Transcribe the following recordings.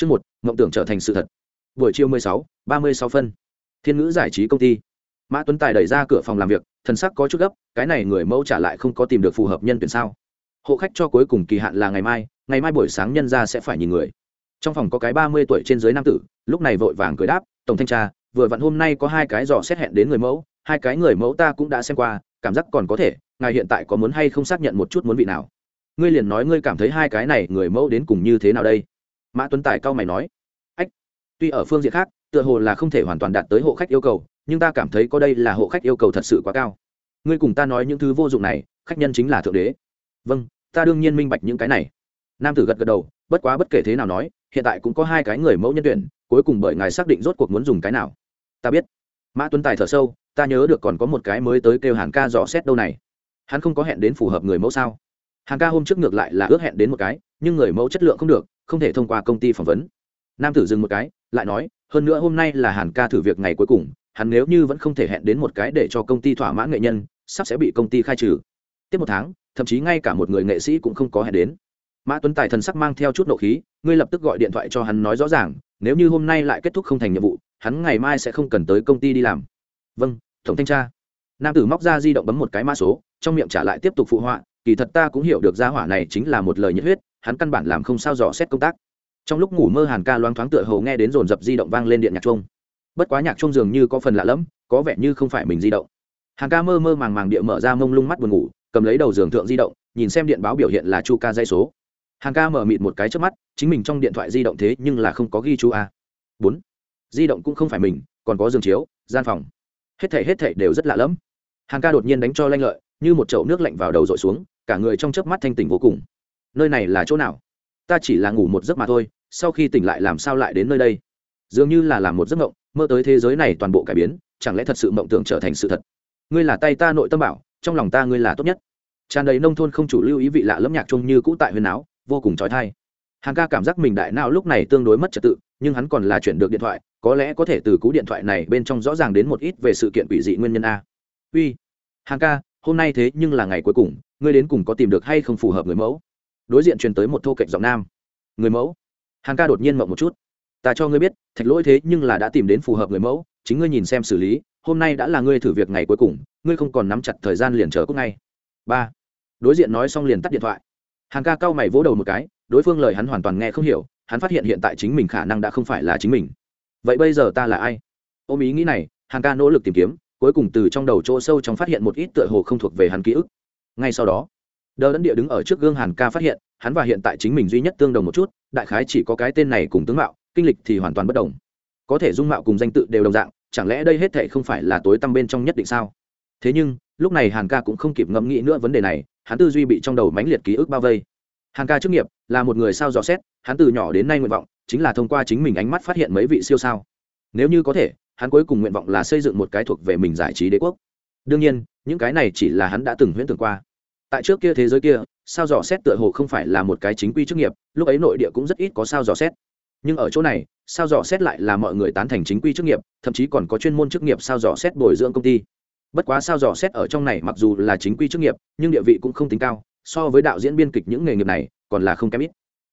Chương một, mộng tưởng trở thành sự thật. Buổi chiều 16, 36 phân. Thiên ngữ giải trí công ty. Mã Tuấn Tài đẩy ra cửa phòng làm việc, thần sắc có chút gấp, cái này người mẫu trả lại không có tìm được phù hợp nhân tuyển sao? Hộ khách cho cuối cùng kỳ hạn là ngày mai, ngày mai buổi sáng nhân ra sẽ phải nhìn người. Trong phòng có cái 30 tuổi trên dưới nam tử, lúc này vội vàng cười đáp, "Tổng thanh tra, vừa vặn hôm nay có hai cái dò xét hẹn đến người mẫu, hai cái người mẫu ta cũng đã xem qua, cảm giác còn có thể, ngài hiện tại có muốn hay không xác nhận một chút muốn vị nào?" Ngươi liền nói ngươi cảm thấy hai cái này người mẫu đến cùng như thế nào đây? Mã Tuấn Tài cao mày nói, "Ách, tuy ở phương diện khác, tựa hồ là không thể hoàn toàn đạt tới hộ khách yêu cầu, nhưng ta cảm thấy có đây là hộ khách yêu cầu thật sự quá cao. Ngươi cùng ta nói những thứ vô dụng này khách nhân chính là thượng đế. Vâng ta đương nhiên minh bạch những cái này. Nam tử gật gật đầu bất quá bất kể thế nào nói hiện tại cũng có hai cái người mẫu nhân tuyển cuối cùng bởi ngài xác định rốt cuộc muốn dùng cái nào. Ta biết. Mã tuấn tài thở sâu ta nhớ được còn có một cái mới tới kêu hàn ca dò xét đâu này. Hắn không có hẹn đến phù hợp người mẫu sao? Hàn ca hôm trước ngược lại là ước hẹn đến một cái nhưng người mẫu chất lượng không được, không thể thông qua công ty phỏng vấn. Nam tử dừng một cái, lại nói, hơn nữa hôm nay là hàn ca thử việc ngày cuối cùng, hắn nếu như vẫn không thể hẹn đến một cái để cho công ty thỏa mãn nghệ nhân, sắp sẽ bị công ty khai trừ. Tiếp một tháng, thậm chí ngay cả một người nghệ sĩ cũng không có hẹn đến. Mã tuấn tài thần sắc mang theo chút nộ khí, ngươi lập tức gọi điện thoại cho hắn nói rõ ràng, nếu như hôm nay lại kết thúc không thành nhiệm vụ, hắn ngày mai sẽ không cần tới công ty đi làm. Vâng tổng thanh tra. Nam tử móc ra di động bấm một cái mã số, trong miệng trả lại tiếp tục phụ họa, kỳ thật ta cũng hiểu được gia hỏa này chính là một lời nhiệt huyết hắn căn bản làm không sao dò xét công tác. Trong lúc ngủ mơ hàn ca loáng thoáng tựa hầu nghe đến dồn dập di động vang lên điện nhạc chuông. Bất quá nhạc chuông dường như có phần lạ lẫm, có vẻ như không phải mình di động. Hàn ca mơ mơ màng màng địa mở ra mông lung mắt buồn ngủ, cầm lấy đầu giường thượng di động, nhìn xem điện báo biểu hiện là chu ca dây số. Hàn ca mở mịt một cái trước mắt, chính mình trong điện thoại di động thế nhưng là không có ghi chu a. Bốn. Di động cũng không phải mình, còn có giường chiếu, gian phòng. Hết thảy hết thảy đều rất lạ lẫm. Hàn ca đột nhiên đánh cho lanh lợi, như một chậu nước lạnh vào đầu dội xuống, cả người trong chớp mắt thanh tỉnh vô cùng nơi này là chỗ nào? Ta chỉ là ngủ một giấc mà thôi, sau khi tỉnh lại làm sao lại đến nơi đây? Dường như là làm một giấc mộng, mơ tới thế giới này toàn bộ cải biến, chẳng lẽ thật sự mộng tưởng trở thành sự thật? Ngươi là tay ta nội tâm bảo, trong lòng ta ngươi là tốt nhất. Tràn đầy nông thôn không chủ lưu ý vị lạ lẫm nhạc trông như cũ tại huyền áo, vô cùng trói thai. Hàn ca cảm giác mình đại não lúc này tương đối mất trật tự, nhưng hắn còn là chuyển được điện thoại, có lẽ có thể từ cú điện thoại này bên trong rõ ràng đến một ít về sự kiện quỷ dị nguyên nhân a. Uy, hàn ca, hôm nay thế nhưng là ngày cuối cùng, ngươi đến cùng có tìm được hay không phù hợp người mẫu? Đối diện truyền tới một thô cạnh giọng nam. Người mẫu, hàn ca đột nhiên mộng một chút. Ta cho ngươi biết, thạch lỗi thế nhưng là đã tìm đến phù hợp người mẫu, chính ngươi nhìn xem xử lý, hôm nay đã là ngươi thử việc ngày cuối cùng, ngươi không còn nắm chặt thời gian liền chờ cúc ngay. Ba, đối diện nói xong liền tắt điện thoại. Hàn ca cao mày vỗ đầu một cái, đối phương lời hắn hoàn toàn nghe không hiểu, hắn phát hiện hiện tại chính mình khả năng đã không phải là chính mình. Vậy bây giờ ta là ai? Ôm ý nghĩ này hàng ca nỗ lực tìm kiếm, cuối cùng từ trong đầu chỗ sâu trong phát hiện một ít tựa hồ không thuộc về hắn ký ức. Ngay sau đó đờ đẫn địa đứng ở trước gương hàn ca phát hiện, hắn và hiện tại chính mình duy nhất tương đồng một chút, đại khái chỉ có cái tên này cùng tướng mạo, kinh lịch thì hoàn toàn bất đồng. Có thể dung mạo cùng danh tự đều đồng dạng, chẳng lẽ đây hết thệ không phải là tối tăm bên trong nhất định sao? Thế nhưng, lúc này hàn ca cũng không kịp ngẫm nghĩ nữa vấn đề này, hắn tư duy bị trong đầu mãnh liệt ký ức bao vây. Hàn ca chức nghiệp là một người sao dò xét, hắn từ nhỏ đến nay nguyện vọng chính là thông qua chính mình ánh mắt phát hiện mấy vị siêu sao. Nếu như có thể, hắn cuối cùng nguyện vọng là xây dựng một cái thuộc về mình giải trí đế quốc. Đương nhiên, những cái này chỉ là hắn đã từng huyễn tưởng qua tại trước kia thế giới kia, sao dò xét tựa hồ không phải là một cái chính quy chức nghiệp, lúc ấy nội địa cũng rất ít có sao dò xét. Nhưng ở chỗ này, sao dò xét lại là mọi người tán thành chính quy chức nghiệp, thậm chí còn có chuyên môn chức nghiệp sao dò xét bồi dưỡng công ty. Bất quá sao dò xét ở trong này mặc dù là chính quy chức nghiệp, nhưng địa vị cũng không tính cao, so với đạo diễn biên kịch những nghề nghiệp này, còn là không kém ít.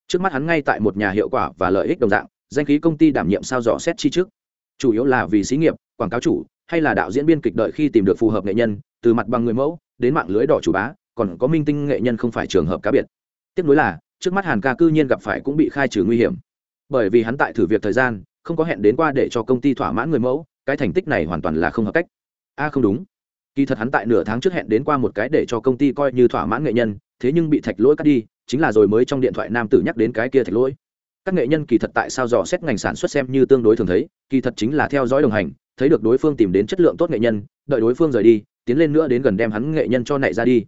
Trước mắt hắn ngay tại một nhà hiệu quả và lợi ích đồng dạng, danh khí công ty đảm nhiệm sao dò xét chi trước chủ yếu là vì xí nghiệp, quảng cáo chủ, hay là đạo diễn biên kịch đợi khi tìm được phù hợp nghệ nhân, từ mặt bằng người mẫu, đến mạng lưới đỏ chủ bá còn có minh tinh nghệ nhân không phải trường hợp cá biệt. Tiếp nối là, trước mắt hàn ca cư nhiên gặp phải cũng bị khai trừ nguy hiểm. Bởi vì hắn tại thử việc thời gian, không có hẹn đến qua để cho công ty thỏa mãn người mẫu, cái thành tích này hoàn toàn là không hợp cách. A, không đúng. Kỳ thật hắn tại nửa tháng trước hẹn đến qua một cái để cho công ty coi như thỏa mãn nghệ nhân, thế nhưng bị thạch lỗi cắt đi, chính là rồi mới trong điện thoại nam tử nhắc đến cái kia thạch lỗi. Các nghệ nhân kỳ thật tại sao dò xét ngành sản xuất xem như tương đối thường thấy, kỳ thật chính là theo dõi đồng hành, thấy được đối phương tìm đến chất lượng tốt nghệ nhân, đợi đối phương rời đi, tiến lên nữa đến gần đem hắn nghệ nhân cho nảy ra đi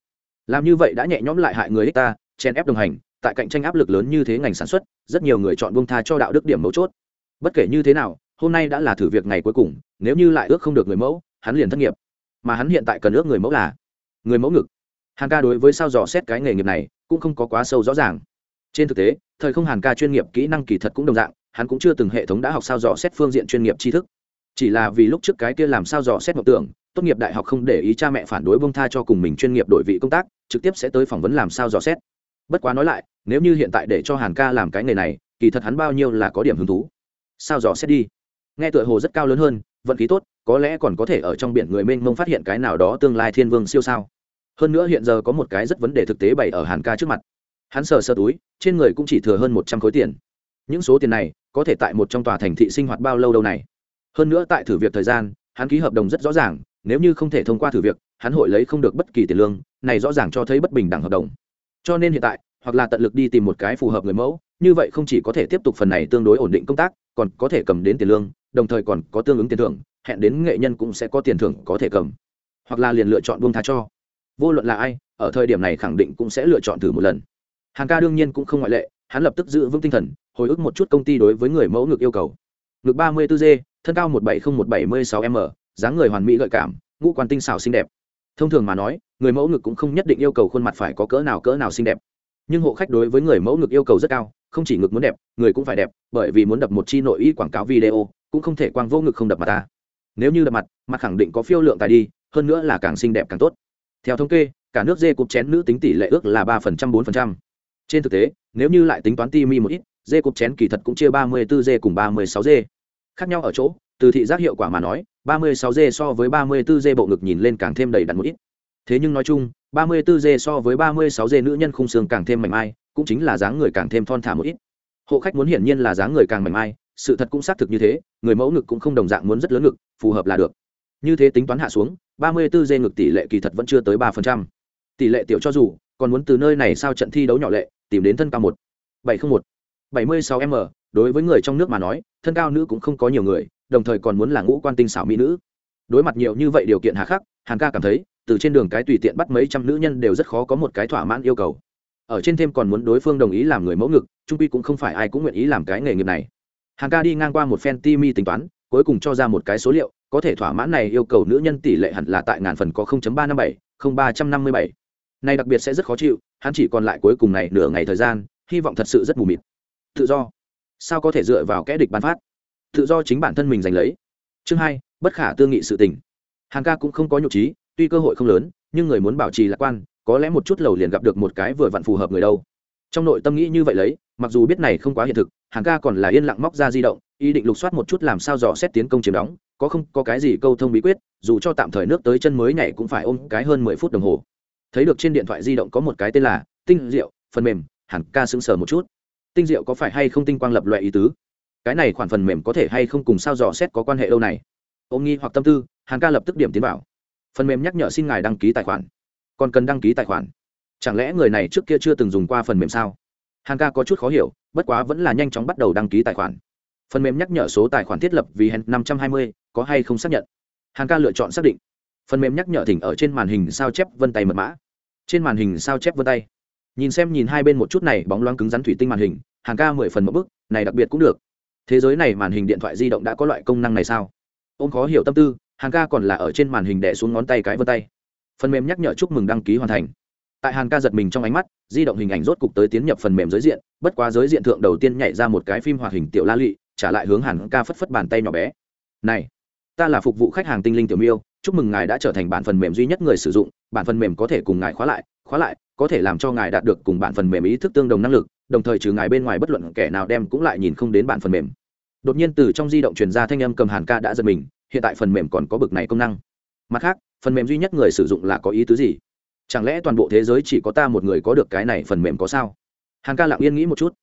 làm như vậy đã nhẹ nhõm lại hại người ích ta chen ép đồng hành, tại cạnh tranh áp lực lớn như thế ngành sản xuất, rất nhiều người chọn buông tha cho đạo đức điểm mấu chốt. Bất kể như thế nào, hôm nay đã là thử việc ngày cuối cùng, nếu như lại ước không được người mẫu, hắn liền thất nghiệp. Mà hắn hiện tại cần ước người mẫu là người mẫu ngực. Hàn ca đối với sao dò xét cái nghề nghiệp này, cũng không có quá sâu rõ ràng. Trên thực tế, thời không hàn ca chuyên nghiệp kỹ năng kỳ thật cũng đồng dạng, hắn cũng chưa từng hệ thống đã học sao dò xét phương diện chuyên nghiệp tri thức chỉ là vì lúc trước cái kia làm sao dò xét mộng tưởng, tốt nghiệp đại học không để ý cha mẹ phản đối bông tha cho cùng mình chuyên nghiệp đổi vị công tác, trực tiếp sẽ tới phỏng vấn làm sao dò xét. Bất quá nói lại, nếu như hiện tại để cho hàn ca làm cái nghề này, kỳ thật hắn bao nhiêu là có điểm hứng thú. Sao dò xét đi? Nghe tựa hồ rất cao lớn hơn, vận khí tốt, có lẽ còn có thể ở trong biển người mênh mông phát hiện cái nào đó tương lai thiên vương siêu sao. Hơn nữa hiện giờ có một cái rất vấn đề thực tế bày ở hàn ca trước mặt. Hắn sờ sơ túi, trên người cũng chỉ thừa hơn một trăm khối tiền. Những số tiền này, có thể tại một trong tòa thành thị sinh hoạt bao lâu đâu này? Hơn nữa tại thử việc thời gian, hắn ký hợp đồng rất rõ ràng, nếu như không thể thông qua thử việc, hắn hội lấy không được bất kỳ tiền lương, này rõ ràng cho thấy bất bình đẳng hợp đồng. Cho nên hiện tại, hoặc là tận lực đi tìm một cái phù hợp người mẫu, như vậy không chỉ có thể tiếp tục phần này tương đối ổn định công tác, còn có thể cầm đến tiền lương, đồng thời còn có tương ứng tiền thưởng, hẹn đến nghệ nhân cũng sẽ có tiền thưởng có thể cầm. Hoặc là liền lựa chọn buông tha cho. Vô luận là ai, ở thời điểm này khẳng định cũng sẽ lựa chọn thử một lần. Hàng ca đương nhiên cũng không ngoại lệ, hắn lập tức giữ vững tinh thần, hồi ức một chút công ty đối với người mẫu ngược yêu cầu. Ngược ba mươi 34 g thân cao một bảy không một bảy mươi sáu m, dáng người hoàn mỹ gợi cảm, ngũ quan tinh xảo xinh đẹp. Thông thường mà nói, người mẫu ngực cũng không nhất định yêu cầu khuôn mặt phải có cỡ nào cỡ nào xinh đẹp. Nhưng hộ khách đối với người mẫu ngực yêu cầu rất cao, không chỉ ngực muốn đẹp, người cũng phải đẹp, bởi vì muốn đập một chi nội y quảng cáo video, cũng không thể quang vô ngực không đập mặt ta. Nếu như đập mặt mặt khẳng định có phiêu lượng tài đi, hơn nữa là càng xinh đẹp càng tốt. Theo thống kê, cả nước dê cục chén nữ tính tỷ lệ ước là ba phần trăm bốn phần trăm. Trên thực tế, nếu như lại tính toán ti mi một ít, dê cục chén kỳ thật cũng chia ba mươi 34 dê cùng ba mươi sáu dê khác nhau ở chỗ, từ thị giác hiệu quả mà nói, ba mươi sáu so với ba mươi 34 d bộ ngực nhìn lên càng thêm đầy đặn một ít. Thế nhưng nói chung, ba mươi 34 d so với ba mươi sáu nữ nhân khung xương càng thêm mảnh mai, cũng chính là dáng người càng thêm thon thả một ít. Hộ khách muốn hiển nhiên là dáng người càng mảnh mai, sự thật cũng xác thực như thế, người mẫu ngực cũng không đồng dạng muốn rất lớn ngực, phù hợp là được. Như thế tính toán hạ xuống, ba mươi 34 d ngực tỷ lệ kỳ thật vẫn chưa tới ba phần trăm. Tỷ lệ tiểu cho dù, còn muốn từ nơi này sao trận thi đấu nhỏ lệ, tìm đến thân cao một. bảy không một. bảy mươi sáu m đối với người trong nước mà nói, thân cao nữ cũng không có nhiều người, đồng thời còn muốn là ngũ quan tinh xảo mỹ nữ. Đối mặt nhiều như vậy điều kiện hà khắc, hàn ca cảm thấy, từ trên đường cái tùy tiện bắt mấy trăm nữ nhân đều rất khó có một cái thỏa mãn yêu cầu. Ở trên thêm còn muốn đối phương đồng ý làm người mẫu ngực, trung quy cũng không phải ai cũng nguyện ý làm cái nghề nghiệp này. Hàn ca đi ngang qua một phen ti mi tính toán, cuối cùng cho ra một cái số liệu, có thể thỏa mãn này yêu cầu nữ nhân tỷ lệ hẳn là tại ngàn phần có ba năm bảy ba trăm năm mươi bảy. Này đặc biệt sẽ rất khó chịu, hắn chỉ còn lại cuối cùng này nửa ngày thời gian, hy vọng thật sự rất mù mịt. Tự do sao có thể dựa vào kẽ địch ban phát? Tự do chính bản thân mình giành lấy. Chương hai, bất khả tương nghị sự tình. Hàng ca cũng không có nhục trí, tuy cơ hội không lớn, nhưng người muốn bảo trì lạc quan, có lẽ một chút lầu liền gặp được một cái vừa vặn phù hợp người đâu. Trong nội tâm nghĩ như vậy lấy, mặc dù biết này không quá hiện thực hàng ca còn là yên lặng móc ra di động, ý định lục soát một chút làm sao dò xét tiến công chiếm đóng, có không, có cái gì câu thông bí quyết, dù cho tạm thời nước tới chân mới nhảy cũng phải ôm cái hơn mười phút đồng hồ. Thấy được trên điện thoại di động có một cái tên là tinh diệu, phần mềm hẳn ca sững sờ một chút tinh diệu có phải hay không tinh quang lập loại ý tứ? Cái này khoản phần mềm có thể hay không cùng sao dò xét có quan hệ lâu này? Ôm nghi hoặc tâm tư, hàn ca lập tức điểm tiến vào. Phần mềm nhắc nhở xin ngài đăng ký tài khoản. Còn cần đăng ký tài khoản. Chẳng lẽ người này trước kia chưa từng dùng qua phần mềm sao? Hàng ca có chút khó hiểu, bất quá vẫn là nhanh chóng bắt đầu đăng ký tài khoản. Phần mềm nhắc nhở số tài khoản thiết lập vì hẹn năm trăm hai mươi, có hay không xác nhận? Hàng ca lựa chọn xác định. Phần mềm nhắc nhở thỉnh ở trên màn hình sao chép vân tay mật mã. Trên màn hình sao chép vân tay nhìn xem nhìn hai bên một chút này bóng loáng cứng rắn thủy tinh màn hình hàng ca mười phần một bức, này đặc biệt cũng được. Thế giới này màn hình điện thoại di động đã có loại công năng này sao? Ông khó hiểu tâm tư hàng ca còn là ở trên màn hình đẻ xuống ngón tay cái vân tay. Phần mềm nhắc nhở chúc mừng đăng ký hoàn thành. Tại hàng ca giật mình trong ánh mắt, di động hình ảnh rốt cục tới tiến nhập phần mềm giới diện, bất quá giới diện thượng đầu tiên nhảy ra một cái phim hoạt hình tiểu la lị trả lại hướng hàng ca phất phất bàn tay nhỏ bé. Này, ta là phục vụ khách hàng tinh linh tiểu miêu, chúc mừng ngài đã trở thành bản phần mềm duy nhất người sử dụng, bản phần mềm có thể cùng ngài khóa lại khóa lại, có thể làm cho ngài đạt được cùng bản phần mềm ý thức tương đồng năng lực, đồng thời trừ ngài bên ngoài bất luận kẻ nào đem cũng lại nhìn không đến bản phần mềm. Đột nhiên từ trong di động truyền ra thanh âm cầm hàn ca đã giật mình, hiện tại phần mềm còn có bực này công năng. Mặt khác, phần mềm duy nhất người sử dụng là có ý tứ gì? Chẳng lẽ toàn bộ thế giới chỉ có ta một người có được cái này phần mềm có sao? Hàn ca lặng yên nghĩ một chút.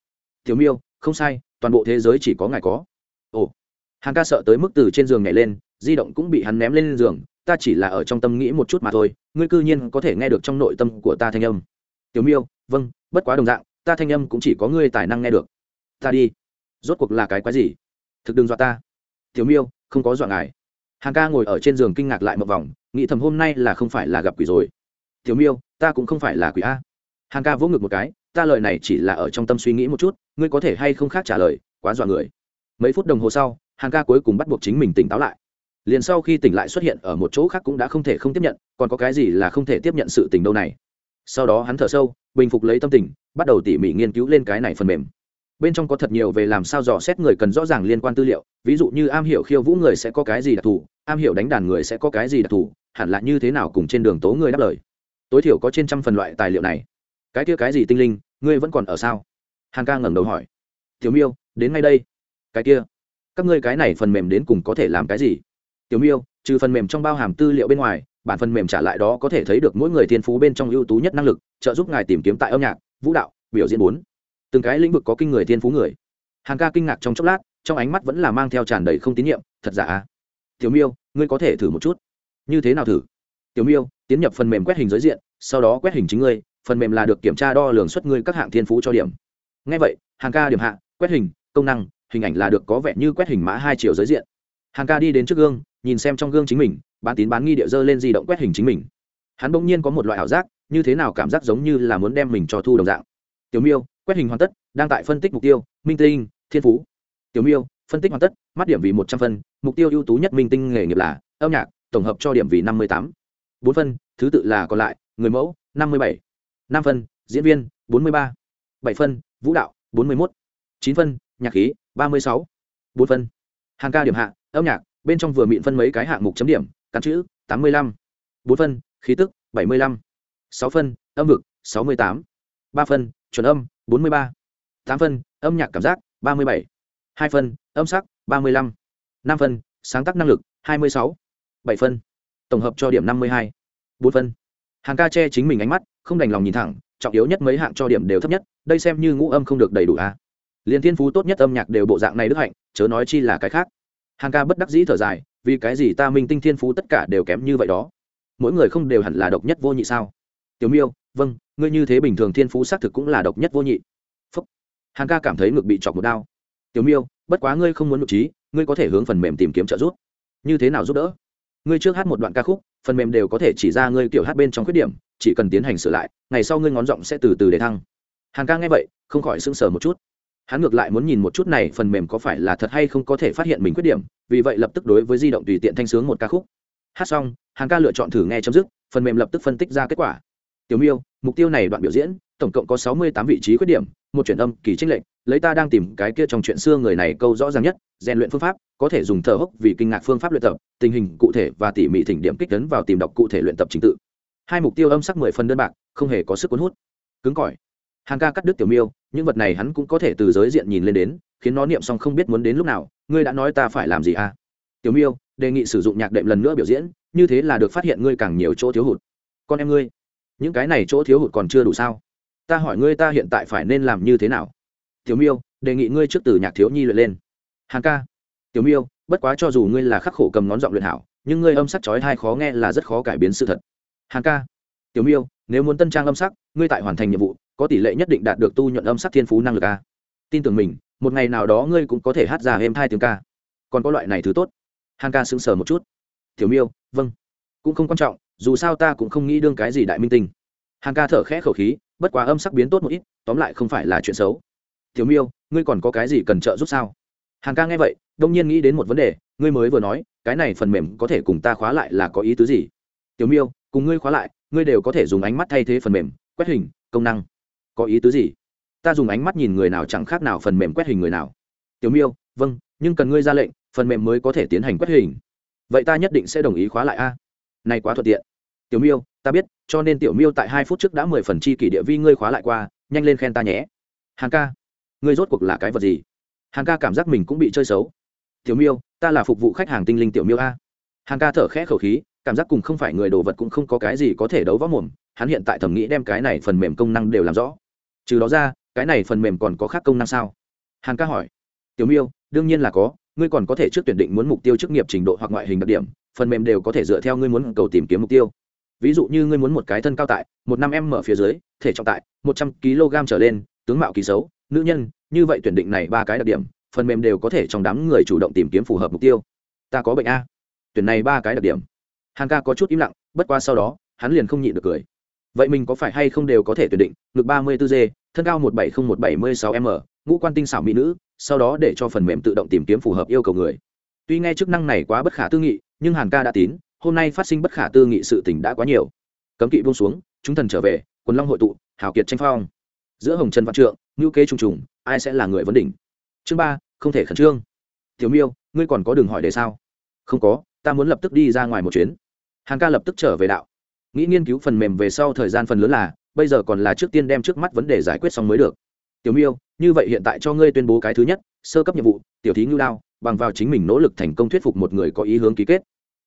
Thiếu miêu, không sai, toàn bộ thế giới chỉ có ngài có. Ồ. Hàn ca sợ tới mức từ trên giường nhảy lên, di động cũng bị hắn ném lên giường ta chỉ là ở trong tâm nghĩ một chút mà thôi, ngươi cư nhiên có thể nghe được trong nội tâm của ta thanh âm. Tiểu miêu vâng bất quá đồng dạng, ta thanh âm cũng chỉ có ngươi tài năng nghe được. Ta đi. Rốt cuộc là cái quái gì? Thực đừng dọa ta. Tiểu miêu, không có dọa ngài. Hàng ca ngồi ở trên giường kinh ngạc lại một vòng, nghĩ thầm hôm nay là không phải là gặp quỷ rồi. Tiểu miêu, ta cũng không phải là quỷ a. Hàng ca vỗ ngực một cái, ta lời này chỉ là ở trong tâm suy nghĩ một chút, ngươi có thể hay không khác trả lời, quá dọa người. Mấy phút đồng hồ sau, hàng ca cuối cùng bắt buộc chính mình tỉnh táo lại liền sau khi tỉnh lại xuất hiện ở một chỗ khác cũng đã không thể không tiếp nhận, còn có cái gì là không thể tiếp nhận sự tình đâu này? Sau đó hắn thở sâu, bình phục lấy tâm tình, bắt đầu tỉ mỉ nghiên cứu lên cái này phần mềm. Bên trong có thật nhiều về làm sao dò xét người cần rõ ràng liên quan tư liệu, ví dụ như am hiểu khiêu vũ người sẽ có cái gì đặc thù, am hiểu đánh đàn người sẽ có cái gì đặc thù, hẳn là như thế nào cùng trên đường tố người đáp lời. Tối thiểu có trên trăm phần loại tài liệu này. Cái kia cái gì tinh linh, ngươi vẫn còn ở sao? Hàn ca ngẩng đầu hỏi. Thiếu miêu, đến ngay đây. Cái kia. Các ngươi cái này phần mềm đến cùng có thể làm cái gì? Tiểu miêu, trừ phần mềm trong bao hàm tư liệu bên ngoài, bản phần mềm trả lại đó có thể thấy được mỗi người thiên phú bên trong ưu tú nhất năng lực, trợ giúp ngài tìm kiếm tại âm nhạc, vũ đạo, biểu diễn bốn. Từng cái lĩnh vực có kinh người thiên phú người. Hàng ca kinh ngạc trong chốc lát, trong ánh mắt vẫn là mang theo tràn đầy không tín nhiệm, thật giả? À? tiểu miêu, ngươi có thể thử một chút. Như thế nào thử? Tiểu miêu, tiến nhập phần mềm quét hình giới diện, sau đó quét hình chính ngươi, phần mềm là được kiểm tra đo lường xuất ngươi các hạng thiên phú cho điểm. Ngay vậy, hàng ca điểm hạ, quét hình, công năng, hình ảnh là được có vẻ như quét hình mã hai chiều giới diện. Hàng ca đi đến trước gương nhìn xem trong gương chính mình, bán tín bán nghi địa dơ lên di động quét hình chính mình. Hắn bỗng nhiên có một loại ảo giác, như thế nào cảm giác giống như là muốn đem mình cho thu đồng dạng. Tiểu miêu, quét hình hoàn tất, đang tại phân tích mục tiêu, minh tinh, thiên phú. Tiểu miêu, phân tích hoàn tất, mắt điểm vì một trăm phân, mục tiêu ưu tú nhất minh tinh nghề nghiệp là âm nhạc, tổng hợp cho điểm vì năm mươi tám. Bốn phân, thứ tự là còn lại, người mẫu, năm mươi bảy. Năm phân, diễn viên, bốn mươi ba. Bảy phân, vũ đạo, bốn mươi một chín phân, nhạc khí, ba mươi sáu. Bốn phân, hàng ca điểm hạ, âm nhạc bên trong vừa mịn phân mấy cái hạng mục chấm điểm, cắn chữ, tám mươi lăm. Bốn phân, khí tức, bảy mươi lăm. Sáu phân, âm vực, sáu mươi tám. Ba phân, chuẩn âm, bốn mươi ba. Tám phân, âm nhạc cảm giác, ba mươi bảy. Hai phân, âm sắc, ba mươi lăm. Năm phân, sáng tác năng lực, hai mươi sáu. Bảy phân, tổng hợp cho điểm năm mươi hai. Bốn phân. Hàng ca che chính mình ánh mắt, không đành lòng nhìn thẳng, trọng yếu nhất mấy hạng cho điểm đều thấp nhất, đây xem như ngũ âm không được đầy đủ a à. liền thiên phú tốt nhất âm nhạc đều bộ dạng này đức hạnh, chớ nói chi là cái khác hàng ca bất đắc dĩ thở dài, vì cái gì ta minh tinh thiên phú tất cả đều kém như vậy đó? Mỗi người không đều hẳn là độc nhất vô nhị sao? Tiểu miêu vâng ngươi như thế bình thường thiên phú xác thực cũng là độc nhất vô nhị. Phúc. Hàn ca cảm thấy ngực bị chọc một đau. Tiểu miêu, bất quá ngươi không muốn nội trí, ngươi có thể hướng phần mềm tìm kiếm trợ giúp. Như thế nào giúp đỡ? Ngươi trước hát một đoạn ca khúc, phần mềm đều có thể chỉ ra ngươi kiểu hát bên trong khuyết điểm, chỉ cần tiến hành sửa lại, ngày sau ngươi ngón giọng sẽ từ từ để thăng. Hàng ca nghe vậy, không khỏi sững sờ một chút hắn ngược lại muốn nhìn một chút này phần mềm có phải là thật hay không có thể phát hiện mình khuyết điểm, vì vậy lập tức đối với di động tùy tiện thanh sướng một ca khúc. Hát xong hàng ca lựa chọn thử nghe chấm dứt, phần mềm lập tức phân tích ra kết quả. Tiểu miêu, mục tiêu này đoạn biểu diễn, tổng cộng có sáu mươi tám vị trí khuyết điểm, một chuyển âm, kỳ trích lệnh lấy ta đang tìm cái kia trong chuyện xưa người này câu rõ ràng nhất, rèn luyện phương pháp, có thể dùng thở hốc vì kinh ngạc phương pháp luyện tập, tình hình cụ thể và tỉ mỉ thỉnh điểm kích tấn vào tìm đọc cụ thể luyện tập trình tự. Hai mục tiêu âm sắc mười phần đơn bạc, không hề có sức cuốn hút. Cứng cỏi hàng ca cắt đứt tiểu miêu, những vật này hắn cũng có thể từ giới diện nhìn lên đến, khiến nó niệm xong không biết muốn đến lúc nào, ngươi đã nói ta phải làm gì à? Tiểu miêu, đề nghị sử dụng nhạc đệm lần nữa biểu diễn, như thế là được phát hiện ngươi càng nhiều chỗ thiếu hụt. Con em ngươi, những cái này chỗ thiếu hụt còn chưa đủ sao? Ta hỏi ngươi ta hiện tại phải nên làm như thế nào? Tiểu miêu, đề nghị ngươi trước từ nhạc thiếu nhi luyện lên. Hàng ca, tiểu miêu, bất quá cho dù ngươi là khắc khổ cầm ngón giọng luyện hảo, nhưng ngươi âm sắc chói hai khó nghe là rất khó cải biến sự thật. Hàng ca, tiểu miêu, nếu muốn tân trang âm sắc, ngươi tại hoàn thành nhiệm vụ có tỷ lệ nhất định đạt được tu nhuận âm sắc thiên phú năng lực a. Tin tưởng mình, một ngày nào đó ngươi cũng có thể hát ra êm hai tiếng ca. Còn có loại này thứ tốt. Hàn ca sững sờ một chút. Tiểu miêu vâng. Cũng không quan trọng, dù sao ta cũng không nghĩ đương cái gì đại minh tinh. Hàn ca thở khẽ khẩu khí, bất quá âm sắc biến tốt một ít, tóm lại không phải là chuyện xấu. Tiểu miêu, ngươi còn có cái gì cần trợ giúp sao? Hàn ca nghe vậy, đông nhiên nghĩ đến một vấn đề, ngươi mới vừa nói, cái này phần mềm có thể cùng ta khóa lại là có ý tứ gì? Tiểu miêu, cùng ngươi khóa lại, ngươi đều có thể dùng ánh mắt thay thế phần mềm, quét hình, công năng có ý tứ gì? Ta dùng ánh mắt nhìn người nào chẳng khác nào phần mềm quét hình người nào. Tiểu miêu vâng nhưng cần ngươi ra lệnh, phần mềm mới có thể tiến hành quét hình. Vậy ta nhất định sẽ đồng ý khóa lại a. Này quá thuận tiện. Tiểu miêu, ta biết, cho nên tiểu miêu tại hai phút trước đã mười phần chi kỷ địa vi ngươi khóa lại qua, nhanh lên khen ta nhé. Hàng ca, ngươi rốt cuộc là cái vật gì? Hàng ca cảm giác mình cũng bị chơi xấu. Tiểu miêu, ta là phục vụ khách hàng tinh linh tiểu miêu a. Hàng ca thở khẽ khẩu khí, cảm giác cùng không phải người đồ vật cũng không có cái gì có thể đấu võ mồm. Hắn hiện tại thẩm nghĩ đem cái này phần mềm công năng đều làm rõ trừ đó ra, cái này phần mềm còn có khác công năng sao? Hàn ca hỏi. Tiểu miêu, đương nhiên là có, ngươi còn có thể trước tuyển định muốn mục tiêu chức nghiệp trình độ hoặc ngoại hình đặc điểm, phần mềm đều có thể dựa theo ngươi muốn cầu tìm kiếm mục tiêu. Ví dụ như ngươi muốn một cái thân cao tại, một năm em mở phía dưới, thể trọng tại, một trăm kg trở lên, tướng mạo kỳ xấu, nữ nhân, như vậy tuyển định này ba cái đặc điểm, phần mềm đều có thể trong đám người chủ động tìm kiếm phù hợp mục tiêu. Ta có bệnh a. Tuyển này ba cái đặc điểm. Hàng ca có chút im lặng, bất qua sau đó, hắn liền không nhịn được cười vậy mình có phải hay không đều có thể tuyển định, ngực ba mươi 34 g thân cao một bảy không một bảy mươi sáu m, ngũ quan tinh xảo mỹ nữ, sau đó để cho phần mềm tự động tìm kiếm phù hợp yêu cầu người. Tuy nghe chức năng này quá bất khả tư nghị, nhưng hàn ca đã tín, hôm nay phát sinh bất khả tư nghị sự tình đã quá nhiều. Cấm kỵ buông xuống, chúng thần trở về, quần long hội tụ, hào kiệt tranh phong. Giữa hồng trần văn trượng ngữ kế trùng trùng, ai sẽ là người vấn đỉnh? Chương ba, không thể khẩn trương. Tiểu miêu, ngươi còn có đường hỏi đề sao? Không có, ta muốn lập tức đi ra ngoài một chuyến. Hàng ca lập tức trở về đạo nghĩ nghiên cứu phần mềm về sau thời gian phần lớn là bây giờ còn là trước tiên đem trước mắt vấn đề giải quyết xong mới được. Tiểu miêu như vậy hiện tại cho ngươi tuyên bố cái thứ nhất sơ cấp nhiệm vụ tiểu thí ngưu đao bằng vào chính mình nỗ lực thành công thuyết phục một người có ý hướng ký kết.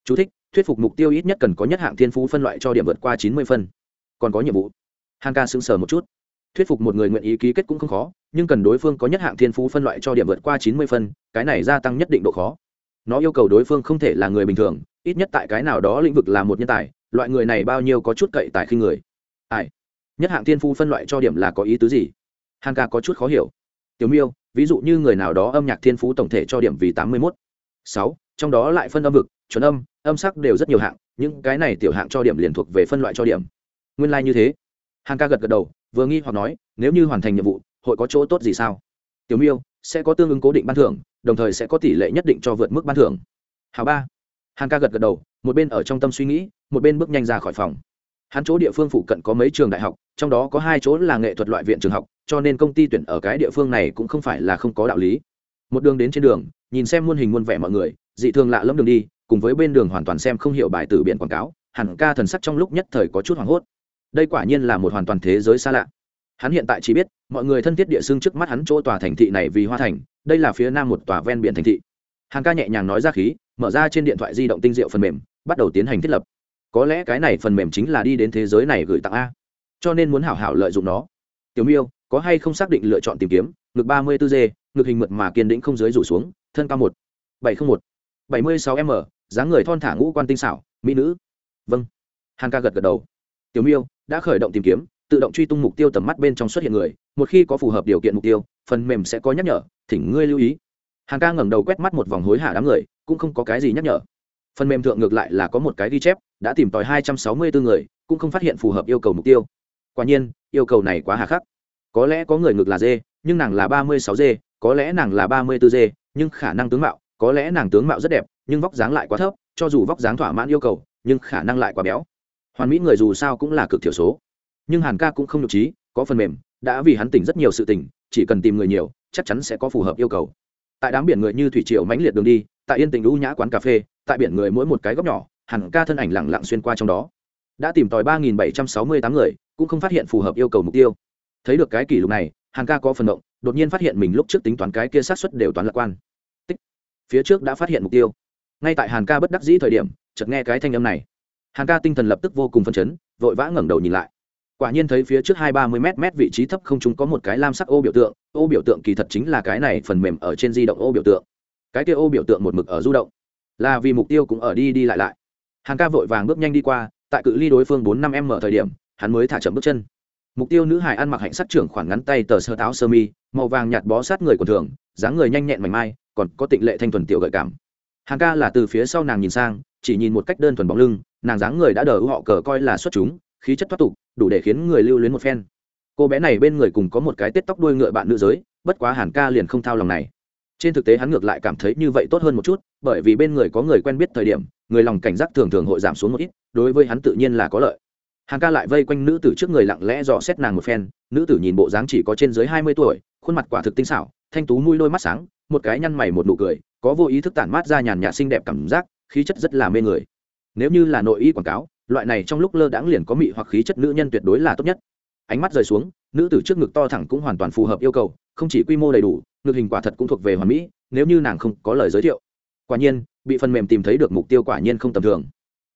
Chú thích, thuyết phục mục tiêu ít nhất cần có nhất hạng thiên phú phân loại cho điểm vượt qua chín mươi phân. Còn có nhiệm vụ. Hàn ca sững sờ một chút. Thuyết phục một người nguyện ý ký kết cũng không khó nhưng cần đối phương có nhất hạng thiên phú phân loại cho điểm vượt qua chín mươi phân cái này gia tăng nhất định độ khó. Nó yêu cầu đối phương không thể là người bình thường ít nhất tại cái nào đó lĩnh vực là một nhân tài loại người này bao nhiêu có chút cậy tài khi người. Ai? Nhất hạng thiên phú phân loại cho điểm là có ý tứ gì? Hàn ca có chút khó hiểu. Tiểu miêu, ví dụ như người nào đó âm nhạc thiên phú tổng thể cho điểm vì tám mươi mốt. Sáu, trong đó lại phân âm vực, chuẩn âm âm sắc đều rất nhiều hạng, những cái này tiểu hạng cho điểm liền thuộc về phân loại cho điểm. Nguyên lai、like、như thế. Hàn ca gật gật đầu, vừa nghi hoặc nói, nếu như hoàn thành nhiệm vụ, hội có chỗ tốt gì sao? Tiểu miêu, sẽ có tương ứng cố định ban thưởng, đồng thời sẽ có tỷ lệ nhất định cho vượt mức ban thưởng. Hào ba. Hàn ca gật gật đầu, một bên ở trong tâm suy nghĩ một bên bước nhanh ra khỏi phòng. Hắn chỗ địa phương phụ cận có mấy trường đại học, trong đó có hai chỗ là nghệ thuật loại viện trường học, cho nên công ty tuyển ở cái địa phương này cũng không phải là không có đạo lý. Một đường đến trên đường, nhìn xem muôn hình muôn vẻ mọi người, dị thường lạ lẫm đường đi, cùng với bên đường hoàn toàn xem không hiểu bài từ biển quảng cáo, hẳn ca thần sắc trong lúc nhất thời có chút hoảng hốt. Đây quả nhiên là một hoàn toàn thế giới xa lạ. Hắn hiện tại chỉ biết, mọi người thân thiết địa xương trước mắt hắn chỗ tòa thành thị này vì hoa thành, đây là phía nam một tòa ven biển thành thị. Hàn ca nhẹ nhàng nói ra khí, mở ra trên điện thoại di động tinh diệu phần mềm, bắt đầu tiến hành thiết lập có lẽ cái này phần mềm chính là đi đến thế giới này gửi tặng a. Cho nên muốn hảo hảo lợi dụng nó. Tiểu miêu, có hay không xác định lựa chọn tìm kiếm? Ngực ba mươi 34 g, ngực hình mượt mà kiên định không dưới rủ xuống, thân cao một, bảy không một, bảy mươi sáu m, dáng người thon thả ngũ quan tinh xảo, mỹ nữ. Vâng. Hàn ca gật gật đầu. Tiểu miêu, đã khởi động tìm kiếm, tự động truy tung mục tiêu tầm mắt bên trong xuất hiện người, một khi có phù hợp điều kiện mục tiêu, phần mềm sẽ có nhắc nhở, thỉnh ngươi lưu ý. Hàng ca ngẩng đầu quét mắt một vòng hối hả đám người, cũng không có cái gì nhắc nhở. Phần mềm thượng ngược lại là có một cái ghi chép đã tìm tòi hai trăm sáu mươi bốn người, cũng không phát hiện phù hợp yêu cầu mục tiêu. Quả nhiên, yêu cầu này quá hà khắc. Có lẽ có người ngược là dê, nhưng nàng là ba mươi sáu dê, có lẽ nàng là ba mươi bốn dê, nhưng khả năng tướng mạo, có lẽ nàng tướng mạo rất đẹp, nhưng vóc dáng lại quá thấp, cho dù vóc dáng thỏa mãn yêu cầu, nhưng khả năng lại quá béo. Hoàn mỹ người dù sao cũng là cực thiểu số. Nhưng hàn ca cũng không nhục trí, có phần mềm, đã vì hắn tỉnh rất nhiều sự tỉnh, chỉ cần tìm người nhiều, chắc chắn sẽ có phù hợp yêu cầu. Tại đám biển người như thủy triều mãnh liệt đường đi, tại yên tình lũ nhã quán cà phê, tại biển người mỗi một cái góc nhỏ hàn ca thân ảnh lẳng lặng xuyên qua trong đó. Đã tìm tòi ba nghìn bảy trăm sáu mươi tám người, cũng không phát hiện phù hợp yêu cầu mục tiêu. Thấy được cái kỷ lục này, hàn ca có phần động, đột nhiên phát hiện mình lúc trước tính toán cái kia sát xuất đều toán lạc quan. Tích. Phía trước đã phát hiện mục tiêu. Ngay tại hàn ca bất đắc dĩ thời điểm, chợt nghe cái thanh âm này. Hàn ca tinh thần lập tức vô cùng phân chấn, vội vã ngẩng đầu nhìn lại. Quả nhiên thấy phía trước hai ba mươi m vị trí thấp không chúng có một cái lam sắc ô biểu tượng, ô biểu tượng kỳ thật chính là cái này phần mềm ở trên di động ô biểu tượng. Cái kia ô biểu tượng một mực ở du động. Là vì mục tiêu cũng ở đi đi lại lại hàng ca vội vàng bước nhanh đi qua, tại cự ly đối phương bốn năm m thời điểm, hắn mới thả chậm bước chân. Mục tiêu nữ hải ăn mặc hạnh sắc trưởng khoảng ngắn tay tờ sơ táo sơ mi, màu vàng nhạt bó sát người của thường, dáng người nhanh nhẹn mảnh mai, còn có tịnh lệ thanh thuần tiểu gợi cảm. Hàng ca là từ phía sau nàng nhìn sang, chỉ nhìn một cách đơn thuần bóng lưng, nàng dáng người đã đờ ưu họ cờ coi là xuất chúng, khí chất thoát tục, đủ để khiến người lưu luyến một phen. Cô bé này bên người cùng có một cái tết tóc đuôi ngựa bạn nữ giới, bất quá hàn ca liền không thao lòng này. Trên thực tế hắn ngược lại cảm thấy như vậy tốt hơn một chút, bởi vì bên người có người quen biết thời điểm người lòng cảnh giác thường thường hội giảm xuống một ít, đối với hắn tự nhiên là có lợi. Hàng ca lại vây quanh nữ tử trước người lặng lẽ dò xét nàng một phen, nữ tử nhìn bộ dáng chỉ có trên dưới hai mươi tuổi, khuôn mặt quả thực tinh xảo, thanh tú nuôi đôi mắt sáng, một cái nhăn mày một nụ cười, có vô ý thức tản mát ra nhàn nhạt xinh đẹp cảm giác, khí chất rất là mê người. Nếu như là nội y quảng cáo, loại này trong lúc lơ đãng liền có mị hoặc khí chất nữ nhân tuyệt đối là tốt nhất. Ánh mắt rời xuống, nữ tử trước ngực to thẳng cũng hoàn toàn phù hợp yêu cầu, không chỉ quy mô đầy đủ, ngực hình quả thật cũng thuộc về hoàn mỹ, nếu như nàng không có lời giới thiệu. Quả nhiên bị phần mềm tìm thấy được mục tiêu quả nhiên không tầm thường.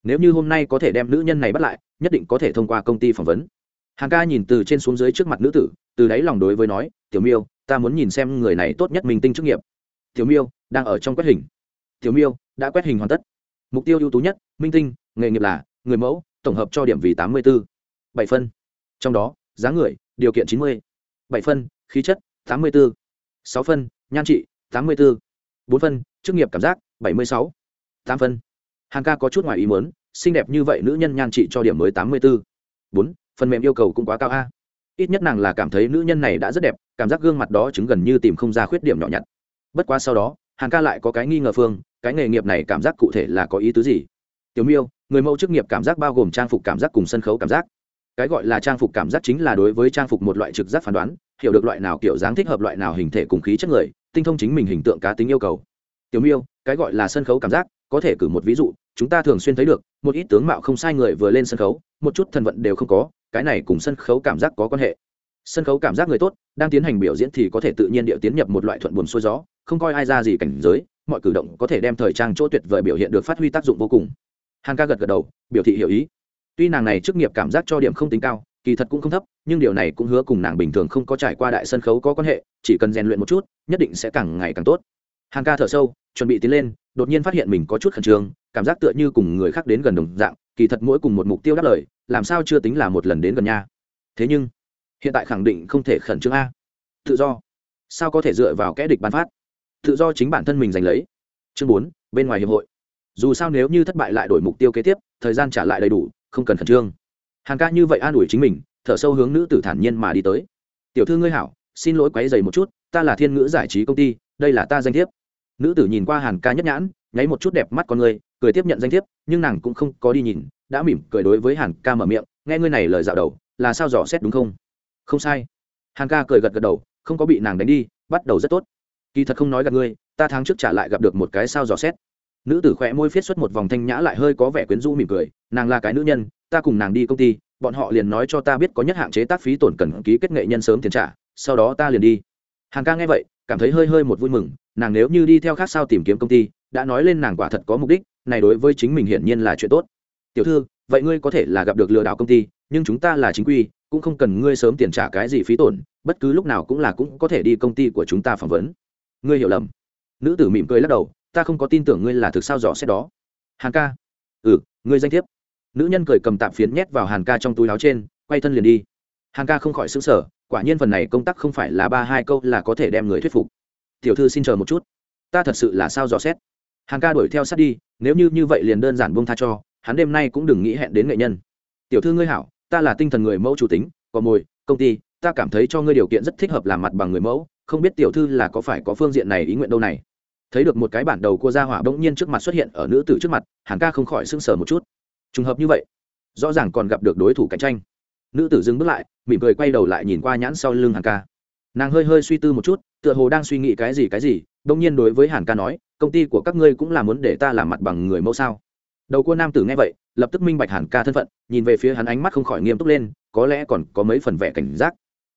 Nếu như hôm nay có thể đem nữ nhân này bắt lại, nhất định có thể thông qua công ty phỏng vấn. Hàng ca nhìn từ trên xuống dưới trước mặt nữ tử, từ đáy lòng đối với nói, tiểu miêu, ta muốn nhìn xem người này tốt nhất mình tinh chức nghiệp. Tiểu miêu, đang ở trong quét hình. Tiểu miêu, đã quét hình hoàn tất. Mục tiêu ưu tú nhất, minh tinh, nghề nghiệp là, người mẫu, tổng hợp cho điểm vì tám mươi bốn bảy phân. Trong đó, giá người, điều kiện chín mươi. Bảy phân, khí chất, tám mươi bốn sáu phân, nhan trị, tám mươi bốn bốn phân, chức nghiệp cảm giác bảy mươi sáu. Tám phân. Hàng ca có chút ngoài ý muốn, xinh đẹp như vậy nữ nhân nhan trị cho điểm mới tám mươi bốn bốn, phần mềm yêu cầu cũng quá cao a. Ít nhất nàng là cảm thấy nữ nhân này đã rất đẹp, cảm giác gương mặt đó chứng gần như tìm không ra khuyết điểm nhỏ nhặt. Bất quá sau đó, hàng ca lại có cái nghi ngờ phương, cái nghề nghiệp này cảm giác cụ thể là có ý tứ gì? Tiểu miêu, người mẫu chức nghiệp cảm giác bao gồm trang phục cảm giác cùng sân khấu cảm giác. Cái gọi là trang phục cảm giác chính là đối với trang phục một loại trực giác phán đoán, hiểu được loại nào kiểu dáng thích hợp loại nào hình thể cùng khí chất người, tinh thông chính mình hình tượng cá tính yêu cầu. Tiểu miêu cái gọi là sân khấu cảm giác, có thể cử một ví dụ, chúng ta thường xuyên thấy được, một ít tướng mạo không sai người vừa lên sân khấu, một chút thần vận đều không có, cái này cùng sân khấu cảm giác có quan hệ. Sân khấu cảm giác người tốt, đang tiến hành biểu diễn thì có thể tự nhiên điệu tiến nhập một loại thuận buồn xuôi gió, không coi ai ra gì cảnh giới, mọi cử động có thể đem thời trang chỗ tuyệt vời biểu hiện được phát huy tác dụng vô cùng. Hàn ca gật gật đầu, biểu thị hiểu ý. Tuy nàng này chức nghiệp cảm giác cho điểm không tính cao, kỳ thật cũng không thấp, nhưng điều này cũng hứa cùng nàng bình thường không có trải qua đại sân khấu có quan hệ, chỉ cần rèn luyện một chút, nhất định sẽ càng ngày càng tốt. Hàn ca thở sâu chuẩn bị tiến lên, đột nhiên phát hiện mình có chút khẩn trương, cảm giác tựa như cùng người khác đến gần đồng dạng, kỳ thật mỗi cùng một mục tiêu đáp lời, làm sao chưa tính là một lần đến gần nha. Thế nhưng, hiện tại khẳng định không thể khẩn trương a. Tự do. Sao có thể dựa vào kẽ địch bán phát? Tự do chính bản thân mình giành lấy. Chương bốn, bên ngoài hiệp hội. Dù sao nếu như thất bại lại đổi mục tiêu kế tiếp, thời gian trả lại đầy đủ, không cần khẩn trương. Hàn ca như vậy an ủi chính mình, thở sâu hướng nữ tử thản nhiên mà đi tới. Tiểu thư ngươi hảo, xin lỗi quấy dày một chút, ta là thiên ngữ giải trí công ty, đây là ta danh thiếp nữ tử nhìn qua hàn ca nhất nhãn, nháy một chút đẹp mắt con người, cười tiếp nhận danh thiếp, nhưng nàng cũng không có đi nhìn, đã mỉm cười đối với hàn ca mở miệng, nghe ngươi này lời dạo đầu, là sao dò xét đúng không? Không sai. Hàn ca cười gật gật đầu, không có bị nàng đánh đi, bắt đầu rất tốt. Kỳ thật không nói gặp ngươi, ta tháng trước trả lại gặp được một cái sao dò xét. Nữ tử khỏe môi viết xuất một vòng thanh nhã lại hơi có vẻ quyến rũ mỉm cười, nàng là cái nữ nhân, ta cùng nàng đi công ty, bọn họ liền nói cho ta biết có nhất hạn chế tác phí tổn cần ký kết nghệ nhân sớm tiền trả, sau đó ta liền đi. Hàng ca nghe vậy cảm thấy hơi hơi một vui mừng, nàng nếu như đi theo khác sao tìm kiếm công ty, đã nói lên nàng quả thật có mục đích, này đối với chính mình hiển nhiên là chuyện tốt. Tiểu thư, vậy ngươi có thể là gặp được lừa đảo công ty, nhưng chúng ta là chính quy, cũng không cần ngươi sớm tiền trả cái gì phí tổn, bất cứ lúc nào cũng là cũng có thể đi công ty của chúng ta phỏng vấn. Ngươi hiểu lầm. Nữ tử mỉm cười lắc đầu, ta không có tin tưởng ngươi là thực sao rõ xét đó. Hàn ca. Ừ ngươi danh thiếp. Nữ nhân cười cầm tạm phiến nhét vào hàn ca trong túi áo trên, quay thân liền đi. Hàn ca không khỏi xứng sở quả nhiên phần này công tác không phải là ba hai câu là có thể đem người thuyết phục. Tiểu thư xin chờ một chút. Ta thật sự là sao dò xét? Hàng ca đuổi theo sát đi, nếu như như vậy liền đơn giản buông tha cho, hắn đêm nay cũng đừng nghĩ hẹn đến nghệ nhân. Tiểu thư ngươi hảo, ta là tinh thần người mẫu chủ tính, có mồi, công ty, ta cảm thấy cho ngươi điều kiện rất thích hợp làm mặt bằng người mẫu, không biết tiểu thư là có phải có phương diện này ý nguyện đâu này. Thấy được một cái bản đầu cua gia hỏa bỗng nhiên trước mặt xuất hiện ở nữ tử trước mặt hàn ca không khỏi sưng sờ một chút. Trùng hợp như vậy, rõ ràng còn gặp được đối thủ cạnh tranh nữ tử dừng bước lại, mỉm cười quay đầu lại nhìn qua nhãn sau lưng hàn ca. Nàng hơi hơi suy tư một chút, tựa hồ đang suy nghĩ cái gì cái gì đông nhiên đối với hàn ca nói, công ty của các ngươi cũng là muốn để ta làm mặt bằng người mẫu sao? Đầu cua nam tử nghe vậy, lập tức minh bạch hàn ca thân phận, nhìn về phía hắn ánh mắt không khỏi nghiêm túc lên, có lẽ còn có mấy phần vẻ cảnh giác.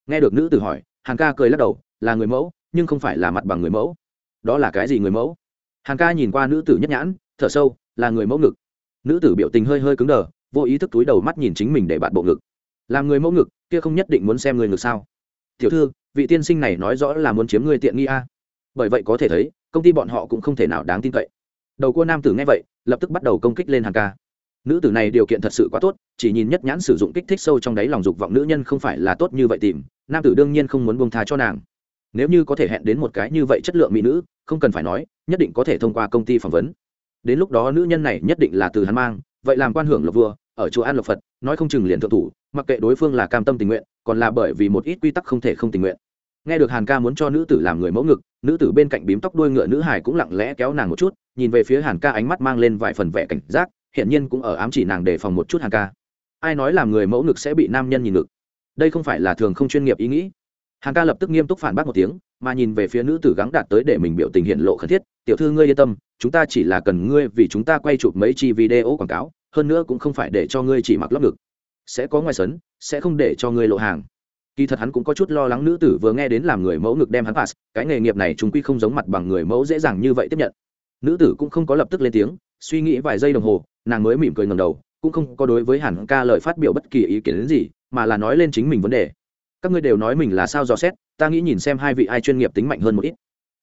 Nghe được nữ tử hỏi, hàn ca cười lắc đầu, là người mẫu, nhưng không phải là mặt bằng người mẫu. Đó là cái gì người mẫu? Hàn ca nhìn qua nữ tử nhất nhãn, thở sâu, là người mẫu ngực. Nữ tử biểu tình hơi hơi cứng đờ, vô ý thức túi đầu mắt nhìn chính mình để bạn bộ ngực làm người mẫu ngực, kia không nhất định muốn xem người ngực sao. Tiểu thư, vị tiên sinh này nói rõ là muốn chiếm người tiện nghi a. Bởi vậy có thể thấy, công ty bọn họ cũng không thể nào đáng tin cậy. Đầu cua nam tử nghe vậy, lập tức bắt đầu công kích lên hàng ca. Nữ tử này điều kiện thật sự quá tốt, chỉ nhìn nhất nhãn sử dụng kích thích sâu trong đáy lòng dục vọng nữ nhân không phải là tốt như vậy tìm, nam tử đương nhiên không muốn buông tha cho nàng. Nếu như có thể hẹn đến một cái như vậy chất lượng mỹ nữ, không cần phải nói, nhất định có thể thông qua công ty phỏng vấn. Đến lúc đó nữ nhân này nhất định là từ hắn mang, vậy làm quan hưởng lộc vua ở chùa an lộc phật, nói không chừng liền thượng thủ, mặc kệ đối phương là cam tâm tình nguyện, còn là bởi vì một ít quy tắc không thể không tình nguyện. Nghe được hàn ca muốn cho nữ tử làm người mẫu ngực, nữ tử bên cạnh bím tóc đuôi ngựa nữ hải cũng lặng lẽ kéo nàng một chút, nhìn về phía hàn ca ánh mắt mang lên vài phần vẻ cảnh giác hiện nhiên cũng ở ám chỉ nàng đề phòng một chút hàn ca. Ai nói làm người mẫu ngực sẽ bị nam nhân nhìn ngực? Đây không phải là thường không chuyên nghiệp ý nghĩ. Hàn ca lập tức nghiêm túc phản bác một tiếng, mà nhìn về phía nữ tử gắng đạt tới để mình biểu tình hiện lộ khẩn thiết, tiểu thư ngươi yên tâm, chúng ta chỉ là cần ngươi vì chúng ta quay chụp mấy chi video quảng cáo hơn nữa cũng không phải để cho ngươi chỉ mặc lót ngực. Sẽ có ngoài sấn, sẽ không để cho ngươi lộ hàng. Kỳ thật hắn cũng có chút lo lắng nữ tử vừa nghe đến làm người mẫu ngực đem hắn pass, cái nghề nghiệp này chúng quy không giống mặt bằng người mẫu dễ dàng như vậy tiếp nhận. Nữ tử cũng không có lập tức lên tiếng, suy nghĩ vài giây đồng hồ, nàng mới mỉm cười ngầm đầu, cũng không có đối với hẳn ca lời phát biểu bất kỳ ý kiến đến gì, mà là nói lên chính mình vấn đề. Các ngươi đều nói mình là sao dò xét, ta nghĩ nhìn xem hai vị ai chuyên nghiệp tính mạnh hơn một ít.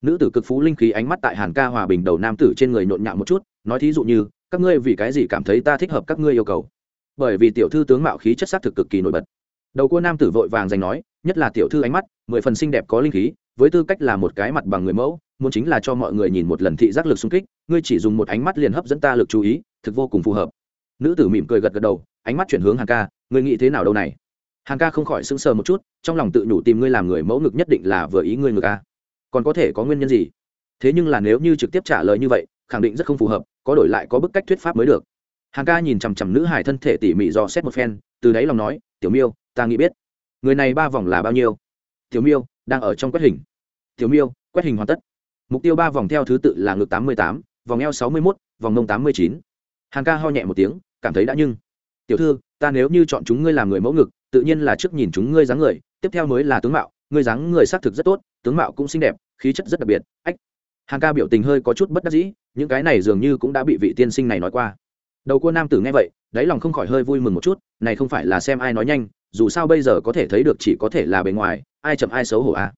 Nữ tử cực phú linh khí ánh mắt tại hàn ca hòa bình đầu nam tử trên người nhộn nhạo một chút, nói thí dụ như các ngươi vì cái gì cảm thấy ta thích hợp các ngươi yêu cầu? Bởi vì tiểu thư tướng mạo khí chất sắc thực cực kỳ nổi bật. Đầu cua nam tử vội vàng giành nói, nhất là tiểu thư ánh mắt, mười phần xinh đẹp có linh khí, với tư cách là một cái mặt bằng người mẫu, muốn chính là cho mọi người nhìn một lần thị giác lực xung kích, ngươi chỉ dùng một ánh mắt liền hấp dẫn ta lực chú ý, thực vô cùng phù hợp. Nữ tử mỉm cười gật gật đầu, ánh mắt chuyển hướng hàng ca, ngươi nghĩ thế nào đâu này? Hàng ca không khỏi sững sờ một chút, trong lòng tự nhủ tìm ngươi làm người mẫu ngực nhất định là vừa ý ngươi ngực a. Còn có thể có nguyên nhân gì? Thế nhưng là nếu như trực tiếp trả lời như vậy khẳng định rất không phù hợp, có đổi lại có bức cách thuyết pháp mới được. Hàng ca nhìn chằm chằm nữ hải thân thể tỉ mỉ dò xét một phen, từ đáy lòng nói, tiểu miêu, ta nghĩ biết. Người này ba vòng là bao nhiêu? Tiểu miêu, đang ở trong quét hình. Tiểu miêu, quét hình hoàn tất. Mục tiêu ba vòng theo thứ tự là ngực tám mươi tám, vòng eo sáu mươi mốt, vòng nông tám mươi chín. Hàng ca ho nhẹ một tiếng, cảm thấy đã nhưng. Tiểu thư, ta nếu như chọn chúng ngươi làm người mẫu ngực, tự nhiên là trước nhìn chúng ngươi dáng người, tiếp theo mới là tướng mạo, ngươi dáng người xác thực rất tốt, tướng mạo cũng xinh đẹp, khí chất rất đặc biệt, ách hàng ca biểu tình hơi có chút bất đắc dĩ, những cái này dường như cũng đã bị vị tiên sinh này nói qua đầu cua nam tử nghe vậy, đáy lòng không khỏi hơi vui mừng một chút, này không phải là xem ai nói nhanh, dù sao bây giờ có thể thấy được chỉ có thể là bề ngoài, ai chậm ai xấu hổ a à.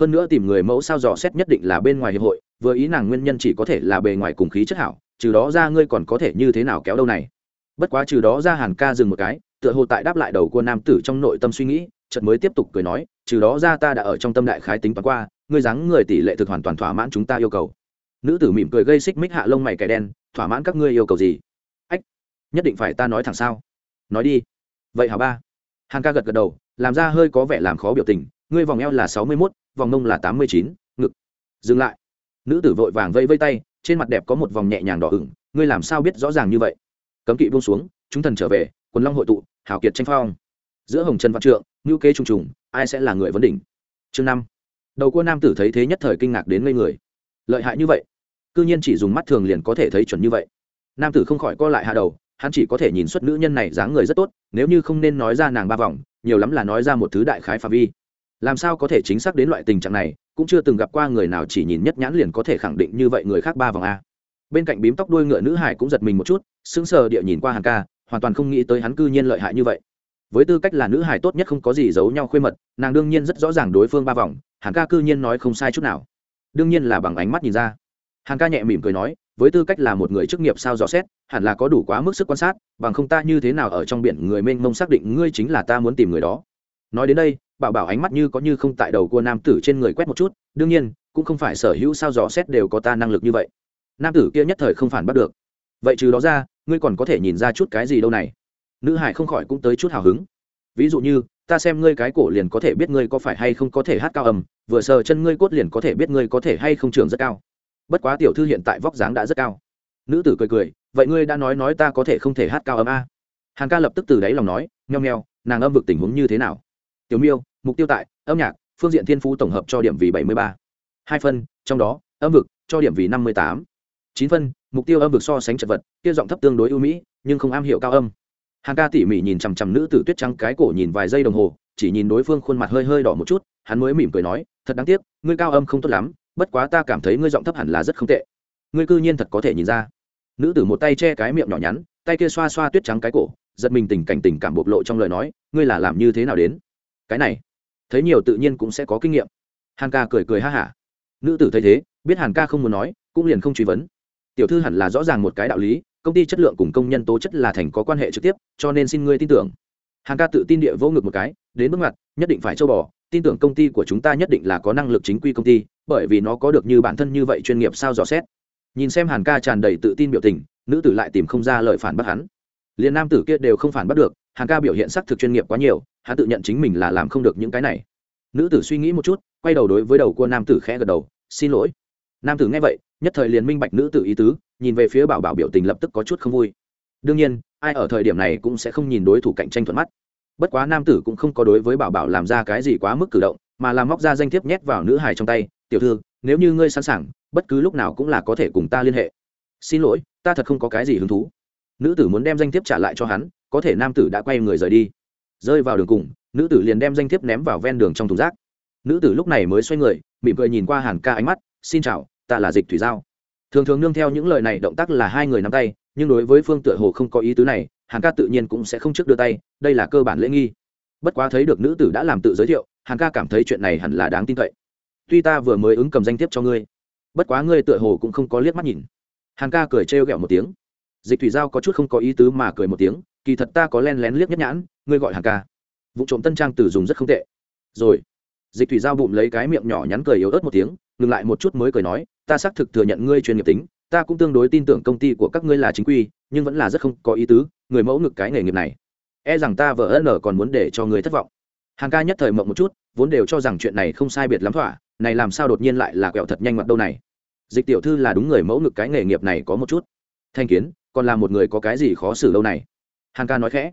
hơn nữa tìm người mẫu sao dò xét nhất định là bên ngoài hiệp hội, vừa ý nàng nguyên nhân chỉ có thể là bề ngoài cùng khí chất hảo, trừ đó ra ngươi còn có thể như thế nào kéo đâu này bất quá trừ đó ra hàn ca dừng một cái, tựa hồ tại đáp lại đầu của nam tử trong nội tâm suy nghĩ, chợt mới tiếp tục cười nói, trừ đó ra ta đã ở trong tâm đại khái tính toán qua ngươi dáng người tỷ lệ thực hoàn toàn thỏa mãn chúng ta yêu cầu. Nữ tử mỉm cười gây xích mích hạ lông mày kẻ đen, thỏa mãn các ngươi yêu cầu gì? Ách, nhất định phải ta nói thẳng sao? Nói đi. Vậy hả ba? Hàn ca gật gật đầu, làm ra hơi có vẻ làm khó biểu tình, ngươi vòng eo là sáu mươi mốt, vòng mông là tám mươi chín, ngực. Dừng lại. Nữ tử vội vàng vây vây tay, trên mặt đẹp có một vòng nhẹ nhàng đỏ ửng, ngươi làm sao biết rõ ràng như vậy? Cấm kỵ buông xuống, chúng thần trở về, quần long hội tụ, hảo kiệt tranh phong. Giữa hồng trần văn trượng ngữ kế trùng trùng, ai sẽ là người vấn đỉnh? Chương năm đầu cua nam tử thấy thế nhất thời kinh ngạc đến ngây người. Lợi hại như vậy? Cư nhiên chỉ dùng mắt thường liền có thể thấy chuẩn như vậy. Nam tử không khỏi co lại hạ đầu, hắn chỉ có thể nhìn xuất nữ nhân này dáng người rất tốt, nếu như không nên nói ra nàng ba vòng, nhiều lắm là nói ra một thứ đại khái pha vi. Làm sao có thể chính xác đến loại tình trạng này, cũng chưa từng gặp qua người nào chỉ nhìn nhất nhãn liền có thể khẳng định như vậy người khác ba vòng a. Bên cạnh bím tóc đuôi ngựa nữ hải cũng giật mình một chút, sững sờ địa nhìn qua hàng ca, hoàn toàn không nghĩ tới hắn cư nhiên lợi hại như vậy với tư cách là nữ hải tốt nhất không có gì giấu nhau khuê mật, nàng đương nhiên rất rõ ràng đối phương ba vòng hàng ca cư nhiên nói không sai chút nào. Đương nhiên là bằng ánh mắt nhìn ra. Hàng ca nhẹ mỉm cười nói, với tư cách là một người chức nghiệp sao dò xét, hẳn là có đủ quá mức sức quan sát, bằng không ta như thế nào ở trong biển người mênh mông xác định ngươi chính là ta muốn tìm người đó. Nói đến đây, bảo bảo ánh mắt như có như không tại đầu của nam tử trên người quét một chút, đương nhiên, cũng không phải sở hữu sao dò xét đều có ta năng lực như vậy. Nam tử kia nhất thời không phản bắt được. Vậy trừ đó ra, ngươi còn có thể nhìn ra chút cái gì đâu này? Nữ hải không khỏi cũng tới chút hào hứng. Ví dụ như, ta xem ngươi cái cổ liền có thể biết ngươi có phải hay không có thể hát cao âm. vừa sờ chân ngươi cốt liền có thể biết ngươi có thể hay không trường rất cao. Bất quá tiểu thư hiện tại vóc dáng đã rất cao. Nữ tử cười cười, vậy ngươi đã nói nói ta có thể không thể hát cao âm a? Hàng ca lập tức từ đáy lòng nói nheo nheo nàng âm vực tình huống như thế nào? Tiểu miêu, mục tiêu tại, âm nhạc, phương diện thiên phú tổng hợp cho điểm vì bảy mươi ba. Hai phân, trong đó, âm vực, cho điểm vì năm mươi tám. Chín phân, mục tiêu âm vực so sánh chật vật, kia giọng thấp tương đối ưu mỹ, nhưng không am hiểu cao âm hàng ca tỉ mỉ nhìn chằm chằm nữ tử tuyết trắng cái cổ nhìn vài giây đồng hồ, chỉ nhìn đối phương khuôn mặt hơi hơi đỏ một chút, hắn mới mỉm cười nói, thật đáng tiếc, ngươi cao âm không tốt lắm, bất quá ta cảm thấy ngươi giọng thấp hẳn là rất không tệ. Ngươi cư nhiên thật có thể nhìn ra. Nữ tử một tay che cái miệng nhỏ nhắn, tay kia xoa xoa tuyết trắng cái cổ, giật mình tình cảnh tình cảm bộc lộ trong lời nói, ngươi là làm như thế nào đến? Cái này, thấy nhiều tự nhiên cũng sẽ có kinh nghiệm. Hàn ca cười cười ha hả. Nữ tử thấy thế, biết hàn ca không muốn nói, cũng liền không truy vấn. Tiểu thư hẳn là rõ ràng một cái đạo lý công ty chất lượng cùng công nhân tố chất là thành có quan hệ trực tiếp, cho nên xin ngươi tin tưởng. Hàn ca tự tin địa vô ngực một cái, đến bước ngoặt, nhất định phải châu bò, tin tưởng công ty của chúng ta nhất định là có năng lực chính quy công ty, bởi vì nó có được như bản thân như vậy chuyên nghiệp sao dò xét. Nhìn xem hàn ca tràn đầy tự tin biểu tình, nữ tử lại tìm không ra lời phản bác hắn. Liền nam tử kia đều không phản bác được, hàn ca biểu hiện sắc thực chuyên nghiệp quá nhiều, hắn tự nhận chính mình là làm không được những cái này. Nữ tử suy nghĩ một chút, quay đầu đối với đầu của nam tử khẽ gật đầu, xin lỗi. Nam tử nghe vậy, nhất thời liền minh bạch nữ tử ý tứ nhìn về phía bảo bảo biểu tình lập tức có chút không vui. Đương nhiên, ai ở thời điểm này cũng sẽ không nhìn đối thủ cạnh tranh thuận mắt. Bất quá nam tử cũng không có đối với bảo bảo làm ra cái gì quá mức cử động, mà làm móc ra danh thiếp nhét vào nữ hài trong tay, tiểu thư, nếu như ngươi sẵn sàng, bất cứ lúc nào cũng là có thể cùng ta liên hệ. Xin lỗi, ta thật không có cái gì hứng thú. Nữ tử muốn đem danh thiếp trả lại cho hắn, có thể nam tử đã quay người rời đi. Rơi vào đường cùng, nữ tử liền đem danh thiếp ném vào ven đường trong thùng rác. Nữ tử lúc này mới xoay người, mỉm cười nhìn qua hàn ca ánh mắt, xin chào, ta là dịch thủy giao thường thường nương theo những lời này động tác là hai người nắm tay, nhưng đối với phương tựa hồ không có ý tứ này, hàn ca tự nhiên cũng sẽ không trước đưa tay, đây là cơ bản lễ nghi. Bất quá thấy được nữ tử đã làm tự giới thiệu, hàn ca cảm thấy chuyện này hẳn là đáng tin cậy. Tuy ta vừa mới ứng cầm danh thiếp cho ngươi, bất quá ngươi tựa hồ cũng không có liếc mắt nhìn. Hàn ca cười trêu ghẹo một tiếng. Dịch thủy giao có chút không có ý tứ mà cười một tiếng, kỳ thật ta có len lén liếc nhất nhãn, ngươi gọi hàn ca. Vụ trộm tân trang tử dùng rất không tệ. Rồi, dịch thủy giao bụng lấy cái miệng nhỏ nhắn cười yếu ớt một tiếng ngừng lại một chút mới cười nói, ta xác thực thừa nhận ngươi chuyên nghiệp tính, ta cũng tương đối tin tưởng công ty của các ngươi là chính quy, nhưng vẫn là rất không có ý tứ, người mẫu ngực cái nghề nghiệp này e rằng ta vợ ân còn muốn để cho người thất vọng. Hàng ca nhất thời mộng một chút, vốn đều cho rằng chuyện này không sai biệt lắm thỏa, này làm sao đột nhiên lại là quẹo thật nhanh mặt đâu này. Dịch tiểu thư là đúng người mẫu ngực cái nghề nghiệp này có một chút. Thanh kiến, còn là một người có cái gì khó xử lâu này? Hàng ca nói khẽ.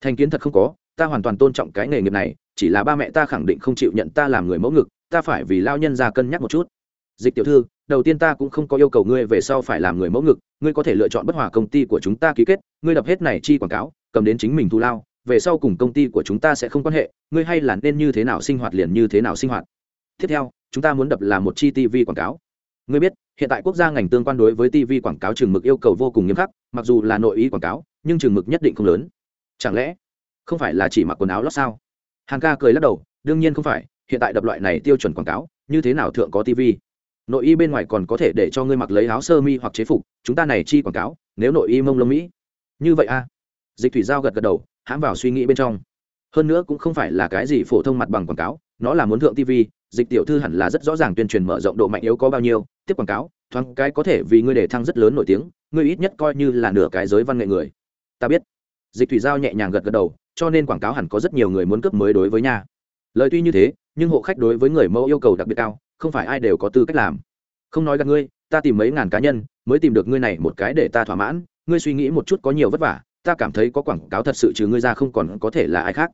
Thanh kiến thật không có, ta hoàn toàn tôn trọng cái nghề nghiệp này, chỉ là ba mẹ ta khẳng định không chịu nhận ta làm người mẫu ngực ta phải vì lao nhân ra cân nhắc một chút. Dịch tiểu thư, đầu tiên ta cũng không có yêu cầu ngươi về sau phải làm người mẫu ngực, ngươi có thể lựa chọn bất hòa công ty của chúng ta ký kết, ngươi đập hết này chi quảng cáo, cầm đến chính mình thu lao, về sau cùng công ty của chúng ta sẽ không quan hệ, ngươi hay là nên như thế nào sinh hoạt liền như thế nào sinh hoạt. Tiếp theo, chúng ta muốn đập là một chi tv quảng cáo. Ngươi biết, hiện tại quốc gia ngành tương quan đối với tv quảng cáo trường mực yêu cầu vô cùng nghiêm khắc, mặc dù là nội ý quảng cáo, nhưng trường mực nhất định không lớn. Chẳng lẽ không phải là chỉ mặc quần áo lót sao? Hàn ca cười lắc đầu, đương nhiên không phải hiện tại đập loại này tiêu chuẩn quảng cáo, như thế nào thượng có tv nội y bên ngoài còn có thể để cho ngươi mặc lấy áo sơ mi hoặc chế phục, chúng ta này chi quảng cáo, nếu nội y mông lông mỹ. Như vậy a dịch thủy giao gật gật đầu, hãm vào suy nghĩ bên trong. Hơn nữa cũng không phải là cái gì phổ thông mặt bằng quảng cáo, nó là muốn thượng tv dịch tiểu thư hẳn là rất rõ ràng tuyên truyền mở rộng độ mạnh yếu có bao nhiêu, tiếp quảng cáo, thoáng cái có thể vì ngươi để thăng rất lớn nổi tiếng, ngươi ít nhất coi như là nửa cái giới văn nghệ người. Ta biết. Dịch thủy giao nhẹ nhàng gật gật đầu, cho nên quảng cáo hẳn có rất nhiều người muốn cấp mới đối với nhà lời tuy như thế nhưng hộ khách đối với người mẫu yêu cầu đặc biệt cao, không phải ai đều có tư cách làm. Không nói gặp ngươi, ta tìm mấy ngàn cá nhân, mới tìm được ngươi này một cái để ta thỏa mãn. Ngươi suy nghĩ một chút có nhiều vất vả, ta cảm thấy có quảng cáo thật sự trừ ngươi ra không còn có thể là ai khác.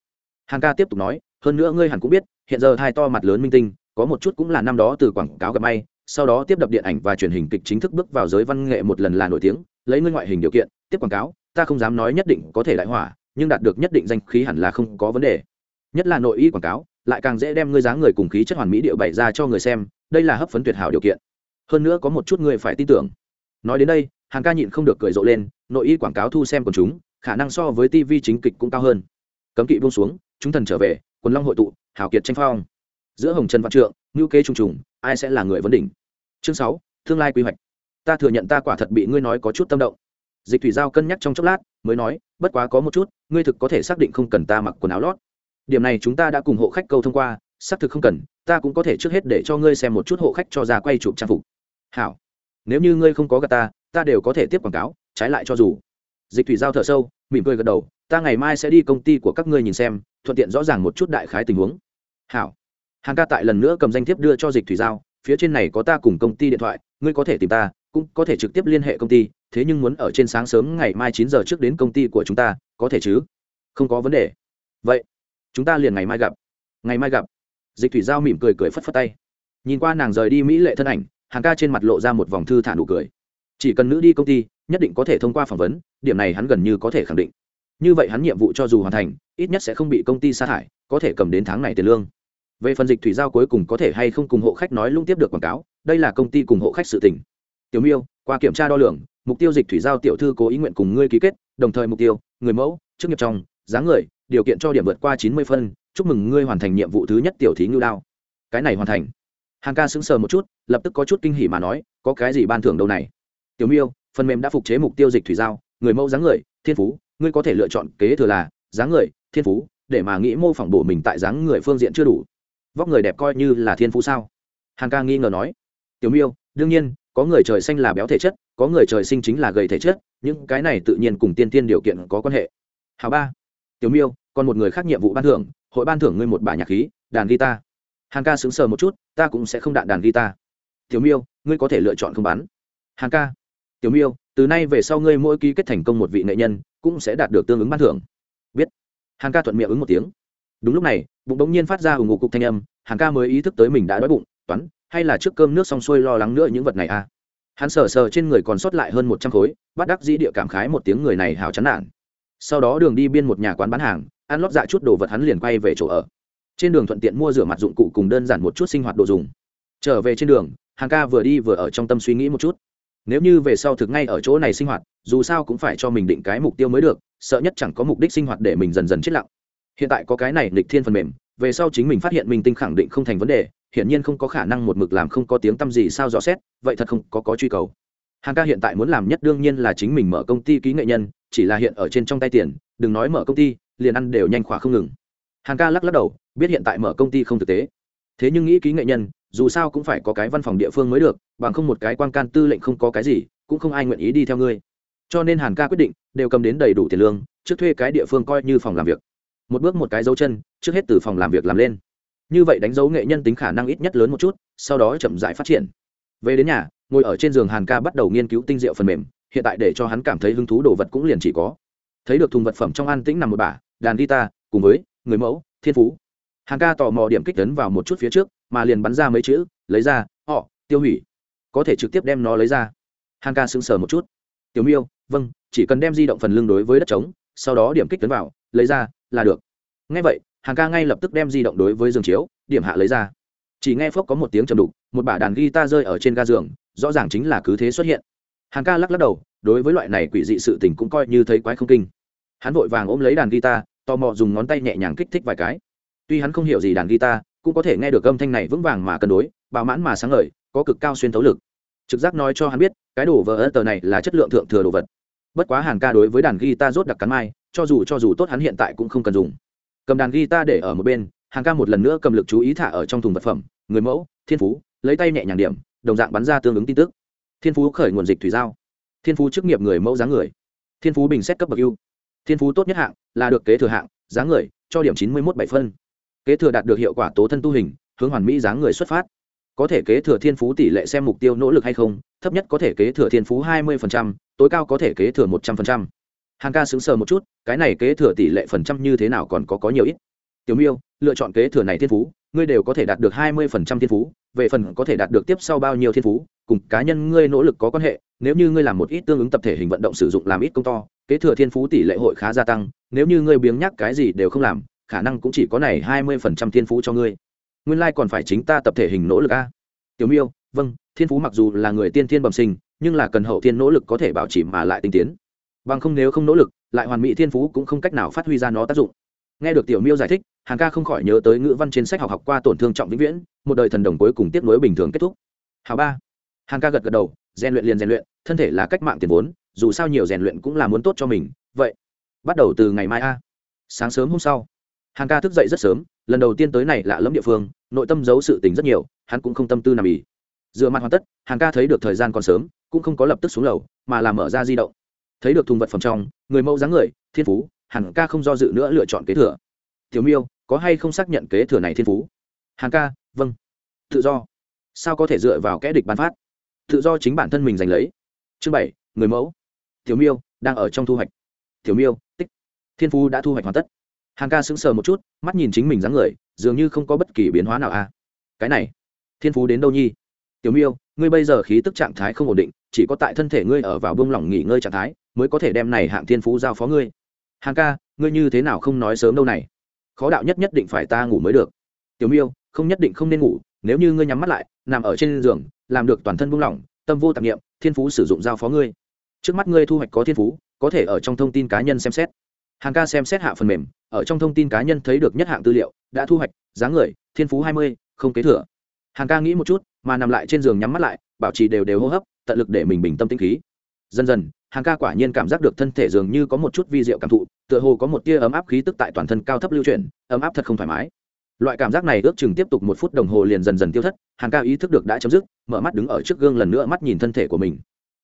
Hàng ca tiếp tục nói, hơn nữa ngươi hẳn cũng biết, hiện giờ hai to mặt lớn minh tinh, có một chút cũng là năm đó từ quảng cáo gặp may, sau đó tiếp đập điện ảnh và truyền hình kịch chính thức bước vào giới văn nghệ một lần là nổi tiếng, lấy ngươi ngoại hình điều kiện, tiếp quảng cáo, ta không dám nói nhất định có thể đại hỏa, nhưng đạt được nhất định danh khí hẳn là không có vấn đề. Nhất là nội y quảng cáo lại càng dễ đem ngươi dáng người cùng khí chất hoàn mỹ điệu bày ra cho người xem, đây là hấp phấn tuyệt hảo điều kiện. Hơn nữa có một chút người phải tin tưởng. Nói đến đây hàng ca nhịn không được cười rộ lên, nội y quảng cáo thu xem của chúng, khả năng so với tv chính kịch cũng cao hơn. Cấm kỵ buông xuống, chúng thần trở về, quần long hội tụ, hào kiệt tranh phong. Giữa hồng trần văn trượng ngữ kế trùng trùng, ai sẽ là người vấn đỉnh? Chương sáu, tương lai quy hoạch. Ta thừa nhận ta quả thật bị ngươi nói có chút tâm động. Dịch thủy giao cân nhắc trong chốc lát, mới nói, bất quá có một chút, ngươi thực có thể xác định không cần ta mặc quần áo lót điểm này chúng ta đã cùng hộ khách câu thông qua, xác thực không cần, ta cũng có thể trước hết để cho ngươi xem một chút hộ khách cho ra quay chụp trang phục. Hảo. Nếu như ngươi không có gà ta ta đều có thể tiếp quảng cáo, trái lại cho dù. Dịch thủy giao thở sâu, mỉm cười gật đầu, ta ngày mai sẽ đi công ty của các ngươi nhìn xem, thuận tiện rõ ràng một chút đại khái tình huống. Hảo. Hàng ca tại lần nữa cầm danh thiếp đưa cho dịch thủy giao, phía trên này có ta cùng công ty điện thoại, ngươi có thể tìm ta, cũng có thể trực tiếp liên hệ công ty, thế nhưng muốn ở trên sáng sớm ngày mai chín giờ trước đến công ty của chúng ta, có thể chứ? Không có vấn đề. Vậy chúng ta liền ngày mai gặp. Ngày mai gặp. Dịch thủy giao mỉm cười cười phất phất tay. Nhìn qua nàng rời đi mỹ lệ thân ảnh, hàng ca trên mặt lộ ra một vòng thư thả nụ cười. Chỉ cần nữ đi công ty, nhất định có thể thông qua phỏng vấn, điểm này hắn gần như có thể khẳng định. Như vậy hắn nhiệm vụ cho dù hoàn thành, ít nhất sẽ không bị công ty sa thải, có thể cầm đến tháng này tiền lương. Về phần dịch thủy giao cuối cùng có thể hay không cùng hộ khách nói lung tiếp được quảng cáo, đây là công ty cùng hộ khách sự tỉnh tiểu miêu, qua kiểm tra đo lường, mục tiêu dịch thủy giao tiểu thư cố ý nguyện cùng ngươi ký kết, đồng thời mục tiêu, người mẫu, chức nghiệp trong, dáng người điều kiện cho điểm vượt qua chín mươi phân, chúc mừng ngươi hoàn thành nhiệm vụ thứ nhất tiểu thí ngưu đao. Cái này hoàn thành. Hàn ca sững sờ một chút, lập tức có chút kinh hỉ mà nói, có cái gì ban thưởng đâu này? Tiểu miêu, phần mềm đã phục chế mục tiêu dịch thủy giao, người mẫu dáng người, thiên phú, ngươi có thể lựa chọn kế thừa là dáng người, thiên phú, để mà nghĩ mô phỏng bổ mình tại dáng người phương diện chưa đủ. Vóc người đẹp coi như là thiên phú sao? Hàn ca nghi ngờ nói. Tiểu miêu, đương nhiên, có người trời sinh là béo thể chất, có người trời sinh chính là gầy thể chất, những cái này tự nhiên cùng tiên tiên điều kiện có quan hệ. Hào ba tiểu miêu, còn một người khác nhiệm vụ ban thưởng, hội ban thưởng ngươi một bài nhạc khí, đàn guitar. Hàng ca sững sờ một chút, ta cũng sẽ không đạn đàn guitar. Tiểu miêu, ngươi có thể lựa chọn không bán hàng ca, tiểu miêu, từ nay về sau ngươi mỗi ký kết thành công một vị nghệ nhân, cũng sẽ đạt được tương ứng ban thưởng. Biết. Hàng ca thuận miệng ứng một tiếng. Đúng lúc này, bụng bỗng nhiên phát ra ủng ngục cục thanh âm hàng ca mới ý thức tới mình đã đói bụng, toán, hay là trước cơm nước xong xuôi lo lắng nữa những vật này à? Hắn sờ sờ trên người còn sót lại hơn một trăm khối bắt đắc dĩ địa cảm khái một tiếng người này hào chán nản sau đó đường đi biên một nhà quán bán hàng, ăn lót dạ chút đồ vật hắn liền quay về chỗ ở. Trên đường thuận tiện mua rửa mặt dụng cụ cùng đơn giản một chút sinh hoạt đồ dùng. Trở về trên đường, hàng ca vừa đi vừa ở trong tâm suy nghĩ một chút. Nếu như về sau thực ngay ở chỗ này sinh hoạt, dù sao cũng phải cho mình định cái mục tiêu mới được, sợ nhất chẳng có mục đích sinh hoạt để mình dần dần chết lặng. Hiện tại có cái này lịch thiên phần mềm, về sau chính mình phát hiện mình tinh khẳng định không thành vấn đề, hiển nhiên không có khả năng một mực làm không có tiếng t â m gì sao rõ xét, vậy thật không có có truy cầu hàng ca hiện tại muốn làm nhất đương nhiên là chính mình mở công ty ký nghệ nhân, chỉ là hiện ở trên trong tay tiền, đừng nói mở công ty, liền ăn đều nhanh khỏa không ngừng. Hàng ca lắc lắc đầu, biết hiện tại mở công ty không thực tế. Thế nhưng nghĩ ký nghệ nhân, dù sao cũng phải có cái văn phòng địa phương mới được, bằng không một cái quan can tư lệnh không có cái gì, cũng không ai nguyện ý đi theo ngươi. Cho nên hàn ca quyết định, đều cầm đến đầy đủ tiền lương, trước thuê cái địa phương coi như phòng làm việc. Một bước một cái dấu chân, trước hết từ phòng làm việc làm lên. Như vậy đánh dấu nghệ nhân tính khả năng ít nhất lớn một chút, sau đó chậm dại phát triển. Về đến nhà ngồi ở trên giường hàn ca bắt đầu nghiên cứu tinh diệu phần mềm, hiện tại để cho hắn cảm thấy hứng thú đồ vật cũng liền chỉ có. Thấy được thùng vật phẩm trong an tĩnh nằm một bả, đàn guitar, cùng với người mẫu, thiên phú. Hàn ca tò mò điểm kích tấn vào một chút phía trước, mà liền bắn ra mấy chữ, lấy ra, họ, tiêu hủy. Có thể trực tiếp đem nó lấy ra. Hàn ca sững sờ một chút. Tiểu miêu vâng chỉ cần đem di động phần lưng đối với đất trống, sau đó điểm kích tấn vào, lấy ra, là được. Ngay vậy, Hàn ca ngay lập tức đem di động đối với giường chiếu, điểm hạ lấy ra. Chỉ nghe phốc có một tiếng trầm đục, một bả đàn guitar rơi ở trên ga giường rõ ràng chính là cứ thế xuất hiện. Hàn ca lắc lắc đầu, đối với loại này quỷ dị sự tình cũng coi như thấy quái không kinh. Hắn vội vàng ôm lấy đàn guitar, tò mò dùng ngón tay nhẹ nhàng kích thích vài cái. Tuy hắn không hiểu gì đàn guitar, cũng có thể nghe được âm thanh này vững vàng mà cân đối bào mãn mà sáng ngời, có cực cao xuyên thấu lực. Trực giác nói cho hắn biết, cái đồ vờ ơ tờ này là chất lượng thượng thừa đồ vật. Bất quá hàn ca đối với đàn guitar rốt đặc cắn mai, cho dù cho dù tốt hắn hiện tại cũng không cần dùng. Cầm đàn guitar để ở một bên, hàn ca một lần nữa cầm lực chú ý thả ở trong thùng vật phẩm, người mẫu, thiên phú, lấy tay nhẹ nhàng điểm đồng dạng bắn ra tương ứng tin tức. Thiên phú khởi nguồn dịch thủy giao. Thiên phú chức nghiệp người mẫu dáng người. Thiên phú bình xét cấp bậc ưu. Thiên phú tốt nhất hạng, là được kế thừa hạng, dáng người, cho điểm chín mươi một bảy phân. Kế thừa đạt được hiệu quả tố thân tu hình, hướng hoàn mỹ dáng người xuất phát. Có thể kế thừa thiên phú tỷ lệ xem mục tiêu nỗ lực hay không, thấp nhất có thể kế thừa thiên phú hai mươi tối cao có thể kế thừa một trăm linh hàng ca xứng sờ một chút, cái này kế thừa tỷ lệ phần trăm như thế nào còn có có nhiều ít. Tiểu miêu, lựa chọn kế thừa này thiên phú ngươi đều có thể đạt được hai mươi thiên phú, về phần có thể đạt được tiếp sau bao nhiêu thiên phú, cùng cá nhân ngươi nỗ lực có quan hệ, nếu như ngươi làm một ít tương ứng tập thể hình vận động sử dụng làm ít công to, kế thừa thiên phú tỷ lệ hội khá gia tăng, nếu như ngươi biếng nhắc cái gì đều không làm, khả năng cũng chỉ có này hai mươi phần trăm thiên phú cho ngươi. Nguyên lai、like、còn phải chính ta tập thể hình nỗ lực a. Tiểu miêu vâng thiên phú mặc dù là người tiên thiên bẩm sinh, nhưng là cần hậu thiên nỗ lực có thể bảo trì mà lại tinh tiến. Bằng không nếu không nỗ lực, lại hoàn mỹ thiên phú cũng không cách nào phát huy ra nó tác dụng nghe được tiểu miêu giải thích hàng ca không khỏi nhớ tới ngữ văn trên sách học học qua tổn thương trọng vĩnh viễn, một đời thần đồng cuối cùng tiếp nối bình thường kết thúc. Hào ba. Hàng ca gật gật đầu, rèn luyện liền rèn luyện, thân thể là cách mạng tiền vốn, dù sao nhiều rèn luyện cũng là muốn tốt cho mình. Vậy, bắt đầu từ ngày mai a. Sáng sớm hôm sau hàng ca thức dậy rất sớm, lần đầu tiên tới này lạ lẫm địa phương, nội tâm giấu sự tình rất nhiều, hắn cũng không tâm tư nằm ỉ dựa mặt hoàn tất hàng ca thấy được thời gian còn sớm, cũng không có lập tức xuống lầu, mà làm mở ra di động. Thấy được thùng vật phẩm trong, người mẫu dáng người, thiên phú Hàn ca không do dự nữa lựa chọn kế thừa. Tiểu miêu, có hay không xác nhận kế thừa này thiên phú? Hàn ca vâng. Tự do. Sao có thể dựa vào kẽ địch bán phát? Tự do chính bản thân mình giành lấy. Chương bảy, người mẫu. Tiểu miêu, đang ở trong thu hoạch. Tiểu miêu, tích. Thiên phú đã thu hoạch hoàn tất. Hàn ca sững sờ một chút, mắt nhìn chính mình dáng người, dường như không có bất kỳ biến hóa nào a à. cái này, thiên phú đến đâu nhi? Tiểu miêu, ngươi bây giờ khí tức trạng thái không ổn định, chỉ có tại thân thể ngươi ở vào bông lỏng nghỉ ngơi trạng thái, mới có thể đem này hạng thiên phú giao phó ngươi hàng ca, ngươi như thế nào không nói sớm đâu này? Khó đạo nhất nhất định phải ta ngủ mới được. Tiểu miêu, không nhất định không nên ngủ, nếu như ngươi nhắm mắt lại, nằm ở trên giường, làm được toàn thân buông lỏng, tâm vô tạp nghiệm thiên phú sử dụng giao phó ngươi. Trước mắt ngươi thu hoạch có thiên phú, có thể ở trong thông tin cá nhân xem xét. Hàng ca xem xét hạ phần mềm, ở trong thông tin cá nhân thấy được nhất hạng tư liệu, đã thu hoạch, giá người, thiên phú hai mươi, không kế thừa. Hàng ca nghĩ một chút, mà nằm lại trên giường nhắm mắt lại, bảo trì đều đều hô hấp, tận lực để mình bình tâm tĩnh khí dần dần, hàng ca quả nhiên cảm giác được thân thể dường như có một chút vi diệu cảm thụ, tựa hồ có một tia ấm áp khí tức tại toàn thân cao thấp lưu chuyển, ấm áp thật không thoải mái. Loại cảm giác này ước chừng tiếp tục một phút đồng hồ liền dần dần tiêu thất, hàng ca ý thức được đã chấm dứt, mở mắt đứng ở trước gương lần nữa mắt nhìn thân thể của mình.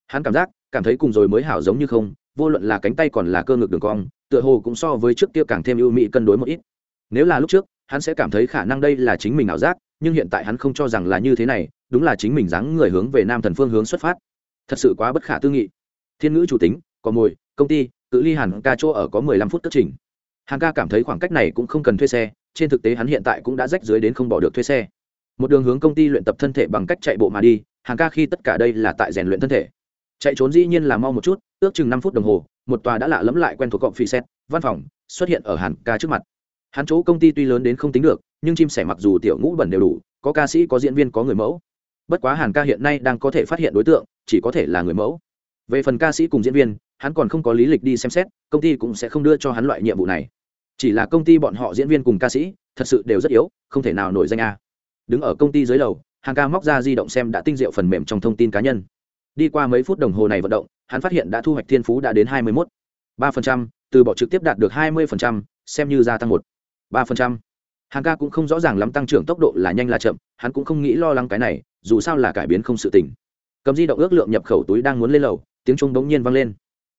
Hắn cảm giác, cảm thấy cùng rồi mới hảo giống như không, vô luận là cánh tay còn là cơ ngực đường cong, tựa hồ cũng so với trước kia càng thêm ưu mỹ cân đối một ít. Nếu là lúc trước, hắn sẽ cảm thấy khả năng đây là chính mình ảo giác, nhưng hiện tại hắn không cho rằng là như thế này, đúng là chính mình dáng người hướng về nam thần phương hướng xuất phát. Thật sự quá bất khả tư nghị thiên ngữ chủ tính, có mồi, công ty, cự ly hàn ca chỗ ở có mười lăm phút tất trình. Hàn ca cảm thấy khoảng cách này cũng không cần thuê xe, trên thực tế hắn hiện tại cũng đã rách dưới đến không bỏ được thuê xe. Một đường hướng công ty luyện tập thân thể bằng cách chạy bộ mà đi hàng ca khi tất cả đây là tại rèn luyện thân thể. Chạy trốn dĩ nhiên là mau một chút, ước chừng năm phút đồng hồ, một tòa đã lạ lẫm lại quen thuộc cọng phi xét văn phòng, xuất hiện ở hàn ca trước mặt. Hắn chỗ công ty tuy lớn đến không tính được, nhưng chim sẻ mặc dù tiểu ngũ bẩn đều đủ, có ca sĩ, có diễn viên, có người mẫu. Bất quá hàn ca hiện nay đang có thể phát hiện đối tượng, chỉ có thể là người mẫu về phần ca sĩ cùng diễn viên, hắn còn không có lý lịch đi xem xét, công ty cũng sẽ không đưa cho hắn loại nhiệm vụ này. Chỉ là công ty bọn họ diễn viên cùng ca sĩ, thật sự đều rất yếu, không thể nào nổi danh a. Đứng ở công ty dưới lầu, hàng ca móc ra di động xem đã tinh diệu phần mềm trong thông tin cá nhân. Đi qua mấy phút đồng hồ này vận động, hắn phát hiện đã thu hoạch thiên phú đã đến hai mươi mốt. ba phần trăm, từ bỏ trực tiếp đạt được hai mươi phần trăm, xem như gia tăng một. ba phần trăm. Hàng ca cũng không rõ ràng lắm tăng trưởng tốc độ là nhanh là chậm, hắn cũng không nghĩ lo lắng cái này, dù sao là cải biến không sự tình. cầm di động ước lượng nhập khẩu túi đang muốn lên lầu tiếng trung bỗng nhiên vang lên.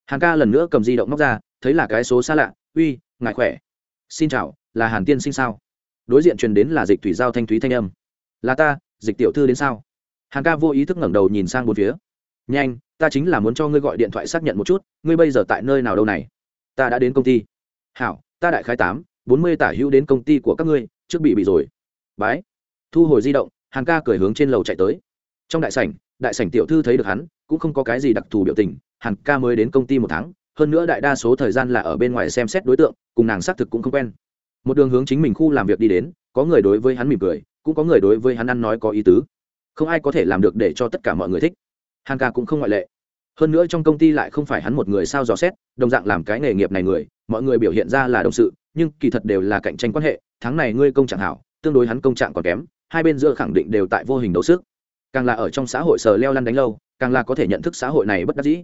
Hàn ca lần nữa cầm di động móc ra, thấy là cái số xa lạ, uy ngại khỏe. Xin chào, là hàn tiên sinh sao? Đối diện truyền đến là dịch thủy giao thanh thúy thanh âm. Là ta, dịch tiểu thư đến sao? Hàn ca vô ý thức ngẩng đầu nhìn sang bốn phía. Nhanh, ta chính là muốn cho ngươi gọi điện thoại xác nhận một chút, ngươi bây giờ tại nơi nào đâu này? Ta đã đến công ty. Hảo, ta đại khai tám, bốn mươi tả hữu đến công ty của các ngươi, trước bị bị rồi. Bái. Thu hồi di động, hàn ca cười hướng trên lầu chạy tới. Trong đại sảnh đại sảnh tiểu thư thấy được hắn cũng không có cái gì đặc thù biểu tình, hàn ca mới đến công ty một tháng, hơn nữa đại đa số thời gian là ở bên ngoài xem xét đối tượng, cùng nàng xác thực cũng không quen. Một đường hướng chính mình khu làm việc đi đến, có người đối với hắn mỉm cười, cũng có người đối với hắn ăn nói có ý tứ. Không ai có thể làm được để cho tất cả mọi người thích. Hàn ca cũng không ngoại lệ. Hơn nữa trong công ty lại không phải hắn một người sao dò xét, đồng dạng làm cái nghề nghiệp này người, mọi người biểu hiện ra là đồng sự, nhưng kỳ thật đều là cạnh tranh quan hệ, tháng này ngươi công trạng hảo, tương đối hắn công trạng còn kém, hai bên giữa khẳng định đều tại vô hình đấu sức. Càng là ở trong xã hội sờ leo lăn đánh lâu càng là có thể nhận thức xã hội này bất đắc dĩ.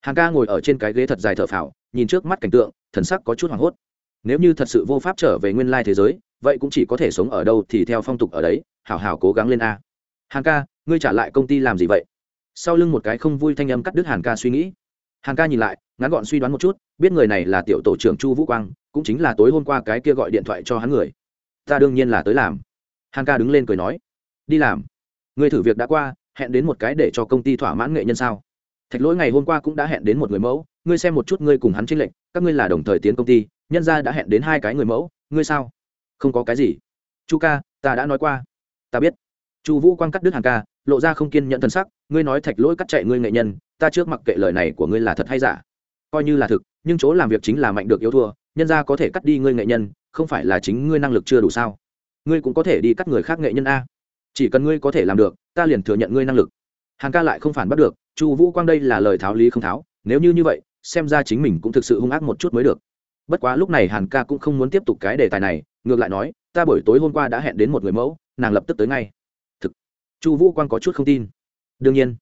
Hàng ca ngồi ở trên cái ghế thật dài thở phào, nhìn trước mắt cảnh tượng, thần sắc có chút hoảng hốt. Nếu như thật sự vô pháp trở về nguyên lai thế giới, vậy cũng chỉ có thể sống ở đâu thì theo phong tục ở đấy, hảo hảo cố gắng lên a. Hàng ca, ngươi trả lại công ty làm gì vậy? Sau lưng một cái không vui thanh âm cắt đứt hàn ca suy nghĩ. Hàn ca nhìn lại, ngắn gọn suy đoán một chút, biết người này là tiểu tổ trưởng chu vũ quang, cũng chính là tối hôm qua cái kia gọi điện thoại cho hắn người. Ta đương nhiên là tới làm. Hàn ca đứng lên cười nói. Đi làm. Người thử việc đã qua hẹn đến một cái để cho công ty thỏa mãn nghệ nhân sao? Thạch lỗi ngày hôm qua cũng đã hẹn đến một người mẫu, ngươi xem một chút ngươi cùng hắn tranh lệnh các ngươi là đồng thời tiến công ty, nhân ra đã hẹn đến hai cái người mẫu, ngươi sao? Không có cái gì. Chu ca, ta đã nói qua. Ta biết. Chu vũ quang cắt đứt hàng ca, lộ ra không kiên nhận thân sắc, ngươi nói thạch lỗi cắt chạy ngươi nghệ nhân, ta trước mặc kệ lời này của ngươi là thật hay giả. Coi như là thực, nhưng chỗ làm việc chính là mạnh được yếu thua, nhân ra có thể cắt đi ngươi nghệ nhân, không phải là chính ngươi năng lực chưa đủ sao? Ngươi cũng có thể đi cắt người khác nghệ nhân a. Chỉ cần ngươi có thể làm được ta liền thừa nhận ngươi năng lực. Hàng ca lại không phản bắt được, chu vũ quang đây là lời tháo lý không tháo, nếu như như vậy, xem ra chính mình cũng thực sự hung ác một chút mới được. Bất quá lúc này hàn ca cũng không muốn tiếp tục cái đề tài này, ngược lại nói, ta buổi tối hôm qua đã hẹn đến một người mẫu, nàng lập tức tới ngay. Thực, chu vũ quang có chút không tin. Đương nhiên.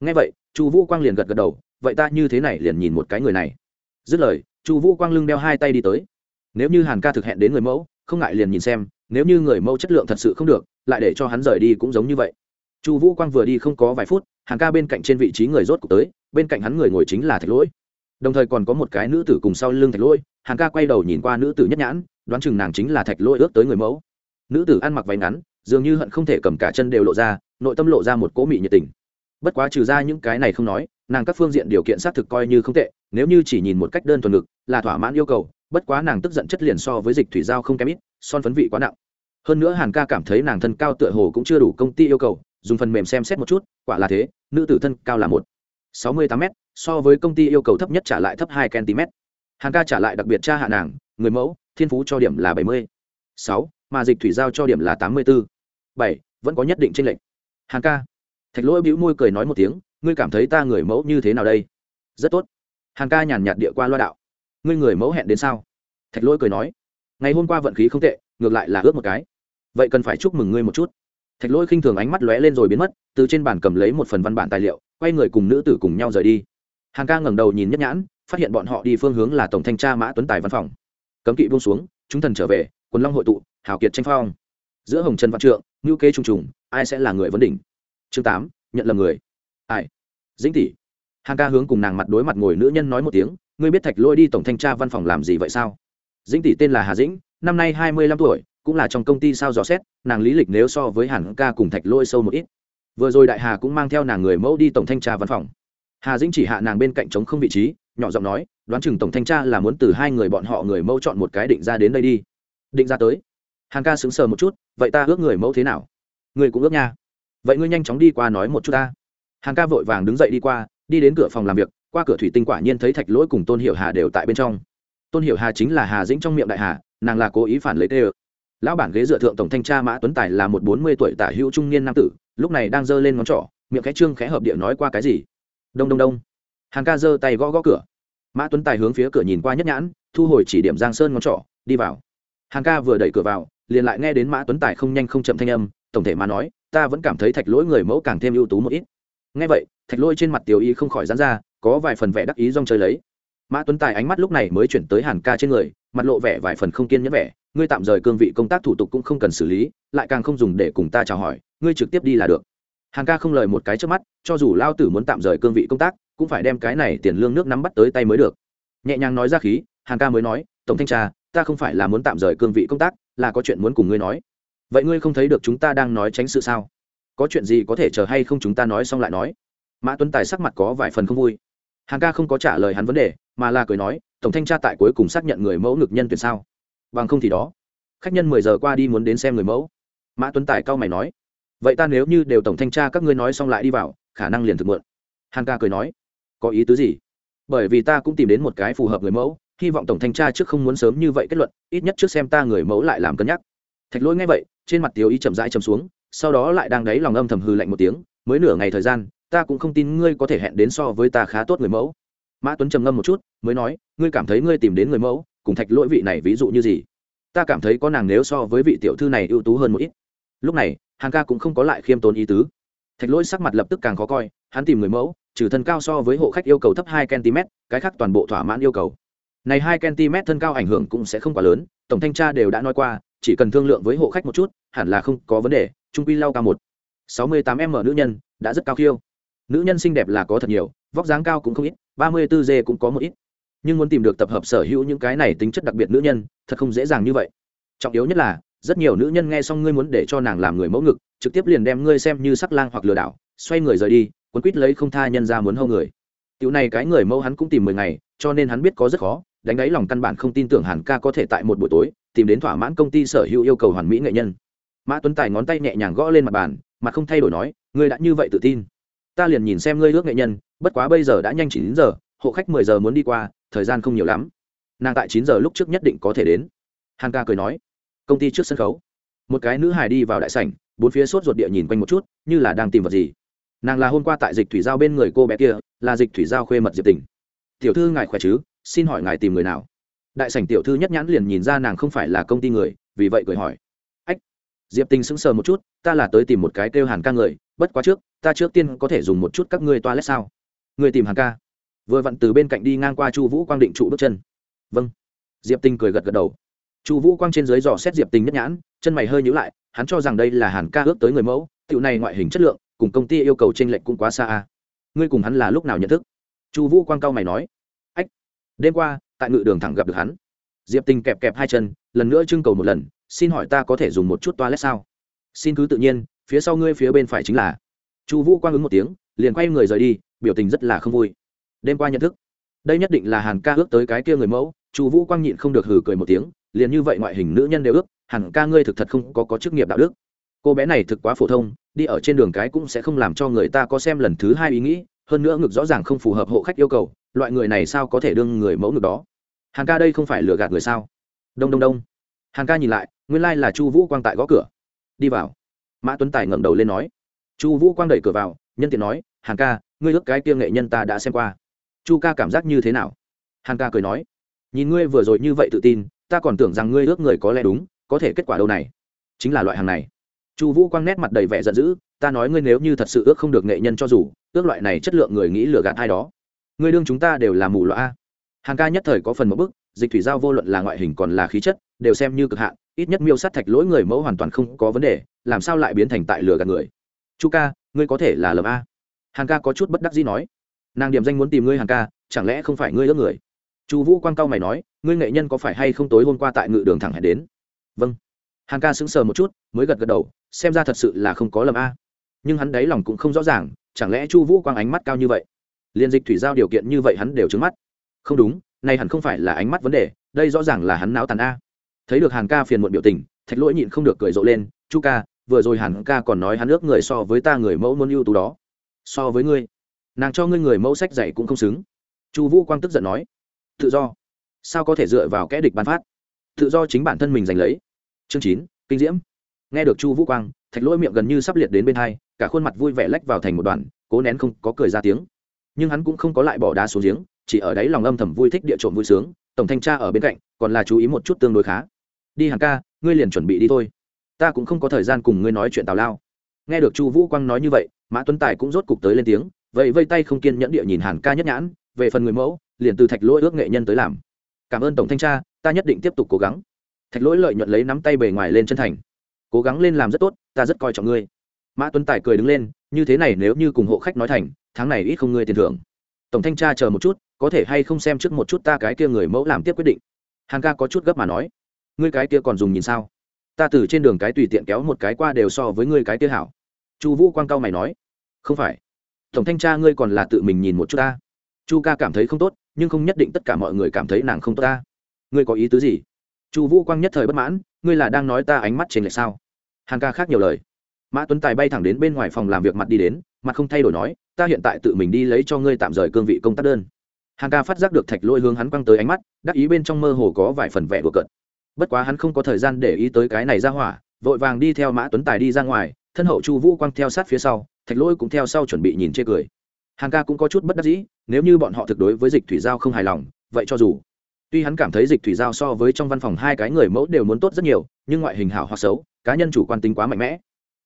Ngay vậy, chu vũ quang liền gật gật đầu, vậy ta như thế này liền nhìn một cái người này. Dứt lời, chu vũ quang lưng đeo hai tay đi tới. Nếu như hàn ca thực hẹn đến người mẫu, không ngại liền nhìn xem, nếu như người mẫu chất lượng thật sự không được, lại để cho hắn rời đi cũng giống như vậy chu vũ quang vừa đi không có vài phút, hàng ca bên cạnh trên vị trí người rốt cuộc tới, bên cạnh hắn người ngồi chính là thạch lỗi. Đồng thời còn có một cái nữ tử cùng sau lưng thạch lỗi, hàng ca quay đầu nhìn qua nữ tử nhất nhãn, đoán chừng nàng chính là thạch lỗi ước tới người mẫu. Nữ tử ăn mặc váy ngắn, dường như hận không thể cầm cả chân đều lộ ra, nội tâm lộ ra một cố mị nhiệt tình. Bất quá trừ ra những cái này không nói, nàng các phương diện điều kiện xác thực coi như không tệ, nếu như chỉ nhìn một cách đơn thuần ngực, là thỏa mãn yêu cầu, bất quá nàng tức giận chất liền so với dịch thủy giao không kém ít, son phấn vị quá nặng. Hơn nữa hàn ca cảm thấy nàng thân cao tựa hồ cũng chưa đủ công ty yêu cầu dùng phần mềm xem xét một chút, quả là thế, nữ tử thân cao là một sáu mươi tám m so với công ty yêu cầu thấp nhất trả lại thấp hai cm hàng ca trả lại đặc biệt tra hạ nàng, người mẫu, thiên phú cho điểm là bảy mươi sáu, mà dịch thủy giao cho điểm là tám mươi bốn bảy, vẫn có nhất định tranh lệch. Hàng ca, thạch lỗi bĩu môi cười nói một tiếng, ngươi cảm thấy ta người mẫu như thế nào đây? Rất tốt. Hàng ca nhàn nhạt địa qua loa đạo. Ngươi người mẫu hẹn đến sao? Thạch lỗi cười nói. Ngày hôm qua vận khí không tệ, ngược lại là ước một cái. Vậy cần phải chúc mừng ngươi một chút thạch lỗi khinh thường ánh mắt lóe lên rồi biến mất, từ trên bàn cầm lấy một phần văn bản tài liệu, quay người cùng nữ tử cùng nhau rời đi. Hàng ca ngẩng đầu nhìn nhất nhãn, phát hiện bọn họ đi phương hướng là tổng thanh tra mã tuấn tài văn phòng. Cấm kỵ buông xuống, chúng thần trở về, quần long hội tụ, hào kiệt tranh phong. Giữa hồng trần văn trượng ngữ kế trùng trùng, ai sẽ là người vấn đỉnh? Chương tám, nhận lầm người. Ai? Dĩnh tỷ. Hàng ca hướng cùng nàng mặt đối mặt ngồi nữ nhân nói một tiếng, ngươi biết thạch lôi đi tổng thanh tra văn phòng làm gì vậy sao? Dĩnh tỷ tên là hà dĩnh, năm nay hai mươi lăm tuổi cũng là trong công ty sao dò xét, nàng lý lịch nếu so với hàn ca cùng thạch lôi sâu một ít. Vừa rồi đại hà cũng mang theo nàng người mẫu đi tổng thanh tra văn phòng. Hà dĩnh chỉ hạ nàng bên cạnh chống không vị trí, nhỏ giọng nói, đoán chừng tổng thanh tra là muốn từ hai người bọn họ người mẫu chọn một cái định ra đến đây đi. Định ra tới? Hàn ca sững sờ một chút, vậy ta ước người mẫu thế nào? Người cũng ước nha. Vậy ngươi nhanh chóng đi qua nói một chút ta. Hàn ca vội vàng đứng dậy đi qua, đi đến cửa phòng làm việc, qua cửa thủy tinh quả nhiên thấy thạch lỗi cùng tôn hiệu hà đều tại bên trong. Tôn hiệu hà chính là hà dĩnh trong miệng đại hà, nàng là cố ý phản lấy tê ực lão bản ghế dựa thượng tổng thanh tra mã tuấn tài là một bốn mươi tuổi tả hữu trung niên nam tử, lúc này đang giơ lên ngón trỏ, miệng khẽ trương khẽ hợp địa nói qua cái gì? Đông đông đông. Hàn ca giơ tay gõ gõ cửa. Mã tuấn tài hướng phía cửa nhìn qua nhất nhãn, thu hồi chỉ điểm giang sơn ngón trỏ, đi vào. Hàn ca vừa đẩy cửa vào, liền lại nghe đến mã tuấn tài không nhanh không chậm thanh âm, tổng thể mà nói, ta vẫn cảm thấy thạch lỗi người mẫu càng thêm ưu tú một ít. Nghe vậy, thạch lỗi trên mặt tiểu y không khỏi dán ra, có vài phần vẻ đắc ý rong chơi lấy mã tuấn tài ánh mắt lúc này mới chuyển tới hàn ca trên người, mặt lộ vẻ vài phần không kiên nhẫn vẻ. Ngươi tạm rời cương vị công tác thủ tục cũng không cần xử lý, lại càng không dùng để cùng ta chào hỏi, ngươi trực tiếp đi là được. Hàn ca không lời một cái trước mắt, cho dù lao tử muốn tạm rời cương vị công tác, cũng phải đem cái này tiền lương nước nắm bắt tới tay mới được. Nhẹ nhàng nói ra khí, hàn ca mới nói, tổng thanh tra, ta không phải là muốn tạm rời cương vị công tác, là có chuyện muốn cùng ngươi nói. Vậy ngươi không thấy được chúng ta đang nói tránh sự sao? Có chuyện gì có thể chờ hay không chúng ta nói xong lại nói. Mã tuấn tài sắc mặt có vài phần không vui. Hàng ca không có trả lời hắn vấn đề, mà là cười nói, tổng thanh tra tại cuối cùng xác nhận người mẫu ngực nhân tuyển sao? Bằng không thì đó. Khách nhân mười giờ qua đi muốn đến xem người mẫu. Mã tuấn tài cao mày nói, vậy ta nếu như đều tổng thanh tra các ngươi nói xong lại đi vào, khả năng liền thực mượn. Hàn ca cười nói, có ý tứ gì? Bởi vì ta cũng tìm đến một cái phù hợp người mẫu, hy vọng tổng thanh tra trước không muốn sớm như vậy kết luận, ít nhất trước xem ta người mẫu lại làm cân nhắc. Thạch lỗi nghe vậy, trên mặt tiếu ý chậm rãi chầm xuống, sau đó lại đang đáy lòng âm thầm hư lạnh một tiếng, mới nửa ngày thời gian ta cũng không tin ngươi có thể hẹn đến so với ta khá tốt người mẫu. Mã tuấn trầm ngâm một chút, mới nói, ngươi cảm thấy ngươi tìm đến người mẫu, cùng thạch lỗi vị này ví dụ như gì? Ta cảm thấy có nàng nếu so với vị tiểu thư này ưu tú hơn một ít. Lúc này hàng ca cũng không có lại khiêm tốn ý tứ. Thạch lỗi sắc mặt lập tức càng khó coi, hắn tìm người mẫu, trừ thân cao so với hộ khách yêu cầu thấp hai cm, cái khác toàn bộ thỏa mãn yêu cầu. Này hai cm thân cao ảnh hưởng cũng sẽ không quá lớn, tổng thanh tra đều đã nói qua, chỉ cần thương lượng với hộ khách một chút, hẳn là không có vấn đề, trung quy lao cao một. Sáu mươi tám m nữ nhân, đã rất cao khiêu nữ nhân xinh đẹp là có thật nhiều, vóc dáng cao cũng không ít, ba mươi bốn dê cũng có một ít. Nhưng muốn tìm được tập hợp sở hữu những cái này tính chất đặc biệt nữ nhân, thật không dễ dàng như vậy. Trọng yếu nhất là, rất nhiều nữ nhân nghe xong ngươi muốn để cho nàng làm người mẫu ngực, trực tiếp liền đem ngươi xem như sắc lang hoặc lừa đảo, xoay người rời đi, quấn quýt lấy không tha nhân ra muốn hâu người. Tiểu này cái người mẫu hắn cũng tìm mười ngày, cho nên hắn biết có rất khó, đánh đáy lòng căn bản không tin tưởng hàn ca có thể tại một buổi tối, tìm đến thỏa mãn công ty sở hữu yêu cầu hoàn mỹ nghệ nhân. Mã tuấn tài ngón tay nhẹ nhàng gõ lên mặt bàn mà không thay đổi nói, ngươi đã như vậy tự tin ta liền nhìn xem ngươi ước nghệ nhân, bất quá bây giờ đã nhanh chín giờ, hộ khách mười giờ muốn đi qua, thời gian không nhiều lắm. Nàng tại chín giờ lúc trước nhất định có thể đến. Hàn ca cười nói. Công ty trước sân khấu. Một cái nữ hài đi vào đại sảnh, bốn phía sốt ruột địa nhìn quanh một chút, như là đang tìm vật gì. Nàng là hôm qua tại dịch thủy giao bên người cô bé kia, là dịch thủy giao khuê mật diệp tình. Tiểu thư ngài khỏe chứ? Xin hỏi ngài tìm người nào? Đại sảnh tiểu thư nhất nhãn liền nhìn ra nàng không phải là công ty người, vì vậy cười hỏi. Ách. Diệp tình sững sờ một chút, ta là tới tìm một cái kêu hàn ca người, bất quá trước ta trước tiên có thể dùng một chút các ngươi toilet sao? Người tìm hàn ca. Vừa vặn từ bên cạnh đi ngang qua chu vũ quang định trụ bước chân. Vâng. Diệp tình cười gật gật đầu. Chu vũ quang trên dưới dò xét diệp tình nhất nhãn, chân mày hơi nhữ lại, hắn cho rằng đây là hàn ca ước tới người mẫu tựu này ngoại hình chất lượng, cùng công ty yêu cầu t r ê n lệch cũng quá xa a ngươi cùng hắn là lúc nào nhận thức? Chu vũ quang cao mày nói. Ách, đêm qua, tại ngự đường thẳng gặp được hắn. Diệp tình kẹp kẹp hai chân, lần nữa trưng cầu một lần, xin hỏi ta có thể dùng một chút toilet sao? Xin cứ tự nhiên, phía sau ngươi phía bên phải chính là chu vũ quang ứng một tiếng, liền quay người rời đi, biểu tình rất là không vui. Đêm qua nhận thức, đây nhất định là hàn ca ước tới cái kia người mẫu, chu vũ quang nhịn không được hừ cười một tiếng, liền như vậy ngoại hình nữ nhân đều ước, Hàn ca ngươi thực thật không có có chức nghiệp đạo đức. Cô bé này thực quá phổ thông, đi ở trên đường cái cũng sẽ không làm cho người ta có xem lần thứ hai ý nghĩ, hơn nữa ngực rõ ràng không phù hợp hộ khách yêu cầu, loại người này sao có thể đương người mẫu ngực đó? Hàn ca đây không phải lừa gạt người sao? Đông đông đông. Hàn ca nhìn lại, nguyên lai là chu vũ quang tại gõ cửa. Đi vào. Mã tuấn tài ngẩng đầu lên nói chu vũ quang đẩy cửa vào, nhân tiện nói hàng ca, ngươi ước cái kia nghệ nhân ta đã xem qua. Chu ca cảm giác như thế nào? Hàng ca cười nói, nhìn ngươi vừa rồi như vậy tự tin, ta còn tưởng rằng ngươi ước người có lẽ đúng, có thể kết quả đâu này? Chính là loại hàng này. Chu vũ quang nét mặt đầy vẻ giận dữ, ta nói ngươi nếu như thật sự ước không được nghệ nhân cho dù, ước loại này chất lượng người nghĩ lừa gạt ai đó, ngươi đương chúng ta đều là mù loa hàng ca nhất thời có phần một bức, dịch thủy giao vô luận là ngoại hình còn là khí chất, đều xem như cực hạn, ít nhất miêu sát thạch lỗi người mẫu hoàn toàn không có vấn đề, làm sao lại biến thành tại lừa gạt người? Chu ca, ngươi có thể là lầm a. Hàng ca có chút bất đắc dĩ nói. Nàng điểm danh muốn tìm ngươi hàng ca, chẳng lẽ không phải ngươi ước người? Chu vũ quang cao mày nói, ngươi nghệ nhân có phải hay không tối hôm qua tại ngự đường thẳng hẹn đến? Vâng. Hàng ca sững sờ một chút, mới gật gật đầu, xem ra thật sự là không có lầm a. Nhưng hắn đáy lòng cũng không rõ ràng, chẳng lẽ chu vũ quang ánh mắt cao như vậy? Liên dịch thủy giao điều kiện như vậy hắn đều trứng mắt. Không đúng, này hẳn không phải là ánh mắt vấn đề, đây rõ ràng là hắn não tàn a. Thấy được hàng ca phiền muộn biểu tình, thạch lỗi nhịn không được cười rộ lên, chu ca vừa rồi hẳn ca còn nói hắn ước người so với ta người mẫu muốn ưu tú đó. So với ngươi, nàng cho ngươi người mẫu sách dạy cũng không xứng. Chu vũ quang tức giận nói, tự do, sao có thể dựa vào kẽ địch bán phát? Tự do chính bản thân mình giành lấy. Chương chín, kinh diễm. Nghe được chu vũ quang, thạch lỗi miệng gần như sắp liệt đến bên hai, cả khuôn mặt vui vẻ lách vào thành một đoàn, cố nén không có cười ra tiếng. Nhưng hắn cũng không có lại bỏ đá xuống giếng, chỉ ở đấy lòng âm thầm vui thích địa trộm vui sướng, tổng thanh tra ở bên cạnh, còn là chú ý một chút tương đối khá. Đi hàng ca, ngươi liền chuẩn bị đi thôi ta cũng không có thời gian cùng ngươi nói chuyện tào lao. Nghe được chu vũ quang nói như vậy, mã tuấn tài cũng rốt cục tới lên tiếng vậy vây tay không kiên nhẫn địa nhìn hàn ca nhất nhãn, về phần người mẫu, liền từ thạch lỗi ước nghệ nhân tới làm. Cảm ơn tổng thanh tra, ta nhất định tiếp tục cố gắng. Thạch lỗi lợi nhuận lấy nắm tay bề ngoài lên chân thành. Cố gắng lên làm rất tốt, ta rất coi trọng ngươi. Mã tuấn tài cười đứng lên, như thế này nếu như cùng hộ khách nói thành, tháng này ít không ngươi tiền thưởng. Tổng thanh tra chờ một chút, có thể hay không xem trước một chút ta cái kia người mẫu làm tiếp quyết định. Hàn ca có chút gấp mà nói. Ngươi cái kia còn dùng nhìn sao? Ta từ trên đường cái tùy tiện kéo một cái qua đều so với ngươi cái kia hảo. Chu vũ quang cao mày nói, không phải. Tổng thanh tra ngươi còn là tự mình nhìn một chút ta. Chu ca cảm thấy không tốt, nhưng không nhất định tất cả mọi người cảm thấy nàng không tốt ta. Ngươi có ý tứ gì? Chu vũ quang nhất thời bất mãn, ngươi là đang nói ta ánh mắt trên lệch sao? Hàng ca khác nhiều lời. Mã tuấn tài bay thẳng đến bên ngoài phòng làm việc mặt đi đến, mặt không thay đổi nói, ta hiện tại tự mình đi lấy cho ngươi tạm rời cương vị công tác đơn. Hàng ca phát giác được thạch lôi hướng hắn quăng tới ánh mắt, đắc ý bên trong mơ hồ có vài phần vẻ đùa cợt bất quá hắn không có thời gian để ý tới cái này ra hỏa, vội vàng đi theo mã tuấn tài đi ra ngoài, thân hậu chu vũ quăng theo sát phía sau, thạch lỗi cũng theo sau chuẩn bị nhìn chê cười. Hàng ca cũng có chút bất đắc dĩ, nếu như bọn họ thực đối với dịch thủy giao không hài lòng, vậy cho dù. Tuy hắn cảm thấy dịch thủy giao so với trong văn phòng hai cái người mẫu đều muốn tốt rất nhiều, nhưng ngoại hình hảo hoặc xấu, cá nhân chủ quan tính quá mạnh mẽ.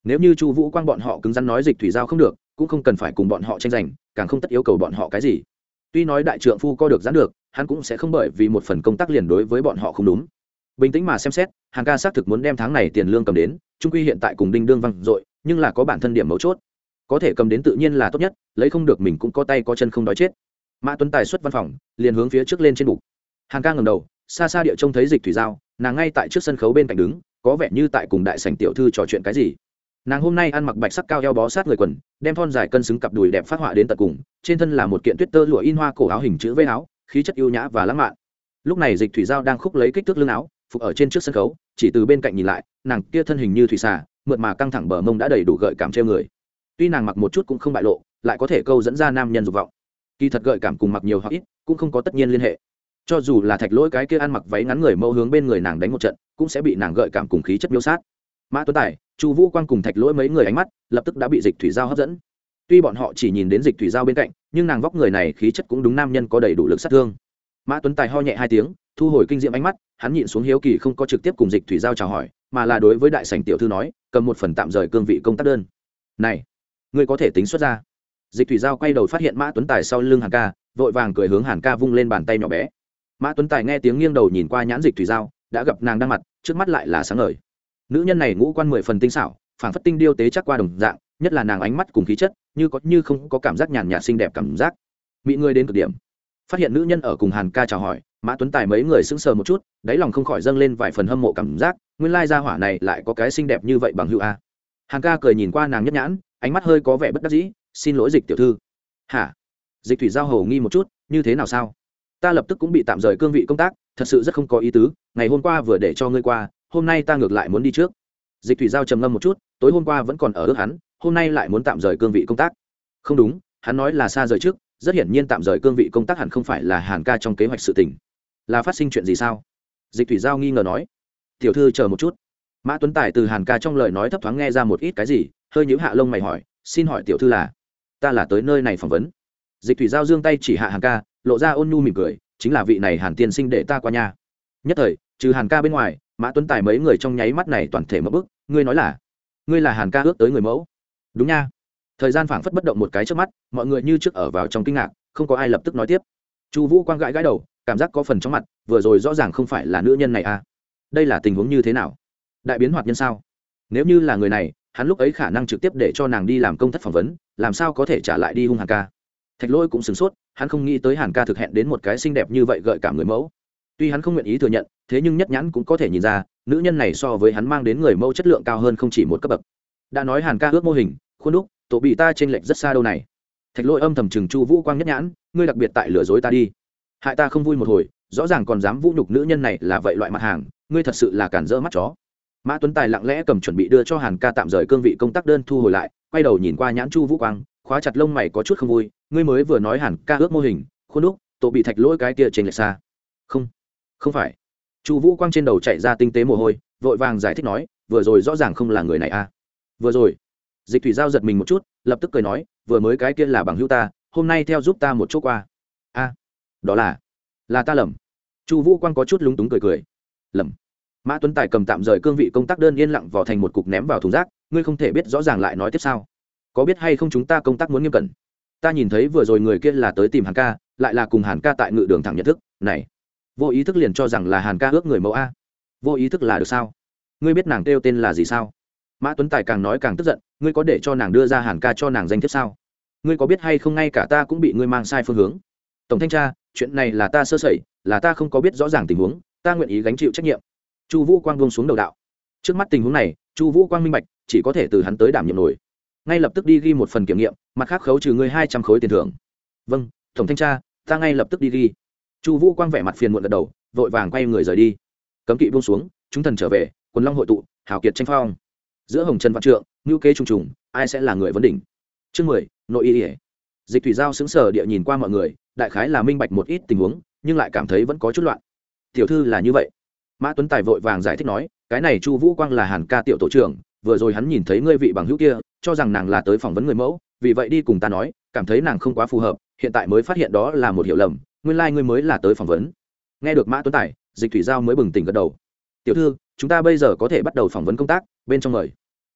Nếu như chu vũ quang bọn họ cứng rắn nói dịch thủy giao không được, cũng không cần phải cùng bọn họ tranh giành, càng không tất yêu cầu bọn họ cái gì. Tuy nói đại trượng phu co được giãn được, hắn cũng sẽ không bởi vì một phần công tác liền đối với bọn họ không đúng bình tĩnh mà xem xét, hàng ca xác thực muốn đem tháng này tiền lương cầm đến, trung quy hiện tại cùng đinh đương văng dội, nhưng là có bản thân điểm mấu chốt. Có thể cầm đến tự nhiên là tốt nhất, lấy không được mình cũng có tay có chân không đói chết. Mã tuấn tài xuất văn phòng, liền hướng phía trước lên trên bục. Hàng ca ngầm đầu, xa xa địa trông thấy dịch thủy giao, nàng ngay tại trước sân khấu bên cạnh đứng, có vẻ như tại cùng đại sảnh tiểu thư trò chuyện cái gì. Nàng hôm nay ăn mặc bạch sắc cao eo bó sát người quần, đem thon dài cân xứng cặp đùi đẹp phát họa đến tận cùng, trên thân là một kiện tuyết tơ lụa in hoa cổ áo hình chữ vây áo, khí chất yêu nhã và lãng mạn. Lúc này dịch thủy giao đang khúc lấy kích thước lưng áo phục ở trên trước sân khấu, chỉ từ bên cạnh nhìn lại, nàng kia thân hình như thủy xà, mượt mà căng thẳng bờ mông đã đầy đủ gợi cảm treo người. Tuy nàng mặc một chút cũng không bại lộ, lại có thể câu dẫn ra nam nhân dục vọng. Kỳ thật gợi cảm cùng mặc nhiều hoặc ít, cũng không có tất nhiên liên hệ. Cho dù là thạch lỗi cái kia ăn mặc váy ngắn người mẫu hướng bên người nàng đánh một trận, cũng sẽ bị nàng gợi cảm cùng khí chất miêu sát. Mã tuấn tài, chu vũ quang cùng thạch lỗi mấy người ánh mắt, lập tức đã bị dịch thủy giao hấp dẫn. Tuy bọn họ chỉ nhìn đến dịch thủy giao bên cạnh, nhưng nàng vóc người này khí chất cũng đúng nam nhân có đầy đủ lực sát thương. Mã tuấn tài ho nhẹ hai tiếng thu hồi kinh diệm ánh mắt, hắn nhịn xuống hiếu kỳ không có trực tiếp cùng dịch thủy giao chào hỏi, mà là đối với đại sảnh tiểu thư nói, cầm một phần tạm rời cương vị công tác đơn. Này, ngươi có thể tính xuất ra. Dịch thủy giao quay đầu phát hiện mã tuấn tài sau lưng hàn ca, vội vàng cười hướng hàn ca vung lên bàn tay nhỏ bé. Mã tuấn tài nghe tiếng nghiêng đầu nhìn qua nhãn dịch thủy giao, đã gặp nàng đang mặt, trước mắt lại là sáng ngời. Nữ nhân này ngũ quan mười phần tinh xảo, phảng phất tinh điêu tế chắc qua đồng dạng, nhất là nàng ánh mắt cùng khí chất, như có như không có cảm giác nhàn nhạt xinh đẹp cảm giác. Mỹ người đến cực điểm phát hiện nữ nhân ở cùng hàn ca chào hỏi, mã tuấn tài mấy người sững sờ một chút, đáy lòng không khỏi dâng lên vài phần hâm mộ cảm giác, nguyên lai gia hỏa này lại có cái xinh đẹp như vậy bằng hữu a. Hàn ca cười nhìn qua nàng nhất nhãn, ánh mắt hơi có vẻ bất đắc dĩ, xin lỗi dịch tiểu thư. Hả? Dịch thủy giao hầu nghi một chút, như thế nào sao? Ta lập tức cũng bị tạm rời cương vị công tác, thật sự rất không có ý tứ, ngày hôm qua vừa để cho ngươi qua, hôm nay ta ngược lại muốn đi trước. Dịch thủy giao trầm ngâm một chút, tối hôm qua vẫn còn ở ước hắn, hôm nay lại muốn tạm rời cương vị công tác. Không đúng, hắn nói là xa rời trước rất hiển nhiên tạm rời cương vị công tác hẳn không phải là hàn ca trong kế hoạch sự tình. Là phát sinh chuyện gì sao? Dịch thủy giao nghi ngờ nói. Tiểu thư chờ một chút. Mã tuấn tài từ hàn ca trong lời nói thấp thoáng nghe ra một ít cái gì, hơi nhữ hạ lông mày hỏi, xin hỏi tiểu thư là, ta là tới nơi này phỏng vấn. Dịch thủy giao giương tay chỉ hạ hàn ca, lộ ra ôn nhu mỉm cười, chính là vị này hàn tiên sinh để ta qua nhà. Nhất thời, trừ hàn ca bên ngoài, mã tuấn tài mấy người trong nháy mắt này toàn thể mất bức, ngươi nói là, ngươi là hàn ca ước tới người mẫu? Đúng nha thời gian phảng phất bất động một cái trước mắt, mọi người như trước ở vào trong kinh ngạc, không có ai lập tức nói tiếp. Chu vũ quang gãi gãi đầu, cảm giác có phần trong mặt, vừa rồi rõ ràng không phải là nữ nhân này à. Đây là tình huống như thế nào? Đại biến hoạt nhân sao? Nếu như là người này, hắn lúc ấy khả năng trực tiếp để cho nàng đi làm công thất phỏng vấn, làm sao có thể trả lại đi hung hàn ca? Thạch lôi cũng sửng sốt, hắn không nghĩ tới hàn ca thực hẹn đến một cái xinh đẹp như vậy gợi cảm người mẫu. Tuy hắn không nguyện ý thừa nhận, thế nhưng nhất nhãn cũng có thể nhìn ra, nữ nhân này so với hắn mang đến người mẫu chất lượng cao hơn không chỉ một cấp bậc. Đã nói hàn ca ước mô hình, khuôn đúc tổ bị ta trên lệch rất xa đâu này. Thạch Lỗi âm thầm chừng chu vũ quang nhất nhãn, ngươi đặc biệt tại lừa dối ta đi. Hại ta không vui một hồi, rõ ràng còn dám vũ nhục nữ nhân này là vậy loại mặt hàng, ngươi thật sự là cản rỡ mắt chó. Mã tuấn tài lặng lẽ cầm chuẩn bị đưa cho hàn ca tạm rời cương vị công tác đơn thu hồi lại, quay đầu nhìn qua nhãn chu vũ quang, khóa chặt lông mày có chút không vui, ngươi mới vừa nói hàn ca ước mô hình, khuôn đúc, tổ bị thạch lỗi cái kia trên lệch xa. Không không phải. Chu vũ quang trên đầu chạy ra tinh tế mồ hôi, vội vàng giải thích nói, vừa rồi rõ ràng không là người này à. Vừa rồi dịch thủy giao giật mình một chút, lập tức cười nói, vừa mới cái kia là bằng hữu ta, hôm nay theo giúp ta một chỗ qua. A, đó là là ta lầm. Chu vũ quang có chút lúng túng cười cười. Lầm. Mã tuấn tài cầm tạm rời cương vị công tác đơn yên lặng vào thành một cục ném vào thùng rác, ngươi không thể biết rõ ràng lại nói tiếp sao? Có biết hay không chúng ta công tác muốn nghiêm cẩn? Ta nhìn thấy vừa rồi người kia là tới tìm hàn ca, lại là cùng hàn ca tại ngự đường thẳng nhận thức, này, vô ý thức liền cho rằng là hàn ca ước người mẫu a. Vô ý thức là được sao? Ngươi biết nàng kêu tên là gì sao? Mã tuấn tài càng nói càng tức giận, ngươi có để cho nàng đưa ra hàn ca cho nàng danh thiếp sao? Ngươi có biết hay không ngay cả ta cũng bị ngươi mang sai phương hướng? Tổng thanh tra, chuyện này là ta sơ sẩy, là ta không có biết rõ ràng tình huống, ta nguyện ý gánh chịu trách nhiệm. Chu vũ quang buông xuống đầu đạo. Trước mắt tình huống này, chu vũ quang minh bạch, chỉ có thể từ hắn tới đảm nhiệm nổi. Ngay lập tức đi ghi một phần kiểm nghiệm, mặt khác khấu trừ ngươi hai trăm khối tiền thưởng. Vâng tổng thanh tra, ta ngay lập tức đi ghi. Chu vũ quang vẻ mặt phiền muộn gật đầu, vội vàng quay người rời đi. Cấm kỵ buông xuống, chúng thần trở về, quần long hội tụ, hào kiệt tranh phong giữa hồng trần văn trượng ngữ kế trùng trùng, ai sẽ là người vấn đỉnh? Chương mười, nội y ỉa dịch thủy giao xứng sở địa nhìn qua mọi người, đại khái là minh bạch một ít tình huống, nhưng lại cảm thấy vẫn có chút loạn. Tiểu thư là như vậy. Mã tuấn tài vội vàng giải thích nói, cái này chu vũ quang là hàn ca tiểu tổ trưởng, vừa rồi hắn nhìn thấy ngươi vị bằng hữu kia, cho rằng nàng là tới phỏng vấn người mẫu, vì vậy đi cùng ta nói, cảm thấy nàng không quá phù hợp, hiện tại mới phát hiện đó là một hiểu lầm, nguyên lai、like、ngươi mới là tới phỏng vấn. Nghe được mã tuấn tài, dịch thủy giao mới bừng tỉnh gật đầu. Tiểu thư, chúng ta bây giờ có thể bắt đầu phỏng vấn công tác, bên trong mời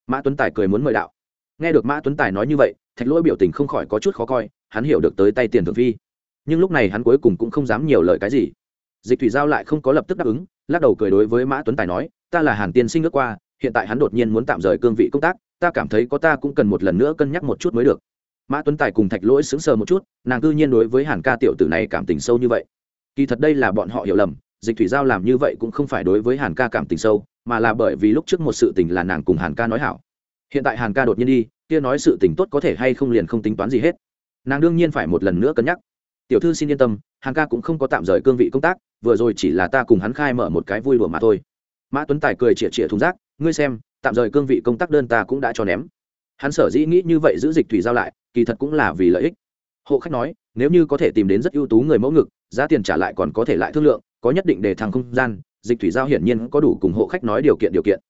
mã tuấn tài cười muốn mời đạo. Nghe được mã tuấn tài nói như vậy, thạch lỗi biểu tình không khỏi có chút khó coi, hắn hiểu được tới tay tiền thượng phi. Nhưng lúc này hắn cuối cùng cũng không dám nhiều lời cái gì. Dịch thủy giao lại không có lập tức đáp ứng, lắc đầu cười đối với mã tuấn tài nói, ta là hàn tiên sinh ước qua, hiện tại hắn đột nhiên muốn tạm rời cương vị công tác, ta cảm thấy có ta cũng cần một lần nữa cân nhắc một chút mới được. Mã tuấn tài cùng thạch lỗi sững sờ một chút, nàng cư nhiên đối với hàn ca tiểu tử này cảm tình sâu như vậy. Kỳ thật đây là bọn họ hiểu lầm, dịch thủy giao làm như vậy cũng không phải đối với hàn ca cảm tình sâu mà là bởi vì lúc trước một sự tình là nàng cùng hàn ca nói hảo. Hiện tại hàn ca đột nhiên đi, kia nói sự tình tốt có thể hay không liền không tính toán gì hết. Nàng đương nhiên phải một lần nữa cân nhắc. Tiểu thư xin yên tâm, hàn ca cũng không có tạm rời cương vị công tác, vừa rồi chỉ là ta cùng hắn khai mở một cái vui đùa mà thôi. Mã tuấn tài cười chĩa chĩa thùng rác, ngươi xem, tạm rời cương vị công tác đơn ta cũng đã cho ném. Hắn sở dĩ nghĩ như vậy giữ dịch thủy giao lại, kỳ thật cũng là vì lợi ích. Hộ khách nói, nếu như có thể tìm đến rất ưu tú người mẫu ngực, giá tiền trả lại còn có thể lại thương lượng, có nhất định để thằng không gian dịch thủy giao hiển nhiên có đủ cùng hộ khách nói điều kiện điều kiện.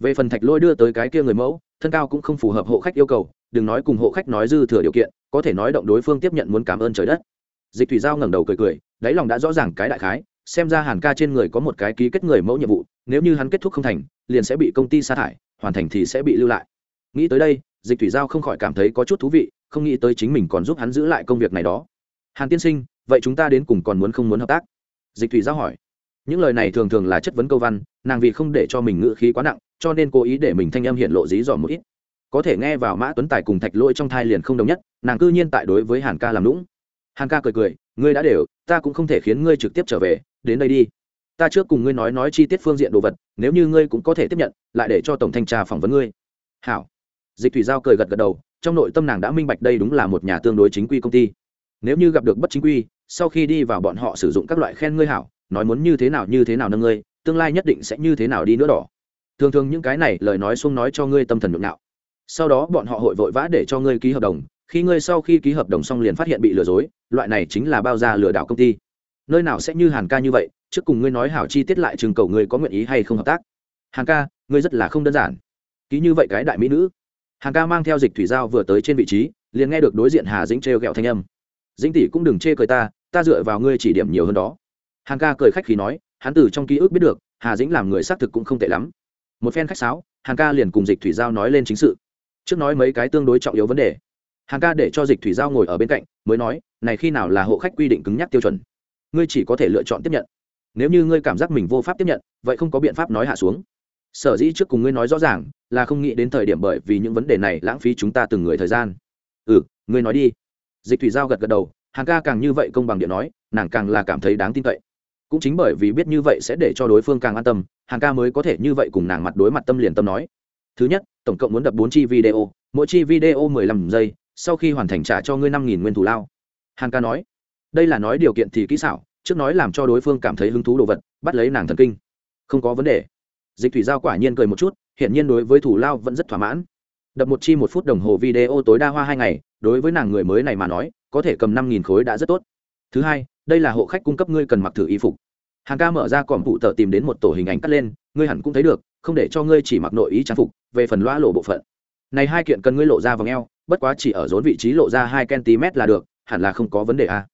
Về phần thạch lôi đưa tới cái kia người mẫu, thân cao cũng không phù hợp hộ khách yêu cầu, đừng nói cùng hộ khách nói dư thừa điều kiện, có thể nói động đối phương tiếp nhận muốn cảm ơn trời đất. Dịch thủy giao ngẩng đầu cười cười, đáy lòng đã rõ ràng cái đại khái, xem ra hàn ca trên người có một cái ký kết người mẫu nhiệm vụ, nếu như hắn kết thúc không thành, liền sẽ bị công ty sa thải, hoàn thành thì sẽ bị lưu lại. Nghĩ tới đây, dịch thủy giao không khỏi cảm thấy có chút thú vị, không nghĩ tới chính mình còn giúp hắn giữ lại công việc này đó. Hàn tiên sinh, vậy chúng ta đến cùng còn muốn không muốn hợp tác? Dịch thủy giao hỏi những lời này thường thường là chất vấn câu văn, nàng vì không để cho mình ngữ khí quá nặng, cho nên cố ý để mình thanh âm hiện lộ dí dỏm một ít. Có thể nghe vào mã tuấn tài cùng thạch lỗi trong thai liền không đồng nhất, nàng cư nhiên tại đối với hàn ca làm lũng hàn ca cười cười, ngươi đã đều, ta cũng không thể khiến ngươi trực tiếp trở về, đến đây đi. Ta trước cùng ngươi nói nói chi tiết phương diện đồ vật, nếu như ngươi cũng có thể tiếp nhận, lại để cho tổng thanh tra phỏng vấn ngươi. Hảo. Dịch thủy giao cười gật gật đầu, trong nội tâm nàng đã minh bạch đây đúng là một nhà tương đối chính quy công ty. Nếu như gặp được bất chính quy, sau khi đi vào bọn họ sử dụng các loại khen ngươi hảo nói muốn như thế nào như thế nào nâng ngươi, tương lai nhất định sẽ như thế nào đi nữa đỏ. Thường thường những cái này lời nói xuông nói cho ngươi tâm thần nhộn nhạo. Sau đó bọn họ hội vội vã để cho ngươi ký hợp đồng, khi ngươi sau khi ký hợp đồng xong liền phát hiện bị lừa dối, loại này chính là bao gia lừa đảo công ty. Nơi nào sẽ như hàn ca như vậy, trước cùng ngươi nói hảo chi tiết lại chừng cầu ngươi có nguyện ý hay không hợp tác. Hàn ca, ngươi rất là không đơn giản. Ký như vậy cái đại mỹ nữ. Hàn ca mang theo dịch thủy giao vừa tới trên vị trí, liền nghe được đối diện hà dĩnh trêu ghẹo thanh âm. Dĩnh tỷ cũng đừng chê cười ta ta dựa vào ngươi chỉ điểm nhiều hơn đó hàn ca cười khách khí nói, hắn từ trong ký ức biết được, hà dĩnh làm người xác thực cũng không tệ lắm. Một phen khách sáo, hàn ca liền cùng dịch thủy giao nói lên chính sự. Trước nói mấy cái tương đối trọng yếu vấn đề. Hàn ca để cho dịch thủy giao ngồi ở bên cạnh, mới nói, này khi nào là hộ khách quy định cứng nhắc tiêu chuẩn? Ngươi chỉ có thể lựa chọn tiếp nhận. Nếu như ngươi cảm giác mình vô pháp tiếp nhận, vậy không có biện pháp nói hạ xuống. Sở dĩ trước cùng ngươi nói rõ ràng, là không nghĩ đến thời điểm bởi vì những vấn đề này lãng phí chúng ta từng người thời gian. Ừ ngươi nói đi. Dịch thủy giao gật gật đầu hàng ca càng như vậy công bằng điện nói, nàng càng là cảm thấy đáng tin cậy cũng chính bởi vì biết như vậy sẽ để cho đối phương càng an tâm hàng ca mới có thể như vậy cùng nàng mặt đối mặt tâm liền tâm nói. Thứ nhất, tổng cộng muốn đập bốn chi video, mỗi chi video mười lăm giây, sau khi hoàn thành trả cho ngươi năm nghìn nguyên thủ lao. Hàn ca nói, đây là nói điều kiện thì kỹ xảo, trước nói làm cho đối phương cảm thấy hứng thú đồ vật, bắt lấy nàng thần kinh. Không có vấn đề. Dịch thủy giao quả nhiên cười một chút hiện nhiên đối với thủ lao vẫn rất thỏa mãn. Đập một chi một phút đồng hồ video tối đa hoa hai ngày, đối với nàng người mới này mà nói, có thể cầm năm nghìn khối đã rất tốt. Thứ hai đây là hộ khách cung cấp ngươi cần mặc thử y phục. Hàng ca mở ra còm phụ tờ tìm đến một tổ hình ảnh cắt lên, ngươi hẳn cũng thấy được, không để cho ngươi chỉ mặc nội ý trang phục, về phần loa lộ bộ phận. Này hai kiện cần ngươi lộ ra vòng eo, bất quá chỉ ở rốn vị trí lộ ra hai cm là được, hẳn là không có vấn đề à.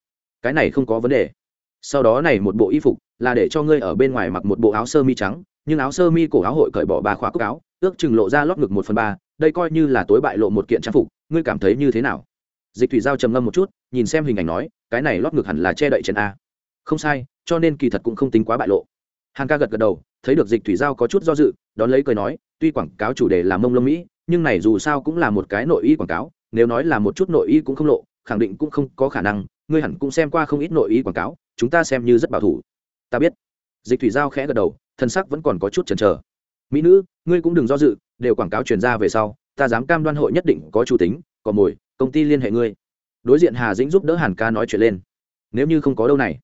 cái này không có vấn đề. Sau đó này một bộ y phục, là để cho ngươi ở bên ngoài mặc một bộ áo sơ mi trắng, nhưng áo sơ mi cổ áo hội cởi bỏ ba khóa cốc áo, ước chừng lộ ra lót ngực một phần ba, đây coi như là tối bại lộ một kiện trang phục, ngươi cảm thấy như thế nào? Dịch thủy giao trầm ngâm một chút, nhìn xem hình ảnh nói, cái này lót ngực hẳn là che đậy chân a. Không sai, cho nên kỳ thật cũng không tính quá bại lộ. Hàn ca gật gật đầu, thấy được dịch thủy giao có chút do dự, đón lấy cười nói, tuy quảng cáo chủ đề là mông lông mỹ, nhưng này dù sao cũng là một cái nội y quảng cáo, nếu nói là một chút nội y cũng không lộ, khẳng định cũng không có khả năng, ngươi hẳn cũng xem qua không ít nội y quảng cáo, chúng ta xem như rất bảo thủ. Ta biết. Dịch thủy giao khẽ gật đầu, thân sắc vẫn còn có chút chần chờ. Mỹ nữ, ngươi cũng đừng do dự, đều quảng cáo truyền ra về sau, ta dám cam đoan hội nhất định có chủ tính, có mồi công ty liên hệ ngươi. Đối diện hà dĩnh giúp đỡ hàn ca nói chuyện lên. Nếu như không có đâu này.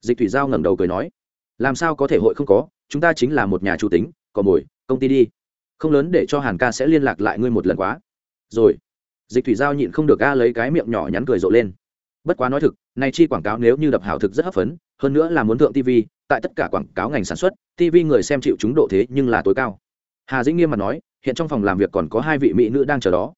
Dịch thủy giao ngẩng đầu cười nói. Làm sao có thể hội không có, chúng ta chính là một nhà chủ tính còn mồi, công ty đi. Không lớn để cho hàn ca sẽ liên lạc lại ngươi một lần quá. Rồi. Dịch thủy giao nhịn không được ga lấy cái miệng nhỏ nhắn cười rộ lên. Bất quá nói thực nay chi quảng cáo nếu như đập hảo thực rất hấp phấn, hơn nữa là muốn thượng tv tại tất cả quảng cáo ngành sản xuất tv người xem chịu chúng độ thế nhưng là tối cao. Hà dĩnh nghiêm mà nói, hiện trong phòng làm việc còn có hai vị mỹ nữ đang chờ đó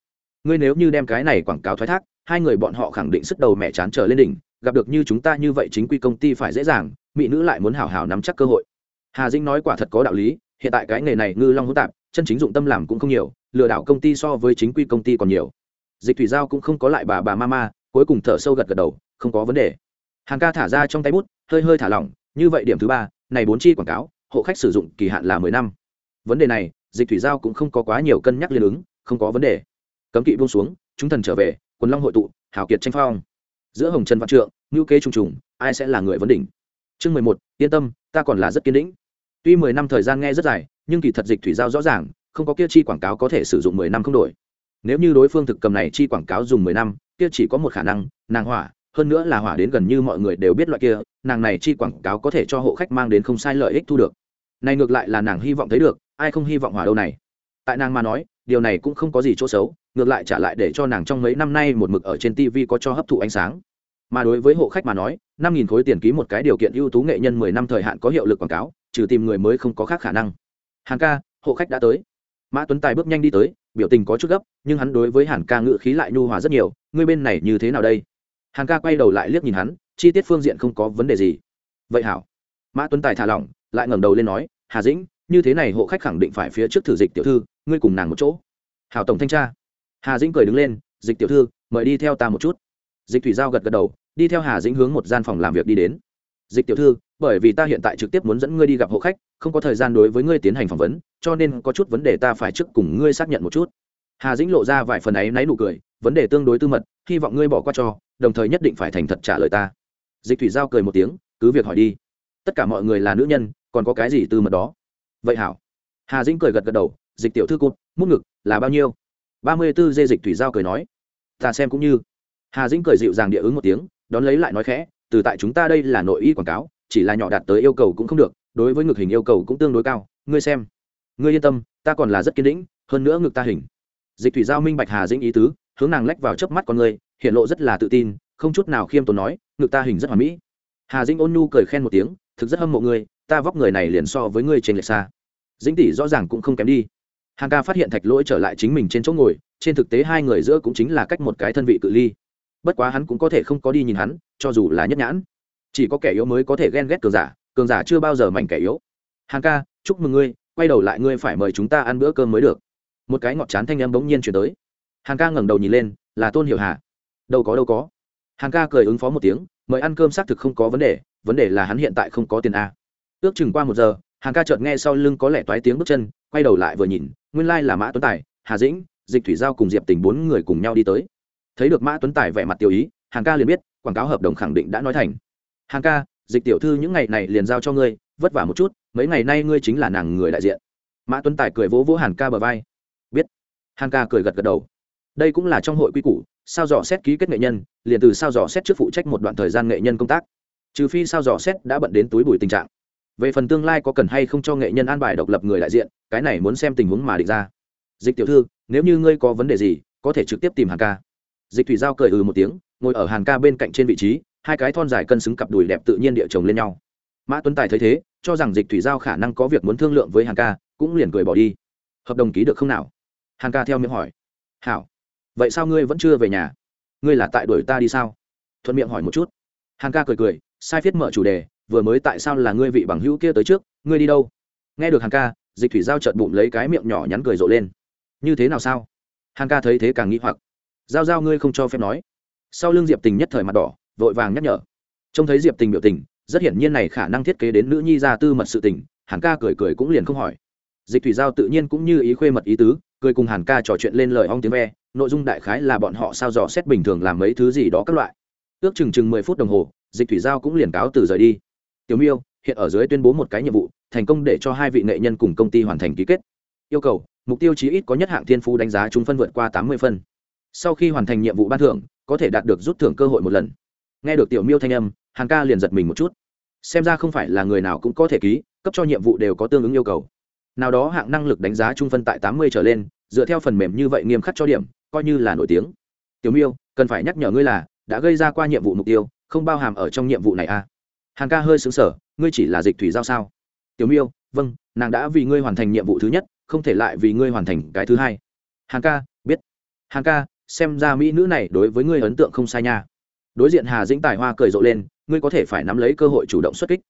ngươi nếu như đem cái này quảng cáo thoái thác, hai người bọn họ khẳng định sức đầu mẹ chán trở lên đỉnh, gặp được như chúng ta như vậy chính quy công ty phải dễ dàng, mỹ nữ lại muốn hào hào nắm chắc cơ hội. Hà dĩnh nói quả thật có đạo lý, hiện tại cái nghề này ngư long hỗn tạp, chân chính dụng tâm làm cũng không nhiều, lừa đảo công ty so với chính quy công ty còn nhiều. Dịch thủy giao cũng không có lại bà bà ma ma, cuối cùng thở sâu gật gật đầu, không có vấn đề. Hàng ca thả ra trong tay bút, hơi hơi thả lỏng, như vậy điểm thứ ba, này bốn chi quảng cáo, hộ khách sử dụng kỳ hạn là mười năm. Vấn đề này, dịch thủy giao cũng không có quá nhiều cân nhắc liên ứng, không có vấn đề cấm kỵ buông xuống, chúng thần trở về, quần long hội tụ, hào kiệt tranh phong. Giữa hồng trần văn trượng ngữ kế trùng trùng, ai sẽ là người vấn đỉnh? Chương mười một, yên tâm, ta còn là rất kiên định. Tuy mười năm thời gian nghe rất dài, nhưng kỳ thật dịch thủy giao rõ ràng, không có kia chi quảng cáo có thể sử dụng mười năm không đổi. Nếu như đối phương thực cầm này chi quảng cáo dùng mười năm, kia chỉ có một khả năng, nàng hỏa, hơn nữa là hỏa đến gần như mọi người đều biết loại kia, nàng này chi quảng cáo có thể cho hộ khách mang đến không sai lợi ích thu được. Này ngược lại là nàng hy vọng thấy được, ai không hy vọng hỏa đâu này? Tại nàng mà nói, điều này cũng không có gì chỗ xấu ngược lại trả lại để cho nàng trong mấy năm nay một mực ở trên tv có cho hấp thụ ánh sáng. Mà đối với hộ khách mà nói, năm nghìn khối tiền ký một cái điều kiện ưu tú nghệ nhân mười năm thời hạn có hiệu lực quảng cáo, trừ tìm người mới không có khác khả năng. Hàng ca, hộ khách đã tới. Mã tuấn tài bước nhanh đi tới, biểu tình có chút gấp, nhưng hắn đối với hàn ca ngự khí lại nhu hòa rất nhiều, ngươi bên này như thế nào đây? Hàn ca quay đầu lại liếc nhìn hắn, chi tiết phương diện không có vấn đề gì. Vậy hảo. Mã tuấn tài thả lỏng, lại ngẩng đầu lên nói, hà dĩnh, như thế này hộ khách khẳng định phải phía trước thử dịch tiểu thư, ngươi cùng nàng một chỗ. Hảo tổng thanh tra hà dĩnh cười đứng lên, dịch tiểu thư, mời đi theo ta một chút. Dịch thủy giao gật gật đầu, đi theo hà dĩnh hướng một gian phòng làm việc đi đến. Dịch tiểu thư, bởi vì ta hiện tại trực tiếp muốn dẫn ngươi đi gặp hộ khách, không có thời gian đối với ngươi tiến hành phỏng vấn, cho nên có chút vấn đề ta phải trước cùng ngươi xác nhận một chút. Hà dĩnh lộ ra vài phần ấy náy nụ cười, vấn đề tương đối tư mật, hy vọng ngươi bỏ qua cho, đồng thời nhất định phải thành thật trả lời ta. Dịch thủy giao cười một tiếng, cứ việc hỏi đi. Tất cả mọi người là nữ nhân, còn có cái gì tư mật đó? Vậy hảo. Hà dĩnh cười gật gật đầu, dịch tiểu thư cụt, mút ngực là bao nhiêu? Ba mươi b ố dê dịch thủy giao cười nói, ta xem cũng như. Hà dĩnh cười dịu dàng địa ứng một tiếng, đón lấy lại nói khẽ, từ tại chúng ta đây là nội y quảng cáo, chỉ là nhỏ đạt tới yêu cầu cũng không được, đối với ngực hình yêu cầu cũng tương đối cao, ngươi xem. Ngươi yên tâm, ta còn là rất kiên định, hơn nữa ngực ta hình. Dịch thủy giao minh bạch hà dĩnh ý tứ, hướng nàng lách vào chớp mắt con ngươi hiện lộ rất là tự tin, không chút nào khiêm tốn nói, ngực ta hình rất hoàn mỹ. Hà dĩnh ôn nhu cười khen một tiếng, thực rất hâm mộ ngươi, ta vóc người này liền so với ngươi trên lệch xa. Dĩnh tỷ rõ ràng cũng không kém đi hàng ca phát hiện thạch lỗi trở lại chính mình trên chỗ ngồi, trên thực tế hai người giữa cũng chính là cách một cái thân vị cự ly. Bất quá hắn cũng có thể không có đi nhìn hắn, cho dù là nhất nhãn. Chỉ có kẻ yếu mới có thể ghen ghét cường giả cường giả chưa bao giờ mảnh kẻ yếu. Hàng ca, chúc mừng ngươi, quay đầu lại ngươi phải mời chúng ta ăn bữa cơm mới được. Một cái ngọt chán thanh em bỗng nhiên chuyển tới. Hàng ca ngẩng đầu nhìn lên, là tôn hiểu hà. Đâu có đâu có. Hàng ca cười ứng phó một tiếng, mời ăn cơm xác thực không có vấn đề vấn đề là hắn hiện tại không có tiền a. Ước chừng qua một giờ, hàng ca chợt nghe sau lưng có lẽ toái tiếng bước chân, quay đầu lại vừa nhìn nguyên lai là mã tuấn tài, hà dĩnh, dịch thủy giao cùng diệp tình bốn người cùng nhau đi tới. Thấy được mã tuấn tài vẻ mặt tiêu ý hàng ca liền biết, quảng cáo hợp đồng khẳng định đã nói thành. Hàng ca, dịch tiểu thư những ngày này liền giao cho ngươi, vất vả một chút, mấy ngày nay ngươi chính là nàng người đại diện. Mã tuấn tài cười vỗ vỗ hàn ca bờ vai. Biết. Hàn ca cười gật gật đầu. Đây cũng là trong hội quy củ, sao dò xét ký kết nghệ nhân, liền từ sao dò xét trước phụ trách một đoạn thời gian nghệ nhân công tác. Trừ phi sao dò xét đã bận đến túi bùi tình trạng về phần tương lai có cần hay không cho nghệ nhân an bài độc lập người đại diện, cái này muốn xem tình huống mà định ra. Dịch tiểu thư, nếu như ngươi có vấn đề gì, có thể trực tiếp tìm hàn ca. Dịch thủy giao cười ừ một tiếng, ngồi ở hàn ca bên cạnh trên vị trí, hai cái thon dài cân xứng cặp đùi đẹp tự nhiên địa chồng lên nhau. Mã tuấn tài thấy thế, cho rằng dịch thủy giao khả năng có việc muốn thương lượng với hàn ca, cũng liền cười bỏ đi. Hợp đồng ký được không nào? Hàn ca theo miệng hỏi. Hảo. Vậy sao ngươi vẫn chưa về nhà? Ngươi là tại đuổi ta đi sao? Thuận miệng hỏi một chút. Hàn ca cười cười, sai viết mở chủ đề vừa mới tại sao là ngươi vị bằng hữu kia tới trước, ngươi đi đâu? Nghe được hàn ca, dịch thủy giao trợn bụng lấy cái miệng nhỏ nhắn cười rộ lên. Như thế nào sao? Hàn ca thấy thế càng nghĩ hoặc. Giao giao ngươi không cho phép nói. Sau l ư n g diệp tình nhất thời mặt đỏ, vội vàng nhắc nhở. Trông thấy diệp tình biểu tình, rất hiển nhiên này khả năng thiết kế đến nữ nhi ra tư mật sự tình, hàn ca cười cười cũng liền không hỏi. Dịch thủy giao tự nhiên cũng như ý khuê mật ý tứ, cười cùng hàn ca trò chuyện lên lời ong tiếng ve, nội dung đại khái là bọn họ sao dò xét bình thường làm mấy thứ gì đó các loại. Ước chừng chừng mười phút đồng hồ, dịch thủy giao cũng liền cáo từ rời đi tiểu miêu, hiện ở dưới tuyên bố một cái nhiệm vụ, thành công để cho hai vị nghệ nhân cùng công ty hoàn thành ký kết. Yêu cầu, mục tiêu chí ít có nhất hạng thiên phú đánh giá chúng phân vượt qua tám mươi phân. Sau khi hoàn thành nhiệm vụ ban thưởng, có thể đạt được rút thưởng cơ hội một lần. Nghe được tiểu miêu thanh âm hàng ca liền giật mình một chút. Xem ra không phải là người nào cũng có thể ký, cấp cho nhiệm vụ đều có tương ứng yêu cầu. Nào đó hạng năng lực đánh giá trung phân tại tám mươi trở lên, dựa theo phần mềm như vậy nghiêm khắc cho điểm, coi như là nổi tiếng. Tiểu miêu, cần phải nhắc nhở ngươi là, đã gây ra qua nhiệm vụ mục tiêu, không bao hàm ở trong nhiệm vụ này à? Hàng ca hơi xứng sở ngươi chỉ là dịch thủy giao sao? Tiểu miêu vâng nàng đã vì ngươi hoàn thành nhiệm vụ thứ nhất, không thể lại vì ngươi hoàn thành cái thứ hai. Hàng ca, biết. Hàng ca, xem ra mỹ nữ này đối với ngươi ấn tượng không sai nha. Đối diện hà dĩnh tài hoa cười rộ lên, ngươi có thể phải nắm lấy cơ hội chủ động xuất kích.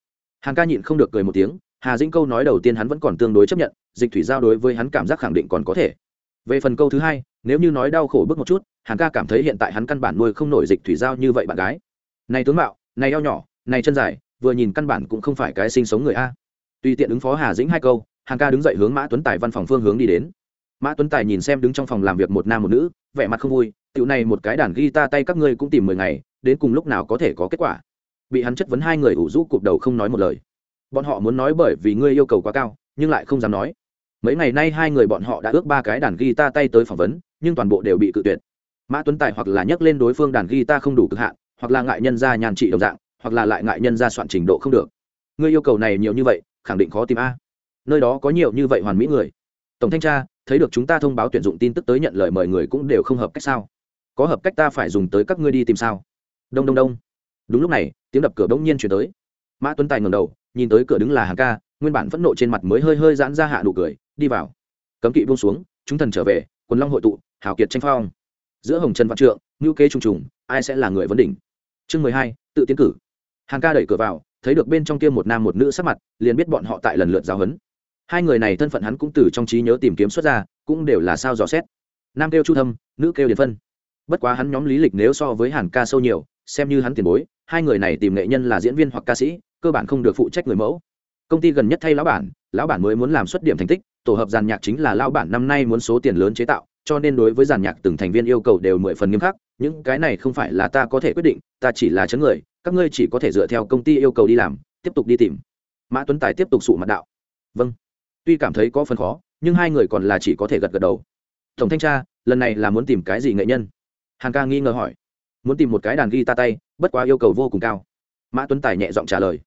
Hàng ca nhịn không được cười một tiếng, hà dĩnh câu nói đầu tiên hắn vẫn còn tương đối chấp nhận, dịch thủy giao đối với hắn cảm giác khẳng định còn có thể. Về phần câu thứ hai, nếu như nói đau khổ bước một chút hàng ca cảm thấy hiện tại hắn căn bản nuôi không nổi dịch thủy giao như vậy bạn gái. Này tướng mạo, này eo nhỏ này chân dài, vừa nhìn căn bản cũng không phải cái sinh sống người a. Tùy tiện ứng phó hà dĩnh hai câu, hàng ca đứng dậy hướng mã tuấn tài văn phòng phương hướng đi đến. Mã tuấn tài nhìn xem đứng trong phòng làm việc một nam một nữ, vẻ mặt không vui tựu này một cái đàn guitar tay các ngươi cũng tìm mười ngày, đến cùng lúc nào có thể có kết quả? Bị hắn chất vấn hai người ủ rũ cụp đầu không nói một lời. Bọn họ muốn nói bởi vì ngươi yêu cầu quá cao, nhưng lại không dám nói. Mấy ngày nay hai người bọn họ đã ước ba cái đàn guitar tay tới phỏng vấn, nhưng toàn bộ đều bị cự tuyệt. Mã tuấn tài hoặc là nhắc lên đối phương đàn guitar không đủ cực hạn, hoặc là ngại nhân ra nhàn trị đồng dạng hoặc là lại ngại nhân ra soạn trình độ không được. Ngươi yêu cầu này nhiều như vậy, khẳng định khó tìm a. Nơi đó có nhiều như vậy hoàn mỹ người. Tổng thanh tra, thấy được chúng ta thông báo tuyển dụng tin tức tới nhận lời mời người cũng đều không hợp cách sao? Có hợp cách ta phải dùng tới các ngươi đi tìm sao? Đông đông đông. Đúng lúc này, tiếng đập cửa bỗng nhiên chuyển tới. Mã tuấn tài ngầm đầu, nhìn tới cửa đứng là hàng ca, nguyên bản phẫn nộ trên mặt mới hơi hơi giãn ra hạ nụ cười, đi vào. Cấm kỵ buông xuống, chúng thần trở về, quần long hội tụ, hào kiệt tranh phong. Giữa hồng trần văn trượng ngữ kế trùng trùng, ai sẽ là người vấn đỉnh? Chương mười hai, tự tiến cử. Hàn ca đẩy cửa vào, thấy được bên trong kia một nam một nữ sắc mặt, liền biết bọn họ tại lần lượt giáo huấn. Hai người này thân phận hắn cũng từ trong trí nhớ tìm kiếm xuất ra, cũng đều là sao dò xét. Nam kêu chu thâm, nữ kêu điền phân. Bất quá hắn nhóm lý lịch nếu so với hàn ca sâu nhiều, xem như hắn tiền bối, hai người này tìm nghệ nhân là diễn viên hoặc ca sĩ, cơ bản không được phụ trách người mẫu. Công ty gần nhất thay lão bản lão bản mới muốn làm xuất điểm thành tích, tổ hợp giàn nhạc chính là lão bản năm nay muốn số tiền lớn chế tạo, cho nên đối với giàn nhạc từng thành viên yêu cầu đều mười phần nghiêm khắc những cái này không phải là ta có thể quyết định, ta chỉ là chấn người, các ngươi chỉ có thể dựa theo công ty yêu cầu đi làm, tiếp tục đi tìm. Mã tuấn tài tiếp tục sụ mặt đạo. Vâng. Tuy cảm thấy có phần khó, nhưng hai người còn là chỉ có thể gật gật đầu. Tổng thanh tra, lần này là muốn tìm cái gì nghệ nhân? Hàn ca nghi ngờ hỏi. Muốn tìm một cái đàn ghi ta tay, bất quá yêu cầu vô cùng cao. Mã tuấn tài nhẹ giọng trả lời.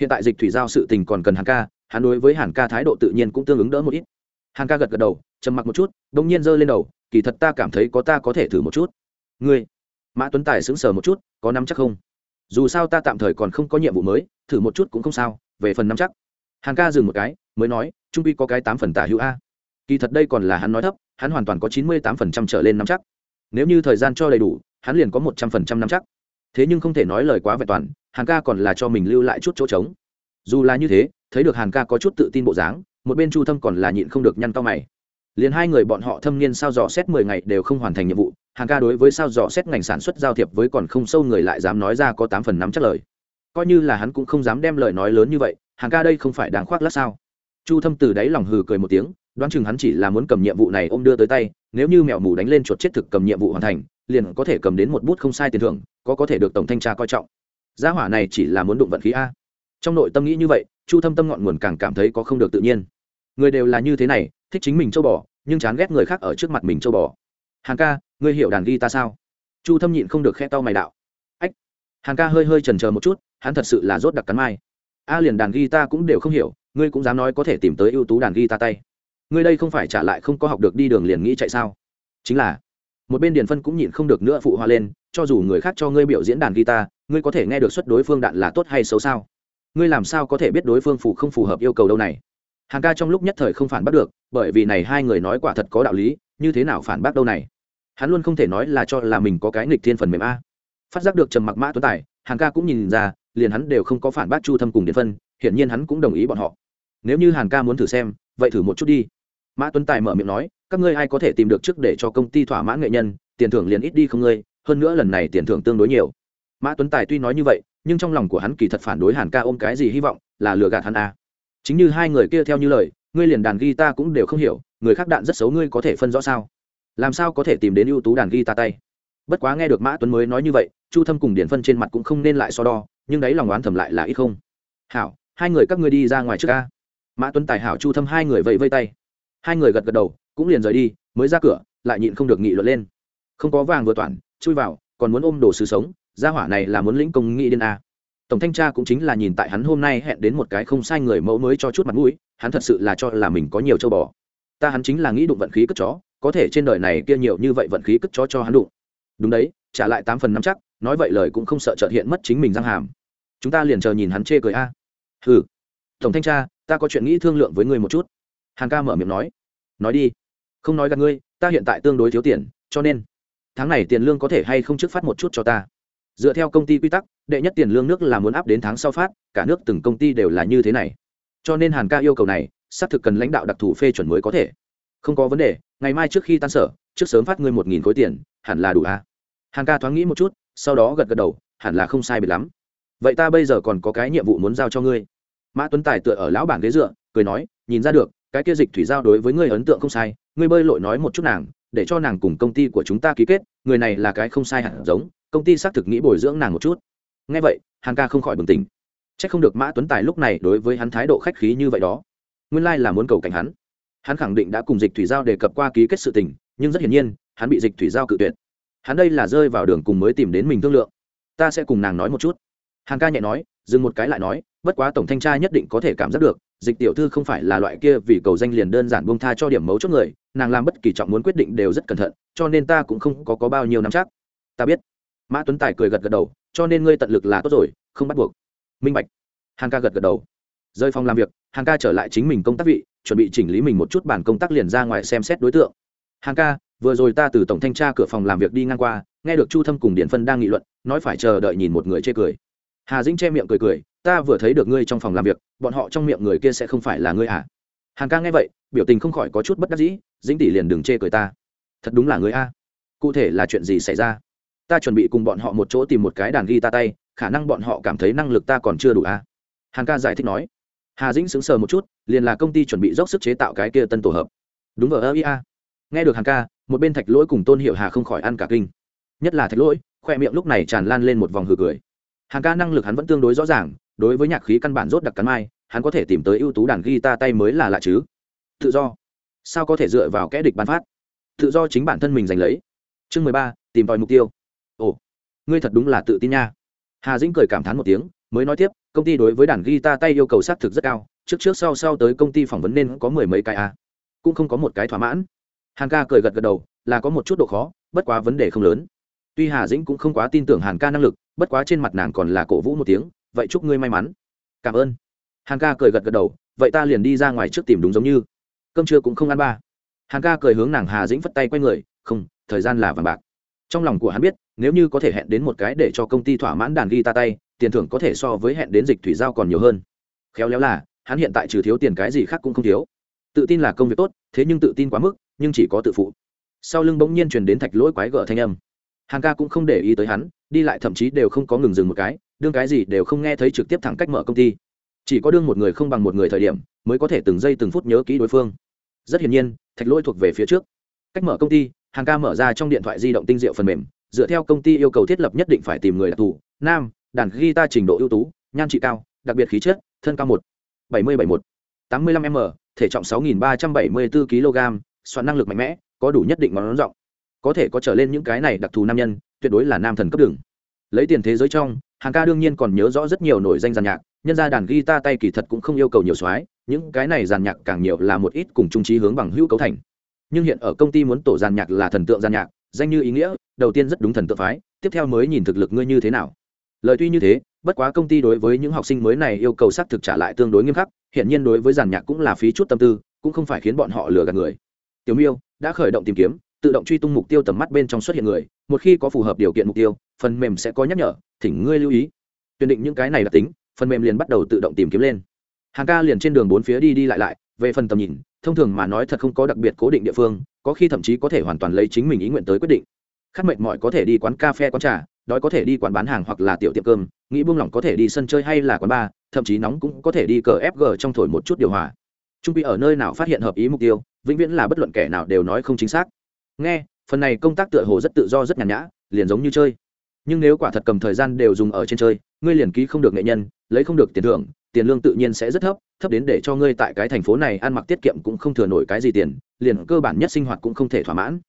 Hiện tại dịch thủy giao sự tình còn cần hàn ca, hắn đối với hàn ca thái độ tự nhiên cũng tương ứng đỡ một ít. Hàn ca gật gật đầu, trầm mặc một chút đ ỗ n g nhiên giơ lên đầu, kỳ thật ta cảm thấy có ta có thể thử một chút ngươi, mã tuấn tài sững sờ một chút, có nắm chắc không? Dù sao ta tạm thời còn không có nhiệm vụ mới, thử một chút cũng không sao, về phần nắm chắc. Hàn ca dừng một cái, mới nói, trung pi có cái tám phần tả hữu a. Kỳ thật đây còn là hắn nói thấp, hắn hoàn toàn có chín mươi tám phần trăm trở lên nắm chắc. Nếu như thời gian cho đầy đủ, hắn liền có một trăm phần trăm nắm chắc. Thế nhưng không thể nói lời quá vẹn toàn, hàn ca còn là cho mình lưu lại chút chỗ trống. Dù là như thế, thấy được hàn ca có chút tự tin bộ dáng, một bên chu thâm còn là nhịn không được nhăn cao mày. Liền hai người bọn họ thâm niên sao dò xét mười ngày đều không hoàn thành nhiệm vụ Hàng ca đối với sao dò xét ngành sản xuất giao thiệp với còn không sâu người lại dám nói ra có tám phần nắm chắc lời. Coi như là hắn cũng không dám đem lời nói lớn như vậy, Hàng ca đây không phải đáng khoác lát sao? Chu thâm từ đáy lòng hừ cười một tiếng, đoán chừng hắn chỉ là muốn cầm nhiệm vụ này ôm đưa tới tay, nếu như mèo mù đánh lên chuột chết thực cầm nhiệm vụ hoàn thành, liền có thể cầm đến một bút không sai tiền thưởng, có có thể được tổng thanh tra coi trọng. Gia hỏa này chỉ là muốn đụng vận khí a. Trong nội tâm nghĩ như vậy, chu thâm tâm ngọn nguồn càng cảm thấy có không được tự nhiên. Người đều là như thế này, thích chính mình châu bò, nhưng chán ghét người khác ở trước mặt mình châu bò. Hàng ca ngươi hiểu đàn ghi ta sao? Chu thâm nhịn không được khe tao mày đạo. Ách, hàn ca hơi hơi trần c một chút, hắn thật sự là rốt đặc cắn mai. A à, liền đàn ghi ta cũng đều không hiểu, ngươi cũng dám nói có thể tìm tới ưu tú đàn ghi ta tay. Ngươi đây không phải trả lại không có học được đi đường liền nghĩ chạy sao? Chính là, một bên điền phân cũng nhịn không được nữa phụ hoa lên, cho dù người khác cho ngươi biểu diễn đàn guitar ngươi có thể nghe được suất đối phương đạn là tốt hay xấu sao? Ngươi làm sao có thể biết đối phương phù không phù hợp yêu cầu đâu này? Hàng ca trong lúc nhất thời không phản bác được, bởi vì này hai người nói quả thật có đạo lý, như thế nào phản bác đâu này? Hắn luôn không thể nói là cho là mình có cái nghịch thiên phần mềm a. Phát giác được trầm mặc mã tuấn tài hàng ca cũng nhìn ra, liền hắn đều không có phản bác chu thâm cùng điện phân, hiển nhiên hắn cũng đồng ý bọn họ. Nếu như hàn ca muốn thử xem, vậy thử một chút đi. Mã tuấn tài mở miệng nói, các ngươi ai có thể tìm được trước để cho công ty thỏa mãn nghệ nhân, tiền thưởng liền ít đi không ngươi, hơn nữa lần này tiền thưởng tương đối nhiều. Mã tuấn tài tuy nói như vậy, nhưng trong lòng của hắn kỳ thật phản đối hàn ca ôm cái gì hy vọng, là lừa gạt hắn a. À. chính như hai người kia theo như lời, ngươi liền đàn guitar cũng đều không hiểu, người khác đạn rất xấu ngươi có thể phân rõ sao? Làm sao có thể tìm đến ưu tú đàn guitar tay? Bất quá nghe được mã tuấn mới nói như vậy, chu thâm cùng điển phân trên mặt cũng không nên lại so đo, nhưng đấy lòng oán thầm lại là ít không. Hảo, hai người các ngươi đi ra ngoài trước ca. Mã tuấn tài hảo chu thâm hai người vẫy vây tay. Hai người gật gật đầu, cũng liền rời đi, mới ra cửa, lại nhịn không được nghị luận lên. Không có vàng vừa toàn chui vào, còn muốn ôm đồ sứ sống, gia hỏa này là muốn lĩnh công nghị điên a. Tổng thanh tra cũng chính là nhìn tại hắn hôm nay hẹn đến một cái không sai người mẫu mới cho chút mặt mũi, hắn thật sự là cho là mình có nhiều châu bò. Ta hắn chính là nghĩ đụng vận khí cất chó có thể trên đời này kia nhiều như vậy vận khí cất chó cho hắn đụng. Đúng đấy, trả lại tám phần năm chắc, nói vậy lời cũng không sợ trợt hiện mất chính mình răng hàm. Chúng ta liền chờ nhìn hắn chê cười a. Ừ tổng thanh tra, ta có chuyện nghĩ thương lượng với ngươi một chút. Hàn ca mở miệng nói. Nói đi. Không nói gặp ngươi, ta hiện tại tương đối thiếu tiền, cho nên tháng này tiền lương có thể hay không trước phát một chút cho ta. Dựa theo công ty quy tắc, đệ nhất tiền lương nước là muốn áp đến tháng sau phát, cả nước từng công ty đều là như thế này. Cho nên hàn ca yêu cầu này, xác thực cần lãnh đạo đặc thù phê chuẩn mới có thể không có vấn đề, ngày mai trước khi tan sở, trước sớm phát ngươi một nghìn khối tiền, hẳn là đủ à? hàn ca thoáng nghĩ một chút, sau đó gật gật đầu, hẳn là không sai biệt lắm. Vậy ta bây giờ còn có cái nhiệm vụ muốn giao cho ngươi. Mã tuấn tài tựa ở lão bản ghế dựa, cười nói, nhìn ra được, cái kia dịch thủy giao đối với ngươi ấn tượng không sai, ngươi bơi lội nói một chút nàng, để cho nàng cùng công ty của chúng ta ký kết, người này là cái không sai hẳn giống, công ty xác thực nghĩ bồi dưỡng nàng một chút. Ngay vậy, hàn ca không khỏi bừng tỉnh. C h ắ c không được mã tuấn tài lúc này đối với hắn thái độ khách khí như vậy đó. Nguyên lai、like、là muốn cầu cảnh hắn hắn khẳng định đã cùng dịch thủy giao đề cập qua ký kết sự tình nhưng rất hiển nhiên hắn bị dịch thủy giao cự tuyệt. Hắn đây là rơi vào đường cùng mới tìm đến mình thương lượng. Ta sẽ cùng nàng nói một chút. Hàng ca nhẹ nói dừng một cái lại nói bất quá tổng thanh tra nhất định có thể cảm giác được dịch tiểu thư không phải là loại kia vì cầu danh liền đơn giản buông tha cho điểm mấu chốt người nàng làm bất kỳ trọng muốn quyết định đều rất cẩn thận cho nên ta cũng không có, có bao nhiêu năm chắc. Ta biết. Mã tuấn tài cười gật gật đầu cho nên ngươi tận lực là tốt rồi không bắt buộc. Minh bạch. Hàng ca gật gật đầu. Rơi phòng làm việc hàng ca trở lại chính mình công tác vị chuẩn bị chỉnh lý mình một chút bản công tác liền ra ngoài xem xét đối tượng. Hàng ca, vừa rồi ta từ tổng thanh tra cửa phòng làm việc đi ngang qua, nghe được chu thâm cùng điện phân đang nghị luận, nói phải chờ đợi nhìn một người chê cười. Hà dĩnh che miệng cười cười, ta vừa thấy được ngươi trong phòng làm việc, bọn họ trong miệng người kia sẽ không phải là ngươi à? Hàng ca nghe vậy, biểu tình không khỏi có chút bất đắc dĩ, dĩnh tỷ liền đừng chê cười ta. Thật đúng là người a. Cụ thể là chuyện gì xảy ra? Ta chuẩn bị cùng bọn họ một chỗ tìm một cái đàn ghi ta tay, khả năng bọn họ cảm thấy năng lực ta còn chưa đủ a. Hàn ca giải thích nói hà dĩnh sững sờ một chút, liền là công ty chuẩn bị dốc sức chế tạo cái kia tân tổ hợp. Đúng vào ơ ia nghe được hàn ca, một bên thạch lỗi cùng tôn hiệu hà không khỏi ăn cả kinh. Nhất là thạch lỗi, khoe miệng lúc này tràn lan lên một vòng hừ cười. Hàn ca năng lực hắn vẫn tương đối rõ ràng, đối với nhạc khí căn bản rốt đặc cắn mai, hắn có thể tìm tới ưu tú đàn guitar tay mới là lạ chứ. Tự do. Sao có thể dựa vào kẽ địch bán phát? Tự do chính bản thân mình giành lấy. Chương mười ba, tìm tòi mục tiêu. Ồ, ngươi thật đúng là tự tin nha. Hà dĩnh cười cảm thán một tiếng mới nói tiếp, công ty đối với đàn guitar tay yêu cầu xác thực rất cao, trước trước sau sau tới công ty phỏng vấn nên có mười mấy cái a. À. cũng không có một cái thỏa mãn. Hàn ca cười gật gật đầu, là có một chút độ khó, bất quá vấn đề không lớn. Tuy hà dĩnh cũng không quá tin tưởng hàn ca năng lực, bất quá trên mặt nàng còn là cổ vũ một tiếng, vậy chúc ngươi may mắn. Cảm ơn. Hàn ca cười gật gật đầu, vậy ta liền đi ra ngoài trước tìm đúng giống như. Cơm trưa cũng không ăn ba. Hàn ca cười hướng nàng hà dĩnh phất tay quay người, không, thời gian là vàng bạc. Trong lòng của hắn biết, nếu như có thể hẹn đến một cái để cho công ty thỏa mãn đàn ghi ta tay tiền thưởng có thể so với hẹn đến dịch thủy giao còn nhiều hơn. Khéo léo là, hắn hiện tại trừ thiếu tiền cái gì khác cũng không thiếu. Tự tin là công việc tốt, thế nhưng tự tin quá mức, nhưng chỉ có tự phụ. Sau lưng bỗng nhiên truyền đến thạch lỗi quái gở thanh âm. Hàng ca cũng không để ý tới hắn, đi lại thậm chí đều không có ngừng dừng một cái, đương cái gì đều không nghe thấy trực tiếp thẳng cách mở công ty. Chỉ có đương một người không bằng một người thời điểm, mới có thể từng giây từng phút nhớ kỹ đối phương. Rất hiển nhiên, thạch lỗi thuộc về phía trước. Cách mở công ty, hàng ca mở ra trong điện thoại di động tinh diệu phần mềm, dựa theo công ty yêu cầu thiết lập nhất định phải tìm người đặc thù, nam đàn guitar trình độ ưu tú, nhan trị cao, đặc biệt khí chất, thân cao một, bảy mươi bảy một tám mươi lăm m thể trọng sáu nghìn ba trăm bảy mươi bốn kg soạn năng lực mạnh mẽ, có đủ nhất định món rộng có thể có trở lên những cái này đặc thù nam nhân, tuyệt đối là nam thần cấp đường. Lấy tiền thế giới trong, hàng ca đương nhiên còn nhớ rõ rất nhiều nổi danh giàn nhạc, nhân ra đàn guitar tay kỳ thật cũng không yêu cầu nhiều soái, những cái này giàn nhạc càng nhiều là một ít cùng trung trí hướng bằng hữu cấu thành. Nhưng hiện ở công ty muốn tổ giàn nhạc là thần tượng giàn nhạc, danh như ý nghĩa, đầu tiên rất đúng thần tượng phái, tiếp theo mới nhìn thực lực ngươi như thế nào lời tuy như thế, bất quá công ty đối với những học sinh mới này yêu cầu xác thực trả lại tương đối nghiêm khắc hiện nhiên đối với giàn nhạc cũng là phí chút tâm tư, cũng không phải khiến bọn họ lừa gạt người. Tiểu miêu đã khởi động tìm kiếm, tự động truy tung mục tiêu tầm mắt bên trong xuất hiện người, một khi có phù hợp điều kiện mục tiêu, phần mềm sẽ có nhắc nhở, thỉnh ngươi lưu ý. Tuyển định những cái này đặc tính, phần mềm liền bắt đầu tự động tìm kiếm lên. Hàng ca liền trên đường bốn phía đi đi lại lại, về phần tầm nhìn, thông thường mà nói thật không có đặc biệt cố định địa phương, có khi thậm chí có thể hoàn toàn lấy chính mình ý nguyện tới quyết định. Khát mệt mỏi có thể đi quán cà phê quán trà đói có thể đi quán bán hàng hoặc là tiểu tiệm cơm, nghĩ buông lỏng có thể đi sân chơi hay là quán bar, thậm chí nóng cũng có thể đi cờ fg trong thổi một chút điều hòa. Trung quy ở nơi nào phát hiện hợp ý mục tiêu, vĩnh viễn là bất luận kẻ nào đều nói không chính xác. Nghe, phần này công tác tựa hồ rất tự do, rất nhàn nhã, liền giống như chơi. Nhưng nếu quả thật cầm thời gian đều dùng ở trên chơi, ngươi liền ký không được nghệ nhân, lấy không được tiền thưởng, tiền lương tự nhiên sẽ rất thấp thấp đến để cho ngươi tại cái thành phố này ăn mặc tiết kiệm cũng không thừa nổi cái gì tiền, liền cơ bản nhất sinh hoạt cũng không thể thỏa mãn.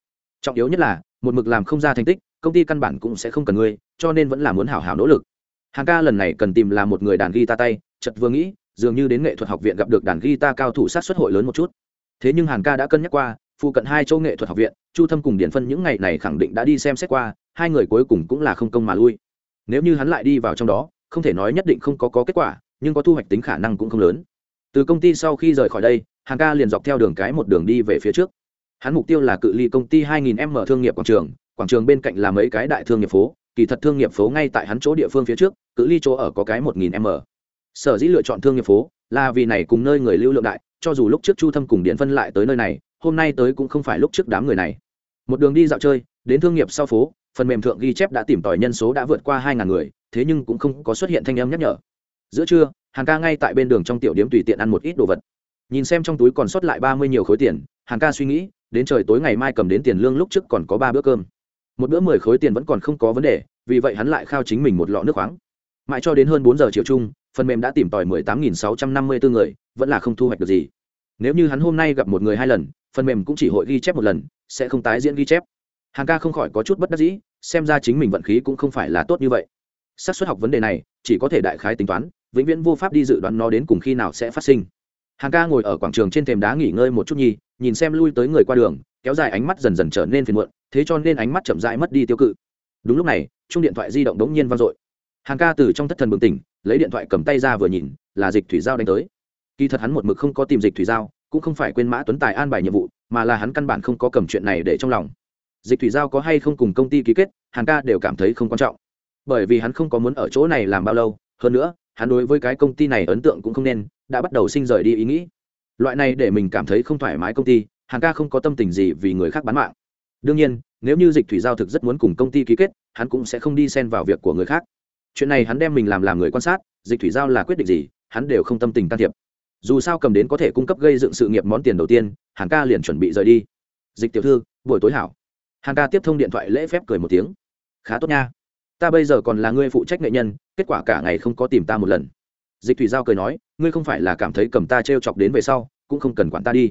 Trọng yếu nhất là, một mực làm không ra thành tích công ty căn bản cũng sẽ không cần ngươi cho nên vẫn là muốn hảo hảo nỗ lực. Hàng ca lần này cần tìm là một người đàn guitar tay chật vừa nghĩ dường như đến nghệ thuật học viện gặp được đàn guitar cao thủ sát xuất hội lớn một chút. Thế nhưng hàn ca đã cân nhắc qua phụ cận hai châu nghệ thuật học viện chu thâm cùng điển phân những ngày này khẳng định đã đi xem xét qua hai người cuối cùng cũng là không công mà lui. Nếu như hắn lại đi vào trong đó không thể nói nhất định không có, có kết quả nhưng có thu hoạch tính khả năng cũng không lớn. Từ công ty sau khi rời khỏi đây hàng ca liền dọc theo đường cái một đường đi về phía trước. Hắn mục tiêu là cự ly công ty 2000 m thương nghiệp quảng trường quảng trường bên cạnh là mấy cái đại thương nghiệp phố, kỳ thật thương nghiệp phố ngay tại hắn chỗ địa phương phía trước, cự ly chỗ ở có cái 1000 m. Sở dĩ lựa chọn thương nghiệp phố là vì này cùng nơi người lưu lượng đại, cho dù lúc trước chu thâm cùng điện phân lại tới nơi này, hôm nay tới cũng không phải lúc trước đám người này. Một đường đi dạo chơi, đến thương nghiệp sau phố, phần mềm thượng ghi chép đã tìm tòi nhân số đã vượt qua hai ngàn người, thế nhưng cũng không có xuất hiện thanh âm nhắc nhở. Giữa trưa hàng ca ngay tại bên đường trong tiểu điếm tùy tiện ăn một ít đồ vật. Nhìn xem trong túi còn sót lại ba mươi nhiều khối tiền hàng ca suy nghĩ, đến trời tối ngày mai cầm đến tiền lương lúc trước còn có ba bữa cơm một bữa mười khối tiền vẫn còn không có vấn đề, vì vậy hắn lại khao chính mình một lọ nước khoáng. Mãi cho đến hơn bốn giờ chiều chung, phần mềm đã tìm tòi mười tám nghìn sáu trăm năm mươi bốn người, vẫn là không thu hoạch được gì. Nếu như hắn hôm nay gặp một người hai lần, phần mềm cũng chỉ hội ghi chép một lần, sẽ không tái diễn ghi chép. Hàng ca không khỏi có chút bất đắc dĩ, xem ra chính mình vận khí cũng không phải là tốt như vậy. Xác suất học vấn đề này, chỉ có thể đại khái tính toán, vĩnh viễn vô pháp đi dự đoán nó đến cùng khi nào sẽ phát sinh. Hàng ca ngồi ở quảng trường trên thềm đá nghỉ ngơi một chút nhi nhìn xem lui tới người qua đường kéo dài ánh mắt dần dần trở nên phiền muộn, thế cho nên ánh mắt chậm rãi mất đi tiêu cự. Đúng lúc này chung điện thoại di động đống nhiên vang dội. Hàng ca từ trong thất thần bừng tỉnh, lấy điện thoại cầm tay ra vừa nhìn, là dịch thủy giao đánh tới. Kỳ thật hắn một mực không có tìm dịch thủy giao, cũng không phải quên mã tuấn tài an bài nhiệm vụ, mà là hắn căn bản không có cầm chuyện này để trong lòng. Dịch thủy giao có hay không cùng công ty ký kết hàn ca đều cảm thấy không quan trọng. Bởi vì hắn không có muốn ở chỗ này làm bao lâu, hơn nữa, hắn đối với cái công ty này ấn tượng cũng không nên, đã bắt đầu sinh rời đi ý nghĩ. Loại này để mình cảm thấy không thoải mái công ty hàng ca không có tâm tình gì vì người khác bán mạng. Đương nhiên, nếu như dịch thủy giao thực rất muốn cùng công ty ký kết, hắn cũng sẽ không đi xen vào việc của người khác. Chuyện này hắn đem mình làm làm người quan sát, dịch thủy giao là quyết định gì, hắn đều không tâm tình can thiệp. Dù sao cầm đến có thể cung cấp gây dựng sự nghiệp món tiền đầu tiên hàng ca liền chuẩn bị rời đi. Dịch tiểu thư, buổi tối hảo. Hàng ca tiếp thông điện thoại lễ phép cười một tiếng. Khá tốt nha. Ta bây giờ còn là người phụ trách nghệ nhân, kết quả cả ngày không có tìm ta một lần. Dịch thủy giao cười nói, ngươi không phải là cảm thấy cầm ta t r e o chọc đến về sau, cũng không cần quản ta đi.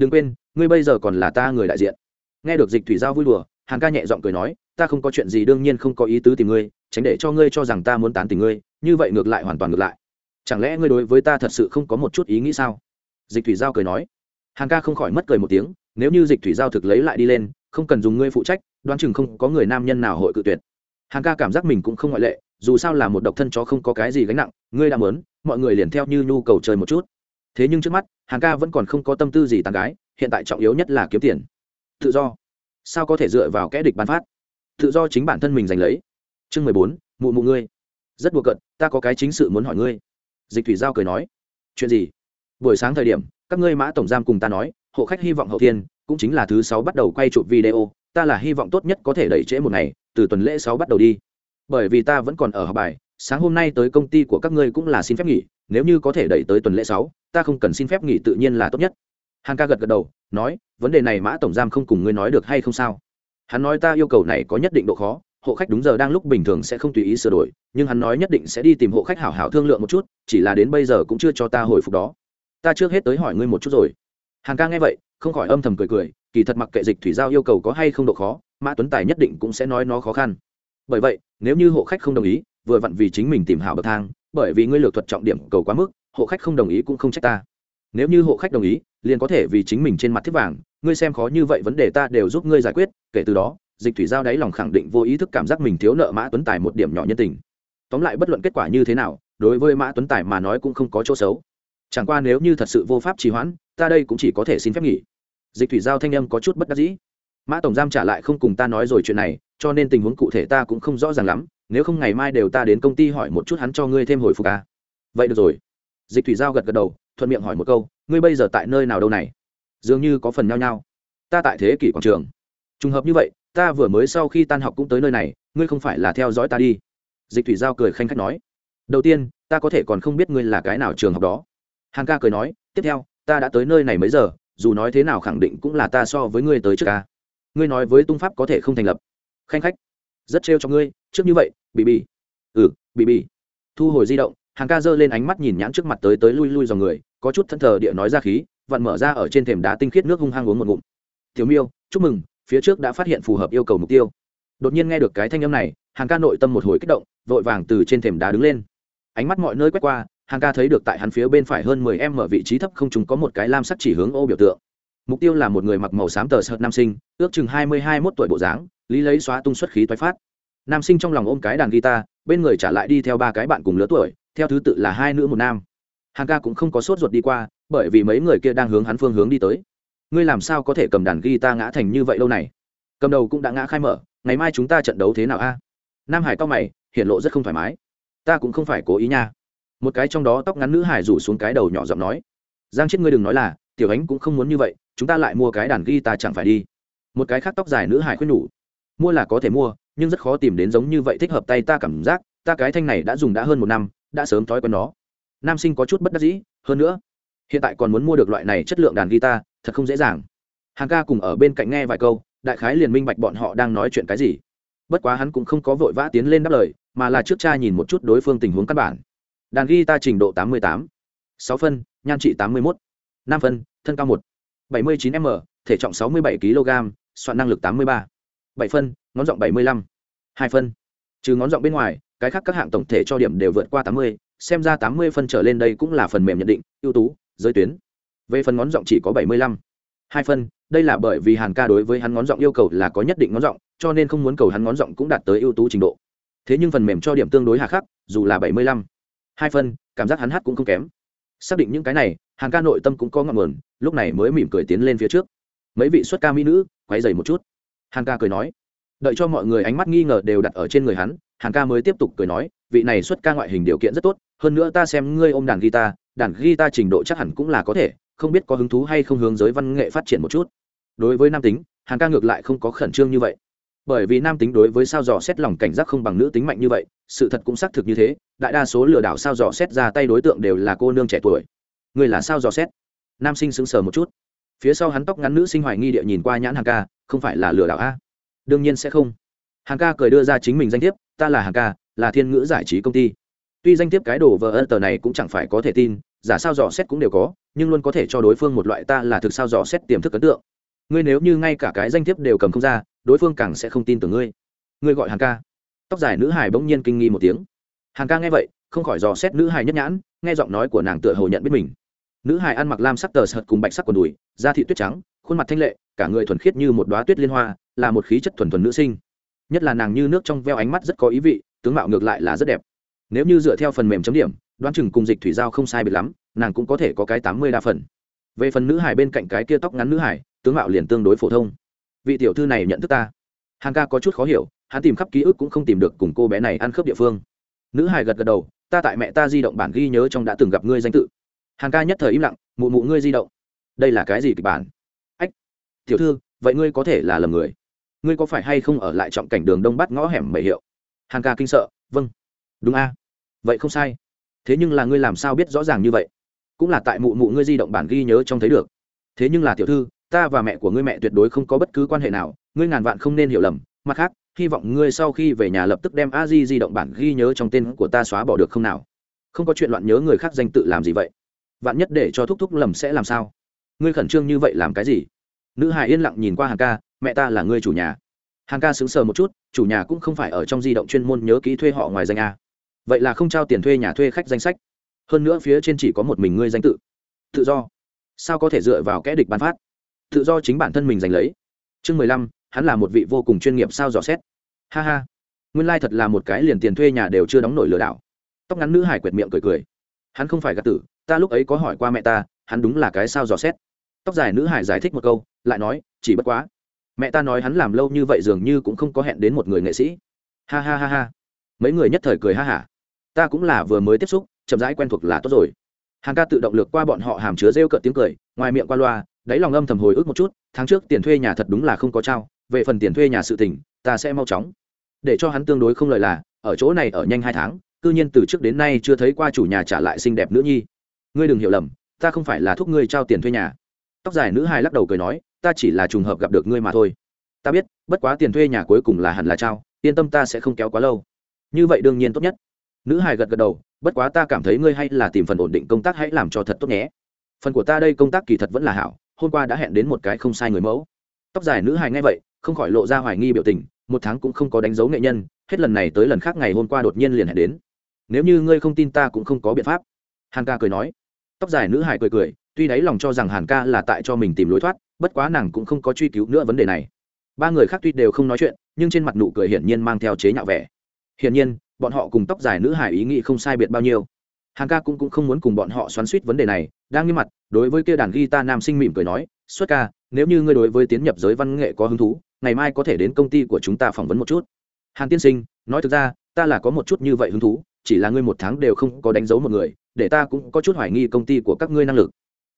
Đừng quên ngươi bây giờ còn là ta người đại diện. Nghe được dịch thủy giao vui đùa, hàn ca nhẹ giọng cười nói, ta không có chuyện gì đương nhiên không có ý tứ tìm ngươi, tránh để cho ngươi cho rằng ta muốn tán tình ngươi, như vậy ngược lại hoàn toàn ngược lại. Chẳng lẽ ngươi đối với ta thật sự không có một chút ý nghĩ sao? Dịch thủy giao cười nói. Hàn ca không khỏi mất cười một tiếng, nếu như dịch thủy giao thực lấy lại đi lên, không cần dùng ngươi phụ trách, đoán chừng không có người nam nhân nào hội cự tuyệt. Hàn ca cảm giác mình cũng không ngoại lệ, dù sao là một độc thân chó không có cái gì gánh nặng, ngươi đã mớn mọi người liền theo như nhu cầu chơi một chút. Thế nhưng trước mắt hàng ca vẫn còn không có tâm tư gì tàn gái hiện tại trọng yếu nhất là kiếm tiền. Tự do. Sao có thể dựa vào kẽ địch bán phát? Tự do chính bản thân mình giành lấy. Chương mười bốn, mụ mụ ngươi. Rất buộc cận ta có cái chính sự muốn hỏi ngươi. Dịch thủy giao cười nói. Chuyện gì? Buổi sáng thời điểm, các ngươi mã tổng giam cùng ta nói, hộ khách hy vọng hậu thiên, cũng chính là thứ sáu bắt đầu quay chụp video, ta là hy vọng tốt nhất có thể đẩy trễ một ngày, từ tuần lễ sáu bắt đầu đi. Bởi vì ta vẫn còn ở học bài, sáng hôm nay tới công ty của các ngươi cũng là xin phép nghỉ, nếu như có thể đẩy tới tuần lễ sáu, ta không cần xin phép nghỉ tự nhiên là tốt nhất hàng ca gật gật đầu, nói, vấn đề này mã tổng giam không cùng ngươi nói được hay không sao? Hắn nói ta yêu cầu này có nhất định độ khó, hộ khách đúng giờ đang lúc bình thường sẽ không tùy ý sửa đổi, nhưng hắn nói nhất định sẽ đi tìm hộ khách hảo hảo thương lượng một chút, chỉ là đến bây giờ cũng chưa cho ta hồi phục đó. Ta trước hết tới hỏi ngươi một chút rồi. Hàng ca nghe vậy, không khỏi âm thầm cười cười, kỳ thật mặc kệ dịch thủy giao yêu cầu có hay không độ khó, mã tuấn tài nhất định cũng sẽ nói nó khó khăn. Bởi vậy, nếu như hộ khách không đồng ý, vừa vặn vì chính mình tìm hảo bậc thang, bởi vì ngươi lược thuật trọng điểm cầu quá mức, hộ khách không đồng ý cũng không trách ta nếu như hộ khách đồng ý, liền có thể vì chính mình trên mặt thiết vàng. Ngươi xem khó như vậy vấn đề ta đều giúp ngươi giải quyết. Kể từ đó, dịch thủy giao đáy lòng khẳng định vô ý thức cảm giác mình thiếu nợ mã tuấn tài một điểm nhỏ nhân tình. Tóm lại bất luận kết quả như thế nào, đối với mã tuấn tài mà nói cũng không có chỗ xấu. Chẳng qua nếu như thật sự vô pháp trì hoãn, ta đây cũng chỉ có thể xin phép nghỉ. Dịch thủy giao thanh âm có chút bất đắc dĩ. Mã tổng giam trả lại không cùng ta nói rồi chuyện này, cho nên tình huống cụ thể ta cũng không rõ ràng lắm. Nếu không ngày mai đều ta đến công ty hỏi một chút hắn cho ngươi thêm hồi phục à. vậy được rồi. Dịch thủy giao gật gật đầu thuận miệng hỏi một câu, ngươi bây giờ tại nơi nào đâu này? Dường như có phần nhao nhao. Ta tại thế kỷ quảng trường. Trùng hợp như vậy, ta vừa mới sau khi tan học cũng tới nơi này, ngươi không phải là theo dõi ta đi? Dịch thủy giao cười khanh khách nói. Đầu tiên, ta có thể còn không biết ngươi là cái nào trường học đó. Hàng ca cười nói. Tiếp theo, ta đã tới nơi này mấy giờ, dù nói thế nào khẳng định cũng là ta so với ngươi tới trước ca. Ngươi nói với tung pháp có thể không thành lập. Khanh khách. Rất trêu cho ngươi, trước như vậy, bị bị ừ bị bị thu hồi di động hàng ca giơ lên ánh mắt nhìn nhãn trước mặt tới tới lui lui dòng người có chút thân thờ địa nói ra khí, vặn mở ra ở trên thềm đá tinh khiết nước hung hăng uống một ngụm. Thiếu miêu, chúc mừng, phía trước đã phát hiện phù hợp yêu cầu mục tiêu. Đột nhiên nghe được cái thanh âm này, hàng ca nội tâm một hồi kích động, vội vàng từ trên thềm đá đứng lên. Ánh mắt mọi nơi quét qua, hàng ca thấy được tại hắn phía bên phải hơn mười em ở vị trí thấp không chúng có một cái lam sắc chỉ hướng ô biểu tượng. Mục tiêu là một người mặc màu xám tờ sợt nam sinh, ước chừng hai mươi hai mốt tuổi bộ dáng, lý lấy xóa tung xuất khí toái phát. Nam sinh trong lòng ôm cái đàn guitar, bên người trả lại đi theo ba cái bạn cùng lứa tuổi, theo thứ tự là hai nữ một nam hàng ca cũng không có sốt ruột đi qua, bởi vì mấy người kia đang hướng hắn phương hướng đi tới. Ngươi làm sao có thể cầm đàn guitar ngã thành như vậy lâu này? Cầm đầu cũng đã ngã khai mở, ngày mai chúng ta trận đấu thế nào a? Nam hải cao mày, hiện lộ rất không thoải mái. Ta cũng không phải cố ý nha. Một cái trong đó tóc ngắn nữ hải rủ xuống cái đầu nhỏ giọng nói. Giang chết ngươi đừng nói là, tiểu ánh cũng không muốn như vậy, chúng ta lại mua cái đàn guitar chẳng phải đi. Một cái khác tóc dài nữ hải khuyên nhủ. Mua là có thể mua, nhưng rất khó tìm đến giống như vậy thích hợp tay ta cảm giác, ta cái thanh này đã dùng đã hơn một năm, đã sớm thói quen nó nam sinh có chút bất đắc dĩ hơn nữa hiện tại còn muốn mua được loại này chất lượng đàn guitar thật không dễ dàng. Hàng ca cùng ở bên cạnh nghe vài câu đại khái liền minh bạch bọn họ đang nói chuyện cái gì. Bất quá hắn cũng không có vội vã tiến lên đáp lời mà là trước cha nhìn một chút đối phương tình huống căn bản. Đàn guitar trình độ 88, 6 phân nhan trị 81, 5 phân thân cao 1, 79 m thể trọng 67 kg soạn năng lực 83, 7 phân ngón giọng 75, 2 phân. Trừ ngón giọng bên ngoài cái khác các hạng tổng thể cho điểm đều vượt qua 80, xem ra 80 phân trở lên đây cũng là phần mềm nhận định ưu tú giới tuyến. Về phần ngón giọng chỉ có 75, 2 phân đây là bởi vì hàn ca đối với hắn ngón giọng yêu cầu là có nhất định ngón giọng cho nên không muốn cầu hắn ngón giọng cũng đạt tới ưu tú trình độ. Thế nhưng phần mềm cho điểm tương đối hà khắc dù là 75, hai phân cảm giác hắn hát cũng không kém. Xác định những cái này hàn ca nội tâm cũng có ngọn nguồn lúc này mới mỉm cười tiến lên phía trước. Mấy vị xuất ca mỹ nữ quay dày một chút. Hàn ca cười nói. Đợi cho mọi người ánh mắt nghi ngờ đều đặt ở trên người hắn hàn ca mới tiếp tục cười nói vị này xuất ca ngoại hình điều kiện rất tốt, hơn nữa ta xem ngươi ôm đàn guitar đàn guitar trình độ chắc hẳn cũng là có thể, không biết có hứng thú hay không hướng giới văn nghệ phát triển một chút. Đối với nam tính, hàn ca ngược lại không có khẩn trương như vậy. Bởi vì nam tính đối với sao dò xét lòng cảnh giác không bằng nữ tính mạnh như vậy, sự thật cũng xác thực như thế, đại đa số lừa đảo sao dò xét ra tay đối tượng đều là cô nương trẻ tuổi. Người là sao dò xét? Nam sinh sững sờ một chút. Phía sau hắn tóc ngắn nữ sinh hoài nghi địa nhìn qua nhãn hàng ca, không phải là lừa đảo a? Đương nhiên sẽ không. Hàng ca cười đưa ra chính mình danh thiếp, ta là hàng ca là thiên ngữ giải trí công ty. Tuy danh thiếp cái đồ vờ ân tờ này cũng chẳng phải có thể tin, giả sao dò xét cũng đều có, nhưng luôn có thể cho đối phương một loại ta là thực sao dò xét tiềm thức ấn tượng. Ngươi nếu như ngay cả cái danh thiếp đều cầm không ra, đối phương càng sẽ không tin tưởng ngươi. Ngươi gọi hàng ca. Tóc dài nữ hải bỗng nhiên kinh nghi một tiếng. Hàng ca nghe vậy, không khỏi dò xét nữ hải nhất nhãn, nghe giọng nói của nàng tựa hồ nhận biết mình. Nữ hải ăn mặc lam sắc tờ sợt cùng bạch sắc quần đùi, da thị tuyết trắng, khuôn mặt thanh lệ, cả người thuần khiết như một đoá tuyết liên hoa, là một khí chất thuần thuần nữ sinh. Nhất là nàng như nước trong veo ánh mắt rất có ý vị tướng mạo ngược lại là rất đẹp. Nếu như dựa theo phần mềm chấm điểm, đoán chừng cùng dịch thủy giao không sai biệt lắm, nàng cũng có thể có cái tám mươi đa phần. Về phần nữ hải bên cạnh cái kia tóc ngắn nữ hải, tướng mạo liền tương đối phổ thông. Vị tiểu thư này nhận thức ta. Hàng ca có chút khó hiểu, hắn tìm khắp ký ức cũng không tìm được cùng cô bé này ăn khớp địa phương. Nữ hải gật gật đầu, ta tại mẹ ta di động bản ghi nhớ trong đã từng gặp ngươi danh tự. Hàng ca nhất thời im lặng, mụ mụ ngươi di động. Đây là cái gì kịch bản? Ách, tiểu thư, vậy ngươi có thể là lầm người. Ngươi có phải hay không ở lại trọng cảnh đường đông bắt ngõ hẻm mầy hiệu? Hàng ca kinh sợ vâng. Đúng a. Vậy không sai. Thế nhưng là ngươi làm sao biết rõ ràng như vậy? Cũng là tại mụ mụ ngươi di động bản ghi nhớ trong thấy được. Thế nhưng là tiểu thư, ta và mẹ của ngươi mẹ tuyệt đối không có bất cứ quan hệ nào, ngươi ngàn vạn không nên hiểu lầm. Mặt khác, hy vọng ngươi sau khi về nhà lập tức đem a di di động bản ghi nhớ trong tên của ta xóa bỏ được không nào? Không có chuyện loạn nhớ người khác danh tự làm gì vậy? Vạn nhất để cho thúc thúc lầm sẽ làm sao? Ngươi khẩn trương như vậy làm cái gì? Nữ hải yên lặng nhìn qua hàng ca, mẹ ta là ngươi chủ nhà hàng ca sững sờ một chút, chủ nhà cũng không phải ở trong di động chuyên môn nhớ kỹ thuê họ ngoài danh a. Vậy là không trao tiền thuê nhà thuê khách danh sách. Hơn nữa phía trên chỉ có một mình ngươi danh tự. Tự do. Sao có thể dựa vào kẽ địch bán phát? Tự do chính bản thân mình giành lấy. Chương mười lăm, hắn là một vị vô cùng chuyên nghiệp sao dò xét. Ha ha. Nguyên lai、like、thật là một cái liền tiền thuê nhà đều chưa đóng nổi lừa đảo. Tóc ngắn nữ hải quệt miệng cười cười. Hắn không phải gạt tử, ta lúc ấy có hỏi qua mẹ ta, hắn đúng là cái sao dò xét. Tóc dài nữ hải giải thích một câu, lại nói, chỉ bất quá mẹ ta nói hắn làm lâu như vậy dường như cũng không có hẹn đến một người nghệ sĩ. Ha ha ha ha. Mấy người nhất thời cười ha hả. Ta cũng là vừa mới tiếp xúc, chậm rãi quen thuộc là tốt rồi. Hàng ca tự động lược qua bọn họ hàm chứa rêu cợt tiếng cười, ngoài miệng qua loa, đáy lòng âm thầm hồi ức một chút, tháng trước tiền thuê nhà thật đúng là không có trao, về phần tiền thuê nhà sự tỉnh ta sẽ mau chóng. Để cho hắn tương đối không lời là, ở chỗ này ở nhanh hai tháng, cư nhiên từ trước đến nay chưa thấy qua chủ nhà trả lại xinh đẹp nữ nhi. Ngươi đừng hiểu lầm, ta không phải là thúc ngươi trao tiền thuê nhà. Tóc dài nữ hai lắc đầu cười nói ta chỉ là trùng hợp gặp được ngươi mà thôi. Ta biết, bất quá tiền thuê nhà cuối cùng là hẳn là trao, yên tâm ta sẽ không kéo quá lâu. Như vậy đương nhiên tốt nhất. Nữ hài gật gật đầu, bất quá ta cảm thấy ngươi hay là tìm phần ổn định công tác hãy làm cho thật tốt nhé. Phần của ta đây công tác kỳ thật vẫn là hảo, hôm qua đã hẹn đến một cái không sai người mẫu. Tóc dài nữ hài nghe vậy, không khỏi lộ ra hoài nghi biểu tình, một tháng cũng không có đánh dấu nghệ nhân, hết lần này tới lần khác ngày hôm qua đột nhiên liền hẹn đến. Nếu như ngươi không tin ta cũng không có biện pháp. Hàn ca cười nói. Tóc dài nữ hài cười cười, tuy đáy lòng cho rằng hàn ca là tại cho mình tìm lối thoát bất quá nàng cũng không có truy cứu nữa vấn đề này. Ba người khác tuy đều không nói chuyện nhưng trên mặt nụ cười hiển nhiên mang theo chế nhạo vẻ. Hiển nhiên bọn họ cùng tóc dài nữ hải ý nghĩ không sai biệt bao nhiêu. Hàng ca cũng, cũng không muốn cùng bọn họ xoắn suýt vấn đề này đang nghiêm mặt đối với kia đàn guitar nam sinh mỉm cười nói xuất ca nếu như ngươi đối với tiến nhập giới văn nghệ có hứng thú ngày mai có thể đến công ty của chúng ta phỏng vấn một chút. Hàn tiên sinh nói thực ra ta là có một chút như vậy hứng thú chỉ là ngươi một tháng đều không có đánh dấu một người để ta cũng có chút hoài nghi công ty của các ngươi năng lực.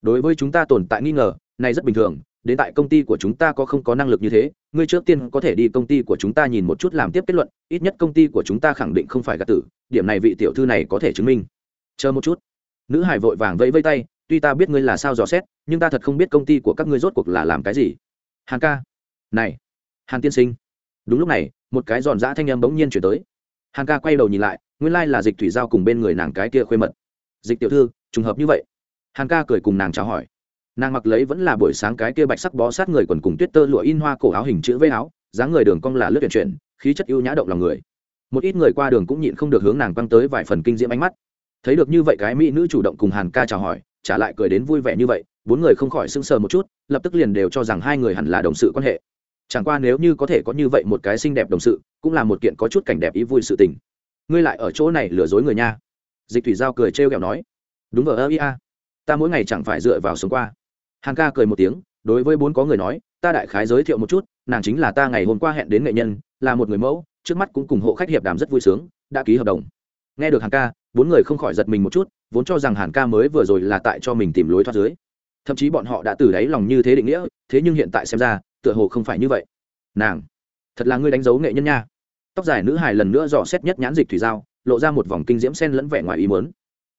Đối với chúng ta tồn tại nghi ngờ này rất bình thường đến tại công ty của chúng ta có không có năng lực như thế, ngươi trước tiên có thể đi công ty của chúng ta nhìn một chút làm tiếp kết luận, ít nhất công ty của chúng ta khẳng định không phải gạt tử, điểm này vị tiểu thư này có thể chứng minh. Chờ một chút. Nữ hải vội vàng vẫy vây tay, tuy ta biết ngươi là sao dò xét, nhưng ta thật không biết công ty của các ngươi rốt cuộc là làm cái gì. Hàn ca. Này. Hàn tiên sinh. Đúng lúc này, một cái giòn giã thanh âm bỗng nhiên chuyển tới. Hàn ca quay đầu nhìn lại, nguyên lai là dịch thủy giao cùng bên người nàng cái kia khuê mật. Dịch tiểu thư, trùng hợp như vậy. Hàn ca cười cùng nàng chào hỏi nàng mặc lấy vẫn là buổi sáng cái kia bạch sắc bó sát người quần cùng tuyết tơ lụa in hoa cổ áo hình chữ vây áo, dáng người đường cong là lướt tuyển chuyển, khí chất ưu nhã động lòng người. Một ít người qua đường cũng nhịn không được hướng nàng quăng tới vài phần kinh diễm ánh mắt. Thấy được như vậy cái mỹ nữ chủ động cùng hàn ca chào hỏi, trả lại cười đến vui vẻ như vậy, bốn người không khỏi sưng sờ một chút, lập tức liền đều cho rằng hai người hẳn là đồng sự quan hệ. Chẳng qua nếu như có thể có như vậy một cái xinh đẹp đồng sự, cũng là một kiện có chút cảnh đẹp ý vui sự tình. Ngươi lại ở chỗ này lừa dối người nha. Dịch thủy giao cười trêu ghẹo nói. Đúng vờ ơ ia ta mỗi ngày chẳng phải dựa vào sống qua hàng ca cười một tiếng, đối với bốn có người nói, ta đại khái giới thiệu một chút, nàng chính là ta ngày hôm qua hẹn đến nghệ nhân, là một người mẫu, trước mắt cũng cùng hộ khách hiệp đàm rất vui sướng, đã ký hợp đồng. Nghe được hàng ca, bốn người không khỏi giật mình một chút, vốn cho rằng hàn ca mới vừa rồi là tại cho mình tìm lối thoát dưới thậm chí bọn họ đã từ đáy lòng như thế định nghĩa, thế nhưng hiện tại xem ra, tựa hồ không phải như vậy. Nàng, thật là ngươi đánh dấu nghệ nhân nha. Tóc dài nữ hài lần nữa dò xét nhất nhãn dịch thủy giao, lộ ra một vòng kinh diễm sen lẫn vẻ ngoài ý mớn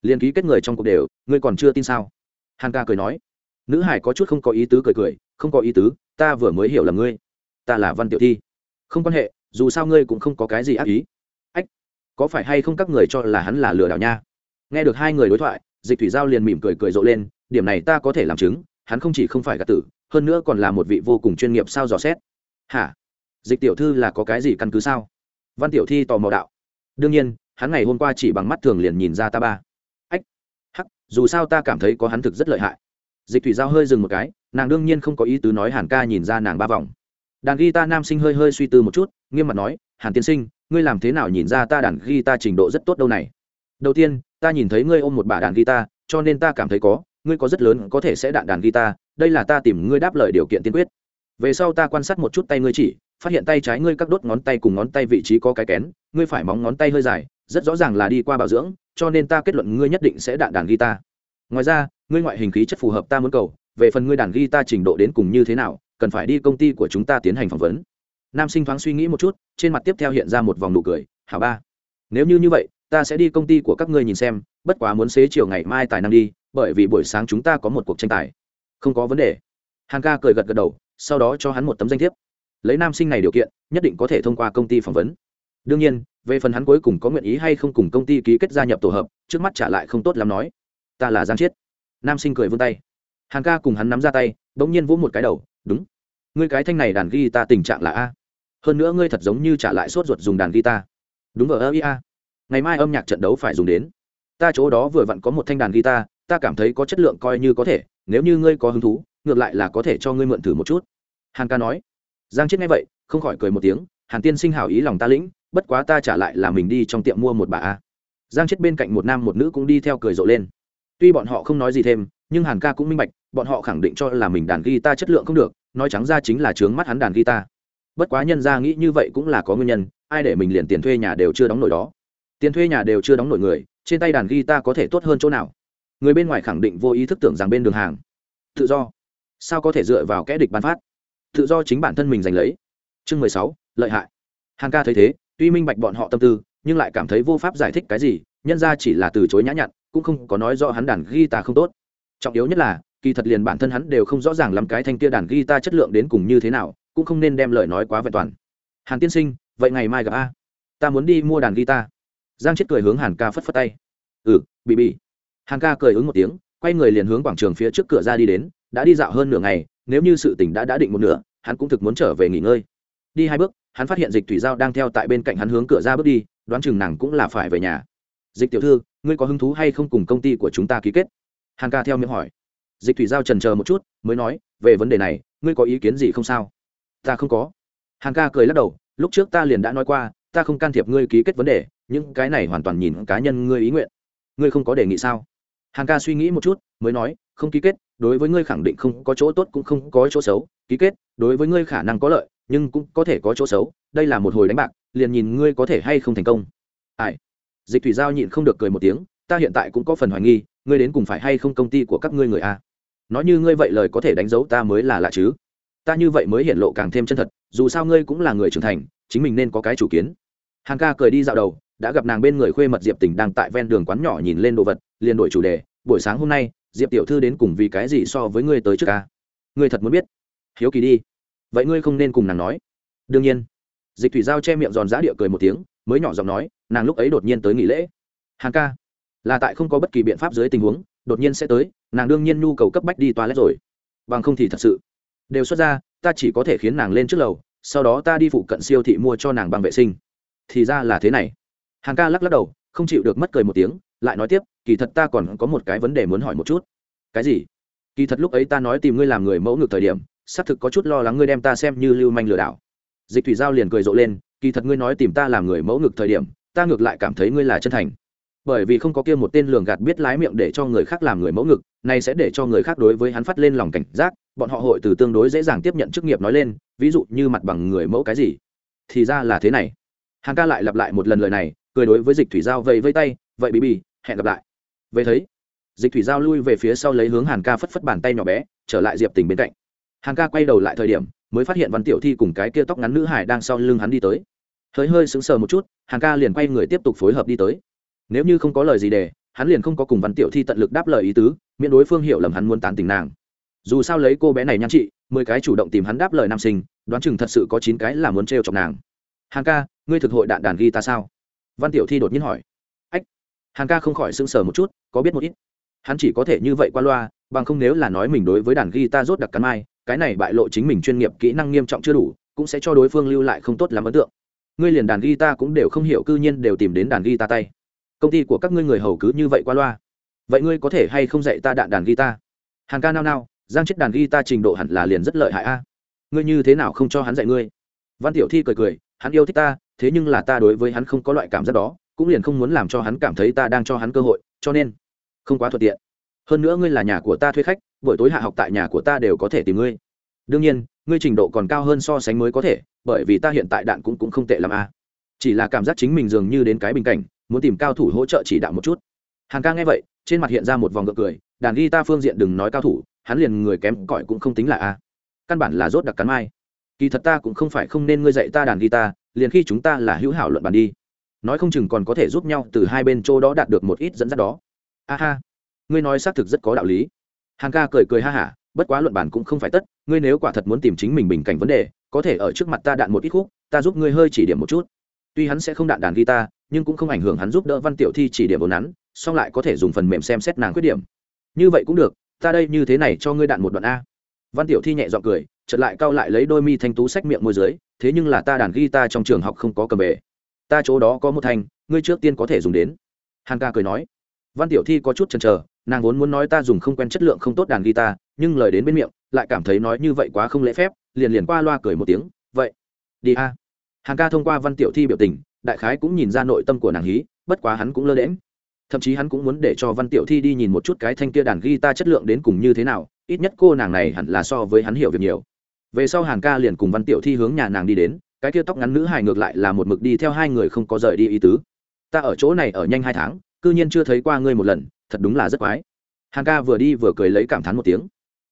liền ký kết người trong cuộc đều, ngươi còn chưa tin sao? Hàn ca cười nói nữ hải có chút không có ý tứ cười cười, không có ý tứ, ta vừa mới hiểu là ngươi. Ta là văn tiểu thi. Không quan hệ, dù sao ngươi cũng không có cái gì ác ý. Ách, có phải hay không các người cho là hắn là lừa đảo nha? Nghe được hai người đối thoại, dịch thủy giao liền mỉm cười cười rộ lên, điểm này ta có thể làm chứng, hắn không chỉ không phải gạt tử, hơn nữa còn là một vị vô cùng chuyên nghiệp sao dò xét. Hả? Dịch tiểu thư là có cái gì căn cứ sao? Văn tiểu thi tò mò đạo. Đương nhiên, hắn ngày hôm qua chỉ bằng mắt thường liền nhìn ra ta ba. Ách, hắc, dù sao ta cảm thấy có hắn thực rất lợi hại dịch thủy giao hơi dừng một cái, nàng đương nhiên không có ý tứ nói hàn ca nhìn ra nàng ba vòng. Đàn ghi ta nam sinh hơi hơi suy tư một chút, nghiêm mặt nói, hàn tiên sinh, ngươi làm thế nào nhìn ra ta đàn ghi ta trình độ rất tốt đâu này? Đầu tiên, ta nhìn thấy ngươi ôm một bả đàn guitar, cho nên ta cảm thấy có, ngươi có rất lớn có thể sẽ đạn đàn guitar, đây là ta tìm ngươi đáp lời điều kiện tiên quyết. Về sau ta quan sát một chút tay ngươi chỉ, phát hiện tay trái ngươi các đốt ngón tay cùng ngón tay vị trí có cái kén, ngươi phải móng ngón tay hơi dài, rất rõ ràng là đi qua bảo dưỡng, cho nên ta kết luận ngươi nhất định sẽ đạn đàn guitar ngoài ra, ngươi ngoại hình khí chất phù hợp ta muốn cầu, về phần ngươi đàn guitar trình độ đến cùng như thế nào, cần phải đi công ty của chúng ta tiến hành phỏng vấn. Nam sinh thoáng suy nghĩ một chút, trên mặt tiếp theo hiện ra một vòng nụ cười, hảo ba, nếu như như vậy, ta sẽ đi công ty của các ngươi nhìn xem, bất quá muốn xế chiều ngày mai tài năng đi, bởi vì buổi sáng chúng ta có một cuộc tranh tài. Không có vấn đề. Hàn ca cười gật gật đầu, sau đó cho hắn một tấm danh thiếp. Lấy nam sinh này điều kiện, nhất định có thể thông qua công ty phỏng vấn. Đương nhiên, về phần hắn cuối cùng có nguyện ý hay không cùng công ty ký kết gia nhập tổ hợp, trước mắt trả lại không tốt lắm nói ta là giang chiết nam sinh cười vươn tay hàn ca cùng hắn nắm ra tay bỗng nhiên vỗ một cái đầu đúng ngươi cái thanh này đàn guitar tình trạng là a hơn nữa ngươi thật giống như trả lại sốt ruột dùng đàn guitar đúng vờ ơ ia ngày mai âm nhạc trận đấu phải dùng đến ta chỗ đó vừa vặn có một thanh đàn guitar ta cảm thấy có chất lượng coi như có thể nếu như ngươi có hứng thú ngược lại là có thể cho ngươi mượn thử một chút hàn ca nói giang chết nghe vậy không khỏi cười một tiếng hàn tiên sinh hào ý lòng ta lĩnh bất quá ta trả lại là mình đi trong tiệm mua một bà a giang chết bên cạnh một nam một nữ cũng đi theo cười rộ lên tuy bọn họ không nói gì thêm, nhưng hàn ca cũng minh bạch, bọn họ khẳng định cho là mình đàn guitar chất lượng không được, nói trắng ra chính là trướng mắt hắn đàn guitar. Bất quá nhân ra nghĩ như vậy cũng là có nguyên nhân, ai để mình liền tiền thuê nhà đều chưa đóng nổi đó. Tiền thuê nhà đều chưa đóng nổi người, trên tay đàn guitar có thể tốt hơn chỗ nào? Người bên ngoài khẳng định vô ý thức tưởng rằng bên đường hàng. Tự do. Sao có thể dựa vào kẽ địch bán phát? Tự do chính bản thân mình giành lấy. Chương mười sáu, lợi hại. Hàng ca thấy thế, tuy minh bạch bọn họ tâm tư, nhưng lại cảm thấy vô pháp giải thích cái gì, nhân ra chỉ là từ chối nhã nhặn cũng không có nói rõ hắn đàn guitar không tốt. Trọng yếu nhất là, kỳ thật liền bản thân hắn đều không rõ ràng lắm cái thanh kia đàn guitar chất lượng đến cùng như thế nào, cũng không nên đem lời nói quá vẹn toàn. Hàn tiên sinh, vậy ngày mai gặp a. Ta muốn đi mua đàn guitar. Giang chết cười hướng hàn ca phất phất tay. Ừ bị bị. Hàn ca cười ứng một tiếng, quay người liền hướng quảng trường phía trước cửa ra đi đến, đã đi dạo hơn nửa ngày, nếu như sự tỉnh đã đã định một nửa, hắn cũng thực muốn trở về nghỉ ngơi. Đi hai bước, hắn phát hiện dịch thủy giao đang theo tại bên cạnh hắn hướng cửa ra bước đi, đoán chừng nàng cũng là phải về nhà. Dịch tiểu thư ngươi có hứng thú hay không cùng công ty của chúng ta ký kết? Hàn ca theo miệng hỏi. Dịch thủy giao trần chờ một chút, mới nói, về vấn đề này, ngươi có ý kiến gì không sao? Ta không có. Hàn ca cười lắc đầu, lúc trước ta liền đã nói qua, ta không can thiệp ngươi ký kết vấn đề, những cái này hoàn toàn nhìn cá nhân ngươi ý nguyện. Ngươi không có đề nghị sao? Hàn ca suy nghĩ một chút, mới nói, không ký kết, đối với ngươi khẳng định không có chỗ tốt cũng không có chỗ xấu, ký kết, đối với ngươi khả năng có lợi, nhưng cũng có thể có chỗ xấu, đây là một hồi đánh bạc, liền nhìn ngươi có thể hay không thành công. Ai? Dịch thủy giao nhịn không được cười một tiếng, ta hiện tại cũng có phần hoài nghi, ngươi đến cùng phải hay không công ty của các ngươi người a? Nói như ngươi vậy lời có thể đánh dấu ta mới là lạ chứ? Ta như vậy mới hiện lộ càng thêm chân thật, dù sao ngươi cũng là người trưởng thành, chính mình nên có cái chủ kiến. Hàng ca cười đi dạo đầu, đã gặp nàng bên người khuê mật diệp tình đang tại ven đường quán nhỏ nhìn lên đồ vật, liền đổi chủ đề, buổi sáng hôm nay, diệp tiểu thư đến cùng vì cái gì so với ngươi tới trước ca ngươi thật muốn biết. Hiếu kỳ đi. Vậy ngươi không nên cùng nàng nói. Đương nhiên. Dịch thủy giao che miệng giòn giã địa cười một tiếng, mới nhỏ giọng nói nàng lúc ấy đột nhiên tới nghỉ lễ. Hàng ca, là tại không có bất kỳ biện pháp dưới tình huống, đột nhiên sẽ tới, nàng đương nhiên nhu cầu cấp bách đi toilet rồi. Bằng không thì thật sự, đều xuất ra, ta chỉ có thể khiến nàng lên trước lầu, sau đó ta đi phụ cận siêu thị mua cho nàng bằng vệ sinh. Thì ra là thế này. Hàng ca lắc lắc đầu, không chịu được mất cười một tiếng, lại nói tiếp, kỳ thật ta còn có một cái vấn đề muốn hỏi một chút. Cái gì? Kỳ thật lúc ấy ta nói tìm ngươi làm người mẫu ngược thời điểm, xác thực có chút lo lắng ngươi đem ta xem như lưu manh lừa đảo. Dịch thủy giao liền cười rộ lên, kỳ thật ngươi nói tìm ta làm người mẫu ngược thời điểm ta ngược lại cảm thấy ngươi là chân thành. Bởi vì không có kia một tên lường gạt biết lái miệng để cho người khác làm người mẫu ngực, này sẽ để cho người khác đối với hắn phát lên lòng cảnh giác, bọn họ hội từ tương đối dễ dàng tiếp nhận chức nghiệp nói lên, ví dụ như mặt bằng người mẫu cái gì. Thì ra là thế này. Hàng ca lại lặp lại một lần lời này, cười đối với dịch thủy giao vẫy vây tay, vậy bí bì, hẹn gặp lại. Về thấy, dịch thủy giao lui về phía sau lấy hướng hàn ca phất phất bàn tay nhỏ bé, trở lại diệp tình bên cạnh. Hàn ca quay đầu lại thời điểm, mới phát hiện văn tiểu thi cùng cái kia tóc ngắn nữ hải đang sau lưng hắn đi tới hơi hơi sững sờ một chút hàng ca liền quay người tiếp tục phối hợp đi tới. Nếu như không có lời gì để, hắn liền không có cùng văn tiểu thi tận lực đáp lời ý tứ, miễn đối phương hiểu lầm hắn muốn tán tình nàng. Dù sao lấy cô bé này nhan trị, mười cái chủ động tìm hắn đáp lời nam sinh, đoán chừng thật sự có chín cái là muốn t chọc nàng. Hàng ca, ngươi thực hội đạn đàn ghi ta sao? Văn tiểu thi đột nhiên hỏi. Ách. Hàng ca không khỏi sững sờ một chút, có biết một ít. Hắn chỉ có thể như vậy qua loa, bằng không nếu là nói mình đối với đàn ghi ta rốt đặc cắn mai, cái này bại lộ chính mình chuyên nghiệp kỹ năng nghiêm trọng chưa đủ, cũng sẽ cho đối phương lưu lại không tốt lắm ấn tượng ngươi liền đàn guitar cũng đều không hiểu, cư nhiên đều tìm đến đàn guitar tay. Công ty của các ngươi người hầu cứ như vậy qua loa. Vậy ngươi có thể hay không dạy ta đạn đàn guitar? Hàng ca nao nao, giang chết đàn guitar trình độ hẳn là liền rất lợi hại a. À? Ngươi như thế nào không cho hắn dạy ngươi? Văn tiểu thi cười cười, hắn yêu thích ta, thế nhưng là ta đối với hắn không có loại cảm giác đó, cũng liền không muốn làm cho hắn cảm thấy ta đang cho hắn cơ hội, cho nên không quá thuận tiện. Hơn nữa ngươi là nhà của ta thuê khách, buổi tối hạ học tại nhà của ta đều có thể tìm ngươi. Đương nhiên ngươi trình độ còn cao hơn so sánh mới có thể, bởi vì ta hiện tại đạn cũng cũng không tệ l a à. chỉ là cảm giác chính mình dường như đến cái bình cảnh, muốn tìm cao thủ hỗ trợ chỉ đạo một chút. Hàn ca nghe vậy, trên mặt hiện ra một vòng ngược cười, đàn ghi ta phương diện đừng nói cao thủ, hắn liền người kém cỏi cũng không tính là a. Căn bản là rốt đặc cắn mai. Kỳ thật ta cũng không phải không nên ngươi dạy ta đàn guitar, liền khi chúng ta là hữu hảo luận bàn đi. Nói không chừng còn có thể giúp nhau từ hai bên chỗ đó đạt được một ít dẫn dắt đó. A ha. Ngươi nói xác thực rất có đạo lý. Hàn ca cười cười ha hả, bất quá luận bàn cũng không phải tất ngươi nếu quả thật muốn tìm chính mình bình cảnh vấn đề, có thể ở trước mặt ta đạn một ít khúc, ta giúp ngươi hơi chỉ điểm một chút. Tuy hắn sẽ không đạn đàn guitar, nhưng cũng không ảnh hưởng hắn giúp đỡ văn tiểu thi chỉ điểm vốn hắn song lại có thể dùng phần mềm xem xét nàng khuyết điểm. Như vậy cũng được, ta đây như thế này cho ngươi đạn một đoạn a. Văn tiểu thi nhẹ g i ọ n cười chật lại cau lại lấy đôi mi thanh tú sách miệng môi dưới, thế nhưng là ta đàn guitar trong trường học không có cầm bể ta chỗ đó có một thanh, ngươi trước tiên có thể dùng đến. Hàn ca cười nói. Văn tiểu thi có chút chần chờ, nàng vốn muốn nói ta dùng không quen chất lượng không tốt đàn guitar, nhưng lời đến bên miệng lại cảm thấy nói như vậy quá không lễ phép, liền liền qua loa cười một tiếng, vậy, đi a. Hằng ca thông qua văn tiểu thi biểu tình, đại khái cũng nhìn ra nội tâm của nàng hí, bất quá hắn cũng lơ đễm thậm chí hắn cũng muốn để cho văn tiểu thi đi nhìn một chút cái thanh kia đàn guitar chất lượng đến cùng như thế nào, ít nhất cô nàng này hẳn là so với hắn hiểu việc nhiều. Về sau hàn ca liền cùng văn tiểu thi hướng nhà nàng đi đến, cái kia tóc ngắn nữ hài ngược lại là một mực đi theo hai người không có rời đi ý tứ. Ta ở chỗ này ở nhanh hai tháng, cư nhiên chưa thấy qua ngươi một lần, thật đúng là rất quái. Hàn ca vừa đi vừa cười lấy cảm thán một tiếng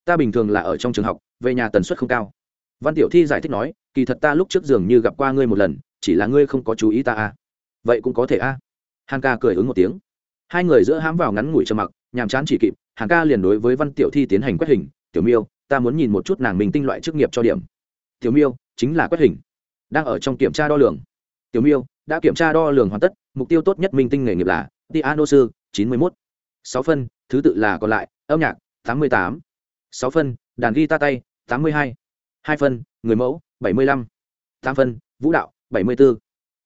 ta bình thường là ở trong trường học, về nhà tần suất không cao. Văn tiểu thi giải thích nói, kỳ thật ta lúc trước dường như gặp qua ngươi một lần, chỉ là ngươi không có chú ý ta à. vậy cũng có thể a à. hàn ca cười ứng một tiếng. Hai người giữa hãm vào ngắn ngủi trầm mặc, nhàm chán chỉ kịp, hàn ca liền đối với văn tiểu thi tiến hành quét hình. Tiểu miêu, ta muốn nhìn một chút nàng mình tinh loại chức nghiệp cho điểm. Tiểu miêu, chính là quét hình. Đang ở trong kiểm tra đo lường. Tiểu miêu, đã kiểm tra đo lường hoàn tất, mục tiêu tốt nhất minh tinh nghề nghiệp là piano sư, chín mươi mốt. Sáu phân, thứ tự là còn lại, âm nhạc, tám mươi tám sáu phân, đàn ghi ta tay, tám mươi hai. hai phân, người mẫu, bảy mươi lăm. tám phân, vũ đạo, bảy mươi bốn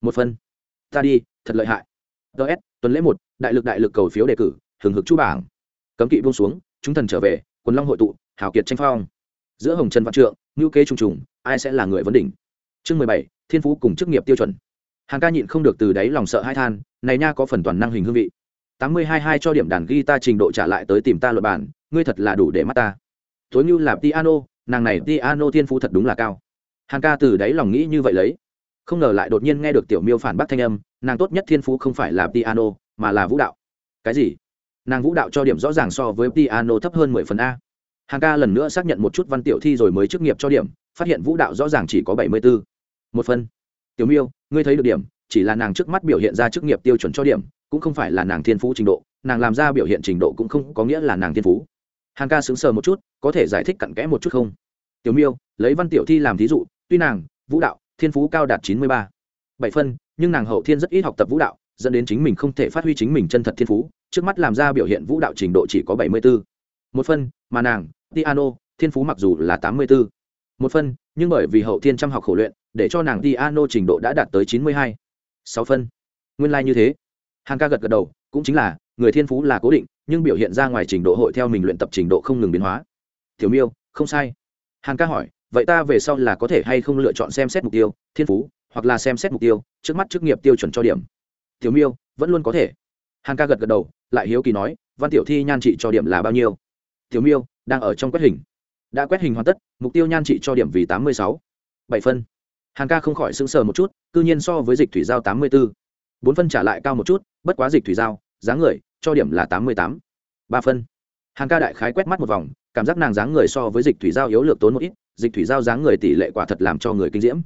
một phân. Ta đi, thật lợi hại. Ts tuần lễ một, đại lực đại lực cầu phiếu đề cử hưởng hực chu bảng. Cấm kỵ buông xuống, chúng thần trở về, quần long hội tụ, hào kiệt tranh phong. Giữa hồng trần văn trượng ngữ kế trùng trùng, ai sẽ là người vấn đỉnh? Chương mười bảy, thiên phú cùng chức nghiệp tiêu chuẩn. Hàng ca nhịn không được từ đáy lòng sợ hai than, này nha có phần toàn năng hình hương vị. tám mươi hai hai cho điểm đàn ghi ta trình độ trả lại tới tìm ta luật bản ngươi thật là đủ để mắt ta tối như là piano, nàng này piano thiên phú thật đúng là cao. Hàng ca từ đáy lòng nghĩ như vậy lấy. Không ngờ lại đột nhiên nghe được tiểu miêu phản bác thanh âm, nàng tốt nhất thiên phú không phải là piano, mà là vũ đạo. Cái gì? Nàng vũ đạo cho điểm rõ ràng so với piano thấp hơn mười phần a. Hàng ca lần nữa xác nhận một chút văn tiểu thi rồi mới chức nghiệp cho điểm, phát hiện vũ đạo rõ ràng chỉ có bảy mươi bốn một phân tiểu miêu, ngươi thấy được điểm, chỉ là nàng trước mắt biểu hiện ra chức nghiệp tiêu chuẩn cho điểm, cũng không phải là nàng thiên phú trình độ, nàng làm ra biểu hiện trình độ cũng không có nghĩa là nàng thiên phú hàng ca sững sờ một chút, có thể giải thích cặn kẽ một chút không? Tiểu miêu, lấy văn tiểu thi làm thí dụ, tuy nàng, vũ đạo, thiên phú cao đạt chín mươi ba. Bảy phân, nhưng nàng hậu thiên rất ít học tập vũ đạo, dẫn đến chính mình không thể phát huy chính mình chân thật thiên phú, trước mắt làm ra biểu hiện vũ đạo trình độ chỉ có bảy mươi bốn một phân, mà nàng, piano, thiên phú mặc dù là tám mươi bốn một phân, nhưng bởi vì hậu thiên chăm học khổ luyện, để cho nàng piano trình độ đã đạt tới chín mươi hai. Sáu phân. Nguyên lai、like、như thế. Hàng ca gật gật đầu, cũng chính là người thiên phú là cố định, nhưng biểu hiện ra ngoài trình độ hội theo mình luyện tập trình độ không ngừng biến hóa. Thiếu miêu, không sai. Hàn ca hỏi, vậy ta về sau là có thể hay không lựa chọn xem xét mục tiêu, thiên phú, hoặc là xem xét mục tiêu, trước mắt chức nghiệp tiêu chuẩn cho điểm? Thiếu miêu, vẫn luôn có thể. Hàn ca gật gật đầu, lại hiếu kỳ nói, văn tiểu thi nhan trị cho điểm là bao nhiêu? Thiếu miêu, đang ở trong quét hình. Đã quét hình hoàn tất, mục tiêu nhan trị cho điểm vì tám mươi sáu. Bảy phân. Hàn ca không khỏi sững sờ một chút, cư nhiên so với dịch thủy giao tám mươi bốn bốn phân trả lại cao một chút, bất quá dịch thủy giao dáng người, cho điểm là tám mươi tám. Ba phân. Hàng ca đại khái quét mắt một vòng, cảm giác nàng dáng người so với dịch thủy giao yếu lược tốn một ít, dịch thủy giao dáng người tỷ lệ quả thật làm cho người kinh diễm.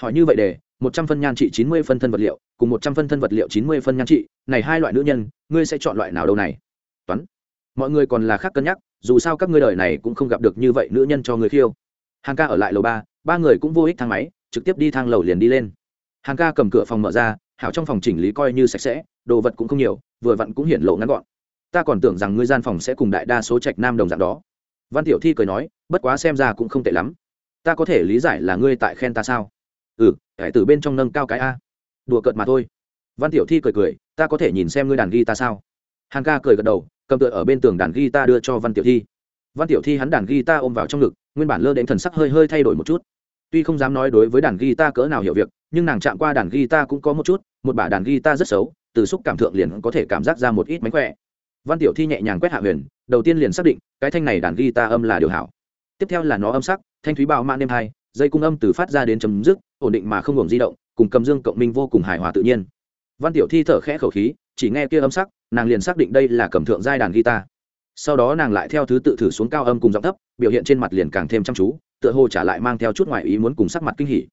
Hỏi như vậy để, một trăm phân nhan trị chín mươi phân thân vật liệu, cùng một trăm phân thân vật liệu chín mươi phân nhan trị, này hai loại nữ nhân, ngươi sẽ chọn loại nào đâu này? Toán. Mọi người còn là khác cân nhắc, dù sao các ngươi đời này cũng không gặp được như vậy nữ nhân cho người khiêu. Hàng ca ở lại lầu ba ba người cũng vô ích thang máy, trực tiếp đi thang lầu liền đi lên. Hàng ca cầm cửa phòng mở ra hảo trong phòng chỉnh lý coi như sạch sẽ, đồ vật cũng không nhiều, vừa vặn cũng hiển lộ ngắn gọn. Ta còn tưởng rằng ngươi gian phòng sẽ cùng đại đa số trạch nam đồng dạng đó. Văn tiểu thi cười nói, bất quá xem ra cũng không tệ lắm. Ta có thể lý giải là ngươi tại khen ta sao? Ừ hải từ bên trong nâng cao cái a. Đùa cợt mà thôi. Văn tiểu thi cười cười, ta có thể nhìn xem ngươi đàn ghi ta sao? Hàng ca cười gật đầu, cầm tựa ở bên tường đàn ghi ta đưa cho văn tiểu thi. Văn tiểu thi hắn đàn ghi ta ôm vào trong ngực, nguyên bản lơ đến thần sắc hơi hơi thay đổi một chút tuy không dám nói đối với đàn guitar cỡ nào hiểu việc, nhưng nàng chạm qua đàn guitar cũng có một chút, một bả đàn guitar rất xấu, từ xúc cảm thượng liền có thể cảm giác ra một ít mánh khỏe. Văn tiểu thi nhẹ nhàng quét hạ huyền, đầu tiên liền xác định, cái thanh này đàn guitar âm là điều hảo. Tiếp theo là nó âm sắc, thanh thúy bao mạng đêm hai, dây cung âm từ phát ra đến chấm dứt, ổn định mà không ngừng di động, cùng cầm dương cộng minh vô cùng hài hòa tự nhiên. Văn tiểu thi thở khẽ khẩu khí, chỉ nghe kia âm sắc, nàng liền xác định đây là cầm thượng giai đàn guitar sau đó nàng lại theo thứ tự thử xuống cao âm cùng giọng thấp, biểu hiện trên mặt liền càng thêm chăm chú, tựa hồ trả lại mang theo chút ngoại ý muốn cùng sắc mặt kinh hỉ.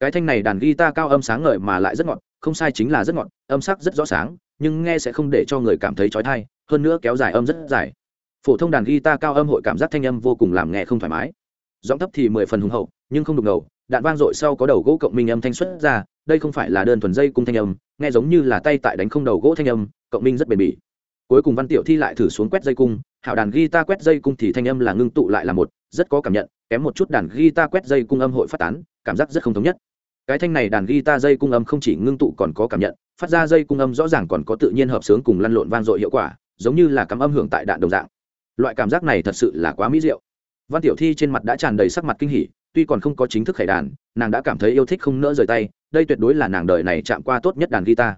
Cái thanh này đàn guitar cao âm sáng ngời mà lại rất ngọt, không sai chính là rất ngọt, âm sắc rất rõ sáng, nhưng nghe sẽ không để cho người cảm thấy trói thai hơn nữa kéo dài âm rất dài. Phổ thông đàn guitar cao âm hội cảm giác thanh âm vô cùng làm nghe không thoải mái. Giọng thấp thì mười phần hùng hậu, nhưng không đục ngầu, đạn vang dội sau có đầu gỗ cộng minh âm thanh xuất ra, đây không phải là đơn thuần dây cung thanh âm, nghe giống như là tay tại đánh không đầu gỗ thanh âm, cộng minh rất bền bỉ cuối cùng văn tiểu thi lại thử xuống quét dây cung, hảo đàn guitar quét dây cung thì thanh âm là ngưng tụ lại là một, rất có cảm nhận, kém một chút đàn guitar quét dây cung âm hội phát tán, cảm giác rất không thống nhất. Cái thanh này đàn guitar dây cung âm không chỉ ngưng tụ còn có cảm nhận, phát ra dây cung âm rõ ràng còn có tự nhiên hợp sướng cùng lăn lộn vang dội hiệu quả, giống như là cắm âm hưởng tại đạn đồng dạng. Loại cảm giác này thật sự là quá mỹ diệu. Văn tiểu thi trên mặt đã tràn đầy sắc mặt kinh hỉ, tuy còn không có chính thức khải đàn, nàng đã cảm thấy yêu thích không nỡ rời tay, đây tuyệt đối là nàng đời này chạm qua tốt nhất đàn guitar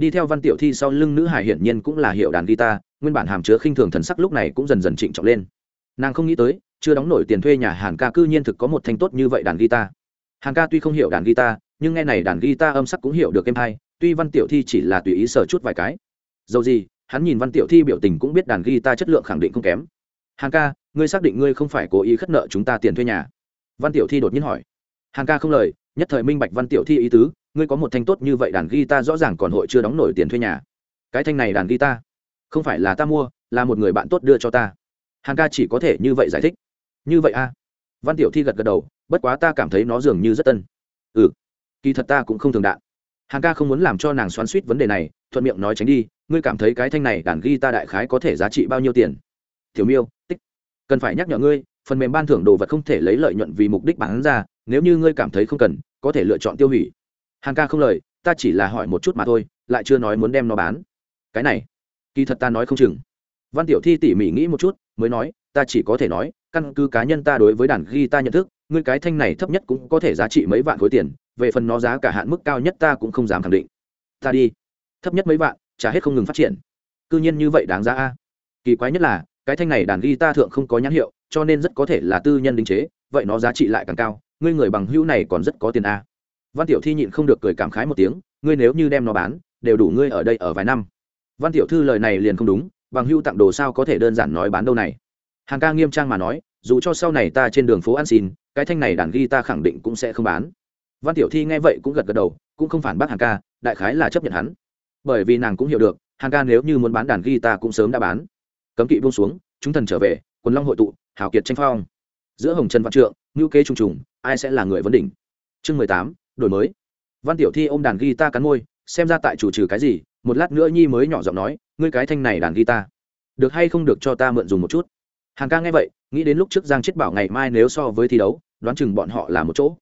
đi theo văn tiểu thi sau lưng nữ hải hiển nhiên cũng là hiệu đàn guitar, nguyên bản hàm chứa khinh thường thần sắc lúc này cũng dần dần trịnh trọng lên. Nàng không nghĩ tới, chưa đóng nổi tiền thuê nhà hàn ca cư nhiên thực có một thanh tốt như vậy đàn guitar. Hàn ca tuy không hiểu đàn guitar, nhưng nghe này đàn guitar âm sắc cũng hiểu được em hay, tuy văn tiểu thi chỉ là tùy ý sở chút vài cái. Dầu gì, hắn nhìn văn tiểu thi biểu tình cũng biết đàn guitar chất lượng khẳng định không kém. Hàn ca, ngươi xác định ngươi không phải cố ý khất nợ chúng ta tiền thuê nhà? Văn tiểu thi đột nhiên hỏi. Hàn ca không lời, nhất thời minh bạch văn tiểu thi ý tứ ngươi có một thanh tốt như vậy đàn guitar rõ ràng còn hội chưa đóng nổi tiền thuê nhà. Cái thanh này đàn guitar, không phải là ta mua, là một người bạn tốt đưa cho ta. Hàng ca chỉ có thể như vậy giải thích. Như vậy a à? văn tiểu thi gật gật đầu, bất quá ta cảm thấy nó dường như rất tân. Ừ kỳ thật ta cũng không thường đạn. Hàng ca không muốn làm cho nàng xoắn suýt vấn đề này, thuận miệng nói tránh đi, ngươi cảm thấy cái thanh này đàn guitar đại khái có thể giá trị bao nhiêu tiền? Thiếu miêu, tích. Cần phải nhắc nhở ngươi, phần mềm ban thưởng đồ vật không thể lấy lợi nhuận vì mục đích bán ra, nếu như ngươi cảm thấy không cần, có thể lựa chọn tiêu hủy hàng ca không lời, ta chỉ là hỏi một chút mà thôi, lại chưa nói muốn đem nó bán. Cái này, kỳ thật ta nói không chừng. Văn tiểu thi tỉ mỉ nghĩ một chút, mới nói, ta chỉ có thể nói, căn cứ cá nhân ta đối với đàn ghi ta nhận thức, ngươi cái thanh này thấp nhất cũng có thể giá trị mấy vạn khối tiền, về phần nó giá cả hạn mức cao nhất ta cũng không dám khẳng định. Ta đi. Thấp nhất mấy vạn trả hết không ngừng phát triển. Cứ nhiên như vậy đáng giá a. Kỳ quái nhất là, cái thanh này đàn ghi ta thượng không có nhãn hiệu, cho nên rất có thể là tư nhân đính chế, vậy nó giá trị lại càng cao, ngươi người bằng hữu này còn rất có tiền a văn tiểu thi nhịn không được cười cảm khái một tiếng, ngươi nếu như đem nó bán, đều đủ ngươi ở đây ở vài năm. Văn tiểu thư lời này liền không đúng, bằng hữu tặng đồ sao có thể đơn giản nói bán đâu này. Hàn ca nghiêm trang mà nói, dù cho sau này ta trên đường phố ăn xin, cái thanh này đàn ghi ta khẳng định cũng sẽ không bán. Văn tiểu thi nghe vậy cũng gật gật đầu, cũng không phản bác hàn ca, đại khái là chấp nhận hắn. Bởi vì nàng cũng hiểu được, hàn ca nếu như muốn bán đàn ghi ta cũng sớm đã bán. Cấm kỵ buông xuống, chúng thần trở về, quần long hội tụ, hào kiệt tranh phong. Giữa hồng trần văn trượng ngữ kế trùng trùng, ai sẽ là người vấn đỉnh? Chương mười tám đổi mới. Văn tiểu thi ôm đàn guitar cắn môi xem ra tại chủ trừ cái gì một lát nữa nhi mới nhỏ giọng nói ngươi cái thanh này đàn guitar, được hay không được cho ta mượn dùng một chút? Hàng ca nghe vậy nghĩ đến lúc trước giang chết bảo ngày mai nếu so với thi đấu đoán chừng bọn họ là một chỗ.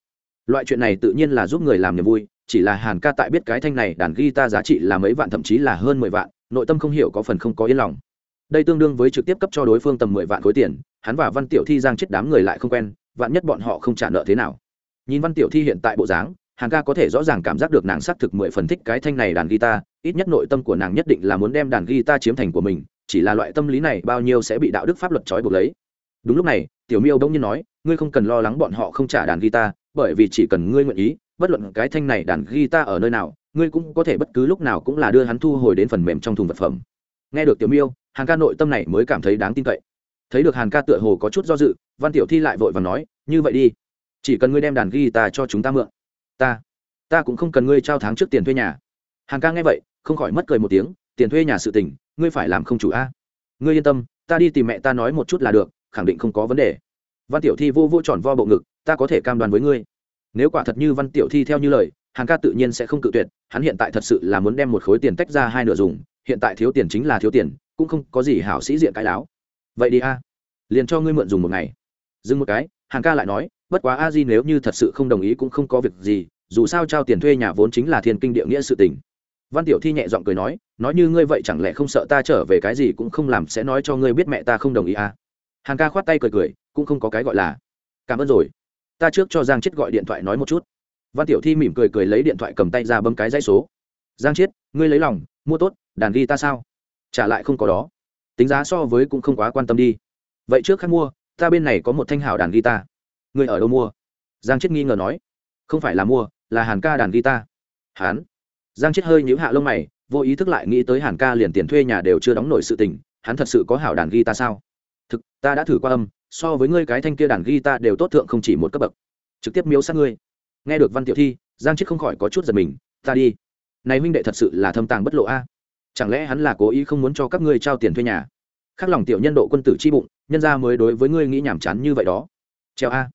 Loại chuyện này tự nhiên là giúp người làm niềm vui chỉ là hàn ca tại biết cái thanh này đàn guitar giá trị là mấy vạn thậm chí là hơn mười vạn nội tâm không hiểu có phần không có yên lòng. Đây tương đương với trực tiếp cấp cho đối phương tầm mười vạn khối tiền hắn và văn tiểu thi giang chết đám người lại không quen vạn nhất bọn họ không trả nợ thế nào. Nhìn văn tiểu thi hiện tại bộ dáng hàn ca có thể rõ ràng cảm giác được nàng xác thực mười phần thích cái thanh này đàn guitar, ít nhất nội tâm của nàng nhất định là muốn đem đàn guitar chiếm thành của mình, chỉ là loại tâm lý này bao nhiêu sẽ bị đạo đức pháp luật trói buộc lấy. Đúng lúc này, tiểu miêu đông nhiên nói, ngươi không cần lo lắng bọn họ không trả đàn guitar, bởi vì chỉ cần ngươi nguyện ý, bất luận cái thanh này đàn guitar ở nơi nào, ngươi cũng có thể bất cứ lúc nào cũng là đưa hắn thu hồi đến phần mềm trong thùng vật phẩm. Nghe được tiểu miêu, hàn ca nội tâm này mới cảm thấy đáng tin cậy. Thấy được hàn ca tựa hồ có chút do dự, văn tiểu thi lại vội và nói, như vậy đi, chỉ cần ngươi đem đàn guitar cho chúng ta mượn ta ta cũng không cần ngươi trao tháng trước tiền thuê nhà. Hàn ca nghe vậy, không khỏi mất cười một tiếng, tiền thuê nhà sự tình, ngươi phải làm không chủ a. Ngươi yên tâm, ta đi tìm mẹ ta nói một chút là được, khẳng định không có vấn đề. Văn tiểu thi vô vô tròn vo bộ ngực, ta có thể cam đoan với ngươi. Nếu quả thật như văn tiểu thi theo như lời, hàng ca tự nhiên sẽ không cự tuyệt, hắn hiện tại thật sự là muốn đem một khối tiền tách ra hai nửa dùng, hiện tại thiếu tiền chính là thiếu tiền, cũng không có gì hảo sĩ diện cái láo. Vậy đi a, liền cho ngươi mượn dùng một ngày. Dừng một cái, hàng ca lại nói bất quá a di nếu như thật sự không đồng ý cũng không có việc gì, dù sao trao tiền thuê nhà vốn chính là thiên kinh địa nghĩa sự tình. Văn tiểu thi nhẹ giọng cười nói nói như ngươi vậy chẳng lẽ không sợ ta trở về cái gì cũng không làm sẽ nói cho ngươi biết mẹ ta không đồng ý à? Hàn ca khoát tay cười cười, cũng không có cái gọi là, cảm ơn rồi. Ta trước cho giang chết gọi điện thoại nói một chút. Văn tiểu thi mỉm cười cười lấy điện thoại cầm tay ra bấm cái dãy số. Giang chết ngươi lấy lòng, mua tốt, đàn ghi ta sao? Trả lại không có đó. Tính giá so với cũng không quá quan tâm đi. Vậy trước khác mua, ta bên này có một thanh hảo đàn guitar ngươi ở đâu mua? Giang chết nghi ngờ nói. Không phải là mua, là hàn ca đàn guitar. Hán. Giang chết hơi nhíu hạ lông mày, vô ý thức lại nghĩ tới hàn ca liền tiền thuê nhà đều chưa đóng nổi sự tình, hắn thật sự có hảo đàn guitar sao? Thực, ta đã thử qua âm, so với ngươi cái thanh kia đàn guitar đều tốt thượng không chỉ một cấp bậc. Trực tiếp miếu sát ngươi. Nghe được văn tiểu thi, giang chết không khỏi có chút giật mình, ta đi. Này huynh đệ thật sự là thâm tàng bất lộ a. Chẳng lẽ hắn là cố ý không muốn cho các ngươi trao tiền thuê nhà? Khắc lòng tiểu nhân độ quân tử chi bụng, nhân ra mới đối với ngươi nghĩ nhảm chán như vậy đó. Treo a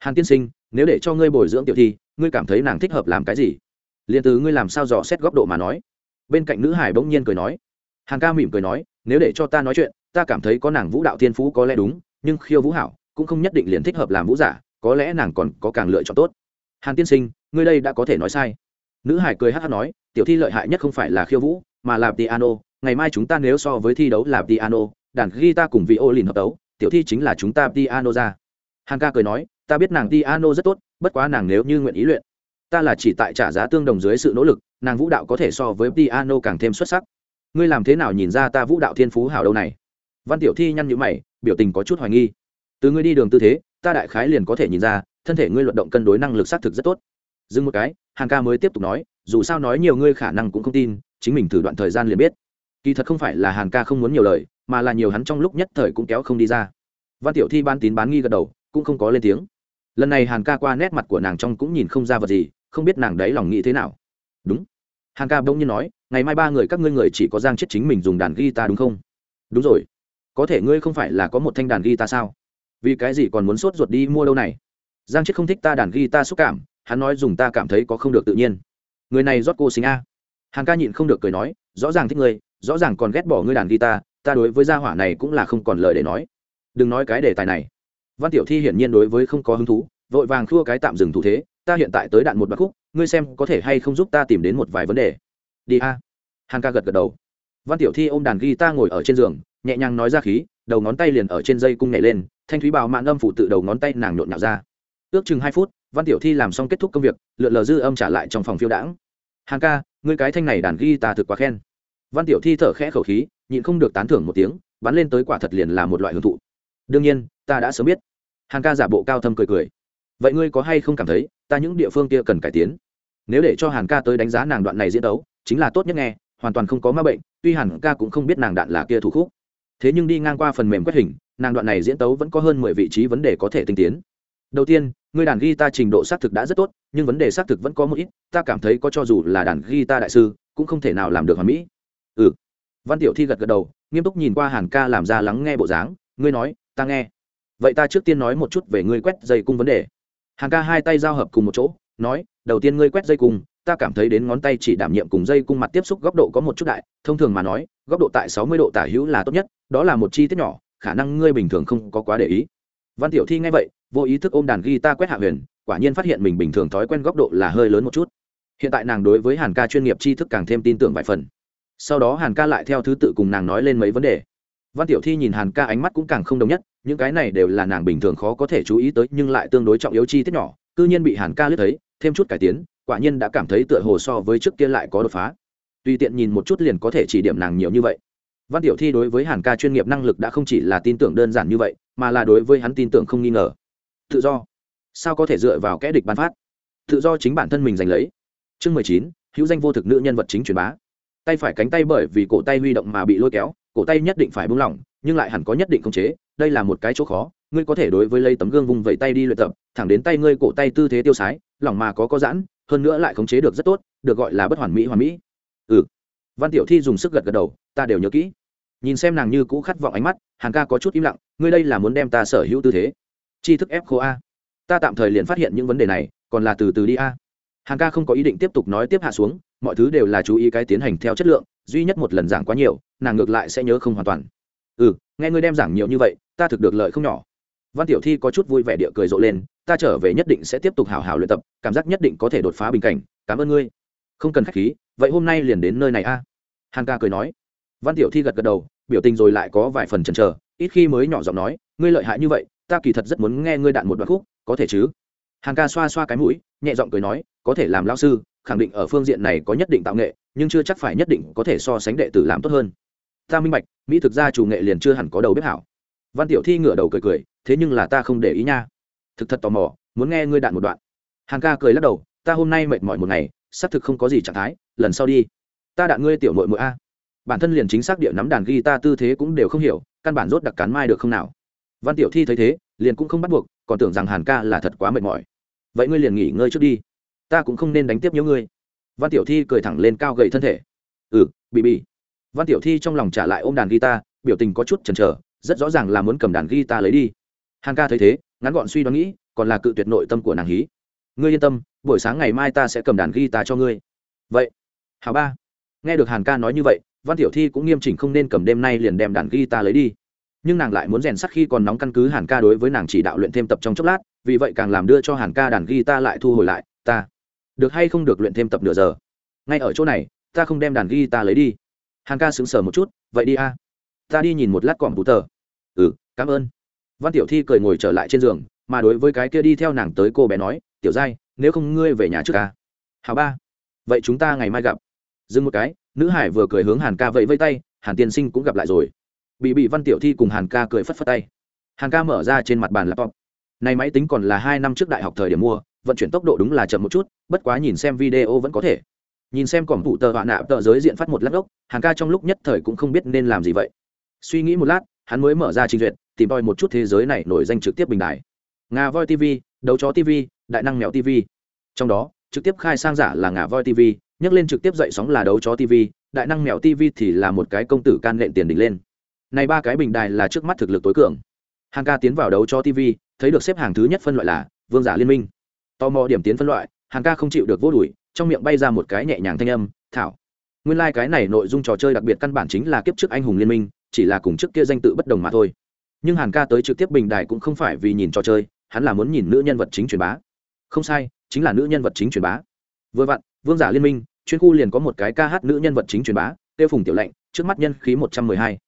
hàn tiên sinh, nếu để cho ngươi bồi dưỡng tiểu thi, ngươi cảm thấy nàng thích hợp làm cái gì? Liền từ ngươi làm sao dò xét góc độ mà nói? Bên cạnh nữ hải bỗng nhiên cười nói. Hàn ca mỉm cười nói, nếu để cho ta nói chuyện, ta cảm thấy có nàng vũ đạo thiên phú có lẽ đúng, nhưng khiêu vũ hảo cũng không nhất định liền thích hợp làm vũ giả, có lẽ nàng còn có càng lựa chọn tốt. Hàn tiên sinh, ngươi đây đã có thể nói sai. Nữ hải cười hát hát nói, tiểu thi lợi hại nhất không phải là khiêu vũ, mà là piano, ngày mai chúng ta nếu so với thi đấu là piano, đàn guitar cùng vị ô lìn hợp tấu tiểu thi chính là chúng ta piano ra. Hàn ca cười nói ta biết nàng Tiano rất tốt, bất quá nàng nếu như nguyện ý luyện, ta là chỉ tại trả giá tương đồng dưới sự nỗ lực, nàng vũ đạo có thể so với Tiano càng thêm xuất sắc. Ngươi làm thế nào nhìn ra ta vũ đạo thiên phú hảo đâu này? Văn tiểu thi nhăn nhíu mày, biểu tình có chút hoài nghi. Từ ngươi đi đường tư thế, ta đại khái liền có thể nhìn ra, thân thể ngươi luận động cân đối năng lực xác thực rất tốt. Dừng một cái hàng ca mới tiếp tục nói, dù sao nói nhiều ngươi khả năng cũng không tin, chính mình thử đoạn thời gian liền biết. Kỳ thật không phải là hàn ca không muốn nhiều lời, mà là nhiều hắn trong lúc nhất thời cũng kéo không đi ra. Văn tiểu thi ban tín bán nghi gật đầu, cũng không có lên tiếng lần này hàn ca qua nét mặt của nàng trong cũng nhìn không ra vật gì, không biết nàng đấy lòng nghĩ thế nào. Đúng. Hàn ca bỗng nhiên nói, ngày mai ba người các ngươi người chỉ có giang chết chính mình dùng đàn guitar đúng không? Đúng rồi. Có thể ngươi không phải là có một thanh đàn guitar sao? Vì cái gì còn muốn sốt ruột đi mua đâu này? Giang chết không thích ta đàn guitar xúc cảm, hắn nói dùng ta cảm thấy có không được tự nhiên. Người này rót cô xính a. Hàn ca nhịn không được cười nói, rõ ràng thích ngươi, rõ ràng còn ghét bỏ ngươi đàn guitar, ta đối với gia hỏa này cũng là không còn lời để nói. Đừng nói cái đề tài này văn tiểu thi hiển nhiên đối với không có hứng thú, vội vàng khua cái tạm dừng thủ thế, ta hiện tại tới đạn một bạc khúc, ngươi xem có thể hay không giúp ta tìm đến một vài vấn đề. Đi a. Hàn ca gật gật đầu. Văn tiểu thi ôm đàn guitar ngồi ở trên giường, nhẹ nhàng nói ra khí, đầu ngón tay liền ở trên dây cung nhảy lên, thanh thúy bào mạng âm phụ tự đầu ngón tay nàng nhộn nhạo ra. Ước chừng hai phút, văn tiểu thi làm xong kết thúc công việc, lượn lờ dư âm trả lại trong phòng phiêu đãng. Hàn ca, ngươi cái thanh này đàn ghi ta thực quá khen. Văn tiểu thi thở khẽ khẩu khí, nhịn không được tán thưởng một tiếng, bắn lên tới quả thật liền là một loại hưởng thụ. Đương nhiên, ta đã sớm biết hàn ca giả bộ cao thâm cười cười. Vậy ngươi có hay không cảm thấy, ta những địa phương kia cần cải tiến? Nếu để cho hàn ca tới đánh giá nàng đoạn này diễn đấu, chính là tốt nhất nghe, hoàn toàn không có ma bệnh, tuy hàn ca cũng không biết nàng đạn là kia thủ khúc. Thế nhưng đi ngang qua phần mềm quét hình, nàng đoạn này diễn tấu vẫn có hơn mười vị trí vấn đề có thể tinh tiến. Đầu tiên người đàn guitar trình độ xác thực đã rất tốt, nhưng vấn đề xác thực vẫn có một ít, ta cảm thấy có cho dù là đàn guitar đại sư, cũng không thể nào làm được hoàn mỹ. Ừ. Văn tiểu thi gật gật đầu, nghiêm túc nhìn qua hàn ca làm ra lắng nghe bộ dáng, ngươi nói, ta nghe vậy ta trước tiên nói một chút về ngươi quét dây cung vấn đề. Hàn ca hai tay giao hợp cùng một chỗ, nói, đầu tiên ngươi quét dây cung, ta cảm thấy đến ngón tay chỉ đảm nhiệm cùng dây cung mặt tiếp xúc góc độ có một chút đại, thông thường mà nói, góc độ tại sáu mươi độ tả hữu là tốt nhất, đó là một chi tiết nhỏ, khả năng ngươi bình thường không có quá để ý. Văn tiểu thi nghe vậy, vô ý thức ôm đàn guitar quét hạ huyền, quả nhiên phát hiện mình bình thường thói quen góc độ là hơi lớn một chút. Hiện tại nàng đối với hàn ca chuyên nghiệp tri thức càng thêm tin tưởng vài phần. Sau đó hàn ca lại theo thứ tự cùng nàng nói lên mấy vấn đề văn tiểu thi nhìn hàn ca ánh mắt cũng càng không đồng nhất, những cái này đều là nàng bình thường khó có thể chú ý tới, nhưng lại tương đối trọng yếu chi tiết nhỏ c nhiên bị hàn ca lướt thấy, thêm chút cải tiến, quả nhiên đã cảm thấy tựa hồ so với trước kia lại có đột phá. Tùy tiện nhìn một chút liền có thể chỉ điểm nàng nhiều như vậy. Văn tiểu thi đối với hàn ca chuyên nghiệp năng lực đã không chỉ là tin tưởng đơn giản như vậy, mà là đối với hắn tin tưởng không nghi ngờ. Tự do. Sao có thể dựa vào kẽ địch ban phát? Tự do chính bản thân mình giành lấy. Chương mười chín, hữu danh vô thực nữ nhân vật chính truyền bá. Tay phải cánh tay bởi vì cổ tay huy động mà bị lôi kéo cổ tay nhất định phải buông lỏng, nhưng lại hẳn có nhất định khống chế, đây là một cái chỗ khó, ngươi có thể đối với lấy tấm gương vùng vẫy tay đi luyện tập, thẳng đến tay ngươi cổ tay tư thế tiêu sái, lỏng mà có có giãn, hơn nữa lại khống chế được rất tốt, được gọi là bất hoàn mỹ hoàn mỹ. Ừ. Văn tiểu thi dùng sức gật gật đầu, ta đều nhớ kỹ. Nhìn xem nàng như cũ khát vọng ánh mắt hàng ca có chút im lặng, ngươi đây là muốn đem ta sở hữu tư thế. Chi thức ép khô a. Ta tạm thời liền phát hiện những vấn đề này, còn là từ từ đi a. Hàng ca không có ý định tiếp tục nói tiếp hạ xuống, mọi thứ đều là chú ý cái tiến hành theo chất lượng duy nhất một lần giảng quá nhiều, nàng ngược lại sẽ nhớ không hoàn toàn. Ừ nghe ngươi đem giảng nhiều như vậy, ta thực được lợi không nhỏ. Văn tiểu thi có chút vui vẻ địa cười rộ lên, ta trở về nhất định sẽ tiếp tục hào hào luyện tập, cảm giác nhất định có thể đột phá bình cảnh, cảm ơn ngươi. Không cần k h á c h khí, vậy hôm nay liền đến nơi này a. À? hàn ca cười nói. Văn tiểu thi gật gật đầu, biểu tình rồi lại có vài phần chần chờ, ít khi mới nhỏ giọng nói, ngươi lợi hại như vậy, ta kỳ thật rất muốn nghe ngươi đạn một đoạn khúc, có thể chứ? Hàn ca xoa xoa cái mũi, nhẹ giọng cười nói, có thể làm lao sư, khẳng định ở phương diện này có nhất định tạo nghệ nhưng chưa chắc phải nhất định có thể so sánh đệ tử làm tốt hơn. Ta minh bạch, mỹ thực ra chủ nghệ liền chưa hẳn có đầu bếp hảo. Văn tiểu thi ngửa đầu cười cười, thế nhưng là ta không để ý nha. Thực thật tò mò, muốn nghe ngươi đạn một đoạn. Hàn ca cười lắc đầu, ta hôm nay mệt mỏi một ngày, xác thực không có gì trạng thái, lần sau đi. Ta đạn ngươi tiểu mội mội a. Bản thân liền chính xác địa nắm đàn guitar tư thế cũng đều không hiểu, căn bản rốt đặc cán mai được không nào. Văn tiểu thi thấy thế, liền cũng không bắt buộc, còn tưởng rằng hàn ca là thật quá mệt mỏi. Vậy ngươi liền nghỉ ngơi trước đi. Ta cũng không nên đánh tiếp nhớ ngươi văn tiểu thi cười thẳng lên cao gầy thân thể. Ừ bị bị. Văn tiểu thi trong lòng trả lại ôm đàn guitar, biểu tình có chút chần chờ, rất rõ ràng là muốn cầm đàn guitar lấy đi. Hàn ca thấy thế, ngắn gọn suy đoán nghĩ, còn là cự tuyệt nội tâm của nàng hí. Ngươi yên tâm, buổi sáng ngày mai ta sẽ cầm đàn guitar cho ngươi. Vậy hào ba. Nghe được hàn ca nói như vậy, văn tiểu thi cũng nghiêm chỉnh không nên cầm đêm nay liền đem đàn guitar lấy đi. Nhưng nàng lại muốn rèn sắt khi còn nóng căn cứ hàn ca đối với nàng chỉ đạo luyện thêm tập trong chốc lát, vì vậy càng làm đưa cho hàn ca đàn guitar lại thu hồi lại, ta được hay không được luyện thêm tập nửa giờ? Ngay ở chỗ này, ta không đem đàn guitar lấy đi. Hàn ca sững sờ một chút, vậy đi a. Ta đi nhìn một lát còm tú tờ ừ cảm ơn. Văn tiểu thi cười ngồi trở lại trên giường, mà đối với cái kia đi theo nàng tới cô bé nói, tiểu giai, nếu không ngươi về nhà trước ca hào ba, vậy chúng ta ngày mai gặp. Dừng một cái, nữ hải vừa cười hướng hàn ca vẫy vây tay, hàn tiên sinh cũng gặp lại rồi. Bị bị văn tiểu thi cùng hàn ca cười phất phất tay. Hàn ca mở ra trên mặt bàn laptop. Này máy tính còn là hai năm trước đại học thời điểm mua vận chuyển tốc độ đúng là chậm một chút, bất quá nhìn xem video vẫn có thể. Nhìn xem cỏm phụ tờ họa nạ, tờ giới diện phát một lát gốc hàng ca trong lúc nhất thời cũng không biết nên làm gì vậy. Suy nghĩ một lát, hắn mới mở ra trình duyệt, tìm tòi một chút thế giới này nổi danh trực tiếp bình đại ngà voi tv đấu chó tv đại năng mèo tv trong đó, trực tiếp khai sang giả là ngà voi tv nhắc lên trực tiếp dậy sóng là đấu chó tv đại năng mèo tv thì là một cái công tử can lệnh tiền đỉnh lên. Này ba cái bình đài là trước mắt thực lực tối cường. Hàng ca tiến vào đấu chó tv thấy được xếp hàng thứ nhất phân loại là vương giả liên minh tò mò điểm tiến phân loại, hàng ca không chịu được vô đuổi trong miệng bay ra một cái nhẹ nhàng thanh âm, thảo. Nguyên lai、like、cái này nội dung trò chơi đặc biệt căn bản chính là kiếp trước anh hùng liên minh, chỉ là cùng trước kia danh tự bất đồng mà thôi. Nhưng hàn ca tới trực tiếp bình đài cũng không phải vì nhìn trò chơi, hắn là muốn nhìn nữ nhân vật chính truyền bá. Không sai, chính là nữ nhân vật chính truyền bá. Vừa vặn, vương giả liên minh, chuyên khu liền có một cái ca hát nữ nhân vật chính truyền bá, tiêu phùng tiểu lệnh, trước mắt nhân khí một trăm mười hai.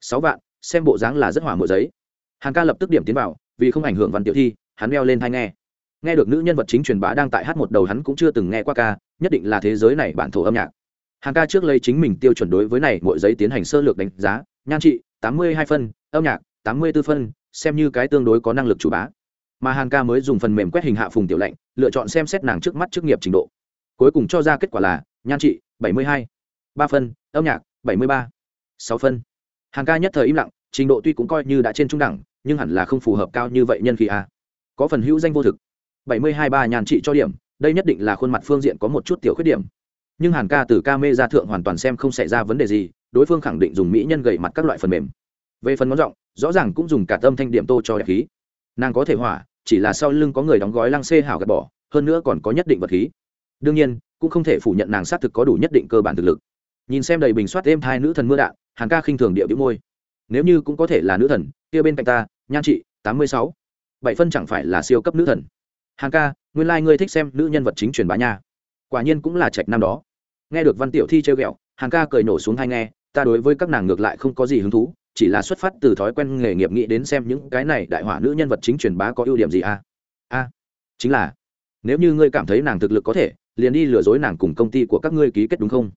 Sáu vạn, xem bộ dáng là rất hỏa mộ giấy. Hàn ca lập tức điểm tiến vào, vì không ảnh hưởng văn tiểu thi, hắn leo lên thai nghe nghe được nữ nhân vật chính truyền bá đang tại hát một đầu hắn cũng chưa từng nghe qua ca, nhất định là thế giới này bản thổ âm nhạc. Hàng ca trước lấy chính mình tiêu chuẩn đối với này mỗi giấy tiến hành sơ lược đánh giá, nhan trị, tám mươi hai phân, âm nhạc, tám mươi b ố phân, xem như cái tương đối có năng lực chủ bá. Mà hàng ca mới dùng phần mềm quét hình hạ phùng tiểu lệnh lựa chọn xem xét nàng trước mắt chức nghiệp trình độ. Cuối cùng cho ra kết quả là nhan trị, bảy mươi hai, ba phân, âm nhạc, bảy mươi ba, sáu phân. Hàng ca nhất thời im lặng, trình độ tuy cũng coi như đã trên trung đẳng, nhưng hẳn là không phù hợp cao như vậy nhân khí a. Có phần hữu danh vô thực bảy mươi hai ba nhàn trị cho điểm, đây nhất định là khuôn mặt phương diện có một chút tiểu khuyết điểm. Nhưng hàn ca từ ca mê ra thượng hoàn toàn xem không xảy ra vấn đề gì, đối phương khẳng định dùng mỹ nhân gậy mặt các loại phần mềm. Về phần ngón giọng, rõ ràng cũng dùng cả tâm thanh điểm tô cho đẹp khí. Nàng có thể hỏa, chỉ là sau lưng có người đóng gói lăng xê hảo gạt bỏ, hơn nữa còn có nhất định vật khí. Đương nhiên, cũng không thể phủ nhận nàng xác thực có đủ nhất định cơ bản thực lực. Nhìn xem đầy bình soát êm hai nữ thần mưa đạn hàng ca khinh thường địa đĩu môi. Nếu như cũng có thể là nữ thần, kia bên cạnh ta, nhan trị, tám mươi sáu. Bảy phân chẳng phải là siêu cấp nữ thần hàng ca nguyên lai、like、ngươi thích xem nữ nhân vật chính truyền bá nha. Quả nhiên cũng là trạch năm đó. Nghe được văn tiểu thi chơi ghẹo hàng ca cười nổ xuống hay nghe ta đối với các nàng ngược lại không có gì hứng thú chỉ là xuất phát từ thói quen nghề nghiệp nghĩ đến xem những cái này đại họa nữ nhân vật chính truyền bá có ưu điểm gì a? À? a à, chính là nếu như ngươi cảm thấy nàng thực lực có thể liền đi lừa dối nàng cùng công ty của các ngươi ký kết đúng không?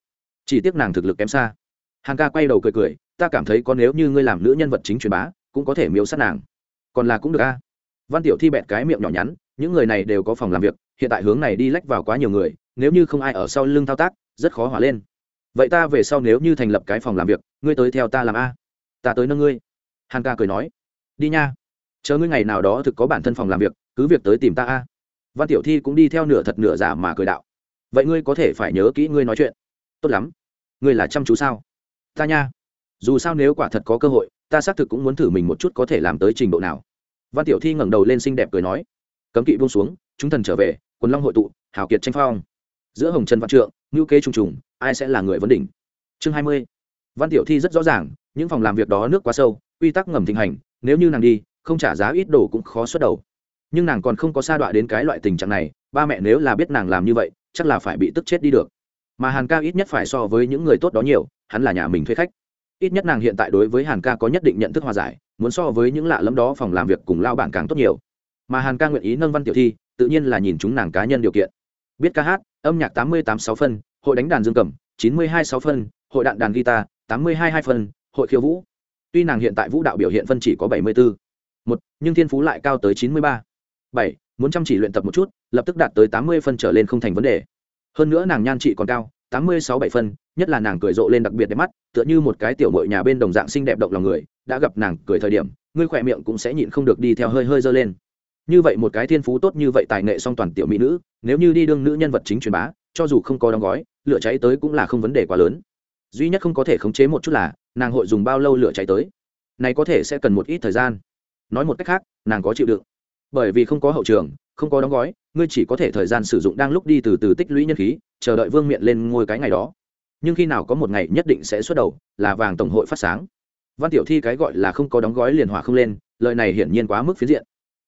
Chỉ tiếc nàng thực lực kém xa. Hàng ca quay đầu cười cười ta cảm thấy có nếu như ngươi làm nữ nhân vật chính truyền bá cũng có thể miêu sát nàng. Còn là cũng được a. Văn tiểu thi bẹt cái miệng nhỏ nhắn những người này đều có phòng làm việc, hiện tại hướng này đi lách vào quá nhiều người, nếu như không ai ở sau lưng thao tác, rất khó hỏa lên. Vậy ta về sau nếu như thành lập cái phòng làm việc, ngươi tới theo ta làm a. Ta tới nâng ngươi. Hàn ca cười nói. Đi nha. Chờ ngươi ngày nào đó thực có bản thân phòng làm việc, cứ việc tới tìm ta a. Văn tiểu thi cũng đi theo nửa thật nửa giả mà cười đạo. Vậy ngươi có thể phải nhớ kỹ ngươi nói chuyện. Tốt lắm. Ngươi là chăm chú sao? Ta nha. Dù sao nếu quả thật có cơ hội, ta xác thực cũng muốn thử mình một chút có thể làm tới trình độ nào. Văn tiểu thi ngẩng đầu lên xinh đẹp cười nói cấm kỵ buông xuống, chúng thần trở về, quần long hội tụ, hào kiệt tranh phong. Giữa hồng trần văn trượng ngữ kế trùng trùng, ai sẽ là người vấn đỉnh? Chương hai mươi. Văn tiểu thi rất rõ ràng, những phòng làm việc đó nước quá sâu, quy tắc ngầm thịnh hành, nếu như nàng đi, không trả giá ít đồ cũng khó xuất đầu. Nhưng nàng còn không có sa đọa đến cái loại tình trạng này, ba mẹ nếu là biết nàng làm như vậy, chắc là phải bị tức chết đi được. Mà hàn ca ít nhất phải so với những người tốt đó nhiều, hắn là nhà mình thuê khách. Ít nhất nàng hiện tại đối với hàn ca có nhất định nhận thức hòa giải, muốn so với những lạ lẫm đó phòng làm việc cùng lao bản càng tốt nhiều mà hàn ca nguyện ý nâng văn tiểu thi, tự nhiên là nhìn chúng nàng cá nhân điều kiện. Biết ca hát, âm nhạc tám mươi tám sáu phân, hội đánh đàn dương cầm, chín mươi hai sáu phân, hội đạn đàn guitar, tám mươi hai hai phân, hội khiêu vũ. Tuy nàng hiện tại vũ đạo biểu hiện phân chỉ có bảy mươi bốn một, nhưng thiên phú lại cao tới chín mươi ba. Bảy, muốn chăm chỉ luyện tập một chút, lập tức đạt tới tám mươi phân trở lên không thành vấn đề. Hơn nữa nàng nhan trị còn cao, tám mươi sáu bảy phân, nhất là nàng cười rộ lên đặc biệt đẹp mắt, tựa như một cái tiểu mội nhà bên đồng dạng xinh đẹp động lòng người, đã gặp nàng cười thời điểm ngươi khỏe miệng cũng sẽ nhịn không được đi theo hơi hơi dơ lên như vậy một cái thiên phú tốt như vậy tài nghệ song toàn tiểu mỹ nữ, nếu như đi đương nữ nhân vật chính truyền bá, cho dù không có đóng gói, lửa cháy tới cũng là không vấn đề quá lớn. Duy nhất không có thể khống chế một chút là, nàng hội dùng bao lâu lửa cháy tới. Này có thể sẽ cần một ít thời gian. Nói một cách khác, nàng có chịu đựng. Bởi vì không có hậu trường, không có đóng gói, ngươi chỉ có thể thời gian sử dụng đang lúc đi từ từ tích lũy nhân khí, chờ đợi vương miện lên ngôi cái ngày đó. Nhưng khi nào có một ngày nhất định sẽ xuất đầu, là vàng tổng hội phát sáng. Văn tiểu thi cái gọi là không có đóng gói liền hỏa không lên, lời này hiển nhiên quá mức phiến diện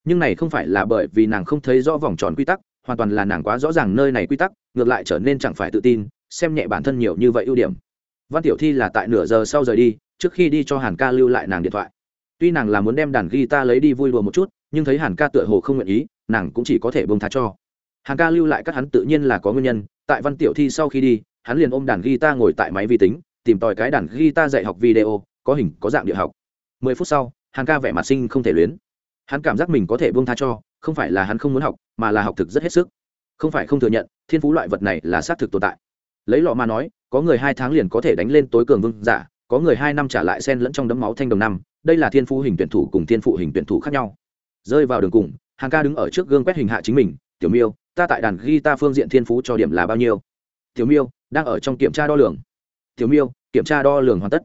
nhưng này không phải là bởi vì nàng không thấy rõ vòng tròn quy tắc, hoàn toàn là nàng quá rõ ràng nơi này quy tắc, ngược lại trở nên chẳng phải tự tin, xem nhẹ bản thân nhiều như vậy ưu điểm. Văn tiểu thi là tại nửa giờ sau rời đi, trước khi đi cho hàn ca lưu lại nàng điện thoại. Tuy nàng là muốn đem đàn guitar lấy đi vui đùa một chút, nhưng thấy hàn ca tựa hồ không nguyện ý, nàng cũng chỉ có thể bông tha cho. Hàn ca lưu lại các hắn tự nhiên là có nguyên nhân, tại văn tiểu thi sau khi đi, hắn liền ôm đàn guitar ngồi tại máy vi tính, tìm tòi cái đàn guitar dạy học video, có hình, có dạng địa học. Mười phút sau, hàn ca vẻ mặt sinh không thể luyến hắn cảm giác mình có thể buông tha cho, không phải là hắn không muốn học, mà là học thực rất hết sức. Không phải không thừa nhận, thiên phú loại vật này là xác thực tồn tại. Lấy lọ mà nói, có người hai tháng liền có thể đánh lên tối cường vương giả, có người hai năm trả lại sen lẫn trong đấm máu thanh đồng năm, đây là thiên phú hình tuyển thủ cùng thiên phụ hình tuyển thủ khác nhau. Rơi vào đường cùng, hàng ca đứng ở trước gương quét hình hạ chính mình, tiểu miêu, ta tại đàn guitar phương diện thiên phú cho điểm là bao nhiêu? Tiểu miêu, đang ở trong kiểm tra đo lường. Tiểu miêu, kiểm tra đo lường hoàn tất.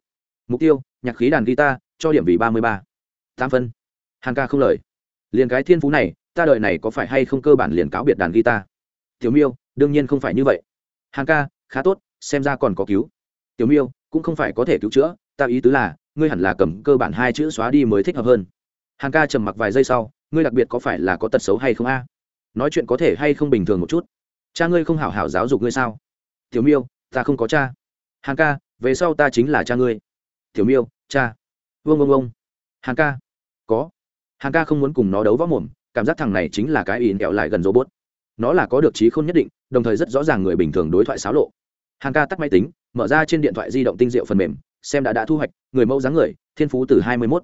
Mục tiêu, nhạc khí đàn guitar, cho điểm vì ba mươi ba. Tám phân hàng ca không lời. Liền cái thiên phú này, ta đợi này có phải hay không cơ bản liền cáo biệt đàn guitar? Tiểu miêu, đương nhiên không phải như vậy. Hàng ca, khá tốt, xem ra còn có cứu. Tiểu miêu, cũng không phải có thể cứu chữa, ta ý tứ là, ngươi hẳn là cầm cơ bản hai chữ xóa đi mới thích hợp hơn. Hàng ca trầm mặc vài giây sau, ngươi đặc biệt có phải là có tật xấu hay không a? Nói chuyện có thể hay không bình thường một chút? Cha ngươi không hảo hảo giáo dục ngươi sao? Tiểu miêu, ta không có cha. Hàng ca, về sau ta chính là cha ngươi. Tiểu miêu, cha. Vâng, vâng. Vương ông ông hàng ca, có hàng ca không muốn cùng nó đấu võ mồm cảm giác thằng này chính là cái ỉn kẹo lại gần robot. Nó là có được trí khôn nhất định đồng thời rất rõ ràng người bình thường đối thoại xáo lộ. Hàng ca tắt máy tính mở ra trên điện thoại di động tinh diệu phần mềm xem đã đã thu hoạch người mẫu dáng người thiên phú từ 21,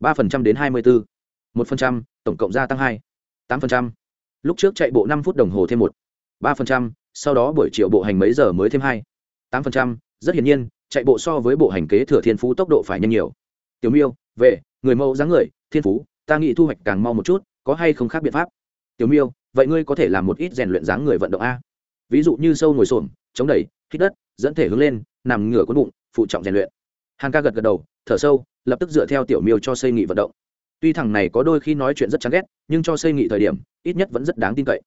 3% đến 24, 1%, tổng cộng gia tăng 2, 8%. lúc trước chạy bộ 5 phút đồng hồ thêm 1, 3%, sau đó buổi chiều bộ hành mấy giờ mới thêm 2, 8%, rất hiển nhiên chạy bộ so với bộ hành kế thừa thiên phú tốc độ phải nhanh nhiều. Tiểu miêu về người mẫu dáng người thiên phú ta nghĩ thu hoạch càng mau một chút, có hay không khác biện pháp? Tiểu miêu, vậy ngươi có thể làm một ít rèn luyện dáng người vận động a. Ví dụ như sâu ngồi xổm, chống đẩy, hít đất, dẫn thể hướng lên, nằm ngửa cuốn bụng, phụ trọng rèn luyện. Hàn ca gật gật đầu, thở sâu, lập tức dựa theo tiểu miêu cho xây nghị vận động. Tuy thằng này có đôi khi nói chuyện rất chán ghét, nhưng cho xây nghị thời điểm, ít nhất vẫn rất đáng tin cậy.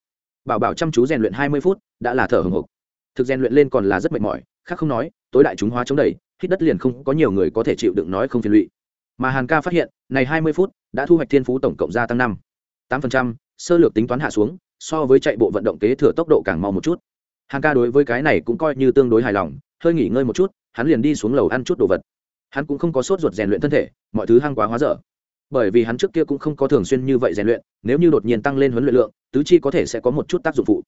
Bảo bảo chăm chú rèn luyện hai mươi phút, đã là thở hồng hộc. Thực rèn luyện lên còn là rất mệt mỏi, khác không nói, tối đại chúng hóa chống đẩy, hít đất liền không có nhiều người có thể chịu đựng nói không phiền lụy. Mà hàn ca phát hiện, này hai mươi phút đã thu hoạch thiên phú tổng cộng gia tăng năm. tám sơ lược tính toán hạ xuống, so với chạy bộ vận động kế thừa tốc độ càng mau một chút. Hàn ca đối với cái này cũng coi như tương đối hài lòng, hơi nghỉ ngơi một chút, hắn liền đi xuống lầu ăn chút đồ vật. Hắn cũng không có sốt ruột rèn luyện thân thể, mọi thứ hăng quá hóa dở. Bởi vì hắn trước kia cũng không có thường xuyên như vậy rèn luyện, nếu như đột nhiên tăng lên huấn luyện lượng, tứ chi có thể sẽ có một chút tác dụng phụ.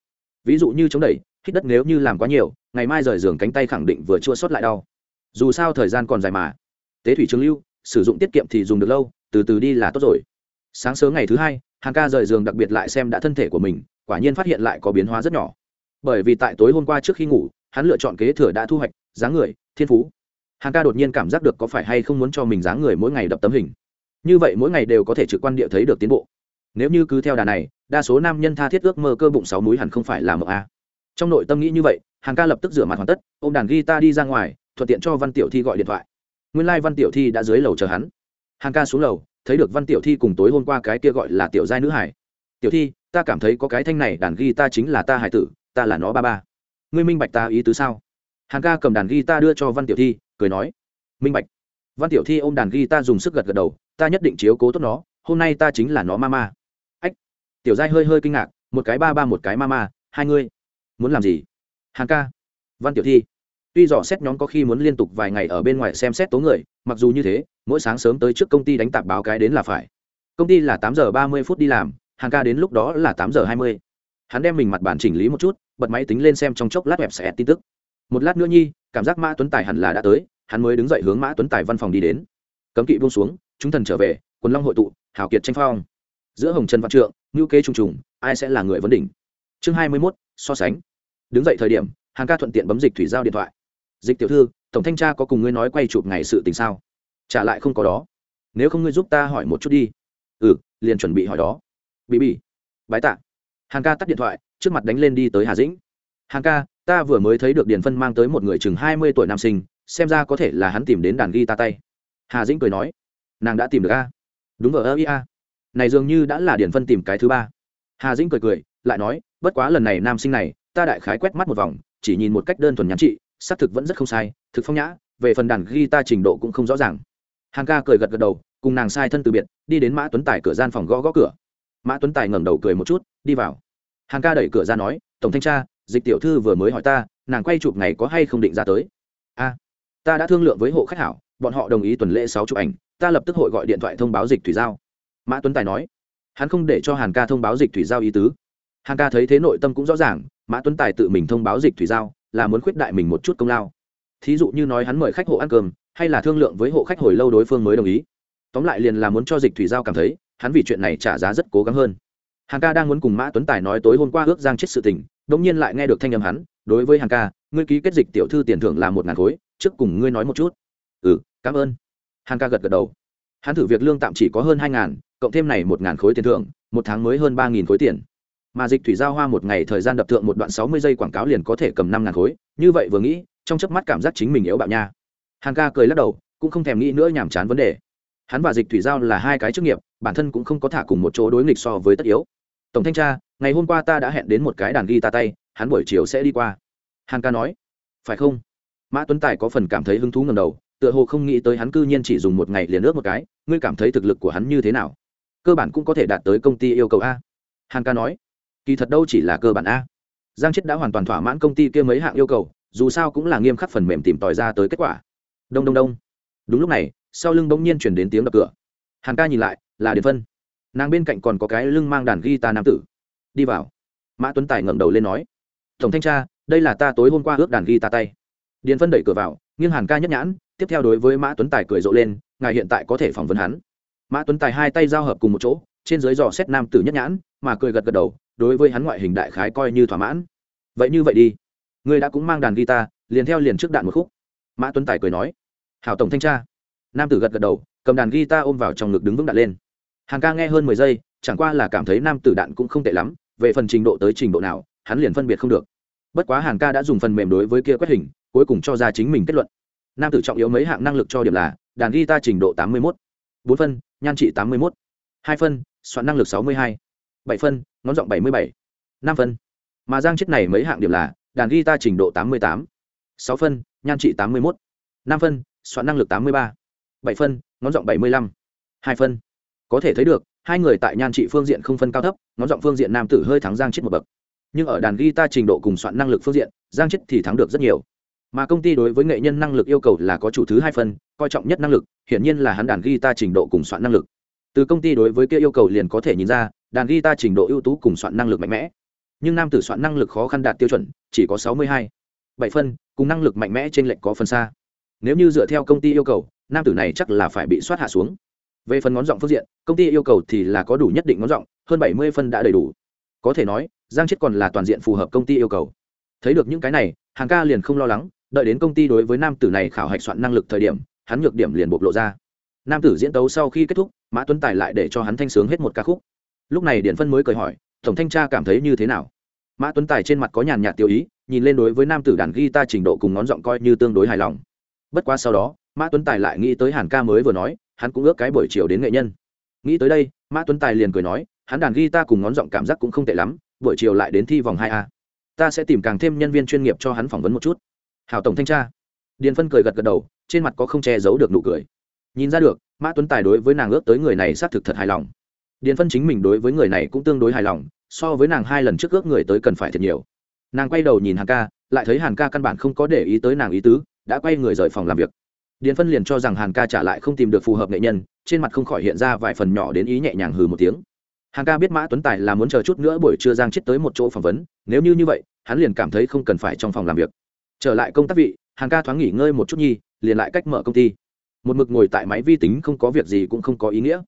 Ví dụ như chống đẩy, hít đất nếu như làm quá nhiều, ngày mai rời giường cánh tay khẳng định vừa chua sót lại đau. Dù sao thời gian còn dài mà. Tế thủy trường lưu, sử dụng tiết kiệm thì dùng được lâu từ từ đi là tốt rồi. Sáng sớm ngày thứ hai hàng ca rời giường đặc biệt lại xem đã thân thể của mình, quả nhiên phát hiện lại có biến hóa rất nhỏ. Bởi vì tại tối hôm qua trước khi ngủ, hắn lựa chọn kế thừa đã thu hoạch, dáng người, thiên phú. Hàng ca đột nhiên cảm giác được có phải hay không muốn cho mình dáng người mỗi ngày đập tấm hình. Như vậy mỗi ngày đều có thể trực quan địa thấy được tiến bộ. Nếu như cứ theo đà này, đa số nam nhân tha thiết ước mơ cơ bụng sáu múi hẳn không phải là mộng a. Trong nội tâm nghĩ như vậy hàng ca lập tức rửa mặt hoàn tất ô m đàn guitar đi ra ngoài, thuận tiện cho văn tiểu thi gọi điện thoại. Nguyên lai、like、văn tiểu thi đã dưới lầu chờ hắn hàng ca xuống lầu, thấy được văn tiểu thi cùng tối hôm qua cái kia gọi là tiểu giai nữ hải. Tiểu thi, ta cảm thấy có cái thanh này đàn guitar chính là ta hải tử, ta là nó ba ba. Ngươi minh bạch ta ý tứ sao? Hàng ca cầm đàn guitar đưa cho văn tiểu thi, cười nói, minh bạch. Văn tiểu thi ôm đàn guitar dùng sức gật gật đầu, ta nhất định chiếu cố tốt nó, hôm nay ta chính là nó ma ma ách. Tiểu giai hơi hơi kinh ngạc, một cái ba ba, một cái ma ma hai ngươi muốn làm gì? Hàng ca. Văn tiểu thi tuy dò xét nhóm có khi muốn liên tục vài ngày ở bên ngoài xem xét tố người, mặc dù như thế, mỗi sáng sớm tới trước công ty đánh tạp báo cái đến là phải. Công ty là tám giờ ba mươi phút đi làm, hàng ca đến lúc đó là tám giờ hai mươi. Hắn đem mình mặt bản chỉnh lý một chút, bật máy tính lên xem trong chốc lát web sẽ tin tức. Một lát nữa nhi, cảm giác mã tuấn tài hẳn là đã tới, hắn mới đứng dậy hướng mã tuấn tài văn phòng đi đến. Cấm kỵ buông xuống, chúng thần trở về, quần long hội tụ, hào kiệt tranh phong. Giữa hồng trần văn trượng ngữ kế trùng trùng, ai sẽ là người vấn đỉnh? Chương hai mươi mốt, so sánh. Đứng dậy thời điểm, hàng ca thuận tiện bấm dịch thủy giao điện thoại dịch tiểu thư, tổng thanh tra có cùng ngươi nói quay chụp ngày sự tình sao? Trả lại không có đó. Nếu không ngươi giúp ta hỏi một chút đi. Ừ liền chuẩn bị hỏi đó. Bị bị bái tạ. Hàng ca tắt điện thoại, trước mặt đánh lên đi tới hà dĩnh. Hàng ca, ta vừa mới thấy được điền phân mang tới một người chừng hai mươi tuổi nam sinh, xem ra có thể là hắn tìm đến đàn ghi ta tay. Hà dĩnh cười nói. Nàng đã tìm được a. Đúng vờ ơ ia này dường như đã là điền phân tìm cái thứ ba. Hà dĩnh cười cười, lại nói, bất quá lần này nam sinh này, ta đại khái quét mắt một vòng, chỉ nhìn một cách đơn thuần nhắn chị xác thực vẫn rất không sai, thực phong nhã, về phần đàn ghi ta trình độ cũng không rõ ràng. Hàn ca cười gật gật đầu, cùng nàng sai thân từ biệt, đi đến mã tuấn tài cửa gian phòng gõ gõ cửa. Mã tuấn tài ngẩng đầu cười một chút, đi vào. Hàn ca đẩy cửa ra nói, tổng thanh tra, dịch tiểu thư vừa mới hỏi ta, nàng quay chụp ngày có hay không định ra tới? A, ta đã thương lượng với hộ khách hảo, bọn họ đồng ý tuần lễ sáu chụp ảnh, ta lập tức hội gọi điện thoại thông báo dịch thủy giao. Mã tuấn tài nói. Hắn không để cho hàn ca thông báo dịch thủy giao ý tứ. Hàn ca thấy thế nội tâm cũng rõ ràng, mã tuấn tài tự mình thông báo dịch thủy giao là muốn khuyết đại mình một chút công lao. Thí dụ như nói hắn mời khách hộ ăn cơm, hay là thương lượng với hộ khách hồi lâu đối phương mới đồng ý. Tóm lại liền là muốn cho dịch thủy giao cảm thấy, hắn vì chuyện này trả giá rất cố gắng hơn. Hàng ca đang muốn cùng mã tuấn tài nói tối hôm qua ước giang chết sự tình đông nhiên lại nghe được thanh âm hắn, đối với hàng ca, ngươi ký kết dịch tiểu thư tiền thưởng là một ngàn khối, trước cùng ngươi nói một chút. Ừ cảm ơn. Hàng ca gật gật đầu. Hắn thử việc lương tạm chỉ có hơn hai ngàn, cộng thêm này một ngàn khối tiền thưởng, một tháng mới hơn ba nghìn khối tiền mà dịch thủy giao hoa một ngày thời gian đập thượng một đoạn sáu mươi giây quảng cáo liền có thể cầm năm ngàn khối. Như vậy vừa nghĩ, trong chớp mắt cảm giác chính mình yếu bạo nha. Hàn ca cười lắc đầu, cũng không thèm nghĩ nữa nhàm chán vấn đề. Hắn và dịch thủy giao là hai cái chức nghiệp, bản thân cũng không có thả cùng một chỗ đối nghịch so với tất yếu. Tổng thanh tra, ngày hôm qua ta đã hẹn đến một cái đàn ghi ta tay, hắn buổi chiều sẽ đi qua. Hàn ca nói, phải không? Mã tuấn tài có phần cảm thấy hứng thú ngầm đầu, tựa hồ không nghĩ tới hắn cư nhiên chỉ dùng một ngày liền ước một cái. Ngươi cảm thấy thực lực của hắn như thế nào? Cơ bản cũng có thể đạt tới công ty yêu cầu a. Hàn ca nói kỳ thật đâu chỉ là cơ bản a. Giang chết đã hoàn toàn thỏa mãn công ty kia mấy hạng yêu cầu, dù sao cũng là nghiêm khắc phần mềm tìm tòi ra tới kết quả. Đông đông đông. Đúng lúc này, sau lưng bỗng nhiên chuyển đến tiếng đập cửa. Hàn ca nhìn lại, là điền phân. Nàng bên cạnh còn có cái lưng mang đàn guitar nam tử. Đi vào. Mã tuấn tài ngẩng đầu lên nói, tổng thanh tra, đây là ta tối hôm qua ước đàn guitar tay. Điền phân đẩy cửa vào, nghiêng hàn ca nhất nhãn, tiếp theo đối với mã tuấn tài cười rộ lên, ngài hiện tại có thể phỏng vấn hắn. Mã tuấn tài hai tay giao hợp cùng một chỗ trên dưới dò xét nam tử nhất nhãn, mà cười gật gật đầu, đối với hắn ngoại hình đại khái coi như thỏa mãn. Vậy như vậy đi. Ngươi đã cũng mang đàn guitar, liền theo liền trước đạn một khúc. Mã tuấn tài cười nói. Hảo tổng thanh tra. Nam tử gật gật đầu, cầm đàn guitar ôm vào trong ngực đứng vững đạn lên. Hàng ca nghe hơn mười giây, chẳng qua là cảm thấy nam tử đạn cũng không tệ lắm, về phần trình độ tới trình độ nào, hắn liền phân biệt không được. Bất quá hàng ca đã dùng phần mềm đối với kia quét hình, cuối cùng cho ra chính mình kết luận. Nam tử trọng yếu mấy hạng năng lực cho điểm là, đàn guitar trình độ tám mươi một bốn phân, nhan trị tám mươi một hai phân soạn năng lực sáu mươi hai. Bảy phân, ngón giọng bảy mươi bảy. Năm phân. Mà giang chết này mấy hạng điểm là đàn guitar trình độ tám mươi tám. Sáu phân, nhan trị tám mươi một năm phân, soạn năng lực tám mươi ba. Bảy phân, ngón giọng bảy mươi lăm. Hai phân. Có thể thấy được, hai người tại nhan trị phương diện không phân cao thấp, ngón giọng phương diện nam tử hơi thắng giang chết một bậc. Nhưng ở đàn guitar trình độ cùng soạn năng lực phương diện, giang chết thì thắng được rất nhiều. Mà công ty đối với nghệ nhân năng lực yêu cầu là có chủ thứ hai phân, coi trọng nhất năng lực, hiển nhiên là hắn đàn guitar trình độ cùng soạn năng lực từ công ty đối với kia yêu cầu liền có thể nhìn ra, đàn guitar trình độ ưu tú cùng soạn năng lực mạnh mẽ. Nhưng nam tử soạn năng lực khó khăn đạt tiêu chuẩn, chỉ có sáu mươi hai. Bảy phân, cùng năng lực mạnh mẽ trên lệnh có phần xa. Nếu như dựa theo công ty yêu cầu, nam tử này chắc là phải bị soát hạ xuống. Về phần ngón giọng phương diện, công ty yêu cầu thì là có đủ nhất định ngón giọng, hơn bảy mươi phân đã đầy đủ. Có thể nói, giang chết còn là toàn diện phù hợp công ty yêu cầu. Thấy được những cái này, hàng ca liền không lo lắng, đợi đến công ty đối với nam tử này khảo hạch soạn năng lực thời điểm, hắn nhược điểm liền bộc lộ ra. Nam tử diễn tấu sau khi kết thúc mã tuấn tài lại để cho hắn thanh sướng hết một ca khúc lúc này điện phân mới cười hỏi tổng thanh tra cảm thấy như thế nào mã tuấn tài trên mặt có nhàn nhạt tiêu ý nhìn lên đối với nam tử đàn guitar trình độ cùng ngón giọng coi như tương đối hài lòng bất quá sau đó mã tuấn tài lại nghĩ tới hàn ca mới vừa nói hắn cũng ước cái buổi chiều đến nghệ nhân nghĩ tới đây mã tuấn tài liền cười nói hắn đàn guitar cùng ngón giọng cảm giác cũng không tệ lắm buổi chiều lại đến thi vòng hai a ta sẽ tìm càng thêm nhân viên chuyên nghiệp cho hắn phỏng vấn một chút hảo tổng thanh tra điền phân cười gật gật đầu trên mặt có không che giấu được nụ cười nhìn ra được mã tuấn tài đối với nàng ước tới người này xác thực thật hài lòng. Điền phân chính mình đối với người này cũng tương đối hài lòng, so với nàng hai lần trước ước người tới cần phải thật nhiều. Nàng quay đầu nhìn hàn ca, lại thấy hàn ca căn bản không có để ý tới nàng ý tứ, đã quay người rời phòng làm việc. Điền phân liền cho rằng hàn ca trả lại không tìm được phù hợp nghệ nhân, trên mặt không khỏi hiện ra vài phần nhỏ đến ý nhẹ nhàng hừ một tiếng. Hàn ca biết mã tuấn tài là muốn chờ chút nữa buổi trưa giang chết tới một chỗ phỏng vấn, nếu như như vậy, hắn liền cảm thấy không cần phải trong phòng làm việc. Trở lại công tác vị, hàn ca thoáng nghỉ ngơi một chút nhi, liền lại cách mở công ty một mực ngồi tại máy vi tính không có việc gì cũng không có ý nghĩa.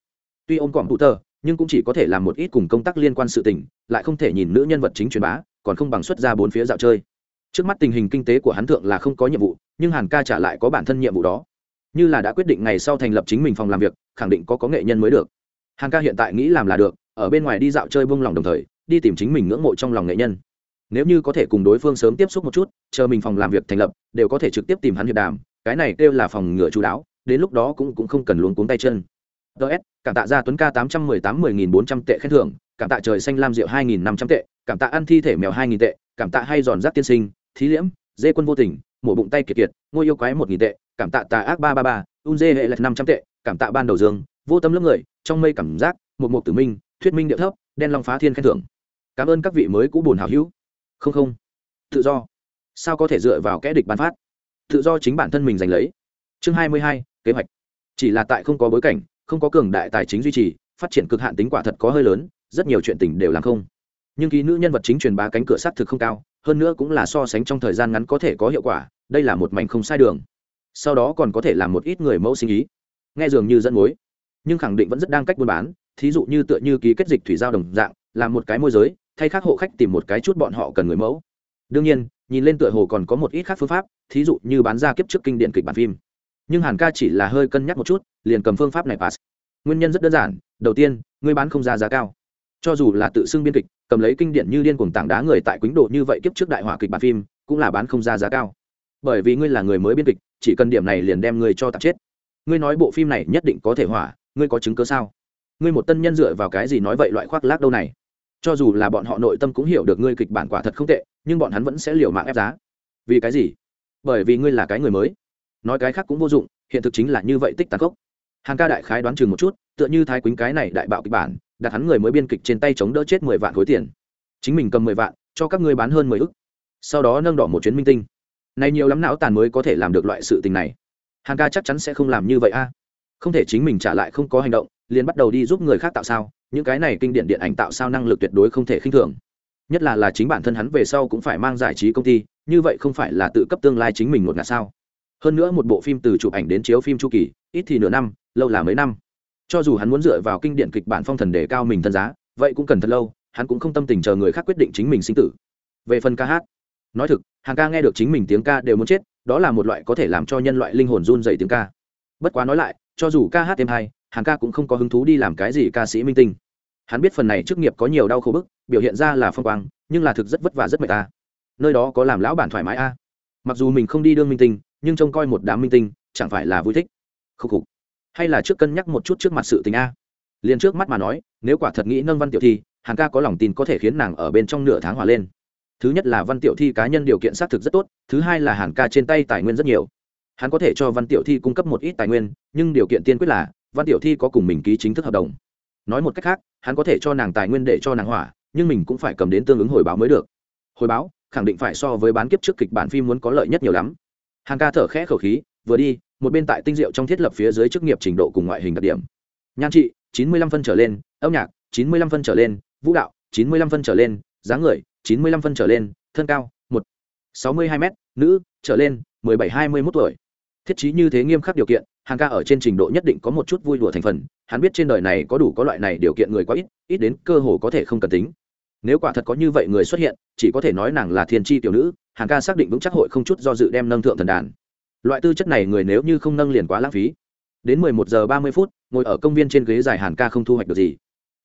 Tuy ôm còm hụ tờ nhưng cũng chỉ có thể làm một ít cùng công tác liên quan sự tình, lại không thể nhìn nữ nhân vật chính truyền bá, còn không bằng xuất ra bốn phía dạo chơi. Trước mắt tình hình kinh tế của hắn thượng là không có nhiệm vụ, nhưng hàn ca trả lại có bản thân nhiệm vụ đó. Như là đã quyết định ngày sau thành lập chính mình phòng làm việc, khẳng định có có nghệ nhân mới được. Hàn ca hiện tại nghĩ làm là được, ở bên ngoài đi dạo chơi bông lòng đồng thời, đi tìm chính mình ngưỡng mộ trong lòng nghệ nhân. Nếu như có thể cùng đối phương sớm tiếp xúc một chút, chờ mình phòng làm việc thành lập, đều có thể trực tiếp tìm hắn hiệp đàm, cái này kêu là phòng ngựa chú đáo đến lúc đó cũng cũng không cần luống cuống tay chân. Ts cảm tạ gia tuấn ca tám trăm mười tám mười nghìn bốn trăm tệ khen thưởng, cảm tạ trời xanh lam rượu hai nghìn năm trăm tệ, cảm tạ ăn thi thể mèo hai nghìn tệ, cảm tạ hay giòn rác tiên sinh, thí liễm, dê quân vô tình, mổ bụng tay kiệt kiệt, ngôi yêu quái một nghìn tệ, cảm tạ tà ác ba ba ba, un dê hệ lệch năm trăm tệ, cảm tạ ban đầu dương, vô tâm lớp người, trong mây cảm giác, một mục tử minh, thuyết minh điệu thấp, đen long phá thiên khen thưởng. Cảm ơn các vị mới cũ buồn hào hữu. Không không. Tự do. Sao có thể dựa vào kẽ địch bán phát? Tự do chính bản thân mình giành lấy. Chương hai mươi hai kế hoạch. Chỉ là tại không có bối cảnh, không có cường đại tài chính duy trì, phát triển cực hạn tính quả thật có hơi lớn, rất nhiều chuyện tình đều làm không. Nhưng ký nữ nhân vật chính truyền bá cánh cửa sắt thực không cao, hơn nữa cũng là so sánh trong thời gian ngắn có thể có hiệu quả, đây là một mảnh không sai đường. Sau đó còn có thể làm một ít người mẫu sinh ý. Nghe dường như dẫn mối, nhưng khẳng định vẫn rất đang cách buôn bán, thí dụ như tựa như ký kết dịch thủy giao đồng dạng, là một cái môi giới, thay khác hộ khách tìm một cái chút bọn họ cần người mẫu. Đương nhiên, nhìn lên tựa hồ còn có một ít khác phương pháp, thí dụ như bán ra kiếp trước kinh điện kịch bản phim nhưng hàn ca chỉ là hơi cân nhắc một chút, liền cầm phương pháp này pass. Nguyên nhân rất đơn giản, đầu tiên, ngươi bán không ra giá cao. Cho dù là tự xưng biên kịch, cầm lấy kinh điển như điên cuồng tảng đá người tại quýnh độ như vậy kiếp trước đại hỏa kịch bản phim, cũng là bán không ra giá cao. Bởi vì ngươi là người mới biên kịch, chỉ cần điểm này liền đem ngươi cho tạp chết. Ngươi nói bộ phim này nhất định có thể hỏa, ngươi có chứng cớ sao? Ngươi một tân nhân dựa vào cái gì nói vậy loại khoác lác đâu này? Cho dù là bọn họ nội tâm cũng hiểu được ngươi kịch bản quả thật không tệ, nhưng bọn hắn vẫn sẽ liều mạng ép giá. Vì cái gì? Bởi vì ngươi là cái người mới nói cái khác cũng vô dụng, hiện thực chính là như vậy tích tàn khốc. Hàng ca đại khái đoán chừng một chút, tựa như thái quýnh cái này đại bạo kịch bản, đặt hắn người mới biên kịch trên tay chống đỡ chết mười vạn khối tiền. Chính mình cầm mười vạn, cho các ngươi bán hơn mười ức. Sau đó nâng đỏ một chuyến minh tinh. Này nhiều lắm não tàn mới có thể làm được loại sự tình này. Hàng ca chắc chắn sẽ không làm như vậy a. Không thể chính mình trả lại không có hành động, liền bắt đầu đi giúp người khác tạo sao, những cái này kinh điển điện ảnh tạo sao năng lực tuyệt đối không thể khinh thường. Nhất là là chính bản thân hắn về sau cũng phải mang giải trí công ty, như vậy không phải là tự cấp tương lai chính mình một ngạt sao hơn nữa một bộ phim từ chụp ảnh đến chiếu phim chu kỳ, ít thì nửa năm, lâu là mấy năm. Cho dù hắn muốn dựa vào kinh điển kịch bản phong thần để cao mình thân giá, vậy cũng cần thật lâu, hắn cũng không tâm tình chờ người khác quyết định chính mình sinh tử. Về phần ca hát, nói thực, hàng ca nghe được chính mình tiếng ca đều muốn chết, đó là một loại có thể làm cho nhân loại linh hồn run dày tiếng ca. Bất quá nói lại, cho dù ca hát thêm hay hàng ca cũng không có hứng thú đi làm cái gì ca sĩ minh tinh. Hắn biết phần này chức nghiệp có nhiều đau khổ bức, biểu hiện ra là phong quang, nhưng là thực rất vất vả rất mệt ta nơi đó có làm lão bản thoải mái a. Mặc dù mình không đi đương minh tinh nhưng trông coi một đám minh tinh, chẳng phải là vui thích. Khúc khục. Hay là trước cân nhắc một chút trước mặt sự tình a? Liền trước mắt mà nói, nếu quả thật nghĩ nâng văn tiểu thi hàng ca có lòng tin có thể khiến nàng ở bên trong nửa tháng hòa lên. Thứ nhất là văn tiểu thi cá nhân điều kiện xác thực rất tốt, thứ hai là hàng ca trên tay tài nguyên rất nhiều. Hắn có thể cho văn tiểu thi cung cấp một ít tài nguyên, nhưng điều kiện tiên quyết là, văn tiểu thi có cùng mình ký chính thức hợp đồng. Nói một cách khác, hắn có thể cho nàng tài nguyên để cho nàng hỏa, nhưng mình cũng phải cầm đến tương ứng hồi báo mới được. Hồi báo, khẳng định phải so với bán kiếp trước kịch bản phim muốn có lợi nhất nhiều lắm hàng ca thở khẽ khẩu khí, vừa đi, một bên tại tinh diệu trong thiết lập phía dưới chức nghiệp trình độ cùng ngoại hình đặc điểm. Nhan trị, chín mươi lăm phân trở lên, âm nhạc, chín mươi lăm phân trở lên, vũ đạo, chín mươi lăm phân trở lên, dáng người, chín mươi lăm phân trở lên, thân cao, một, sáu mươi hai m nữ, trở lên, mười bảy, hai mươi mốt tuổi. Thiết chí như thế nghiêm khắc điều kiện hàng ca ở trên trình độ nhất định có một chút vui đùa thành phần. Hắn biết trên đời này có đủ có loại này điều kiện người quá ít ít đến cơ hồ có thể không cần tính nếu quả thật có như vậy người xuất hiện, chỉ có thể nói nàng là thiên tri tiểu nữ, hàn ca xác định vững chắc hội không chút do dự đem nâng thượng thần đàn. Loại tư chất này người nếu như không nâng liền quá lãng phí. Đến mười một giờ ba mươi phút, ngồi ở công viên trên ghế dài hàn ca không thu hoạch được gì.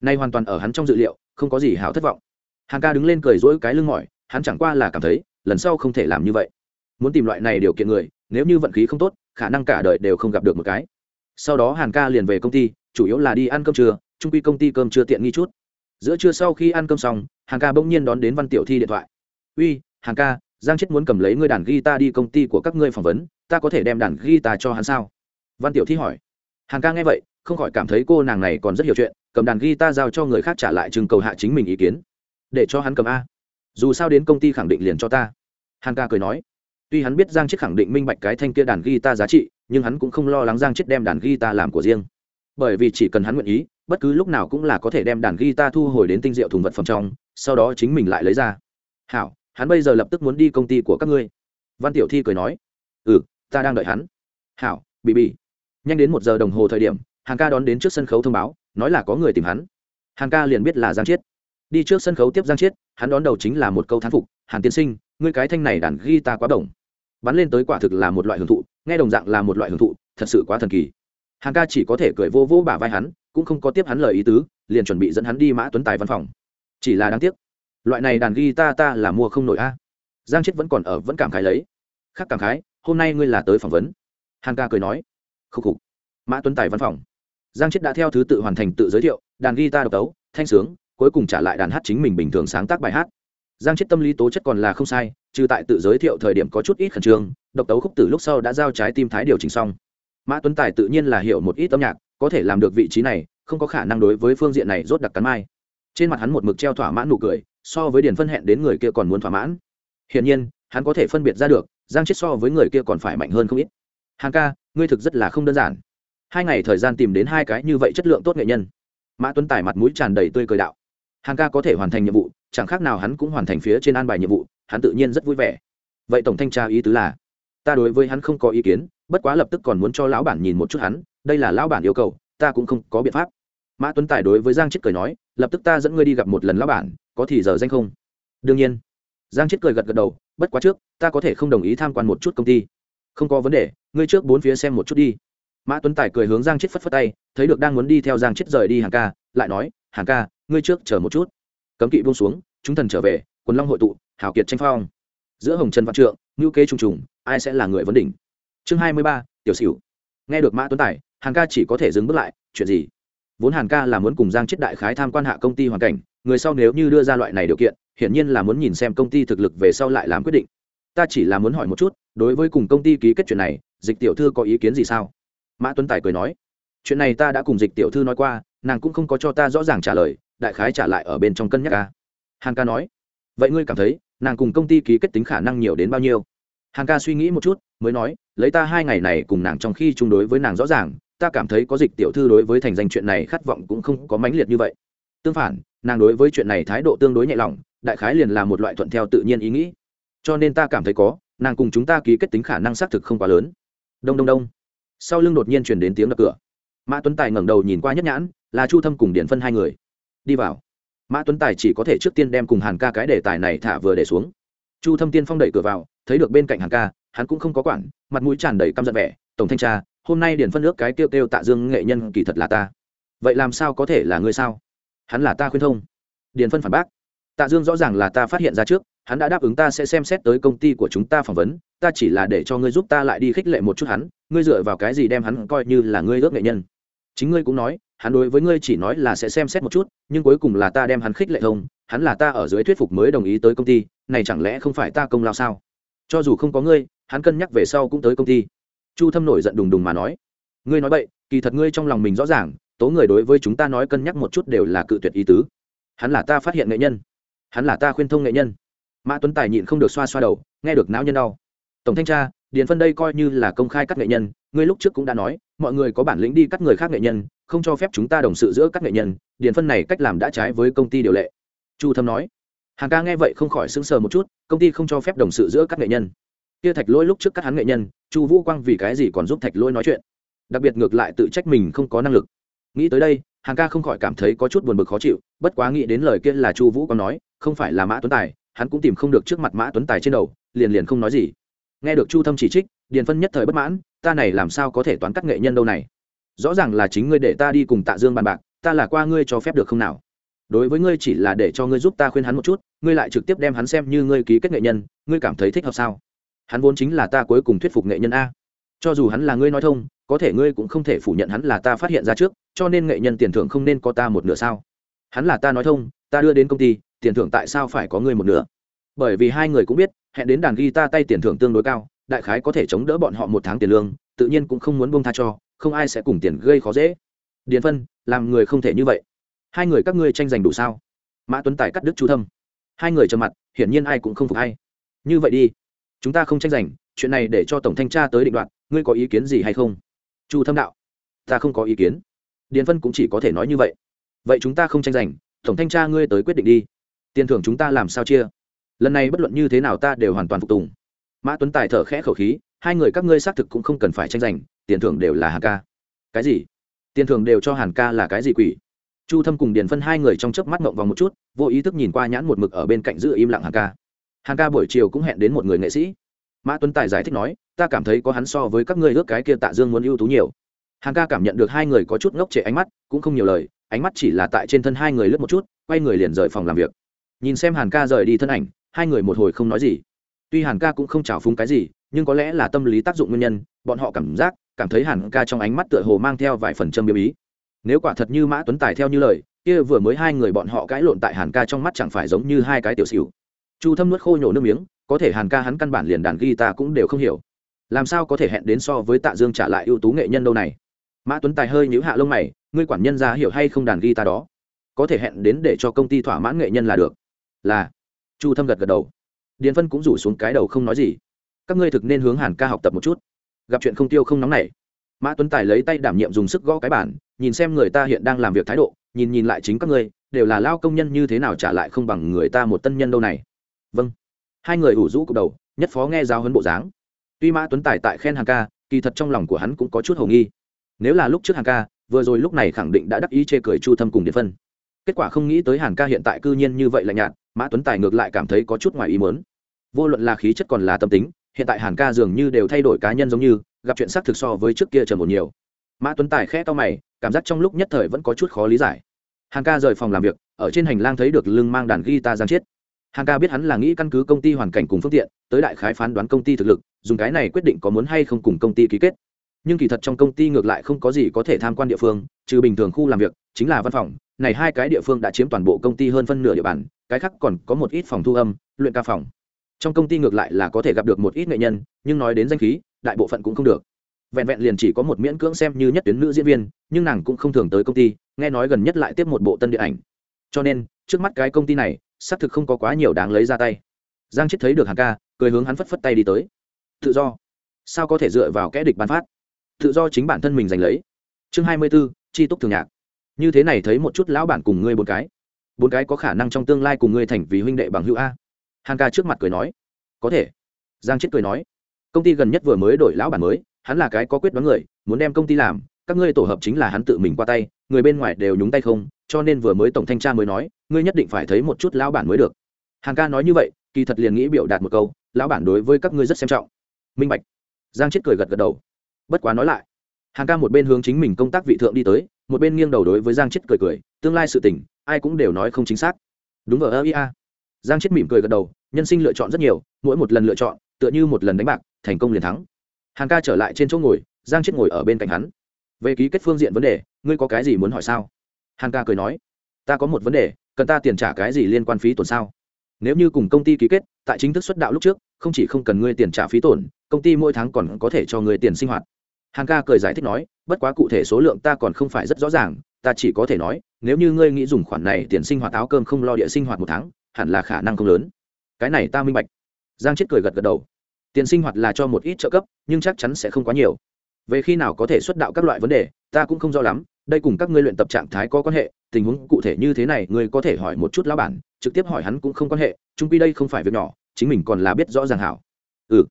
Nay hoàn toàn ở hắn trong dự liệu, không có gì hảo thất vọng. Hàn ca đứng lên cười rỗi cái lưng mỏi, hắn chẳng qua là cảm thấy, lần sau không thể làm như vậy. Muốn tìm loại này điều kiện người, nếu như vận khí không tốt, khả năng cả đời đều không gặp được một cái. Sau đó hàn ca liền về công ty, chủ yếu là đi ăn cơm trưa, trung quy công ty cơm chưa tiện nghi chút giữa trưa sau khi ăn cơm xong, hàng ca bỗng nhiên đón đến văn tiểu thi điện thoại. Uy, hàng ca, giang chết muốn cầm lấy ngươi đàn guitar đi công ty của các ngươi phỏng vấn, ta có thể đem đàn guitar cho hắn sao? Văn tiểu thi hỏi. Hàng ca nghe vậy, không khỏi cảm thấy cô nàng này còn rất hiểu chuyện, cầm đàn guitar giao cho người khác trả lại chừng cầu hạ chính mình ý kiến. Để cho hắn cầm a. Dù sao đến công ty khẳng định liền cho ta. Hàng ca cười nói. Tuy hắn biết giang chết khẳng định minh bạch cái thanh kia đàn guitar giá trị, nhưng hắn cũng không lo lắng giang chết đem đàn guitar làm của riêng. Bởi vì chỉ cần hắn nguyện ý bất cứ lúc nào cũng là có thể đem đàn guitar thu hồi đến tinh diệu thùng vật phẩm trong, sau đó chính mình lại lấy ra. Hảo, hắn bây giờ lập tức muốn đi công ty của các ngươi. Văn tiểu thi cười nói. Ừ ta đang đợi hắn. Hảo bị bị nhanh đến một giờ đồng hồ thời điểm hàng ca đón đến trước sân khấu thông báo, nói là có người tìm hắn. Hàng ca liền biết là giang chiết. Đi trước sân khấu tiếp giang chiết, hắn đón đầu chính là một câu thán phục, hàn tiên sinh, ngươi cái thanh này đàn ghi ta quá đồng bắn lên tới quả thực là một loại hưởng thụ, nghe đồng dạng là một loại hưởng thụ, thật sự quá thần kỳ. Hàng ca chỉ có thể cười vô vô bả vai hắn cũng không có tiếp hắn lời ý tứ, liền chuẩn bị dẫn hắn đi mã tuấn tài văn phòng. Chỉ là đáng tiếc, loại này đàn ghi ta ta là mua không nổi a. Giang chết vẫn còn ở, vẫn cảm khái lấy. Khác cảm khái, hôm nay ngươi là tới phỏng vấn. Hàn ca cười nói. Khúc khục. Mã tuấn tài văn phòng. Giang chết đã theo thứ tự hoàn thành tự giới thiệu, đàn ghi ta độc tấu thanh sướng, cuối cùng trả lại đàn hát chính mình bình thường sáng tác bài hát. Giang chết tâm lý tố chất còn là không sai, trừ tại tự giới thiệu thời điểm có chút ít khẩn trương, độc tấu khúc từ lúc sau đã giao trái tim thái điều chỉnh xong. Mã tuấn tài tự nhiên là hiểu một ít âm nhạc có thể làm được vị trí này, không có khả năng đối với phương diện này rốt đặc cắn mai. Trên mặt hắn một mực treo thỏa mãn nụ cười, so với điền phân hẹn đến người kia còn muốn thỏa mãn. Hiển nhiên, hắn có thể phân biệt ra được, giang chết so với người kia còn phải mạnh hơn không ít. Hàng ca, ngươi thực rất là không đơn giản. Hai ngày thời gian tìm đến hai cái như vậy chất lượng tốt nghệ nhân. Mã tuấn tài mặt mũi tràn đầy tươi cười đạo. Hàng ca có thể hoàn thành nhiệm vụ, chẳng khác nào hắn cũng hoàn thành phía trên an bài nhiệm vụ, hắn tự nhiên rất vui vẻ. Vậy tổng thanh tra ý tứ là, ta đối với hắn không có ý kiến, bất quá lập tức còn muốn cho lão bản nhìn một chút hắn đây là lão bản yêu cầu, ta cũng không có biện pháp. Mã tuấn tài đối với giang chết cười nói, lập tức ta dẫn ngươi đi gặp một lần lão bản, có thì giờ danh không? Đương nhiên. Giang chết cười gật gật đầu, bất quá trước, ta có thể không đồng ý tham quan một chút công ty. Không có vấn đề, ngươi trước bốn phía xem một chút đi. Mã tuấn tài cười hướng giang chết phất phất tay, thấy được đang muốn đi theo giang chết rời đi hàng ca, lại nói, hàng ca, ngươi trước chờ một chút. Cấm kỵ buông xuống, chúng thần trở về, quần long hội tụ hảo kiệt tranh phong. Giữa hồng trần văn trượng ngữ kế trùng trùng, ai sẽ là người vấn đỉnh? Chương hai mươi ba, tiểu sửu nghe được mã tuấn tài hàng ca chỉ có thể dừng bước lại, chuyện gì? Vốn hàn ca là muốn cùng giang chết đại khái tham quan hạ công ty hoàn cảnh, người sau nếu như đưa ra loại này điều kiện, hiển nhiên là muốn nhìn xem công ty thực lực về sau lại làm quyết định. Ta chỉ là muốn hỏi một chút, đối với cùng công ty ký kết chuyện này, dịch tiểu thư có ý kiến gì sao? Mã tuấn tài cười nói. Chuyện này ta đã cùng dịch tiểu thư nói qua, nàng cũng không có cho ta rõ ràng trả lời, đại khái trả lại ở bên trong cân nhắc ca hàn ca nói. Vậy ngươi cảm thấy, nàng cùng công ty ký kết tính khả năng nhiều đến bao nhiêu? Hàn ca suy nghĩ một chút, mới nói, lấy ta hai ngày này cùng nàng trong khi chung đối với nàng rõ ràng ta cảm thấy có dịch tiểu thư đối với thành danh chuyện này khát vọng cũng không có mãnh liệt như vậy. Tương phản, nàng đối với chuyện này thái độ tương đối nhẹ lòng, đại khái liền là một loại thuận theo tự nhiên ý nghĩ. Cho nên ta cảm thấy có, nàng cùng chúng ta ký kết tính khả năng xác thực không quá lớn. Đông đông đông. Sau lưng đột nhiên chuyển đến tiếng đập cửa. Mã tuấn tài ngẩng đầu nhìn qua nhất nhãn, là chu thâm cùng điển phân hai người. Đi vào. Mã tuấn tài chỉ có thể trước tiên đem cùng hàn ca cái đề tài này thả vừa để xuống. Chu thâm tiên phong đẩy cửa vào, thấy được bên cạnh hàn ca, hắn cũng không có quản, mặt mũi tràn đầy căm giận vẻ, tổng thanh tra hôm nay điển phân nước cái kêu kêu tạ dương nghệ nhân kỳ thật là ta. Vậy làm sao có thể là ngươi sao? Hắn là ta khuyên thông. Điển phân phản bác. Tạ dương rõ ràng là ta phát hiện ra trước, hắn đã đáp ứng ta sẽ xem xét tới công ty của chúng ta phỏng vấn, ta chỉ là để cho ngươi giúp ta lại đi khích lệ một chút hắn, ngươi dựa vào cái gì đem hắn coi như là ngươi ước nghệ nhân. Chính ngươi cũng nói, hắn đối với ngươi chỉ nói là sẽ xem xét một chút, nhưng cuối cùng là ta đem hắn khích lệ thông, hắn là ta ở dưới thuyết phục mới đồng ý tới công ty, này chẳng lẽ không phải ta công lao sao? Cho dù không có ngươi, hắn cân nhắc về sau cũng tới công ty chu thâm nổi giận đùng đùng mà nói, ngươi nói vậy kỳ thật ngươi trong lòng mình rõ ràng, tố người đối với chúng ta nói cân nhắc một chút đều là cự tuyệt ý tứ. Hắn là ta phát hiện nghệ nhân, hắn là ta khuyên thông nghệ nhân. Mã tuấn tài nhịn không được xoa xoa đầu, nghe được não nhân đau. Tổng thanh tra, điền phân đây coi như là công khai các nghệ nhân, ngươi lúc trước cũng đã nói, mọi người có bản lĩnh đi cắt người khác nghệ nhân, không cho phép chúng ta đồng sự giữa các nghệ nhân, điền phân này cách làm đã trái với công ty điều lệ. Chu thâm nói. Hàng ca nghe vậy không khỏi sững sờ một chút, công ty không cho phép đồng sự giữa các nghệ nhân. Kia thạch lỗi lúc trước cắt hắn nghệ nhân chu vũ quang vì cái gì còn giúp thạch lỗi nói chuyện? Đặc biệt ngược lại tự trách mình không có năng lực. Nghĩ tới đây, hàng ca không khỏi cảm thấy có chút buồn bực khó chịu, bất quá nghĩ đến lời kia là chu vũ quang nói, không phải là mã tuấn tài, hắn cũng tìm không được trước mặt mã tuấn tài trên đầu, liền liền không nói gì. Nghe được chu thâm chỉ trích, điền phân nhất thời bất mãn, ta này làm sao có thể toán cắt nghệ nhân đâu này? Rõ ràng là chính ngươi để ta đi cùng tạ dương bàn bạc, ta là qua ngươi cho phép được không nào? Đối với ngươi chỉ là để cho ngươi giúp ta khuyên hắn một chút, ngươi lại trực tiếp đem hắn xem như ngươi ký kết nghệ nhân, ngươi cảm thấy thích hợp sao? Hắn vốn chính là ta cuối cùng thuyết phục nghệ nhân a. Cho dù hắn là ngươi nói thông, có thể ngươi cũng không thể phủ nhận hắn là ta phát hiện ra trước, cho nên nghệ nhân tiền thưởng không nên có ta một nửa sao? Hắn là ta nói thông, ta đưa đến công ty, tiền thưởng tại sao phải có ngươi một nửa? Bởi vì hai người cũng biết, hẹn đến đàn guitar tay tiền thưởng tương đối cao, đại khái có thể chống đỡ bọn họ một tháng tiền lương, tự nhiên cũng không muốn buông tha cho, không ai sẽ cùng tiền gây khó dễ. Điền phân, làm người không thể như vậy. Hai người các ngươi tranh giành đủ sao? Mã tuấn tài cắt đứt chu thâm. Hai người trầm mặt, hiển nhiên ai cũng không phục hay như vậy đi chúng ta không tranh giành, chuyện này để cho tổng thanh tra tới định đoạn ngươi có ý kiến gì hay không? Chu thâm đạo. Ta không có ý kiến. Điền phân cũng chỉ có thể nói như vậy. Vậy chúng ta không tranh giành, tổng thanh tra ngươi tới quyết định đi. Tiền thưởng chúng ta làm sao chia? Lần này bất luận như thế nào ta đều hoàn toàn phục tùng. Mã tuấn tài thở khẽ khẩu khí, hai người các ngươi xác thực cũng không cần phải tranh giành, tiền thưởng đều là hàn ca. Cái gì? Tiền thưởng đều cho hàn ca là cái gì quỷ? Chu thâm cùng điền phân hai người trong chớp mắt ngộng vòng một chút, vô ý thức nhìn qua nhãn một mực ở bên cạnh giữ im lặng hàn ca hàn ca buổi chiều cũng hẹn đến một người nghệ sĩ. Mã tuấn tài giải thích nói, ta cảm thấy có hắn so với các ngươi ước cái kia tạ dương muốn ưu tú nhiều. Hàn ca cảm nhận được hai người có chút ngốc trệ ánh mắt, cũng không nhiều lời, ánh mắt chỉ là tại trên thân hai người lướt một chút, quay người liền rời phòng làm việc. Nhìn xem hàn ca rời đi thân ảnh, hai người một hồi không nói gì. Tuy hàn ca cũng không trào phúng cái gì, nhưng có lẽ là tâm lý tác dụng nguyên nhân, bọn họ cảm giác, cảm thấy hàn ca trong ánh mắt tựa hồ mang theo vài phần châm biếm ý. Nếu quả thật như mã tuấn tài theo như lời, kia vừa mới hai người bọn họ cãi lộn tại hàn ca trong mắt chẳng phải giống như hai cái tiểu xỉu chu thâm nuốt khô nhổ nước miếng, có thể hàn ca hắn căn bản liền đàn ghi ta cũng đều không hiểu. Làm sao có thể hẹn đến so với tạ dương trả lại ưu tú nghệ nhân đâu này? Mã tuấn tài hơi nhíu hạ lông mày, ngươi quản nhân ra hiểu hay không đàn ghi ta đó? Có thể hẹn đến để cho công ty thỏa mãn nghệ nhân là được. Là. Chu thâm gật gật đầu. Điền phân cũng rủ xuống cái đầu không nói gì. Các ngươi thực nên hướng hàn ca học tập một chút. Gặp chuyện không tiêu không nóng này. Mã tuấn tài lấy tay đảm nhiệm dùng sức gõ cái bản nhìn xem người ta hiện đang làm việc thái độ, nhìn nhìn lại chính các ngươi, đều là lao công nhân như thế nào trả lại không bằng người ta một tân nhân đâu này vâng. Hai người ủ rũ cục đầu, nhất phó nghe giáo hấn bộ dáng. Tuy mã tuấn tài tại khen hàng ca, kỳ thật trong lòng của hắn cũng có chút hầu nghi. Nếu là lúc trước hàng ca, vừa rồi lúc này khẳng định đã đắc ý chê cười chu thâm cùng điện phân. Kết quả không nghĩ tới hàn ca hiện tại cư nhiên như vậy lạnh nhạt, mã tuấn tài ngược lại cảm thấy có chút ngoài ý mớn vô luận là khí chất còn là tâm tính, hiện tại hàn ca dường như đều thay đổi cá nhân giống như, gặp chuyện xác thực so với trước kia trần một nhiều. Mã tuấn tài khẽ to mày, cảm giác trong lúc nhất thời vẫn có chút khó lý giải. Hàn ca rời phòng làm việc, ở trên hành lang thấy được lưng mang đàn guitar giang chiết. Hàng ca biết hắn là nghĩ căn cứ công ty hoàn cảnh cùng phương tiện, tới đại khái phán đoán công ty thực lực, dùng cái này quyết định có muốn hay không cùng công ty ký kết. Nhưng kỳ thật trong công ty ngược lại không có gì có thể tham quan địa phương, trừ bình thường khu làm việc, chính là văn phòng. Này hai cái địa phương đã chiếm toàn bộ công ty hơn phân nửa địa bàn, cái khác còn có một ít phòng thu âm, luyện ca phòng. Trong công ty ngược lại là có thể gặp được một ít nghệ nhân, nhưng nói đến danh khí, đại bộ phận cũng không được. Vẹn vẹn liền chỉ có một miễn cưỡng xem như nhất tuyến nữ diễn viên, nhưng nàng cũng không thường tới công ty, nghe nói gần nhất lại tiếp một bộ tân điện ảnh. Cho nên, trước mắt cái công ty này xác thực không có quá nhiều đáng lấy ra tay. Giang chết thấy được hàng ca, cười hướng hắn phất phất tay đi tới. Tự do. Sao có thể dựa vào kẽ địch bán phát? Tự do chính bản thân mình giành lấy. Chương hai mươi b ố tri túc thường nhạc. Như thế này thấy một chút lão bản cùng ngươi bốn cái. Bốn cái có khả năng trong tương lai cùng ngươi thành vì huynh đệ bằng hữu a. Hàn ca trước mặt cười nói. Có thể. Giang chết cười nói. Công ty gần nhất vừa mới đổi lão bản mới, hắn là cái có quyết đoán người, muốn đem công ty làm, các ngươi tổ hợp chính là hắn tự mình qua tay, người bên ngoài đều nhúng tay không cho nên vừa mới tổng thanh tra mới nói, ngươi nhất định phải thấy một chút lão bản mới được. Hàn ca nói như vậy, kỳ thật liền nghĩ biểu đạt một câu, lão bản đối với các ngươi rất xem trọng. Minh bạch. Giang chết cười gật gật đầu. Bất quá nói lại hàn ca một bên hướng chính mình công tác vị thượng đi tới, một bên nghiêng đầu đối với giang chết cười cười, tương lai sự tình, ai cũng đều nói không chính xác. Đúng vờ ơ ia giang chết mỉm cười gật đầu, nhân sinh lựa chọn rất nhiều, mỗi một lần lựa chọn, tựa như một lần đánh bạc, thành công liền thắng. Hàn ca trở lại trên chỗ ngồi, giang chết ngồi ở bên cạnh hắn. Về ký kết phương diện vấn đề, ngươi có cái gì muốn hỏi sao? Hàn ca cười nói, ta có một vấn đề, cần ta tiền trả cái gì liên quan phí tổn sao? Nếu như cùng công ty ký kết, tại chính thức xuất đạo lúc trước, không chỉ không cần ngươi tiền trả phí tổn, công ty mỗi tháng còn có thể cho người tiền sinh hoạt. Hàn ca cười giải thích nói, bất quá cụ thể số lượng ta còn không phải rất rõ ràng, ta chỉ có thể nói, nếu như ngươi nghĩ dùng khoản này tiền sinh hoạt áo cơm không lo địa sinh hoạt một tháng, hẳn là khả năng không lớn. Cái này ta minh bạch. Giang chết cười gật gật đầu. Tiền sinh hoạt là cho một ít trợ cấp, nhưng chắc chắn sẽ không quá nhiều. Về khi nào có thể xuất đạo các loại vấn đề ta cũng không rõ lắm, đây cùng các ngươi luyện tập trạng thái có quan hệ, tình huống cụ thể như thế này, ngươi có thể hỏi một chút lão bản, trực tiếp hỏi hắn cũng không quan hệ trung quy đây không phải việc nhỏ, chính mình còn là biết rõ ràng hảo. Ừ.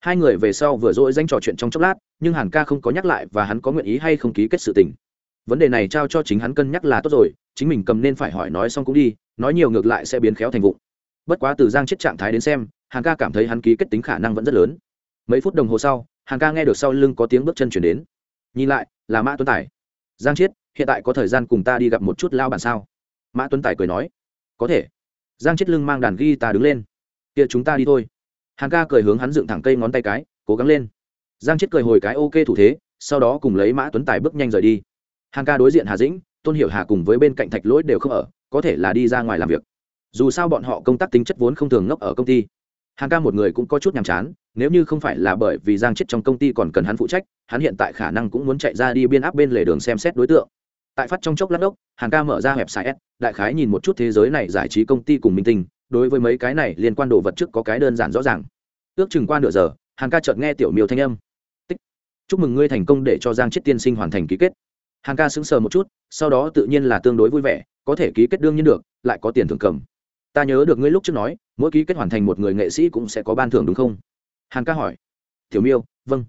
Hai người về sau vừa dỗi danh trò chuyện trong chốc lát, nhưng hàn ca không có nhắc lại và hắn có nguyện ý hay không ký kết sự tình. Vấn đề này trao cho chính hắn cân nhắc là tốt rồi, chính mình cầm nên phải hỏi nói xong cũng đi, nói nhiều ngược lại sẽ biến khéo thành vụng. Bất quá từ giang chết trạng thái đến xem, hàn ca cảm thấy hắn ký kết tính khả năng vẫn rất lớn. Mấy phút đồng hồ sau, hàn ca nghe được sau lưng có tiếng bước chân chuyển đến nhìn lại, là mã tuấn tài. Giang chiết, hiện tại có thời gian cùng ta đi gặp một chút lao bản sao? Mã tuấn tài cười nói. Có thể. Giang chiết lưng mang đàn ghi ta đứng lên. Kia chúng ta đi thôi. Hàn ca cười hướng hắn dựng thẳng cây ngón tay cái, cố gắng lên. Giang chiết cười hồi cái ok thủ thế, sau đó cùng lấy mã tuấn tài bước nhanh rời đi. Hàn ca đối diện hà dĩnh, tôn hiểu hà cùng với bên cạnh thạch lỗi đều không ở, có thể là đi ra ngoài làm việc. Dù sao bọn họ công tác tính chất vốn không thường ngốc ở công ty hàng ca một người cũng có chút nhàm chán, nếu như không phải là bởi vì giang chết trong công ty còn cần hắn phụ trách, hắn hiện tại khả năng cũng muốn chạy ra đi biên áp bên lề đường xem xét đối tượng. Tại phát trong chốc lát đốc hàng ca mở ra website s đại khái nhìn một chút thế giới này giải trí công ty cùng minh tinh, đối với mấy cái này liên quan đồ vật trước có cái đơn giản rõ ràng. Ước chừng qua nửa giờ hàng ca chợt nghe tiểu miêu thanh âm. Tích, chúc mừng ngươi thành công để cho giang chết tiên sinh hoàn thành ký kết. Hàng ca sững sờ một chút, sau đó tự nhiên là tương đối vui vẻ, có thể ký kết đương nhiên được, lại có tiền thưởng cầm. Ta nhớ được ngươi lúc trước nói mỗi ký kết hoàn thành một người nghệ sĩ cũng sẽ có ban thưởng đúng không? Hàn ca hỏi. Tiểu miêu vâng.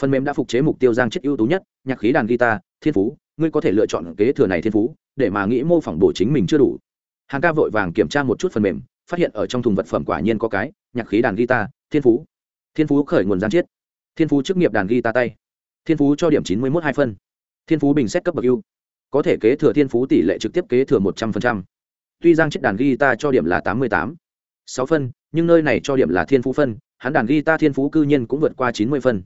Phần mềm đã phục chế mục tiêu giang chết ưu tú nhất, nhạc khí đàn guitar, thiên phú. Ngươi có thể lựa chọn kế thừa này thiên phú, để mà nghĩ mô phỏng bổ chính mình chưa đủ. Hàn ca vội vàng kiểm tra một chút phần mềm, phát hiện ở trong thùng vật phẩm quả nhiên có cái, nhạc khí đàn guitar, thiên phú. Thiên phú khởi nguồn giang chiết thiên phú chức nghiệp đàn guitar tay. Thiên phú cho điểm chín mươi một hai phân. Thiên phú bình xét cấp bậc ưu. Có thể kế thừa thiên phú tỷ lệ trực tiếp kế thừa một trăm linh tuy giang chiết đàn guitar cho điểm là tám mươi tám sáu phân, nhưng nơi này cho điểm là thiên phú phân, hắn đàn ghi ta thiên phú cư nhiên cũng vượt qua chín mươi phân.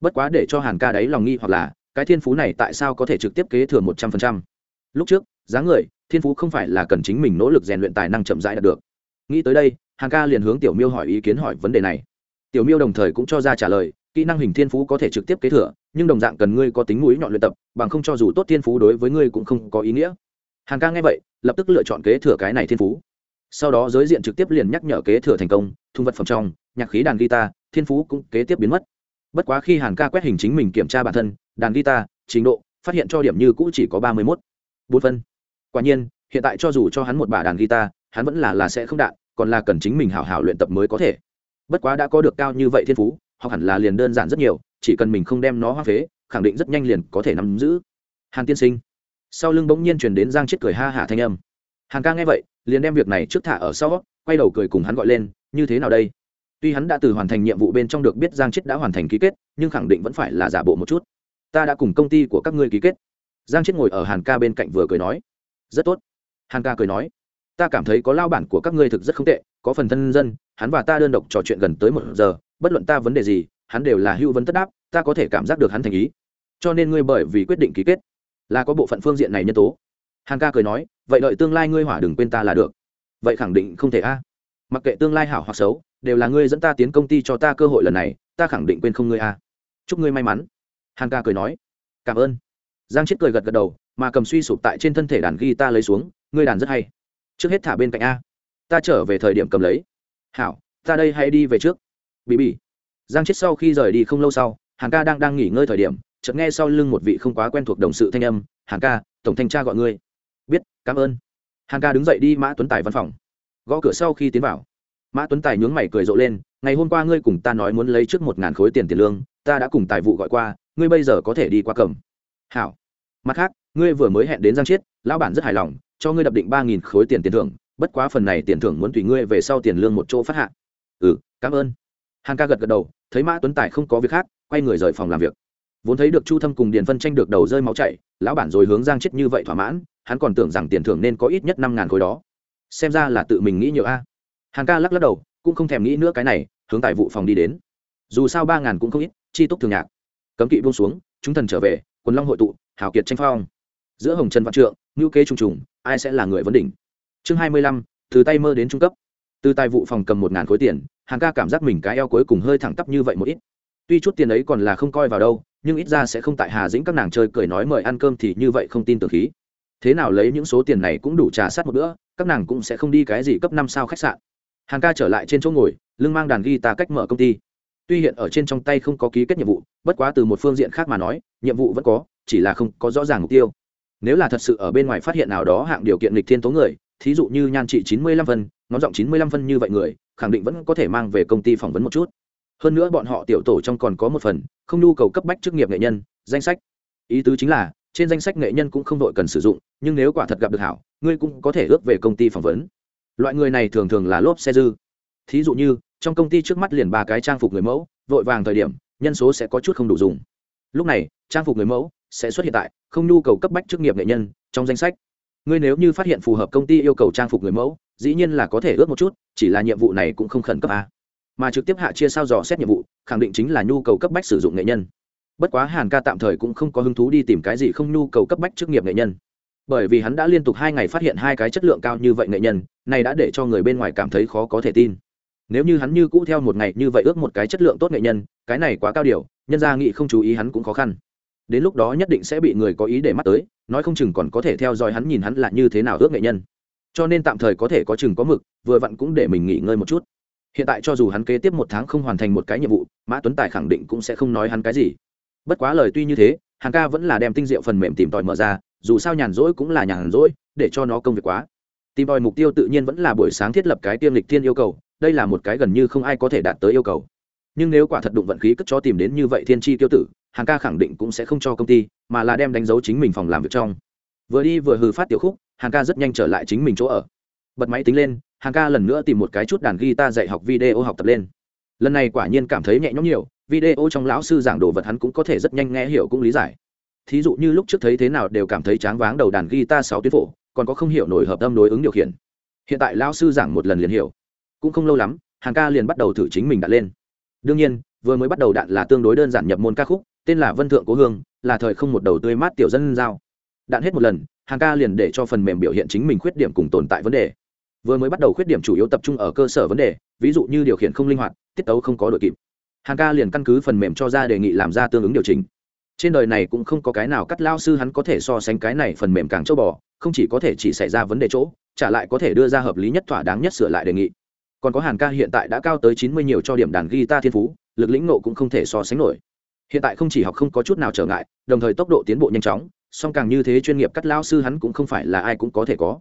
Bất quá để cho hàn ca đấy lòng nghi hoặc là, cái thiên phú này tại sao có thể trực tiếp kế thừa một trăm phần trăm? Lúc trước dáng người, thiên phú không phải là cần chính mình nỗ lực rèn luyện tài năng chậm rãi đạt được. Nghĩ tới đây, hàn ca liền hướng tiểu miêu hỏi ý kiến hỏi vấn đề này. Tiểu miêu đồng thời cũng cho ra trả lời, kỹ năng hình thiên phú có thể trực tiếp kế thừa, nhưng đồng dạng cần ngươi có tính mũi nhọn luyện tập, bằng không cho dù tốt thiên phú đối với ngươi cũng không có ý nghĩa. Hàn ca nghe vậy, lập tức lựa chọn kế thừa cái này thiên phú sau đó giới diện trực tiếp liền nhắc nhở kế thừa thành công thung vật phẩm trong, nhạc khí, đàn guitar, thiên phú cũng kế tiếp biến mất. Bất quá khi hàn ca quét hình chính mình kiểm tra bản thân, đàn guitar, trình độ, phát hiện cho điểm như cũ chỉ có ba mươi mốt. Bốn phân. Quả nhiên, hiện tại cho dù cho hắn một bả đàn guitar, hắn vẫn là là sẽ không đạn, còn là cần chính mình hảo hảo luyện tập mới có thể. Bất quá đã có được cao như vậy thiên phú hoặc hẳn là liền đơn giản rất nhiều, chỉ cần mình không đem nó hoa phế, khẳng định rất nhanh liền có thể nắm giữ. Hàn tiên sinh. Sau lưng bỗng nhiên truyền đến giang chết cười ha hả thanh âm. Hàn ca nghe vậy liền đem việc này trước thả ở sau, quay đầu cười cùng hắn gọi lên, như thế nào đây? Tuy hắn đã từ hoàn thành nhiệm vụ bên trong được biết giang chết đã hoàn thành ký kết, nhưng khẳng định vẫn phải là giả bộ một chút. Ta đã cùng công ty của các ngươi ký kết. Giang chết ngồi ở hàn ca bên cạnh vừa cười nói, rất tốt. Hàn ca cười nói, ta cảm thấy có lao bản của các ngươi thực rất không tệ, có phần thân dân, hắn và ta đơn độc trò chuyện gần tới một giờ, bất luận ta vấn đề gì, hắn đều là hưu vấn tất đáp, ta có thể cảm giác được hắn thành ý. Cho nên ngươi bởi vì quyết định ký kết, là có bộ phận phương diện này nhân tố hàn ca cười nói, vậy đợi tương lai ngươi hỏa đừng quên ta là được. Vậy khẳng định không thể a. Mặc kệ tương lai hảo hoặc xấu, đều là ngươi dẫn ta tiến công ty cho ta cơ hội lần này, ta khẳng định quên không ngươi a. Chúc ngươi may mắn. Hàn ca cười nói. Cảm ơn. Giang chết cười gật gật đầu, mà cầm suy sụp tại trên thân thể đàn ghi ta lấy xuống, ngươi đàn rất hay. Trước hết thả bên cạnh a. Ta trở về thời điểm cầm lấy. Hảo, ta đây hãy đi về trước. Bị bị giang chết sau khi rời đi không lâu sau hàng ca đang đang nghỉ ngơi thời điểm, chợt nghe sau lưng một vị không quá quen thuộc đồng sự thanh âm hàng ca, tổng thanh tra gọi ngươi cảm ơn. Hàn ca đứng dậy đi mã tuấn tài văn phòng. Gõ cửa sau khi tiến vào, mã tuấn tài nhướng mày cười rộ lên, ngày hôm qua ngươi cùng ta nói muốn lấy trước một ngàn khối tiền tiền lương, ta đã cùng tài vụ gọi qua, ngươi bây giờ có thể đi qua cầm. Hảo. Mặt khác, ngươi vừa mới hẹn đến giang chiết, lão bản rất hài lòng, cho ngươi đập định ba nghìn khối tiền tiền thưởng, bất quá phần này tiền thưởng muốn tùy ngươi về sau tiền lương một chỗ phát hạ. Ừ cảm ơn. Hàn ca gật gật đầu, thấy mã tuấn tài không có việc khác, quay người rời phòng làm việc vốn thấy được chu thâm cùng điền phân tranh được đầu rơi máu chảy, lão bản rồi hướng giang chết như vậy thỏa mãn, hắn còn tưởng rằng tiền thưởng nên có ít nhất năm ngàn khối đó. Xem ra là tự mình nghĩ nhiều a. Hàng ca lắc lắc đầu, cũng không thèm nghĩ nữa cái này, hướng tài vụ phòng đi đến. Dù sao ba ngàn cũng không ít, chi túc thường nhạc. Cấm kỵ buông xuống, chúng thần trở về, quần long hội tụ, hào kiệt tranh phong. Giữa hồng trần văn trượng ngữ kế trùng trùng, ai sẽ là người vấn đỉnh? Chương hai mươi lăm, từ tay mơ đến trung cấp. Từ tài vụ phòng cầm một ngàn khối tiền, hàng ca cảm giác mình cái eo cuối cùng hơi thẳng tắp như vậy một ít tuy chút tiền ấy còn là không coi vào đâu, nhưng ít ra sẽ không tại hà dĩnh các nàng chơi cười nói mời ăn cơm thì như vậy không tin tưởng khí. Thế nào lấy những số tiền này cũng đủ trà sát một bữa, các nàng cũng sẽ không đi cái gì cấp năm sao khách sạn. Hàng ca trở lại trên chỗ ngồi, lưng mang đàn guitar cách mở công ty. Tuy hiện ở trên trong tay không có ký kết nhiệm vụ, bất quá từ một phương diện khác mà nói, nhiệm vụ vẫn có, chỉ là không có rõ ràng mục tiêu. Nếu là thật sự ở bên ngoài phát hiện nào đó hạng điều kiện lịch thiên tố người, thí dụ như nhan trị chín mươi lăm phân, ngón giọng chín mươi lăm phân như vậy người, khẳng định vẫn có thể mang về công ty phỏng vấn một chút hơn nữa bọn họ tiểu tổ trong còn có một phần, không nhu cầu cấp bách chức nghiệp nghệ nhân, danh sách. Ý tứ chính là, trên danh sách nghệ nhân cũng không đội cần sử dụng, nhưng nếu quả thật gặp được hảo, ngươi cũng có thể ước về công ty phỏng vấn. Loại người này thường thường là lốp xe dư. Thí dụ như, trong công ty trước mắt liền ba cái trang phục người mẫu, vội vàng thời điểm, nhân số sẽ có chút không đủ dùng. Lúc này, trang phục người mẫu sẽ xuất hiện tại không nhu cầu cấp bách chức nghiệp nghệ nhân trong danh sách. Ngươi nếu như phát hiện phù hợp công ty yêu cầu trang phục người mẫu, dĩ nhiên là có thể ước một chút, chỉ là nhiệm vụ này cũng không khẩn cấp à mà trực tiếp hạ chia sao dò xét nhiệm vụ, khẳng định chính là nhu cầu cấp bách sử dụng nghệ nhân. Bất quá hàn ca tạm thời cũng không có hứng thú đi tìm cái gì không nhu cầu cấp bách chức nghiệp nghệ nhân. Bởi vì hắn đã liên tục hai ngày phát hiện hai cái chất lượng cao như vậy nghệ nhân, này đã để cho người bên ngoài cảm thấy khó có thể tin. Nếu như hắn như cũ theo một ngày như vậy ước một cái chất lượng tốt nghệ nhân, cái này quá cao điều, nhân gia nghị không chú ý hắn cũng khó khăn. Đến lúc đó nhất định sẽ bị người có ý để mắt tới, nói không chừng còn có thể theo dõi hắn nhìn hắn là như thế nào ước nghệ nhân. Cho nên tạm thời có thể có chừng có mực, vừa vặn cũng để mình nghỉ ngơi một chút hiện tại cho dù hắn kế tiếp một tháng không hoàn thành một cái nhiệm vụ, mã tuấn tài khẳng định cũng sẽ không nói hắn cái gì. Bất quá lời tuy như thế hàng ca vẫn là đem tinh diệu phần mềm tìm tòi mở ra, dù sao nhàn rỗi cũng là nhàn rỗi, để cho nó công việc quá. Tìm tòi mục tiêu tự nhiên vẫn là buổi sáng thiết lập cái tiêm lịch thiên yêu cầu, đây là một cái gần như không ai có thể đạt tới yêu cầu. Nhưng nếu quả thật đụng vận khí cất cho tìm đến như vậy thiên tri tiêu tử hàng ca khẳng định cũng sẽ không cho công ty, mà là đem đánh dấu chính mình phòng làm việc trong. Vừa đi vừa hừ phát tiểu khúc hàng ca rất nhanh trở lại chính mình chỗ ở. Bật máy tính lên hàng ca lần nữa tìm một cái chút đàn guitar dạy học video học tập lên. Lần này quả nhiên cảm thấy nhẹ nhõm nhiều, video trong lão sư giảng đồ vật hắn cũng có thể rất nhanh nghe hiểu cũng lý giải. Thí dụ như lúc trước thấy thế nào đều cảm thấy tráng váng đầu đàn guitar sáu tuyến phổ, còn có không hiểu nổi hợp âm đối ứng điều khiển. Hiện tại lão sư giảng một lần liền hiểu. Cũng không lâu lắm, hàng ca liền bắt đầu thử chính mình đặt lên. Đương nhiên, vừa mới bắt đầu đạn là tương đối đơn giản nhập môn ca khúc, tên là vân thượng cố hương, là thời không một đầu tươi mát tiểu dân giao. Đạn hết một lần, hàng ca liền để cho phần mềm biểu hiện chính mình khuyết điểm cùng tồn tại vấn đề vừa mới bắt đầu khuyết điểm chủ yếu tập trung ở cơ sở vấn đề, ví dụ như điều khiển không linh hoạt, tiết tấu không có đội kịp. Hàng ca liền căn cứ phần mềm cho ra đề nghị làm ra tương ứng điều chỉnh. Trên đời này cũng không có cái nào cắt lao sư hắn có thể so sánh cái này phần mềm càng châu bò, không chỉ có thể chỉ xảy ra vấn đề chỗ, trả lại có thể đưa ra hợp lý nhất thỏa đáng nhất sửa lại đề nghị. Còn có hàn ca hiện tại đã cao tới chín mươi nhiều cho điểm đàn guitar thiên phú, lực lĩnh nộ cũng không thể so sánh nổi. Hiện tại không chỉ học không có chút nào trở ngại, đồng thời tốc độ tiến bộ nhanh chóng, song càng như thế chuyên nghiệp cắt lao sư hắn cũng không phải là ai cũng có thể có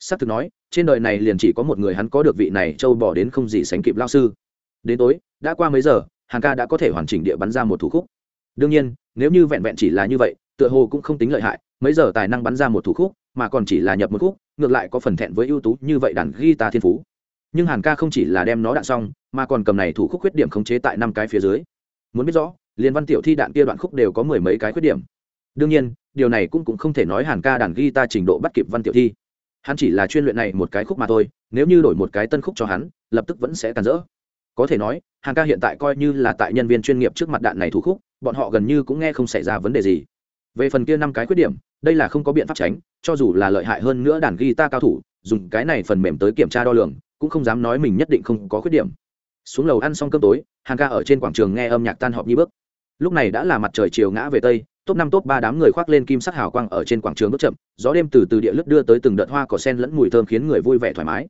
s ắ c thực nói trên đời này liền chỉ có một người hắn có được vị này châu bỏ đến không gì sánh kịp lao sư. Đến tối đã qua mấy giờ hàng ca đã có thể hoàn chỉnh địa bắn ra một thủ khúc. Đương nhiên nếu như vẹn vẹn chỉ là như vậy tựa hồ cũng không tính lợi hại mấy giờ tài năng bắn ra một thủ khúc mà còn chỉ là nhập một khúc ngược lại có phần thẹn với ưu tú như vậy đàn guitar thiên phú. Nhưng hàn ca không chỉ là đem nó đạn xong mà còn cầm này thủ khúc khuyết điểm khống chế tại năm cái phía dưới. Muốn biết rõ liên văn tiểu thi đạn kia đoạn khúc đều có mười mấy cái khuyết điểm. Đương nhiên điều này cũng, cũng không thể nói hàn ca đàn guitar trình độ bắt kịp văn tiểu thi hắn chỉ là chuyên luyện này một cái khúc mà thôi, nếu như đổi một cái tân khúc cho hắn, lập tức vẫn sẽ tàn rỡ. Có thể nói hàng ca hiện tại coi như là tại nhân viên chuyên nghiệp trước mặt đạn này thủ khúc, bọn họ gần như cũng nghe không xảy ra vấn đề gì. Về phần kia năm cái khuyết điểm, đây là không có biện pháp tránh, cho dù là lợi hại hơn nữa đàn guitar cao thủ, dùng cái này phần mềm tới kiểm tra đo lường, cũng không dám nói mình nhất định không có khuyết điểm. Xuống lầu ăn xong cơm tối hàng ca ở trên quảng trường nghe âm nhạc tan họp như bước. Lúc này đã là mặt trời chiều ngã về tây top năm, top ba đám người khoác lên kim sắc hào quang ở trên quảng trường bước chậm, gió đêm từ từ địa lướt đưa tới từng đợt hoa cỏ sen lẫn mùi thơm khiến người vui vẻ thoải mái.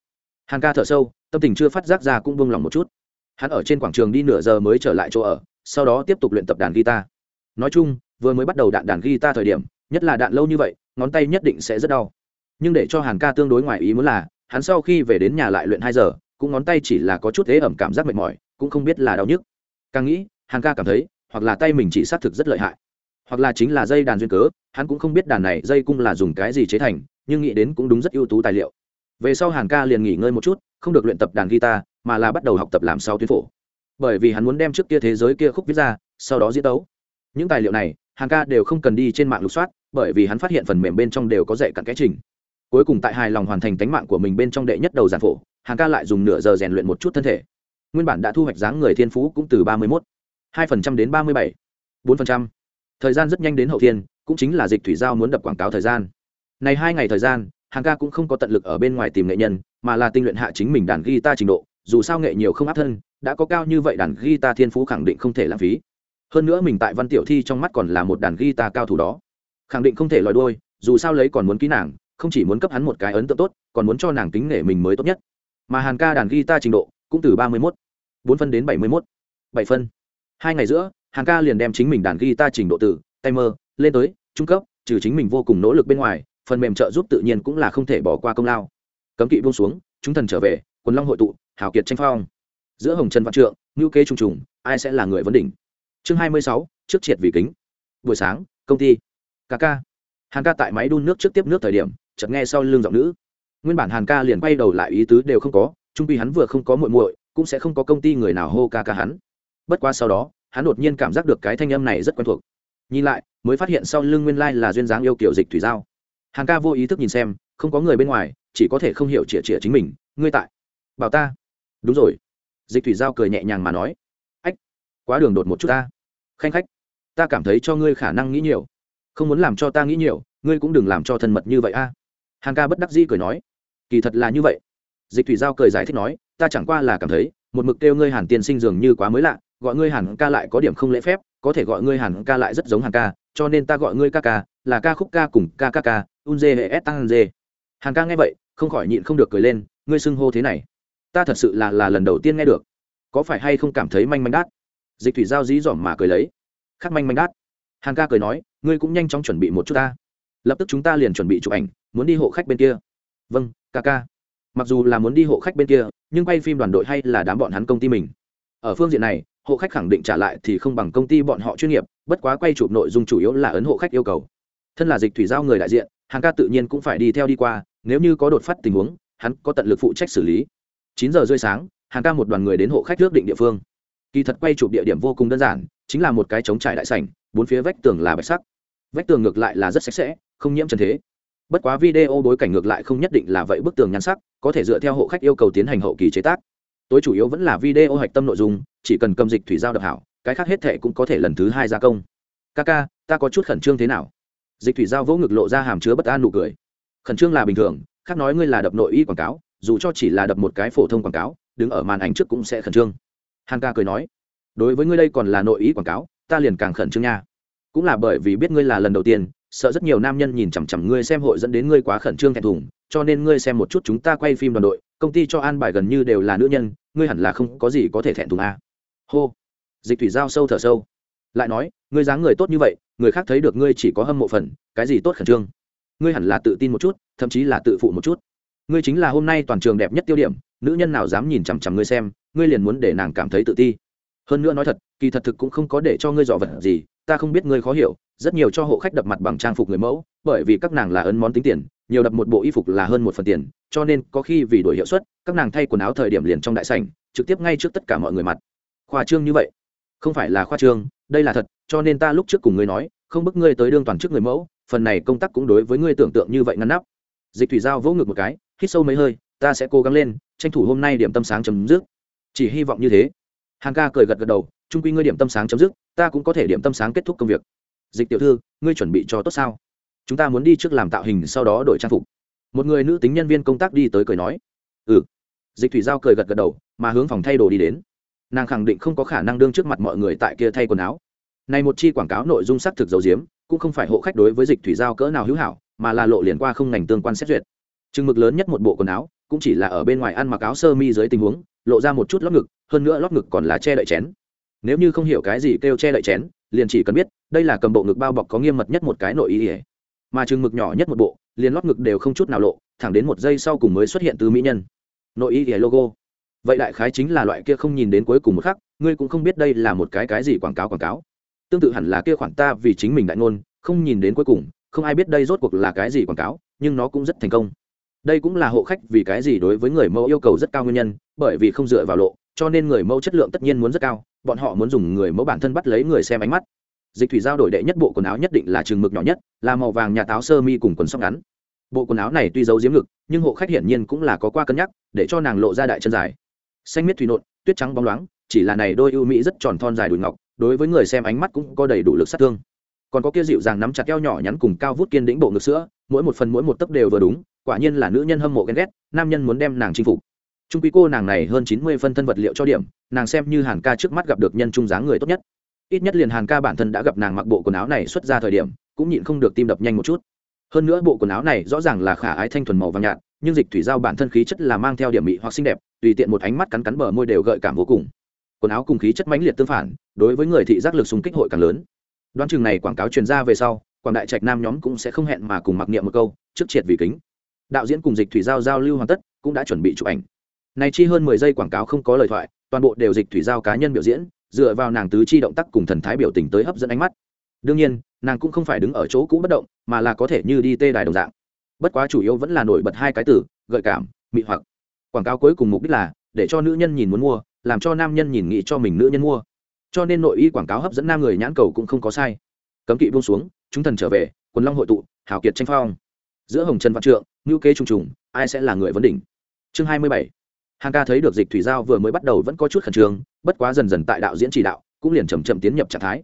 Hàng ca thở sâu, tâm tình chưa phát giác ra cũng buông lòng một chút. Hắn ở trên quảng trường đi nửa giờ mới trở lại chỗ ở, sau đó tiếp tục luyện tập đàn guitar. Nói chung, vừa mới bắt đầu đạn đàn guitar thời điểm, nhất là đạn lâu như vậy, ngón tay nhất định sẽ rất đau. Nhưng để cho hàn ca tương đối ngoài ý muốn là, hắn sau khi về đến nhà lại luyện hai giờ, cũng ngón tay chỉ là có chút thế ẩm cảm giác mệt mỏi, cũng không biết là đau nhức. Càng nghĩ, hàn ca cảm thấy, hoặc là tay mình chỉ xác thực rất lợi hại hoặc là chính là dây đàn duyên cớ, hắn cũng không biết đàn này dây cung là dùng cái gì chế thành, nhưng nghĩ đến cũng đúng rất ưu tú tài liệu. Về sau hàn ca liền nghỉ ngơi một chút, không được luyện tập đàn guitar, mà là bắt đầu học tập làm sao tuyến phổ. Bởi vì hắn muốn đem trước kia thế giới kia khúc viết ra, sau đó diễn tấu. Những tài liệu này, hàn ca đều không cần đi trên mạng lục soát, bởi vì hắn phát hiện phần mềm bên trong đều có dạy cặn cái trình. Cuối cùng tại hài lòng hoàn thành tánh mạng của mình bên trong đệ nhất đầu giàn phổ, hàn ca lại dùng nửa giờ rèn luyện một chút thân thể. Nguyên bản đã thu hoạch dáng người thiên phú cũng từ ba mươi một hai phần trăm đến ba mươi bảy, bốn phần trăm thời gian rất nhanh đến hậu thiên, cũng chính là dịch thủy giao muốn đập quảng cáo thời gian. Này hai ngày thời gian, hàng ca cũng không có tận lực ở bên ngoài tìm nghệ nhân, mà là tinh luyện hạ chính mình đàn guitar trình độ, dù sao nghệ nhiều không áp thân, đã có cao như vậy đàn guitar thiên phú khẳng định không thể lãng phí. Hơn nữa mình tại văn tiểu thi trong mắt còn là một đàn guitar cao thủ đó. Khẳng định không thể lòi đôi dù sao lấy còn muốn ký nàng, không chỉ muốn cấp hắn một cái ấn tượng tốt, còn muốn cho nàng tính nghệ mình mới tốt nhất. Mà hàn ca đàn guitar trình độ cũng từ ba mươi mốt, bốn phân đến bảy mươi mốt, bảy phân. Hai ngày giữa hàn ca liền đem chính mình đàn guitar trình độ từ tay mơ lên tới trung cấp, trừ chính mình vô cùng nỗ lực bên ngoài, phần mềm trợ giúp tự nhiên cũng là không thể bỏ qua công lao. Cấm kỵ buông xuống, chúng thần trở về, quần long hội tụ, hào kiệt tranh phong. Giữa hồng trần văn trượng ngữ kế trùng trùng, ai sẽ là người vấn đỉnh? Chương hai mươi sáu, trước triệt vì kính. Buổi sáng, công ty. Ca ca. Hàn ca tại máy đun nước trước tiếp nước thời điểm, chợt nghe sau lưng giọng nữ. Nguyên bản hàn ca liền quay đầu lại ý tứ đều không có, trung quy hắn vừa không có muội muội, cũng sẽ không có công ty người nào hô ca ca hắn. Bất qua sau đó hắn đột nhiên cảm giác được cái thanh âm này rất quen thuộc. Nhìn lại, mới phát hiện sau lưng nguyên lai là duyên dáng yêu kiểu dịch thủy giao. Hàn ca vô ý thức nhìn xem, không có người bên ngoài, chỉ có thể không hiểu chĩa chĩa chính mình. Ngươi tại? Bảo ta? Đúng rồi. Dịch thủy giao cười nhẹ nhàng mà nói. Ách, quá đường đột một chút ta. Khanh khách, ta cảm thấy cho ngươi khả năng nghĩ nhiều. Không muốn làm cho ta nghĩ nhiều, ngươi cũng đừng làm cho thân mật như vậy a. Hàn ca bất đắc dĩ cười nói. Kỳ thật là như vậy. Dịch thủy giao cười giải thích nói, ta chẳng qua là cảm thấy, một mực kêu ngươi hàn tiên sinh dường như quá mới lạ gọi ngươi hàn ca lại có điểm không lễ phép, có thể gọi ngươi hàn ca lại rất giống hàn ca, cho nên ta gọi ngươi ca ca, là ca khúc ca cùng ca ca ca, un dê hệ s tăng dê. Hàn ca nghe vậy, không khỏi nhịn không được cười lên, ngươi xưng hô thế này. Ta thật sự là là lần đầu tiên nghe được. Có phải hay không cảm thấy manh manh đát? Dịch thủy giao dí dỏm mà cười lấy. Khắc manh manh đát. Hàn ca cười nói, ngươi cũng nhanh chóng chuẩn bị một chút ta. Lập tức chúng ta liền chuẩn bị chụp ảnh, muốn đi hộ khách bên kia. Vâng ca ca. Mặc dù là muốn đi hộ khách bên kia, nhưng quay phim đoàn đội hay là đám bọn hắn công ty mình. Ở phương diện này hộ khách khẳng định trả lại thì không bằng công ty bọn họ chuyên nghiệp, bất quá quay chụp nội dung chủ yếu là ấn hộ khách yêu cầu. Thân là dịch thủy giao người đại diện, hàng ca tự nhiên cũng phải đi theo đi qua, nếu như có đột phát tình huống, hắn có tận lực phụ trách xử lý. Chín giờ rơi sáng, hàng ca một đoàn người đến hộ khách ước định địa phương. Kỳ thật quay chụp địa điểm vô cùng đơn giản, chính là một cái trống trải đại sảnh, bốn phía vách tường là bạch sắc. Vách tường ngược lại là rất sạch sẽ, không nhiễm trần thế. Bất quá video bối cảnh ngược lại không nhất định là vậy, bức tường nhan sắc, có thể dựa theo hộ khách yêu cầu tiến hành hậu kỳ chế tác tối chủ yếu vẫn là video hạch tâm nội dung, chỉ cần cầm dịch thủy giao đập hảo, cái khác hết thệ cũng có thể lần thứ hai gia công. Ca ca ta có chút khẩn trương thế nào? Dịch thủy giao vỗ ngực lộ ra hàm chứa bất an nụ cười. Khẩn trương là bình thường, khác nói ngươi là đập nội y quảng cáo, dù cho chỉ là đập một cái phổ thông quảng cáo, đứng ở màn ảnh trước cũng sẽ khẩn trương. Hàn ca cười nói, đối với ngươi đây còn là nội ý quảng cáo, ta liền càng khẩn trương nha. Cũng là bởi vì biết ngươi là lần đầu tiên, sợ rất nhiều nam nhân nhìn chằm chằm ngươi xem hội dẫn đến ngươi quá khẩn trương thẹn thùng, cho nên ngươi xem một chút chúng ta quay phim đoàn đội công ty cho an bài gần như đều là nữ nhân, ngươi hẳn là không có gì có thể thẹn thùng a. À. hô. Dịch thủy giao sâu thở sâu. Lại nói, ngươi dáng người tốt như vậy, người khác thấy được ngươi chỉ có hâm mộ phần, cái gì tốt khẩn trương. Ngươi hẳn là tự tin một chút, thậm chí là tự phụ một chút. Ngươi chính là hôm nay toàn trường đẹp nhất tiêu điểm, nữ nhân nào dám nhìn chằm chằm ngươi xem, ngươi liền muốn để nàng cảm thấy tự ti hơn nữa nói thật, kỳ thật thực cũng không có để cho ngươi dò vật gì, ta không biết ngươi khó hiểu, rất nhiều cho hộ khách đập mặt bằng trang phục người mẫu, bởi vì các nàng là ấn món tính tiền, nhiều đập một bộ y phục là hơn một phần tiền, cho nên có khi vì đổi hiệu suất, các nàng thay quần áo thời điểm liền trong đại sảnh, trực tiếp ngay trước tất cả mọi người mặt. Khoa trương như vậy? Không phải là khoa trương, đây là thật, cho nên ta lúc trước cùng ngươi nói, không bức ngươi tới đương toàn chức người mẫu, phần này công tác cũng đối với ngươi tưởng tượng như vậy ngăn nắp. Dịch thủy giao vỗ ngực một cái, hít sâu mấy hơi, ta sẽ cố gắng lên, tranh thủ hôm nay điểm tâm sáng chấm dứt. Chỉ hy vọng như thế hàn ca cười gật gật đầu, trung quy ngươi điểm tâm sáng chấm dứt, ta cũng có thể điểm tâm sáng kết thúc công việc. Dịch tiểu thư, ngươi chuẩn bị cho tốt sao? Chúng ta muốn đi trước làm tạo hình, sau đó đổi trang phục. Một người nữ tính nhân viên công tác đi tới cười nói ừ. Dịch thủy giao cười gật gật đầu, mà hướng phòng thay đồ đi đến. Nàng khẳng định không có khả năng đương trước mặt mọi người tại kia thay quần áo. Này một chi quảng cáo nội dung xác thực dầu diếm cũng không phải hộ khách đối với dịch thủy giao cỡ nào hữu hảo, mà là lộ liền qua không ngành tương quan xét duyệt. Chừng mực lớn nhất một bộ quần áo cũng chỉ là ở bên ngoài ăn mặc áo sơ mi dưới tình huống, lộ ra một chút lót ngực, hơn nữa lót ngực còn là che đậy chén. Nếu như không hiểu cái gì kêu che đậy chén, liền chỉ cần biết, đây là cầm bộ ngực bao bọc có nghiêm mật nhất một cái nội ý ỉa mà chừng mực nhỏ nhất một bộ, liền lót ngực đều không chút nào lộ, thẳng đến một giây sau cùng mới xuất hiện từ mỹ nhân. Nội ý ỉa logo. Vậy đại khái chính là loại kia không nhìn đến cuối cùng một khắc, ngươi cũng không biết đây là một cái cái gì quảng cáo quảng cáo. Tương tự hẳn là kia khoản ta vì chính mình đại ngôn, không nhìn đến cuối cùng, không ai biết đây rốt cuộc là cái gì quảng cáo, nhưng nó cũng rất thành công đây cũng là hộ khách vì cái gì đối với người mẫu yêu cầu rất cao nguyên nhân, bởi vì không dựa vào lộ, cho nên người mẫu chất lượng tất nhiên muốn rất cao, bọn họ muốn dùng người mẫu bản thân bắt lấy người xem ánh mắt. Dịch thủy giao đổi đệ nhất bộ quần áo nhất định là chừng mực nhỏ nhất, là màu vàng nhà táo sơ mi cùng quần sóc ngắn. Bộ quần áo này tuy giấu giếm ngực, nhưng hộ khách hiển nhiên cũng là có qua cân nhắc, để cho nàng lộ ra đại chân dài. Xanh miết thủy nộn, tuyết trắng bóng loáng, chỉ là này đôi ưu mỹ rất tròn thon dài đùi ngọc, đối với người xem ánh mắt cũng có đầy đủ lực sát thương còn có kia dịu dàng nắm chặt eo nhỏ nhắn cùng cao vút kiên đĩnh bộ ngực sữa, mỗi một phần mỗi một tấc đều vừa đúng, quả nhiên là nữ nhân hâm mộ ghen ghét, nam nhân muốn đem nàng chinh phục. Trung quý cô nàng này hơn chín mươi phân thân vật liệu cho điểm, nàng xem như hàn ca trước mắt gặp được nhân trung dáng người tốt nhất. Ít nhất liền hàn ca bản thân đã gặp nàng mặc bộ quần áo này xuất ra thời điểm, cũng nhịn không được tim đập nhanh một chút. Hơn nữa bộ quần áo này rõ ràng là khả ái thanh thuần màu vàng nhạt, nhưng dịch thủy giao bản thân khí chất là mang theo điểm mị hoặc xinh đẹp, tùy tiện một ánh mắt cắn cắn bờ môi đều gợi cảm vô cùng. Quần áo cùng khí chất mãnh liệt tương phản, đối với người thị giác lực súng kích hội càng lớn đoán chừng này quảng cáo truyền ra về sau, quảng đại trạch nam nhóm cũng sẽ không hẹn mà cùng mặc niệm một câu, trước triệt vì kính. Đạo diễn cùng dịch thủy giao giao lưu hoàn tất, cũng đã chuẩn bị chụp ảnh. Này chi hơn mười giây quảng cáo không có lời thoại, toàn bộ đều dịch thủy giao cá nhân biểu diễn, dựa vào nàng tứ chi động tác cùng thần thái biểu tình tới hấp dẫn ánh mắt. Đương nhiên, nàng cũng không phải đứng ở chỗ cũ bất động, mà là có thể như đi tê đài đồng dạng. Bất quá chủ yếu vẫn là nổi bật hai cái từ, gợi cảm, mị hoặc. Quảng cáo cuối cùng mục đích là, để cho nữ nhân nhìn muốn mua, làm cho nam nhân nhìn nghĩ cho mình nữ nhân mua cho nên nội y quảng cáo hấp dẫn nam người nhãn cầu cũng không có sai. Cấm kỵ buông xuống, chúng thần trở về, quần long hội tụ, hào kiệt tranh phong. Giữa hồng trần văn trượng ngữ kế trùng trùng, ai sẽ là người vấn đỉnh? Chương hai mươi bảy. Hàng ca thấy được dịch thủy giao vừa mới bắt đầu vẫn có chút khẩn trương, bất quá dần dần tại đạo diễn chỉ đạo, cũng liền chầm chậm tiến nhập trạng thái.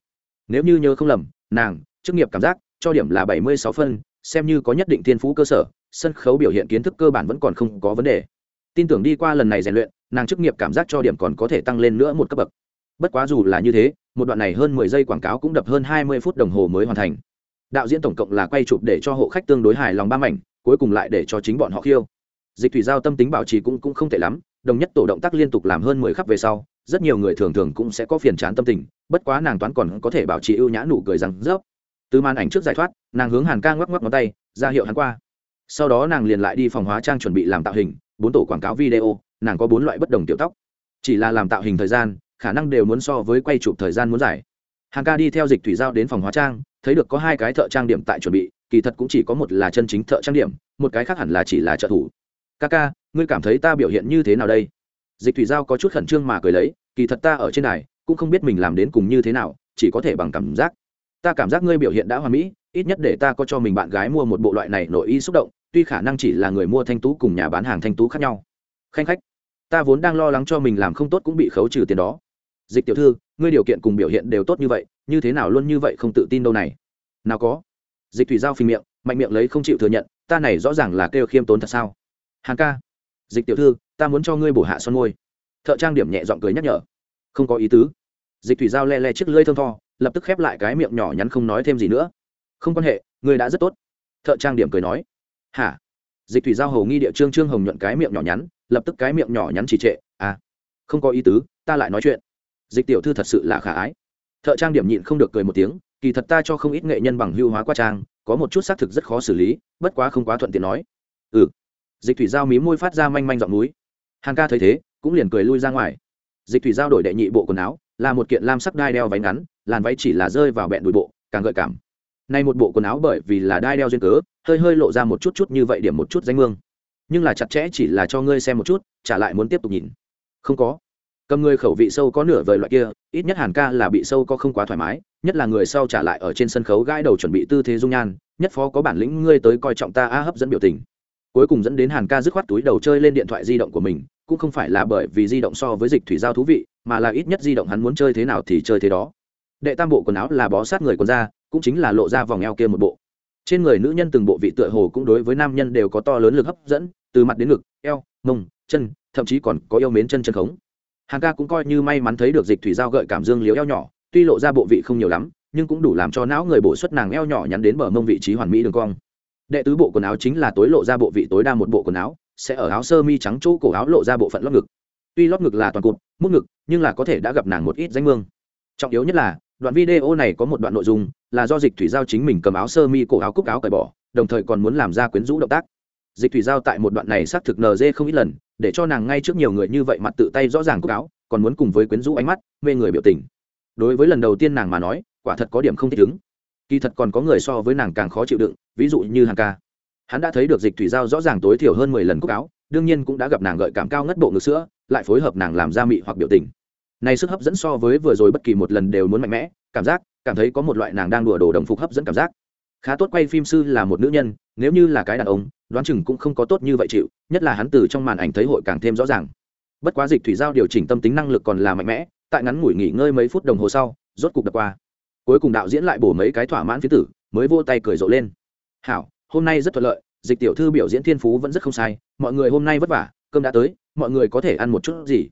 Nếu như nhớ không lầm, nàng, chức nghiệp cảm giác, cho điểm là bảy mươi sáu phân, xem như có nhất định thiên phú cơ sở, sân khấu biểu hiện kiến thức cơ bản vẫn còn không có vấn đề. Tin tưởng đi qua lần này rèn luyện, nàng chức nghiệp cảm giác cho điểm còn có thể tăng lên nữa một cấp bậc bất quá dù là như thế, một đoạn này hơn mười giây quảng cáo cũng đập hơn hai mươi phút đồng hồ mới hoàn thành. Đạo diễn tổng cộng là quay chụp để cho hộ khách tương đối hài lòng ba mảnh, cuối cùng lại để cho chính bọn họ khiêu. Dịch thủy giao tâm tính bảo trì cũng cũng không tệ lắm, đồng nhất tổ động tác liên tục làm hơn mười khắp về sau, rất nhiều người thường thường cũng sẽ có phiền chán tâm tình, bất quá nàng toán còn có thể bảo trì ưu nhã nụ cười rằng rớp. Từ màn ảnh trước giải thoát, nàng hướng hàn ca ngoắc ngoắc ngón tay, ra hiệu hắn qua. Sau đó nàng liền lại đi phòng hóa trang chuẩn bị làm tạo hình, bốn tổ quảng cáo video, nàng có bốn loại bất đồng tiểu tóc. Chỉ là làm tạo hình thời gian khả năng đều muốn so với quay chụp thời gian muốn dài. Hàng ca đi theo dịch thủy giao đến phòng hóa trang, thấy được có hai cái thợ trang điểm tại chuẩn bị, kỳ thật cũng chỉ có một là chân chính thợ trang điểm, một cái khác hẳn là chỉ là trợ thủ. Ca ca, ngươi cảm thấy ta biểu hiện như thế nào đây? Dịch thủy giao có chút khẩn trương mà cười lấy, kỳ thật ta ở trên này, cũng không biết mình làm đến cùng như thế nào, chỉ có thể bằng cảm giác. Ta cảm giác ngươi biểu hiện đã hoàn mỹ, ít nhất để ta có cho mình bạn gái mua một bộ loại này nội y xúc động, tuy khả năng chỉ là người mua thanh tú cùng nhà bán hàng thanh tú khác nhau. Khanh khách, ta vốn đang lo lắng cho mình làm không tốt cũng bị khấu trừ tiền đó dịch tiểu thư, ngươi điều kiện cùng biểu hiện đều tốt như vậy, như thế nào luôn như vậy không tự tin đâu này? Nào có. Dịch thủy giao phình miệng, mạnh miệng lấy không chịu thừa nhận, ta này rõ ràng là kêu khiêm tốn thật sao? Hàng ca. Dịch tiểu thư, ta muốn cho ngươi bổ hạ son môi. Thợ trang điểm nhẹ giọng cười nhắc nhở. Không có ý tứ. Dịch thủy giao le le chiếc lưỡi thơm tho, lập tức khép lại cái miệng nhỏ nhắn không nói thêm gì nữa. Không quan hệ, ngươi đã rất tốt. Thợ trang điểm cười nói. Hả? Dịch thủy giao hầu nghi địa trương trương hồng nhuận cái miệng nhỏ nhắn, lập tức cái miệng nhỏ nhắn chỉ trệ. À không có ý tứ, ta lại nói chuyện dịch tiểu thư thật sự là khả ái. Thợ trang điểm nhịn không được cười một tiếng, kỳ thật ta cho không ít nghệ nhân bằng hưu hóa qua trang, có một chút xác thực rất khó xử lý, bất quá không quá thuận tiện nói. Ừ. Dịch thủy giao mí môi phát ra manh manh giọng núi. Hàng ca thấy thế, cũng liền cười lui ra ngoài. Dịch thủy giao đổi đệ nhị bộ quần áo, là một kiện lam sắc đai đeo váy ngắn, làn váy chỉ là rơi vào bẹn đùi bộ, càng gợi cảm. Nay một bộ quần áo bởi vì là đai đeo duyên cớ, hơi hơi lộ ra một chút chút như vậy điểm một chút danh mương. Nhưng là chặt chẽ chỉ là cho ngươi xem một chút, trả lại muốn tiếp tục nhìn. Không có cầm người khẩu vị sâu có nửa vời loại kia ít nhất hàn ca là bị sâu có không quá thoải mái nhất là người sau trả lại ở trên sân khấu gãi đầu chuẩn bị tư thế dung nhan nhất phó có bản lĩnh ngươi tới coi trọng ta a hấp dẫn biểu tình. Cuối cùng dẫn đến hàn ca dứt khoát túi đầu chơi lên điện thoại di động của mình cũng không phải là bởi vì di động so với dịch thủy giao thú vị mà là ít nhất di động hắn muốn chơi thế nào thì chơi thế đó. Đệ tam bộ quần áo là bó sát người quần ra, cũng chính là lộ ra vòng eo kia một bộ. Trên người nữ nhân từng bộ vị tựa hồ cũng đối với nam nhân đều có to lớn lực hấp dẫn từ mặt đến ngực eo mông chân thậm chí còn có yêu mến chân chân khống hàng ca cũng coi như may mắn thấy được dịch thủy giao gợi cảm dương liếu eo nhỏ, tuy lộ ra bộ vị không nhiều lắm, nhưng cũng đủ làm cho não người bổ xuất nàng eo nhỏ nhắn đến bờ mông vị trí hoàn mỹ đường cong. Đệ tứ bộ quần áo chính là tối lộ ra bộ vị tối đa một bộ quần áo, sẽ ở áo sơ mi trắng chỗ cổ áo lộ ra bộ phận lót ngực. Tuy lót ngực là toàn cụt, mút ngực, nhưng là có thể đã gặp nàng một ít danh mương. Trọng yếu nhất là, đoạn video này có một đoạn nội dung, là do dịch thủy giao chính mình cầm áo sơ mi cổ áo cúc áo cởi bỏ, đồng thời còn muốn làm ra quyến rũ động tác. Dịch thủy giao tại một đoạn này xác thực nd không ít lần để cho nàng ngay trước nhiều người như vậy mặt tự tay rõ ràng cúc áo, còn muốn cùng với quyến rũ ánh mắt, mê người biểu tình. Đối với lần đầu tiên nàng mà nói, quả thật có điểm không thích ứng. Kỳ thật còn có người so với nàng càng khó chịu đựng, ví dụ như hàng ca. Hắn đã thấy được dịch thủy giao rõ ràng tối thiểu hơn mười lần cúc áo, đương nhiên cũng đã gặp nàng gợi cảm cao ngất bộ ngực sữa, lại phối hợp nàng làm ra mị hoặc biểu tình. Này sức hấp dẫn so với vừa rồi bất kỳ một lần đều muốn mạnh mẽ, cảm giác, cảm thấy có một loại nàng đang đùa đồ đồng phục hấp dẫn cảm giác khá tốt quay phim sư là một nữ nhân, nếu như là cái đàn ông, đoán chừng cũng không có tốt như vậy chịu, nhất là hắn từ trong màn ảnh thấy hội càng thêm rõ ràng. Bất quá dịch thủy giao điều chỉnh tâm tính năng lực còn là mạnh mẽ, tại ngắn ngủi nghỉ ngơi mấy phút đồng hồ sau, rốt cục đập qua. Cuối cùng đạo diễn lại bổ mấy cái thỏa mãn phía tử, mới vô tay cười rộ lên. Hảo, hôm nay rất thuận lợi, dịch tiểu thư biểu diễn thiên phú vẫn rất không sai, mọi người hôm nay vất vả, cơm đã tới, mọi người có thể ăn một chút gì?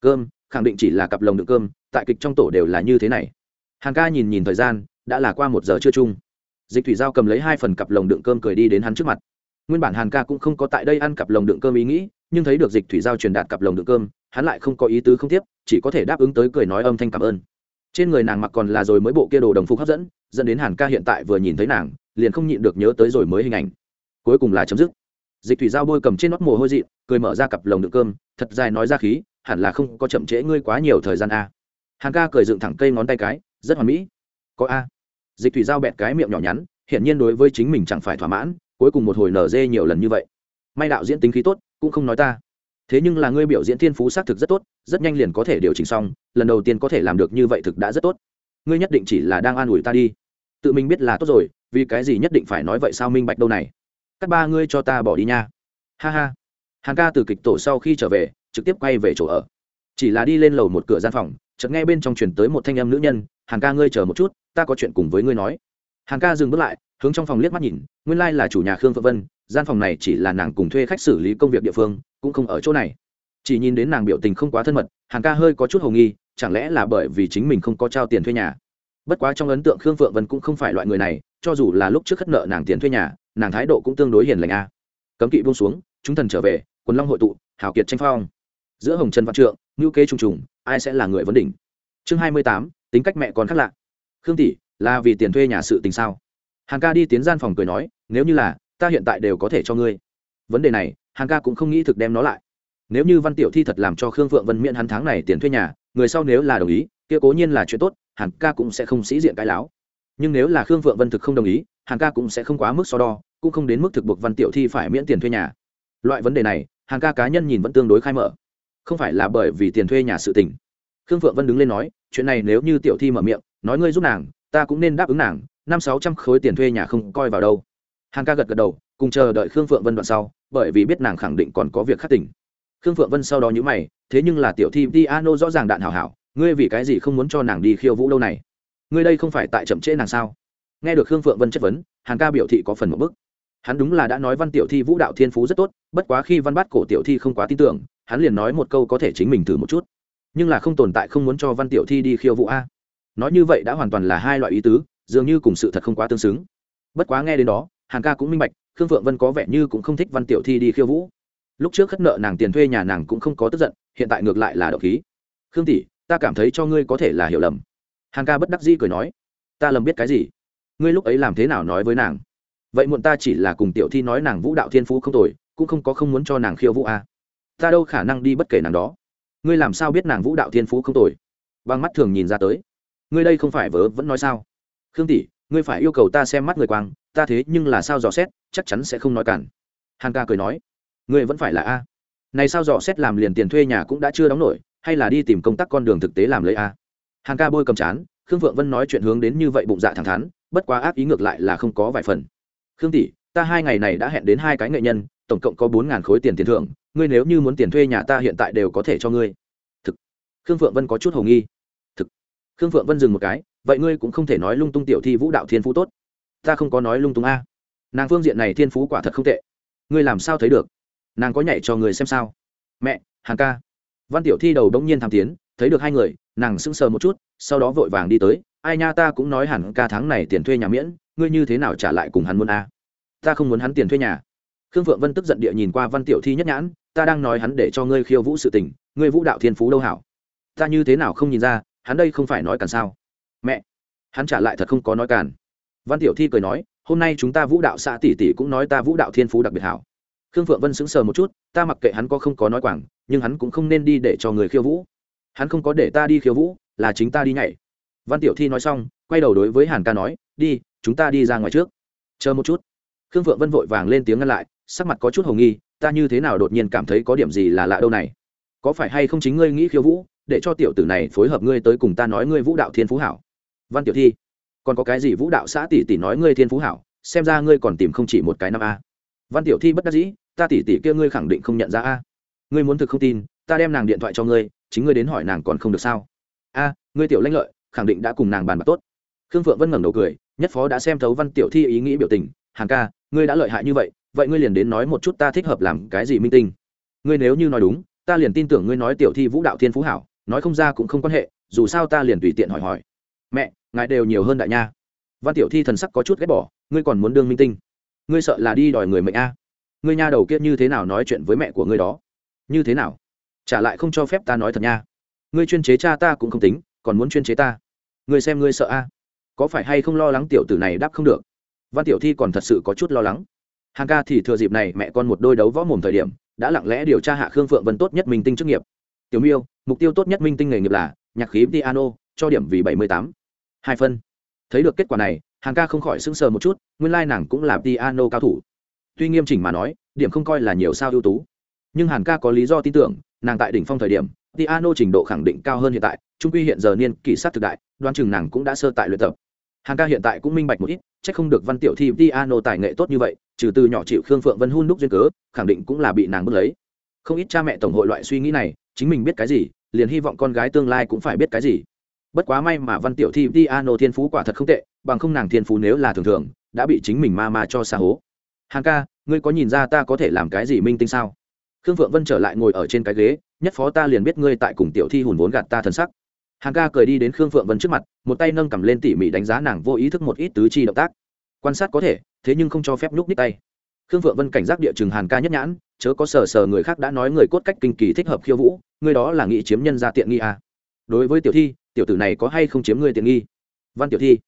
Cơm, khẳng định chỉ là cặp lồng đựng cơm, tại kịch trong tổ đều là như thế này. Hàng ca nhìn nhìn thời gian, đã là qua một giờ trưa chung dịch thủy giao cầm lấy hai phần cặp lồng đựng cơm cười đi đến hắn trước mặt. Nguyên bản hàn ca cũng không có tại đây ăn cặp lồng đựng cơm ý nghĩ, nhưng thấy được dịch thủy giao truyền đạt cặp lồng đựng cơm, hắn lại không có ý tứ không tiếp, chỉ có thể đáp ứng tới cười nói âm thanh cảm ơn. Trên người nàng mặc còn là rồi mới bộ kia đồ đồng phục hấp dẫn dẫn đến hàn ca hiện tại vừa nhìn thấy nàng, liền không nhịn được nhớ tới rồi mới hình ảnh. Cuối cùng là chấm dứt. Dịch thủy giao bôi cầm trên nót mồ hôi dị, cười mở ra cặp lồng đựng cơm, thật dài nói ra khí, hẳn là không có chậm trễ ngươi quá nhiều thời gian a. Hàn ca cười dựng thẳng cây ngón tay cái, rất hoàn mỹ. Có a dịch thủy giao bẹt cái miệng nhỏ nhắn, hiển nhiên đối với chính mình chẳng phải thỏa mãn, cuối cùng một hồi nở dê nhiều lần như vậy. May đạo diễn tính khí tốt, cũng không nói ta. Thế nhưng là ngươi biểu diễn thiên phú xác thực rất tốt, rất nhanh liền có thể điều chỉnh xong, lần đầu tiên có thể làm được như vậy thực đã rất tốt. Ngươi nhất định chỉ là đang an ủi ta đi. Tự mình biết là tốt rồi, vì cái gì nhất định phải nói vậy sao minh bạch đâu này? Các ba ngươi cho ta bỏ đi nha. Ha ha. Hàng ca từ kịch tổ sau khi trở về, trực tiếp quay về chỗ ở. Chỉ là đi lên lầu một cửa gian phòng, chợt nghe bên trong truyền tới một thanh âm nữ nhân, hàng ca ngươi chờ một chút ta có chuyện cùng với ngươi nói. Hàng ca dừng bước lại, hướng trong phòng liếc mắt nhìn, nguyên lai là chủ nhà khương phượng vân, gian phòng này chỉ là nàng cùng thuê khách xử lý công việc địa phương, cũng không ở chỗ này. Chỉ nhìn đến nàng biểu tình không quá thân mật hàng ca hơi có chút hồ nghi, chẳng lẽ là bởi vì chính mình không có trao tiền thuê nhà? Bất quá trong ấn tượng khương phượng vân cũng không phải loại người này, cho dù là lúc trước khất nợ nàng tiền thuê nhà, nàng thái độ cũng tương đối hiền lành a. Cấm kỵ buông xuống, chúng thần trở về, quần long hội tụ, hào kiệt tranh phong. Giữa hồng trần văn trượng ngữ kế trùng trùng, ai sẽ là người vấn đỉnh? Chương hai mươi tám, tính cách mẹ còn khác lạ khương tỷ, là vì tiền thuê nhà sự tình sao? Hàng ca đi tiến gian phòng cười nói, nếu như là, ta hiện tại đều có thể cho ngươi. Vấn đề này hàng ca cũng không nghĩ thực đem nó lại. Nếu như văn tiểu thi thật làm cho khương phượng vân miễn hắn tháng này tiền thuê nhà, người sau nếu là đồng ý, kia cố nhiên là chuyện tốt hàng ca cũng sẽ không sĩ diện cái láo. Nhưng nếu là khương phượng vân thực không đồng ý hàng ca cũng sẽ không quá mức so đo, cũng không đến mức thực buộc văn tiểu thi phải miễn tiền thuê nhà. Loại vấn đề này hàng ca cá nhân nhìn vẫn tương đối khai mở. Không phải là bởi vì tiền thuê nhà sự tình. Khương phượng vân đứng lên nói, chuyện này nếu như tiểu thi mở miệng nói ngươi giúp nàng, ta cũng nên đáp ứng nàng, năm sáu trăm khối tiền thuê nhà không coi vào đâu. Hàng ca gật gật đầu, cùng chờ đợi khương phượng vân đoạn sau, bởi vì biết nàng khẳng định còn có việc khắc tỉnh khương phượng vân sau đó nhữ mày, thế nhưng là tiểu thi piano rõ ràng đạn hảo hảo, ngươi vì cái gì không muốn cho nàng đi khiêu vũ lâu này? Ngươi đây không phải tại chậm trễ nàng sao? Nghe được khương phượng vân chất vấn, hàng ca biểu thị có phần một bức. Hắn đúng là đã nói văn tiểu thi vũ đạo thiên phú rất tốt, bất quá khi văn bắt cổ tiểu thi không quá tin tưởng, hắn liền nói một câu có thể chính mình thử một chút. Nhưng là không tồn tại không muốn cho văn tiểu thi đi khiêu vũ a nói như vậy đã hoàn toàn là hai loại ý tứ, dường như cùng sự thật không quá tương xứng. Bất quá nghe đến đó, hàn ca cũng minh bạch, khương phượng vân có vẻ như cũng không thích văn tiểu thi đi khiêu vũ. Lúc trước khất nợ nàng tiền thuê nhà nàng cũng không có tức giận, hiện tại ngược lại là đậu khí. Khương tỷ, ta cảm thấy cho ngươi có thể là hiểu lầm. Hàn ca bất đắc dĩ cười nói, ta lầm biết cái gì? Ngươi lúc ấy làm thế nào nói với nàng? Vậy muộn ta chỉ là cùng tiểu thi nói nàng vũ đạo thiên phú không tồi, cũng không có không muốn cho nàng khiêu vũ à. ta đâu khả năng đi bất kể nàng đó? Ngươi làm sao biết nàng vũ đạo thiên phú không tồi? Bằng mắt thường nhìn ra tới ngươi đây không phải vớ vẫn nói sao? Khương tỷ, ngươi phải yêu cầu ta xem mắt người quang, ta thế nhưng là sao dò xét, chắc chắn sẽ không nói cản. Hàn ca cười nói, ngươi vẫn phải là a. Này sao dò xét làm liền tiền thuê nhà cũng đã chưa đóng nổi, hay là đi tìm công tác con đường thực tế làm lấy a. Hàn ca bôi cầm chán, khương phượng vân nói chuyện hướng đến như vậy bụng dạ thẳng thắn, bất quá ác ý ngược lại là không có vài phần. Khương tỷ, ta hai ngày này đã hẹn đến hai cái nghệ nhân, tổng cộng có bốn ngàn khối tiền tiền thưởng, ngươi nếu như muốn tiền thuê nhà ta hiện tại đều có thể cho ngươi. Thực. Khương phượng vân có chút hồ nghi khương phượng vân dừng một cái, vậy ngươi cũng không thể nói lung tung tiểu thi vũ đạo thiên phú tốt. Ta không có nói lung tung a. Nàng phương diện này thiên phú quả thật không tệ. Ngươi làm sao thấy được? Nàng có nhảy cho người xem sao? Mẹ hàng ca. Văn tiểu thi đầu đông nhiên tham tiến, thấy được hai người, nàng sững sờ một chút, sau đó vội vàng đi tới, ai nha, ta cũng nói hẳn ca tháng này tiền thuê nhà miễn, ngươi như thế nào trả lại cùng hắn muốn a? Ta không muốn hắn tiền thuê nhà. Khương phượng vân tức giận địa nhìn qua văn tiểu thi nhất nhãn, ta đang nói hắn để cho ngươi khiêu vũ sự tình, ngươi vũ đạo thiên phú đâu hảo? Ta như thế nào không nhìn ra hắn đây không phải nói cản sao? Mẹ! Hắn trả lại thật không có nói cản văn tiểu thi cười nói, hôm nay chúng ta vũ đạo xã tỷ tỷ cũng nói ta vũ đạo thiên phú đặc biệt hảo. Khương phượng vân sững sờ một chút, ta mặc kệ hắn có không có nói quảng, nhưng hắn cũng không nên đi để cho người khiêu vũ. Hắn không có để ta đi khiêu vũ, là chính ta đi nhảy. Văn tiểu thi nói xong, quay đầu đối với hàn ca nói, đi, chúng ta đi ra ngoài trước. Chờ một chút. Khương phượng vân vội vàng lên tiếng ngăn lại, sắc mặt có chút hồng nghi, ta như thế nào đột nhiên cảm thấy có điểm gì là lạ đâu này? Có phải hay không chính ngươi nghĩ khiêu vũ để cho tiểu tử này phối hợp ngươi tới cùng ta nói ngươi vũ đạo thiên phú hảo. Văn tiểu thi, còn có cái gì vũ đạo xã tỷ tỷ nói ngươi thiên phú hảo, xem ra ngươi còn tìm không chỉ một cái năm a. Văn tiểu thi bất đắc dĩ, ta tỷ tỷ kia ngươi khẳng định không nhận ra a. Ngươi muốn thực không tin, ta đem nàng điện thoại cho ngươi, chính ngươi đến hỏi nàng còn không được sao. A, ngươi tiểu lanh lợi, khẳng định đã cùng nàng bàn bạc tốt. Khương phượng vân ngẩng đầu cười, nhất phó đã xem thấu văn tiểu thi ý nghĩ biểu tình. Hàng ca, ngươi đã lợi hại như vậy vậy ngươi liền đến nói một chút ta thích hợp làm cái gì minh tinh. Ngươi nếu như nói đúng, ta liền tin tưởng ngươi nói tiểu thi vũ đạo thiên phú hảo nói không ra cũng không quan hệ, dù sao ta liền tùy tiện hỏi hỏi. Mẹ, ngài đều nhiều hơn đại nha. Văn tiểu thi thần sắc có chút ghét bỏ, ngươi còn muốn đương minh tinh. Ngươi sợ là đi đòi người mệnh a. Ngươi nha đầu kia như thế nào nói chuyện với mẹ của ngươi đó? Như thế nào? Trả lại không cho phép ta nói thật nha. Ngươi chuyên chế cha ta cũng không tính, còn muốn chuyên chế ta. Ngươi xem ngươi sợ a. Có phải hay không lo lắng tiểu tử này đáp không được? Văn tiểu thi còn thật sự có chút lo lắng. Hàng ca thì thừa dịp này mẹ con một đôi đấu võ mồm thời điểm, đã lặng lẽ điều tra hạ khương phượng vân tốt nhất minh tinh chức nghiệp tiểu miêu, mục tiêu tốt nhất minh tinh nghề nghiệp là nhạc khí piano, cho điểm vì bảy mươi tám. Hai phân. Thấy được kết quả này hàng ca không khỏi sững sờ một chút, nguyên lai nàng cũng là piano cao thủ. Tuy nghiêm chỉnh mà nói, điểm không coi là nhiều sao ưu tú. Nhưng hàn ca có lý do tin tưởng, nàng tại đỉnh phong thời điểm, piano trình độ khẳng định cao hơn hiện tại, trung quy hiện giờ niên kỷ sát thực đại, đoán chừng nàng cũng đã sơ tại luyện tập. Hàn ca hiện tại cũng minh bạch một ít c h ắ c không được văn tiểu thi piano tài nghệ tốt như vậy, trừ từ nhỏ chịu khương phượng vân hun đúc duyên cớ, khẳng định cũng là bị nàng bước lấy. Không ít cha mẹ tổng hội loại suy nghĩ này chính mình biết cái gì, liền hy vọng con gái tương lai cũng phải biết cái gì. Bất quá may mà văn tiểu thi piano thiên phú quả thật không tệ, bằng không nàng thiên phú nếu là thường thường, đã bị chính mình ma ma cho xa hố. Hàn ca, ngươi có nhìn ra ta có thể làm cái gì minh tinh sao? Khương phượng vân trở lại ngồi ở trên cái ghế, nhất phó ta liền biết ngươi tại cùng tiểu thi hùn vốn gạt ta thân sắc. Hàn ca cười đi đến khương phượng vân trước mặt, một tay nâng cầm lên tỉ mỉ đánh giá nàng vô ý thức một ít tứ chi động tác. Quan sát có thể, thế nhưng không cho phép nhúc nít tay. Khương phượng vân cảnh giác địa chừng hàn ca nhất nhãn chớ có sờ sờ người khác đã nói người cốt cách kinh kỳ thích hợp khiêu vũ, ngươi đó là nghị chiếm nhân ra tiện nghi à. đối với tiểu thi, tiểu tử này có hay không chiếm ngươi tiện nghi? Văn tiểu thi,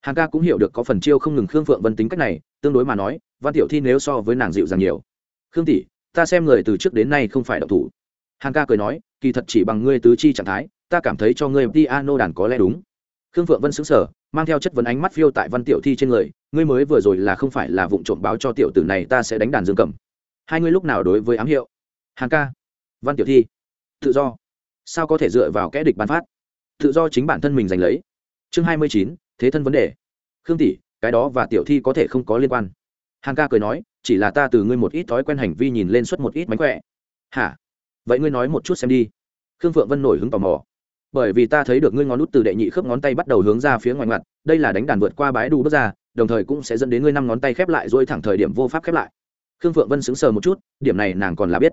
hàn ca cũng hiểu được có phần chiêu không ngừng khương phượng vân tính cách này, tương đối mà nói, văn tiểu thi nếu so với nàng dịu dàng nhiều. Khương tỷ, ta xem người từ trước đến nay không phải độc thủ. Hàn ca cười nói, kỳ thật chỉ bằng ngươi tứ chi trạng thái, ta cảm thấy cho ngươi piano đàn có lẽ đúng. Khương phượng vân xứng sở mang theo chất vấn ánh mắt phiêu tại văn tiểu thi trên người, ngươi mới vừa rồi là không phải là vụ trộm báo cho tiểu tử này ta sẽ đánh đàn dương cầm hai ngươi lúc nào đối với ám hiệu? Hàn ca. Văn tiểu thi. Tự do. Sao có thể dựa vào kẽ địch bán phát? Tự do chính bản thân mình giành lấy. Chương hai mươi chín, thế thân vấn đề. Khương tỷ, cái đó và tiểu thi có thể không có liên quan. Hàn ca cười nói, chỉ là ta từ ngươi một ít thói quen hành vi nhìn lên suốt một ít mánh khỏe. Hả? Vậy ngươi nói một chút xem đi. Khương phượng vân nổi hứng tò mò. Bởi vì ta thấy được ngươi ngón nút từ đệ nhị khớp ngón tay bắt đầu hướng ra phía ngoài mặt đây là đánh đàn vượt qua bãi đu bước ra, đồng thời cũng sẽ dẫn đến ngươi năm ngón tay khép lại dỗi thẳng thời điểm vô pháp khép lại khương phượng vân sững sờ một chút, điểm này nàng còn là biết.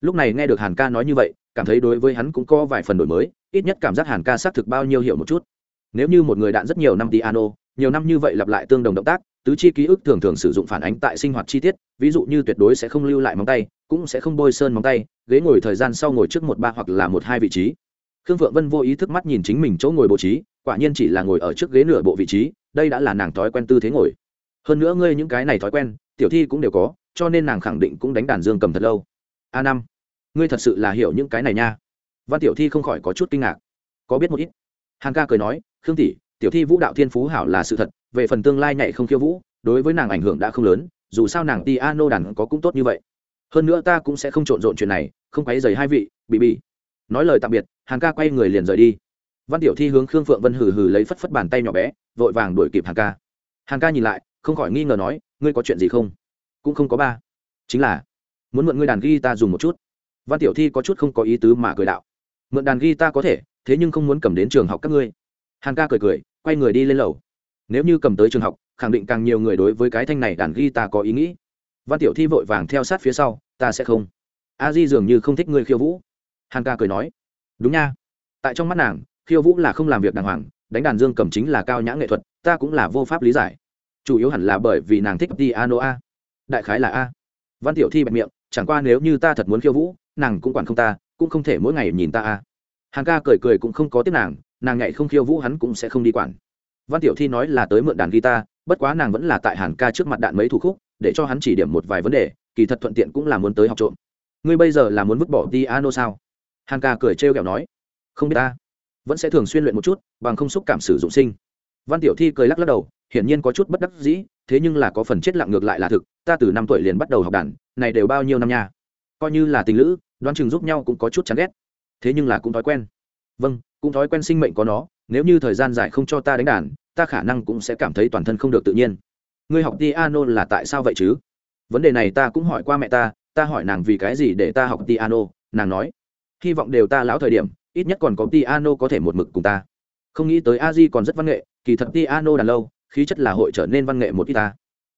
Lúc này nghe được hàn ca nói như vậy, cảm thấy đối với hắn cũng có vài phần đổi mới, ít nhất cảm giác hàn ca xác thực bao nhiêu hiểu một chút. Nếu như một người đạn rất nhiều năm piano, nhiều năm như vậy lặp lại tương đồng động tác, tứ chi ký ức thường thường sử dụng phản ánh tại sinh hoạt chi tiết, ví dụ như tuyệt đối sẽ không lưu lại móng tay, cũng sẽ không bôi sơn móng tay, ghế ngồi thời gian sau ngồi trước một ba hoặc là một hai vị trí. Khương phượng vân vô ý thức mắt nhìn chính mình chỗ ngồi bố trí, quả nhiên chỉ là ngồi ở trước ghế nửa bộ vị trí, đây đã là nàng thói quen tư thế ngồi. Hơn nữa ngươi những cái này thói quen, tiểu thi cũng đều có cho nên nàng khẳng định cũng đánh đàn dương cầm thật lâu. A năm, ngươi thật sự là hiểu những cái này nha. Văn tiểu thi không khỏi có chút kinh ngạc. Có biết một ít. Hàn ca cười nói, khương tỷ, tiểu thi vũ đạo thiên phú hảo là sự thật, về phần tương lai nhảy không khiêu vũ, đối với nàng ảnh hưởng đã không lớn, dù sao nàng ti a nô đàn có cũng tốt như vậy. Hơn nữa ta cũng sẽ không trộn rộn chuyện này, không quấy dày hai vị, bị bị. Nói lời tạm biệt, hàn ca quay người liền rời đi. Văn tiểu thi hướng khương phượng vân hừ hừ lấy phất phất bàn tay nhỏ bé, vội vàng đuổi kịp hàn ca. Hàn ca nhìn lại, không khỏi nghi ngờ nói, ngươi có chuyện gì không? Cũng không có ba. Chính là, muốn mượn ngươi đàn ghi ta dùng một chút. Văn tiểu thi có chút không có ý tứ mà cười đạo. Mượn đàn ghi ta có thể, thế nhưng không muốn cầm đến trường học các ngươi. Hàn ca cười cười, quay người đi lên lầu. Nếu như cầm tới trường học, khẳng định càng nhiều người đối với cái thanh này đàn ghi ta có ý nghĩ. Văn tiểu thi vội vàng theo sát phía sau, ta sẽ không. A di dường như không thích ngươi khiêu vũ. Hàn ca cười nói, đúng nha. Tại trong mắt nàng, khiêu vũ là không làm việc đàng hoàng, đánh đàn dương cầm chính là cao nhã nghệ thuật, ta cũng là vô pháp lý giải. Chủ yếu hẳn là bởi vì nàng thích piano a đại khái là a. Văn tiểu thi bẹp miệng, chẳng qua nếu như ta thật muốn khiêu vũ, nàng cũng quản không ta, cũng không thể mỗi ngày nhìn ta a. Hằng ca cười cười cũng không có tiếp nàng nàng nhảy không khiêu vũ hắn cũng sẽ không đi quản. Văn tiểu thi nói là tới mượn đàn guitar, bất quá nàng vẫn là tại hàn ca trước mặt đạn mấy thủ khúc, để cho hắn chỉ điểm một vài vấn đề, kỳ thật thuận tiện cũng là muốn tới học trộm. Ngươi bây giờ là muốn vứt bỏ piano sao? Hàn ca cười trêu ghẹo nói. Không biết ta. Vẫn sẽ thường xuyên luyện một chút, bằng không xúc cảm sử dụng sinh. Văn tiểu thi cười lắc lắc đầu hiển nhiên có chút bất đắc dĩ, thế nhưng là có phần chết lặng ngược lại là thực, ta từ năm tuổi liền bắt đầu học đàn, này đều bao nhiêu năm nha. Coi như là tình lữ, đoán chừng giúp nhau cũng có chút chán ghét. Thế nhưng là cũng thói quen. Vâng cũng thói quen sinh mệnh có nó, nếu như thời gian dài không cho ta đánh đàn, ta khả năng cũng sẽ cảm thấy toàn thân không được tự nhiên. Ngươi học piano là tại sao vậy chứ? Vấn đề này ta cũng hỏi qua mẹ ta ta hỏi nàng vì cái gì để ta học piano, nàng nói. Hy vọng đều ta lão thời điểm, ít nhất còn có piano có thể một mực cùng ta. Không nghĩ tới a di còn rất văn nghệ, kỳ thật piano đàn lâu khí chất là hội trở nên văn nghệ một ít ta.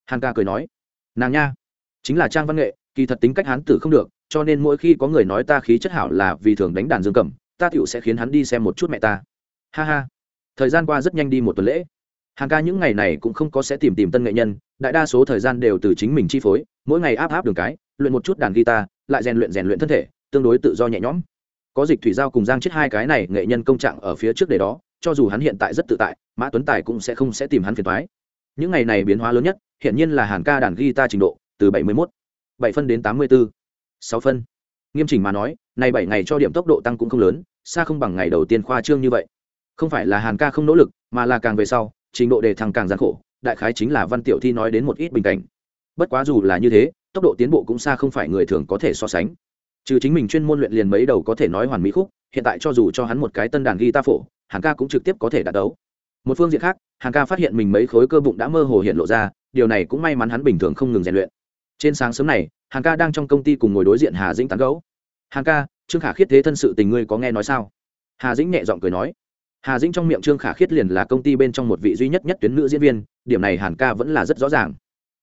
Hàn ca cười nói, nàng nha, chính là trang văn nghệ, kỳ thật tính cách hán tử không được, cho nên mỗi khi có người nói ta khí chất hảo là vì thường đánh đàn dương cầm, ta tựu sẽ khiến hắn đi xem một chút mẹ ta. Ha ha, thời gian qua rất nhanh đi một tuần lễ. Hàng ca những ngày này cũng không có sẽ tìm tìm tân nghệ nhân, đại đa số thời gian đều từ chính mình chi phối, mỗi ngày áp áp đường cái, luyện một chút đàn guitar, lại rèn luyện rèn luyện thân thể, tương đối tự do nhẹ nhõm. Có dịch thủy giao cùng giang chết hai cái này, nghệ nhân công trạng ở phía trước để đó, cho dù hắn hiện tại rất tự tại mã tuấn tài cũng sẽ không sẽ tìm hắn phiền thoái những ngày này biến hóa lớn nhất hiện nhiên là hàn ca đàn guitar trình độ từ 71, 7 phân đến 84, 6 phân. Nghiêm chỉnh mà nói nay bảy ngày cho điểm tốc độ tăng cũng không lớn xa không bằng ngày đầu tiên khoa trương như vậy. Không phải là hàn ca không nỗ lực mà là càng về sau trình độ đề thăng càng gian khổ đại khái chính là văn tiểu thi nói đến một ít bình cảnh. Bất quá dù là như thế tốc độ tiến bộ cũng xa không phải người thường có thể so sánh. Trừ chính mình chuyên môn luyện liền mấy đầu có thể nói hoàn mỹ khúc hiện tại cho dù cho hắn một cái tân đàn guitar phổ hàn ca cũng trực tiếp có thể đạt đấu một phương diện khác, hàn ca phát hiện mình mấy khối cơ bụng đã mơ hồ hiện lộ ra, điều này cũng may mắn hắn bình thường không ngừng rèn luyện. Trên sáng sớm này, hàn ca đang trong công ty cùng ngồi đối diện hà dĩnh tán gấu hàn ca, trương khả khiết thế thân sự tình ngươi có nghe nói sao? Hà dĩnh nhẹ giọng cười nói. Hà dĩnh trong miệng trương khả khiết liền là công ty bên trong một vị duy nhất nhất tuyến nữ diễn viên, điểm này hàn ca vẫn là rất rõ ràng.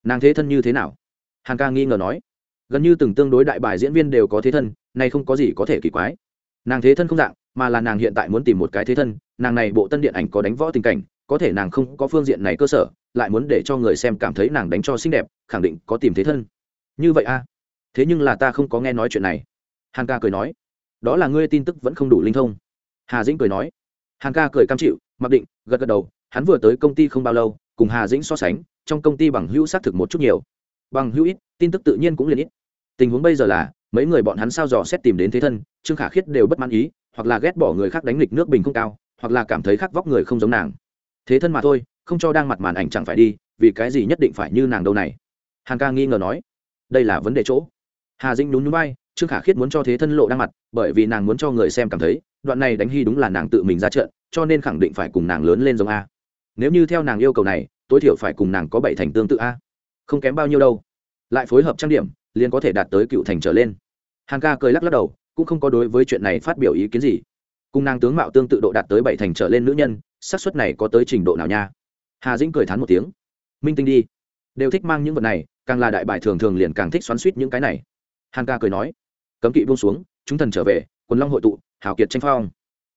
Nàng thế thân như thế nào? Hàn ca nghi ngờ nói. Gần như từng tương đối đại bài diễn viên đều có thế thân, nay không có gì có thể kỳ quái. Nàng thế thân không dạng mà là nàng hiện tại muốn tìm một cái thế thân, nàng này bộ tân điện ảnh có đánh võ tình cảnh, có thể nàng không có phương diện này cơ sở, lại muốn để cho người xem cảm thấy nàng đánh cho xinh đẹp, khẳng định có tìm thế thân. Như vậy a thế nhưng là ta không có nghe nói chuyện này. Hàn ca cười nói. Đó là ngươi tin tức vẫn không đủ linh thông. Hà dĩnh cười nói. Hàn ca cười cam chịu, mặc định, gật gật đầu, hắn vừa tới công ty không bao lâu, cùng hà dĩnh so sánh, trong công ty bằng hữu xác thực một chút nhiều. Bằng hữu ít, tin tức tự nhiên cũng liền ít. Tình huống bây giờ là, mấy người bọn hắn sao dò xét tìm đến thế thân, trương khả khiết đều bất mãn ý hoặc là ghét bỏ người khác đánh lịch nước bình không cao, hoặc là cảm thấy khắc vóc người không giống nàng. Thế thân mà thôi, không cho đang mặt màn ảnh chẳng phải đi, vì cái gì nhất định phải như nàng đâu này? Hàn ca nghi ngờ nói. Đây là vấn đề chỗ. Hà dĩnh nhún nhún bay trương khả khiết muốn cho thế thân lộ đang mặt, bởi vì nàng muốn cho người xem cảm thấy, đoạn này đánh hy đúng là nàng tự mình ra trận, cho nên khẳng định phải cùng nàng lớn lên giống a. Nếu như theo nàng yêu cầu này, tối thiểu phải cùng nàng có bảy thành tương tự a. Không kém bao nhiêu đâu. Lại phối hợp trang điểm, liền có thể đạt tới cựu thành trở lên. Hàn ca cười lắc lắc đầu cũng không có đối với chuyện này phát biểu ý kiến gì. Cung nàng tướng mạo tương tự độ đạt tới bảy thành trở lên nữ nhân, xác suất này có tới trình độ nào nha? Hà dĩnh cười thán một tiếng. Minh tinh đi. Đều thích mang những vật này, càng là đại bài thường thường liền càng thích xoắn suýt những cái này. Hàn ca cười nói. Cấm kỵ buông xuống, chúng thần trở về, quần long hội tụ, hào kiệt tranh phong.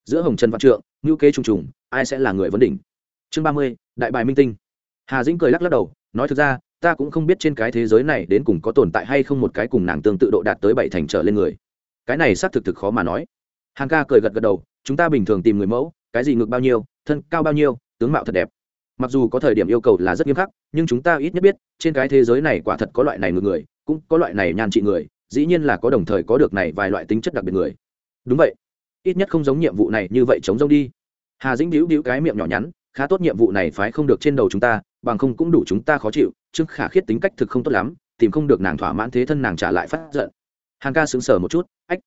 Giữa hồng trần văn trượng ngữ kế trùng trùng, ai sẽ là người vấn đỉnh? Chương ba mươi, đại bài minh tinh. Hà dĩnh cười lắc lắc đầu, nói thực ra, ta cũng không biết trên cái thế giới này đến cùng có tồn tại hay không một cái cùng nàng tương tự độ đạt tới bảy thành trở lên người cái này xác thực thực khó mà nói. Hàng ca cười gật gật đầu, chúng ta bình thường tìm người mẫu, cái gì ngực bao nhiêu, thân cao bao nhiêu, tướng mạo thật đẹp. Mặc dù có thời điểm yêu cầu là rất nghiêm khắc, nhưng chúng ta ít nhất biết, trên cái thế giới này quả thật có loại này ngược người, cũng có loại này nhan trị người, dĩ nhiên là có đồng thời có được này vài loại tính chất đặc biệt người. Đúng vậy. Ít nhất không giống nhiệm vụ này như vậy chống rông đi. Hà dĩnh đĩu đĩu cái miệng nhỏ nhắn, khá tốt nhiệm vụ này phái không được trên đầu chúng ta, bằng không cũng đủ chúng ta khó chịu, trương khả khiết tính cách thực không tốt lắm, tìm không được nàng thỏa mãn thế thân nàng trả lại phát giận hàn ca sững sờ một chút, ách,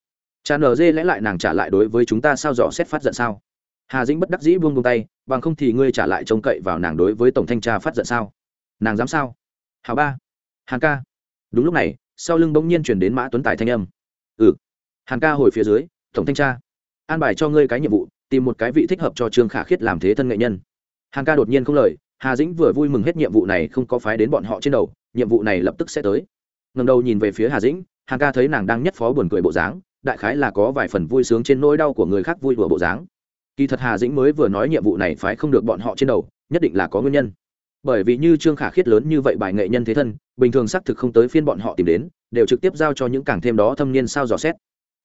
cha nờ dê lẽ lại nàng trả lại đối với chúng ta sao dò xét phát giận sao? Hà dĩnh bất đắc dĩ buông buông tay, bằng không thì ngươi trả lại trông cậy vào nàng đối với tổng thanh tra phát giận sao? Nàng dám sao? Hào ba. Hàn ca. Đúng lúc này, sau lưng bỗng nhiên chuyển đến mã tuấn tài thanh âm. Ừ. Hàn ca hồi phía dưới, tổng thanh tra, an bài cho ngươi cái nhiệm vụ, tìm một cái vị thích hợp cho trương khả khiết làm thế thân nghệ nhân. Hàn ca đột nhiên không lời, hà dĩnh vừa vui mừng hết nhiệm vụ này không có phái đến bọn họ trên đầu, nhiệm vụ này lập tức sẽ tới. Ngần đầu nhìn về phía hà dĩnh hàn ca thấy nàng đang nhất phó buồn cười bộ dáng, đại khái là có vài phần vui sướng trên nỗi đau của người khác vui đùa bộ dáng. Kỳ thật hà dĩnh mới vừa nói nhiệm vụ này phái không được bọn họ trên đầu, nhất định là có nguyên nhân. Bởi vì như trương khả khiết lớn như vậy bài nghệ nhân thế thân, bình thường xác thực không tới phiên bọn họ tìm đến, đều trực tiếp giao cho những càng thêm đó thâm niên sao dò xét.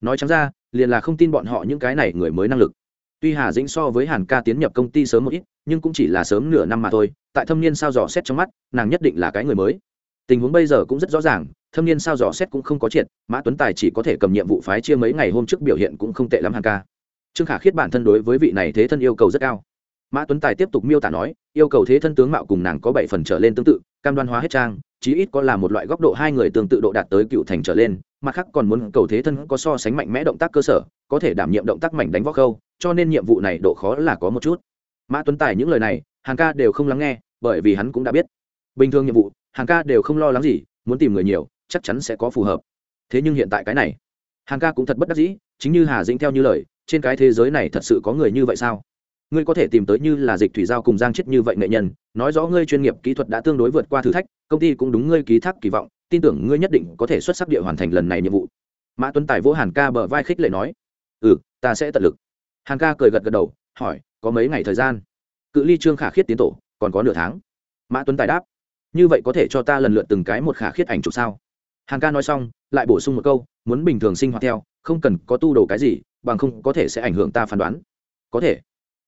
Nói chẳng ra, liền là không tin bọn họ những cái này người mới năng lực. Tuy hà dĩnh so với hàn ca tiến nhập công ty sớm một ít, nhưng cũng chỉ là sớm nửa năm mà thôi, tại thâm niên sao dò xét trong mắt, nàng nhất định là cái người mới. Tình huống bây giờ cũng rất rõ ràng thâm niên sao dò xét cũng không có triệt, mã tuấn tài chỉ có thể cầm nhiệm vụ phái chia mấy ngày hôm trước biểu hiện cũng không tệ lắm hàng ca trương khả khiết bản thân đối với vị này thế thân yêu cầu rất cao. Mã tuấn tài tiếp tục miêu tả nói, yêu cầu thế thân tướng mạo cùng nàng có bảy phần trở lên tương tự, cam đoan hóa hết trang, chí ít có là một loại góc độ hai người tương tự độ đạt tới cựu thành trở lên, mặt khác còn muốn cầu thế thân có so sánh mạnh mẽ động tác cơ sở, có thể đảm nhiệm động tác mảnh đánh vóc khâu, cho nên nhiệm vụ này độ khó là có một chút. Mã tuấn tài những lời này, hàng ca đều không lắng nghe, bởi vì hắn cũng đã biết. Bình thường nhiệm vụ, hàng ca đều không lo lắng gì, muốn tìm người nhiều chắc chắn sẽ có phù hợp. Thế nhưng hiện tại cái này hàng ca cũng thật bất đắc dĩ, chính như hà dĩnh theo như lời, trên cái thế giới này thật sự có người như vậy sao? Ngươi có thể tìm tới như là dịch thủy giao cùng giang chết như vậy nghệ nhân, nói rõ ngươi chuyên nghiệp kỹ thuật đã tương đối vượt qua thử thách, công ty cũng đúng ngươi ký thác kỳ vọng, tin tưởng ngươi nhất định có thể xuất sắc địa hoàn thành lần này nhiệm vụ. Mã tuấn tài vỗ hàn ca bờ vai khích lệ nói ừ ta sẽ tận lực. Hàn ca cười gật gật đầu, hỏi, có mấy ngày thời gian? Cự ly trương khả khiết tiến tổ, còn có nửa tháng. Mã tuấn tài đáp, như vậy có thể cho ta lần lượt từng cái một khả khiết ảnh chụp sao? Hàn ca nói xong, lại bổ sung một câu, muốn bình thường sinh hoạt theo, không cần có tu đồ cái gì, bằng không có thể sẽ ảnh hưởng ta phán đoán. Có thể.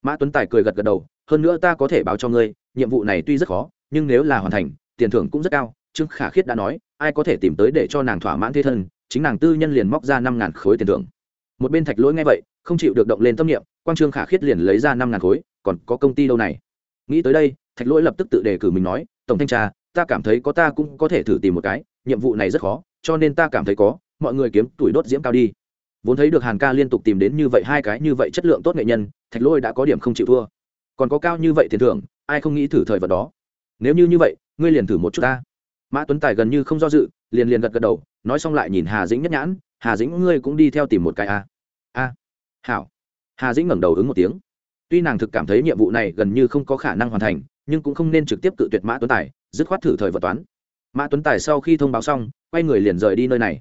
Mã tuấn tài cười gật gật đầu, hơn nữa ta có thể báo cho ngươi, nhiệm vụ này tuy rất khó, nhưng nếu là hoàn thành, tiền thưởng cũng rất cao. Trương khả khiết đã nói, ai có thể tìm tới để cho nàng thỏa mãn thế thân, chính nàng tư nhân liền móc ra năm ngàn khối tiền thưởng. Một bên thạch lỗi nghe vậy, không chịu được động lên tâm niệm, quang trương khả khiết liền lấy ra năm ngàn khối, còn có công ty đâu này? Nghĩ tới đây, thạch lỗi lập tức tự đề cử mình nói, tổng thanh tra ta cảm thấy có ta cũng có thể thử tìm một cái, nhiệm vụ này rất khó, cho nên ta cảm thấy có, mọi người kiếm tuổi đốt diễm cao đi. Vốn thấy được hàn ca liên tục tìm đến như vậy hai cái như vậy chất lượng tốt nghệ nhân, thạch lôi đã có điểm không chịu thua. Còn có cao như vậy tiền thưởng, ai không nghĩ thử thời vật đó? Nếu như như vậy, ngươi liền thử một chút ta. Mã tuấn tài gần như không do dự, liền liền gật gật đầu, nói xong lại nhìn hà dĩnh nhất nhãn, hà dĩnh, ngươi cũng đi theo tìm một cái a. A, hảo. Hà dĩnh ngẩng đầu ứng một tiếng. Tuy nàng thực cảm thấy nhiệm vụ này gần như không có khả năng hoàn thành, nhưng cũng không nên trực tiếp cự tuyệt mã tuấn tài dứt khoát thử thời vật toán. Mã tuấn tài sau khi thông báo xong, quay người liền rời đi nơi này.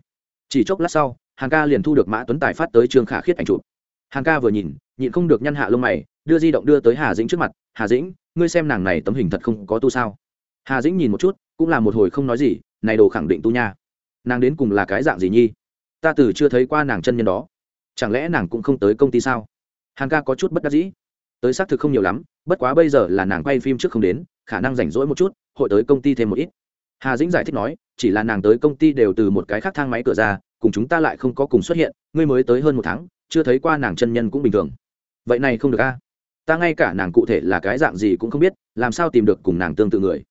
Chỉ chốc lát sau hàng ca liền thu được mã tuấn tài phát tới trương khả khiết ảnh chụp. Hàng ca vừa nhìn, nhịn không được nhăn hạ lông mày, đưa di động đưa tới hà dĩnh trước mặt. Hà dĩnh, ngươi xem nàng này tấm hình thật không có tu sao? Hà dĩnh nhìn một chút, cũng là một hồi không nói gì, này đồ khẳng định tu nha. Nàng đến cùng là cái dạng gì nhi? Ta từ chưa thấy qua nàng chân nhân đó. Chẳng lẽ nàng cũng không tới công ty sao? Hàng ca có chút bất đắc dĩ tới xác thực không nhiều lắm, bất quá bây giờ là nàng quay phim trước không đến, khả năng rảnh rỗi một chút, hội tới công ty thêm một ít. Hà dĩnh giải thích nói, chỉ là nàng tới công ty đều từ một cái khác thang máy cửa ra, cùng chúng ta lại không có cùng xuất hiện, ngươi mới tới hơn một tháng, chưa thấy qua nàng chân nhân cũng bình thường. Vậy này không được a? Ta ngay cả nàng cụ thể là cái dạng gì cũng không biết, làm sao tìm được cùng nàng tương tự người?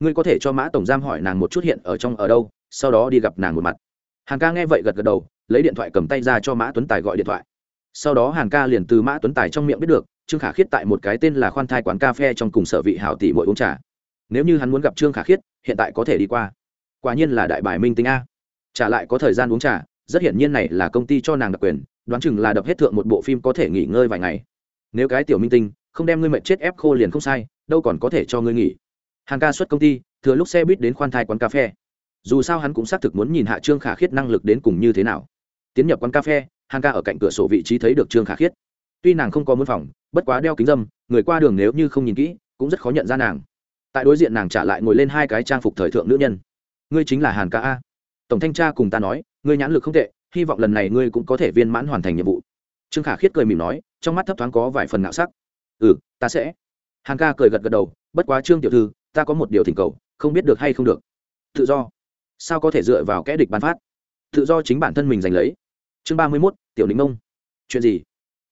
Ngươi có thể cho mã tổng giam hỏi nàng một chút hiện ở trong ở đâu, sau đó đi gặp nàng một mặt. Hàn ca nghe vậy gật gật đầu, lấy điện thoại cầm tay ra cho mã tuấn tài gọi điện thoại. Sau đó hàn ca liền từ mã tuấn tài trong miệng biết được trương khả khiết tại một cái tên là khoan thai quán cà phê trong cùng sở vị hảo tỷ mỗi uống trà. Nếu như hắn muốn gặp trương khả khiết, hiện tại có thể đi qua. Quả nhiên là đại bài minh tính a. Trả lại có thời gian uống trà, rất hiển nhiên này là công ty cho nàng đặc quyền, đoán chừng là đập hết thượng một bộ phim có thể nghỉ ngơi vài ngày. Nếu cái tiểu minh tinh, không đem ngươi mệt chết ép khô liền không sai, đâu còn có thể cho ngươi nghỉ. Hàng ca xuất công ty, thừa lúc xe buýt đến khoan thai quán cà phê. Dù sao hắn cũng xác thực muốn nhìn hạ trương khả khiết năng lực đến cùng như thế nào. Tiến nhập quán cà phê, hàng ca ở cạnh cửa sổ vị trí thấy được trương khả khiết tuy nàng không có muốn phòng bất quá đeo kính dâm, người qua đường nếu như không nhìn kỹ, cũng rất khó nhận ra nàng. Tại đối diện nàng trả lại ngồi lên hai cái trang phục thời thượng nữ nhân. Ngươi chính là hàn ca a. Tổng thanh tra cùng ta nói, ngươi nhãn lực không tệ, hy vọng lần này ngươi cũng có thể viên mãn hoàn thành nhiệm vụ. Trương khả khiết cười mỉm nói, trong mắt thấp thoáng có vài phần ngạo sắc. Ừ ta sẽ. Hàn ca cười gật gật đầu, bất quá trương tiểu thư, ta có một điều thỉnh cầu, không biết được hay không được. Tự do. Sao có thể dựa vào kẽ địch bán phát? Tự do chính bản thân mình giành lấy. Chương ba mươi mốt, tiểu định ông. chuyện gì?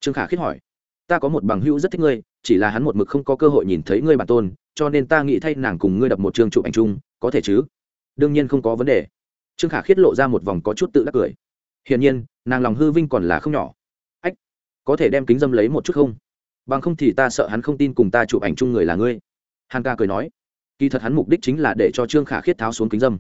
Trương khả khiết hỏi, ta có một bằng hữu rất thích ngươi, chỉ là hắn một mực không có cơ hội nhìn thấy ngươi bản tôn, cho nên ta nghĩ thay nàng cùng ngươi đập một chương chụp ảnh chung, có thể chứ? Đương nhiên không có vấn đề. Trương khả khiết lộ ra một vòng có chút tự đắc cười. Hiển nhiên, nàng lòng hư vinh còn là không nhỏ. Ách, có thể đem kính dâm lấy một chút không? Bằng không thì ta sợ hắn không tin cùng ta chụp ảnh chung người là ngươi. Hàn ca cười nói. Kỳ thật hắn mục đích chính là để cho trương khả khiết tháo xuống kính dâm,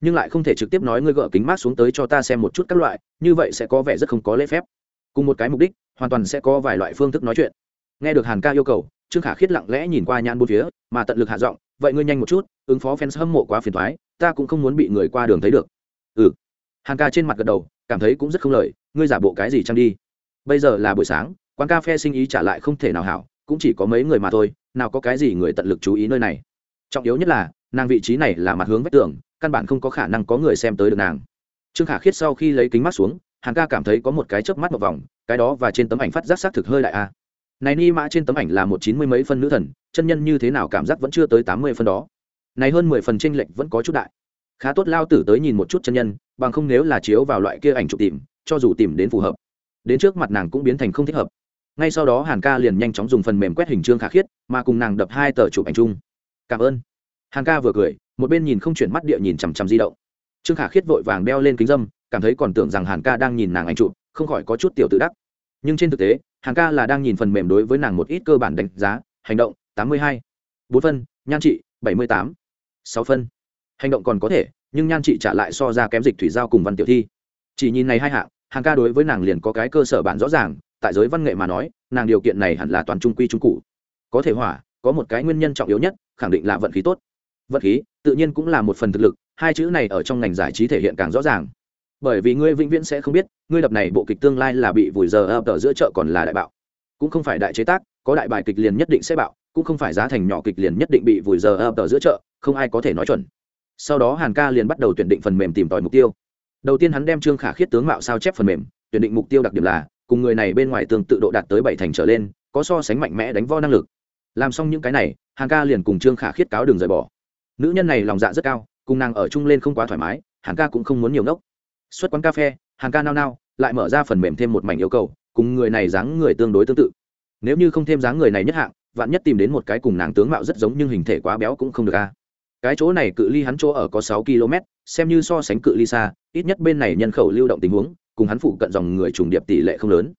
nhưng lại không thể trực tiếp nói ngươi gỡ kính mát xuống tới cho ta xem một chút các loại, như vậy sẽ có vẻ rất không có lễ phép. Cùng một cái mục đích hoàn toàn sẽ có vài loại phương thức nói chuyện. Nghe được hàn ca yêu cầu, trương khả khiết lặng lẽ nhìn qua nhãn bốn phía, mà tận lực hạ giọng, vậy ngươi nhanh một chút, ứng phó fans hâm mộ quá phiền thoái ta cũng không muốn bị người qua đường thấy được. Ừ. Hàn ca trên mặt gật đầu, cảm thấy cũng rất không lời, ngươi giả bộ cái gì chăng đi? Bây giờ là buổi sáng, quán cà phê sinh ý trả lại không thể nào hảo, cũng chỉ có mấy người mà thôi, nào có cái gì người tận lực chú ý nơi này. Trọng yếu nhất là, nàng vị trí này là mặt hướng vách tường, căn bản không có khả năng có người xem tới được nàng. Trương khả khiết sau khi lấy kính mắt xuống, hàn ca cảm thấy có một cái chớp mắt một vòng cái đó và trên tấm ảnh phát giác xác thực hơi đại a. Này ni mã trên tấm ảnh là một chín mươi mấy phân nữ thần, chân nhân như thế nào cảm giác vẫn chưa tới tám mươi phân đó. Này hơn mười phần tranh lệch vẫn có chút đại. Khá tốt lao tử tới nhìn một chút chân nhân, bằng không nếu là chiếu vào loại kia ảnh chụp tìm, cho dù tìm đến phù hợp. Đến trước mặt nàng cũng biến thành không thích hợp. Ngay sau đó hàn ca liền nhanh chóng dùng phần mềm quét hình trương khả khiết, mà cùng nàng đập hai tờ chụp ảnh chung. Cảm ơn. Hàn ca vừa cười, một bên nhìn không chuyển mắt địa nhìn chằm chằm di động. Trương khả khiết vội vàng đeo lên kính dâm, cảm thấy còn tưởng rằng hàn ca đang nhìn nàng ảnh chụp không khỏi có chút tiểu tự đắc. Nhưng trên thực tế, hàn ca là đang nhìn phần mềm đối với nàng một ít cơ bản đánh giá, hành động, tám mươi hai, bốn phân, nhan trị, bảy mươi tám, sáu phân. Hành động còn có thể, nhưng nhan trị trả lại so ra kém dịch thủy giao cùng văn tiểu thi. Chỉ nhìn này hai hạng, hàn ca đối với nàng liền có cái cơ sở bản rõ ràng, tại giới văn nghệ mà nói, nàng điều kiện này hẳn là toàn trung quy trung cụ. Có thể hỏa, có một cái nguyên nhân trọng yếu nhất, khẳng định là vận khí tốt. Vận khí, tự nhiên cũng là một phần thực lực, hai chữ này ở trong ngành giải trí thể hiện càng rõ ràng bởi vì ngươi vĩnh viễn sẽ không biết, ngươi đập này bộ kịch tương lai là bị vùi giờ ập ở giữa chợ còn là đại bạo. Cũng không phải đại chế tác, có đại bài kịch liền nhất định sẽ bạo, cũng không phải giá thành nhỏ kịch liền nhất định bị vùi giờ ập ở giữa chợ, không ai có thể nói chuẩn. Sau đó hàn ca liền bắt đầu tuyển định phần mềm tìm tòi mục tiêu. Đầu tiên hắn đem trương khả khiết tướng mạo sao chép phần mềm, tuyển định mục tiêu đặc điểm là, cùng người này bên ngoài tương tự độ đạt tới bảy thành trở lên, có so sánh mạnh mẽ đánh vo năng lực. Làm xong những cái này, hàn ca liền cùng trương khả khiết cáo đường rời bỏ. Nữ nhân này lòng dạ rất cao, cùng nàng ở chung lên không quá thoải mái, hàn ca cũng không muốn nhiều ngốc xuất quán cà phê, hàng ca nao nao, lại mở ra phần mềm thêm một mảnh yêu cầu, cùng người này dáng người tương đối tương tự. Nếu như không thêm dáng người này nhất hạng, vạn nhất tìm đến một cái cùng nàng tướng mạo rất giống nhưng hình thể quá béo cũng không được a. Cái chỗ này cự ly hắn chỗ ở có sáu km, xem như so sánh cự ly xa, ít nhất bên này nhân khẩu lưu động tình huống, cùng hắn phụ cận dòng người trùng điệp tỷ lệ không lớn.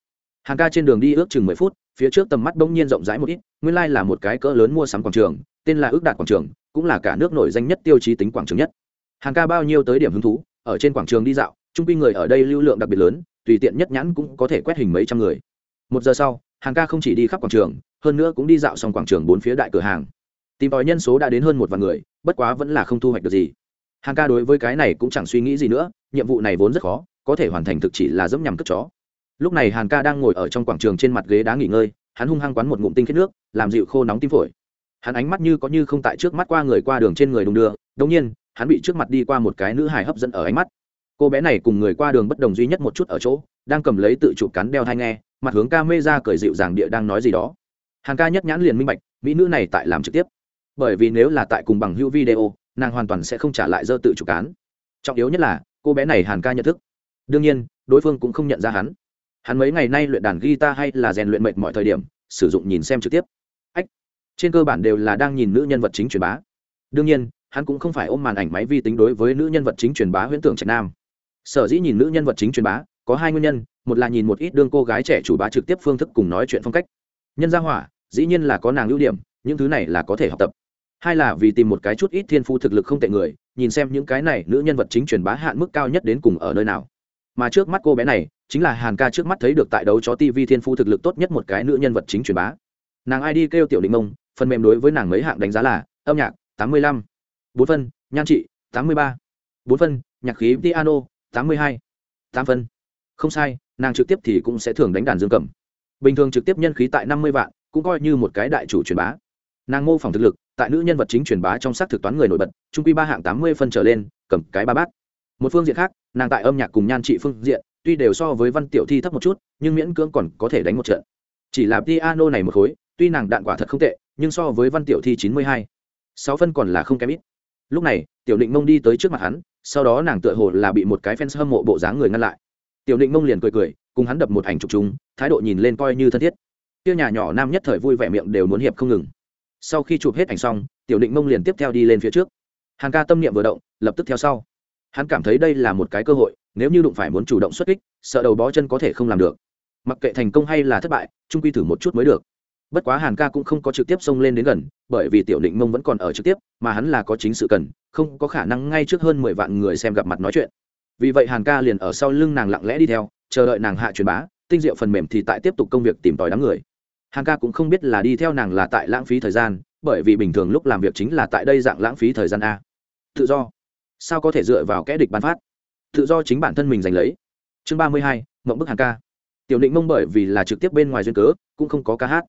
Hàng ca trên đường đi ước chừng mười phút, phía trước tầm mắt bỗng nhiên rộng rãi một ít, nguyên lai là một cái cỡ lớn mua sắm quảng trường, tên là ước đạt quảng trường, cũng là cả nước nổi danh nhất tiêu chí tính quảng trường nhất. Hàng ca bao nhiêu tới điểm hứng thú, ở trên quảng trường đi dạo trung quy người ở đây lưu lượng đặc biệt lớn, tùy tiện nhất nhãn cũng có thể quét hình mấy trăm người. Một giờ sau, hàng ca không chỉ đi khắp quảng trường, hơn nữa cũng đi dạo xong quảng trường bốn phía đại cửa hàng. Tìm tòi nhân số đã đến hơn một vạn người, bất quá vẫn là không thu hoạch được gì. Hàng ca đối với cái này cũng chẳng suy nghĩ gì nữa, nhiệm vụ này vốn rất khó, có thể hoàn thành thực chỉ là dẫm nhằm cất chó. Lúc này hàn ca đang ngồi ở trong quảng trường trên mặt ghế đá nghỉ ngơi, hắn hung hăng quán một ngụm tinh khiết nước, làm dịu khô nóng tim phổi. Hắn ánh mắt như có như không tại trước mắt qua người qua đường trên người đùng đưa đông nhiên, hắn bị trước mặt đi qua một cái nữ hài hấp dẫn ở ánh mắt cô bé này cùng người qua đường bất đồng duy nhất một chút ở chỗ, đang cầm lấy tự chụp cắn đeo thai nghe, mặt hướng ca mê ra cởi dịu dàng địa đang nói gì đó. Hàng ca nhất nhãn liền minh bạch, mỹ nữ này tại làm trực tiếp. Bởi vì nếu là tại cùng bằng hữu video, nàng hoàn toàn sẽ không trả lại dơ tự chụp cán trọng yếu nhất là, cô bé này hàn ca nhận thức. Đương nhiên, đối phương cũng không nhận ra hắn. Hắn mấy ngày nay luyện đàn guitar hay là rèn luyện mệt mọi thời điểm, sử dụng nhìn xem trực tiếp. Ách, trên cơ bản đều là đang nhìn nữ nhân vật chính truyền bá. Đương nhiên, hắn cũng không phải ôm màn ảnh máy vi tính đối với nữ nhân vật chính truyền bá huyễn tưởng trạch nam sở dĩ nhìn nữ nhân vật chính truyền bá, có hai nguyên nhân, một là nhìn một ít đương cô gái trẻ chủ bá trực tiếp phương thức cùng nói chuyện phong cách. Nhân gia hỏa, dĩ nhiên là có nàng ưu điểm, những thứ này là có thể học tập. Hai là vì tìm một cái chút ít thiên phu thực lực không tệ người, nhìn xem những cái này nữ nhân vật chính truyền bá hạn mức cao nhất đến cùng ở nơi nào. Mà trước mắt cô bé này, chính là hàn ca trước mắt thấy được tại đấu chó tv thiên phu thực lực tốt nhất một cái nữ nhân vật chính truyền bá. Nàng ID kêu tiểu định mông, phần mềm đối với nàng mấy hạng đánh giá là âm nhạc tám mươi lăm, bốn phân, nhan trị tám mươi ba, bốn phân, nhạc khí piano tám mươi hai, tám phân. Không sai, nàng trực tiếp thì cũng sẽ thường đánh đàn dương cầm. Bình thường trực tiếp nhân khí tại năm mươi vạn, cũng coi như một cái đại chủ truyền bá. Nàng mô phỏng thực lực, tại nữ nhân vật chính truyền bá trong s á c thực toán người nổi bật, trung quy ba hạng tám mươi phân trở lên, cầm cái ba bát. Một phương diện khác, nàng tại âm nhạc cùng nhan trị phương diện, tuy đều so với văn tiểu thi thấp một chút, nhưng miễn cưỡng còn có thể đánh một trận. Chỉ là piano này một khối, tuy nàng đạn quả thật không tệ, nhưng so với văn tiểu thi chín mươi hai, sáu phân còn là không kém ít. Lúc này, tiểu định mông đi tới trước mặt hắn sau đó nàng tựa hồ là bị một cái fans hâm mộ bộ dáng người ngăn lại. Tiểu định mông liền cười cười, cùng hắn đập một ảnh chụp chúng thái độ nhìn lên coi như thân thiết. Tiêu nhà nhỏ nam nhất thời vui vẻ miệng đều muốn hiệp không ngừng. Sau khi chụp hết ảnh xong, tiểu định mông liền tiếp theo đi lên phía trước. Hàng ca tâm niệm vừa động, lập tức theo sau. Hắn cảm thấy đây là một cái cơ hội, nếu như đụng phải muốn chủ động xuất kích, sợ đầu bó chân có thể không làm được. Mặc kệ thành công hay là thất bại trung quy thử một chút mới được. Bất quá hàn ca cũng không có trực tiếp xông lên đến gần, bởi vì tiểu định mông vẫn còn ở trực tiếp, mà hắn là có chính sự cần không có khả năng ngay trước hơn mười vạn người xem gặp mặt nói chuyện. Vì vậy hàn ca liền ở sau lưng nàng lặng lẽ đi theo, chờ đợi nàng hạ truyền bá, tinh diệu phần mềm thì tại tiếp tục công việc tìm tòi đám người. Hàn ca cũng không biết là đi theo nàng là tại lãng phí thời gian, bởi vì bình thường lúc làm việc chính là tại đây dạng lãng phí thời gian a. Tự do. Sao có thể dựa vào kẽ địch ban phát? Tự do chính bản thân mình giành lấy. Chương ba mươi hai, mộng bức hàn ca. Tiểu định mông bởi vì là trực tiếp bên ngoài duyên cớ, cũng không có ca hát.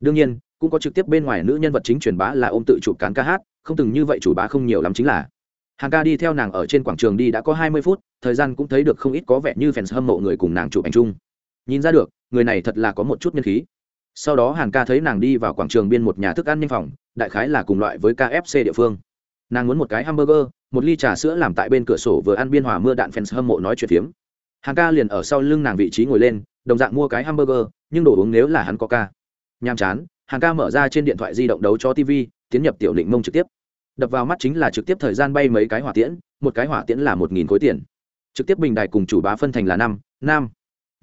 Đương nhiên, cũng có trực tiếp bên ngoài nữ nhân vật chính truyền bá là ôm tự chụp cán ca hát không từng như vậy chủ bá không nhiều lắm chính là. Hàng ca đi theo nàng ở trên quảng trường đi đã có hai mươi phút, thời gian cũng thấy được không ít có vẻ như fans hâm mộ người cùng nàng chụp ảnh chung. Nhìn ra được, người này thật là có một chút nhân khí. Sau đó hàng ca thấy nàng đi vào quảng trường biên một nhà thức ăn nhanh phòng, đại khái là cùng loại với kfc địa phương. Nàng muốn một cái hamburger, một ly trà sữa làm tại bên cửa sổ vừa ăn biên hòa mưa đạn fans hâm mộ nói chuyện phiếm. Hàng ca liền ở sau lưng nàng vị trí ngồi lên, đồng dạng mua cái hamburger, nhưng đồ uống nếu là hắn có ca. Nhàm chán, hàng ca mở ra trên điện thoại di động đấu cho tv tiến nhập tiểu định mông trực tiếp. Đập vào mắt chính là trực tiếp thời gian bay mấy cái hỏa tiễn, một cái hỏa tiễn là một nghìn khối tiền. Trực tiếp bình đài cùng chủ bá phân thành là năm năm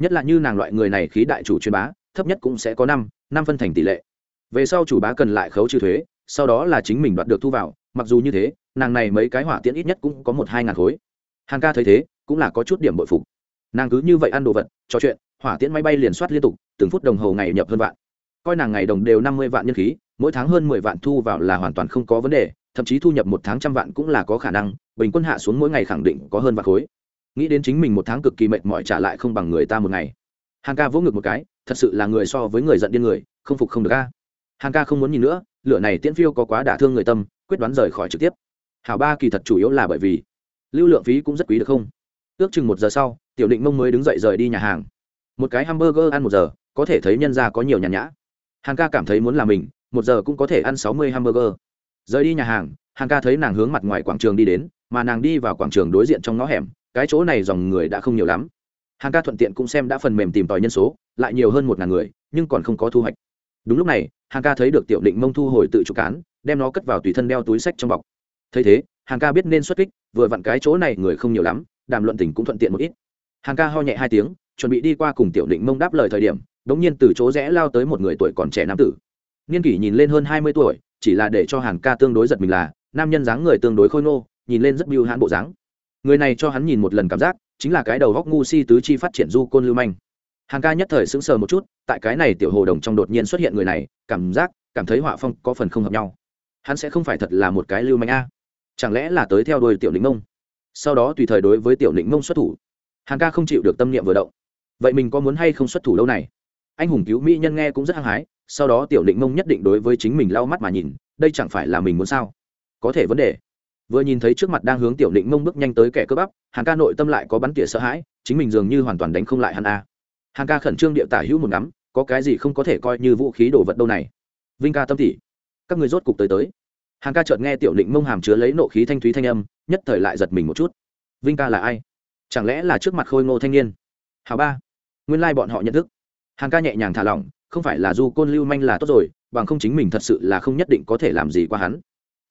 nhất là như nàng loại người này khí đại chủ truyền bá, thấp nhất cũng sẽ có năm năm phân thành tỷ lệ. Về sau chủ bá cần lại khấu trừ thuế, sau đó là chính mình đoạt được thu vào, mặc dù như thế, nàng này mấy cái hỏa tiễn ít nhất cũng có một hai ngàn khối. Hàn ca thấy thế, cũng là có chút điểm bội phục. Nàng cứ như vậy ăn đồ vật, trò chuyện, hỏa tiễn máy bay liền soát liên tục, từng phút đồng hồ ngày nhập hơn vạn coi nàng ngày đồng đều năm mươi vạn nhân khí, mỗi tháng hơn mười vạn thu vào là hoàn toàn không có vấn đề, thậm chí thu nhập một tháng trăm vạn cũng là có khả năng, bình quân hạ xuống mỗi ngày khẳng định có hơn vạn khối. Nghĩ đến chính mình một tháng cực kỳ mệt mỏi trả lại không bằng người ta một ngày. Hàng ca vỗ ngực một cái, thật sự là người so với người giận điên người, không phục không được ca hàng ca không muốn nhìn nữa, lửa này tiễn phiêu có quá đả thương người tâm, quyết đoán rời khỏi trực tiếp. Hảo ba kỳ thật chủ yếu là bởi vì, lưu lượng phí cũng rất quý được không? Ước chừng một giờ sau, tiểu định mông mới đứng dậy rời đi nhà hàng. Một cái hamburger ăn một giờ, có thể thấy nhân ra có nhiều nhàn nhã hàng ca cảm thấy muốn làm mình, một giờ cũng có thể ăn sáu mươi hamburger. Rời đi nhà hàng hàng ca thấy nàng hướng mặt ngoài quảng trường đi đến, mà nàng đi vào quảng trường đối diện trong ngõ hẻm, cái chỗ này dòng người đã không nhiều lắm. Hàng ca thuận tiện cũng xem đã phần mềm tìm tòi nhân số, lại nhiều hơn một ngàn người, nhưng còn không có thu hoạch. Đúng lúc này hàng ca thấy được tiểu định mông thu hồi tự chủ cán, đem nó cất vào tùy thân đeo túi sách trong bọc. Thấy thế hàng ca biết nên xuất kích, vừa vặn cái chỗ này người không nhiều lắm, đàm luận tình cũng thuận tiện một ít. Hàng ca ho nhẹ hai tiếng, chuẩn bị đi qua cùng tiểu định mông đáp lời thời điểm đống nhiên từ chỗ rẽ lao tới một người tuổi còn trẻ nam tử. Niên kỷ nhìn lên hơn hai mươi tuổi, chỉ là để cho hàn ca tương đối giật mình là, nam nhân dáng người tương đối khôi ngô, nhìn lên rất biêu hãn bộ dáng. Người này cho hắn nhìn một lần cảm giác, chính là cái đầu góc ngu si tứ chi phát triển du côn lưu manh. Hàn ca nhất thời sững sờ một chút, tại cái này tiểu hồ đồng trong đột nhiên xuất hiện người này, cảm giác, cảm thấy họa phong có phần không hợp nhau. Hắn sẽ không phải thật là một cái lưu manh a. Chẳng lẽ là tới theo đuôi tiểu lĩnh mông? Sau đó tùy thời đối với tiểu lĩnh mông xuất thủ. Hàn ca không chịu được tâm niệm vừa động. Vậy mình có muốn hay không xuất thủ lâu này? Anh hùng cứu mỹ nhân nghe cũng rất hăng hái, sau đó tiểu định mông nhất định đối với chính mình lau mắt mà nhìn, đây chẳng phải là mình muốn sao? Có thể vấn đề. Vừa nhìn thấy trước mặt đang hướng tiểu định mông bước nhanh tới kẻ cơ bắp hàng ca nội tâm lại có bắn tỉa sợ hãi, chính mình dường như hoàn toàn đánh không lại hắn a. Hàng ca khẩn trương địa tả hữu một ngắm, có cái gì không có thể coi như vũ khí đồ vật đâu này. Vinh ca tâm tỉ, các người rốt cục tới tới. Hàng ca chợt nghe tiểu định mông hàm chứa lấy nộ khí thanh thúy thanh âm, nhất thời lại giật mình một chút. Vinh ca là ai? Chẳng lẽ là trước mặt khôi ngô thanh niên? Hào ba, nguyên lai、like、bọn họ nhận thức hàng ca nhẹ nhàng thả lỏng, không phải là du côn lưu manh là tốt rồi, bằng không chính mình thật sự là không nhất định có thể làm gì qua hắn.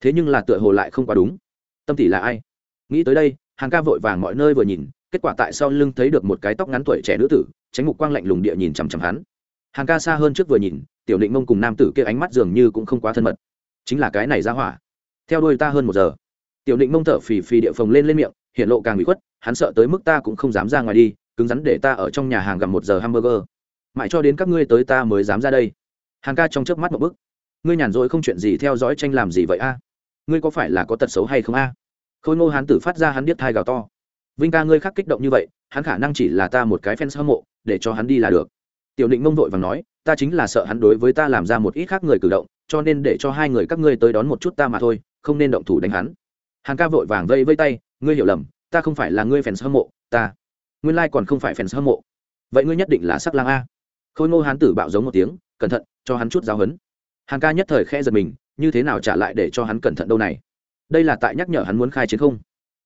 Thế nhưng là tựa hồ lại không quá đúng. Tâm tỷ là ai? Nghĩ tới đây hàng ca vội vàng mọi nơi vừa nhìn, kết quả tại sau lưng thấy được một cái tóc ngắn tuổi trẻ nữ tử, tránh mục quang lạnh lùng địa nhìn chằm chằm hắn. Hàng ca xa hơn trước vừa nhìn, tiểu định mông cùng nam tử kia ánh mắt dường như cũng không quá thân mật. Chính là cái này ra hỏa. Theo đuôi ta hơn một giờ. Tiểu định mông thở phì phì địa phồng lên lên miệng, hiện lộ càng bị khuất, hắn sợ tới mức ta cũng không dám ra ngoài đi, cứng rắn để ta ở trong nhà hàng gặp một giờ hamburger mãi cho đến các ngươi tới ta mới dám ra đây. Hàng ca trong chớp mắt một bức ngươi nhàn rỗi không chuyện gì theo dõi tranh làm gì vậy a? Ngươi có phải là có tật xấu hay không a? Khôi ngô hán tử phát ra hắn biết thai gào to. Vinh ca ngươi khác kích động như vậy, hắn khả năng chỉ là ta một cái fans hâm mộ, để cho hắn đi là được. Tiểu định mông vội và nói, ta chính là sợ hắn đối với ta làm ra một ít khác người cử động, cho nên để cho hai người các ngươi tới đón một chút ta mà thôi, không nên động thủ đánh hắn. Hàng ca vội vàng vây vây tay, ngươi hiểu lầm, ta không phải là ngươi fans hâm mộ, ta, nguyên lai còn không phải fans hâm mộ. Vậy ngươi nhất định là sắc lang a khôi ngô hán tử bạo giống một tiếng, cẩn thận, cho hắn chút giáo hấn Hàn ca nhất thời khẽ giật mình, như thế nào trả lại để cho hắn cẩn thận đâu này? Đây là tại nhắc nhở hắn muốn khai chiến không?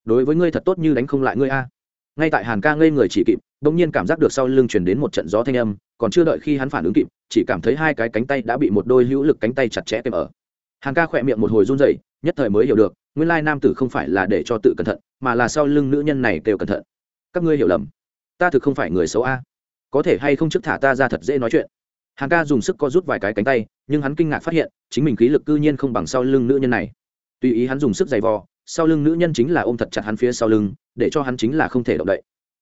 Đối với ngươi thật tốt như đánh không lại ngươi a. Ngay tại hàn ca ngây người chỉ kịp đ ỗ n g nhiên cảm giác được sau lưng chuyển đến một trận gió thanh âm, còn chưa đợi khi hắn phản ứng kịp, chỉ cảm thấy hai cái cánh tay đã bị một đôi hữu lực cánh tay chặt chẽ kèm ở. Hàn ca khỏe miệng một hồi run dậy nhất thời mới hiểu được, nguyên lai nam tử không phải là để cho tự cẩn thận, mà là sau lưng nữ nhân này kêu cẩn thận. Các ngươi hiểu lầm. Ta thực không phải người xấu a có thể hay không trước thả ta ra thật dễ nói chuyện. Hàng ca dùng sức co rút vài cái cánh tay, nhưng hắn kinh ngạc phát hiện, chính mình khí lực cư nhiên không bằng sau lưng nữ nhân này. Tùy ý hắn dùng sức giày vò, sau lưng nữ nhân chính là ôm thật chặt hắn phía sau lưng, để cho hắn chính là không thể động đậy.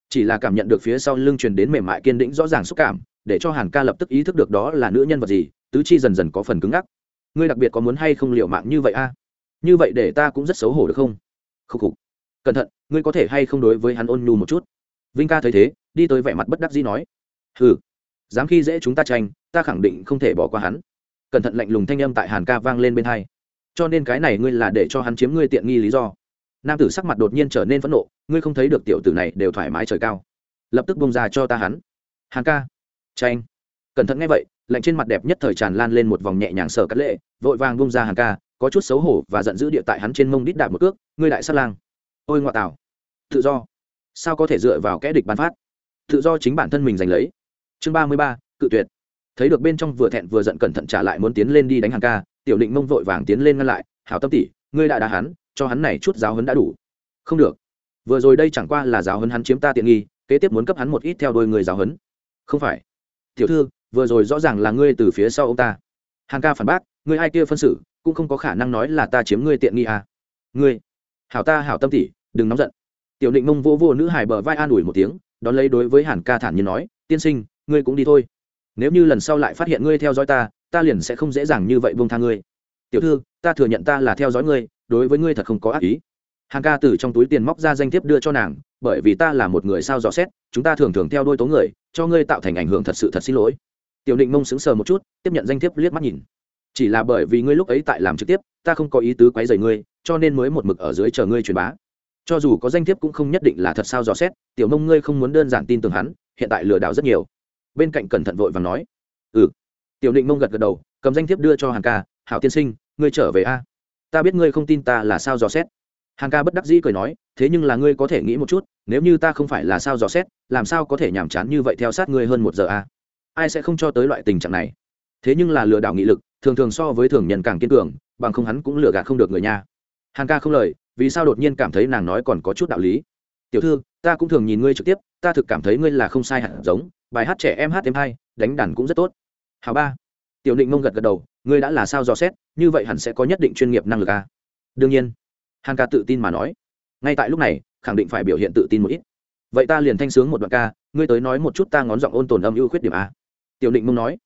Chỉ là cảm nhận được phía sau lưng truyền đến mềm mại kiên định rõ ràng xúc cảm, để cho hàn ca lập tức ý thức được đó là nữ nhân vật gì, tứ chi dần dần có phần cứng ngắc. Ngươi đặc biệt có muốn hay không liệu mạng như vậy a? Như vậy để ta cũng rất xấu hổ được không? Khúc khục. Cẩn thận, ngươi có thể hay không đối với hắn ôn nhu một chút? Vinh ca thấy thế, đi tới vẻ mặt bất đắc dĩ nói, hừ, dám khi dễ chúng ta tranh, ta khẳng định không thể bỏ qua hắn. Cẩn thận lạnh lùng thanh âm tại hàn ca vang lên bên hai. Cho nên cái này ngươi là để cho hắn chiếm ngươi tiện nghi lý do. Nam tử sắc mặt đột nhiên trở nên phẫn nộ, ngươi không thấy được tiểu tử này đều thoải mái trời cao. Lập tức bông ra cho ta hắn. Hàn ca, tranh. Cẩn thận nghe vậy, lạnh trên mặt đẹp nhất thời tràn lan lên một vòng nhẹ nhàng sờ cắt lệ, vội vàng bung ra Hàn ca, có chút xấu hổ và giận dữ địa tại hắn trên mông đít đạp một cước, ngươi đại sát lang. Ôi ngoại tảo. Tự do sao có thể dựa vào kẽ địch bán phát? Tự do chính bản thân mình giành lấy. Chương ba mươi ba, cự tuyệt. Thấy được bên trong vừa thẹn vừa giận cẩn thận trả lại muốn tiến lên đi đánh hàng ca, tiểu định mông vội vàng tiến lên ngăn lại, hảo tâm tỷ, ngươi đã đá hắn, cho hắn này chút giáo hấn đã đủ. Không được. Vừa rồi đây chẳng qua là giáo hấn hắn chiếm ta tiện nghi, kế tiếp muốn cấp hắn một ít theo đôi người giáo hấn không phải. Tiểu thư, vừa rồi rõ ràng là ngươi từ phía sau ông ta. Hàng ca phản bác, ngươi ai kia phân xử, cũng không có khả năng nói là ta chiếm ngươi tiện nghi à. ngươi. Hảo ta, hảo tâm tỷ, đừng nóng giận tiểu định mông vô vô nữ hải bờ vai an ủi một tiếng, đón lấy đối với hàn ca thản nhiên nói, tiên sinh, ngươi cũng đi thôi. Nếu như lần sau lại phát hiện ngươi theo dõi ta ta liền sẽ không dễ dàng như vậy buông tha ngươi. Tiểu thư, ta thừa nhận ta là theo dõi ngươi, đối với ngươi thật không có ác ý. Hàn ca từ trong túi tiền móc ra danh thiếp đưa cho nàng, bởi vì ta là một người sao dò xét, chúng ta thường thường theo đôi tố người, cho ngươi tạo thành ảnh hưởng thật sự thật xin lỗi. Tiểu định mông sững sờ một chút, tiếp nhận danh thiếp liếc mắt nhìn. Chỉ là bởi vì ngươi lúc ấy tại làm trực tiếp, ta không có ý tứ quấy rầy ngươi, cho nên mới một mực ở dưới chờ ngươi truyền bá cho dù có danh thiếp cũng không nhất định là thật sao dò xét, tiểu Mông ngươi không muốn đơn giản tin tưởng hắn, hiện tại lừa đảo rất nhiều. Bên cạnh cẩn thận vội và nói ừ. Tiểu định mông gật gật đầu, cầm danh thiếp đưa cho hàng ca, hảo tiên sinh, ngươi trở về a. Ta biết ngươi không tin ta là sao dò xét. Hàng ca bất đắc dĩ cười nói, thế nhưng là ngươi có thể nghĩ một chút, nếu như ta không phải là sao dò xét, làm sao có thể nhàm chán như vậy theo sát ngươi hơn một giờ a? Ai sẽ không cho tới loại tình trạng này? Thế nhưng là lừa đảo nghị lực, thường thường so với thường nhân càng kiên cường, bằng không hắn cũng lừa gạt không được người nha. Hàng ca không lời vì sao đột nhiên cảm thấy nàng nói còn có chút đạo lý? Tiểu thư, ta cũng thường nhìn ngươi trực tiếp, ta thực cảm thấy ngươi là không sai hẳn giống, bài hát trẻ em hát em hay đánh đàn cũng rất tốt. Hào ba. Tiểu định mông gật gật đầu, ngươi đã là sao dò xét, như vậy hẳn sẽ có nhất định chuyên nghiệp năng lực a à? đương nhiên. Hàn ca tự tin mà nói. Ngay tại lúc này, khẳng định phải biểu hiện tự tin một ít. Vậy ta liền thanh sướng một đoạn ca, ngươi tới nói một chút ta ngón giọng ôn tồn âm ưu khuyết điểm a tiểu định mông nói.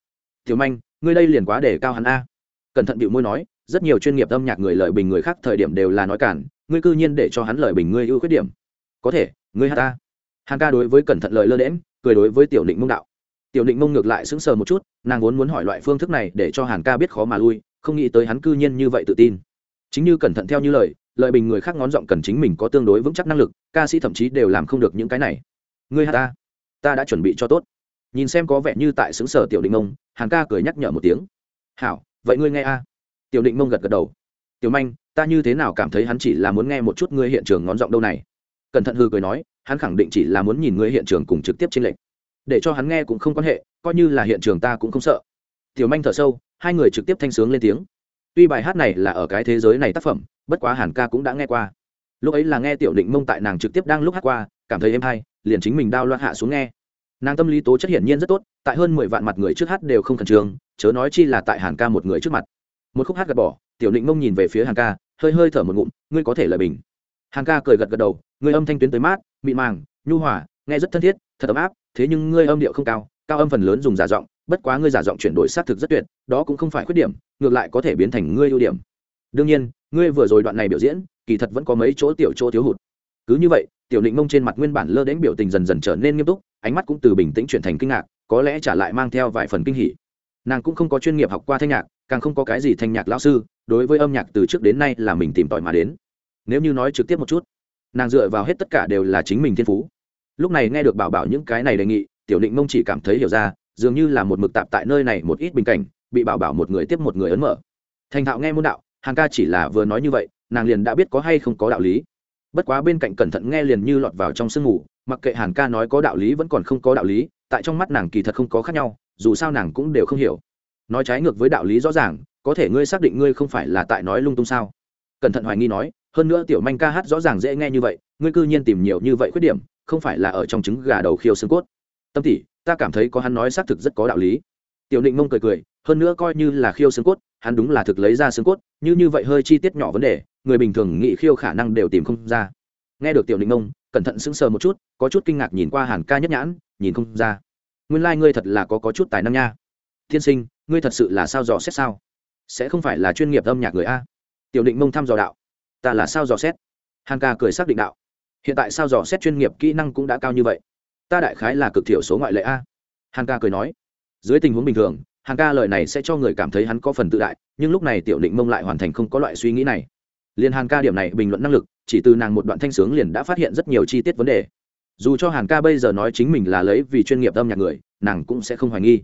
Tiểu manh, ngươi đây liền quá để cao hắn a. Cẩn thận bịu môi nói, rất nhiều chuyên nghiệp âm nhạc người lợi bình người khác thời điểm đều là nói cản ngươi cư nhiên để cho hắn lợi bình ngươi ưu khuyết điểm. Có thể, ngươi hát ta. Hàn ca đối với cẩn thận lời lơ đễm cười đối với tiểu định mông đạo. Tiểu định mông ngược lại sững sờ một chút, nàng vốn muốn hỏi loại phương thức này để cho hàn ca biết khó mà lui, không nghĩ tới hắn cư nhiên như vậy tự tin. Chính như cẩn thận theo như lời lợi bình người khác ngón giọng cần chính mình có tương đối vững chắc năng lực, ca sĩ thậm chí đều làm không được những cái này. Ngươi hát ta. Ta đã chuẩn bị cho tốt. Nhìn xem có vẻ như tại xứng sở tiểu định mông, hàn ca cười nhắc nhở một tiếng. Hảo, vậy ngươi nghe a. Tiểu định mông gật gật đầu tiểu manh, ta như thế nào cảm thấy hắn chỉ là muốn nghe một chút ngươi hiện trường ngón giọng đâu này? Cẩn thận hư cười nói, hắn khẳng định chỉ là muốn nhìn ngươi hiện trường cùng trực tiếp trên lệnh để cho hắn nghe cũng không quan hệ, coi như là hiện trường ta cũng không sợ. Tiểu manh thở sâu, hai người trực tiếp thanh sướng lên tiếng. Tuy bài hát này là ở cái thế giới này tác phẩm, bất quá hàn ca cũng đã nghe qua. Lúc ấy là nghe tiểu định mông tại nàng trực tiếp đang lúc hát qua, cảm thấy êm hay, liền chính mình đao loạn hạ xuống nghe. Nàng tâm lý tố chất hiển nhiên rất tốt, tại hơn mười vạn mặt người trước hát đều không khẩn trương, chớ nói chi là tại hàn ca một người trước mặt. Một khúc hát gạt bỏ tiểu định mông nhìn về phía hàn ca, hơi hơi thở một ngụm, ngươi có thể lời bình. Hàn ca cười gật gật đầu ngươi âm thanh tuyến tới mát, mịn màng, nhu hòa, nghe rất thân thiết, thật ấm áp, thế nhưng ngươi âm điệu không cao cao âm phần lớn dùng giả giọng, bất quá ngươi giả giọng chuyển đổi xác thực rất tuyệt, đó cũng không phải khuyết điểm, ngược lại có thể biến thành ngươi ưu điểm. Đương nhiên, ngươi vừa rồi đoạn này biểu diễn, kỳ thật vẫn có mấy chỗ tiểu chỗ thiếu hụt. Cứ như vậy, tiểu định mông trên mặt nguyên bản lơ đến biểu tình dần dần trở nên nghiêm túc, ánh mắt cũng từ bình tĩnh chuyển thành kinh ngạc, có lẽ trả lại mang theo vài phần kinh hỉ. Nàng cũng không có chuyên nghiệp học qua thanh nhạc, càng không có cái gì thanh nhạc lão sư đối với âm nhạc từ trước đến nay là mình tìm tòi mà đến. Nếu như nói trực tiếp một chút, nàng dựa vào hết tất cả đều là chính mình thiên phú. Lúc này nghe được bảo bảo những cái này đề nghị, tiểu định mông chỉ cảm thấy hiểu ra, dường như là một mực tạp tại nơi này một ít bình cảnh, bị bảo bảo một người tiếp một người ấn mở. Thành thạo nghe môn đạo, hàng ca chỉ là vừa nói như vậy, nàng liền đã biết có hay không có đạo lý. Bất quá bên cạnh cẩn thận nghe liền như lọt vào trong sương ngủ mặc kệ hàn ca nói có đạo lý vẫn còn không có đạo lý, tại trong mắt nàng kỳ thật không có khác nhau, dù sao nàng cũng đều không hiểu. Nói trái ngược với đạo lý rõ ràng có thể ngươi xác định ngươi không phải là tại nói lung tung sao? Cẩn thận hoài nghi nói, hơn nữa tiểu manh ca hát rõ ràng dễ nghe như vậy, ngươi cư nhiên tìm nhiều như vậy khuyết điểm, không phải là ở trong trứng gà đầu khiêu xương cốt. Tâm tỷ, ta cảm thấy có hắn nói xác thực rất có đạo lý. Tiểu định mông cười cười, hơn nữa coi như là khiêu xương cốt, hắn đúng là thực lấy ra xương cốt, như như vậy hơi chi tiết nhỏ vấn đề, người bình thường nghĩ khiêu khả năng đều tìm không ra. Nghe được tiểu định mông, cẩn thận sững sờ một chút, có chút kinh ngạc nhìn qua hàn ca nhất nhãn, nhìn không ra. Nguyên lai、like、ngươi thật là có có chút tài năng nha. Thiên sinh, ngươi thật sự là sao dò xét sao? Sẽ không phải là chuyên nghiệp âm nhạc người a. Tiểu định mông thăm dò đạo. Ta là sao dò xét? Hàn ca cười xác định đạo. Hiện tại sao dò xét chuyên nghiệp kỹ năng cũng đã cao như vậy? Ta đại khái là cực thiểu số ngoại lệ a. Hàn ca cười nói. Dưới tình huống bình thường, hàn ca lời này sẽ cho người cảm thấy hắn có phần tự đại, nhưng lúc này tiểu định mông lại hoàn thành không có loại suy nghĩ này. Liền hàn ca điểm này bình luận năng lực, chỉ từ nàng một đoạn thanh sướng liền đã phát hiện rất nhiều chi tiết vấn đề. Dù cho hàn ca bây giờ nói chính mình là lấy vì chuyên nghiệp âm nhạc người, nàng cũng sẽ không hoài nghi.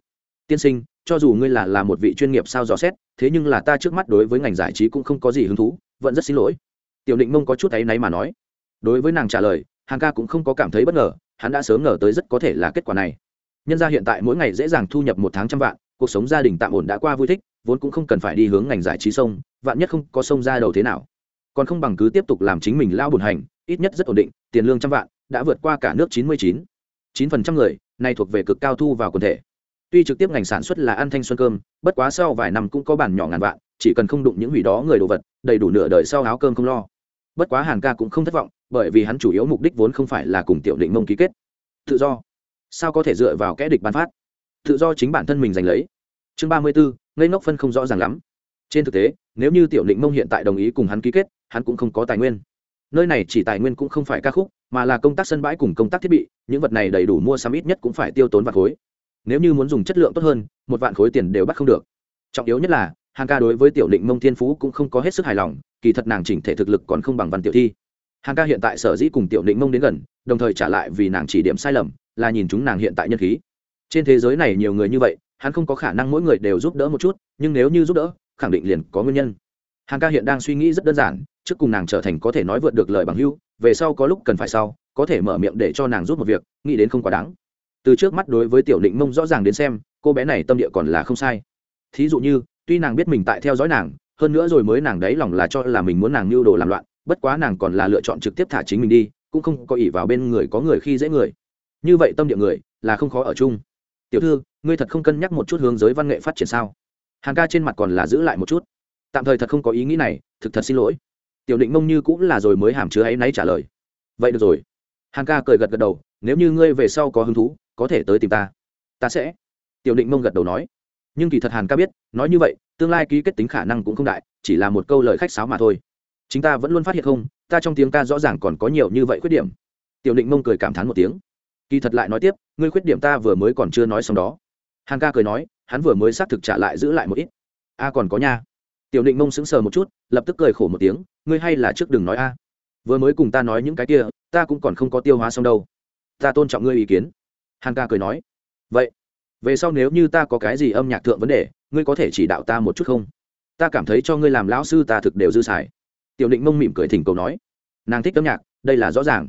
Tiên sinh cho dù ngươi là là một vị chuyên nghiệp sao dò xét, thế nhưng là ta trước mắt đối với ngành giải trí cũng không có gì hứng thú, vẫn rất xin lỗi. Tiểu định mông có chút áy náy mà nói. Đối với nàng trả lời hàng ca cũng không có cảm thấy bất ngờ, hắn đã sớm ngờ tới rất có thể là kết quả này. Nhân ra hiện tại mỗi ngày dễ dàng thu nhập một tháng trăm vạn, cuộc sống gia đình tạm ổn đã qua vui thích, vốn cũng không cần phải đi hướng ngành giải trí sông, vạn nhất không có sông ra đầu thế nào. Còn không bằng cứ tiếp tục làm chính mình lao bùn hành, ít nhất rất ổn định, tiền lương trăm vạn, đã vượt qua cả nước chín mươi chín. Chín phần trăm người, nay thuộc về cực cao thu vào quần thể tuy trực tiếp ngành sản xuất là ăn thanh xuân cơm, bất quá sau vài năm cũng có bản nhỏ ngàn vạn, chỉ cần không đụng những hủy đó người đồ vật, đầy đủ nửa đời sau áo cơm không lo. Bất quá hàn ca cũng không thất vọng, bởi vì hắn chủ yếu mục đích vốn không phải là cùng tiểu định mông ký kết. Tự do. Sao có thể dựa vào kẽ địch bán phát? Tự do chính bản thân mình giành lấy. Chương ba mươi bốn ngây ngốc phân không rõ ràng lắm. Trên thực tế, nếu như tiểu định mông hiện tại đồng ý cùng hắn ký kết, hắn cũng không có tài nguyên. Nơi này chỉ tài nguyên cũng không phải ca khúc, mà là công tác sân bãi cùng công tác thiết bị, những vật này đầy đủ mua sắm ít nhất cũng phải tiêu tốn vạn khối nếu như muốn dùng chất lượng tốt hơn, một vạn khối tiền đều bắt không được. Trọng yếu nhất là, hàng ca đối với tiểu định mông thiên phú cũng không có hết sức hài lòng, kỳ thật nàng chỉnh thể thực lực còn không bằng văn tiểu thi. Hàng ca hiện tại sở dĩ cùng tiểu định mông đến gần, đồng thời trả lại vì nàng chỉ điểm sai lầm, là nhìn chúng nàng hiện tại nhân khí. Trên thế giới này nhiều người như vậy, hắn không có khả năng mỗi người đều giúp đỡ một chút, nhưng nếu như giúp đỡ, khẳng định liền có nguyên nhân. Hàng ca hiện đang suy nghĩ rất đơn giản, trước cùng nàng trở thành có thể nói vượt được lời bằng hưu về sau có lúc cần phải sau, có thể mở miệng để cho nàng giúp một việc, nghĩ đến không quá đáng từ trước mắt đối với tiểu định mông rõ ràng đến xem, cô bé này tâm địa còn là không sai. Thí dụ như, tuy nàng biết mình tại theo dõi nàng, hơn nữa rồi mới nàng đấy lòng là cho là mình muốn nàng mưu đồ làm loạn, bất quá nàng còn là lựa chọn trực tiếp thả chính mình đi, cũng không có ỷ vào bên người có người khi dễ người. Như vậy tâm địa người, là không khó ở chung. Tiểu thư, ngươi thật không cân nhắc một chút hướng giới văn nghệ phát triển sao? Hàng ca trên mặt còn là giữ lại một chút. Tạm thời thật không có ý nghĩ này, thực thật xin lỗi. Tiểu định mông như cũng là rồi mới hàm chứa ấy náy trả lời. Vậy được rồi. Hàng ca cười gật gật đầu, nếu như ngươi về sau có hứng thú có thể tới tìm ta. Ta sẽ. Tiểu định mông gật đầu nói. Nhưng kỳ thật hàn ca biết, nói như vậy, tương lai ký kết tính khả năng cũng không đại, chỉ là một câu lời khách sáo mà thôi. Chính ta vẫn luôn phát hiện không, ta trong tiếng ca rõ ràng còn có nhiều như vậy khuyết điểm. Tiểu định mông cười cảm thán một tiếng. Kỳ thật lại nói tiếp, ngươi khuyết điểm ta vừa mới còn chưa nói xong đó. Hàn ca cười nói, hắn vừa mới xác thực trả lại giữ lại một ít. A còn có nha. Tiểu định mông sững sờ một chút, lập tức cười khổ một tiếng, ngươi hay là trước đừng nói a. Vừa mới cùng ta nói những cái kia, ta cũng còn không có tiêu hóa xong đâu. Ta tôn trọng ngươi ý kiến hàn ca cười nói, vậy, về sau nếu như ta có cái gì âm nhạc thượng vấn đề, ngươi có thể chỉ đạo ta một chút không? Ta cảm thấy cho ngươi làm lão sư ta thực đều dư xài. Tiểu định mông mỉm cười thỉnh cầu nói, nàng thích âm nhạc, đây là rõ ràng.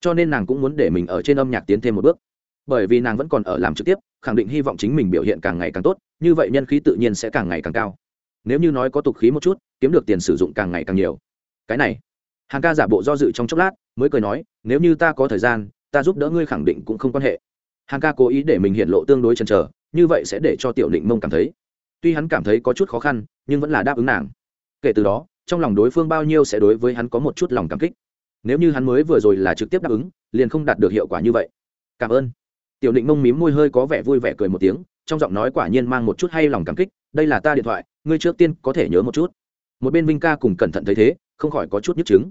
Cho nên nàng cũng muốn để mình ở trên âm nhạc tiến thêm một bước. Bởi vì nàng vẫn còn ở làm trực tiếp, khẳng định hy vọng chính mình biểu hiện càng ngày càng tốt, như vậy nhân khí tự nhiên sẽ càng ngày càng cao. Nếu như nói có tục khí một chút, kiếm được tiền sử dụng càng ngày càng nhiều. Cái này hàng ca giả bộ do dự trong chốc lát, mới cười nói, nếu như ta có thời gian, ta giúp đỡ ngươi khẳng định cũng không quan hệ hàng ca cố ý để mình hiện lộ tương đối chần chờ, như vậy sẽ để cho tiểu định mông cảm thấy. Tuy hắn cảm thấy có chút khó khăn, nhưng vẫn là đáp ứng nàng. Kể từ đó, trong lòng đối phương bao nhiêu sẽ đối với hắn có một chút lòng cảm kích. Nếu như hắn mới vừa rồi là trực tiếp đáp ứng, liền không đạt được hiệu quả như vậy. Cảm ơn. Tiểu định mông mím môi hơi có vẻ vui vẻ cười một tiếng, trong giọng nói quả nhiên mang một chút hay lòng cảm kích, đây là ta điện thoại, ngươi trước tiên có thể nhớ một chút. Một bên vinh ca cùng cẩn thận thấy thế, không khỏi có chút nhức chứng.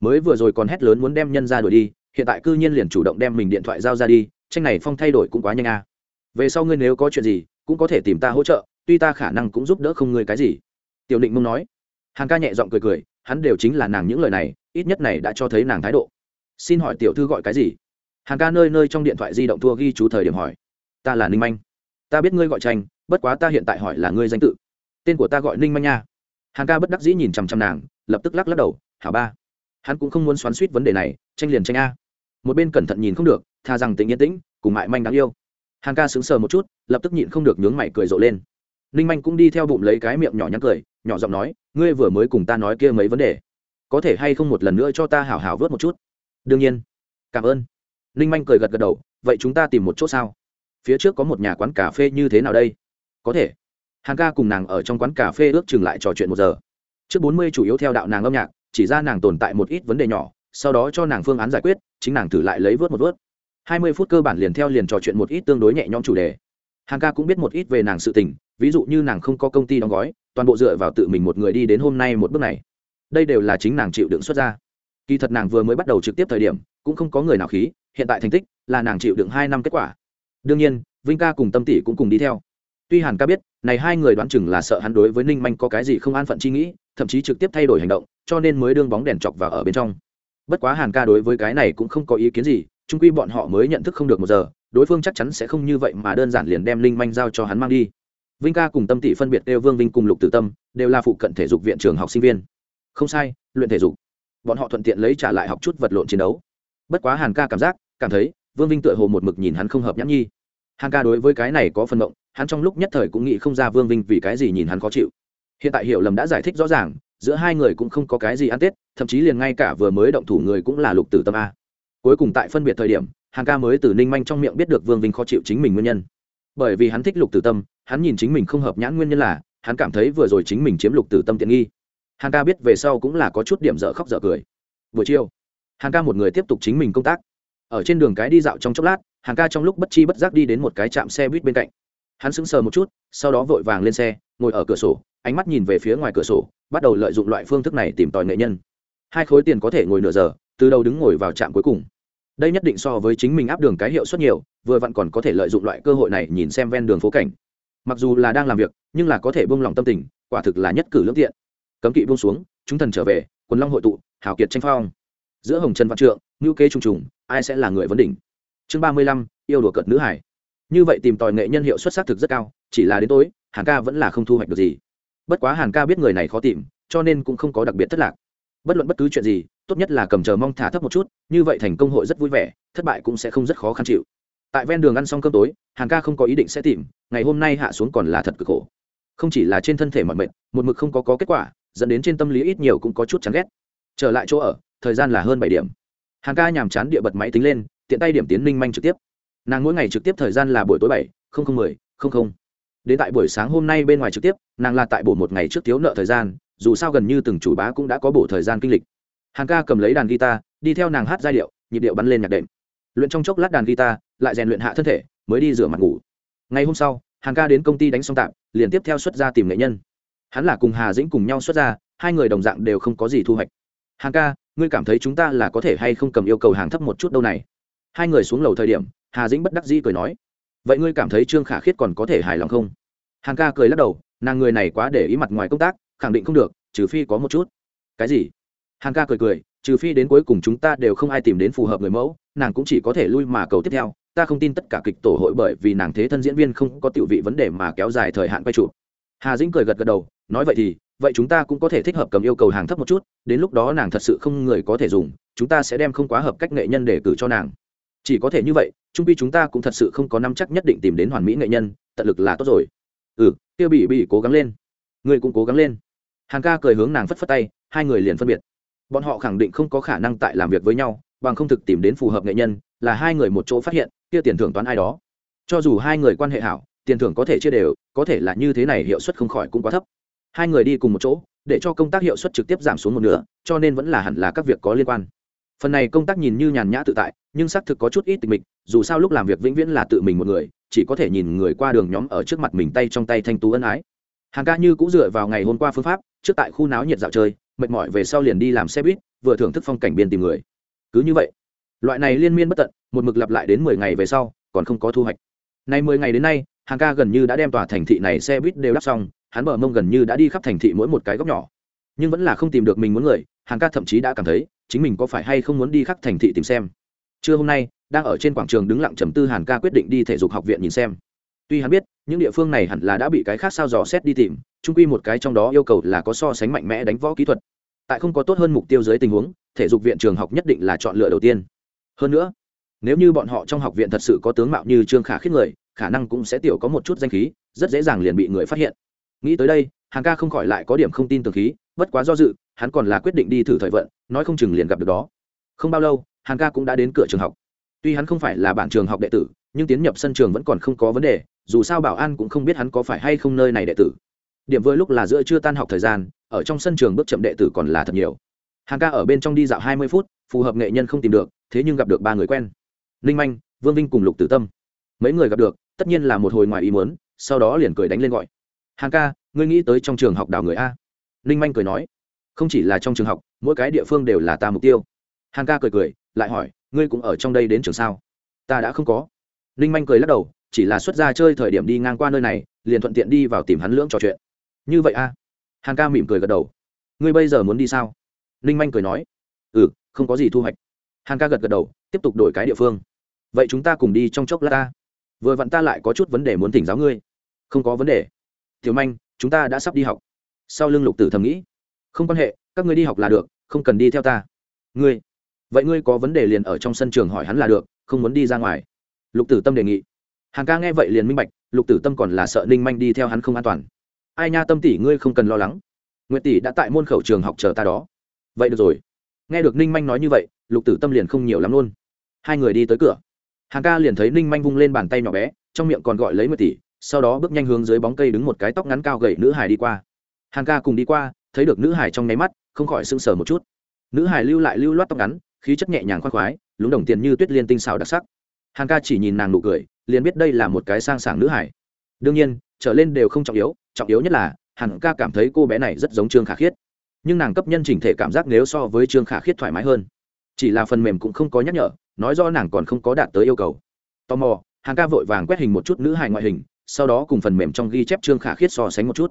Mới vừa rồi còn hét lớn muốn đem nhân ra đuổi đi, hiện tại cư nhiên liền chủ động đem mình điện thoại giao ra đi tranh này phong thay đổi cũng quá nhanh a à. về sau ngươi nếu có chuyện gì, cũng có thể tìm ta hỗ trợ, tuy ta khả năng cũng giúp đỡ không ngươi cái gì. Tiểu định mông nói. Hàng ca nhẹ giọng cười cười, hắn đều chính là nàng những lời này, ít nhất này đã cho thấy nàng thái độ. Xin hỏi tiểu thư gọi cái gì? Hàng ca nơi nơi trong điện thoại di động thua ghi chú thời điểm hỏi. Ta là ninh manh. Ta biết ngươi gọi tranh, bất quá ta hiện tại hỏi là ngươi danh tự. Tên của ta gọi ninh manh nha. Hàng ca bất đắc dĩ nhìn chằm chằm nàng, lập tức lắc lắc đầu, hảo ba, hắn cũng không muốn xoắn suýt vấn đề này, tranh liền tranh a một bên cẩn thận nhìn không được, tha rằng tình yên tĩnh, cùng mại manh đáng yêu. Hàng ca sững sờ một chút, lập tức nhịn không được nhướng mày cười rộ lên. Ninh manh cũng đi theo bụng lấy cái miệng nhỏ nhắn cười, nhỏ giọng nói, ngươi vừa mới cùng ta nói kia mấy vấn đề. Có thể hay không một lần nữa cho ta hảo hảo vớt một chút? Đương nhiên. Cảm ơn. Ninh manh cười gật gật đầu, vậy chúng ta tìm một chỗ sao? Phía trước có một nhà quán cà phê như thế nào đây? Có thể. Hàng ca cùng nàng ở trong quán cà phê ước chừng lại trò chuyện một giờ. Trước bốn mươi chủ yếu theo đạo nàng âm nhạc, chỉ ra nàng tồn tại một ít vấn đề nhỏ sau đó cho nàng phương án giải quyết, chính nàng thử lại lấy vớt một vớt. Hai mươi phút cơ bản liền theo liền trò chuyện một ít tương đối nhẹ nhõm chủ đề. Hàng ca cũng biết một ít về nàng sự tình, ví dụ như nàng không có công ty đóng gói, toàn bộ dựa vào tự mình một người đi đến hôm nay một bước này. Đây đều là chính nàng chịu đựng xuất ra. Kỳ thật nàng vừa mới bắt đầu trực tiếp thời điểm, cũng không có người nào khí, hiện tại thành tích là nàng chịu đựng hai năm kết quả. Đương nhiên, vinh ca cùng tâm tỷ cũng cùng đi theo. Tuy hàn ca biết, này hai người đoán chừng là sợ hắn đối với ninh manh có cái gì không an phận chi nghĩ, thậm chí trực tiếp thay đổi hành động, cho nên mới đương bóng đèn chọc vào ở bên trong bất quá hàn ca đối với cái này cũng không có ý kiến gì trung quy bọn họ mới nhận thức không được một giờ, đối phương chắc chắn sẽ không như vậy mà đơn giản liền đem linh manh giao cho hắn mang đi. Vinh ca cùng tâm tỷ phân biệt đều vương vinh cùng lục tử tâm, đều là phụ cận thể dục viện trường học sinh viên. Không sai, luyện thể dục. Bọn họ thuận tiện lấy trả lại học chút vật lộn chiến đấu. Bất quá hàn ca cảm giác, cảm thấy, vương vinh tựa hồ một mực nhìn hắn không hợp nhãn nhi. Hàn ca đối với cái này có phân động, hắn trong lúc nhất thời cũng nghĩ không ra vương vinh vì cái gì nhìn hắn khó chịu. Hiện tại hiểu lầm đã giải thích rõ ràng giữa hai người cũng không có cái gì ăn tết, thậm chí liền ngay cả vừa mới động thủ người cũng là lục tử tâm a. Cuối cùng tại phân biệt thời điểm hàng ca mới từ ninh manh trong miệng biết được vương vinh khó chịu chính mình nguyên nhân. Bởi vì hắn thích lục tử tâm, hắn nhìn chính mình không hợp nhãn nguyên nhân là, hắn cảm thấy vừa rồi chính mình chiếm lục tử tâm tiện nghi. Hàng ca biết về sau cũng là có chút điểm dở khóc dở cười. Buổi chiều hàng ca một người tiếp tục chính mình công tác. Ở trên đường cái đi dạo trong chốc lát hàng ca trong lúc bất chi bất giác đi đến một cái trạm xe buýt bên cạnh. Hắn sững sờ một chút, sau đó vội vàng lên xe, ngồi ở cửa sổ, ánh mắt nhìn về phía ngoài cửa sổ bắt đầu lợi dụng loại phương thức này tìm tòi nghệ nhân. Hai khối tiền có thể ngồi nửa giờ, từ đầu đứng ngồi vào trạm cuối cùng. Đây nhất định so với chính mình áp đường cái hiệu suất nhiều, vừa vặn còn có thể lợi dụng loại cơ hội này nhìn xem ven đường phố cảnh. Mặc dù là đang làm việc, nhưng là có thể buông lòng tâm tình, quả thực là nhất cử lương tiện. Cấm kỵ buông xuống, chúng thần trở về, quần long hội tụ, hào kiệt tranh phong. Giữa hồng trần văn trượng ngữ kế trùng trùng, ai sẽ là người vấn đỉnh? Chương ba mươi lăm, yêu đùa cợt nữ hải. Như vậy tìm tòi nghệ nhân hiệu xuất sắc thực rất cao, chỉ là đến tối, hàng ca vẫn là không thu hoạch được gì bất quá hàn ca biết người này khó tìm cho nên cũng không có đặc biệt thất lạc. Bất luận bất cứ chuyện gì tốt nhất là cầm chờ mong thả thấp một chút như vậy thành công hội rất vui vẻ thất bại cũng sẽ không rất khó khăn chịu. Tại ven đường ăn xong cơm tối hàn ca không có ý định sẽ tìm ngày hôm nay hạ xuống còn là thật cực khổ. Không chỉ là trên thân thể mọi mệnh một mực không có, có kết quả dẫn đến trên tâm lý ít nhiều cũng có chút chán ghét. Trở lại chỗ ở thời gian là hơn bảy điểm. Hàn ca nhàm chán địa bật máy tính lên tiện tay điểm tiến minh manh trực tiếp. Nàng mỗi ngày trực tiếp thời gian là buổi tối bảy không không mười không không đến tại buổi sáng hôm nay bên ngoài trực tiếp, nàng là tại bổ một ngày trước thiếu nợ thời gian, dù sao gần như từng chủ bá cũng đã có bổ thời gian kinh lịch. Hàng ca cầm lấy đàn guitar, đi theo nàng hát giai điệu, nhịp điệu bắn lên nhạc đệm. Luyện trong chốc lát đàn guitar, lại rèn luyện hạ thân thể, mới đi rửa mặt ngủ. Ngày hôm sau, hàng ca đến công ty đánh xong tạm, liền tiếp theo xuất ra tìm nghệ nhân. Hắn là cùng hà dĩnh cùng nhau xuất ra, hai người đồng dạng đều không có gì thu hoạch. Hàng ca, ngươi cảm thấy chúng ta là có thể hay không cầm yêu cầu hàng thấp một chút đâu này? Hai người xuống lầu thời điểm, hà dĩnh bất đắc dĩ cười nói vậy ngươi cảm thấy trương khả khiết còn có thể hài lòng không? Hàng ca cười lắc đầu, nàng người này quá để ý mặt ngoài công tác, khẳng định không được, trừ phi có một chút. Cái gì? Hàng ca cười cười, trừ phi đến cuối cùng chúng ta đều không ai tìm đến phù hợp người mẫu, nàng cũng chỉ có thể lui mà cầu tiếp theo. Ta không tin tất cả kịch tổ hội bởi vì nàng thế thân diễn viên không có tiểu vị vấn đề mà kéo dài thời hạn quay chụp. Hà dĩnh cười gật gật đầu, nói vậy thì, vậy chúng ta cũng có thể thích hợp cầm yêu cầu hàng thấp một chút, đến lúc đó nàng thật sự không người có thể dùng, chúng ta sẽ đem không quá hợp cách nghệ nhân để cử cho nàng chỉ có thể như vậy, trung pi chúng ta cũng thật sự không có năm chắc nhất định tìm đến hoàn mỹ nghệ nhân, tận lực là tốt rồi. Ừ kia bị bị cố gắng lên. Người cũng cố gắng lên. Hàn ca cười hướng nàng phất phất tay, hai người liền phân biệt. Bọn họ khẳng định không có khả năng tại làm việc với nhau, bằng không thực tìm đến phù hợp nghệ nhân, là hai người một chỗ phát hiện, kia tiền thưởng toán ai đó. Cho dù hai người quan hệ hảo, tiền thưởng có thể chia đều, có thể là như thế này hiệu suất không khỏi cũng quá thấp. Hai người đi cùng một chỗ, để cho công tác hiệu suất trực tiếp giảm xuống một nửa, cho nên vẫn là hẳn là các việc có liên quan. Phần này công tác nhìn như nhàn nhã tự tại nhưng xác thực có chút ít tịch mịch, dù sao lúc làm việc vĩnh viễn là tự mình một người, chỉ có thể nhìn người qua đường nhóm ở trước mặt mình tay trong tay thanh tú ân ái. Hàng ca như cũng dựa vào ngày hôm qua phương pháp, trước tại khu náo nhiệt dạo chơi, mệt mỏi về sau liền đi làm xe buýt, vừa thưởng thức phong cảnh biên tìm người. Cứ như vậy, loại này liên miên bất tận, một mực lặp lại đến mười ngày về sau, còn không có thu hoạch. Nay mười ngày đến nay, hàng ca gần như đã đem tòa thành thị này xe buýt đều đắp xong, hắn bờ mông gần như đã đi khắp thành thị mỗi một cái góc nhỏ. Nhưng vẫn là không tìm được mình muốn người, hàng ca thậm chí đã cảm thấy, chính mình có phải hay không muốn đi khắp thành thị tìm xem trưa hôm nay, đang ở trên quảng trường đứng lặng trầm tư hàn ca quyết định đi thể dục học viện nhìn xem. Tuy hắn biết, những địa phương này hẳn là đã bị cái khác sao dò xét đi tìm trung quy một cái trong đó yêu cầu là có so sánh mạnh mẽ đánh võ kỹ thuật. Tại không có tốt hơn mục tiêu dưới tình huống, thể dục viện trường học nhất định là chọn lựa đầu tiên. Hơn nữa, nếu như bọn họ trong học viện thật sự có tướng mạo như trương khả khiết người, khả năng cũng sẽ tiểu có một chút danh khí, rất dễ dàng liền bị người phát hiện. Nghĩ tới đây hàng ca không khỏi lại có điểm không tin tưởng khí, bất quá do dự, hắn còn là quyết định đi thử thời vận, nói không chừng liền gặp được đó. Không bao lâu hàng ca cũng đã đến cửa trường học. Tuy hắn không phải là bản trường học đệ tử, nhưng tiến nhập sân trường vẫn còn không có vấn đề, dù sao bảo an cũng không biết hắn có phải hay không nơi này đệ tử. Điểm vừa lúc là giữa chưa tan học thời gian, ở trong sân trường bước chậm đệ tử còn là thật nhiều. Hàng ca ở bên trong đi dạo hai mươi phút, phù hợp nghệ nhân không tìm được, thế nhưng gặp được ba người quen. Ninh manh, vương vinh cùng lục tử tâm. Mấy người gặp được, tất nhiên là một hồi ngoài ý muốn, sau đó liền cười đánh lên gọi. Hàng ca, ngươi nghĩ tới trong trường học đào người a? Ninh manh cười nói. Không chỉ là trong trường học, mỗi cái địa phương đều là ta mục tiêu. Hàng ca cười cười lại hỏi, ngươi cũng ở trong đây đến trường sao? Ta đã không có. Ninh manh cười lắc đầu, chỉ là xuất ra chơi thời điểm đi ngang qua nơi này, liền thuận tiện đi vào tìm hắn lưỡng trò chuyện. Như vậy a à? hàng ca mỉm cười gật đầu. Ngươi bây giờ muốn đi sao? Ninh manh cười nói. Ừ không có gì thu hoạch. Hàng ca gật gật đầu, tiếp tục đổi cái địa phương. Vậy chúng ta cùng đi trong chốc lát ta. Vừa vặn ta lại có chút vấn đề muốn thỉnh giáo ngươi. Không có vấn đề. Tiểu manh, chúng ta đã sắp đi học. Sau lưng lục tử thầm nghĩ. Không quan hệ, các ngươi đi học là được, không cần đi theo ta. Ngươi vậy ngươi có vấn đề liền ở trong sân trường hỏi hắn là được, không muốn đi ra ngoài. Lục tử tâm đề nghị. Hàng ca nghe vậy liền minh bạch, lục tử tâm còn là sợ ninh manh đi theo hắn không an toàn. Ai nha tâm tỷ, ngươi không cần lo lắng. Nguyệt tỷ đã tại môn khẩu trường học chờ ta đó. Vậy được rồi. Nghe được ninh manh nói như vậy, lục tử tâm liền không nhiều lắm luôn. Hai người đi tới cửa. Hàng ca liền thấy ninh manh vung lên bàn tay nhỏ bé, trong miệng còn gọi lấy nguyệt tỷ, sau đó bước nhanh hướng dưới bóng cây đứng một cái tóc ngắn cao gậy nữ hải đi qua. Hàng ca cùng đi qua, thấy được nữ hải trong nháy mắt, không khỏi sưng sờ một chút. Nữ hải lưu lại lưu loát tóc ngắn khí chất nhẹ nhàng khoan khoái, lúng đồng tiền như tuyết liên tinh xào đặc sắc. Hàng ca chỉ nhìn nàng nụ cười, liền biết đây là một cái sang sảng nữ hải đương nhiên, trở lên đều không trọng yếu trọng yếu nhất là, hàng ca cảm thấy cô bé này rất giống trương khả khiết. Nhưng nàng cấp nhân chỉnh thể cảm giác nếu so với trương khả khiết thoải mái hơn. Chỉ là phần mềm cũng không có nhắc nhở, nói do nàng còn không có đạt tới yêu cầu. Tò mò, hàng ca vội vàng quét hình một chút nữ hài ngoại hình, sau đó cùng phần mềm trong ghi chép trương khả khiết so sánh một chút.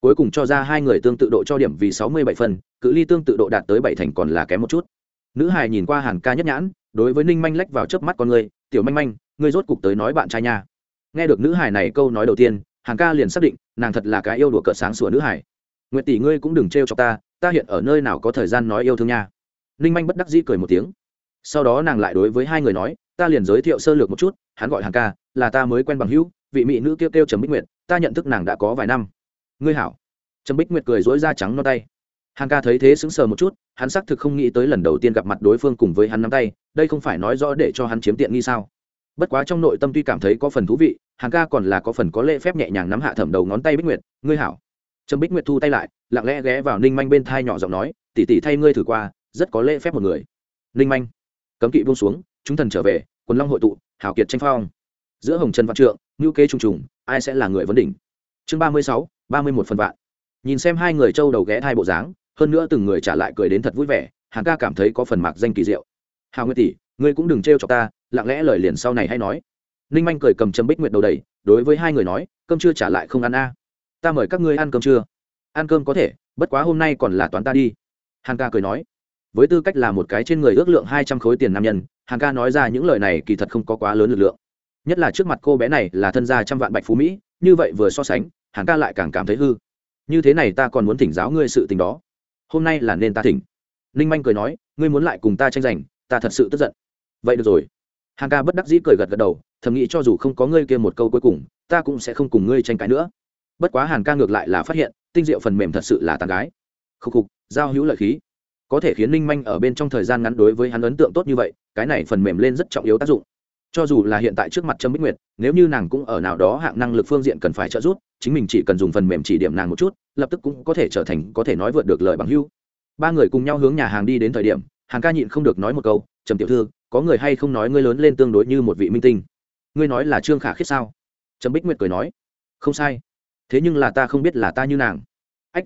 Cuối cùng cho ra hai người tương tự độ cho điểm vì sáu mươi bảy phần, cự ly tương tự độ đạt tới bảy thành còn là kém một chút nữ hài nhìn qua hàn ca nhất nhãn, đối với ninh manh lách vào chớp mắt con người, tiểu manh manh, ngươi rốt cục tới nói bạn trai nha. Nghe được nữ hài này câu nói đầu tiên, hàn ca liền xác định, nàng thật là cái yêu đùa cợt sáng sủa nữ hài. Nguyệt tỷ ngươi cũng đừng trêu cho ta ta hiện ở nơi nào có thời gian nói yêu thương nha. Ninh manh bất đắc dĩ cười một tiếng. Sau đó nàng lại đối với hai người nói, ta liền giới thiệu sơ lược một chút, hắn gọi hàn ca, là ta mới quen bằng hữu, vị mỹ nữ kêu kêu trầm bích nguyệt, ta nhận thức nàng đã có vài năm. Ngươi hảo. Trầm bích nguyệt cười dối da trắng no tay. Hàng ca thấy thế sững sờ một chút, hắn xác thực không nghĩ tới lần đầu tiên gặp mặt đối phương cùng với hắn nắm tay, đây không phải nói rõ để cho hắn chiếm tiện nghi sao. Bất quá trong nội tâm tuy cảm thấy có phần thú vị hàng ca còn là có phần có lễ phép nhẹ nhàng nắm hạ thẩm đầu ngón tay bích nguyệt, ngươi hảo. Trầm bích nguyệt thu tay lại, lặng lẽ ghé vào ninh manh bên thai nhỏ giọng nói tỉ tỉ thay ngươi thử qua, rất có lễ phép một người. Ninh manh. Cấm kỵ buông xuống, chúng thần trở về, quần long hội tụ hảo kiệt tranh phong. Giữa hồng trần văn trượng ngữ kế trùng trùng, ai sẽ là người vấn đỉnh? Chương ba mươi sáu, ba mươi một phần vạn. Nhìn xem hai người trâu đầu ghé hai bộ dáng hơn nữa từng người trả lại cười đến thật vui vẻ hàng ca cảm thấy có phần mạc danh kỳ diệu. Hào nguyệt tỷ, ngươi cũng đừng trêu cho ta, lặng lẽ lời liền sau này hay nói. Ninh manh cười cầm châm bích nguyệt đầu đầy, đối với hai người nói, cơm chưa trả lại không ăn a. Ta mời các ngươi ăn cơm chưa ăn cơm có thể, bất quá hôm nay còn là toán ta đi. Hàng ca cười nói. Với tư cách là một cái trên người ước lượng hai trăm khối tiền nam nhân hàng ca nói ra những lời này kỳ thật không có quá lớn lực lượng. Nhất là trước mặt cô bé này là thân gia trăm vạn bạch phú mỹ, như vậy vừa so sánh hàng ca lại càng cảm thấy hư. Như thế này ta còn muốn thỉnh giáo ngươi sự tình đó hôm nay là nên ta thỉnh. Ninh manh cười nói, ngươi muốn lại cùng ta tranh giành, ta thật sự tức giận. Vậy được rồi. Hàng ca bất đắc dĩ cười gật gật đầu, thầm nghĩ cho dù không có ngươi kia một câu cuối cùng, ta cũng sẽ không cùng ngươi tranh cãi nữa. Bất quá hàn ca ngược lại là phát hiện, tinh diệu phần mềm thật sự là tàn gái. Khúc khục, giao hữu lợi khí. Có thể khiến ninh manh ở bên trong thời gian ngắn đối với hắn ấn tượng tốt như vậy, cái này phần mềm lên rất trọng yếu tác dụng. Cho dù là hiện tại trước mặt trâm bích nguyệt, nếu như nàng cũng ở nào đó hạng năng lực phương diện cần phải trợ giúp chính mình chỉ cần dùng phần mềm chỉ điểm nàng một chút, lập tức cũng có thể trở thành, có thể nói vượt được lời bằng hưu ba người cùng nhau hướng nhà hàng đi đến thời điểm, hàng ca nhịn không được nói một câu, trầm tiểu thư, có người hay không nói ngươi lớn lên tương đối như một vị minh tinh? Ngươi nói là trương khả khiết sao? Trầm bích nguyệt cười nói, không sai. Thế nhưng là ta không biết là ta như nàng. Ách.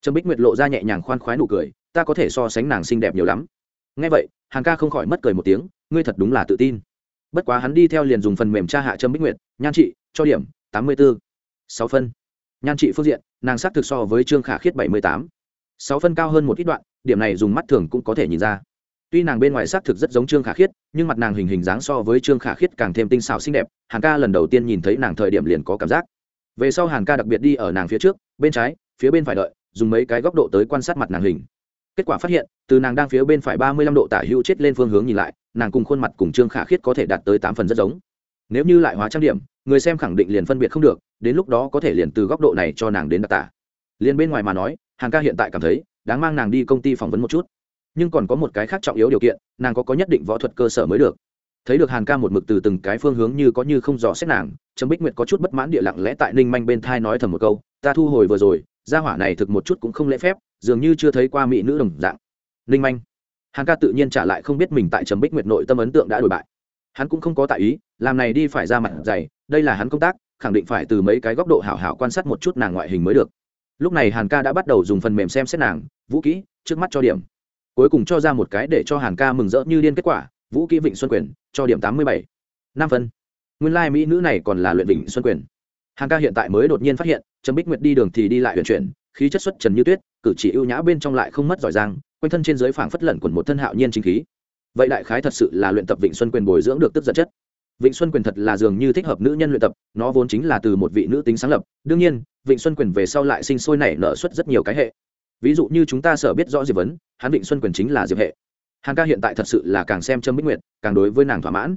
Trầm bích nguyệt lộ ra nhẹ nhàng khoan khoái nụ cười, ta có thể so sánh nàng xinh đẹp nhiều lắm. Ngay vậy, hàng ca không khỏi mất cười một tiếng, ngươi thật đúng là tự tin. Bất quá hắn đi theo liền dùng phần mềm tra hạ trâm bích nguyệt, nhan trị cho điểm, tám mươi bốn sáu phân. Nhan trị phương diện, nàng xác thực so với trương khả khiết bảy mươi tám. Sáu phân cao hơn một ít đoạn, điểm này dùng mắt thường cũng có thể nhìn ra. Tuy nàng bên ngoài xác thực rất giống trương khả khiết, nhưng mặt nàng hình hình dáng so với trương khả khiết càng thêm tinh xảo xinh đẹp, hàn ca lần đầu tiên nhìn thấy nàng thời điểm liền có cảm giác. Về sau hàn ca đặc biệt đi ở nàng phía trước, bên trái, phía bên phải đợi, dùng mấy cái góc độ tới quan sát mặt nàng hình. Kết quả phát hiện, từ nàng đang phía bên phải ba mươi lăm độ tả hữu chết lên phương hướng nhìn lại, nàng cùng khuôn mặt cùng trương khả khiết có thể đạt tới tám phần rất giống nếu như lại hóa trang điểm, người xem khẳng định liền phân biệt không được, đến lúc đó có thể liền từ góc độ này cho nàng đến đặc tả. Liền bên ngoài mà nói hàng ca hiện tại cảm thấy, đáng mang nàng đi công ty phỏng vấn một chút. Nhưng còn có một cái khác trọng yếu điều kiện, nàng có có nhất định võ thuật cơ sở mới được. Thấy được hàn ca một mực từ từng cái phương hướng như có như không dò xét nàng, trầm bích nguyệt có chút bất mãn địa lặng lẽ tại ninh manh bên thai nói thầm một câu, ta thu hồi vừa rồi, gia hỏa này thực một chút cũng không lễ phép, dường như chưa thấy qua mỹ nữ đồng dạng. Ninh manh. Hàn ca tự nhiên trả lại không biết mình tại trầm bích nguyệt nội tâm ấn tượng đã đổi bại hắn cũng không có tại ý, làm này đi phải ra mặt dày, đây là hắn công tác, khẳng định phải từ mấy cái góc độ hảo hảo quan sát một chút nàng ngoại hình mới được. Lúc này hàn ca đã bắt đầu dùng phần mềm xem xét nàng, vũ kỹ, trước mắt cho điểm. Cuối cùng cho ra một cái để cho hàn ca mừng rỡ như điên kết quả, vũ kỹ vịnh xuân quyền, cho điểm tám mươi bảy. Năm phân. Nguyên lai、like、mỹ nữ này còn là luyện vịnh xuân quyền. Hàn ca hiện tại mới đột nhiên phát hiện, trầm bích nguyệt đi đường thì đi lại huyền chuyển, khí chất xuất trần như tuyết, cử chỉ ưu nhã bên trong lại không mất giỏi giang, quanh thân trên dưới phảng phất lẩn quẩn một thân hạo nhiên chính khí vậy đại khái thật sự là luyện tập vịnh xuân quyền bồi dưỡng được tức giận chất. Vịnh xuân quyền thật là dường như thích hợp nữ nhân luyện tập, nó vốn chính là từ một vị nữ tính sáng lập. Đương nhiên, vịnh xuân quyền về sau lại sinh sôi nảy nở xuất rất nhiều cái hệ. Ví dụ như chúng ta sở biết rõ diệp vấn, hắn vịnh xuân quyền chính là diệp hệ. Hàn ca hiện tại thật sự là càng xem trâm bích nguyệt, càng đối với nàng thỏa mãn.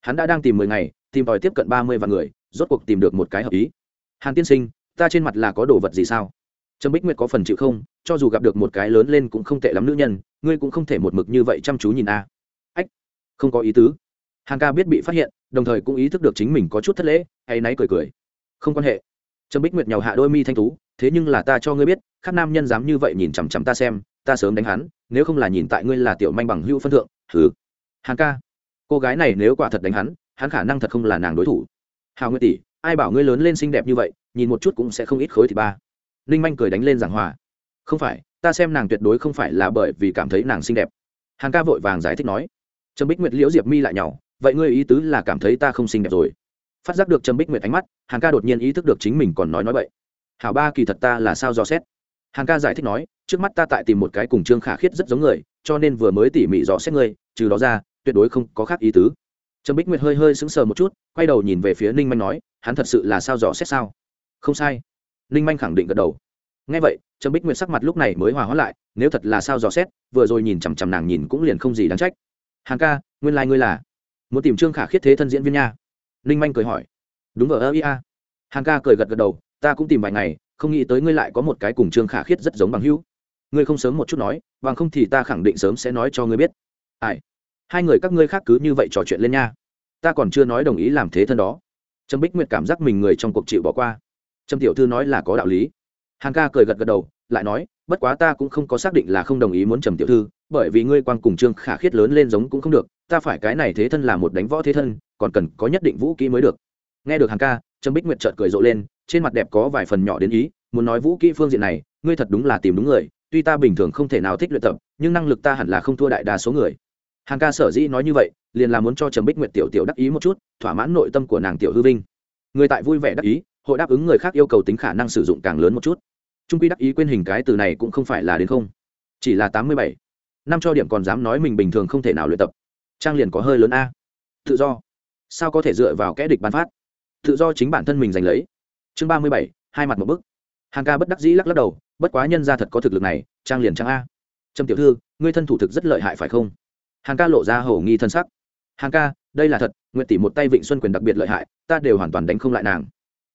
Hắn đã đang tìm mười ngày, tìm tòi tiếp cận ba mươi vạn người, rốt cuộc tìm được một cái hợp ý. Hàn tiên sinh, ta trên mặt là có đồ vật gì sao? Trâm bích nguyệt có phần chịu không? Cho dù gặp được một cái lớn lên cũng không tệ lắm nữ nhân, ngươi cũng không thể một mực như vậy chăm chú nhìn a. Ách, không có ý tứ. Hàn ca biết bị phát hiện, đồng thời cũng ý thức được chính mình có chút thất lễ, hay náy cười cười. Không quan hệ. Trâm bích nguyệt nhào hạ đôi mi thanh tú, thế nhưng là ta cho ngươi biết các nam nhân dám như vậy nhìn chằm chằm ta xem, ta sớm đánh hắn, nếu không là nhìn tại ngươi là tiểu manh bằng hữu phân thượng thử hàng ca, cô gái này nếu quả thật đánh hắn hắn khả năng thật không là nàng đối thủ. Hào nguyệt tỷ, ai bảo ngươi lớn lên xinh đẹp như vậy, nhìn một chút cũng sẽ không ít khối thì ba. Ninh manh cười đánh lên giảng hòa không phải, ta xem nàng tuyệt đối không phải là bởi vì cảm thấy nàng xinh đẹp. Hàn ca vội vàng giải thích nói. Trâm bích nguyệt, liễu diệp mi lại nhỏ vậy ngươi ý tứ là cảm thấy ta không xinh đẹp rồi? Phát giác được Trâm bích nguyệt ánh mắt, hàn ca đột nhiên ý thức được chính mình còn nói nói vậy hảo ba kỳ thật ta là sao dò xét? Hàn ca giải thích nói, trước mắt ta tại tìm một cái cùng trương khả khiết rất giống người, cho nên vừa mới tỉ mỉ dò xét ngươi, trừ đó ra, tuyệt đối không có khác ý tứ. Trâm bích nguyệt hơi hơi sững sờ một chút, quay đầu nhìn về phía ninh manh nói, hắn thật sự là sao dò xét sao? Không sai. Ninh manh khẳng định gật đầu ngay vậy, trầm bích nguyệt sắc mặt lúc này mới hòa hóa lại, nếu thật là sao dò xét, vừa rồi nhìn chằm chằm nàng nhìn cũng liền không gì đáng trách. Hàng ca, nguyên lai、like、ngươi là muốn tìm trương khả khiết thế thân diễn viên nha. Ninh manh cười hỏi. Đúng vờ ơ, ia. Hàng ca cười gật gật đầu, ta cũng tìm vài ngày, không nghĩ tới ngươi lại có một cái cùng trương khả khiết rất giống bằng hữu. Ngươi không sớm một chút nói, bằng không thì ta khẳng định sớm sẽ nói cho ngươi biết. Ai? Hai người các ngươi khác cứ như vậy trò chuyện lên nha. Ta còn chưa nói đồng ý làm thế thân đó. Trâm bích nguyệt cảm giác mình người trong cuộc chịu bỏ qua. Trâm tiểu thư nói là có đạo lý hàng ca cười gật gật đầu, lại nói, bất quá ta cũng không có xác định là không đồng ý muốn trầm tiểu thư, bởi vì ngươi quan cùng trương khả khiết lớn lên giống cũng không được, ta phải cái này thế thân là một đánh võ thế thân, còn cần có nhất định vũ kỹ mới được. Nghe được hàng ca trâm bích nguyệt trợt cười rộ lên, trên mặt đẹp có vài phần nhỏ đến ý, muốn nói vũ kỹ phương diện này, ngươi thật đúng là tìm đúng người, tuy ta bình thường không thể nào thích luyện tập, nhưng năng lực ta hẳn là không thua đại đa số người. Hàng ca sở dĩ nói như vậy, liền là muốn cho trầm bích nguyệt tiểu tiểu đắc ý một chút, thỏa mãn nội tâm của nàng tiểu hư vinh. Người tại vui vẻ đắc ý, hội đáp ứng người khác yêu cầu tính khả năng sử dụng càng lớn một chút trung quy đắc ý quên hình cái từ này cũng không phải là đến không. Chỉ là tám mươi bảy. Năm cho điểm còn dám nói mình bình thường không thể nào luyện tập. Trang liền có hơi lớn a. Tự do. Sao có thể dựa vào kẽ địch bán phát? Tự do chính bản thân mình giành lấy. Chương ba mươi bảy, hai mặt một bức. Hàng ca bất đắc dĩ lắc lắc đầu, bất quá nhân ra thật có thực lực này, trang liền trang a. Trâm tiểu thư, ngươi thân thủ thực rất lợi hại phải không? Hàng ca lộ ra hầu nghi thân sắc. Hàng ca, đây là thật, nguyện tỷ một tay vịnh xuân quyền đặc biệt lợi hại, ta đều hoàn toàn đánh không lại nàng.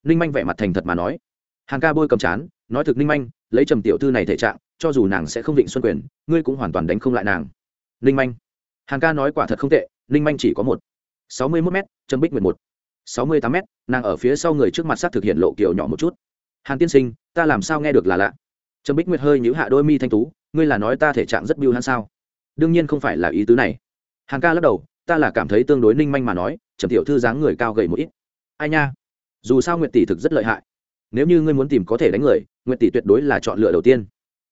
Ninh manh vẻ mặt thành thật mà nói. Hàng ca bôi cầm chán nói thực ninh manh, lấy trầm tiểu thư này thể trạng, cho dù nàng sẽ không vịnh xuân quyền, ngươi cũng hoàn toàn đánh không lại nàng. Ninh manh. Hàng ca nói quả thật không tệ, ninh manh chỉ có một. Sáu mươi mốt m trâm bích mười một. Sáu mươi tám m nàng ở phía sau người trước mặt sát thực hiện lộ kiểu nhỏ một chút. Hàn tiên sinh, ta làm sao nghe được là lạ? Trâm bích nguyệt hơi nhíu hạ đôi mi thanh tú, ngươi là nói ta thể trạng rất biêu hắn sao? Đương nhiên không phải là ý tứ này. Hàng ca lắc đầu, ta là cảm thấy tương đối ninh manh mà nói, trầm tiểu thư dáng người cao gầy một ít. Ai nha? Dù sao nguyệt tỷ thực rất lợi hại nếu như ngươi muốn tìm có thể đánh người nguyện tỷ tuyệt đối là chọn lựa đầu tiên.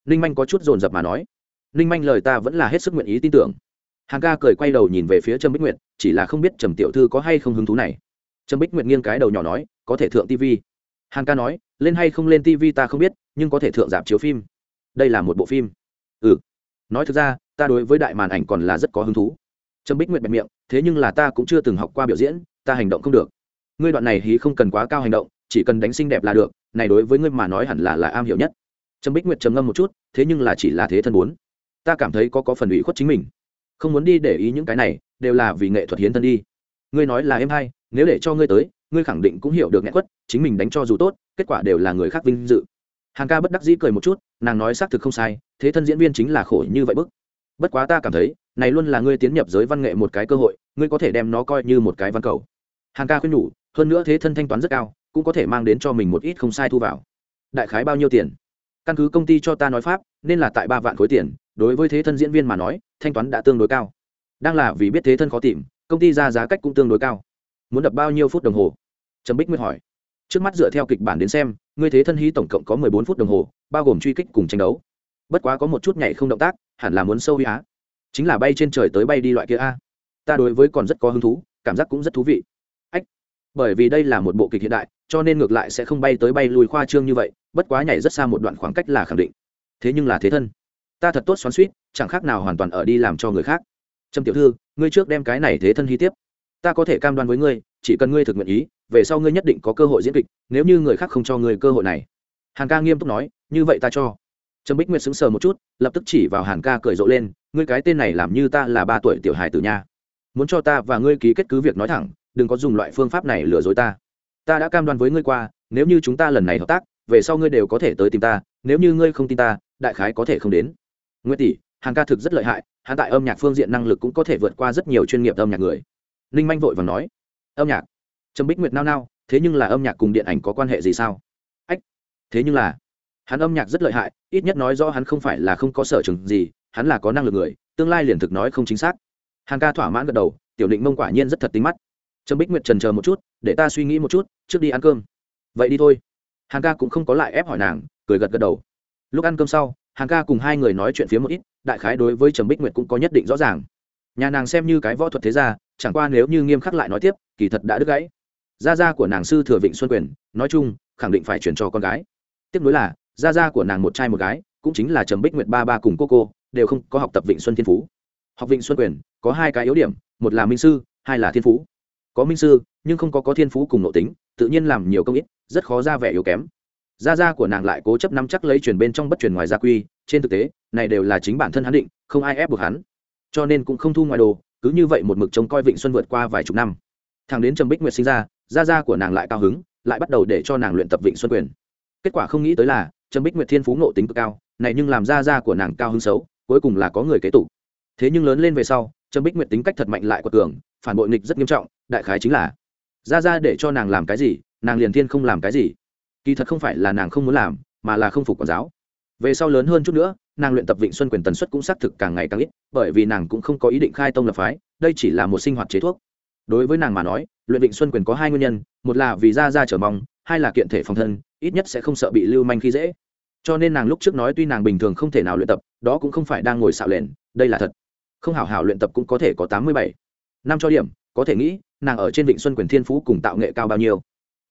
Ninh manh có chút dồn dập mà nói. Ninh manh lời ta vẫn là hết sức nguyện ý tin tưởng. Hàng ca cười quay đầu nhìn về phía Trâm bích nguyệt, chỉ là không biết trầm tiểu thư có hay không hứng thú này. Trâm bích nguyệt nghiêng cái đầu nhỏ nói, có thể thượng tv hàng ca nói, lên hay không lên tv ta không biết, nhưng có thể thượng giảm chiếu phim. Đây là một bộ phim. Ừ. Nói thực ra, ta đối với đại màn ảnh còn là rất có hứng thú. Trâm bích Nguyệt bẹp miệng, thế nhưng là ta cũng chưa từng học qua biểu diễn, ta hành động không được. Ngươi đoạn này hí không cần quá cao hành động chỉ cần đánh xinh đẹp là được, này đối với ngươi mà nói hẳn là là am hiểu nhất. Trâm bích nguyệt trầm ngâm một chút, thế nhưng là chỉ là thế thân bốn. Ta cảm thấy có có phần ủy khuất chính mình. Không muốn đi để ý những cái này, đều là vì nghệ thuật hiến thân đi. Ngươi nói là em hay, nếu để cho ngươi tới, ngươi khẳng định cũng hiểu được nghệ quất chính mình đánh cho dù tốt, kết quả đều là người khác vinh dự. Hàng ca bất đắc dĩ cười một chút, nàng nói xác thực không sai, thế thân diễn viên chính là khổ như vậy bức. Bất quá ta cảm thấy, này luôn là ngươi tiến nhập giới văn nghệ một cái cơ hội, ngươi có thể đem nó coi như một cái văn cầu. Hàng ca khuyên nhủ, hơn nữa thế thân thanh toán rất cao cũng có thể mang đến cho mình một ít không sai thu vào. Đại khái bao nhiêu tiền? Căn cứ công ty cho ta nói pháp, nên là tại ba vạn khối tiền, đối với thế thân diễn viên mà nói, thanh toán đã tương đối cao. Đang là vì biết thế thân khó tìm, công ty ra giá cách cũng tương đối cao. Muốn đập bao nhiêu phút đồng hồ? Trầm bích mới hỏi. Trước mắt dựa theo kịch bản đến xem ngươi thế thân hí tổng cộng có mười bốn phút đồng hồ, bao gồm truy kích cùng tranh đấu. Bất quá có một chút nhảy không động tác, hẳn là muốn sâu huy á. Chính là bay trên trời tới bay đi loại kia a. Ta đối với còn rất có hứng thú, cảm giác cũng rất thú vị bởi vì đây là một bộ kịch hiện đại, cho nên ngược lại sẽ không bay tới bay lùi khoa trương như vậy, bất quá nhảy rất xa một đoạn khoảng cách là khẳng định. Thế nhưng là thế thân. Ta thật tốt xoắn suýt chẳng khác nào hoàn toàn ở đi làm cho người khác. Trâm tiểu thư, ngươi trước đem cái này thế thân hy tiếp. Ta có thể cam đoan với ngươi, chỉ cần ngươi thực nguyện ý, về sau ngươi nhất định có cơ hội diễn kịch, nếu như người khác không cho ngươi cơ hội này. Hàn ca nghiêm túc nói, như vậy ta cho. Trâm bích nguyệt sững sờ một chút, lập tức chỉ vào hàn ca cười rộ lên, ngươi cái tên này làm như ta là ba tuổi tiểu hài tử nha. Muốn cho ta và ngươi ký kết cứ việc nói thẳng đừng có dùng loại phương pháp này lừa dối ta. Ta đã cam đoan với ngươi qua, nếu như chúng ta lần này hợp tác, về sau ngươi đều có thể tới tìm ta, nếu như ngươi không tin ta, đại khái có thể không đến. Nguyễn tỷ, hàn ca thực rất lợi hại, hắn tại âm nhạc phương diện năng lực cũng có thể vượt qua rất nhiều chuyên nghiệp âm nhạc người. Ninh manh vội và nói, âm nhạc? Trầm bích nguyệt nao nao, thế nhưng là âm nhạc cùng điện ảnh có quan hệ gì sao? Ách, thế nhưng là, hắn âm nhạc rất lợi hại, ít nhất nói rõ hắn không phải là không có sở trường gì, hắn là có năng lực người, tương lai liền thực nói không chính xác. Hàn ca thỏa mãn gật đầu, tiểu định mông quả nhiên rất thật tính mắt trầm bích nguyệt trần chờ một chút, để ta suy nghĩ một chút, trước đi ăn cơm. Vậy đi thôi. Hàng ca cũng không có lại ép hỏi nàng, cười gật gật đầu. Lúc ăn cơm sau, hàng ca cùng hai người nói chuyện phía một ít, đại khái đối với trầm bích nguyệt cũng có nhất định rõ ràng. Nhà nàng xem như cái võ thuật thế gia, chẳng qua nếu như nghiêm khắc lại nói tiếp, kỳ thật đã đứt gãy. Gia gia của nàng sư thừa vịnh xuân quyền, nói chung, khẳng định phải chuyển cho con gái. Tiếp nối là, gia gia của nàng một trai một gái, cũng chính là trầm bích nguyệt ba ba cùng cô cô, đều không có học tập vịnh xuân thiên phú. Học vịnh xuân quyền, có hai cái yếu điểm, một là minh sư, hai là thiên phú có minh sư, nhưng không có có thiên phú cùng nội tính, tự nhiên làm nhiều công ít, rất khó ra vẻ yếu kém. Gia gia của nàng lại cố chấp nắm chắc lấy truyền bên trong bất truyền ngoài gia quy, trên thực tế, này đều là chính bản thân hắn định, không ai ép buộc hắn. Cho nên cũng không thu ngoài đồ, cứ như vậy một mực trông coi vịnh xuân vượt qua vài chục năm. Thằng đến trầm bích nguyệt sinh ra, gia gia của nàng lại cao hứng, lại bắt đầu để cho nàng luyện tập vịnh xuân quyền. Kết quả không nghĩ tới là, trầm bích nguyệt thiên phú ngộ tính cực cao, này nhưng làm gia gia của nàng cao hứng xấu, cuối cùng là có người kế tục. Thế nhưng lớn lên về sau, trầm bích nguyệt tính cách thật mạnh lại của cường phản bội nghịch rất nghiêm trọng, đại khái chính là, gia gia để cho nàng làm cái gì, nàng liền thiên không làm cái gì. Kỳ thật không phải là nàng không muốn làm, mà là không phục quản giáo. Về sau lớn hơn chút nữa, nàng luyện tập vịnh xuân quyền tần suất cũng xác thực càng ngày càng ít, bởi vì nàng cũng không có ý định khai tông lập phái, đây chỉ là một sinh hoạt chế thuốc. Đối với nàng mà nói, luyện vịnh xuân quyền có hai nguyên nhân, một là vì ra ra trở mong, hai là kiện thể phòng thân, ít nhất sẽ không sợ bị lưu manh khi dễ. Cho nên nàng lúc trước nói tuy nàng bình thường không thể nào luyện tập, đó cũng không phải đang ngồi xạo lền đây là thật. Không hảo hảo luyện tập cũng có thể có tám mươi bảy năm cho điểm, có thể nghĩ, nàng ở trên vịnh xuân quyền thiên phú cùng tạo nghệ cao bao nhiêu.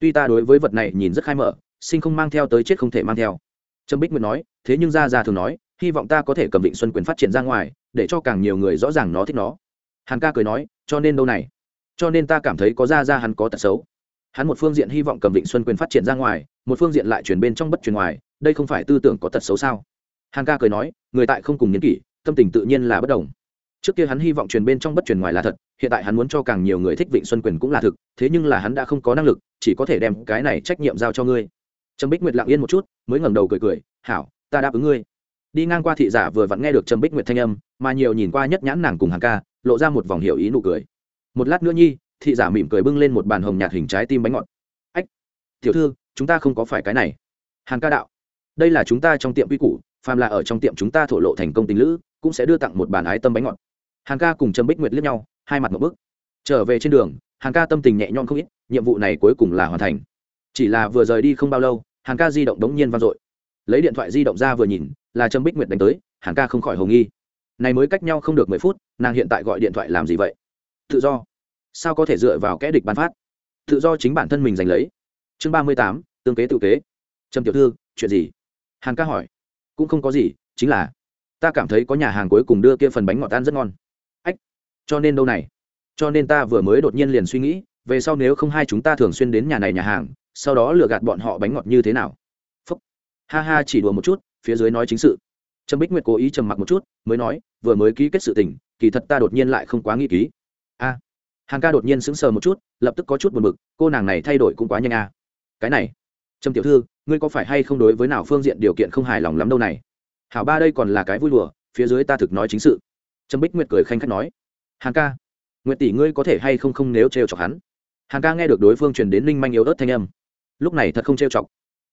Tuy ta đối với vật này nhìn rất khai mở, sinh không mang theo tới chết không thể mang theo. Trâm bích nguyệt nói, thế nhưng ra ra thường nói, hy vọng ta có thể cầm vịnh xuân quyền phát triển ra ngoài, để cho càng nhiều người rõ ràng nó thích nó. Hàn ca cười nói, cho nên đâu này? Cho nên ta cảm thấy có ra ra hắn có tật xấu. Hắn một phương diện hy vọng cầm vịnh xuân quyền phát triển ra ngoài, một phương diện lại chuyển bên trong bất truyền ngoài, đây không phải tư tưởng có tật xấu sao? Hàn ca cười nói, người tại không cùng n kỷ, tâm tình tự nhiên là bất đồng trước kia hắn hy vọng truyền bên trong bất truyền ngoài là thật, hiện tại hắn muốn cho càng nhiều người thích vịnh xuân quyền cũng là thực, thế nhưng là hắn đã không có năng lực, chỉ có thể đem cái này trách nhiệm giao cho ngươi. Trâm bích nguyệt lặng yên một chút, mới ngẩng đầu cười cười, hảo, ta đáp ứng ngươi. Đi ngang qua thị giả vừa vặn nghe được Trâm bích nguyệt thanh âm, mà nhiều nhìn qua nhất nhãn nàng cùng hàng ca, lộ ra một vòng hiểu ý nụ cười. Một lát nữa nhi, thị giả mỉm cười bưng lên một bàn hồng nhạt hình trái tim bánh ngọt. Ách, tiểu thư, chúng ta không có phải cái này. Hàng ca đạo, đây là chúng ta trong tiệm quy củ, phàm là ở trong tiệm chúng ta thổ lộ thành công tình lữ, cũng sẽ đưa tặng một bàn ái tâm bánh ngọt hàng ca cùng trầm bích nguyệt liếc nhau, hai mặt một bức. Trở về trên đường hàng ca tâm tình nhẹ nhõm không ít, nhiệm vụ này cuối cùng là hoàn thành. Chỉ là vừa rời đi không bao lâu hàng ca di động đống nhiên vang dội. Lấy điện thoại di động ra vừa nhìn, là trâm bích nguyệt đánh tới hàng ca không khỏi hồng nghi. Này mới cách nhau không được mười phút, nàng hiện tại gọi điện thoại làm gì vậy? Tự do. Sao có thể dựa vào kẽ địch bán phát? Tự do chính bản thân mình giành lấy. Chương ba mươi tám, tương kế tự kế. Trâm tiểu thư, chuyện gì? Hàng ca hỏi. Cũng không có gì, chính là, ta cảm thấy có nhà hàng cuối cùng đưa kia phần bánh ngọt tan rất ngon cho nên đâu này? Cho nên ta vừa mới đột nhiên liền suy nghĩ về sau nếu không hai chúng ta thường xuyên đến nhà này nhà hàng sau đó lừa gạt bọn họ bánh ngọt như thế nào? Phúc. Ha ha chỉ đùa một chút phía dưới nói chính sự. Trâm bích nguyệt cố ý trầm mặc một chút mới nói vừa mới ký kết sự tình kỳ thật ta đột nhiên lại không quá nghi ký. A. À, hàng ca đột nhiên sững sờ một chút lập tức có chút buồn bực cô nàng này thay đổi cũng quá nhanh a. Cái này. Trâm tiểu thư ngươi có phải hay không đối với nào phương diện điều kiện không hài lòng lắm đâu này? Hảo ba đây còn là cái vui đùa phía dưới ta thực nói chính sự. Trâm bích nguyệt cười khanh khách nói hàng ca, nguyệt tỷ ngươi có thể hay không không nếu trêu chọc hắn? Hàng ca nghe được đối phương truyền đến linh manh yếu ớt thanh âm. Lúc này thật không trêu chọc.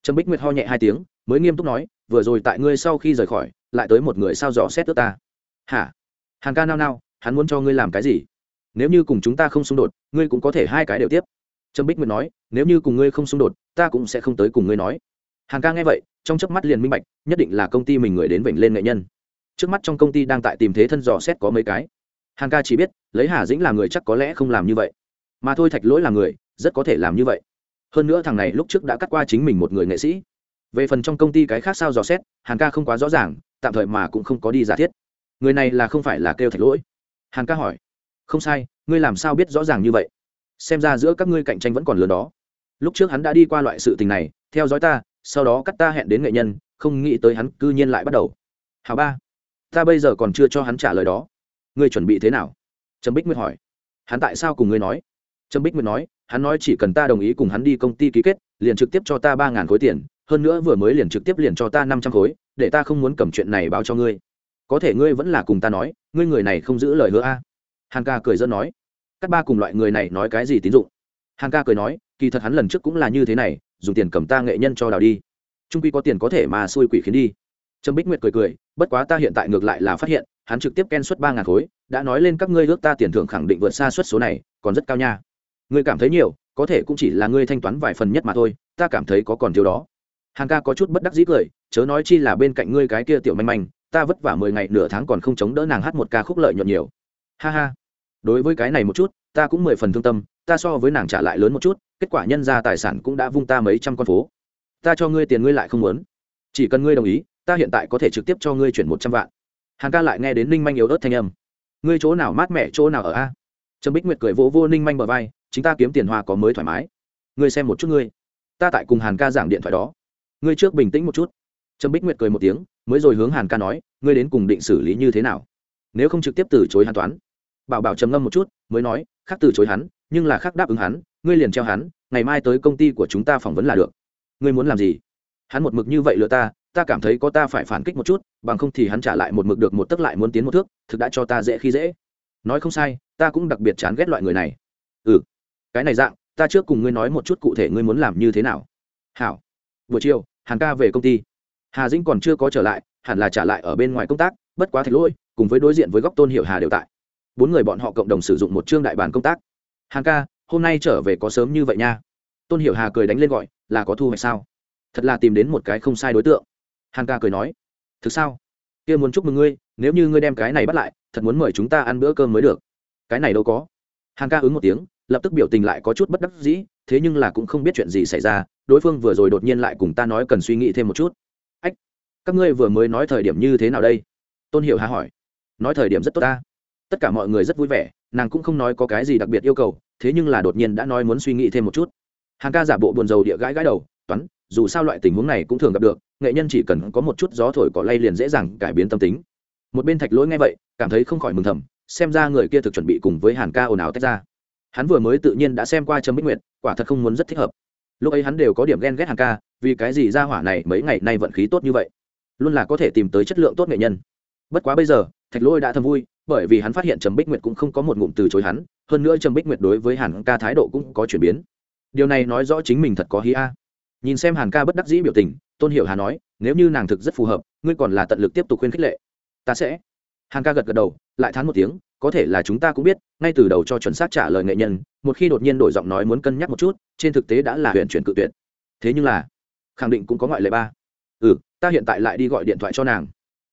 Trầm bích nguyệt ho nhẹ hai tiếng, mới nghiêm túc nói, vừa rồi tại ngươi sau khi rời khỏi, lại tới một người sao dò xét tước ta. Hả? Hàng ca nao nao, hắn muốn cho ngươi làm cái gì? Nếu như cùng chúng ta không xung đột, ngươi cũng có thể hai cái đều tiếp. Trâm bích nguyệt nói, nếu như cùng ngươi không xung đột, ta cũng sẽ không tới cùng ngươi nói. Hàng ca nghe vậy, trong chớp mắt liền minh bạch, nhất định là công ty mình người đến vịnh lên nghệ nhân. Trước mắt trong công ty đang tại tìm thế thân dò xét có mấy cái. Hàn ca chỉ biết, lấy hà dĩnh là người chắc có lẽ không làm như vậy. Mà thôi thạch lỗi là người, rất có thể làm như vậy. Hơn nữa thằng này lúc trước đã cắt qua chính mình một người nghệ sĩ. Về phần trong công ty cái khác sao dò xét, Hàn ca không quá rõ ràng, tạm thời mà cũng không có đi giả thiết. Người này là không phải là kêu thạch lỗi. Hàn ca hỏi, không sai, ngươi làm sao biết rõ ràng như vậy? Xem ra giữa các ngươi cạnh tranh vẫn còn lớn đó. Lúc trước hắn đã đi qua loại sự tình này, theo dõi ta, sau đó cắt ta hẹn đến nghệ nhân, không nghĩ tới hắn cư nhiên lại bắt đầu. Hào ba, ta bây giờ còn chưa cho hắn trả lời đó ngươi chuẩn bị thế nào? Trâm bích nguyệt hỏi. Hắn tại sao cùng ngươi nói? Trâm bích nguyệt nói, hắn nói chỉ cần ta đồng ý cùng hắn đi công ty ký kết, liền trực tiếp cho ta ba ngàn khối tiền, hơn nữa vừa mới liền trực tiếp liền cho ta năm trăm khối, để ta không muốn cầm chuyện này báo cho ngươi. Có thể ngươi vẫn là cùng ta nói, ngươi người này không giữ lời hứa a. À. hàn ca cười dẫn nói. Các ba cùng loại người này nói cái gì tín dụng? Hàn ca cười nói, kỳ thật hắn lần trước cũng là như thế này, dùng tiền cầm ta nghệ nhân cho đào đi. Trung quy có tiền có thể mà xui quỷ khiến đi. Trâm bích nguyệt cười cười, bất quá ta hiện tại ngược lại là phát hiện hắn trực tiếp ken suất ba ngàn khối, đã nói lên các ngươi ước ta tiền thưởng khẳng định vượt xa suất số này, còn rất cao nha. Ngươi cảm thấy nhiều, có thể cũng chỉ là ngươi thanh toán vài phần nhất mà thôi, ta cảm thấy có còn thiếu đó. Hàng ca có chút bất đắc dĩ cười, chớ nói chi là bên cạnh ngươi cái kia tiểu manh manh, ta vất vả mười ngày nửa tháng còn không chống đỡ nàng hát một ca khúc lợi nhuận nhiều. Ha ha. Đối với cái này một chút, ta cũng mười phần thương tâm, ta so với nàng trả lại lớn một chút, kết quả nhân ra tài sản cũng đã vung ta mấy trăm con phố. Ta cho ngươi tiền ngươi lại không muốn. Chỉ cần ngươi đồng ý, ta hiện tại có thể trực tiếp cho ngươi chuyển một trăm vạn hàn ca lại nghe đến ninh manh yếu ớt thanh âm. Ngươi chỗ nào mát mẻ, chỗ nào ở a? Trầm bích nguyệt cười vỗ vô ninh manh bờ vai, chính ta kiếm tiền hoa có mới thoải mái. Ngươi xem một chút ngươi. Ta tại cùng hàn ca giảng điện thoại đó. Ngươi trước bình tĩnh một chút. Trầm bích nguyệt cười một tiếng, mới rồi hướng hàn ca nói, ngươi đến cùng định xử lý như thế nào? Nếu không trực tiếp từ chối hàn toán. Bảo bảo trầm ngâm một chút, mới nói, khác từ chối hắn, nhưng là khác đáp ứng hắn, ngươi liền treo hắn, ngày mai tới công ty của chúng ta phỏng vấn là được. Ngươi muốn làm gì? Hắn một mực như vậy lừa ta ta cảm thấy có ta phải phản kích một chút, bằng không thì hắn trả lại một mực được một tức lại muốn tiến một thước, thực đã cho ta dễ khi dễ. Nói không sai, ta cũng đặc biệt chán ghét loại người này. Ừ cái này dạng, ta trước cùng ngươi nói một chút cụ thể ngươi muốn làm như thế nào. Hảo. Buổi chiều, hàn ca về công ty. Hà dĩnh còn chưa có trở lại, hẳn là trả lại ở bên ngoài công tác, bất quá thạch lỗi, cùng với đối diện với góc tôn hiệu hà đều tại. Bốn người bọn họ cộng đồng sử dụng một chương đại bàn công tác. Hàn ca, hôm nay trở về có sớm như vậy nha. Tôn hiệu hà cười đánh lên gọi, là có thu hoạch sao? Thật là tìm đến một cái không sai đối tượng hàn ca cười nói, thực sao? Kia muốn chúc mừng ngươi, nếu như ngươi đem cái này bắt lại, thật muốn mời chúng ta ăn bữa cơm mới được. Cái này đâu có. Hàn ca ứng một tiếng, lập tức biểu tình lại có chút bất đắc dĩ, thế nhưng là cũng không biết chuyện gì xảy ra, đối phương vừa rồi đột nhiên lại cùng ta nói cần suy nghĩ thêm một chút. Ách, các ngươi vừa mới nói thời điểm như thế nào đây? Tôn hiệu hà hỏi. Nói thời điểm rất tốt ta. Tất cả mọi người rất vui vẻ, nàng cũng không nói có cái gì đặc biệt yêu cầu, thế nhưng là đột nhiên đã nói muốn suy nghĩ thêm một chút. Hàng ca giả bộ buồn rầu địa gãi gãi đầu, toán, dù sao loại tình huống này cũng thường gặp được nghệ nhân chỉ cần có một chút gió thổi cỏ lay liền dễ dàng cải biến tâm tính. Một bên thạch lỗi nghe vậy, cảm thấy không khỏi mừng thầm, xem ra người kia thực chuẩn bị cùng với hàn ca ồn ào tách ra. Hắn vừa mới tự nhiên đã xem qua trâm bích nguyệt, quả thật không muốn rất thích hợp. Lúc ấy hắn đều có điểm ghen ghét hàn ca, vì cái gì ra hỏa này mấy ngày nay vận khí tốt như vậy? Luôn là có thể tìm tới chất lượng tốt nghệ nhân. Bất quá bây giờ, thạch Lỗi đã thầm vui, bởi vì hắn phát hiện trầm bích nguyệt cũng không có một ngụm từ chối hắn, hơn nữa trầm bích nguyệt đối với hàn ca thái độ cũng có chuyển biến. Điều này nói rõ chính mình thật có hí a. Nhìn xem hàn ca bất đắc dĩ biểu tình tôn hiểu hà nói, nếu như nàng thực rất phù hợp, ngươi còn là tận lực tiếp tục khuyên khích lệ. Ta sẽ. Hàn ca gật gật đầu, lại thán một tiếng, có thể là chúng ta cũng biết, ngay từ đầu cho chuẩn xác trả lời nghệ nhân, một khi đột nhiên đổi giọng nói muốn cân nhắc một chút, trên thực tế đã là huyện chuyển cự tuyệt. Thế nhưng là, khẳng định cũng có ngoại lệ ba. Ừ ta hiện tại lại đi gọi điện thoại cho nàng.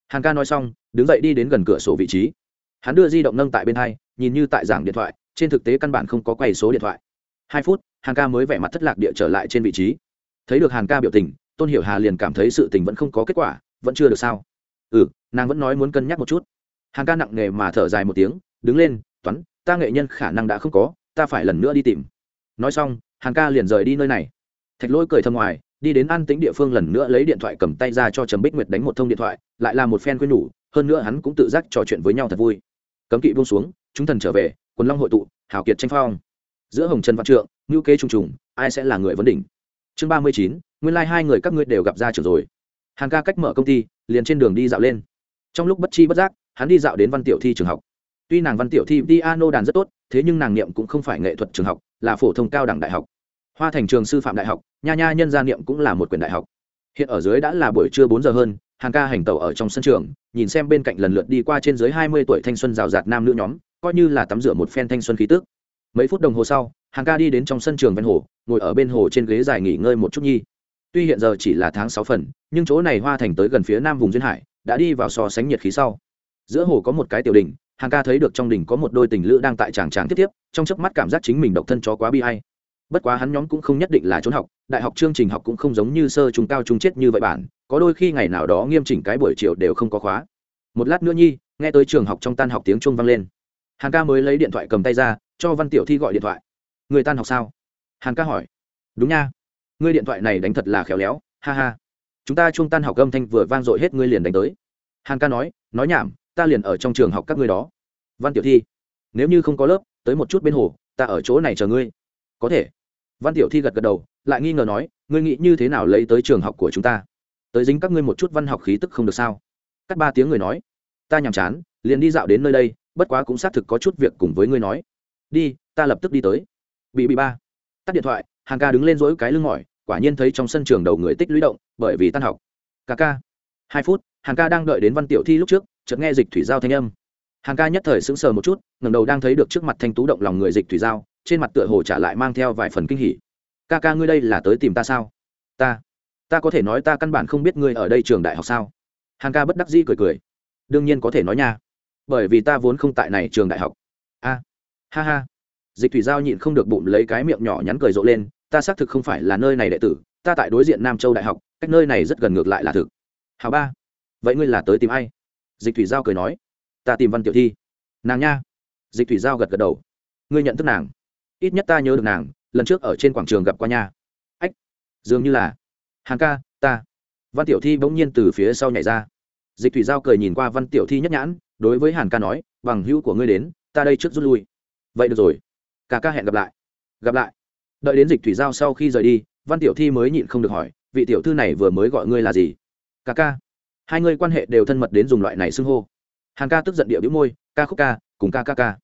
Hàn ca nói xong, đứng dậy đi đến gần cửa sổ vị trí. Hắn đưa di động nâng tại bên hai, nhìn như tại giảng điện thoại, trên thực tế căn bản không có quay số điện thoại. Hai phút, hàn ca mới vẻ mặt thất lạc địa trở lại trên vị trí. Thấy được hàn ca biểu tình tôn hiểu hà liền cảm thấy sự tình vẫn không có kết quả, vẫn chưa được sao? Ừ nàng vẫn nói muốn cân nhắc một chút. Hàn ca nặng nề mà thở dài một tiếng, đứng lên, toán, ta nghệ nhân khả năng đã không có, ta phải lần nữa đi tìm. Nói xong, hàn ca liền rời đi nơi này. Thạch lỗi cười thầm ngoài, đi đến an tĩnh địa phương lần nữa lấy điện thoại cầm tay ra cho trầm bích nguyệt đánh một thông điện thoại, lại là một phen quên nhủ, hơn nữa hắn cũng tự giác trò chuyện với nhau thật vui. Cấm kỵ buông xuống, chúng thần trở về, quần long hội tụ, hào kiệt tranh phong. Giữa hồng trần văn trượng ngữ kế trung trùng, ai sẽ là người vấn đỉnh? Chương ba mươi chín nguyên lai、like、hai người các ngươi đều gặp ra trường rồi. Hàn ca cách mở công ty, liền trên đường đi dạo lên. Trong lúc bất chi bất giác, hắn đi dạo đến văn tiểu thi trường học. Tuy nàng văn tiểu thi piano đàn rất tốt, thế nhưng nàng niệm cũng không phải nghệ thuật trường học, là phổ thông cao đẳng đại học. Hoa thành trường sư phạm đại học, nha nha nhân gia niệm cũng là một quyền đại học. Hiện ở dưới đã là buổi trưa bốn giờ hơn hàng ca hành tàu ở trong sân trường, nhìn xem bên cạnh lần lượt đi qua trên dưới hai mươi tuổi thanh xuân rào rạt nam nữ nhóm, coi như là tắm rửa một phen thanh xuân khí tước mấy phút đồng hồ sau hàng ca đi đến trong sân trường ven hồ, ngồi ở bên hồ trên ghế dài nghỉ ngơi một chút nhi tuy hiện giờ chỉ là tháng sáu phần, nhưng chỗ này hoa thành tới gần phía nam vùng duyên hải, đã đi vào so sánh nhiệt khí sau. Giữa hồ có một cái tiểu đình hàng ca thấy được trong đình có một đôi tình lữ đang tại tràng tràng tiếp tiếp, trong chớp mắt cảm giác chính mình độc thân chó quá bi hay bất quá hắn nhóm cũng không nhất định là trốn học, đại học chương trình học cũng không giống như sơ trung cao trung chết như vậy bản có đôi khi ngày nào đó nghiêm chỉnh cái buổi chiều đều không có khóa. Một lát nữa nhi, nghe tới trường học trong tan học tiếng chuông vang lên. Hàng ca mới lấy điện thoại cầm tay ra, cho văn tiểu thi gọi điện thoại. Người tan học sao? Hàng ca hỏi. Đúng nha ngươi điện thoại này đánh thật là khéo léo, ha ha. Chúng ta chung tan học âm thanh vừa vang dội hết ngươi liền đánh tới. Hàn ca nói nói nhảm, ta liền ở trong trường học các ngươi đó. Văn tiểu thi, nếu như không có lớp, tới một chút bên hồ, ta ở chỗ này chờ ngươi. Có thể. Văn tiểu thi gật gật đầu, lại nghi ngờ nói, ngươi nghĩ như thế nào lấy tới trường học của chúng ta? Tới dính các ngươi một chút văn học khí tức không được sao? Cắt ba tiếng người nói, ta nhàm chán, liền đi dạo đến nơi đây, bất quá cũng xác thực có chút việc cùng với ngươi nói. Đi, ta lập tức đi tới. Bị bị ba. Tắt điện thoại hàng ca đứng lên dỗi cái lưng mỏi quả nhiên thấy trong sân trường đầu người tích lũy động, bởi vì tan học. Ca ca. Hai phút hàng ca đang đợi đến văn tiểu thi lúc trước, chợt nghe dịch thủy giao thanh âm. Hàng ca nhất thời sững sờ một chút ngầm đầu đang thấy được trước mặt thanh tú động lòng người dịch thủy giao, trên mặt tựa hồ trả lại mang theo vài phần kinh hỉ. Ca ca ngươi đây là tới tìm ta sao? Ta ta có thể nói ta căn bản không biết ngươi ở đây trường đại học sao. Hàng ca bất đắc dĩ cười cười. Đương nhiên có thể nói nha, bởi vì ta vốn không tại này trường đại học. A, ha ha. Dịch thủy giao nhịn không được bụng lấy cái miệng nhỏ nhắn cười rộ lên ta xác thực không phải là nơi này đệ tử, ta tại đối diện nam châu đại học, cách nơi này rất gần ngược lại là thực. Hào ba, vậy ngươi là tới tìm ai? Dịch thủy giao cười nói. Ta tìm văn tiểu thi. Nàng nha. Dịch thủy giao gật gật đầu. Ngươi nhận thức nàng. Ít nhất ta nhớ được nàng, lần trước ở trên quảng trường gặp qua nha. Ách, dường như là. Hàng ca, ta. Văn tiểu thi bỗng nhiên từ phía sau nhảy ra. Dịch thủy giao cười nhìn qua văn tiểu thi nhất nhãn, đối với hàn ca nói, bằng hữu của ngươi đến, ta đây trước rút lui. Vậy được rồi. Ca ca hẹn gặp lại. Gặp lại đợi đến dịch thủy giao sau khi rời đi, văn tiểu thi mới nhịn không được hỏi, vị tiểu thư này vừa mới gọi ngươi là gì? Ca ca. Hai ngươi quan hệ đều thân mật đến dùng loại này xưng hô. Hàn ca tức giận địa bĩu môi, ca khúc ca, cùng ca ca ca.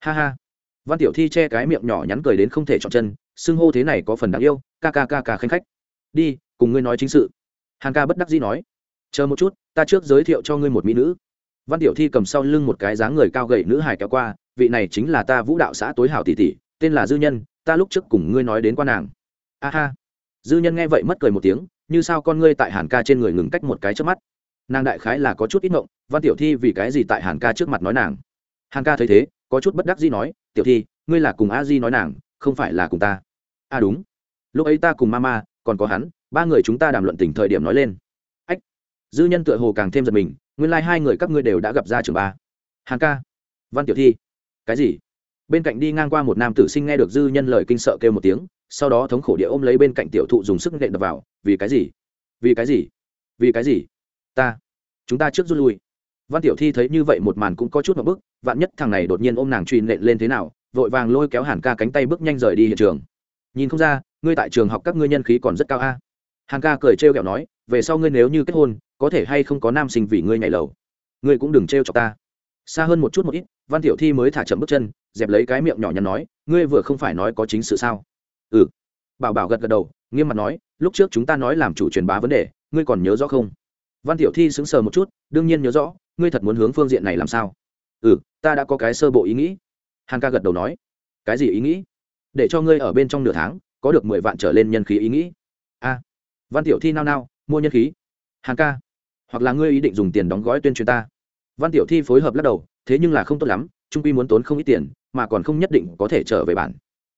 Ha ha. Văn tiểu thi che cái miệng nhỏ nhắn cười đến không thể chọn chân, xưng hô thế này có phần đáng yêu, ca ca ca ca khanh khách. Đi, cùng ngươi nói chính sự. Hàn ca bất đắc dĩ nói. Chờ một chút, ta trước giới thiệu cho ngươi một mỹ nữ. Văn tiểu thi cầm sau lưng một cái dáng người cao gậy nữ hải kéo qua, vị này chính là ta vũ đạo xã tối hảo tỷ tỷ, tên là dư nhân ta lúc trước cùng ngươi nói đến quan nàng. A ha. Dư nhân nghe vậy mất cười một tiếng, như sao con ngươi tại hàn ca trên người ngừng cách một cái trước mắt. Nàng đại khái là có chút ít ngộng, văn tiểu thi vì cái gì tại hàn ca trước mặt nói nàng? Hàn ca thấy thế, có chút bất đắc gì nói, tiểu thi, ngươi là cùng a di nói nàng, không phải là cùng ta. A à đúng. Lúc ấy ta cùng mama, còn có hắn, ba người chúng ta đàm luận tình thời điểm nói lên. Ách. Dư nhân tựa hồ càng thêm giật mình, nguyên lai、like、hai người các ngươi đều đã gặp ra trường ba. Hàn ca. Văn tiểu thi. Cái gì? Bên cạnh đi ngang qua một nam tử sinh nghe được dư nhân lời kinh sợ kêu một tiếng, sau đó thống khổ địa ôm lấy bên cạnh tiểu thụ dùng sức nện đập vào, vì cái gì? Vì cái gì? Vì cái gì? Ta, chúng ta trước rút lui. Văn tiểu thi thấy như vậy một màn cũng có chút một bức, vạn nhất thằng này đột nhiên ôm nàng truy nện lên thế nào, vội vàng lôi kéo hàn ca cánh tay bước nhanh rời đi hiện trường. Nhìn không ra, ngươi tại trường học các ngươi nhân khí còn rất cao a. Hàn ca cười trêu ghẹo nói, về sau ngươi nếu như kết hôn, có thể hay không có nam sinh vì ngươi nhảy lầu? Ngươi cũng đừng trêu cho ta. Xa hơn một chút một ít, văn tiểu thi mới thả chậm bước chân dẹp lấy cái miệng nhỏ nhắn nói, ngươi vừa không phải nói có chính sự sao? Ừ. Bảo bảo gật gật đầu, nghiêm mặt nói, lúc trước chúng ta nói làm chủ truyền bá vấn đề, ngươi còn nhớ rõ không? Văn tiểu thi sững sờ một chút, đương nhiên nhớ rõ, ngươi thật muốn hướng phương diện này làm sao? Ừ ta đã có cái sơ bộ ý nghĩ. Hàn ca gật đầu nói, cái gì ý nghĩ? Để cho ngươi ở bên trong nửa tháng, có được mười vạn trở lên nhân khí ý nghĩ. A. Văn tiểu thi nao nao, mua nhân khí. Hàn ca, hoặc là ngươi ý định dùng tiền đóng gói tuyên truyền ta. Văn tiểu thi phối hợp lắc đầu, thế nhưng là không tốt lắm, trung quy muốn tốn không ít tiền mà còn không nhất định có thể trở về bản.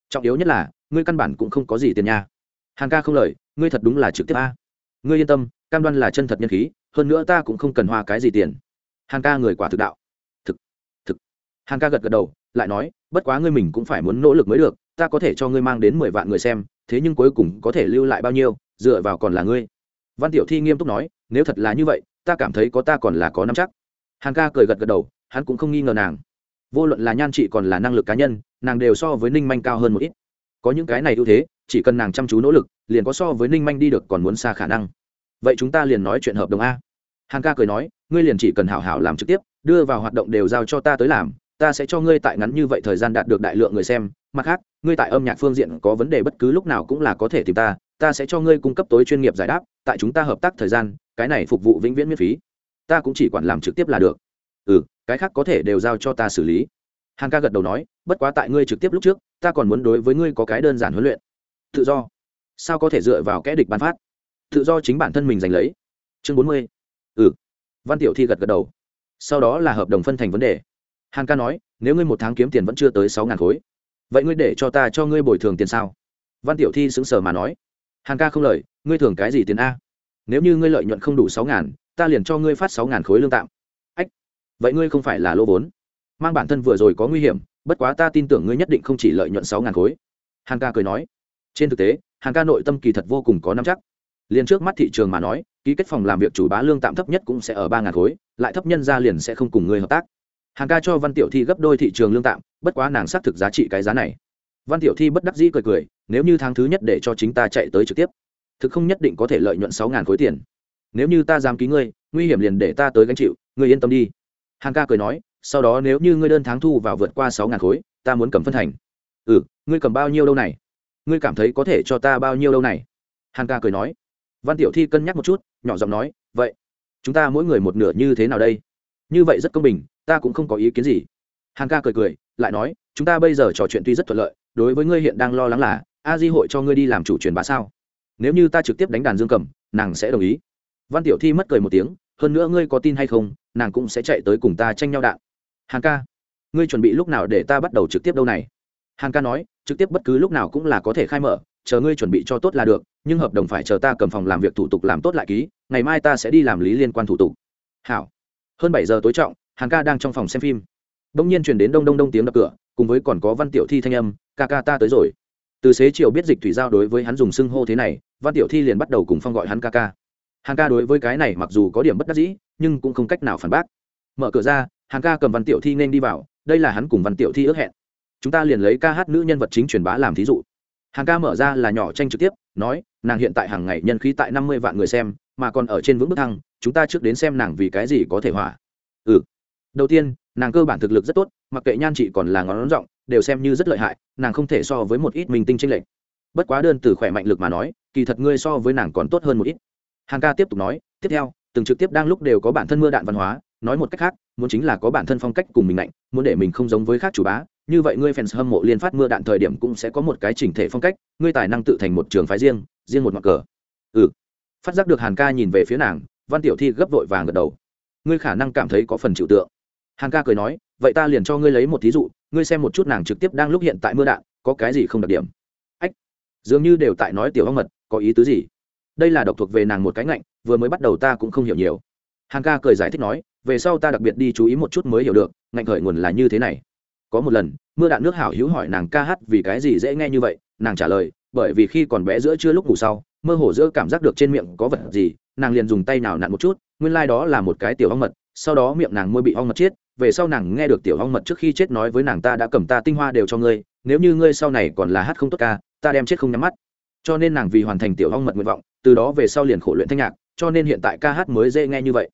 Trọng yếu nhất là, ngươi căn bản cũng không có gì tiền nha. Hàn ca không lời, ngươi thật đúng là trực tiếp a. Ngươi yên tâm, cam đoan là chân thật nhân khí, hơn nữa ta cũng không cần hoa cái gì tiền. Hàn ca người quả thực đạo. Thực thực. Hàng ca gật gật đầu, lại nói, bất quá ngươi mình cũng phải muốn nỗ lực mới được, ta có thể cho ngươi mang đến mười vạn người xem, thế nhưng cuối cùng có thể lưu lại bao nhiêu, dựa vào còn là ngươi. Văn tiểu thi nghiêm túc nói, nếu thật là như vậy, ta cảm thấy có ta còn là có năm chắc. Hàn ca cười gật gật đầu, hắn cũng không nghi ngờ nàng vô luận là nhan trị còn là năng lực cá nhân, nàng đều so với ninh manh cao hơn một ít. Có những cái này ưu thế, chỉ cần nàng chăm chú nỗ lực, liền có so với ninh manh đi được còn muốn xa khả năng. Vậy chúng ta liền nói chuyện hợp đồng a. Hàn ca cười nói, ngươi liền chỉ cần hảo hảo làm trực tiếp, đưa vào hoạt động đều giao cho ta tới làm, ta sẽ cho ngươi tại ngắn như vậy thời gian đạt được đại lượng người xem. Mặt khác, ngươi tại âm nhạc phương diện có vấn đề bất cứ lúc nào cũng là có thể tìm ta ta sẽ cho ngươi cung cấp tối chuyên nghiệp giải đáp, tại chúng ta hợp tác thời gian, cái này phục vụ vĩnh viễn miễn phí. Ta cũng chỉ quản làm trực tiếp là được ừ cái khác có thể đều giao cho ta xử lý. Hàn ca gật đầu nói, bất quá tại ngươi trực tiếp lúc trước, ta còn muốn đối với ngươi có cái đơn giản huấn luyện. Tự do. Sao có thể dựa vào kẽ địch bán phát? Tự do chính bản thân mình giành lấy. Chương bốn mươi. Ừ. Văn tiểu thi gật gật đầu. Sau đó là hợp đồng phân thành vấn đề. Hàn ca nói, nếu ngươi một tháng kiếm tiền vẫn chưa tới sáu ngàn khối, vậy ngươi để cho ta cho ngươi bồi thường tiền sao? Văn tiểu thi sững sờ mà nói. Hàn ca không lời, ngươi thường cái gì tiền a? Nếu như ngươi lợi nhuận không đủ sáu ngàn, ta liền cho ngươi phát sáu ngàn khối lương tạm vậy ngươi không phải là lô vốn. Mang bản thân vừa rồi có nguy hiểm, bất quá ta tin tưởng ngươi nhất định không chỉ lợi nhuận sáu ngàn khối. Hàn ca cười nói. Trên thực tế, hàn ca nội tâm kỳ thật vô cùng có nắm chắc. Liền trước mắt thị trường mà nói, ký kết phòng làm việc chủ bá lương tạm thấp nhất cũng sẽ ở ba ngàn khối, lại thấp nhân ra liền sẽ không cùng người hợp tác. Hàng ca cho văn tiểu thi gấp đôi thị trường lương tạm, bất quá nàng xác thực giá trị cái giá này. Văn tiểu thi bất đắc dĩ cười cười, nếu như tháng thứ nhất để cho chính ta chạy tới trực tiếp, thực không nhất định có thể lợi nhuận sáu ngàn khối tiền. Nếu như ta dám ký ngươi, nguy hiểm liền để ta tới gánh chịu, ngươi yên tâm đi hàn ca cười nói, sau đó nếu như ngươi đơn tháng thu vào vượt qua sáu ngàn khối, ta muốn cầm phân thành. Ừ ngươi cầm bao nhiêu đâu này? Ngươi cảm thấy có thể cho ta bao nhiêu đâu này? Hàn ca cười nói. Văn tiểu thi cân nhắc một chút, nhỏ giọng nói, vậy, chúng ta mỗi người một nửa như thế nào đây? Như vậy rất công bình, ta cũng không có ý kiến gì. Hàn ca cười cười, lại nói, chúng ta bây giờ trò chuyện tuy rất thuận lợi, đối với ngươi hiện đang lo lắng là, a di hội cho ngươi đi làm chủ truyền bá sao? Nếu như ta trực tiếp đánh đàn dương cầm, nàng sẽ đồng ý. Văn tiểu thi mất cười một tiếng hơn nữa ngươi có tin hay không, nàng cũng sẽ chạy tới cùng ta tranh nhau đạn. Hàng ca, ngươi chuẩn bị lúc nào để ta bắt đầu trực tiếp đâu này? Hàng ca nói, trực tiếp bất cứ lúc nào cũng là có thể khai mở, chờ ngươi chuẩn bị cho tốt là được, nhưng hợp đồng phải chờ ta cầm phòng làm việc thủ tục làm tốt lại ký, ngày mai ta sẽ đi làm lý liên quan thủ tục. Hảo. Hơn bảy giờ tối trọng hàng ca đang trong phòng xem phim. Đông nhiên chuyển đến đông đông đông tiếng đập cửa, cùng với còn có văn tiểu thi thanh âm, ca ca ta tới rồi. Từ xế chiều biết dịch thủy giao đối với hắn dùng xưng hô thế này, văn tiểu thi liền bắt đầu cùng phong gọi hắn ca ca hàng ca đối với cái này mặc dù có điểm bất đắc dĩ, nhưng cũng không cách nào phản bác. Mở cửa ra hàng ca cầm văn tiểu thi nên đi vào, đây là hắn cùng văn tiểu thi ước hẹn. Chúng ta liền lấy ca hát nữ nhân vật chính truyền bá làm thí dụ. Hàng ca mở ra là nhỏ tranh trực tiếp, nói, nàng hiện tại hàng ngày nhân khí tại năm mươi vạn người xem, mà còn ở trên vững bước thăng, chúng ta trước đến xem nàng vì cái gì có thể hỏa ừ. Đầu tiên, nàng cơ bản thực lực rất tốt, mặc kệ nhan chị còn là ngón rộng đều xem như rất lợi hại, nàng không thể so với một ít minh tinh tranh lệch. Bất quá đơn từ khỏe mạnh lực mà nói, kỳ thật ngươi so với nàng còn tốt hơn một ít hàng ca tiếp tục nói, tiếp theo, từng trực tiếp đang lúc đều có bản thân mưa đạn văn hóa, nói một cách khác, muốn chính là có bản thân phong cách cùng mình lạnh muốn để mình không giống với khác chủ bá, như vậy ngươi fans hâm mộ liên phát mưa đạn thời điểm cũng sẽ có một cái chỉnh thể phong cách, ngươi tài năng tự thành một trường phái riêng riêng một mặt cờ. Ừ. Phát giác được hàn ca nhìn về phía nàng, văn tiểu thi gấp vội vàng gật đầu. Ngươi khả năng cảm thấy có phần chịu tượng. Hàn ca cười nói, vậy ta liền cho ngươi lấy một thí dụ, ngươi xem một chút nàng trực tiếp đang lúc hiện tại mưa đạn, có cái gì không đặc điểm? Ách. Dường như đều tại nói tiểu hong mật, có ý tứ gì? Đây là độc thuộc về nàng một cái ngạnh, vừa mới bắt đầu ta cũng không hiểu nhiều. Hàn ca cười giải thích nói, về sau ta đặc biệt đi chú ý một chút mới hiểu được, ngạnh khởi nguồn là như thế này. Có một lần, mưa đạn nước hảo hữu hỏi nàng ca hát vì cái gì dễ nghe như vậy, nàng trả lời, bởi vì khi còn bé giữa chưa lúc ngủ sau, mơ hồ giữa cảm giác được trên miệng có vật gì, nàng liền dùng tay nào nặn một chút, nguyên lai、like、đó là một cái tiểu ong mật, sau đó miệng nàng môi bị ong mật chết về sau nàng nghe được tiểu ong mật trước khi chết nói với nàng ta đã cầm ta tinh hoa đều cho ngươi, nếu như ngươi sau này còn là hát không tốt ca, ta đem chết không nhắm mắt. Cho nên nàng vì hoàn thành tiểu ong mật nguyện vọng từ đó về sau liền khổ luyện thanh nhạc, cho nên hiện tại ca hát mới dễ nghe như vậy.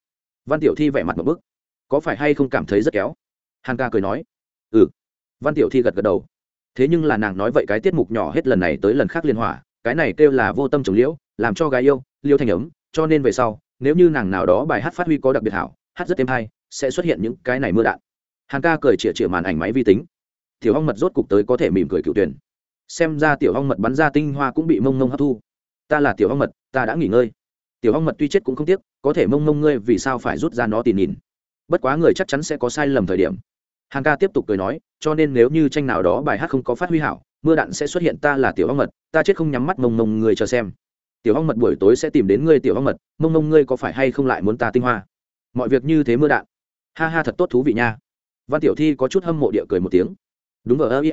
Văn tiểu thi vẻ mặt một bức. Có phải hay không cảm thấy rất kéo? Hàn ca cười nói. Ừ. Văn tiểu thi gật gật đầu. Thế nhưng là nàng nói vậy cái tiết mục nhỏ hết lần này tới lần khác liên hỏa, cái này kêu là vô tâm trồng liễu, làm cho gái yêu, liêu thành ấm, cho nên về sau, nếu như nàng nào đó bài hát phát huy có đặc biệt hảo, hát rất êm hay, sẽ xuất hiện những cái này mưa đạn. Hàn ca cười chĩa chĩa màn ảnh máy vi tính. Tiểu hong mật rốt cục tới có thể mỉm cười cựu tuyển. Xem ra tiểu hong mật bắn ra tinh hoa cũng bị mông mông hấp thu. Ta là tiểu hong mật ta đã nghỉ ngơi. Tiểu hong mật tuy chết cũng không tiếc, có thể mông mông ngươi vì sao phải rút ra nó tìm nhìn bất quá người chắc chắn sẽ có sai lầm thời điểm. Hàng ca tiếp tục cười nói, cho nên nếu như tranh nào đó bài hát không có phát huy hảo, mưa đạn sẽ xuất hiện ta là tiểu hong mật, ta chết không nhắm mắt mông mông người chờ xem. Tiểu hong mật buổi tối sẽ tìm đến ngươi tiểu hong mật, mông mông ngươi có phải hay không lại muốn ta tinh hoa? Mọi việc như thế mưa đạn. Ha ha thật tốt thú vị nha. Văn tiểu thi có chút hâm mộ địa cười một tiếng. Đúng vờ, ơ ia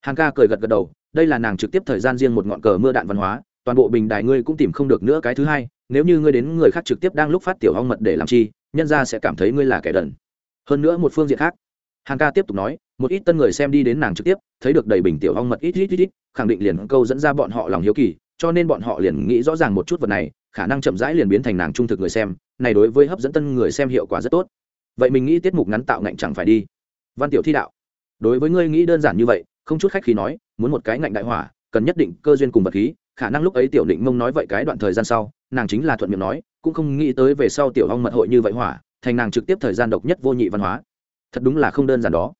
hàng ca cười gật gật đầu, đây là nàng trực tiếp thời gian riêng một ngọn cờ mưa đạn văn hóa toàn bộ bình đài ngươi cũng tìm không được nữa cái thứ hai, nếu như ngươi đến người khác trực tiếp đang lúc phát tiểu hong mật để làm chi, nhân ra sẽ cảm thấy ngươi là kẻ đần. Hơn nữa một phương diện khác hàng ca tiếp tục nói, một ít tân người xem đi đến nàng trực tiếp, thấy được đầy bình tiểu hong mật ít ít ít ít, khẳng định liền câu dẫn ra bọn họ lòng hiếu kỳ, cho nên bọn họ liền nghĩ rõ ràng một chút vật này, khả năng chậm rãi liền biến thành nàng trung thực người xem, này đối với hấp dẫn tân người xem hiệu quả rất tốt. Vậy mình nghĩ tiết mục ngắn tạo ngạnh chẳng phải đi. Văn tiểu thi đạo, đối với ngươi nghĩ đơn giản như vậy, không chút khách khí nói, muốn một cái ngạnh đại hỏa, cần nhất định cơ duyên cùng vật khí khả năng lúc ấy tiểu định mông nói vậy cái đoạn thời gian sau, nàng chính là thuận miệng nói, cũng không nghĩ tới về sau tiểu hong mật hội như vậy hỏa, thành nàng trực tiếp thời gian độc nhất vô nhị văn hóa. Thật đúng là không đơn giản đó.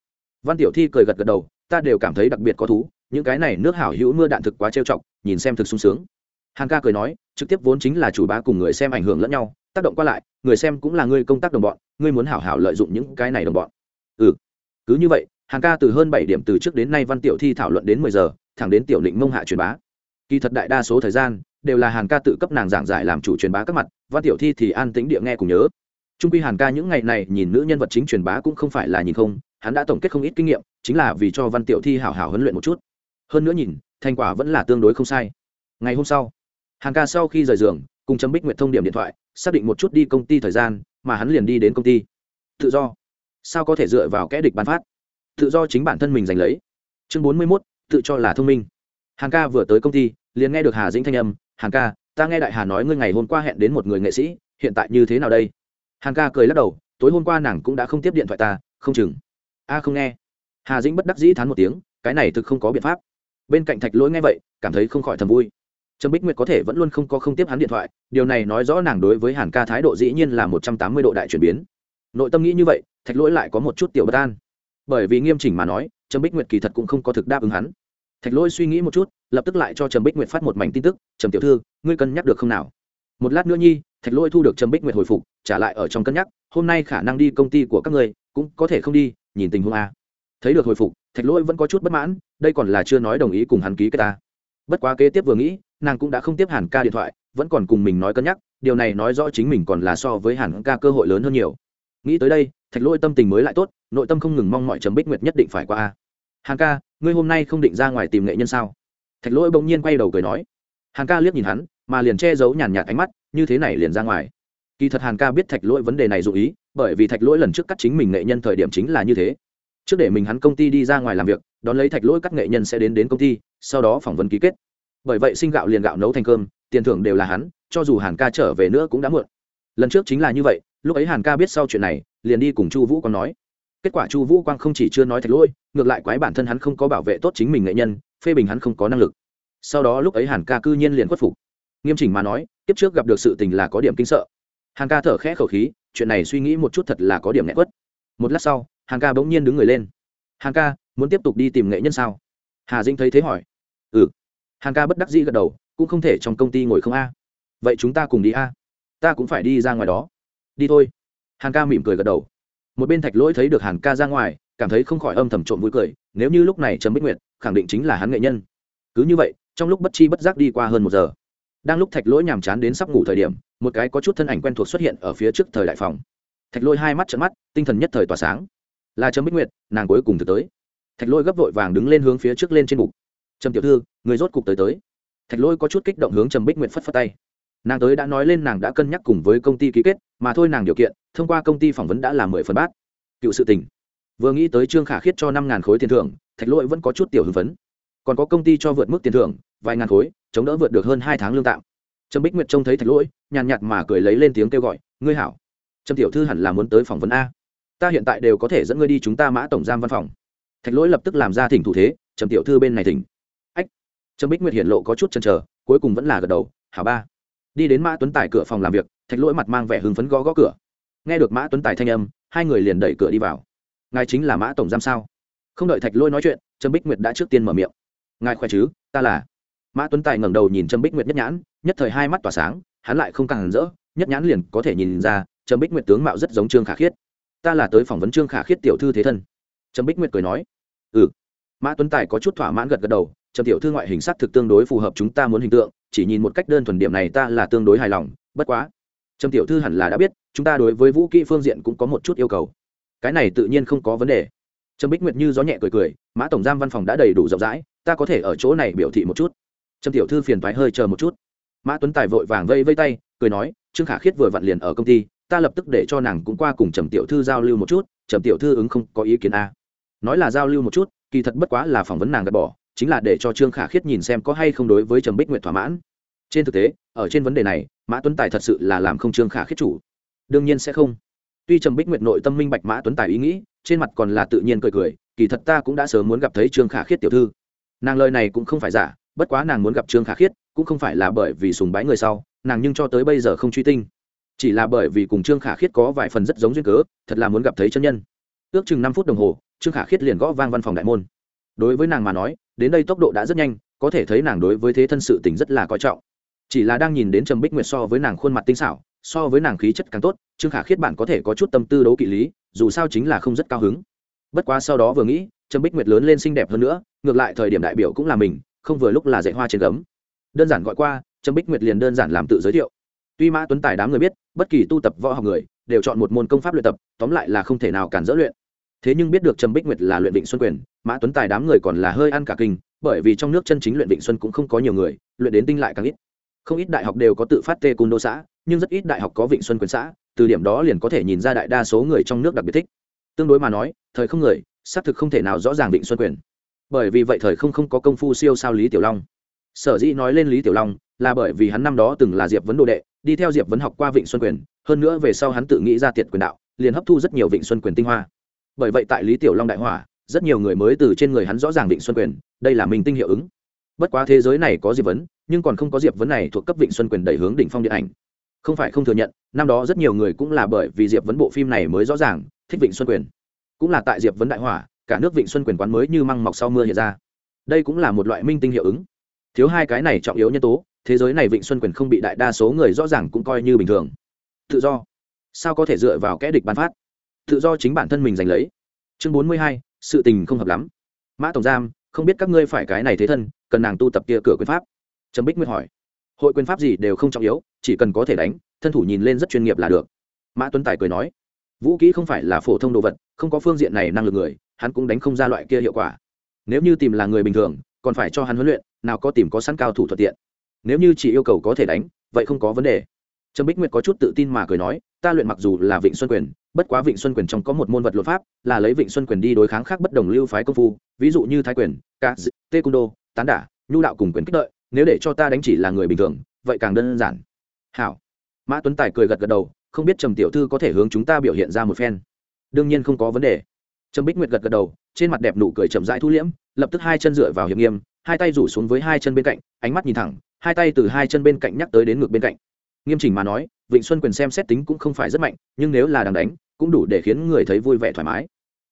Văn tiểu thi cười gật gật đầu, ta đều cảm thấy đặc biệt có thú, những cái này nước hảo hữu mưa đạn thực quá trêu chọc, nhìn xem thực sung sướng. Hàng ca cười nói, trực tiếp vốn chính là chủ bá cùng người xem ảnh hưởng lẫn nhau, tác động qua lại, người xem cũng là người công tác đồng bọn ngươi muốn hảo hảo lợi dụng những cái này đồng bọn. Ừ cứ như vậy, hàng ca từ hơn bảy điểm từ trước đến nay văn tiểu thi thảo luận đến mười giờ, thẳng đến tiểu định mông hạ truyền bá kỳ thật đại đa số thời gian, đều là hàn ca tự cấp nàng giảng giải làm chủ truyền bá các mặt, văn tiểu thi thì an tĩnh địa nghe cùng nhớ. Trung quy hàn ca những ngày này nhìn nữ nhân vật chính truyền bá cũng không phải là nhìn không, hắn đã tổng kết không ít kinh nghiệm, chính là vì cho văn tiểu thi hảo hảo huấn luyện một chút. Hơn nữa nhìn, thành quả vẫn là tương đối không sai. Ngày hôm sau, hàn ca sau khi rời giường, cùng chấm bích nguyệt thông điểm điện thoại, xác định một chút đi công ty thời gian, mà hắn liền đi đến công ty. Tự do. Sao có thể dựa vào kẽ địch bán phát? Tự do chính bản thân mình giành lấy. Chương bốn mươi mốt, tự cho là thông minh. Hàn ca vừa tới công ty liền nghe được hà dĩnh thanh âm, Hàn ca, ta nghe đại hà nói ngươi ngày hôm qua hẹn đến một người nghệ sĩ, hiện tại như thế nào đây? Hàn ca cười lắc đầu, tối hôm qua nàng cũng đã không tiếp điện thoại ta, không chừng. A, không nghe. Hà dĩnh bất đắc dĩ thán một tiếng, cái này thực không có biện pháp. Bên cạnh thạch lỗi nghe vậy, cảm thấy không khỏi thầm vui. Trâm bích nguyệt có thể vẫn luôn không có không tiếp hắn điện thoại, điều này nói rõ nàng đối với hàn ca thái độ dĩ nhiên là một trăm tám mươi độ đại chuyển biến. Nội tâm nghĩ như vậy, thạch lỗi lại có một chút tiểu bất an. Bởi vì nghiêm chỉnh mà nói Trâm bích nguyệt kỳ thật cũng không có thực đáp ứng hắn thạch lỗi suy nghĩ một chút, lập tức lại cho trầm bích nguyệt phát một mảnh tin tức, trầm tiểu thư, ngươi cân nhắc được không nào? Một lát nữa nhi, thạch lỗi thu được trầm bích nguyệt hồi phục, trả lại ở trong cân nhắc, hôm nay khả năng đi công ty của các ngươi, cũng có thể không đi, nhìn tình huống a. Thấy được hồi phục, thạch lỗi vẫn có chút bất mãn, đây còn là chưa nói đồng ý cùng hắn ký cái ta. Bất quá kế tiếp vừa nghĩ, nàng cũng đã không tiếp hàn ca điện thoại, vẫn còn cùng mình nói cân nhắc, điều này nói rõ chính mình còn là so với hàn ca cơ hội lớn hơn nhiều. Nghĩ tới đây, thạch lỗi tâm tình mới lại tốt, nội tâm không ngừng mong mọi trầm bích nguyệt nhất định phải qua a. Hàng ca, ngươi hôm nay không định ra ngoài tìm nghệ nhân sao? Thạch lỗi bỗng nhiên quay đầu cười nói. Hàng ca liếc nhìn hắn, mà liền che giấu nhàn nhạt ánh mắt, như thế này liền ra ngoài. Kỳ thật hàn ca biết thạch lỗi vấn đề này dụ ý, bởi vì thạch lỗi lần trước cắt chính mình nghệ nhân thời điểm chính là như thế. Trước để mình hắn công ty đi ra ngoài làm việc, đón lấy thạch lỗi các nghệ nhân sẽ đến đến công ty, sau đó phỏng vấn ký kết. Bởi vậy sinh gạo liền gạo nấu thành cơm, tiền thưởng đều là hắn, cho dù hàn ca trở về nữa cũng đã muộn. Lần trước chính là như vậy, lúc ấy hàn ca biết sau chuyện này, liền đi cùng chu vũ còn nói kết quả chu vũ quang không chỉ chưa nói thạch lỗi ngược lại quái bản thân hắn không có bảo vệ tốt chính mình nghệ nhân, phê bình hắn không có năng lực. Sau đó lúc ấy hàn ca cư nhiên liền khuất phục. Nghiêm chỉnh mà nói tiếp trước gặp được sự tình là có điểm kinh sợ. Hàn ca thở khẽ khẩu khí, chuyện này suy nghĩ một chút thật là có điểm nghẹt quất. Một lát sau, hàn ca bỗng nhiên đứng người lên. Hàn ca, muốn tiếp tục đi tìm nghệ nhân sao? Hà dinh thấy thế hỏi. Ừ. Hàn ca bất đắc dĩ gật đầu, cũng không thể trong công ty ngồi không a. Vậy chúng ta cùng đi a. Ta cũng phải đi ra ngoài đó. Đi thôi. Hàn ca mỉm cười gật đầu một bên thạch lỗi thấy được hàn ca ra ngoài, cảm thấy không khỏi âm thầm trộm vui cười, nếu như lúc này trầm bích nguyệt, khẳng định chính là hắn nghệ nhân. Cứ như vậy, trong lúc bất chi bất giác đi qua hơn một giờ. Đang lúc thạch lỗi nhàm chán đến sắp ngủ thời điểm, một cái có chút thân ảnh quen thuộc xuất hiện ở phía trước thời đại phòng. Thạch lỗi hai mắt trận mắt, tinh thần nhất thời tỏa sáng. Là trầm bích nguyệt, nàng cuối cùng thực tới. Thạch lỗi gấp vội vàng đứng lên hướng phía trước lên trên bục. Trầm tiểu thư, người rốt cục tới tới. Thạch lỗi có chút kích động hướng trầm bích nguyệt phất phất tay. Nàng tới đã nói lên nàng đã cân nhắc cùng với công ty ký kết, mà thôi nàng điều kiện thông qua công ty phỏng vấn đã là mười phần bát. Cựu sự tình. Vừa nghĩ tới trương khả khiết cho năm ngàn khối tiền thưởng, thạch lỗi vẫn có chút tiểu hưng phấn. Còn có công ty cho vượt mức tiền thưởng, vài ngàn khối, chống đỡ vượt được hơn hai tháng lương tạm. Trâm bích nguyệt trông thấy thạch lỗi, nhàn nhạt mà cười lấy lên tiếng kêu gọi, ngươi hảo. Trâm tiểu thư hẳn là muốn tới phỏng vấn a. Ta hiện tại đều có thể dẫn ngươi đi chúng ta mã tổng giam văn phòng. Thạch lỗi lập tức làm ra thỉnh thủ thế trầm tiểu thư bên này thỉnh. Ách. Trâm bích nguyệt hiện lộ có chút chần chờ, cuối cùng vẫn là gật đầu, hảo ba. Đi đến mã tuấn tài cửa phòng làm việc, thạch lỗi mặt mang vẻ hưng phấn gõ gõ cửa nghe được mã tuấn tài thanh âm, hai người liền đẩy cửa đi vào. Ngài chính là mã tổng giám sao? Không đợi thạch lôi nói chuyện, trâm bích nguyệt đã trước tiên mở miệng. Ngài khỏe chứ? Ta là. Mã tuấn tài ngẩng đầu nhìn trâm bích nguyệt nhất nhãn, nhất thời hai mắt tỏa sáng, hắn lại không càng rỡ, nhất nhãn liền có thể nhìn ra, trâm bích nguyệt tướng mạo rất giống trương khả khiết. Ta là tới phỏng vấn trương khả khiết tiểu thư thế thân. Trâm bích nguyệt cười nói. Ừ. Mã tuấn tài có chút thỏa mãn gật gật đầu trầm tiểu thư ngoại hình sắc thực tương đối phù hợp chúng ta muốn hình tượng, chỉ nhìn một cách đơn thuần điểm này ta là tương đối hài lòng, bất quá. Trầm tiểu thư hẳn là đã biết chúng ta đối với vũ kỹ phương diện cũng có một chút yêu cầu. Cái này tự nhiên không có vấn đề. Trầm bích nguyệt như gió nhẹ cười cười, mã tổng giam văn phòng đã đầy đủ rộng rãi, ta có thể ở chỗ này biểu thị một chút. Trầm tiểu thư phiền thoái hơi chờ một chút. Mã tuấn tài vội vàng vây vây tay, cười nói, trương khả khiết vừa vặn liền ở công ty, ta lập tức để cho nàng cũng qua cùng trầm tiểu thư giao lưu một chút, trầm tiểu thư ứng không có ý kiến a. Nói là giao lưu một chút, kỳ thật bất quá là phỏng vấn nàng gạt bỏ, chính là để cho trương khả khiết nhìn xem có hay không đối với trầm bích nguyệt thỏa mãn. Trên thực tế, ở trên vấn đề này, mã tuấn tài thật sự là làm không trương khả khiết chủ đương nhiên sẽ không. Tuy trầm bích nguyệt nội tâm minh bạch mã tuấn tài ý nghĩ, trên mặt còn là tự nhiên cười cười, kỳ thật ta cũng đã sớm muốn gặp thấy trương khả khiết tiểu thư. Nàng lời này cũng không phải giả, bất quá nàng muốn gặp trương khả khiết, cũng không phải là bởi vì sùng bái người sau, nàng nhưng cho tới bây giờ không truy tinh. Chỉ là bởi vì cùng trương khả khiết có vài phần rất giống duyên cớ, thật là muốn gặp thấy chân nhân. Ước chừng năm phút đồng hồ, trương khả khiết liền gõ vang văn phòng đại môn. Đối với nàng mà nói, đến đây tốc độ đã rất nhanh, có thể thấy nàng đối với thế thân sự tình rất là coi trọng. Chỉ là đang nhìn đến trầm bích nguyệt so với nàng khuôn mặt tinh xảo so với nàng khí chất càng tốt, trương khả khiết bạn có thể có chút tâm tư đấu kỵ lý, dù sao chính là không rất cao hứng. Bất quá sau đó vừa nghĩ Trâm bích nguyệt lớn lên xinh đẹp hơn nữa, ngược lại thời điểm đại biểu cũng là mình, không vừa lúc là dạy hoa trên gấm. Đơn giản gọi qua Trâm bích nguyệt liền đơn giản làm tự giới thiệu. Tuy mã tuấn tài đám người biết, bất kỳ tu tập võ học người, đều chọn một môn công pháp luyện tập, tóm lại là không thể nào cản dỡ luyện. Thế nhưng biết được Trâm bích nguyệt là luyện vịnh xuân quyền, mã tuấn tài đám người còn là hơi ăn cả kinh, bởi vì trong nước chân chính luyện vịnh xuân cũng không có nhiều người, luyện đến tinh lại càng ít không ít đại học đều có tự phát tê cung đô xã, nhưng rất ít đại học có vịnh xuân quyền xã, từ điểm đó liền có thể nhìn ra đại đa số người trong nước đặc biệt thích. Tương đối mà nói, thời không người, xác thực không thể nào rõ ràng vịnh xuân quyền. Bởi vì vậy thời không không có công phu siêu sao lý tiểu long. Sở dĩ nói lên lý tiểu long, là bởi vì hắn năm đó từng là diệp vấn đồ đệ, đi theo diệp vấn học qua vịnh xuân quyền, hơn nữa về sau hắn tự nghĩ ra tiệt quyền đạo, liền hấp thu rất nhiều vịnh xuân quyền tinh hoa. Bởi vậy tại lý tiểu long đại hỏa, rất nhiều người mới từ trên người hắn rõ ràng vịnh xuân quyền, đây là mình tinh hiệu ứng bất quá thế giới này có diệp vấn, nhưng còn không có diệp vấn này thuộc cấp vịnh xuân quyền đẩy hướng đỉnh phong điện ảnh. Không phải không thừa nhận, năm đó rất nhiều người cũng là bởi vì diệp vấn bộ phim này mới rõ ràng, thích vịnh xuân quyền. Cũng là tại diệp vấn đại hỏa, cả nước vịnh xuân quyền quán mới như măng mọc sau mưa hiện ra. Đây cũng là một loại minh tinh hiệu ứng. Thiếu hai cái này trọng yếu nhân tố, thế giới này vịnh xuân quyền không bị đại đa số người rõ ràng cũng coi như bình thường. Tự do. Sao có thể dựa vào kẽ địch bán phát? Tự do chính bản thân mình giành lấy. Chương bốn mươi hai, sự tình không hợp lắm. Mã tổng giam, không biết các ngươi phải cái này thế thân cần nàng tu tập kia cửa quyền pháp. Trần bích nguyên hỏi, hội quyền pháp gì đều không trọng yếu, chỉ cần có thể đánh, thân thủ nhìn lên rất chuyên nghiệp là được. Mã tuấn tài cười nói, vũ kỹ không phải là phổ thông đồ vật, không có phương diện này năng lực người, hắn cũng đánh không ra loại kia hiệu quả. Nếu như tìm là người bình thường, còn phải cho hắn huấn luyện, nào có tìm có sẵn cao thủ thuận tiện. Nếu như chỉ yêu cầu có thể đánh, vậy không có vấn đề. Trần bích nguyệt có chút tự tin mà cười nói, ta luyện mặc dù là vịnh xuân quyền, bất quá vịnh xuân quyền trong có một môn vật luật pháp, là lấy vịnh xuân quyền đi đối kháng khác bất đồng lưu phái công phu, ví dụ như thái quyền, ca tê cung đô tán đả, nhu đạo cùng quyền kích đợi, nếu để cho ta đánh chỉ là người bình thường, vậy càng đơn giản. Hảo. Mã tuấn tài cười gật gật đầu, không biết trầm tiểu thư có thể hướng chúng ta biểu hiện ra một phen. Đương nhiên không có vấn đề. Trầm bích nguyệt gật gật đầu, trên mặt đẹp nụ cười chậm rãi thu liễm, lập tức hai chân dựa vào hiệp nghiêm, hai tay rủ xuống với hai chân bên cạnh, ánh mắt nhìn thẳng, hai tay từ hai chân bên cạnh nhắc tới đến ngực bên cạnh. Nghiêm chỉnh mà nói, vịnh xuân quyền xem xét tính cũng không phải rất mạnh, nhưng nếu là đằng đánh, cũng đủ để khiến người thấy vui vẻ thoải mái.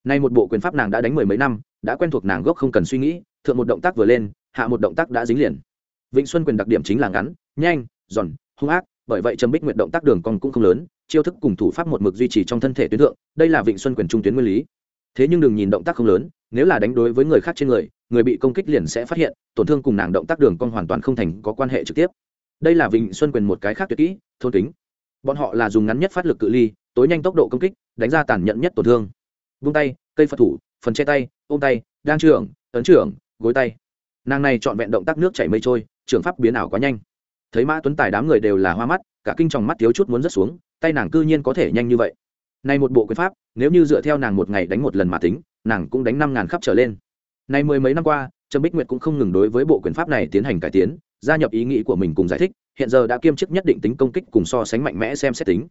Nay một bộ quyền pháp nàng đã đánh mười mấy năm, đã quen thuộc nàng gốc không cần suy nghĩ thượng một động tác vừa lên, hạ một động tác đã dính liền. Vịnh xuân quyền đặc điểm chính là ngắn, nhanh, giòn, hung ác, bởi vậy trầm bích nguyện động tác đường cong cũng không lớn, chiêu thức cùng thủ pháp một mực duy trì trong thân thể tuyến thượng, đây là vịnh xuân quyền trung tuyến nguyên lý. Thế nhưng đừng nhìn động tác không lớn, nếu là đánh đối với người khác trên người người bị công kích liền sẽ phát hiện, tổn thương cùng nàng động tác đường cong hoàn toàn không thành có quan hệ trực tiếp. Đây là vịnh xuân quyền một cái khác tuyệt kỹ, thôn kính. Bọn họ là dùng ngắn nhất phát lực cự ly, tối nhanh tốc độ công kích, đánh ra tàn nhẫn nhất tổn thương. Vung tay, cây phật thủ, phần che tay, ôm tay đang trưởng, ấn trưởng gối tay. Nàng này trọn vẹn động tác nước chảy mây trôi, trường pháp biến ảo quá nhanh. Thấy mã tuấn tài đám người đều là hoa mắt, cả kinh tròng mắt thiếu chút muốn rớt xuống, tay nàng cư nhiên có thể nhanh như vậy. Này một bộ quyền pháp, nếu như dựa theo nàng một ngày đánh một lần mà tính, nàng cũng đánh năm ngàn khắp trở lên. Này mười mấy năm qua, trâm bích nguyệt cũng không ngừng đối với bộ quyền pháp này tiến hành cải tiến, gia nhập ý nghĩ của mình cùng giải thích, hiện giờ đã kiêm chức nhất định tính công kích cùng so sánh mạnh mẽ xem xét tính.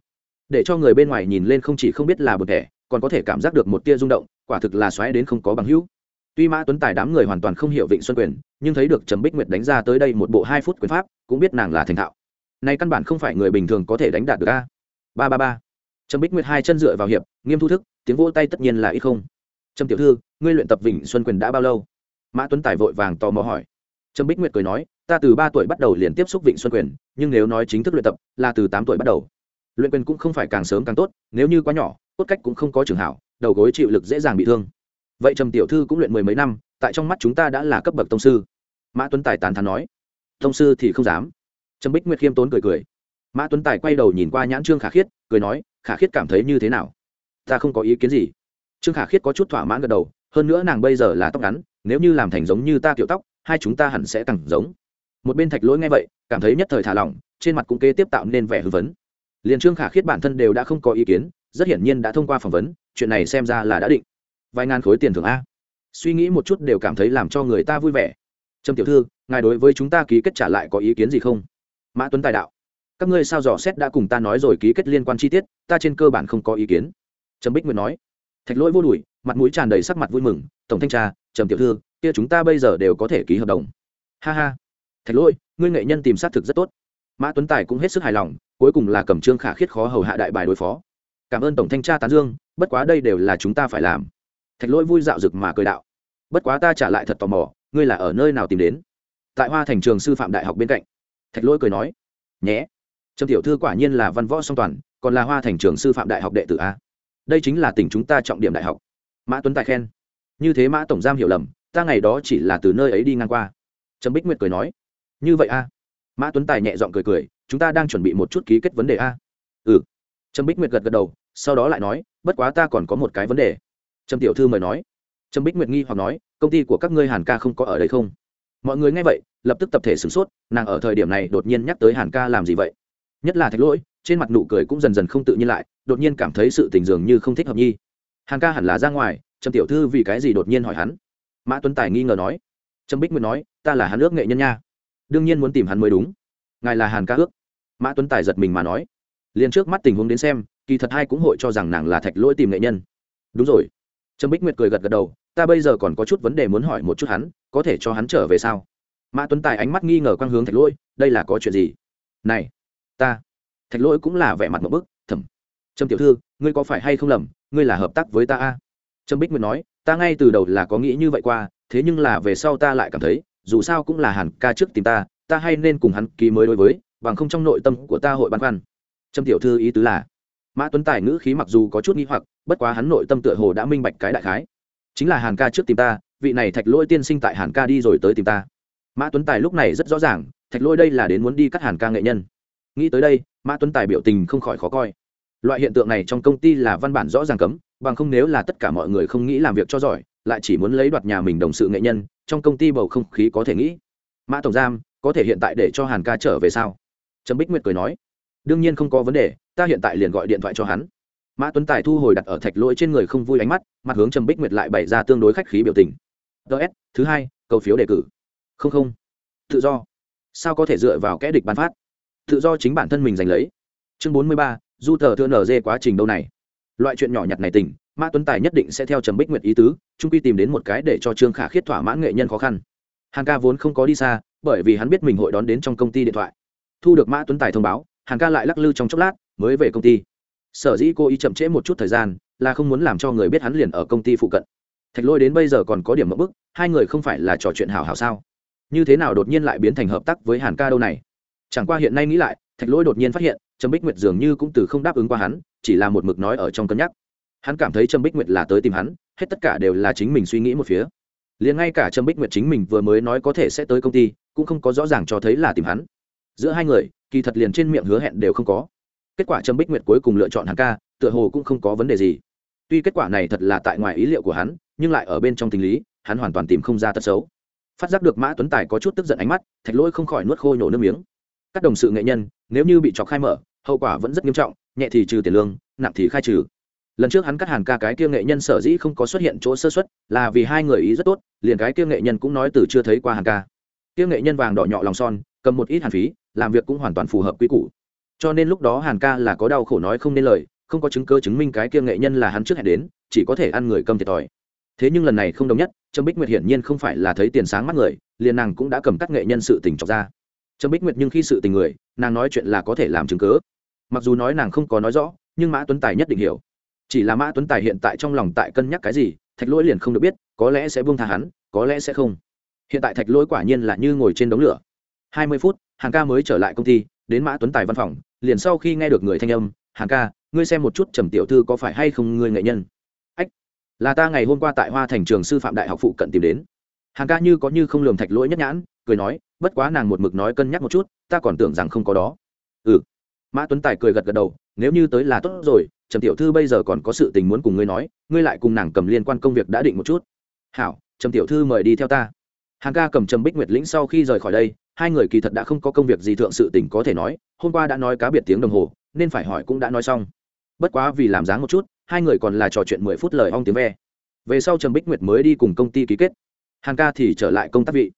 Để cho người bên ngoài nhìn lên không chỉ không biết là bậc thẻ, còn có thể cảm giác được một tia rung động, quả thực là xoáy đến không có bằng hữu tuy mã tuấn tài đám người hoàn toàn không hiểu vịnh xuân quyền, nhưng thấy được trầm bích nguyệt đánh ra tới đây một bộ hai phút quyền pháp, cũng biết nàng là thành thạo. Này căn bản không phải người bình thường có thể đánh đạt được a. Ba ba ba. Trầm bích nguyệt hai chân dựa vào hiệp, nghiêm thu thức, tiếng vỗ tay tất nhiên là ít không. Trầm tiểu thư, ngươi luyện tập vịnh xuân quyền đã bao lâu? Mã tuấn tài vội vàng tò mò hỏi. Trầm bích nguyệt cười nói, ta từ ba tuổi bắt đầu liền tiếp xúc vịnh xuân quyền, nhưng nếu nói chính thức luyện tập, là từ tám tuổi bắt đầu. Luyện quyền cũng không phải càng sớm càng tốt, nếu như quá nhỏ, cốt cách cũng không có trường hảo, đầu gối chịu lực dễ dàng bị thương vậy trầm tiểu thư cũng luyện mười mấy năm, tại trong mắt chúng ta đã là cấp bậc tông sư. Mã tuấn tài tàn thắn nói. Tông sư thì không dám. Trầm bích nguyệt khiêm tốn cười cười. Mã tuấn tài quay đầu nhìn qua nhãn trương khả khiết, cười nói, khả khiết cảm thấy như thế nào? Ta không có ý kiến gì. Trương khả khiết có chút thỏa mãn gật đầu, hơn nữa nàng bây giờ là tóc ngắn, nếu như làm thành giống như ta kiểu tóc, hai chúng ta hẳn sẽ càng giống. Một bên thạch lỗi nghe vậy, cảm thấy nhất thời thả lỏng, trên mặt cũng kế tiếp tạo nên vẻ hư vấn liền trương khả khiết bản thân đều đã không có ý kiến, rất hiển nhiên đã thông qua phỏng vấn, chuyện này xem ra là đã định vài ngàn khối tiền thưởng a. Suy nghĩ một chút đều cảm thấy làm cho người ta vui vẻ. Trâm tiểu thư, ngài đối với chúng ta ký kết trả lại có ý kiến gì không? Mã tuấn tài đạo. Các ngươi sao dò xét đã cùng ta nói rồi ký kết liên quan chi tiết, ta trên cơ bản không có ý kiến. Trầm bích nguyệt nói. Thạch lỗi vô đùi, mặt mũi tràn đầy sắc mặt vui mừng, tổng thanh tra trầm tiểu thư, kia chúng ta bây giờ đều có thể ký hợp đồng. Ha ha. Thạch lỗi, ngươi nghệ nhân tìm sát thực rất tốt. Mã tuấn tài cũng hết sức hài lòng, cuối cùng là cầm trương khả khiết khó hầu hạ đại bài đối phó. Cảm ơn tổng thanh tra tán dương, bất quá đây đều là chúng ta phải làm thạch lỗi vui dạo rực mà cười đạo. Bất quá ta trả lại thật tò mò, ngươi là ở nơi nào tìm đến? Tại hoa thành trường sư phạm đại học bên cạnh. Thạch lỗi cười nói. Nhé. Trâm tiểu thư quả nhiên là văn võ song toàn, còn là hoa thành trường sư phạm đại học đệ tử a. Đây chính là tỉnh chúng ta trọng điểm đại học. Mã tuấn tài khen. Như thế mã tổng giam hiểu lầm, ta ngày đó chỉ là từ nơi ấy đi ngang qua. Trâm bích nguyệt cười nói. Như vậy a. Mã tuấn tài nhẹ giọng cười cười, chúng ta đang chuẩn bị một chút ký kết vấn đề a. Ừ. Trâm bích nguyệt gật gật đầu, sau đó lại nói, bất quá ta còn có một cái vấn đề trầm tiểu thư mời nói. Trầm bích nguyệt nghi hoặc nói, công ty của các ngươi hàn ca không có ở đây không? Mọi người nghe vậy, lập tức tập thể sửng sốt, nàng ở thời điểm này đột nhiên nhắc tới hàn ca làm gì vậy? Nhất là thạch lỗi, trên mặt nụ cười cũng dần dần không tự nhiên lại, đột nhiên cảm thấy sự tình dường như không thích hợp nhi. Hàn ca hẳn là ra ngoài trầm tiểu thư vì cái gì đột nhiên hỏi hắn? Mã tuấn tài nghi ngờ nói. Trầm bích nguyệt nói, ta là hắn ước nghệ nhân nha. Đương nhiên muốn tìm hắn mới đúng. Ngài là hàn ca ước. Mã tuấn tài giật mình mà nói. Liền trước mắt tình huống đến xem, kỳ thật hai cũng hội cho rằng nàng là thạch lỗi tìm nghệ nhân. Đúng rồi. Trâm bích nguyệt cười gật gật đầu, ta bây giờ còn có chút vấn đề muốn hỏi một chút hắn, có thể cho hắn trở về sao? Mã tuấn tài ánh mắt nghi ngờ quang hướng thạch lỗi, đây là có chuyện gì? Này, ta. Thạch lỗi cũng là vẻ mặt một bức thầm Trâm tiểu thư, ngươi có phải hay không lầm, ngươi là hợp tác với ta a? Trâm bích nguyệt nói, ta ngay từ đầu là có nghĩ như vậy qua, thế nhưng là về sau ta lại cảm thấy, dù sao cũng là hàn ca trước tìm ta ta hay nên cùng hắn ký mới đối với, bằng không trong nội tâm của ta hội băn khoăn. Trâm tiểu thư ý tứ là mã tuấn tài ngữ khí mặc dù có chút nghi hoặc, bất quá hắn nội tâm tựa hồ đã minh bạch cái đại khái. Chính là hàn ca trước tìm ta, vị này thạch lỗi tiên sinh tại hàn ca đi rồi tới tìm ta. Mã tuấn tài lúc này rất rõ ràng, thạch lỗi đây là đến muốn đi cắt hàn ca nghệ nhân. Nghĩ tới đây, mã tuấn tài biểu tình không khỏi khó coi. Loại hiện tượng này trong công ty là văn bản rõ ràng cấm, bằng không nếu là tất cả mọi người không nghĩ làm việc cho giỏi, lại chỉ muốn lấy đoạt nhà mình đồng sự nghệ nhân, trong công ty bầu không khí có thể nghĩ. Mã tổng giam, có thể hiện tại để cho hàn ca trở về sao? Trâm bích nguyệt cười nói đương nhiên không có vấn đề, ta hiện tại liền gọi điện thoại cho hắn. Mã tuấn tài thu hồi đặt ở thạch lỗi trên người không vui ánh mắt, mặt hướng trầm bích nguyệt lại bày ra tương đối khách khí biểu tình. Ts thứ hai, cầu phiếu đề cử. Không không. Tự do. Sao có thể dựa vào kẽ địch bán phát? Tự do chính bản thân mình giành lấy. Chương bốn mươi ba, du thờ thưa nở dê quá trình đâu này? Loại chuyện nhỏ nhặt này tỉnh mã tuấn tài nhất định sẽ theo trầm bích nguyệt ý tứ trung quy tìm đến một cái để cho trương khả khiết thỏa mãn nghệ nhân khó khăn. Hàng ca vốn không có đi xa, bởi vì hắn biết mình hội đón đến trong công ty điện thoại. Thu được mã tuấn tài thông báo Hàn ca lại lắc lư trong chốc lát, mới về công ty. Sở dĩ cô ý chậm trễ một chút thời gian, là không muốn làm cho người biết hắn liền ở công ty phụ cận. Thạch lôi đến bây giờ còn có điểm mẫu bức, hai người không phải là trò chuyện hào hào sao? Như thế nào đột nhiên lại biến thành hợp tác với hàn ca đâu này? Chẳng qua hiện nay nghĩ lại, thạch lôi đột nhiên phát hiện trầm bích nguyệt dường như cũng từ không đáp ứng qua hắn, chỉ là một mực nói ở trong cân nhắc. Hắn cảm thấy trầm bích nguyệt là tới tìm hắn, hết tất cả đều là chính mình suy nghĩ một phía. Liền ngay cả trầm bích nguyệt chính mình vừa mới nói có thể sẽ tới công ty, cũng không có rõ ràng cho thấy là tìm hắn. Giữa hai người kỳ thật liền trên miệng hứa hẹn đều không có. Kết quả trầm bích nguyệt cuối cùng lựa chọn hàng ca, tựa hồ cũng không có vấn đề gì. Tuy kết quả này thật là tại ngoài ý liệu của hắn, nhưng lại ở bên trong tình lý, hắn hoàn toàn tìm không ra tật xấu. Phát giác được mã tuấn tài có chút tức giận ánh mắt, thạch lỗi không khỏi nuốt khôi nổ nước miếng. Các đồng sự nghệ nhân, nếu như bị chọc khai mở, hậu quả vẫn rất nghiêm trọng, nhẹ thì trừ tiền lương, nặng thì khai trừ. Lần trước hắn cắt hàn ca cái kia nghệ nhân sở dĩ không có xuất hiện chỗ sơ xuất là vì hai người ý rất tốt, liền cái kia nghệ nhân cũng nói từ chưa thấy qua hàn ca. Kia nghệ nhân vàng đỏ nhọ lòng son, cầm một ít hàn phí làm việc cũng hoàn toàn phù hợp quy củ. Cho nên lúc đó hàn ca là có đau khổ nói không nên lời, không có chứng cơ chứng minh cái kia nghệ nhân là hắn trước hẹn đến, chỉ có thể ăn người cầm thiệt thòi. Thế nhưng lần này không đồng nhất, trâm bích nguyệt hiển nhiên không phải là thấy tiền sáng mắt người, liền nàng cũng đã cầm cắt nghệ nhân sự tình trọc ra. Trâm bích nguyệt nhưng khi sự tình người, nàng nói chuyện là có thể làm chứng cớ mặc dù nói nàng không có nói rõ, nhưng mã tuấn tài nhất định hiểu. Chỉ là mã tuấn tài hiện tại trong lòng tại cân nhắc cái gì, thạch lỗi liền không được biết, có lẽ sẽ buông tha hắn, có lẽ sẽ không. Hiện tại thạch lỗi quả nhiên là như ngồi trên đống lửa. Hai mươi phút hàng ca mới trở lại công ty, đến mã tuấn tài văn phòng, liền sau khi nghe được người thanh âm hàng ca, ngươi xem một chút trầm tiểu thư có phải hay không ngươi nghệ nhân? Ách, là ta ngày hôm qua tại hoa thành trường sư phạm đại học phụ cận tìm đến. Hàng ca như có như không lường thạch lỗi nhất nhãn, cười nói, bất quá nàng một mực nói cân nhắc một chút, ta còn tưởng rằng không có đó. Ừ. Mã tuấn tài cười gật gật đầu, nếu như tới là tốt rồi, trầm tiểu thư bây giờ còn có sự tình muốn cùng ngươi nói, ngươi lại cùng nàng cầm liên quan công việc đã định một chút. Hảo, trầm tiểu thư mời đi theo ta. Hàng ca cầm trầm bích nguyệt lĩnh sau khi rời khỏi đây hai người kỳ thật đã không có công việc gì thượng sự tình có thể nói, hôm qua đã nói cá biệt tiếng đồng hồ, nên phải hỏi cũng đã nói xong. Bất quá vì làm dáng một chút, hai người còn là trò chuyện mười phút lời ong tiếng ve. Về sau trầm bích nguyệt mới đi cùng công ty ký kết. Hàng ca thì trở lại công tác vị.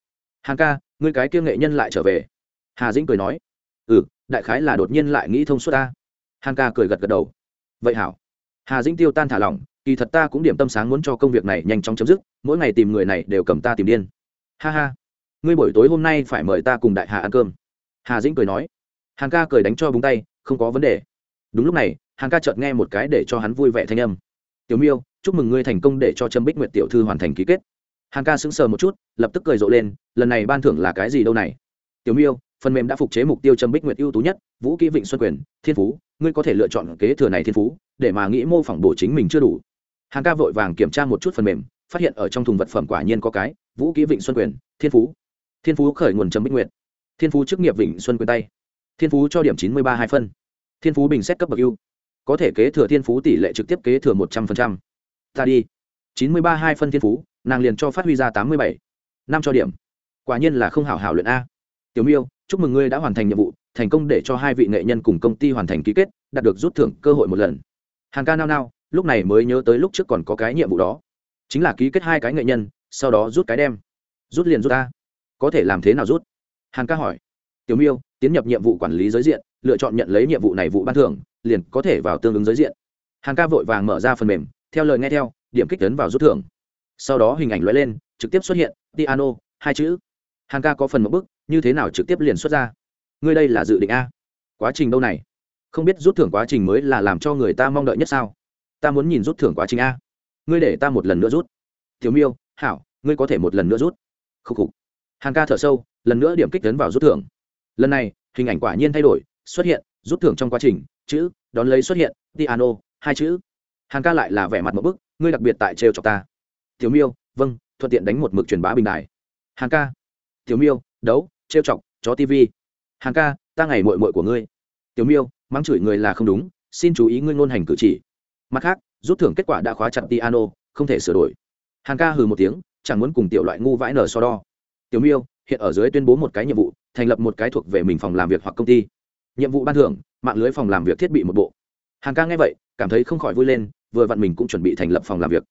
Hàng ca, ngươi cái kia nghệ nhân lại trở về. Hà dĩnh cười nói. Ừ đại khái là đột nhiên lại nghĩ thông suốt ta. Hàng ca cười gật gật đầu. Vậy hảo. Hà dĩnh tiêu tan thả lỏng, kỳ thật ta cũng điểm tâm sáng muốn cho công việc này nhanh chóng chấm dứt, mỗi ngày tìm người này đều cầm ta tìm điên. Ha ha ngươi buổi tối hôm nay phải mời ta cùng đại hà ăn cơm. Hà dĩnh cười nói. Hàng ca cười đánh cho búng tay, không có vấn đề. Đúng lúc này, hàng ca chợt nghe một cái để cho hắn vui vẻ thanh âm. Tiểu miêu, chúc mừng ngươi thành công để cho trâm bích nguyệt tiểu thư hoàn thành ký kết. Hàng ca sững sờ một chút, lập tức cười rộ lên, lần này ban thưởng là cái gì đâu này? Tiểu miêu, phần mềm đã phục chế mục tiêu trâm bích nguyệt ưu tú nhất, vũ kỹ vịnh xuân quyền, thiên phú, ngươi có thể lựa chọn kế thừa này thiên phú, để mà nghĩ mô phỏng bổ chính mình chưa đủ. Hàng ca vội vàng kiểm tra một chút phần mềm, phát hiện ở trong thùng vật phẩm quả nhiên có cái, vũ kỹ vịnh xuân quyền, thiên phú thiên phú khởi nguồn trầm bích nguyện. thiên phú chức nghiệp vịnh xuân quyền tay. Thiên phú cho điểm chín mươi ba hai phân. Thiên phú bình xét cấp bậc ưu. Có thể kế thừa thiên phú tỷ lệ trực tiếp kế thừa một trăm linh ta đi. chín mươi ba hai phân thiên phú, nàng liền cho phát huy ra tám mươi bảy. Năm cho điểm. Quả nhiên là không hảo hảo luyện a. Tiểu miêu, chúc mừng ngươi đã hoàn thành nhiệm vụ, thành công để cho hai vị nghệ nhân cùng công ty hoàn thành ký kết, đạt được rút thưởng cơ hội một lần. Hàng ca nao nao, lúc này mới nhớ tới lúc trước còn có cái nhiệm vụ đó. Chính là ký kết hai cái nghệ nhân, sau đó rút cái đem. Rút liền rút ta có thể làm thế nào rút? Hàn ca hỏi. Tiểu miêu, tiến nhập nhiệm vụ quản lý giới diện, lựa chọn nhận lấy nhiệm vụ này vụ ban thưởng, liền có thể vào tương ứng giới diện. Hàn ca vội vàng mở ra phần mềm, theo lời nghe theo, điểm kích tấn vào rút thưởng. Sau đó hình ảnh lóe lên, trực tiếp xuất hiện, piano, hai chữ. Hàn ca có phần một bức như thế nào trực tiếp liền xuất ra? Ngươi đây là dự định a. Quá trình đâu này? Không biết rút thưởng quá trình mới là làm cho người ta mong đợi nhất sao? Ta muốn nhìn rút thưởng quá trình a. Ngươi để ta một lần nữa rút. Tiểu miêu, hảo, ngươi có thể một lần nữa rút. Khúc khục hàng ca thở sâu, lần nữa điểm kích tấn vào rút thưởng. Lần này, hình ảnh quả nhiên thay đổi, xuất hiện, rút thưởng trong quá trình, chữ, đón lấy xuất hiện, piano, hai chữ. Hàng ca lại là vẻ mặt một bức, ngươi đặc biệt tại trêu chọc ta. Tiểu miêu vâng thuận tiện đánh một mực truyền bá bình đài. Hàng ca. Tiểu miêu, đấu, trêu chọc, chó tv hàng ca, ta ngày mội mội của ngươi. Tiểu miêu, mắng chửi người là không đúng, xin chú ý ngươi ngôn hành cử chỉ. Mặt khác, rút thưởng kết quả đã khóa chặt piano, không thể sửa đổi. Hàng ca hừ một tiếng, chẳng muốn cùng tiểu loại ngu vãi nở so đo tiểu miêu, hiện ở dưới tuyên bố một cái nhiệm vụ, thành lập một cái thuộc về mình phòng làm việc hoặc công ty. Nhiệm vụ ban thưởng, mạng lưới phòng làm việc thiết bị một bộ. Hàng ca nghe vậy, cảm thấy không khỏi vui lên, vừa vặn mình cũng chuẩn bị thành lập phòng làm việc.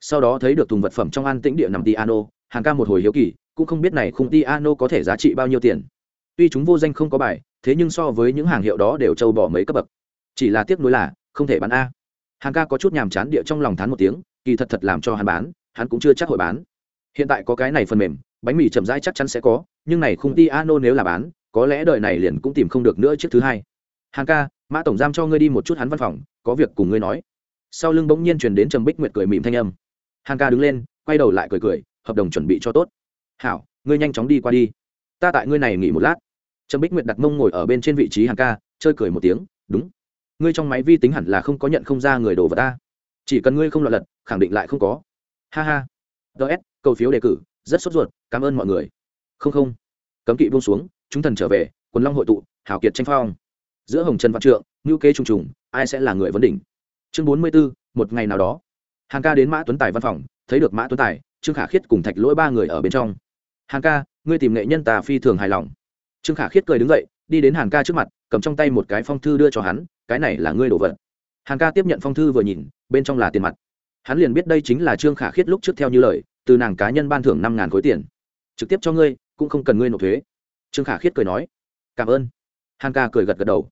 Sau đó thấy được thùng vật phẩm trong an tĩnh địa nằm piano hàng ca một hồi hiếu kỳ, cũng không biết này khung piano có thể giá trị bao nhiêu tiền. Tuy chúng vô danh không có bài, thế nhưng so với những hàng hiệu đó đều trâu bỏ mấy cấp bậc. Chỉ là tiếc nuối là, không thể bán a. Hàng ca có chút nhàm chán địa trong lòng thán một tiếng, kỳ thật thật làm cho hắn bán, hắn cũng chưa chắc hội bán hiện tại có cái này phần mềm, bánh mì chậm rãi chắc chắn sẽ có, nhưng này khung ti ano nếu là bán, có lẽ đời này liền cũng tìm không được nữa chiếc thứ hai. Hàng ca, mã tổng giam cho ngươi đi một chút hắn văn phòng, có việc cùng ngươi nói. Sau lưng bỗng nhiên truyền đến trầm bích nguyệt cười mỉm thanh âm. Hàng ca đứng lên, quay đầu lại cười cười, hợp đồng chuẩn bị cho tốt. Hảo, ngươi nhanh chóng đi qua đi. Ta tại ngươi này nghỉ một lát. Trầm bích nguyệt đặt mông ngồi ở bên trên vị trí hàng ca, chơi cười một tiếng, đúng. Ngươi trong máy vi tính hẳn là không có nhận không ra người đồ vào ta. Chỉ cần ngươi không lọt lật, khẳng định lại không có. Ha ha ts cầu phiếu đề cử, rất sốt ruột, cảm ơn mọi người. Không không. Cấm kỵ buông xuống, chúng thần trở về, quần long hội tụ, hào kiệt tranh phong. Giữa hồng trần văn trượng ngữ kế trùng trùng, ai sẽ là người vấn đỉnh? Chương bốn mươi b ố một ngày nào đó. Hàng ca đến mã tuấn tài văn phòng, thấy được mã tuấn tài, trương khả khiết cùng thạch lỗi ba người ở bên trong. Hàng ca, ngươi tìm nghệ nhân tà phi thường hài lòng. Trương khả khiết cười đứng dậy, đi đến hàng ca trước mặt, cầm trong tay một cái phong thư đưa cho hắn, cái này là ngươi đồ vật. Hàng ca tiếp nhận phong thư vừa nhìn, bên trong là tiền mặt hắn liền biết đây chính là trương khả khiết lúc trước theo như lời, từ nàng cá nhân ban thưởng năm ngàn khối tiền. Trực tiếp cho ngươi, cũng không cần ngươi nộp thuế. Trương khả khiết cười nói. Cảm ơn. Hàng ca cười gật gật đầu.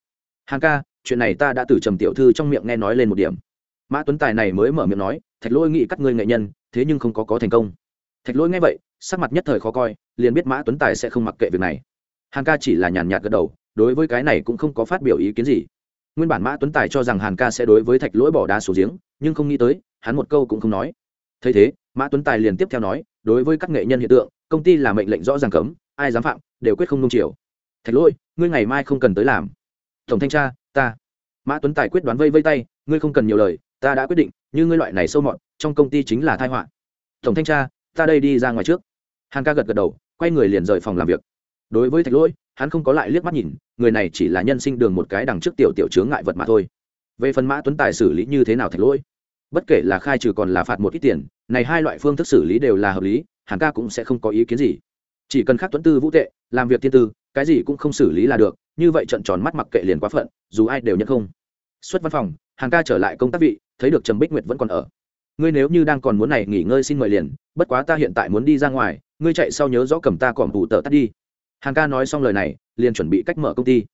Hàng ca, chuyện này ta đã từ trầm tiểu thư trong miệng nghe nói lên một điểm. Mã tuấn tài này mới mở miệng nói, thạch lỗi nghĩ cắt ngươi nghệ nhân, thế nhưng không có có thành công. Thạch lỗi nghe vậy, sắc mặt nhất thời khó coi, liền biết mã tuấn tài sẽ không mặc kệ việc này. Hàn ca chỉ là nhàn nhạt gật đầu, đối với cái này cũng không có phát biểu ý kiến gì. Nguyên bản mã tuấn tài cho rằng hàn ca sẽ đối với thạch lỗi bỏ đá số giếng, nhưng không nghĩ tới hắn một câu cũng không nói. Thấy thế, mã tuấn tài liền tiếp theo nói, đối với các nghệ nhân hiện tượng, công ty là mệnh lệnh rõ ràng cấm, ai dám phạm, đều quyết không nung chiều. Thạch lỗi ngươi ngày mai không cần tới làm. Tổng thanh tra, ta. Mã tuấn tài quyết đoán vây vây tay, ngươi không cần nhiều lời, ta đã quyết định, như ngươi loại này sâu mọt, trong công ty chính là thai họa. Tổng thanh tra, ta đây đi ra ngoài trước. Hàn ca gật gật đầu, quay người liền rời phòng làm việc. Đối với thạch lỗi hắn không có lại liếc mắt nhìn, người này chỉ là nhân sinh đường một cái đằng trước tiểu tiểu chướng ngại vật mà thôi. Về phần mã tuấn tài xử lý như thế nào thạch lỗi bất kể là khai trừ còn là phạt một ít tiền, này hai loại phương thức xử lý đều là hợp lý, hàn ca cũng sẽ không có ý kiến gì. Chỉ cần khắc tuấn tư vũ tệ, làm việc thiên tư, cái gì cũng không xử lý là được, như vậy trận tròn mắt mặc kệ liền quá phận, dù ai đều nhận không. Xuất văn phòng hàng ca trở lại công tác vị, thấy được trầm bích nguyệt vẫn còn ở. Ngươi nếu như đang còn muốn này nghỉ ngơi xin mời liền, bất quá ta hiện tại muốn đi ra ngoài, ngươi chạy sau nhớ rõ cầm ta còm tủ tờ tắt đi. Hàng ca nói xong lời này, liền chuẩn bị cách mở công ty.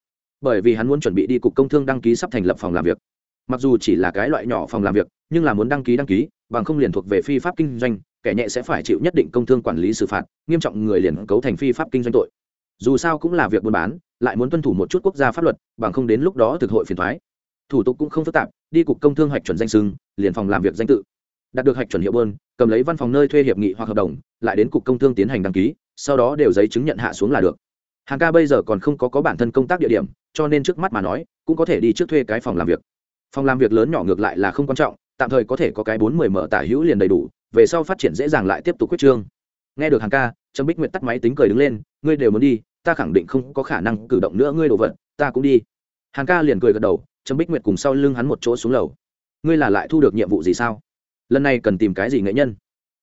Bởi vì hắn muốn chuẩn bị đi cục công thương đăng ký sắp thành lập phòng làm việc. Mặc dù chỉ là cái loại nhỏ phòng làm việc nhưng là muốn đăng ký đăng ký, bằng không liền thuộc về phi pháp kinh doanh, kẻ nhẹ sẽ phải chịu nhất định công thương quản lý xử phạt, nghiêm trọng người liền cấu thành phi pháp kinh doanh tội. Dù sao cũng là việc buôn bán, lại muốn tuân thủ một chút quốc gia pháp luật, bằng không đến lúc đó thực hội phiền thoái thủ tục cũng không phức tạp, đi cục công thương hoạch chuẩn danh sưng, liền phòng làm việc danh tự. Đạt được hạch chuẩn hiệu bơn cầm lấy văn phòng nơi thuê hiệp nghị hoặc hợp đồng, lại đến cục công thương tiến hành đăng ký, sau đó đều giấy chứng nhận hạ xuống là được. Hàng ca bây giờ còn không có có bản thân công tác địa điểm, cho nên trước mắt mà nói, cũng có thể đi trước thuê cái phòng làm việc. Phòng làm việc lớn nhỏ ngược lại là không quan trọng tạm thời có thể có cái bốn mươi mở tả hữu liền đầy đủ, về sau phát triển dễ dàng lại tiếp tục quyết trương. Nghe được hàng ca, trâm bích nguyệt tắt máy tính cười đứng lên, ngươi đều muốn đi, ta khẳng định không có khả năng cử động nữa ngươi đồ vật, ta cũng đi. Hàng ca liền cười gật đầu, trâm bích nguyệt cùng sau lưng hắn một chỗ xuống lầu. Ngươi là lại thu được nhiệm vụ gì sao? Lần này cần tìm cái gì nghệ nhân?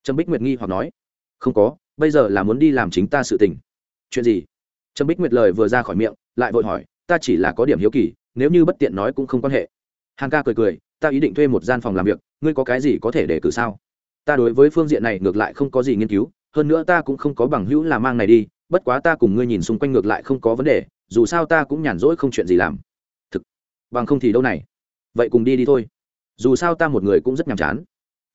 Trâm bích nguyệt nghi hoặc nói. Không có, bây giờ là muốn đi làm chính ta sự tình. Chuyện gì? Trâm bích nguyệt lời vừa ra khỏi miệng, lại vội hỏi, ta chỉ là có điểm hiếu kỳ, nếu như bất tiện nói cũng không quan hệ. Hàng ca cười cười ta ý định thuê một gian phòng làm việc, ngươi có cái gì có thể để cử sao? Ta đối với phương diện này ngược lại không có gì nghiên cứu, hơn nữa ta cũng không có bằng hữu là mang này đi, bất quá ta cùng ngươi nhìn xung quanh ngược lại không có vấn đề, dù sao ta cũng nhàn rỗi không chuyện gì làm. Thực, bằng không thì đâu này? Vậy cùng đi đi thôi. Dù sao ta một người cũng rất nhàm chán.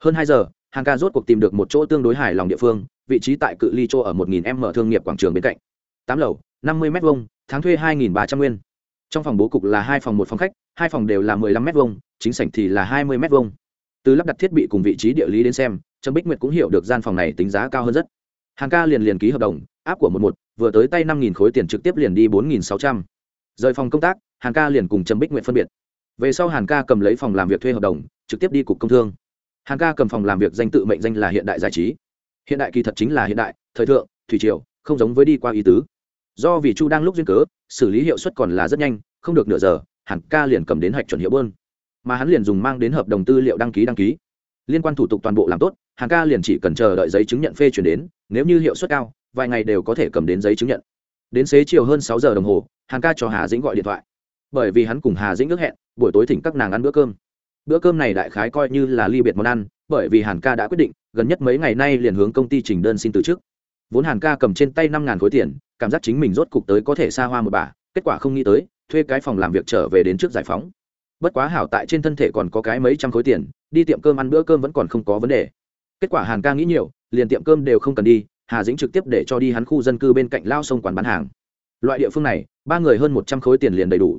Hơn hai giờ, hàng ca rốt cuộc tìm được một chỗ tương đối hài lòng địa phương, vị trí tại cự ly chỗ ở một nghìn m thương nghiệp quảng trường bên cạnh. Tám lầu, năm mươi m hai tháng thuê hai nghìn ba trăm nguyên. Trong phòng bố cục là hai phòng một phòng khách hai phòng đều là mười lăm vuông, chính sảnh thì là hai mươi vuông. từ lắp đặt thiết bị cùng vị trí địa lý đến xem trâm bích nguyệt cũng hiểu được gian phòng này tính giá cao hơn rất. Hàng ca liền liền ký hợp đồng áp của một một vừa tới tay năm nghìn khối tiền trực tiếp liền đi bốn nghìn sáu trăm. Rời phòng công tác hàng ca liền cùng trâm bích nguyệt phân biệt. Về sau hàn ca cầm lấy phòng làm việc thuê hợp đồng trực tiếp đi cục công thương. Hàn ca cầm phòng làm việc danh tự mệnh danh là hiện đại giải trí. Hiện đại kỳ thật chính là hiện đại thời thượng thủy triều không giống với đi qua ý tứ. Do vì chu đang lúc duyên cớ xử lý hiệu suất còn là rất nhanh không được nửa giờ hàn ca liền cầm đến hạch chuẩn hiệu bơn. Mà hắn liền dùng mang đến hợp đồng tư liệu đăng ký đăng ký. Liên quan thủ tục toàn bộ làm tốt hàn ca liền chỉ cần chờ đợi giấy chứng nhận phê chuyển đến, nếu như hiệu suất cao, vài ngày đều có thể cầm đến giấy chứng nhận. Đến xế chiều hơn sáu giờ đồng hồ hàn ca cho hà dĩnh gọi điện thoại. Bởi vì hắn cùng hà dĩnh ước hẹn, buổi tối thỉnh các nàng ăn bữa cơm. Bữa cơm này đại khái coi như là ly biệt món ăn, bởi vì hàn ca đã quyết định, gần nhất mấy ngày nay liền hướng công ty trình đơn xin từ chức. Vốn hàn ca cầm trên tay năm ngàn khối tiền, cảm giác chính mình rốt cục tới có thể xa hoa một bà, kết quả không nghĩ tới thuê cái phòng làm việc trở về đến trước giải phóng. Bất quá hảo tại trên thân thể còn có cái mấy trăm khối tiền, đi tiệm cơm ăn bữa cơm vẫn còn không có vấn đề. Kết quả hàn ca nghĩ nhiều, liền tiệm cơm đều không cần đi, hà dĩnh trực tiếp để cho đi hắn khu dân cư bên cạnh lao sông quán bán hàng. Loại địa phương này, ba người hơn một trăm khối tiền liền đầy đủ.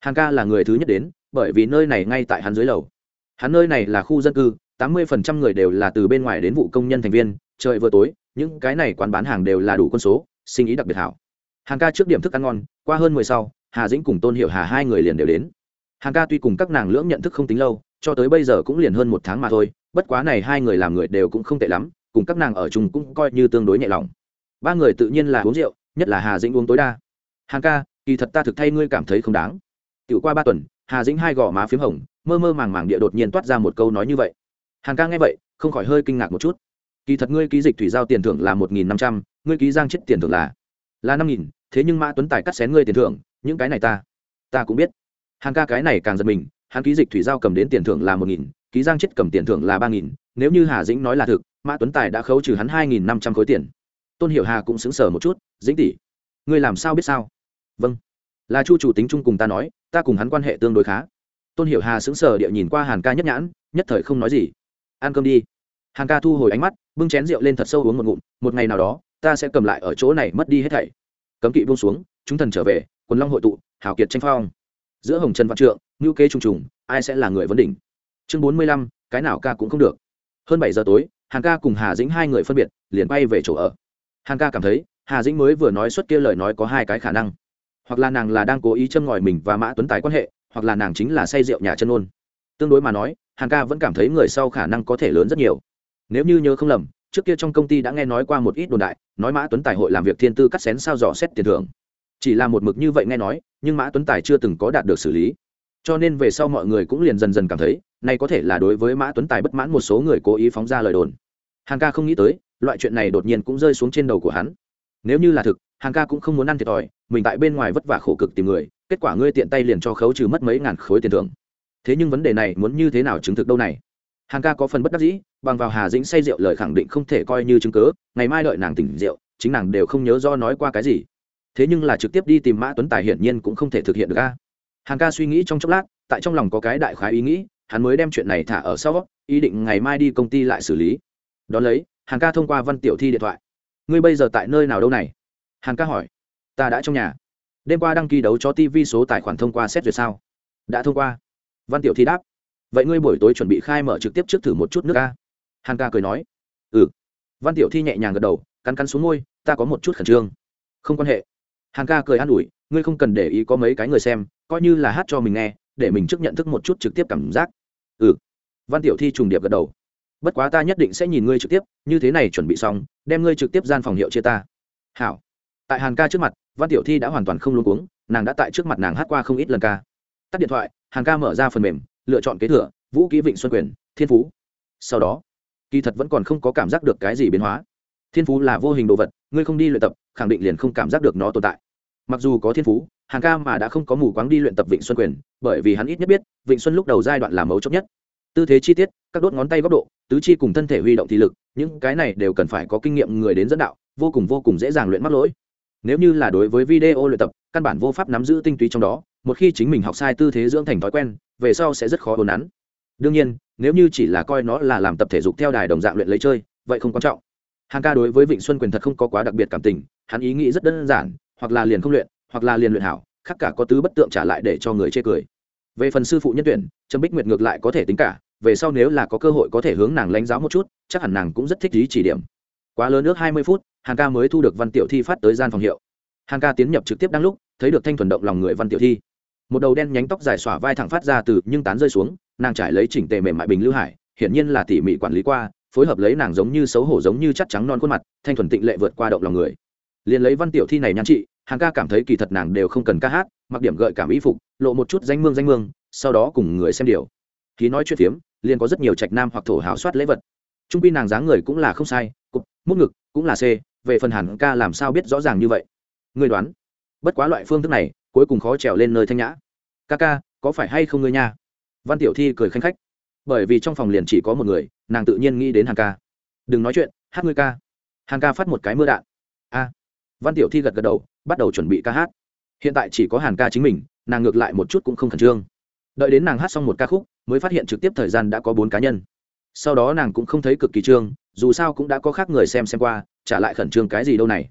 Hàn ca là người thứ nhất đến, bởi vì nơi này ngay tại hắn dưới lầu. Hắn nơi này là khu dân cư, tám mươi phần trăm người đều là từ bên ngoài đến vụ công nhân thành viên, trời vừa tối, những cái này quán bán hàng đều là đủ quân số, sinh ý đặc biệt hảo. Hàng ca trước điểm thức ăn ngon, qua hơn mười sau hà dĩnh cùng tôn hiệu hà hai người liền đều đến. Hàng ca tuy cùng các nàng lưỡng nhận thức không tính lâu, cho tới bây giờ cũng liền hơn một tháng mà thôi, bất quá này hai người làm người đều cũng không tệ lắm, cùng các nàng ở chung cũng coi như tương đối nhẹ lòng. Ba người tự nhiên là uống rượu, nhất là hà dĩnh uống tối đa. Hàng ca, kỳ thật ta thực thay ngươi cảm thấy không đáng. Tiểu qua ba tuần, hà dĩnh hai gò má p h í m hồng, mơ mơ màng màng địa đột nhiên toát ra một câu nói như vậy. Hằng ca nghe vậy, không khỏi hơi kinh ngạc một chút. Kỳ thật ngươi ký dịch thủy giao tiền thưởng là một nghìn năm trăm, ngươi ký giang chết tiền thưởng là là năm nghìn, thế nhưng mã tuấn tài cắt xén ngươi tiền thưởng những cái này ta ta cũng biết. Hàng ca cái này càng giật mình, hắn ký dịch thủy giao cầm đến tiền thưởng là một nghìn, ký giang chết cầm tiền thưởng là ba nghìn, nếu như hà dĩnh nói là thực, mã tuấn tài đã khấu trừ hắn hai nghìn năm trăm khối tiền. Tôn hiểu hà cũng xứng sở một chút, dĩnh tỷ, ngươi làm sao biết sao? Vâng là chu chủ tính chung cùng ta nói, ta cùng hắn quan hệ tương đối khá. Tôn hiểu hà sững sờ địa nhìn qua hàn ca nhất nhãn, nhất thời không nói gì. Ăn cơm đi. Hàn ca thu hồi ánh mắt, bưng chén rượu lên thật sâu uống một ngụm, một ngày nào đó, ta sẽ cầm lại ở chỗ này mất đi hết thảy. Cấm kỵ buông xuống, chúng thần trở về quần long hội tụ hảo kiệt tranh phong. Giữa hồng trần văn trượng ngữ kế trùng trùng, ai sẽ là người vấn đỉnh? Chương bốn mươi lăm, cái nào ca cũng không được. Hơn bảy giờ tối hàng ca cùng hà dĩnh hai người phân biệt, liền bay về chỗ ở. Hàng ca cảm thấy, hà dĩnh mới vừa nói xuất kia lời nói có hai cái khả năng. Hoặc là nàng là đang cố ý châm ngòi mình và mã tuấn tài quan hệ, hoặc là nàng chính là say rượu nhà chân ôn. Tương đối mà nói hàng ca vẫn cảm thấy người sau khả năng có thể lớn rất nhiều. Nếu như nhớ không lầm, trước kia trong công ty đã nghe nói qua một ít đồn đại, nói mã tuấn tài hội làm việc thiên tư cắt xén sao dò xét tiền thưởng chỉ là một mực như vậy nghe nói, nhưng mã tuấn tài chưa từng có đạt được xử lý. Cho nên về sau mọi người cũng liền dần dần cảm thấy, nay có thể là đối với mã tuấn tài bất mãn một số người cố ý phóng ra lời đồn. Hàng ca không nghĩ tới, loại chuyện này đột nhiên cũng rơi xuống trên đầu của hắn. Nếu như là thực, hàng ca cũng không muốn ăn thiệt thòi, mình tại bên ngoài vất vả khổ cực tìm người, kết quả ngươi tiện tay liền cho khấu trừ mất mấy ngàn khối tiền thưởng. Thế nhưng vấn đề này muốn như thế nào chứng thực đâu này? Hàng ca có phần bất đắc dĩ, bằng vào hà dĩnh say rượu lời khẳng định không thể coi như chứng cớ ngày mai đợi nàng tỉnh rượu, chính nàng đều không nhớ do nói qua cái gì thế nhưng là trực tiếp đi tìm mã tuấn tài hiển nhiên cũng không thể thực hiện được a. Hàng ca suy nghĩ trong chốc lát, tại trong lòng có cái đại khái ý nghĩ, hắn mới đem chuyện này thả ở sau, ý định ngày mai đi công ty lại xử lý. Đón lấy hàng ca thông qua văn tiểu thi điện thoại. Ngươi bây giờ tại nơi nào đâu này? Hàng ca hỏi. Ta đã trong nhà. Đêm qua đăng ký đấu cho tv số tài khoản thông qua xét duyệt sao? Đã thông qua. Văn tiểu thi đáp. Vậy ngươi buổi tối chuẩn bị khai mở trực tiếp trước thử một chút nước ca hàng ca cười nói. Ừ. Văn tiểu thi nhẹ nhàng gật đầu, cắn cắn xuống môi, ta có một chút khẩn trương. Không quan hệ hàn ca cười an ủi, ngươi không cần để ý có mấy cái người xem, coi như là hát cho mình nghe, để mình trước nhận thức một chút trực tiếp cảm giác. Ừ. Văn tiểu thi trùng điệp gật đầu. Bất quá ta nhất định sẽ nhìn ngươi trực tiếp, như thế này chuẩn bị xong, đem ngươi trực tiếp gian phòng hiệu chia ta. Hảo. Tại hàn ca trước mặt, văn tiểu thi đã hoàn toàn không luôn cuống, nàng đã tại trước mặt nàng hát qua không ít lần ca. Tắt điện thoại, hàn ca mở ra phần mềm, lựa chọn kế thừa, vũ ký vịnh xuân quyền, thiên phú. Sau đó, kỳ thật vẫn còn không có cảm giác được cái gì biến hóa. Thiên phú là vô hình đồ vật, ngươi không đi luyện tập, khẳng định liền không cảm giác được nó tồn tại mặc dù có thiên phú hàng ca mà đã không có mù quáng đi luyện tập vịnh xuân quyền, bởi vì hắn ít nhất biết, vịnh xuân lúc đầu giai đoạn là mấu chốt nhất. Tư thế chi tiết, các đốt ngón tay góc độ, tứ chi cùng thân thể huy động thị lực, những cái này đều cần phải có kinh nghiệm người đến dẫn đạo, vô cùng vô cùng dễ dàng luyện mắc lỗi. Nếu như là đối với video luyện tập, căn bản vô pháp nắm giữ tinh túy trong đó, một khi chính mình học sai tư thế dưỡng thành thói quen, về sau sẽ rất khó ồn nắn. Đương nhiên, nếu như chỉ là coi nó là làm tập thể dục theo đài đồng dạng luyện lấy chơi, vậy không quan trọng. Hàng ca đối với vịnh xuân quyền thật không có quá đặc biệt cảm tình, hắn ý nghĩ rất đơn giản hoặc là liền không luyện, hoặc là liền luyện hảo, khắc cả có tứ bất tượng trả lại để cho người chê cười. Về phần sư phụ nhân tuyển trâm bích nguyệt ngược lại có thể tính cả, về sau nếu là có cơ hội có thể hướng nàng lãnh giáo một chút, chắc hẳn nàng cũng rất thích ý chỉ điểm. Quá lớn nước hai mươi phút hàng ca mới thu được văn tiểu thi phát tới gian phòng hiệu. Hàng ca tiến nhập trực tiếp đang lúc, thấy được thanh thuần động lòng người văn tiểu thi. Một đầu đen nhánh tóc dài xỏa vai thẳng phát ra từ nhưng tán rơi xuống, nàng trải lấy chỉnh tề mềm mại bình lưu hải, hiển nhiên là tỉ mỉ quản lý qua, phối hợp lấy nàng giống như xấu hổ giống như chắc trắng non khuôn mặt, thanh thuần tịnh lệ vượt qua động lòng người liền lấy văn tiểu thi này nhan trị, hàng ca cảm thấy kỳ thật nàng đều không cần ca hát, mặc điểm gợi cảm ý phục, lộ một chút danh mương danh mương, sau đó cùng người xem điều khi nói chuyện phiếm, liền có rất nhiều trạch nam hoặc thổ hào soát lễ vật. Trung pi nàng dáng người cũng là không sai, cục, mút ngực cũng là c, về phần hàn ca làm sao biết rõ ràng như vậy? Người đoán. Bất quá loại phương thức này, cuối cùng khó trèo lên nơi thanh nhã. Ca ca, có phải hay không ngươi nha? Văn tiểu thi cười khanh khách. Bởi vì trong phòng liền chỉ có một người, nàng tự nhiên nghĩ đến hàn ca. Đừng nói chuyện, hát ngươi ca. Hàn ca phát một cái mưa đạn. A văn tiểu thi gật gật đầu, bắt đầu chuẩn bị ca hát. Hiện tại chỉ có hàn ca chính mình, nàng ngược lại một chút cũng không khẩn trương. Đợi đến nàng hát xong một ca khúc, mới phát hiện trực tiếp thời gian đã có bốn cá nhân. Sau đó nàng cũng không thấy cực kỳ trương, dù sao cũng đã có khác người xem xem qua trả lại khẩn trương cái gì đâu này.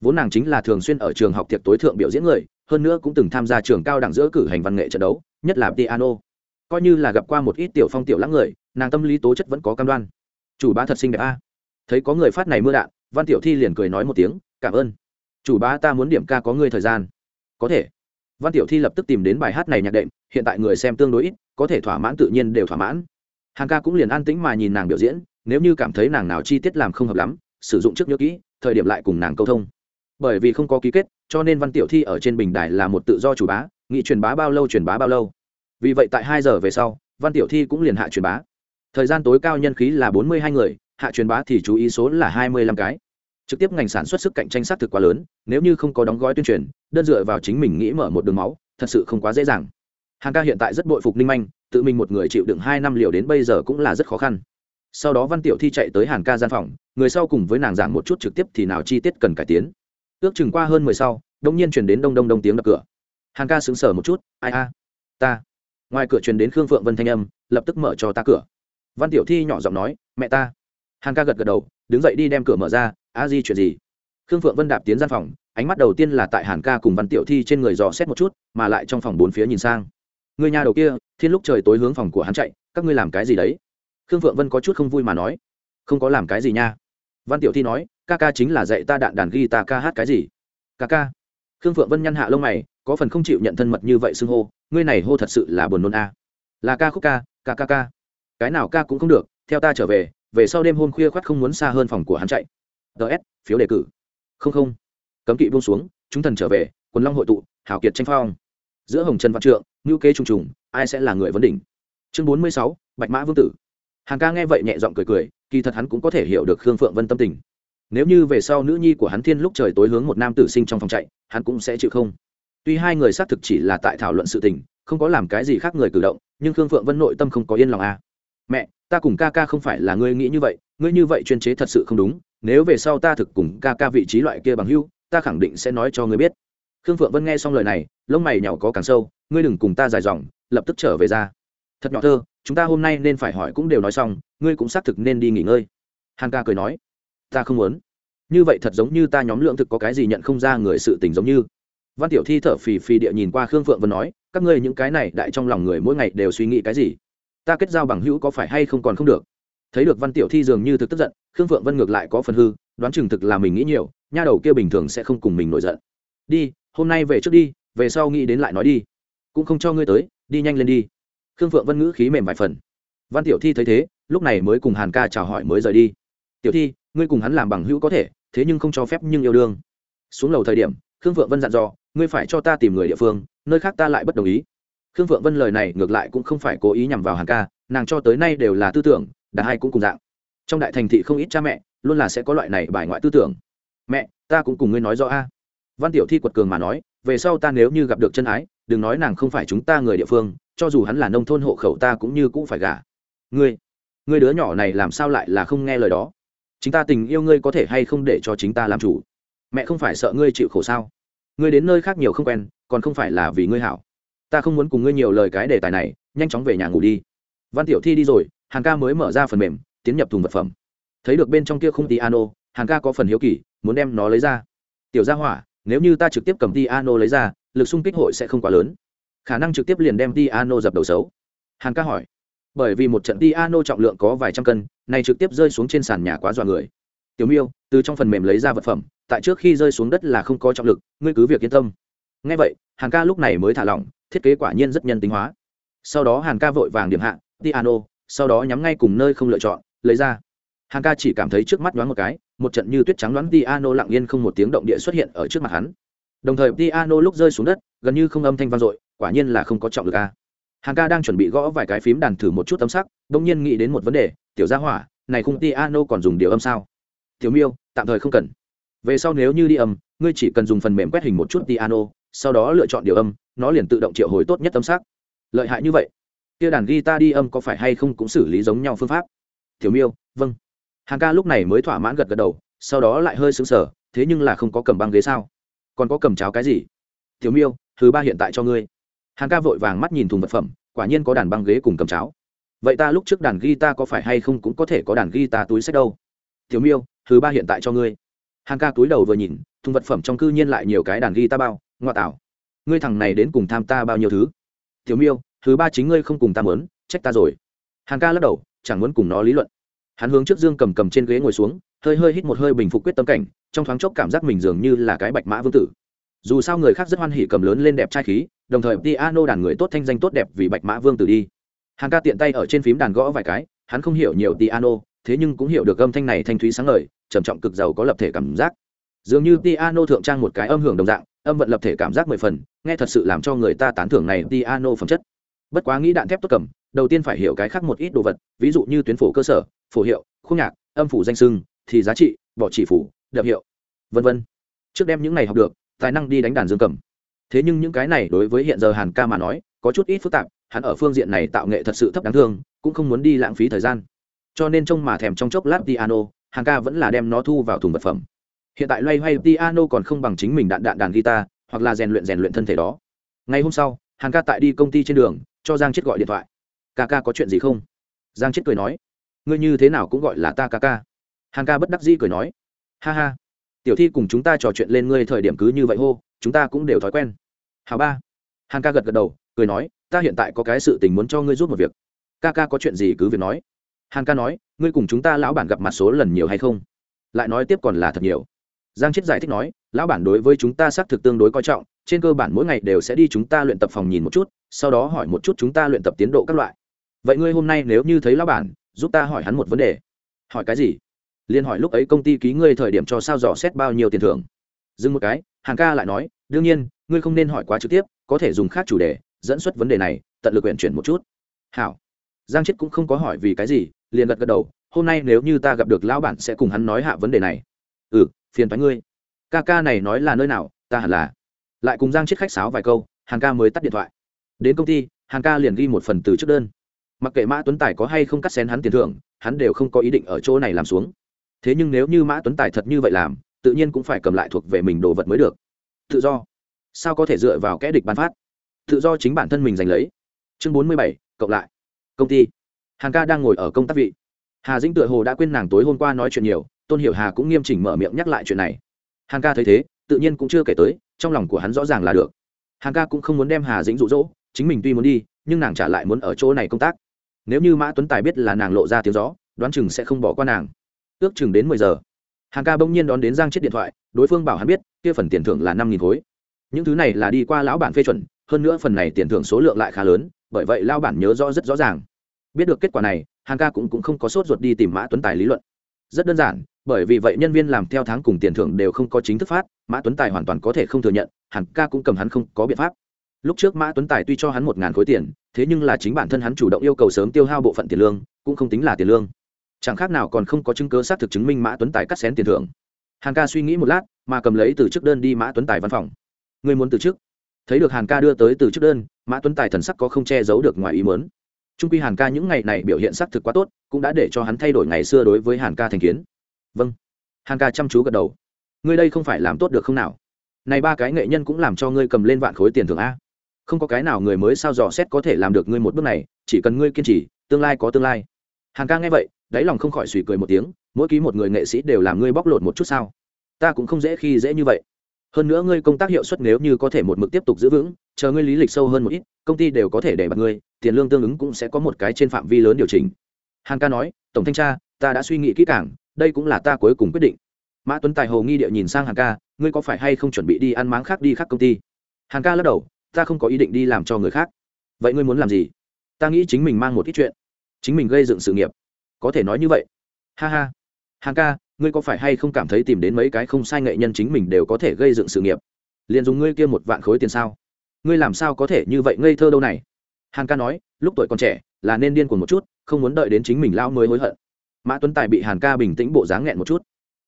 Vốn nàng chính là thường xuyên ở trường học tiệc tối thượng biểu diễn người, hơn nữa cũng từng tham gia trường cao đẳng giữa cử hành văn nghệ trận đấu, nhất là piano. Coi như là gặp qua một ít tiểu phong tiểu lãng người, nàng tâm lý tố chất vẫn có cam đoan. Chủ ba thật xinh đẹp a. Thấy có người phát này mưa đạn, văn tiểu thi liền cười nói một tiếng, cảm ơn chủ bá ta muốn điểm ca có ngươi thời gian. Có thể. Văn tiểu thi lập tức tìm đến bài hát này nhạc đệm, hiện tại người xem tương đối ít, có thể thỏa mãn tự nhiên đều thỏa mãn. Hàng ca cũng liền an tĩnh mà nhìn nàng biểu diễn, nếu như cảm thấy nàng nào chi tiết làm không hợp lắm, sử dụng trước nhớ kỹ, thời điểm lại cùng nàng câu thông. Bởi vì không có ký kết, cho nên văn tiểu thi ở trên bình đài là một tự do chủ bá, nghị truyền bá bao lâu truyền bá bao lâu. Vì vậy tại hai giờ về sau, văn tiểu thi cũng liền hạ truyền bá. Thời gian tối cao nhân khí là bốn mươi hai người, hạ truyền bá thì chú ý số là hai mươi lăm cái trực tiếp ngành sản xuất sức cạnh tranh sát thực quá lớn, nếu như không có đóng gói tuyên truyền, đơn dựa vào chính mình nghĩ mở một đường máu, thật sự không quá dễ dàng. Hàng ca hiện tại rất bội phục ninh manh, tự mình một người chịu đựng hai năm liều đến bây giờ cũng là rất khó khăn. Sau đó văn tiểu thi chạy tới hàn ca gian phòng, người sau cùng với nàng giảng một chút trực tiếp thì nào chi tiết cần cải tiến. Ước chừng qua hơn mười sau đông nhiên chuyển đến đông đông đông tiếng đập cửa. Hàn ca sững sờ một chút, ai a, ta. Ngoài cửa truyền đến khương phượng vân thanh âm, lập tức mở cho ta cửa. Văn tiểu thi nhỏ giọng nói, mẹ ta. Hàn ca gật gật đầu, đứng dậy đi đem cửa mở ra a di chuyện gì? Khương phượng vân đạp tiến gian phòng, ánh mắt đầu tiên là tại hàn ca cùng văn tiểu thi trên người dò xét một chút, mà lại trong phòng bốn phía nhìn sang. Người nhà đầu kia, thiên lúc trời tối hướng phòng của hắn chạy, các ngươi làm cái gì đấy? Khương phượng vân có chút không vui mà nói. Không có làm cái gì nha. Văn tiểu thi nói, ca ca chính là dạy ta đạn đàn ghi ta ca hát cái gì? Ca ca. Khương phượng vân nhăn hạ lông mày, có phần không chịu nhận thân mật như vậy xưng hô, ngươi này hô thật sự là buồn nôn a. Là ca khúc ca ca ca ca. Cái nào ca cũng không được, theo ta trở về về sau đêm hôm khuya khoắt không muốn xa hơn phòng của hắn chạy ts phiếu đề cử. Không không. Cấm kỵ buông xuống, chúng thần trở về, quần long hội tụ hảo kiệt tranh phong. Giữa hồng trần văn trượng ngữ kế trùng trùng, ai sẽ là người vấn đỉnh? Chương bốn mươi sáu, bạch mã vương tử. Hàng ca nghe vậy nhẹ giọng cười cười, kỳ thật hắn cũng có thể hiểu được khương phượng vân tâm tình. Nếu như về sau nữ nhi của hắn thiên lúc trời tối hướng một nam tử sinh trong phòng chạy, hắn cũng sẽ chịu không. Tuy hai người xác thực chỉ là tại thảo luận sự tình, không có làm cái gì khác người cử động, nhưng khương phượng vân nội tâm không có yên lòng à. mẹ, ta cùng ca ca không phải là ngươi nghĩ như vậy, ngươi như vậy chuyên chế thật sự không đúng nếu về sau ta thực cùng ca ca vị trí loại kia bằng hưu, ta khẳng định sẽ nói cho ngươi biết. Khương phượng vân nghe xong lời này, lông mày nhỏ có càng sâu, ngươi đừng cùng ta dài dòng, lập tức trở về ra. Thật nhỏ thơ, chúng ta hôm nay nên phải hỏi cũng đều nói xong, ngươi cũng xác thực nên đi nghỉ ngơi. Hàn ca cười nói, ta không muốn. Như vậy thật giống như ta nhóm lượng thực có cái gì nhận không ra người sự tình giống như. Văn tiểu thi thở phì phì địa nhìn qua khương phượng vân nói, các ngươi những cái này đại trong lòng người mỗi ngày đều suy nghĩ cái gì? Ta kết giao bằng hữu có phải hay không còn không được? Thấy được văn tiểu thi dường như thực tức giận, khương phượng vân ngược lại có phần hư, đoán chừng thực là mình nghĩ nhiều, nha đầu kia bình thường sẽ không cùng mình nổi giận. Đi, hôm nay về trước đi, về sau nghĩ đến lại nói đi. Cũng không cho ngươi tới, đi nhanh lên đi. Khương phượng vân ngữ khí mềm vài phần. Văn tiểu thi thấy thế, lúc này mới cùng hàn ca chào hỏi mới rời đi. Tiểu thi, ngươi cùng hắn làm bằng hữu có thể, thế nhưng không cho phép nhưng yêu đương. Xuống lầu thời điểm, khương phượng vân dặn dò, ngươi phải cho ta tìm người địa phương, nơi khác ta lại bất đồng ý. Khương phượng vân lời này ngược lại cũng không phải cố ý nhằm vào hàn ca, nàng cho tới nay đều là tư tưởng đã hai cũng cùng dạng. Trong đại thành thị không ít cha mẹ, luôn là sẽ có loại này bài ngoại tư tưởng. Mẹ, ta cũng cùng ngươi nói rõ a. Văn tiểu thi quật cường mà nói, về sau ta nếu như gặp được chân ái, đừng nói nàng không phải chúng ta người địa phương, cho dù hắn là nông thôn hộ khẩu ta cũng như cũng phải gả. Ngươi ngươi đứa nhỏ này làm sao lại là không nghe lời đó? Chính ta tình yêu ngươi có thể hay không để cho chính ta làm chủ? Mẹ không phải sợ ngươi chịu khổ sao? Ngươi đến nơi khác nhiều không quen, còn không phải là vì ngươi hảo. Ta không muốn cùng ngươi nhiều lời cái đề tài này, nhanh chóng về nhà ngủ đi. Văn tiểu thi đi rồi hàng ca mới mở ra phần mềm, tiến nhập thùng vật phẩm. Thấy được bên trong kia không piano hàng ca có phần hiếu kỳ, muốn đem nó lấy ra. Tiểu gia hỏa, nếu như ta trực tiếp cầm piano lấy ra, lực xung kích hội sẽ không quá lớn. Khả năng trực tiếp liền đem piano dập đầu xấu. Hàng ca hỏi. Bởi vì một trận piano trọng lượng có vài trăm cân, này trực tiếp rơi xuống trên sàn nhà quá dọa người. Tiểu miêu, từ trong phần mềm lấy ra vật phẩm, tại trước khi rơi xuống đất là không có trọng lực, ngươi cứ việc yên tâm. Ngay vậy hàng ca lúc này mới thả lỏng, thiết kế quả nhiên rất nhân tính hóa. Sau đó hàng ca vội vàng điểm hạ, piano sau đó nhắm ngay cùng nơi không lựa chọn, lấy ra. Hàng ca chỉ cảm thấy trước mắt nhoáng một cái, một trận như tuyết trắng đoán piano lặng yên không một tiếng động địa xuất hiện ở trước mặt hắn. Đồng thời piano lúc rơi xuống đất, gần như không âm thanh vang dội, quả nhiên là không có trọng lực a. Hàng ca đang chuẩn bị gõ vài cái phím đàn thử một chút âm sắc, bỗng nhiên nghĩ đến một vấn đề, tiểu gia hỏa, này khung piano còn dùng điều âm sao? Tiểu miêu, tạm thời không cần. Về sau nếu như đi âm, ngươi chỉ cần dùng phần mềm quét hình một chút piano, sau đó lựa chọn điều âm, nó liền tự động triệu hồi tốt nhất âm sắc. Lợi hại như vậy kia đàn guitar đi âm có phải hay không cũng xử lý giống nhau phương pháp. Tiểu miêu vâng. Hàng ca lúc này mới thỏa mãn gật gật đầu, sau đó lại hơi sững sờ, thế nhưng là không có cầm băng ghế sao? Còn có cầm cháo cái gì? Tiểu miêu, thứ ba hiện tại cho ngươi. Hàng ca vội vàng mắt nhìn thùng vật phẩm, quả nhiên có đàn băng ghế cùng cầm cháo. Vậy ta lúc trước đàn guitar có phải hay không cũng có thể có đàn guitar túi sách đâu? Tiểu miêu, thứ ba hiện tại cho ngươi. Hàng ca túi đầu vừa nhìn, thùng vật phẩm trong cư nhiên lại nhiều cái đàn guitar bao, ngoa tạo ngươi thằng này đến cùng tham ta bao nhiêu thứ? Tiểu miêu thứ ba chính ngươi không cùng ta mớn trách ta rồi. Hàn ca lắc đầu, chẳng muốn cùng nó lý luận. Hắn hướng trước dương cầm cầm trên ghế ngồi xuống, hơi hơi hít một hơi bình phục quyết tâm cảnh, trong thoáng chốc cảm giác mình dường như là cái bạch mã vương tử. Dù sao người khác rất hoan hỉ cầm lớn lên đẹp trai khí, đồng thời piano đàn người tốt thanh danh tốt đẹp vì bạch mã vương tử đi. Hàng ca tiện tay ở trên phím đàn gõ vài cái, hắn không hiểu nhiều piano, thế nhưng cũng hiểu được âm thanh này thanh thúy sáng ngời, trầm trọng cực giàu có lập thể cảm giác. Dường như piano thượng trang một cái âm hưởng đồng dạng, âm vận lập thể cảm giác mười phần, nghe thật sự làm cho người ta tán thưởng này piano phẩm chất bất quá nghĩ đạn thép tốt cầm, đầu tiên phải hiểu cái khác một ít đồ vật, ví dụ như tuyến phổ cơ sở, phổ hiệu, khung nhạc, âm phủ danh sưng, thì giá trị, bỏ chỉ phủ, đập hiệu, vân vân. Trước đem những này học được, tài năng đi đánh đàn dương cầm. Thế nhưng những cái này đối với hiện giờ hàn ca mà nói, có chút ít phức tạp, hắn ở phương diện này tạo nghệ thật sự thấp đáng thương, cũng không muốn đi lãng phí thời gian. Cho nên trông mà thèm trong chốc lát piano, hàn ca vẫn là đem nó thu vào thùng vật phẩm. Hiện tại loay hoay piano còn không bằng chính mình đạn đạn đàn guitar, hoặc là rèn luyện rèn luyện thân thể đó. Ngày hôm sau, hàn ca tại đi công ty trên đường cho giang chết gọi điện thoại. Ca ca có chuyện gì không? Giang chết cười nói. Ngươi như thế nào cũng gọi là ta ca ca. Hàn ca bất đắc dĩ cười nói. Ha ha, tiểu thi cùng chúng ta trò chuyện lên ngươi thời điểm cứ như vậy hô, chúng ta cũng đều thói quen. Hào ba. Hàn ca gật gật đầu, cười nói. Ta hiện tại có cái sự tình muốn cho ngươi giúp một việc. Ca ca có chuyện gì cứ việc nói. Hàn ca nói. Ngươi cùng chúng ta lão bản gặp mặt số lần nhiều hay không? Lại nói tiếp còn là thật nhiều. Giang chết giải thích nói. Lão bản đối với chúng ta xác thực tương đối coi trọng trên cơ bản mỗi ngày đều sẽ đi chúng ta luyện tập phòng nhìn một chút, sau đó hỏi một chút chúng ta luyện tập tiến độ các loại. Vậy ngươi hôm nay nếu như thấy lão bản, giúp ta hỏi hắn một vấn đề. Hỏi cái gì? Liên hỏi lúc ấy công ty ký ngươi thời điểm cho sao dò xét bao nhiêu tiền thưởng. Dừng một cái, hàng ca lại nói, đương nhiên, ngươi không nên hỏi quá trực tiếp, có thể dùng khác chủ đề, dẫn xuất vấn đề này, tận lực quyển chuyển một chút. Hảo. Giang chết cũng không có hỏi vì cái gì, liền gật gật đầu, hôm nay nếu như ta gặp được lão bản sẽ cùng hắn nói hạ vấn đề này. Ừ phiền thoái ngươi. Ca ca này nói là nơi nào, ta hẳn là lại cùng giang chết khách sáo vài câu hàng ca mới tắt điện thoại. Đến công ty hàng ca liền ghi một phần từ trước đơn. Mặc kệ mã tuấn tài có hay không cắt xén hắn tiền thưởng, hắn đều không có ý định ở chỗ này làm xuống. Thế nhưng nếu như mã tuấn tài thật như vậy làm, tự nhiên cũng phải cầm lại thuộc về mình đồ vật mới được. Tự do. Sao có thể dựa vào kẽ địch bán phát? Tự do chính bản thân mình giành lấy. Chương bốn mươi bảy, cộng lại. Công ty. Hàng ca đang ngồi ở công tác vị. Hà dĩnh tựa hồ đã quên nàng tối hôm qua nói chuyện nhiều, tôn hiểu hà cũng nghiêm chỉnh mở miệng nhắc lại chuyện này. Hàng ca thấy thế tự nhiên cũng chưa kể tới trong lòng của hắn rõ ràng là được. Hàng ca cũng không muốn đem hà dĩnh rụ rỗ chính mình tuy muốn đi nhưng nàng trả lại muốn ở chỗ này công tác. Nếu như mã tuấn tài biết là nàng lộ ra tiếng gió đoán chừng sẽ không bỏ qua nàng. Ước chừng đến mười giờ hàng ca bỗng nhiên đón đến giang chết điện thoại đối phương bảo hắn biết kia phần tiền thưởng là năm nghìn khối. Những thứ này là đi qua lão bản phê chuẩn hơn nữa phần này tiền thưởng số lượng lại khá lớn bởi vậy lao bản nhớ rõ rất rõ ràng. Biết được kết quả này hàng ca cũng, cũng không có sốt ruột đi tìm mã tuấn tài lý luận. Rất đơn giản bởi vì vậy nhân viên làm theo tháng cùng tiền thưởng đều không có chính thức phát, mã tuấn tài hoàn toàn có thể không thừa nhận, hẳn ca cũng cầm hắn không có biện pháp. Lúc trước mã tuấn tài tuy cho hắn một ngàn khối tiền, thế nhưng là chính bản thân hắn chủ động yêu cầu sớm tiêu hao bộ phận tiền lương, cũng không tính là tiền lương. Chẳng khác nào còn không có chứng cớ xác thực chứng minh mã tuấn tài cắt xén tiền thưởng. Hàn ca suy nghĩ một lát, mà cầm lấy từ chức đơn đi mã tuấn tài văn phòng. Người muốn từ chức? Thấy được hàn ca đưa tới từ chức đơn, mã tuấn tài thần sắc có không che giấu được ngoài ý mớn trung quy hàn ca những ngày này biểu hiện xác thực quá tốt, cũng đã để cho hắn thay đổi ngày xưa đối với hàn ca thành kiến vâng. Hàn ca chăm chú gật đầu. Ngươi đây không phải làm tốt được không nào? Này ba cái nghệ nhân cũng làm cho ngươi cầm lên vạn khối tiền thưởng a. Không có cái nào người mới sao dò xét có thể làm được ngươi một bước này, chỉ cần ngươi kiên trì, tương lai có tương lai. Hàn ca nghe vậy, đáy lòng không khỏi suy cười một tiếng, mỗi ký một người nghệ sĩ đều làm ngươi bóc lột một chút sao? Ta cũng không dễ khi dễ như vậy. Hơn nữa ngươi công tác hiệu suất nếu như có thể một mực tiếp tục giữ vững, chờ ngươi lý lịch sâu hơn một ít, công ty đều có thể để bật ngươi, tiền lương tương ứng cũng sẽ có một cái trên phạm vi lớn điều chỉnh. Hàn ca nói, tổng thanh tra, ta đã suy nghĩ kỹ càng đây cũng là ta cuối cùng quyết định. Mã tuấn tài hồ nghi địa nhìn sang hàng ca, ngươi có phải hay không chuẩn bị đi ăn máng khác đi khác công ty? Hàng ca lắc đầu, ta không có ý định đi làm cho người khác. Vậy ngươi muốn làm gì? Ta nghĩ chính mình mang một ít chuyện. Chính mình gây dựng sự nghiệp. Có thể nói như vậy. Ha ha. Hàng ca, ngươi có phải hay không cảm thấy tìm đến mấy cái không sai nghệ nhân chính mình đều có thể gây dựng sự nghiệp? Liền dùng ngươi kia một vạn khối tiền sao? Ngươi làm sao có thể như vậy ngây thơ đâu này? Hàng ca nói, lúc tuổi còn trẻ, là nên điên cuồng một chút, không muốn đợi đến chính mình lao mới hối hận mã tuấn tài bị hàn ca bình tĩnh bộ dáng nghẹn một chút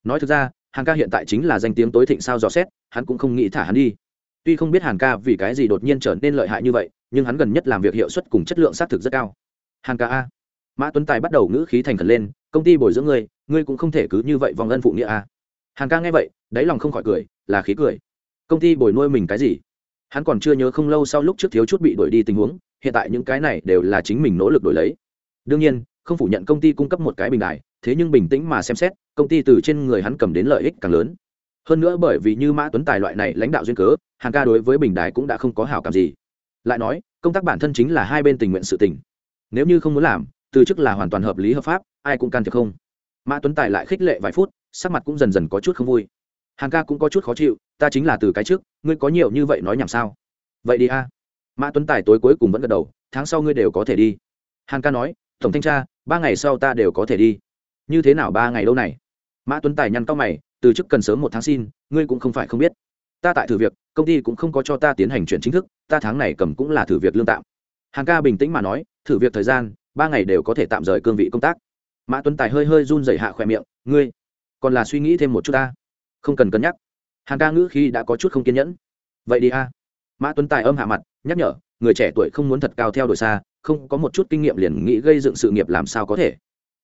nói thực ra hàn ca hiện tại chính là danh tiếng tối thịnh sao dò xét hắn cũng không nghĩ thả hắn đi tuy không biết hàn ca vì cái gì đột nhiên trở nên lợi hại như vậy nhưng hắn gần nhất làm việc hiệu suất cùng chất lượng xác thực rất cao hàn ca a mã tuấn tài bắt đầu ngữ khí thành khẩn lên công ty bồi dưỡng ngươi ngươi cũng không thể cứ như vậy vòng ân phụ nghĩa a hàn ca nghe vậy đáy lòng không khỏi cười là khí cười công ty bồi nuôi mình cái gì hắn còn chưa nhớ không lâu sau lúc trước thiếu chút bị đuổi đi tình huống hiện tại những cái này đều là chính mình nỗ lực đổi lấy đương nhiên không phủ nhận công ty cung cấp một cái bình đài, thế nhưng bình tĩnh mà xem xét, công ty từ trên người hắn cầm đến lợi ích càng lớn. Hơn nữa bởi vì như mã tuấn tài loại này lãnh đạo duyên cớ, hàng ca đối với bình đài cũng đã không có hảo cảm gì. Lại nói, công tác bản thân chính là hai bên tình nguyện sự tình. Nếu như không muốn làm, từ chức là hoàn toàn hợp lý hợp pháp, ai cũng can thiệp không. Mã tuấn tài lại khích lệ vài phút, sắc mặt cũng dần dần có chút không vui. Hàng ca cũng có chút khó chịu, ta chính là từ cái trước, ngươi có nhiều như vậy nói nhảm sao? Vậy đi a. Mã tuấn tài tối cuối cùng vẫn gật đầu, tháng sau ngươi đều có thể đi. Hàng ca nói tổng thanh tra, ba ngày sau ta đều có thể đi. Như thế nào ba ngày lâu này? Mã tuấn tài nhăn cao mày, từ chức cần sớm một tháng xin, ngươi cũng không phải không biết. Ta tại thử việc, công ty cũng không có cho ta tiến hành chuyển chính thức, ta tháng này cầm cũng là thử việc lương tạm. Hàng ca bình tĩnh mà nói, thử việc thời gian, ba ngày đều có thể tạm rời cương vị công tác. Mã tuấn tài hơi hơi run dày hạ khỏe miệng, ngươi còn là suy nghĩ thêm một chút ta. Không cần cân nhắc. Hàng ca ngữ khi đã có chút không kiên nhẫn. Vậy đi a. Mã tuấn tài âm hạ mặt, nhắc nhở, người trẻ tuổi không muốn thật cao theo đuổi xa không có một chút kinh nghiệm liền nghĩ gây dựng sự nghiệp làm sao có thể.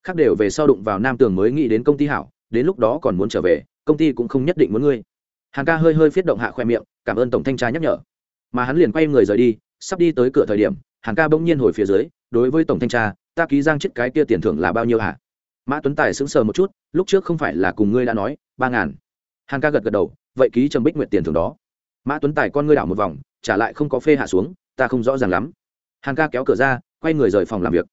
Khác đều về sau đụng vào nam tường mới nghĩ đến công ty hảo, đến lúc đó còn muốn trở về, công ty cũng không nhất định muốn ngươi. Hàn ca hơi hơi phiết động hạ khoe miệng, cảm ơn tổng thanh tra nhắc nhở. Mà hắn liền quay người rời đi, sắp đi tới cửa thời điểm, hàn ca bỗng nhiên hồi phía dưới, đối với tổng thanh tra, ta ký giang chết cái kia tiền thưởng là bao nhiêu hả? Mã tuấn tài sững sờ một chút, lúc trước không phải là cùng ngươi đã nói, ba ngàn. Hàn ca gật gật đầu, vậy ký trầm bích nguyện tiền thưởng đó. Mã tuấn tài con ngươi đảo một vòng, trả lại không có phê hạ xuống, ta không rõ ràng lắm hàn ca kéo cửa ra, quay người rời phòng làm việc.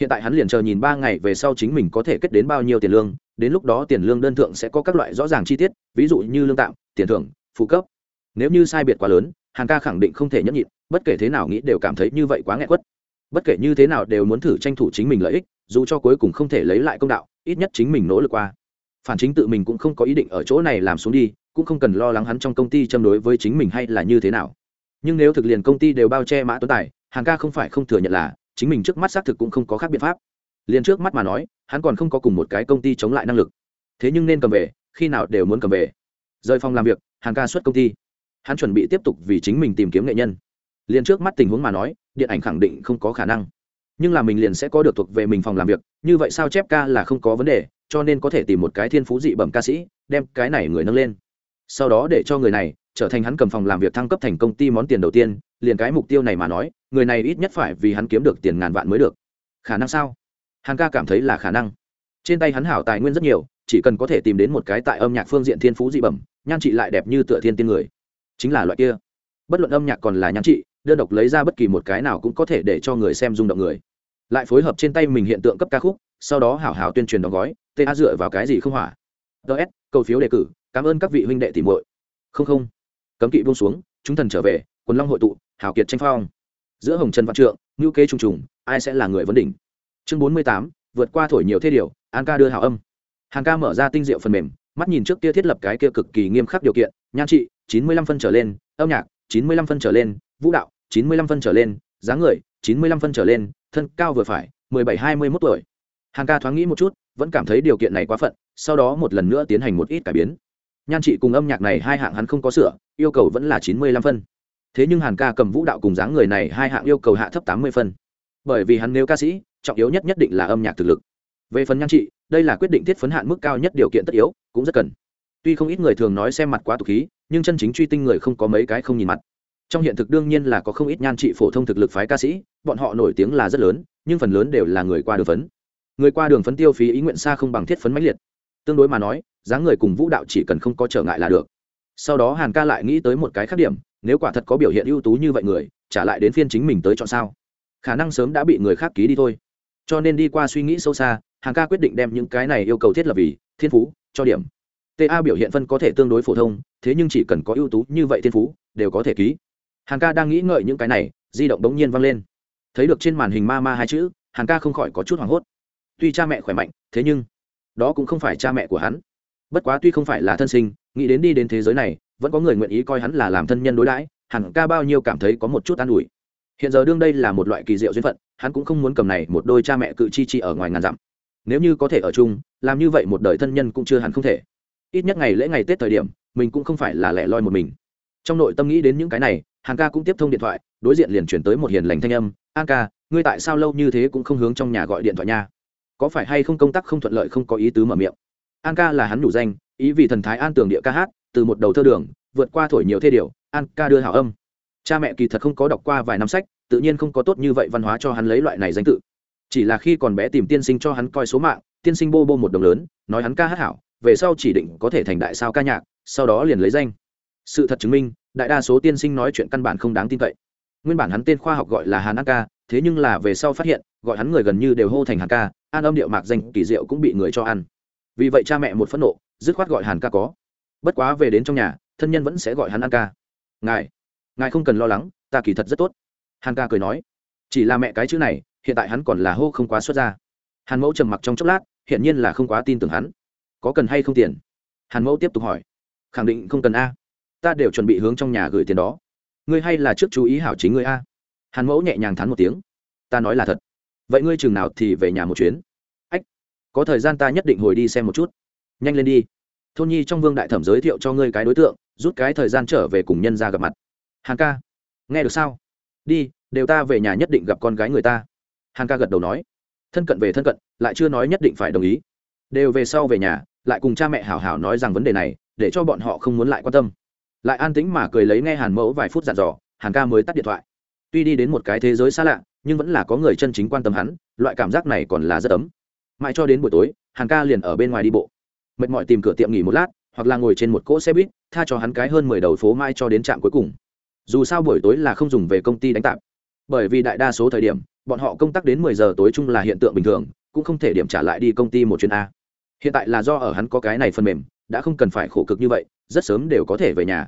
Hiện tại hắn liền chờ nhìn ba ngày về sau chính mình có thể kết đến bao nhiêu tiền lương, đến lúc đó tiền lương đơn thượng sẽ có các loại rõ ràng chi tiết, ví dụ như lương tạm, tiền thưởng, phụ cấp. Nếu như sai biệt quá lớn, Hàn ca khẳng định không thể nhẫn nhịn, bất kể thế nào nghĩ đều cảm thấy như vậy quá nghẹn quất. Bất kể như thế nào đều muốn thử tranh thủ chính mình lợi ích, dù cho cuối cùng không thể lấy lại công đạo, ít nhất chính mình nỗ lực qua. Phản chính tự mình cũng không có ý định ở chỗ này làm xuống đi, cũng không cần lo lắng hắn trong công ty châm đối với chính mình hay là như thế nào. Nhưng nếu thực liền công ty đều bao che mã tuấn tài hàng ca không phải không thừa nhận là chính mình trước mắt xác thực cũng không có khác biện pháp. Liền trước mắt mà nói, hắn còn không có cùng một cái công ty chống lại năng lực. Thế nhưng nên cầm về, khi nào đều muốn cầm về. Rời phòng làm việc, hàng ca xuất công ty. Hắn chuẩn bị tiếp tục vì chính mình tìm kiếm nghệ nhân. Liền trước mắt tình huống mà nói, điện ảnh khẳng định không có khả năng. Nhưng là mình liền sẽ có được thuộc về mình phòng làm việc, như vậy sao chép ca là không có vấn đề, cho nên có thể tìm một cái thiên phú dị bẩm ca sĩ, đem cái này người nâng lên. Sau đó để cho người này trở thành hắn cầm phòng làm việc thăng cấp thành công ty món tiền đầu tiên, liền cái mục tiêu này mà nói, người này ít nhất phải vì hắn kiếm được tiền ngàn vạn mới được. Khả năng sao? Hàn ca cảm thấy là khả năng. Trên tay hắn hảo tài nguyên rất nhiều, chỉ cần có thể tìm đến một cái tại âm nhạc phương diện thiên phú dị bẩm, nhan trị lại đẹp như tựa thiên tiên người. Chính là loại kia. Bất luận âm nhạc còn là nhan trị, đơn độc lấy ra bất kỳ một cái nào cũng có thể để cho người xem rung động người. Lại phối hợp trên tay mình hiện tượng cấp ca khúc, sau đó hảo hảo tuyên truyền đóng gói ta dựa vào cái gì không hỏa. Ts cầu phiếu đề cử, cảm ơn các vị huynh đệ tìm muội. Không không cấm kỵ buông xuống, chúng thần trở về, quần long hội tụ, hào kiệt tranh phong. Giữa hồng trần văn trượng ngữ kế trùng trùng, ai sẽ là người vấn đỉnh? Chương bốn mươi tám, vượt qua thổi nhiều thế điều, an ca đưa hào âm. Hàng ca mở ra tinh diệu phần mềm, mắt nhìn trước kia thiết lập cái kia cực kỳ nghiêm khắc điều kiện, nhan trị, chín mươi lăm phân trở lên, âm nhạc, chín mươi lăm phân trở lên, vũ đạo, chín mươi lăm phân trở lên, dáng người, chín mươi lăm phân trở lên, thân cao vừa phải, mười bảy hai mươi mốt tuổi. Hàng ca thoáng nghĩ một chút, vẫn cảm thấy điều kiện này quá phận, sau đó một lần nữa tiến hành một ít cải biến nhan trị cùng âm nhạc này hai hạng hắn không có sửa, yêu cầu vẫn là chín mươi lăm phân. Thế nhưng hàn ca cầm vũ đạo cùng dáng người này hai hạng yêu cầu hạ thấp tám mươi phân. Bởi vì hắn nếu ca sĩ, trọng yếu nhất nhất định là âm nhạc thực lực. Về phần nhan trị, đây là quyết định thiết phấn hạn mức cao nhất điều kiện tất yếu, cũng rất cần. Tuy không ít người thường nói xem mặt quá tục khí, nhưng chân chính truy tinh người không có mấy cái không nhìn mặt. Trong hiện thực đương nhiên là có không ít nhan trị phổ thông thực lực phái ca sĩ, bọn họ nổi tiếng là rất lớn, nhưng phần lớn đều là người qua đường phấn. Người qua đường phấn tiêu phí ý nguyện xa không bằng thiết phấn mãnh liệt tương đối mà nói, dáng người cùng vũ đạo chỉ cần không có trở ngại là được. Sau đó hàn ca lại nghĩ tới một cái khác điểm, nếu quả thật có biểu hiện ưu tú như vậy người, trả lại đến phiên chính mình tới chọn sao? Khả năng sớm đã bị người khác ký đi thôi. Cho nên đi qua suy nghĩ sâu xa, hàn ca quyết định đem những cái này yêu cầu thiết lập vì thiên phú, cho điểm. Ta biểu hiện phân có thể tương đối phổ thông, thế nhưng chỉ cần có ưu tú như vậy thiên phú, đều có thể ký. Hàn ca đang nghĩ ngợi những cái này, di động đống nhiên văng lên. Thấy được trên màn hình ma ma hai chữ, hàn ca không khỏi có chút hoảng hốt. Tuy cha mẹ khỏe mạnh, thế nhưng đó cũng không phải cha mẹ của hắn. Bất quá tuy không phải là thân sinh, nghĩ đến đi đến thế giới này, vẫn có người nguyện ý coi hắn là làm thân nhân đối đãi, hẳn ca bao nhiêu cảm thấy có một chút an ủi. Hiện giờ đương đây là một loại kỳ diệu duyên phận, hắn cũng không muốn cầm này một đôi cha mẹ cự chi chi ở ngoài ngàn dặm. Nếu như có thể ở chung, làm như vậy một đời thân nhân cũng chưa hẳn không thể. Ít nhất ngày lễ ngày tết thời điểm, mình cũng không phải là lẻ loi một mình. Trong nội tâm nghĩ đến những cái này, hàn ca cũng tiếp thông điện thoại, đối diện liền chuyển tới một hiền lành thanh âm, an ca, ngươi tại sao lâu như thế cũng không hướng trong nhà gọi điện thoại nha? Có phải hay không công tác không thuận lợi không có ý tứ mở miệng? An ca là hắn đủ danh, ý vì thần thái an tường địa ca hát, từ một đầu thơ đường, vượt qua thổi nhiều thê điều an ca đưa hảo âm. Cha mẹ kỳ thật không có đọc qua vài năm sách, tự nhiên không có tốt như vậy văn hóa cho hắn lấy loại này danh tự. Chỉ là khi còn bé tìm tiên sinh cho hắn coi số mạng, tiên sinh bô bô một đồng lớn, nói hắn ca hát hảo, về sau chỉ định có thể thành đại sao ca nhạc, sau đó liền lấy danh. Sự thật chứng minh, đại đa số tiên sinh nói chuyện căn bản không đáng tin cậy nguyên bản hắn tên khoa học gọi là hàn an ca, thế nhưng là về sau phát hiện, gọi hắn người gần như đều hô thành hàn ca, an âm điệu mạc danh kỳ diệu cũng bị người cho ăn. Vì vậy cha mẹ một phẫn nộ, dứt khoát gọi hàn ca có. Bất quá về đến trong nhà, thân nhân vẫn sẽ gọi hắn an ca. Ngài ngài không cần lo lắng, ta kỳ thật rất tốt. Hàn ca cười nói, chỉ là mẹ cái chữ này, hiện tại hắn còn là hô không quá xuất ra. Hàn mẫu trầm mặc trong chốc lát hiện nhiên là không quá tin tưởng hắn. Có cần hay không tiền? Hàn mẫu tiếp tục hỏi, khẳng định không cần a. Ta đều chuẩn bị hướng trong nhà gửi tiền đó ngươi hay là trước chú ý hảo chính ngươi a? Hàn mẫu nhẹ nhàng thắn một tiếng. Ta nói là thật. Vậy ngươi chừng nào thì về nhà một chuyến? Ách, có thời gian ta nhất định hồi đi xem một chút. Nhanh lên đi. Thôn nhi trong vương đại thẩm giới thiệu cho ngươi cái đối tượng, rút cái thời gian trở về cùng nhân ra gặp mặt. Hàn ca, nghe được sao? Đi, đều ta về nhà nhất định gặp con gái người ta. Hàn ca gật đầu nói. Thân cận về thân cận, lại chưa nói nhất định phải đồng ý. Đều về sau về nhà, lại cùng cha mẹ hảo hảo nói rằng vấn đề này, để cho bọn họ không muốn lại quan tâm lại an tĩnh mà cười lấy nghe hàn mẫu vài phút dặn dò, hàn ca mới tắt điện thoại. Tuy đi đến một cái thế giới xa lạ, nhưng vẫn là có người chân chính quan tâm hắn, loại cảm giác này còn là rất ấm. Mãi cho đến buổi tối, hàn ca liền ở bên ngoài đi bộ. Mệt mỏi tìm cửa tiệm nghỉ một lát, hoặc là ngồi trên một cỗ xe buýt, tha cho hắn cái hơn mười đầu phố mai cho đến trạm cuối cùng. Dù sao buổi tối là không dùng về công ty đánh tạp. Bởi vì đại đa số thời điểm, bọn họ công tác đến mười giờ tối chung là hiện tượng bình thường, cũng không thể điểm trả lại đi công ty một chuyến a. Hiện tại là do ở hắn có cái này phần mềm, đã không cần phải khổ cực như vậy rất sớm đều có thể về nhà.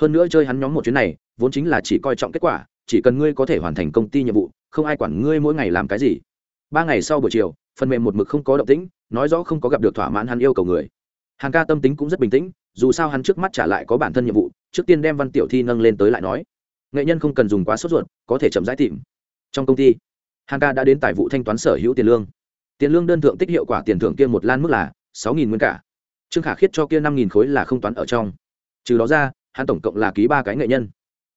Hơn nữa chơi hắn nhóm một chuyến này, vốn chính là chỉ coi trọng kết quả, chỉ cần ngươi có thể hoàn thành công ty nhiệm vụ, không ai quản ngươi mỗi ngày làm cái gì. Ba ngày sau buổi chiều, phần mềm một mực không có động tĩnh, nói rõ không có gặp được thỏa mãn hắn yêu cầu người. Hàng ca tâm tính cũng rất bình tĩnh, dù sao hắn trước mắt trả lại có bản thân nhiệm vụ, trước tiên đem văn tiểu thi nâng lên tới lại nói. Nghệ nhân không cần dùng quá sốt ruột, có thể chậm rãi tìm. Trong công ty, hàng ca đã đến tài vụ thanh toán sở hữu tiền lương. Tiền lương đơn thượng tích hiệu quả tiền thưởng kia một lan mức là sáu nghìn nguyên cả trương khả khiết cho kia năm nghìn khối là không toán ở trong. Trừ đó ra, hắn tổng cộng là ký ba cái nghệ nhân.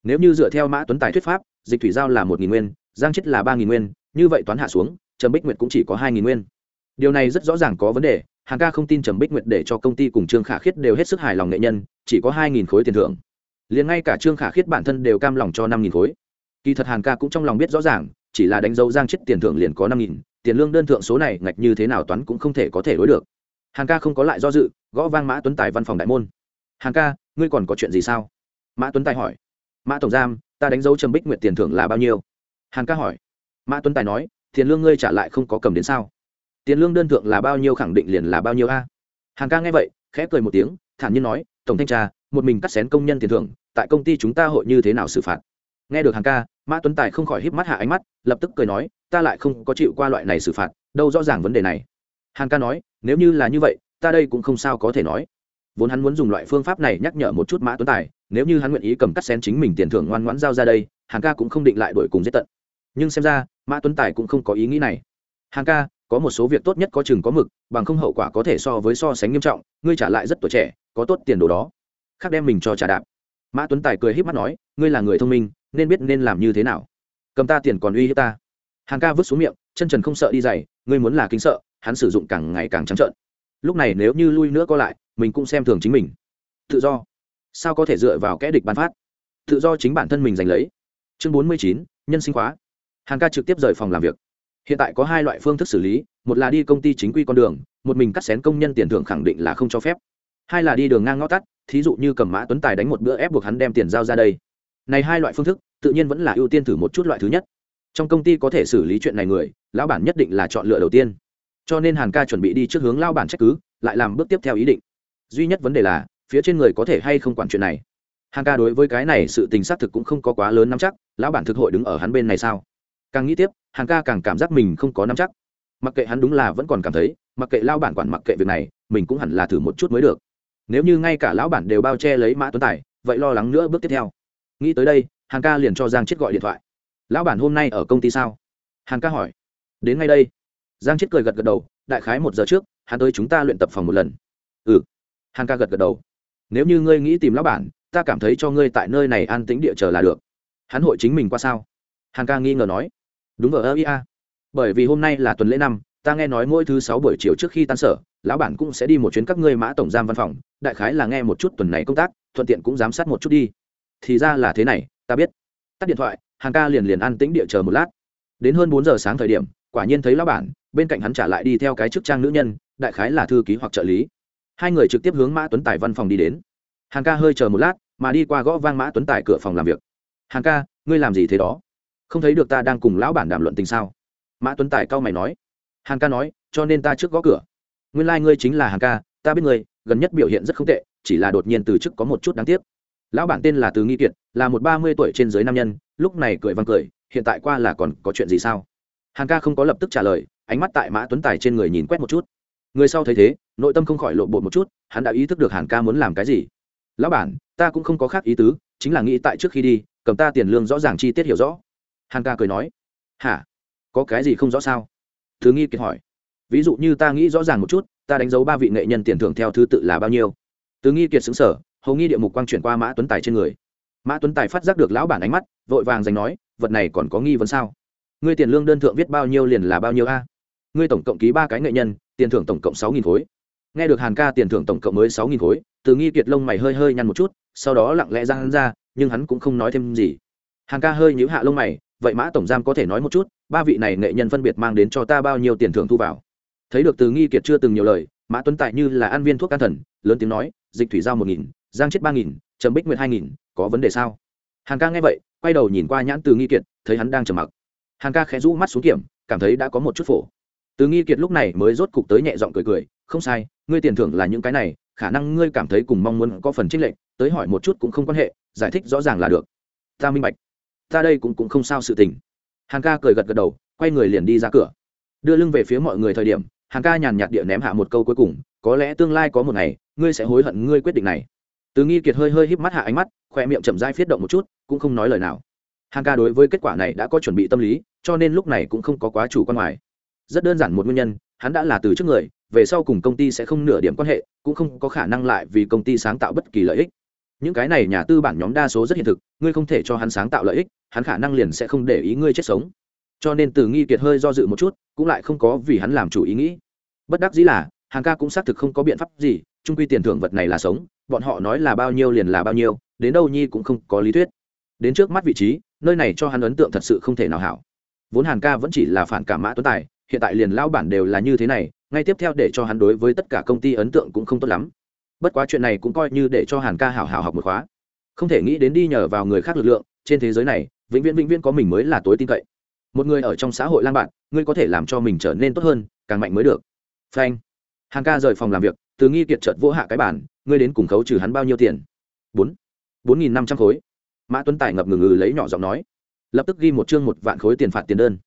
Nếu như dựa theo mã tuấn tài thuyết pháp, dịch thủy giao là một nghìn nguyên, giang chết là ba nghìn nguyên, như vậy toán hạ xuống, trầm bích nguyệt cũng chỉ có hai nghìn nguyên. Điều này rất rõ ràng có vấn đề hàng ca không tin trầm bích nguyệt để cho công ty cùng trương khả khiết đều hết sức hài lòng nghệ nhân, chỉ có hai nghìn khối tiền thưởng. Liền ngay cả trương khả khiết bản thân đều cam lòng cho năm nghìn khối. Kỳ thật hàng ca cũng trong lòng biết rõ ràng, chỉ là đánh dấu giang chết tiền thưởng liền có năm nghìn, tiền lương đơn thượng số này ngạch như thế nào toán cũng không thể có thể đối được hàng ca không có lại do dự, gõ vang mã tuấn tài văn phòng đại môn. Hàng ca, ngươi còn có chuyện gì sao? Mã tuấn tài hỏi. Mã tổng giam, ta đánh dấu trầm bích nguyệt tiền thưởng là bao nhiêu? Hàng ca hỏi. Mã tuấn tài nói, tiền lương ngươi trả lại không có cầm đến sao? Tiền lương đơn thượng là bao nhiêu khẳng định liền là bao nhiêu a? À? hàng ca nghe vậy, khẽ cười một tiếng, thản nhiên nói, tổng thanh tra, một mình cắt xén công nhân tiền thưởng, tại công ty chúng ta hội như thế nào xử phạt? Nghe được hàng ca, mã tuấn tài không khỏi híp mắt hạ ánh mắt, lập tức cười nói, ta lại không có chịu qua loại này xử phạt, đâu rõ ràng vấn đề này. Hàn ca nói, nếu như là như vậy, ta đây cũng không sao có thể nói. Vốn hắn muốn dùng loại phương pháp này nhắc nhở một chút mã tuấn tài, nếu như hắn nguyện ý cầm cắt xén chính mình tiền thưởng ngoan ngoãn giao ra đây hàng ca cũng không định lại đổi cùng giết tận. Nhưng xem ra, mã tuấn tài cũng không có ý nghĩ này. Hàng ca, có một số việc tốt nhất có chừng có mực, bằng không hậu quả có thể so với so sánh nghiêm trọng, ngươi trả lại rất tuổi trẻ, có tốt tiền đồ đó. Khác đem mình cho trả đạp. Mã tuấn tài cười h í p mắt nói, ngươi là người thông minh, nên biết nên làm như thế nào. Cầm ta tiền còn uy hiếp ta. Hàng ca vứt xuống miệng, chân trần không sợ đi dày ngươi muốn là kính sợ hắn sử dụng càng ngày càng trắng trợn. Lúc này nếu như lui nữa co lại, mình cũng xem thường chính mình. Tự do. Sao có thể dựa vào kẽ địch bán phát? Tự do chính bản thân mình giành lấy. Chương bốn mươi chín, nhân sinh khóa. Hàng ca trực tiếp rời phòng làm việc. Hiện tại có hai loại phương thức xử lý, một là đi công ty chính quy con đường, một mình cắt xén công nhân tiền thưởng khẳng định là không cho phép. Hai là đi đường ngang ngõ tắt, thí dụ như cầm mã tuấn tài đánh một bữa ép buộc hắn đem tiền giao ra đây. Này hai loại phương thức, tự nhiên vẫn là ưu tiên thử một chút loại thứ nhất. Trong công ty có thể xử lý chuyện này người, lão bản nhất định là chọn lựa đầu tiên cho nên hàn ca chuẩn bị đi trước hướng lao bản trách cứ, lại làm bước tiếp theo ý định. Duy nhất vấn đề là, phía trên người có thể hay không quản chuyện này. Hàn ca đối với cái này sự tình xác thực cũng không có quá lớn nắm chắc, lão bản thực hội đứng ở hắn bên này sao? Càng nghĩ tiếp, hàn ca càng cảm giác mình không có nắm chắc. Mặc kệ hắn đúng là vẫn còn cảm thấy, mặc kệ lao bản quản mặc kệ việc này, mình cũng hẳn là thử một chút mới được. Nếu như ngay cả lão bản đều bao che lấy mã tuấn tài, vậy lo lắng nữa bước tiếp theo. Nghĩ tới đây, hàn ca liền cho giang chết gọi điện thoại. Lão bản hôm nay ở công ty sao? Hàn ca hỏi. Đến ngay đây giang chết cười gật gật đầu, đại khái một giờ trước, hắn tới chúng ta luyện tập phòng một lần. Ừ. Hàn ca gật gật đầu. Nếu như ngươi nghĩ tìm lão bản, ta cảm thấy cho ngươi tại nơi này an tĩnh địa chờ là được. Hắn hội chính mình qua sao? Hàn ca nghi ngờ nói. Đúng vờ ơ ia bởi vì hôm nay là tuần lễ năm, ta nghe nói mỗi thứ sáu buổi chiều trước khi tan sở, lão bản cũng sẽ đi một chuyến các ngươi mã tổng giam văn phòng, đại khái là nghe một chút tuần này công tác, thuận tiện cũng giám sát một chút đi. Thì ra là thế này, ta biết. Tắt điện thoại hàng ca liền liền an tĩnh địa chờ một lát. Đến hơn bốn giờ sáng thời điểm, quả nhiên thấy lão bản bên cạnh hắn trả lại đi theo cái chức trang nữ nhân, đại khái là thư ký hoặc trợ lý. Hai người trực tiếp hướng mã tuấn tài văn phòng đi đến. Hàng ca hơi chờ một lát, mà đi qua gõ vang mã tuấn tài cửa phòng làm việc. Hàng ca, ngươi làm gì thế đó? Không thấy được ta đang cùng lão bản đàm luận tình sao? Mã tuấn tài cau mày nói. Hàng ca nói, cho nên ta trước gõ cửa. Nguyên lai、like、ngươi chính là hàng ca, ta biết ngươi, gần nhất biểu hiện rất không tệ, chỉ là đột nhiên từ chức có một chút đáng tiếc. Lão bản tên là từ nghi kiệt, là một ba mươi tuổi trên dưới nam nhân, lúc này cười văng cười, hiện tại qua là còn có chuyện gì sao? Hàng ca không có lập tức trả lời ánh mắt tại mã tuấn tài trên người nhìn quét một chút. Người sau thấy thế, nội tâm không khỏi lộ bột một chút, hắn đã ý thức được hàn ca muốn làm cái gì. Lão bản, ta cũng không có khác ý tứ, chính là nghĩ tại trước khi đi, cầm ta tiền lương rõ ràng chi tiết hiểu rõ. Hàn ca cười nói, hả? Có cái gì không rõ sao? Thứ nghi kiệt hỏi. Ví dụ như ta nghĩ rõ ràng một chút, ta đánh dấu ba vị nghệ nhân tiền thưởng theo thứ tự là bao nhiêu? Từ nghi kiệt xứng sở hầu nghi địa mục quang chuyển qua mã tuấn tài trên người. Mã tuấn tài phát giác được lão bản ánh mắt, vội vàng giành nói, vật này còn có nghi vấn sao? Ngươi tiền lương đơn thượng viết bao nhiêu liền là bao nhiêu a? Ngươi tổng cộng ký ba cái nghệ nhân, tiền thưởng tổng cộng sáu nghìn khối. Nghe được hàn ca tiền thưởng tổng cộng mới sáu nghìn khối, từ nghi kiệt lông mày hơi hơi nhăn một chút, sau đó lặng lẽ ra hắn ra, nhưng hắn cũng không nói thêm gì. Hàn ca hơi nhíu hạ lông mày, vậy mã tổng giam có thể nói một chút, ba vị này nghệ nhân phân biệt mang đến cho ta bao nhiêu tiền thưởng thu vào? Thấy được từ nghi kiệt chưa từng nhiều lời, mã tuấn tại như là ăn viên thuốc can thần, lớn tiếng nói, dịch thủy giao một nghìn, giang chết ba nghìn, trầm bích nguyệt hai nghìn, có vấn đề sao? Hàn ca nghe vậy, quay đầu nhìn qua nhãn từ nghi kiệt, thấy hắn đang trầm mặc. Hàn ca khẽ rũ mắt xuống kiểm, cảm thấy đã có một chút phổ từ nghi kiệt lúc này mới rốt cục tới nhẹ giọng cười cười, không sai, ngươi tiền thưởng là những cái này, khả năng ngươi cảm thấy cùng mong muốn có phần trích lệnh tới hỏi một chút cũng không quan hệ, giải thích rõ ràng là được. Ta minh bạch. Ta đây cũng cũng không sao sự tình. Hàng ca cười gật gật đầu, quay người liền đi ra cửa. Đưa lưng về phía mọi người thời điểm, hàng ca nhàn nhạt địa ném hạ một câu cuối cùng, có lẽ tương lai có một ngày, ngươi sẽ hối hận ngươi quyết định này. Từ nghi kiệt hơi hơi híp mắt hạ ánh mắt, khoe miệng chậm dai phiết động một chút, cũng không nói lời nào. Hàng ca đối với kết quả này đã có chuẩn bị tâm lý, cho nên lúc này cũng không có quá chủ quan ngoài rất đơn giản một nguyên nhân, hắn đã là từ trước người, về sau cùng công ty sẽ không nửa điểm quan hệ, cũng không có khả năng lại vì công ty sáng tạo bất kỳ lợi ích. Những cái này nhà tư bản nhóm đa số rất hiện thực, ngươi không thể cho hắn sáng tạo lợi ích, hắn khả năng liền sẽ không để ý ngươi chết sống. Cho nên từ nghi kiệt hơi do dự một chút, cũng lại không có vì hắn làm chủ ý nghĩ. Bất đắc dĩ là, hàng ca cũng xác thực không có biện pháp gì trung quy tiền thưởng vật này là sống, bọn họ nói là bao nhiêu liền là bao nhiêu, đến đâu nhi cũng không có lý thuyết. Đến trước mắt vị trí, nơi này cho hắn ấn tượng thật sự không thể nào hảo. Vốn hàn ca vẫn chỉ là phản cảm mã tuấn tài hiện tại liền lão bản đều là như thế này, ngay tiếp theo để cho hắn đối với tất cả công ty ấn tượng cũng không tốt lắm. Bất quá chuyện này cũng coi như để cho hàn ca hảo hảo học một khóa. Không thể nghĩ đến đi nhờ vào người khác lực lượng, trên thế giới này, vĩnh viễn vĩnh viễn có mình mới là tối tin cậy. Một người ở trong xã hội lang bạn, ngươi có thể làm cho mình trở nên tốt hơn, càng mạnh mới được. Phanh. Hàn ca rời phòng làm việc, từ nghi kiệt chợt vỗ hạ cái bản ngươi đến cùng khấu trừ hắn bao nhiêu tiền? Bốn. Bốn nghìn năm trăm khối. Mã tuấn tài ngập ngừng ngừ lấy nhỏ giọng nói. Lập tức ghi một chương một vạn khối tiền phạt tiền đơn.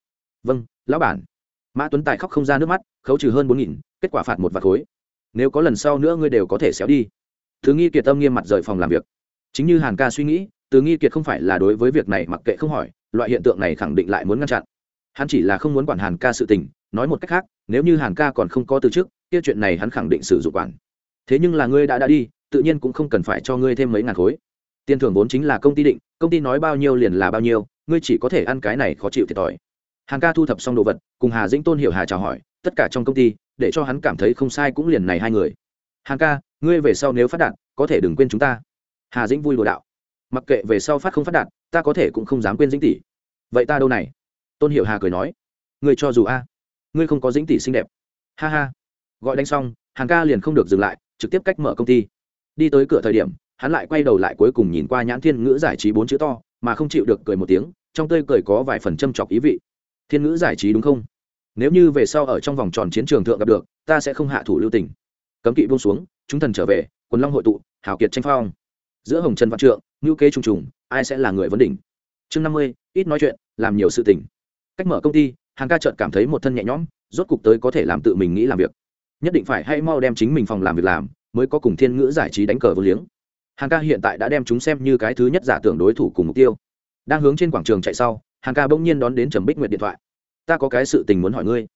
Vâng lão bản mã tuấn tài khóc không ra nước mắt, khấu trừ hơn bốn nghìn, kết quả phạt một vạt khối. Nếu có lần sau nữa ngươi đều có thể xéo đi. Thứ nghi kiệt tâm nghiêm mặt rời phòng làm việc. Chính như hàn ca suy nghĩ, từ nghi kiệt không phải là đối với việc này mặc kệ không hỏi, loại hiện tượng này khẳng định lại muốn ngăn chặn. Hắn chỉ là không muốn quản hàn ca sự tình, nói một cách khác, nếu như hàn ca còn không có từ chức, kia chuyện này hắn khẳng định sử dụng quản. Thế nhưng là ngươi đã đã đi, tự nhiên cũng không cần phải cho ngươi thêm mấy ngàn khối. Tiền thưởng vốn chính là công ty định, công ty nói bao nhiêu liền là bao nhiêu, ngươi chỉ có thể ăn cái này khó chịu thiệt thòi hàn ca thu thập xong đồ vật, cùng hà dĩnh tôn hiểu hà chào hỏi, tất cả trong công ty, để cho hắn cảm thấy không sai cũng liền này hai người. Hàn ca, ngươi về sau nếu phát đạt, có thể đừng quên chúng ta. Hà dĩnh vui đồ đạo. Mặc kệ về sau phát không phát đạt, ta có thể cũng không dám quên dĩnh tỷ. Vậy ta đâu này? Tôn hiểu hà cười nói. Ngươi cho dù a, ngươi không có dĩnh tỷ xinh đẹp. Ha ha. Gọi đánh xong hàng ca liền không được dừng lại, trực tiếp cách mở công ty. Đi tới cửa thời điểm, hắn lại quay đầu lại cuối cùng nhìn qua nhãn thiên ngữ giải trí bốn chữ to, mà không chịu được cười một tiếng, trong tươi cười có vài phần châm chọc ý vị thiên ngữ giải trí đúng không? Nếu như về sau ở trong vòng tròn chiến trường thượng gặp được, ta sẽ không hạ thủ lưu tình. Cấm kỵ buông xuống, chúng thần trở về, quần long hội tụ, hào kiệt tranh phong. Giữa hồng trần văn trượng ngữ kế trùng trùng, ai sẽ là người vấn đỉnh? Chương năm mươi, ít nói chuyện, làm nhiều sự tình. Cách mở công ty, hàng ca trợt cảm thấy một thân nhẹ nhõm, rốt cục tới có thể làm tự mình nghĩ làm việc. Nhất định phải hay mau đem chính mình phòng làm việc làm, mới có cùng thiên ngữ giải trí đánh cờ vô liếng. Hàng ca hiện tại đã đem chúng xem như cái thứ nhất giả tưởng đối thủ cùng mục tiêu. Đang hướng trên quảng trường chạy sau hàng ca bỗng nhiên đón đến trầm bích nguyệt điện thoại. Ta có cái sự tình muốn hỏi ngươi.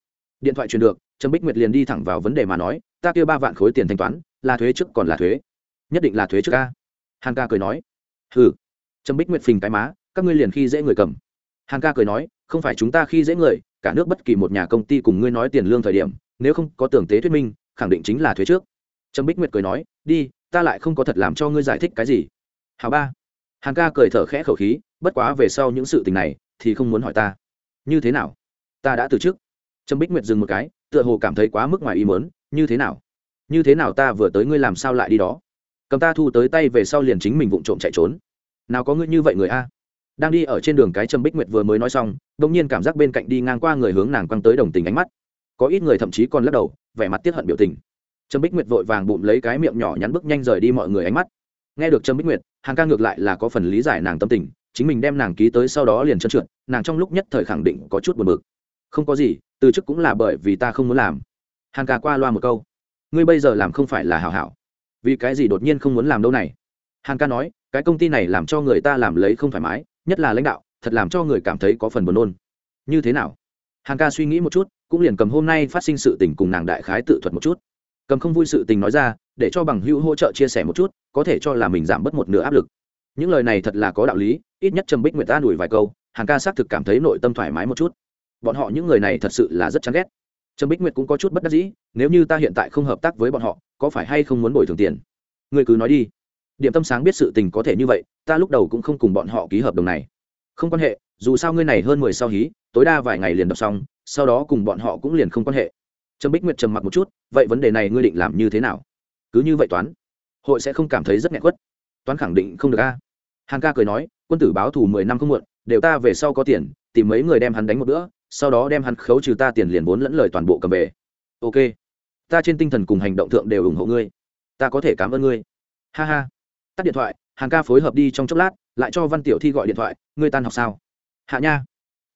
Điện thoại truyền được, trầm bích nguyệt liền đi thẳng vào vấn đề mà nói, ta kêu ba vạn khối tiền thanh toán, là thuế trước còn là thuế? Nhất định là thuế trước ca hàng ca cười nói. Ừ trầm bích nguyệt phình cái má, các ngươi liền khi dễ người cầm. Hàng ca cười nói, không phải chúng ta khi dễ người, cả nước bất kỳ một nhà công ty cùng ngươi nói tiền lương thời điểm, nếu không có tưởng tế thuyết minh, khẳng định chính là thuế trước. Trầm bích nguyệt cười nói, đi, ta lại không có thật làm cho ngươi giải thích cái gì. Hào ba. Hàng ca cười thở khẽ khẩu khí, bất quá về sau những sự tình này thì không muốn hỏi ta. Như thế nào? Ta đã từ chức Trâm bích nguyệt dừng một cái, tựa hồ cảm thấy quá mức ngoài ý mớn như thế nào? Như thế nào ta vừa tới ngươi làm sao lại đi đó? Cầm ta thu tới tay về sau liền chính mình vụng trộm chạy trốn. Nào có ngươi như vậy người a? Đang đi ở trên đường cái Trâm bích nguyệt vừa mới nói xong đ ỗ n g nhiên cảm giác bên cạnh đi ngang qua người hướng nàng quăng tới đồng tình ánh mắt. Có ít người thậm chí còn lắc đầu, vẻ mặt tiết hận biểu tình. Trâm bích nguyệt vội vàng bụng lấy cái miệng nhỏ nhắn bước nhanh rời đi mọi người ánh mắt. Nghe được Trâm bích nguyệt, hàng ca ngược lại là có phần lý giải nàng tâm tình chính mình đem nàng ký tới sau đó liền trơn trượt, nàng trong lúc nhất thời khẳng định có chút buồn bực. Không có gì, từ chức cũng là bởi vì ta không muốn làm. Hàng ca qua loa một câu. Ngươi bây giờ làm không phải là hảo hảo. Vì cái gì đột nhiên không muốn làm đâu này? Hàng ca nói, cái công ty này làm cho người ta làm lấy không thoải mái, nhất là lãnh đạo, thật làm cho người cảm thấy có phần buồn nôn. Như thế nào? Hàng ca suy nghĩ một chút, cũng liền cầm hôm nay phát sinh sự tình cùng nàng đại khái tự thuật một chút. Cầm không vui sự tình nói ra, để cho bằng hữu hỗ trợ chia sẻ một chút, có thể cho là mình giảm bớt một nửa áp lực những lời này thật là có đạo lý, ít nhất trầm bích nguyệt ta đuổi vài câu hàng ca xác thực cảm thấy nội tâm thoải mái một chút. Bọn họ những người này thật sự là rất chán ghét. Trầm bích nguyệt cũng có chút bất đắc dĩ, nếu như ta hiện tại không hợp tác với bọn họ, có phải hay không muốn bồi thường tiền? Người cứ nói đi. Điểm tâm sáng biết sự tình có thể như vậy, ta lúc đầu cũng không cùng bọn họ ký hợp đồng này. Không quan hệ, dù sao ngươi này hơn mười sau hí, tối đa vài ngày liền đọc xong, sau đó cùng bọn họ cũng liền không quan hệ. Trầm bích nguyệt trầm mặc một chút, vậy vấn đề này ngươi định làm như thế nào? Cứ như vậy toán, hội sẽ không cảm thấy rất nghẹn quất toán khẳng định không được a. Hàng ca cười nói, quân tử báo thù mười năm không muộn, đều ta về sau có tiền, tìm mấy người đem hắn đánh một bữa, sau đó đem hắn khấu trừ ta tiền liền vốn lẫn lời toàn bộ cầm về. Ok, ta trên tinh thần cùng hành động thượng đều ủng hộ ngươi, ta có thể cảm ơn ngươi. Ha ha. Tắt điện thoại hàng ca phối hợp đi trong chốc lát, lại cho văn tiểu thi gọi điện thoại, ngươi tan học sao? Hạ nha,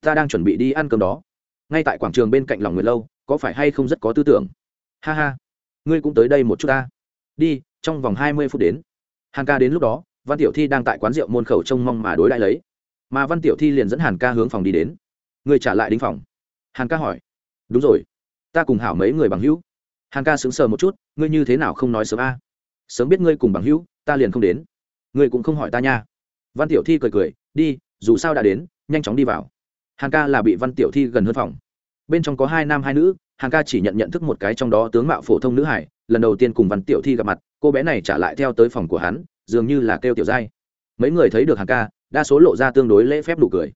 ta đang chuẩn bị đi ăn cơm đó. Ngay tại quảng trường bên cạnh lòng người lâu, có phải hay không rất có tư tưởng? Ha ha, ngươi cũng tới đây một chút ta. Đi, trong vòng hai mươi phút đến hàn ca đến lúc đó, văn tiểu thi đang tại quán rượu môn khẩu trông mong mà đối đãi lấy. Mà văn tiểu thi liền dẫn hàn ca hướng phòng đi đến. Người trả lại đính phòng. Hàn ca hỏi. Đúng rồi. Ta cùng hảo mấy người bằng hữu. Hàn ca sững sờ một chút, ngươi như thế nào không nói sớm a? Sớm biết ngươi cùng bằng hữu, ta liền không đến. Ngươi cũng không hỏi ta nha. Văn tiểu thi cười cười, đi, dù sao đã đến, nhanh chóng đi vào. Hàn ca là bị văn tiểu thi gần hơn phòng. Bên trong có hai nam hai nữ, hàn ca chỉ nhận nhận thức một cái trong đó tướng mạo phổ thông nữ hải, lần đầu tiên cùng văn tiểu thi gặp mặt cô bé này trả lại theo tới phòng của hắn, dường như là kêu tiểu giai. Mấy người thấy được hàng ca, đa số lộ ra tương đối lễ phép đủ cười.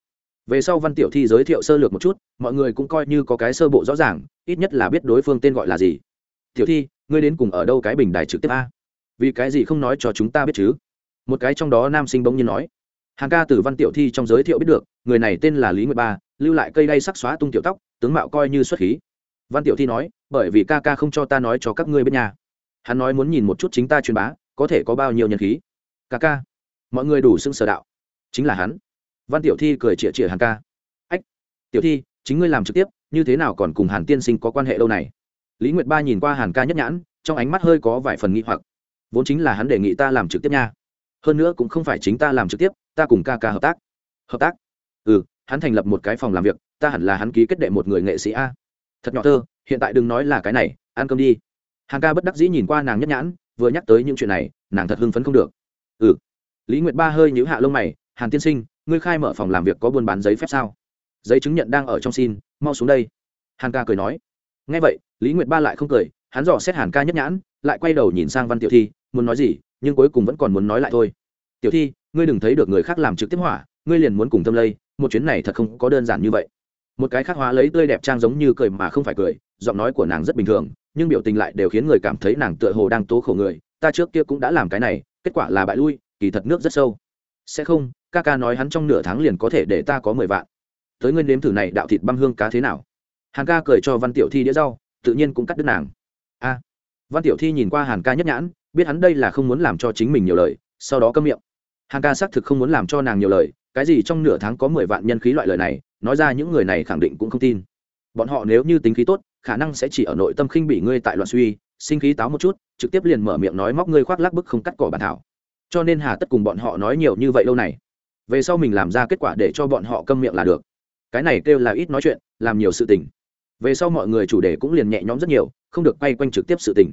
Về sau văn tiểu thi giới thiệu sơ lược một chút, mọi người cũng coi như có cái sơ bộ rõ ràng, ít nhất là biết đối phương tên gọi là gì. Tiểu thi, ngươi đến cùng ở đâu cái bình đài trực tiếp a? Vì cái gì không nói cho chúng ta biết chứ? Một cái trong đó nam sinh bỗng nhiên nói. Hàng ca từ văn tiểu thi trong giới thiệu biết được, người này tên là lý nguyệt ba, lưu lại cây đay sắc xóa tung tiểu tóc, tướng mạo coi như xuất khí. Văn tiểu thi nói, bởi vì ca ca không cho ta nói cho các ngươi bên nhà hắn nói muốn nhìn một chút chính ta truyền bá, có thể có bao nhiêu nhân khí? Ca ca. Mọi người đủ xưng sở đạo. Chính là hắn. Văn tiểu thi cười chĩa chĩa hàng ca. Ách. Tiểu thi, chính ngươi làm trực tiếp, như thế nào còn cùng hàn tiên sinh có quan hệ lâu này? Lý nguyệt ba nhìn qua hàn ca nhất nhãn, trong ánh mắt hơi có vài phần nghi hoặc. Vốn chính là hắn đề nghị ta làm trực tiếp nha. Hơn nữa cũng không phải chính ta làm trực tiếp, ta cùng ca ca hợp tác. Hợp tác? Ừ hắn thành lập một cái phòng làm việc, ta hẳn là hắn ký kết đệ một người nghệ sĩ a. Thật nhỏ thơ, hiện tại đừng nói là cái này, ăn cơm đi hàn ca bất đắc dĩ nhìn qua nàng nhất nhãn, vừa nhắc tới những chuyện này, nàng thật hưng phấn không được. Ừ. Lý nguyệt ba hơi nhíu hạ lông mày, hàn tiên sinh, ngươi khai mở phòng làm việc có buôn bán giấy phép sao? Giấy chứng nhận đang ở trong xin, mau xuống đây. Hàn ca cười nói. Ngay vậy, lý nguyệt ba lại không cười, hắn dò xét hàn ca nhất nhãn, lại quay đầu nhìn sang văn tiểu thi, muốn nói gì, nhưng cuối cùng vẫn còn muốn nói lại thôi. Tiểu thi, ngươi đừng thấy được người khác làm trực tiếp hỏa, ngươi liền muốn cùng tâm lây, một chuyến này thật không có đơn giản như vậy một cái khác hóa lấy tươi đẹp trang giống như cười mà không phải cười, giọng nói của nàng rất bình thường, nhưng biểu tình lại đều khiến người cảm thấy nàng tựa hồ đang tố khổ người. Ta trước kia cũng đã làm cái này, kết quả là bại lui, kỳ thật nước rất sâu. Sẽ không, ca ca nói hắn trong nửa tháng liền có thể để ta có mười vạn. Tới ngươi nếm thử này đạo thịt băm hương cá thế nào. Hàn ca cười cho văn tiểu thi đĩa rau, tự nhiên cũng cắt đứt nàng. A. Văn tiểu thi nhìn qua hàn ca nhất nhãn, biết hắn đây là không muốn làm cho chính mình nhiều lời, sau đó câm miệng. Hàn ca xác thực không muốn làm cho nàng nhiều lời, cái gì trong nửa tháng có mười vạn nhân khí loại lời này nói ra những người này khẳng định cũng không tin. Bọn họ nếu như tính khí tốt, khả năng sẽ chỉ ở nội tâm khinh bị ngươi tại loạn suy, sinh khí táo một chút, trực tiếp liền mở miệng nói móc ngươi khoác lác bức không cắt cỏ bản thảo. Cho nên hà tất cùng bọn họ nói nhiều như vậy lâu này. Về sau mình làm ra kết quả để cho bọn họ câm miệng là được. Cái này kêu là ít nói chuyện, làm nhiều sự tình. Về sau mọi người chủ đề cũng liền nhẹ nhõm rất nhiều, không được quay quanh trực tiếp sự tình.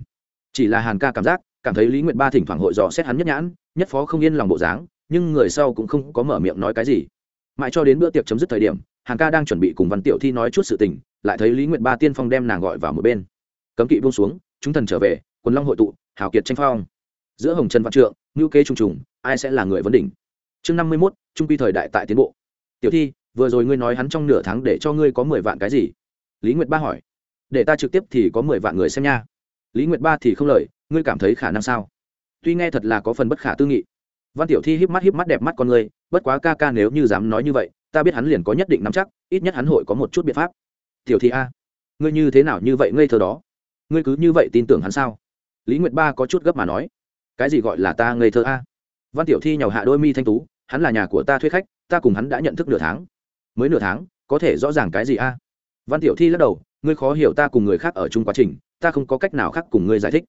Chỉ là hàn ca cảm giác, cảm thấy lý nguyệt ba thỉnh thoảng hội dò xét hắn nhất nhãn, nhất phó không yên lòng bộ dáng, nhưng người sau cũng không có mở miệng nói cái gì. Mãi cho đến bữa tiệc chấm dứt thời điểm hàn ca đang chuẩn bị cùng văn tiểu thi nói chút sự tình, lại thấy lý nguyệt ba tiên phong đem nàng gọi vào một bên. Cấm kỵ buông xuống, chúng thần trở về, quần long hội tụ, hào kiệt tranh phong. Giữa hồng trần văn trượng ngữ kế trùng trùng, ai sẽ là người vấn đỉnh? Chương năm mươi mốt, trung quy thời đại tại tiến bộ. Tiểu thi, vừa rồi ngươi nói hắn trong nửa tháng để cho ngươi có mười vạn cái gì? Lý nguyệt ba hỏi. Để ta trực tiếp thì có mười vạn người xem nha. Lý nguyệt ba thì không lời, ngươi cảm thấy khả năng sao? Tuy nghe thật là có phần bất khả tư nghị. Văn tiểu thi híp mắt híp mắt đẹp mắt con ngươi bất quá ca ca nếu như dám nói như vậy ta biết hắn liền có nhất định nắm chắc, ít nhất hắn hội có một chút biện pháp. Tiểu thi a, ngươi như thế nào như vậy ngây thơ đó? Ngươi cứ như vậy tin tưởng hắn sao? Lý nguyệt ba có chút gấp mà nói. Cái gì gọi là ta ngây thơ a? Văn tiểu thi nhào hạ đôi mi thanh tú, hắn là nhà của ta thuê khách, ta cùng hắn đã nhận thức nửa tháng. Mới nửa tháng, có thể rõ ràng cái gì a? Văn tiểu thi lắc đầu, ngươi khó hiểu ta cùng người khác ở chung quá trình, ta không có cách nào khác cùng ngươi giải thích.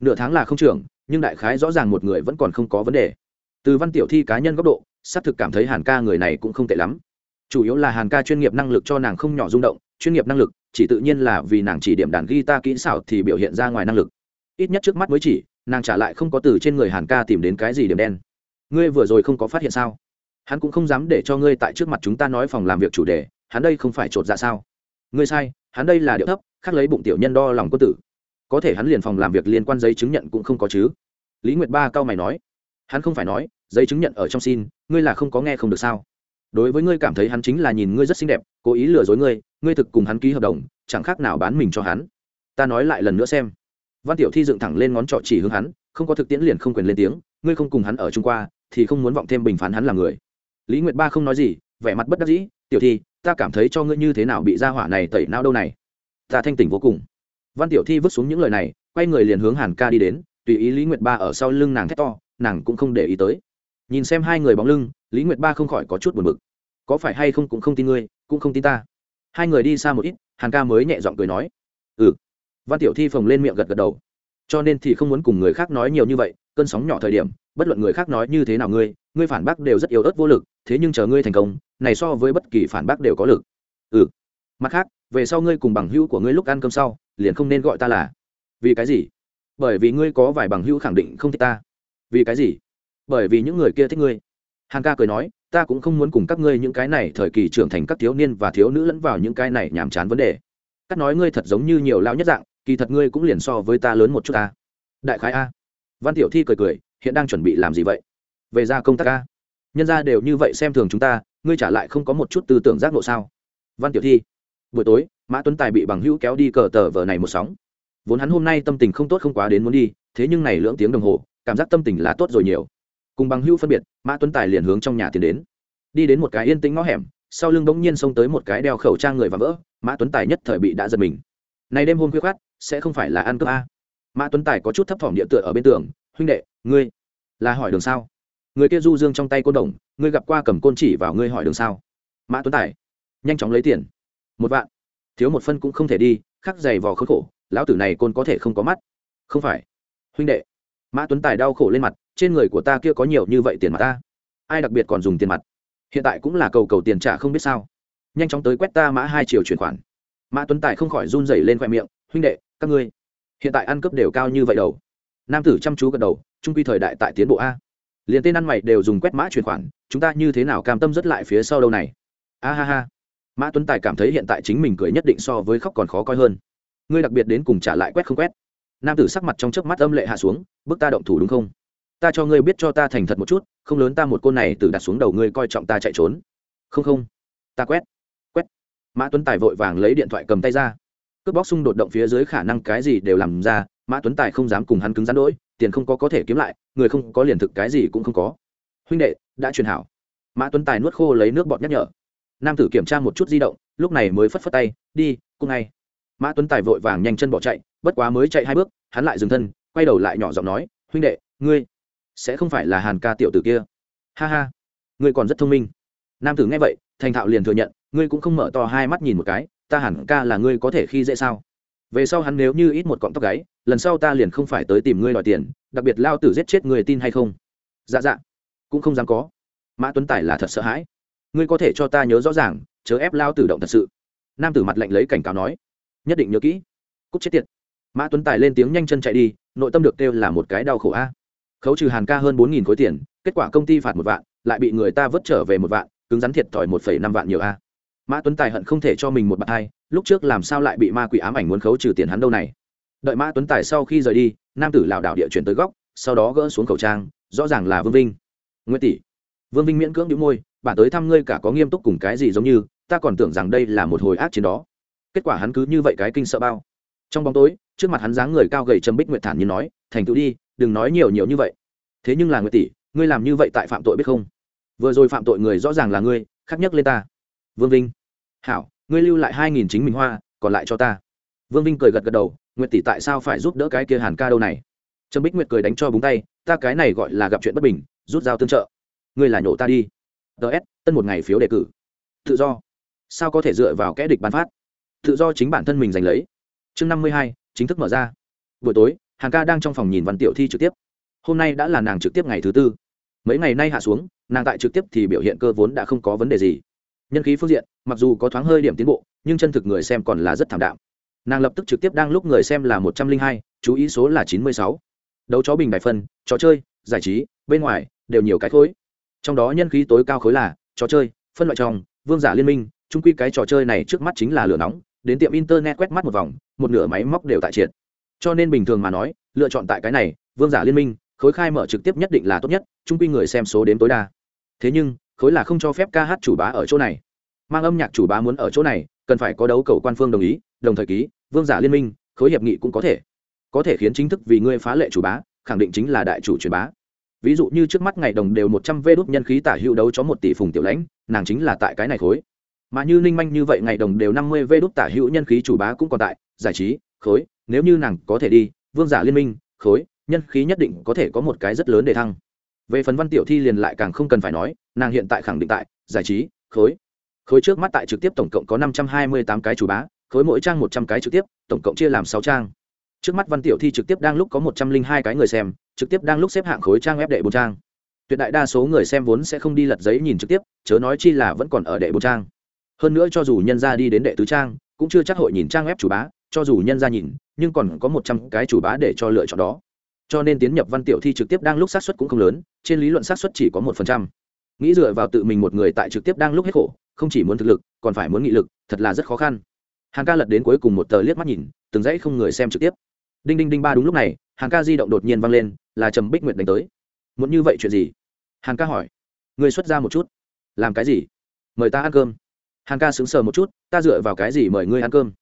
Nửa tháng là không trưởng, nhưng đại khái rõ ràng một người vẫn còn không có vấn đề. Từ văn tiểu thi cá nhân góc độ xác thực cảm thấy hàn ca người này cũng không tệ lắm. Chủ yếu là hàn ca chuyên nghiệp năng lực cho nàng không nhỏ rung động, chuyên nghiệp năng lực, chỉ tự nhiên là vì nàng chỉ điểm đàn guitar kỹ xảo thì biểu hiện ra ngoài năng lực. Ít nhất trước mắt mới chỉ, nàng trả lại không có từ trên người hàn ca tìm đến cái gì điểm đen. Ngươi vừa rồi không có phát hiện sao? Hắn cũng không dám để cho ngươi tại trước mặt chúng ta nói phòng làm việc chủ đề, hắn đây không phải trột dạ sao? Ngươi sai, hắn đây là điệu thấp, khác lấy bụng tiểu nhân đo lòng quân tử. Có thể hắn liền phòng làm việc liên quan giấy chứng nhận cũng không có chứ. Lý nguyệt ba cao mày nói. Hắn không phải nói giấy chứng nhận ở trong xin, ngươi là không có nghe không được sao? Đối với ngươi cảm thấy hắn chính là nhìn ngươi rất xinh đẹp, cố ý lừa dối ngươi ngươi thực cùng hắn ký hợp đồng, chẳng khác nào bán mình cho hắn. Ta nói lại lần nữa xem. Văn tiểu thi dựng thẳng lên ngón trọ chỉ hướng hắn, không có thực tiễn liền không quyền lên tiếng, ngươi không cùng hắn ở chung qua, thì không muốn vọng thêm bình phán hắn là người. Lý nguyệt ba không nói gì, vẻ mặt bất đắc dĩ, tiểu thi, ta cảm thấy cho ngươi như thế nào bị ra hỏa này tẩy não đâu này? Ta thanh tỉnh vô cùng. Văn tiểu thi vứt xuống những lời này, quay người liền hướng hàn ca đi đến, tùy ý lý nguyệt ba ở sau lưng nàng thét to, nàng cũng không để ý tới nhìn xem hai người bóng lưng, lý nguyệt ba không khỏi có chút buồn bực. Có phải hay không cũng không tin ngươi, cũng không tin ta. Hai người đi xa một ít, hàn ca mới nhẹ giọng cười nói. Ừ. Văn tiểu thi phồng lên miệng gật gật đầu. Cho nên thì không muốn cùng người khác nói nhiều như vậy, cơn sóng nhỏ thời điểm, bất luận người khác nói như thế nào ngươi ngươi phản bác đều rất yếu ớt vô lực, thế nhưng chờ ngươi thành công, này so với bất kỳ phản bác đều có lực. Ừ. Mặt khác, về sau ngươi cùng bằng hữu của ngươi lúc ăn cơm sau, liền không nên gọi ta là. Vì cái gì? Bởi vì ngươi có vài bằng hữu khẳng định không thích ta. Vì cái gì? Bởi vì những người kia thích ngươi. Hàn ca cười nói, ta cũng không muốn cùng các ngươi những cái này thời kỳ trưởng thành các thiếu niên và thiếu nữ lẫn vào những cái này nhàm chán vấn đề. Cắt nói ngươi thật giống như nhiều lao nhất dạng, kỳ thật ngươi cũng liền so với ta lớn một chút ta. Đại khái a. Văn tiểu thi cười cười, hiện đang chuẩn bị làm gì vậy? Về ra công tác a. Nhân ra đều như vậy xem thường chúng ta, ngươi trả lại không có một chút tư tưởng giác ngộ sao? Văn tiểu thi, buổi tối, mã tuấn tài bị bằng hữu kéo đi cờ tờ vờ này một sóng. Vốn hắn hôm nay tâm tình không tốt không quá đến muốn đi, thế nhưng này lưỡng tiếng đồng hồ, cảm giác tâm tình là tốt rồi nhiều cùng bằng hữu phân biệt, mã tuấn tài liền hướng trong nhà tiến đến. Đi đến một cái yên tĩnh ngõ hẻm, sau lưng bỗng nhiên xông tới một cái đeo khẩu trang người và vỡ, mã tuấn tài nhất thời bị đã giật mình. Này đêm hôm khuya khát sẽ không phải là ăn cơm a? Mã tuấn tài có chút thấp thỏm địa tựa ở bên tường, huynh đệ, ngươi là hỏi đường sao? Người kia du dương trong tay côn đồng, ngươi gặp qua cầm côn chỉ vào ngươi hỏi đường sao? Mã tuấn tài nhanh chóng lấy tiền. Một vạn. Thiếu một phân cũng không thể đi, khắc dày vò khốn khổ, lão tử này côn có thể không có mắt. Không phải. Huynh đệ. Mã tuấn tài đau khổ lên mặt trên người của ta kia có nhiều như vậy tiền mặt ta. Ai đặc biệt còn dùng tiền mặt? Hiện tại cũng là cầu cầu tiền trả không biết sao. Nhanh chóng tới quét ta mã hai triệu chuyển khoản. Mã tuấn tài không khỏi run rẩy lên khoe miệng, huynh đệ, các ngươi, hiện tại ăn cướp đều cao như vậy đầu. Nam tử chăm chú gật đầu, trung quy thời đại tại tiến bộ a. Liền tên ăn mày đều dùng quét mã chuyển khoản, chúng ta như thế nào cam tâm rất lại phía sau đâu này? A ha ha. Mã tuấn tài cảm thấy hiện tại chính mình cười nhất định so với khóc còn khó coi hơn. Ngươi đặc biệt đến cùng trả lại quét không quét? Nam tử sắc mặt trong chớp mắt âm lệ hạ xuống bước ta động thủ đúng không? Ta cho ngươi biết cho ta thành thật một chút, không lớn ta một côn này từ đặt xuống đầu ngươi coi trọng ta chạy trốn. Không không. Ta quét quét. Mã tuấn tài vội vàng lấy điện thoại cầm tay ra. Cướp bóc xung đột động phía dưới khả năng cái gì đều làm ra, mã tuấn tài không dám cùng hắn cứng rắn đỗi, tiền không có có thể kiếm lại, người không có liền thực cái gì cũng không có. Huynh đệ, đã truyền hảo. Mã tuấn tài nuốt khô lấy nước bọt nhắc nhở. Nam tử kiểm tra một chút di động, lúc này mới phất phất tay, đi, cùng ngay. Mã tuấn tài vội vàng nhanh chân bỏ chạy, bất quá mới chạy hai bước, hắn lại dừng thân, quay đầu lại nhỏ giọng nói, huynh đệ, ngươi sẽ không phải là hàn ca tiểu tử kia. Ha ha, ngươi còn rất thông minh. Nam tử nghe vậy, thành thạo liền thừa nhận, ngươi cũng không mở to hai mắt nhìn một cái, ta hẳn ca là ngươi có thể khi dễ sao? Về sau hắn nếu như ít một cọng tóc gáy, lần sau ta liền không phải tới tìm ngươi đòi tiền, đặc biệt lao tử giết chết người tin hay không? Dạ dạ cũng không dám có. Mã tuấn tài là thật sợ hãi. Ngươi có thể cho ta nhớ rõ ràng, chớ ép lao tử động thật sự. Nam tử mặt lạnh lấy cảnh cáo nói. Nhất định nhớ kỹ. Cúc chết tiệt. Mã tuấn tài lên tiếng nhanh chân chạy đi, nội tâm được kêu là một cái đau khổ a khấu trừ hàn ca hơn bốn nghìn khối tiền, kết quả công ty phạt một vạn, lại bị người ta vớt trở về một vạn, cứng rắn thiệt thòi một phẩy năm vạn nhiều a. Mã tuấn tài hận không thể cho mình một bạn hai, lúc trước làm sao lại bị ma quỷ ám ảnh muốn khấu trừ tiền hắn đâu này. Đợi mã tuấn tài sau khi rời đi, nam tử lảo đảo địa chuyển tới góc, sau đó gỡ xuống khẩu trang, rõ ràng là vương vinh. Nguyễn tỷ, vương vinh miễn cưỡng đĩu môi bản tới thăm ngươi cả có nghiêm túc cùng cái gì giống như, ta còn tưởng rằng đây là một hồi ác chiến đó. Kết quả hắn cứ như vậy cái kinh sợ bao. Trong bóng tối, trước mặt hắn dáng người cao gầy trầm bích nguyệt thản như nói, thành tựu đi đừng nói nhiều nhiều như vậy. Thế nhưng là nguyệt tỷ, ngươi làm như vậy tại phạm tội biết không? Vừa rồi phạm tội người rõ ràng là ngươi, khắc nhất lên ta. Vương vinh. Hảo, ngươi lưu lại hai nghìn chính mình hoa, còn lại cho ta. Vương vinh cười gật gật đầu, nguyệt tỷ tại sao phải giúp đỡ cái kia hàn ca đâu này? Trâm bích nguyệt cười đánh cho búng tay, ta cái này gọi là gặp chuyện bất bình, rút dao tương trợ. Ngươi là nhổ ta đi. Ts tân một ngày phiếu đề cử. Tự do. Sao có thể dựa vào kẽ địch bán phát? Tự do chính bản thân mình giành lấy. Chương năm mươi hai, chính thức mở ra. Buổi tối hàng ca đang trong phòng nhìn văn tiểu thi trực tiếp. Hôm nay đã là nàng trực tiếp ngày thứ tư. Mấy ngày nay hạ xuống, nàng tại trực tiếp thì biểu hiện cơ vốn đã không có vấn đề gì. Nhân khí phương diện, mặc dù có thoáng hơi điểm tiến bộ, nhưng chân thực người xem còn là rất thảm đạm. Nàng lập tức trực tiếp đang lúc người xem là một trăm linh hai, chú ý số là chín mươi sáu. Đấu chó bình đại phân, trò chơi, giải trí, bên ngoài, đều nhiều cái khối. Trong đó nhân khí tối cao khối là trò chơi, phân loại trong vương giả liên minh trung quy cái trò chơi này trước mắt chính là lửa nóng, đến tiệm internet quét mắt một vòng, một nửa máy móc đều tại triệt cho nên bình thường mà nói, lựa chọn tại cái này, vương giả liên minh, khối khai mở trực tiếp nhất định là tốt nhất trung quy người xem số đến tối đa. Thế nhưng, khối là không cho phép ca hát chủ bá ở chỗ này. Mang âm nhạc chủ bá muốn ở chỗ này, cần phải có đấu cầu quan phương đồng ý, đồng thời ký, vương giả liên minh, khối hiệp nghị cũng có thể. Có thể khiến chính thức vì ngươi phá lệ chủ bá, khẳng định chính là đại chủ truyền bá. Ví dụ như trước mắt ngày đồng đều một trăm vê đốt nhân khí tả hữu đấu cho một tỷ phùng tiểu lãnh, nàng chính là tại cái này khối. Mà như ninh manh như vậy ngày đồng đều năm mươi vê đốt tả hữu nhân khí chủ bá cũng còn tại, giải trí, khối nếu như nàng có thể đi, vương giả liên minh, khối, nhân khí nhất định có thể có một cái rất lớn để thăng. Về phần văn tiểu thi liền lại càng không cần phải nói, nàng hiện tại khẳng định tại, giải trí, khối. Khối trước mắt tại trực tiếp tổng cộng có năm trăm hai mươi tám cái chủ bá, khối mỗi trang một trăm cái trực tiếp, tổng cộng chia làm sáu trang. Trước mắt văn tiểu thi trực tiếp đang lúc có một trăm linh hai cái người xem, trực tiếp đang lúc xếp hạng khối trang ép đệ bốn trang. Tuyệt đại đa số người xem vốn sẽ không đi lật giấy nhìn trực tiếp, chớ nói chi là vẫn còn ở đệ bốn trang. Hơn nữa cho dù nhân ra đi đến đệ tứ trang, cũng chưa chắc hội nhìn trang web chủ bá cho dù nhân ra nhìn, nhưng còn có một trăm cái chủ bá để cho lựa chọn đó. Cho nên tiến nhập văn tiểu thi trực tiếp đang lúc sát xuất cũng không lớn, trên lý luận sát xuất chỉ có một phần trăm. Nghĩ dựa vào tự mình một người tại trực tiếp đang lúc hết khổ, không chỉ muốn thực lực, còn phải muốn nghị lực, thật là rất khó khăn. Hàng ca lật đến cuối cùng một tờ liếc mắt nhìn, từng dãy không người xem trực tiếp. Đinh đinh đinh ba đúng lúc này, hàng ca di động đột nhiên vang lên, là trầm bích nguyệt đánh tới. Muốn như vậy chuyện gì? Hàng ca hỏi. Người xuất ra một chút. Làm cái gì? Mời ta ăn cơm. Hàng ca sững sờ một chút, ta dựa vào cái gì mời ngươi ăn cơm?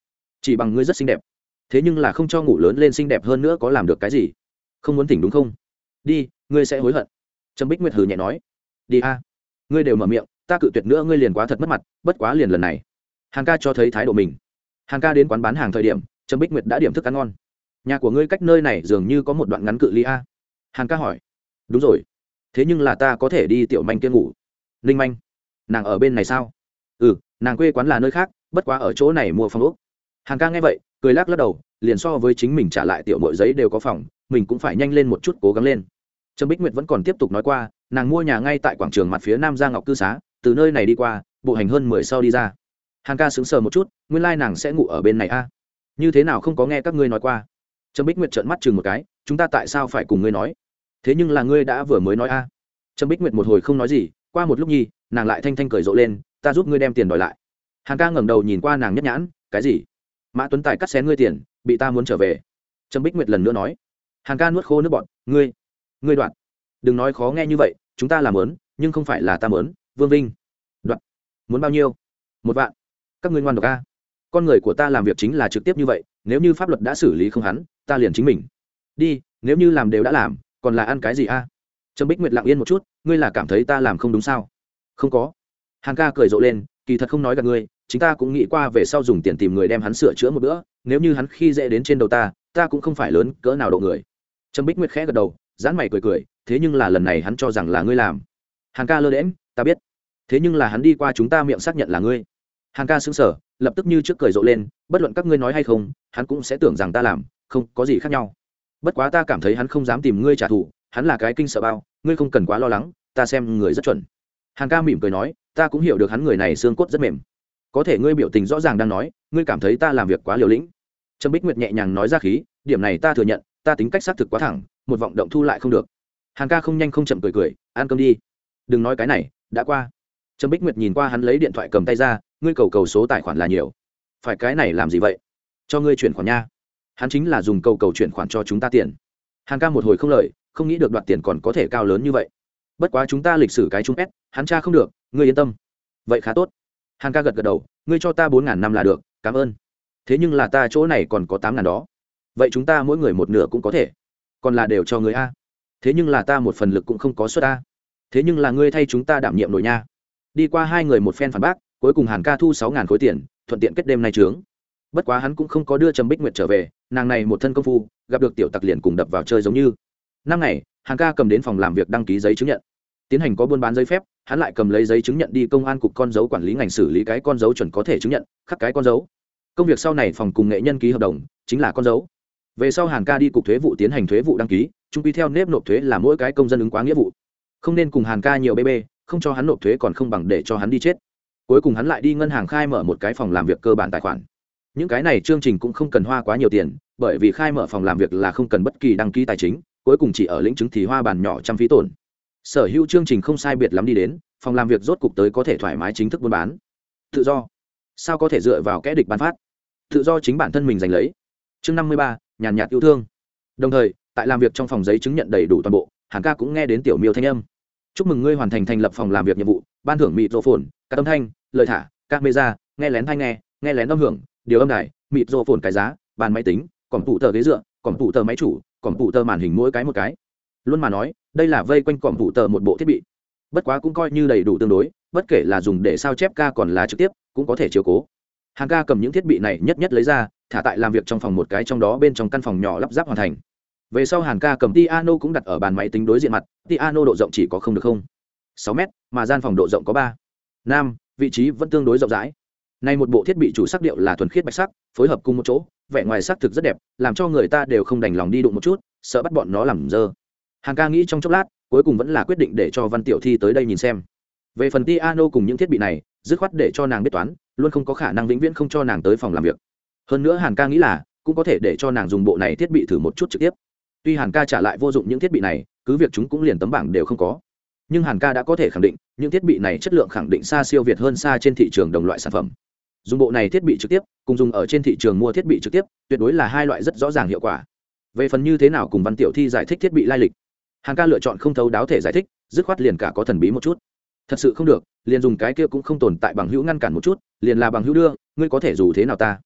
Chỉ bằng ngươi rất xinh đẹp. Thế nhưng là không cho ngủ lớn lên xinh đẹp hơn nữa có làm được cái gì? Không muốn tỉnh đúng không? Đi, ngươi sẽ hối hận. Trâm bích nguyệt hừ nhẹ nói. Đi a. Ngươi đều mở miệng, ta cự tuyệt nữa ngươi liền quá thật mất mặt, bất quá liền lần này. Hàng ca cho thấy thái độ mình. Hàng ca đến quán bán hàng thời điểm Trâm bích nguyệt đã điểm thức ăn ngon. Nhà của ngươi cách nơi này dường như có một đoạn ngắn cự ly a. Hàng ca hỏi. Đúng rồi. Thế nhưng là ta có thể đi tiểu manh kia ngủ. Ninh manh, nàng ở bên này sao? Ừ nàng quê quán là nơi khác, bất quá ở chỗ này mua phòng úc hàng ca nghe vậy, cười lắc lắc đầu, liền so với chính mình trả lại tiểu mội giấy đều có phòng, mình cũng phải nhanh lên một chút cố gắng lên. Trâm bích nguyệt vẫn còn tiếp tục nói qua, nàng mua nhà ngay tại quảng trường mặt phía nam gia ngọc cư xá, từ nơi này đi qua, bộ hành hơn mười sau đi ra. Hàng ca sững sờ một chút, nguyên lai nàng sẽ ngủ ở bên này a. Như thế nào không có nghe các ngươi nói qua? Trâm bích nguyệt trợn mắt chừng một cái, chúng ta tại sao phải cùng ngươi nói? Thế nhưng là ngươi đã vừa mới nói a. Trâm bích nguyệt một hồi không nói gì, qua một lúc nhi, nàng lại thanh thanh cười rộ lên, ta giúp ngươi đem tiền đòi lại. Hàng ca ngẩng đầu nhìn qua nàng nhất nhãn, cái gì? Mã tuấn tài cắt xén ngươi tiền, bị ta muốn trở về. Trâm bích nguyệt lần nữa nói. Hàng ca nuốt khô nước bọn ngươi ngươi đoạn đừng nói khó nghe như vậy, chúng ta làm lớn nhưng không phải là ta mớn vương vinh. Đoạn muốn bao nhiêu? Một vạn. Các ngươi ngoan độc a. Con người của ta làm việc chính là trực tiếp như vậy, nếu như pháp luật đã xử lý không hắn, ta liền chính mình. Đi, nếu như làm đều đã làm, còn là ăn cái gì a? Trâm bích nguyệt lặng yên một chút, ngươi là cảm thấy ta làm không đúng sao? Không có. Hàng ca cười rộ lên, kỳ thật không nói gặp ngươi chúng ta cũng nghĩ qua về sau dùng tiền tìm người đem hắn sửa chữa một bữa, nếu như hắn khi dễ đến trên đầu ta ta cũng không phải lớn cỡ nào độ người. Trâm bích nguyệt khẽ gật đầu dán mày cười cười, thế nhưng là lần này hắn cho rằng là ngươi làm. Hàng ca lơ đễm ta biết. Thế nhưng là hắn đi qua chúng ta miệng xác nhận là ngươi. Hàng ca xứng sở lập tức như trước cười rộ lên, bất luận các ngươi nói hay không, hắn cũng sẽ tưởng rằng ta làm, không, có gì khác nhau. Bất quá ta cảm thấy hắn không dám tìm ngươi trả thù, hắn là cái kinh sợ bao, ngươi không cần quá lo lắng, ta xem người rất chuẩn. Hàng ca mỉm cười nói, ta cũng hiểu được hắn người này xương cốt rất mềm có thể ngươi biểu tình rõ ràng đang nói, ngươi cảm thấy ta làm việc quá liều lĩnh. Trâm bích nguyệt nhẹ nhàng nói ra khí, điểm này ta thừa nhận, ta tính cách xác thực quá thẳng, một vọng động thu lại không được. Hàng ca không nhanh không chậm cười cười, ăn cơm đi. Đừng nói cái này, đã qua. Trâm bích nguyệt nhìn qua hắn lấy điện thoại cầm tay ra, ngươi cầu cầu số tài khoản là nhiều. Phải cái này làm gì vậy? Cho ngươi chuyển khoản nha. Hắn chính là dùng cầu cầu chuyển khoản cho chúng ta tiền. Hàng ca một hồi không lời, không nghĩ được đoạt tiền còn có thể cao lớn như vậy. Bất quá chúng ta lịch sử cái chung ép hắn cha không được, ngươi yên tâm. Vậy khá tốt. Hàn ca gật gật đầu, ngươi cho ta bốn ngàn năm là được, cảm ơn. Thế nhưng là ta chỗ này còn có tám ngàn đó. Vậy chúng ta mỗi người một nửa cũng có thể. Còn là đều cho người a. Thế nhưng là ta một phần lực cũng không có suất a. Thế nhưng là ngươi thay chúng ta đảm nhiệm nội nha. Đi qua hai người một phen phản bác, cuối cùng hàn ca thu sáu ngàn khối tiền, thuận tiện kết đêm nay trướng. Bất quá hắn cũng không có đưa trầm bích nguyệt trở về, nàng này một thân công phu, gặp được tiểu tặc liền cùng đập vào chơi giống như. Năm ngày, hàn ca cầm đến phòng làm việc đăng ký giấy chứng nhận tiến hành có buôn bán giấy phép, hắn lại cầm lấy giấy chứng nhận đi công an cục con dấu quản lý ngành xử lý cái con dấu chuẩn có thể chứng nhận, khắc cái con dấu. Công việc sau này phòng cùng nghệ nhân ký hợp đồng, chính là con dấu. Về sau hàng ca đi cục thuế vụ tiến hành thuế vụ đăng ký, trung quy theo nếp nộp thuế là mỗi cái công dân ứng quá nghĩa vụ. Không nên cùng hàng ca nhiều bê bê, không cho hắn nộp thuế còn không bằng để cho hắn đi chết. Cuối cùng hắn lại đi ngân hàng khai mở một cái phòng làm việc cơ bản tài khoản. Những cái này chương trình cũng không cần hoa quá nhiều tiền, bởi vì khai mở phòng làm việc là không cần bất kỳ đăng ký tài chính, cuối cùng chỉ ở lĩnh chứng thì hoa bàn nhỏ trăm phí tổn sở hữu chương trình không sai biệt lắm đi đến, phòng làm việc rốt cục tới có thể thoải mái chính thức buôn bán. Tự do. Sao có thể dựa vào kẽ địch bán phát? Tự do chính bản thân mình giành lấy. Chương năm mươi ba, nhàn nhạt yêu thương. Đồng thời, tại làm việc trong phòng giấy chứng nhận đầy đủ toàn bộ, hàn ca cũng nghe đến tiểu miêu thanh âm. Chúc mừng ngươi hoàn thành thành lập phòng làm việc nhiệm vụ, ban thưởng mịt rô phồn các âm thanh, lời thả các mê ra nghe lén thanh nghe nghe lén âm hưởng, điều âm đài mịt rô phồn cái giá, bàn máy tính, còn phụ tờ ghế dựa, còn phụ tờ máy chủ, còn phụ tờ màn hình mỗi cái một cái. Luôn mà nói đây là vây quanh còm vụ tờ một bộ thiết bị. Bất quá cũng coi như đầy đủ tương đối, bất kể là dùng để sao chép ca còn là trực tiếp, cũng có thể chiếu cố. Hàng ca cầm những thiết bị này nhất nhất lấy ra, thả tại làm việc trong phòng một cái trong đó bên trong căn phòng nhỏ lắp ráp hoàn thành. Về sau hàn ca cầm piano cũng đặt ở bàn máy tính đối diện mặt, piano độ rộng chỉ có không được không. Sáu m mà gian phòng độ rộng có ba. Năm vị trí vẫn tương đối rộng rãi. Nay một bộ thiết bị chủ sắc điệu là thuần khiết bạch sắc, phối hợp cùng một chỗ, vẻ ngoài sắc thực rất đẹp, làm cho người ta đều không đành lòng đi đụng một chút, sợ bắt bọn nó làm dơ hàng ca nghĩ trong chốc lát, cuối cùng vẫn là quyết định để cho văn tiểu thi tới đây nhìn xem. Về phần piano cùng những thiết bị này, dứt khoát để cho nàng biết toán, luôn không có khả năng vĩnh viễn không cho nàng tới phòng làm việc. Hơn nữa hàn ca nghĩ là, cũng có thể để cho nàng dùng bộ này thiết bị thử một chút trực tiếp. Tuy hàn ca trả lại vô dụng những thiết bị này, cứ việc chúng cũng liền tấm bảng đều không có. Nhưng hàn ca đã có thể khẳng định, những thiết bị này chất lượng khẳng định xa siêu việt hơn xa trên thị trường đồng loại sản phẩm. Dùng bộ này thiết bị trực tiếp, cùng dùng ở trên thị trường mua thiết bị trực tiếp, tuyệt đối là hai loại rất rõ ràng hiệu quả. Về phần như thế nào cùng văn tiểu thi giải thích thiết bị lai lịch hàn ca lựa chọn không thấu đáo thể giải thích, dứt khoát liền cả có thần bí một chút. Thật sự không được, liền dùng cái kia cũng không tồn tại bằng hữu ngăn cản một chút, liền là bằng hữu đưa, ngươi có thể dù thế nào ta?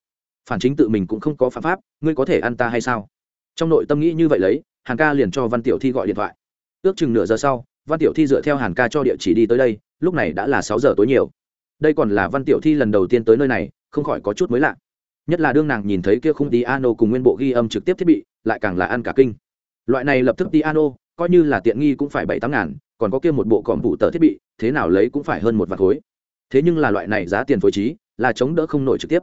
Phản chính tự mình cũng không có phạm pháp, ngươi có thể ăn ta hay sao? Trong nội tâm nghĩ như vậy lấy, hàn ca liền cho văn tiểu thi gọi điện thoại. Ước chừng nửa giờ sau, văn tiểu thi dựa theo hàn ca cho địa chỉ đi tới đây, lúc này đã là sáu giờ tối nhiều. Đây còn là văn tiểu thi lần đầu tiên tới nơi này, không khỏi có chút mới lạ. Nhất là đương nàng nhìn thấy kia khung piano cùng nguyên bộ ghi âm trực tiếp thiết bị, lại càng là ăn cả kinh. Loại này lập tức piano coi như là tiện nghi cũng phải bảy tám ngàn, còn có kia một bộ còm vụ tờ thiết bị, thế nào lấy cũng phải hơn một vạt khối. Thế nhưng là loại này giá tiền phối trí, là chống đỡ không nổi trực tiếp.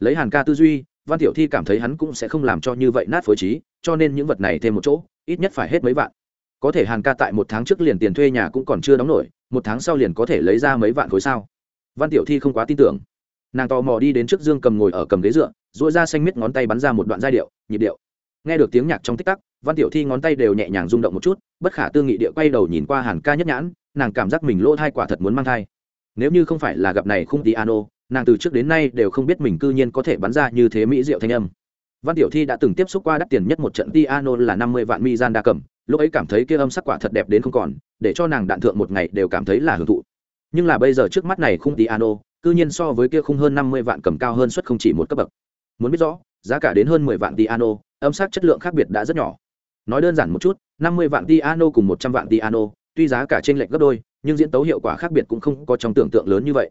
Lấy hàn ca tư duy, văn tiểu thi cảm thấy hắn cũng sẽ không làm cho như vậy nát phối trí, cho nên những vật này thêm một chỗ, ít nhất phải hết mấy vạn. Có thể hàn ca tại một tháng trước liền tiền thuê nhà cũng còn chưa đóng nổi, một tháng sau liền có thể lấy ra mấy vạn khối sao? Văn tiểu thi không quá tin tưởng. Nàng tò mò đi đến trước dương cầm ngồi ở cầm ghế dựa dỗi ra xanh miết ngón tay bắn ra một đoạn giai điệu, nhịp điệu nghe được tiếng nhạc trong tích tắc, văn tiểu thi ngón tay đều nhẹ nhàng rung động một chút, bất khả tư nghị địa quay đầu nhìn qua hàn ca nhất nhãn, nàng cảm giác mình lỗ thai quả thật muốn mang thai. Nếu như không phải là gặp này khung piano, nàng từ trước đến nay đều không biết mình cư nhiên có thể bắn ra như thế mỹ diệu thanh âm. Văn tiểu thi đã từng tiếp xúc qua đắt tiền nhất một trận piano là năm mươi vạn mi gian đa cầm, lúc ấy cảm thấy kia âm sắc quả thật đẹp đến không còn, để cho nàng đạn thượng một ngày đều cảm thấy là hưởng thụ. Nhưng là bây giờ trước mắt này khung piano, cư nhiên so với kia khung hơn năm mươi vạn cầm cao hơn suất không chỉ một cấp bậc. Muốn biết rõ, giá cả đến hơn mười vạn piano âm sắc chất lượng khác biệt đã rất nhỏ. Nói đơn giản một chút, năm mươi vạn piano cùng một trăm vạn piano, tuy giá cả trên lệch gấp đôi, nhưng diễn tấu hiệu quả khác biệt cũng không có trong tưởng tượng lớn như vậy.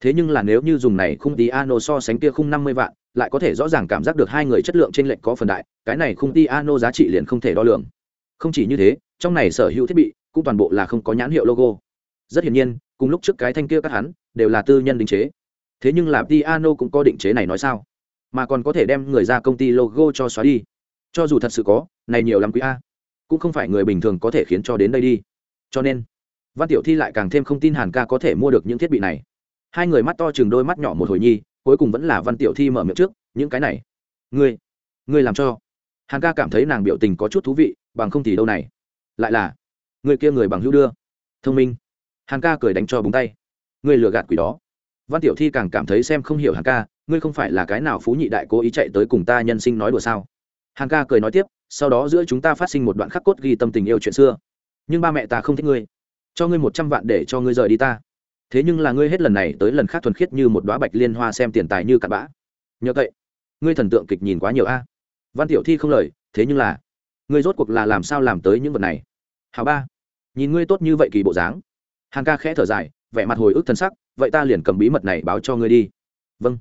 Thế nhưng là nếu như dùng này khung piano so sánh kia khung năm mươi vạn, lại có thể rõ ràng cảm giác được hai người chất lượng trên lệch có phần đại, cái này khung piano giá trị liền không thể đo lường. Không chỉ như thế, trong này sở hữu thiết bị cũng toàn bộ là không có nhãn hiệu logo. Rất hiển nhiên, cùng lúc trước cái thanh kia các hắn, đều là tư nhân định chế. Thế nhưng là piano cũng có định chế này nói sao? Mà còn có thể đem người ra công ty logo cho xóa đi cho dù thật sự có, này nhiều lắm quý a. Cũng không phải người bình thường có thể khiến cho đến đây đi. Cho nên, văn tiểu thi lại càng thêm không tin hàn ca có thể mua được những thiết bị này. Hai người mắt to chừng đôi mắt nhỏ một hồi nhi, cuối cùng vẫn là văn tiểu thi mở miệng trước, những cái này, ngươi ngươi làm cho. Hàn ca cảm thấy nàng biểu tình có chút thú vị, bằng không thì đâu này. Lại là người kia người bằng hữu đưa. Thông minh. Hàn ca cười đánh cho búng tay. Ngươi lừa gạt quỷ đó. Văn tiểu thi càng cảm thấy xem không hiểu hàn ca, ngươi không phải là cái nào phú nhị đại cố ý chạy tới cùng ta nhân sinh nói đùa sao? Hàn ca cười nói tiếp, sau đó giữa chúng ta phát sinh một đoạn khắc cốt ghi tâm tình yêu chuyện xưa. Nhưng ba mẹ ta không thích ngươi. Cho ngươi một trăm vạn để cho ngươi rời đi ta. Thế nhưng là ngươi hết lần này tới lần khác thuần khiết như một đoá bạch liên hoa xem tiền tài như cặn bã. Nhờ vậy, ngươi thần tượng kịch nhìn quá nhiều a. Văn tiểu thi không lời, thế nhưng là, ngươi rốt cuộc là làm sao làm tới những vật này? Hào ba, nhìn ngươi tốt như vậy kỳ bộ dáng. Hàn ca khẽ thở dài, vẻ mặt hồi ức thân sắc, vậy ta liền cầm bí mật này báo cho ngươi đi. Vâng.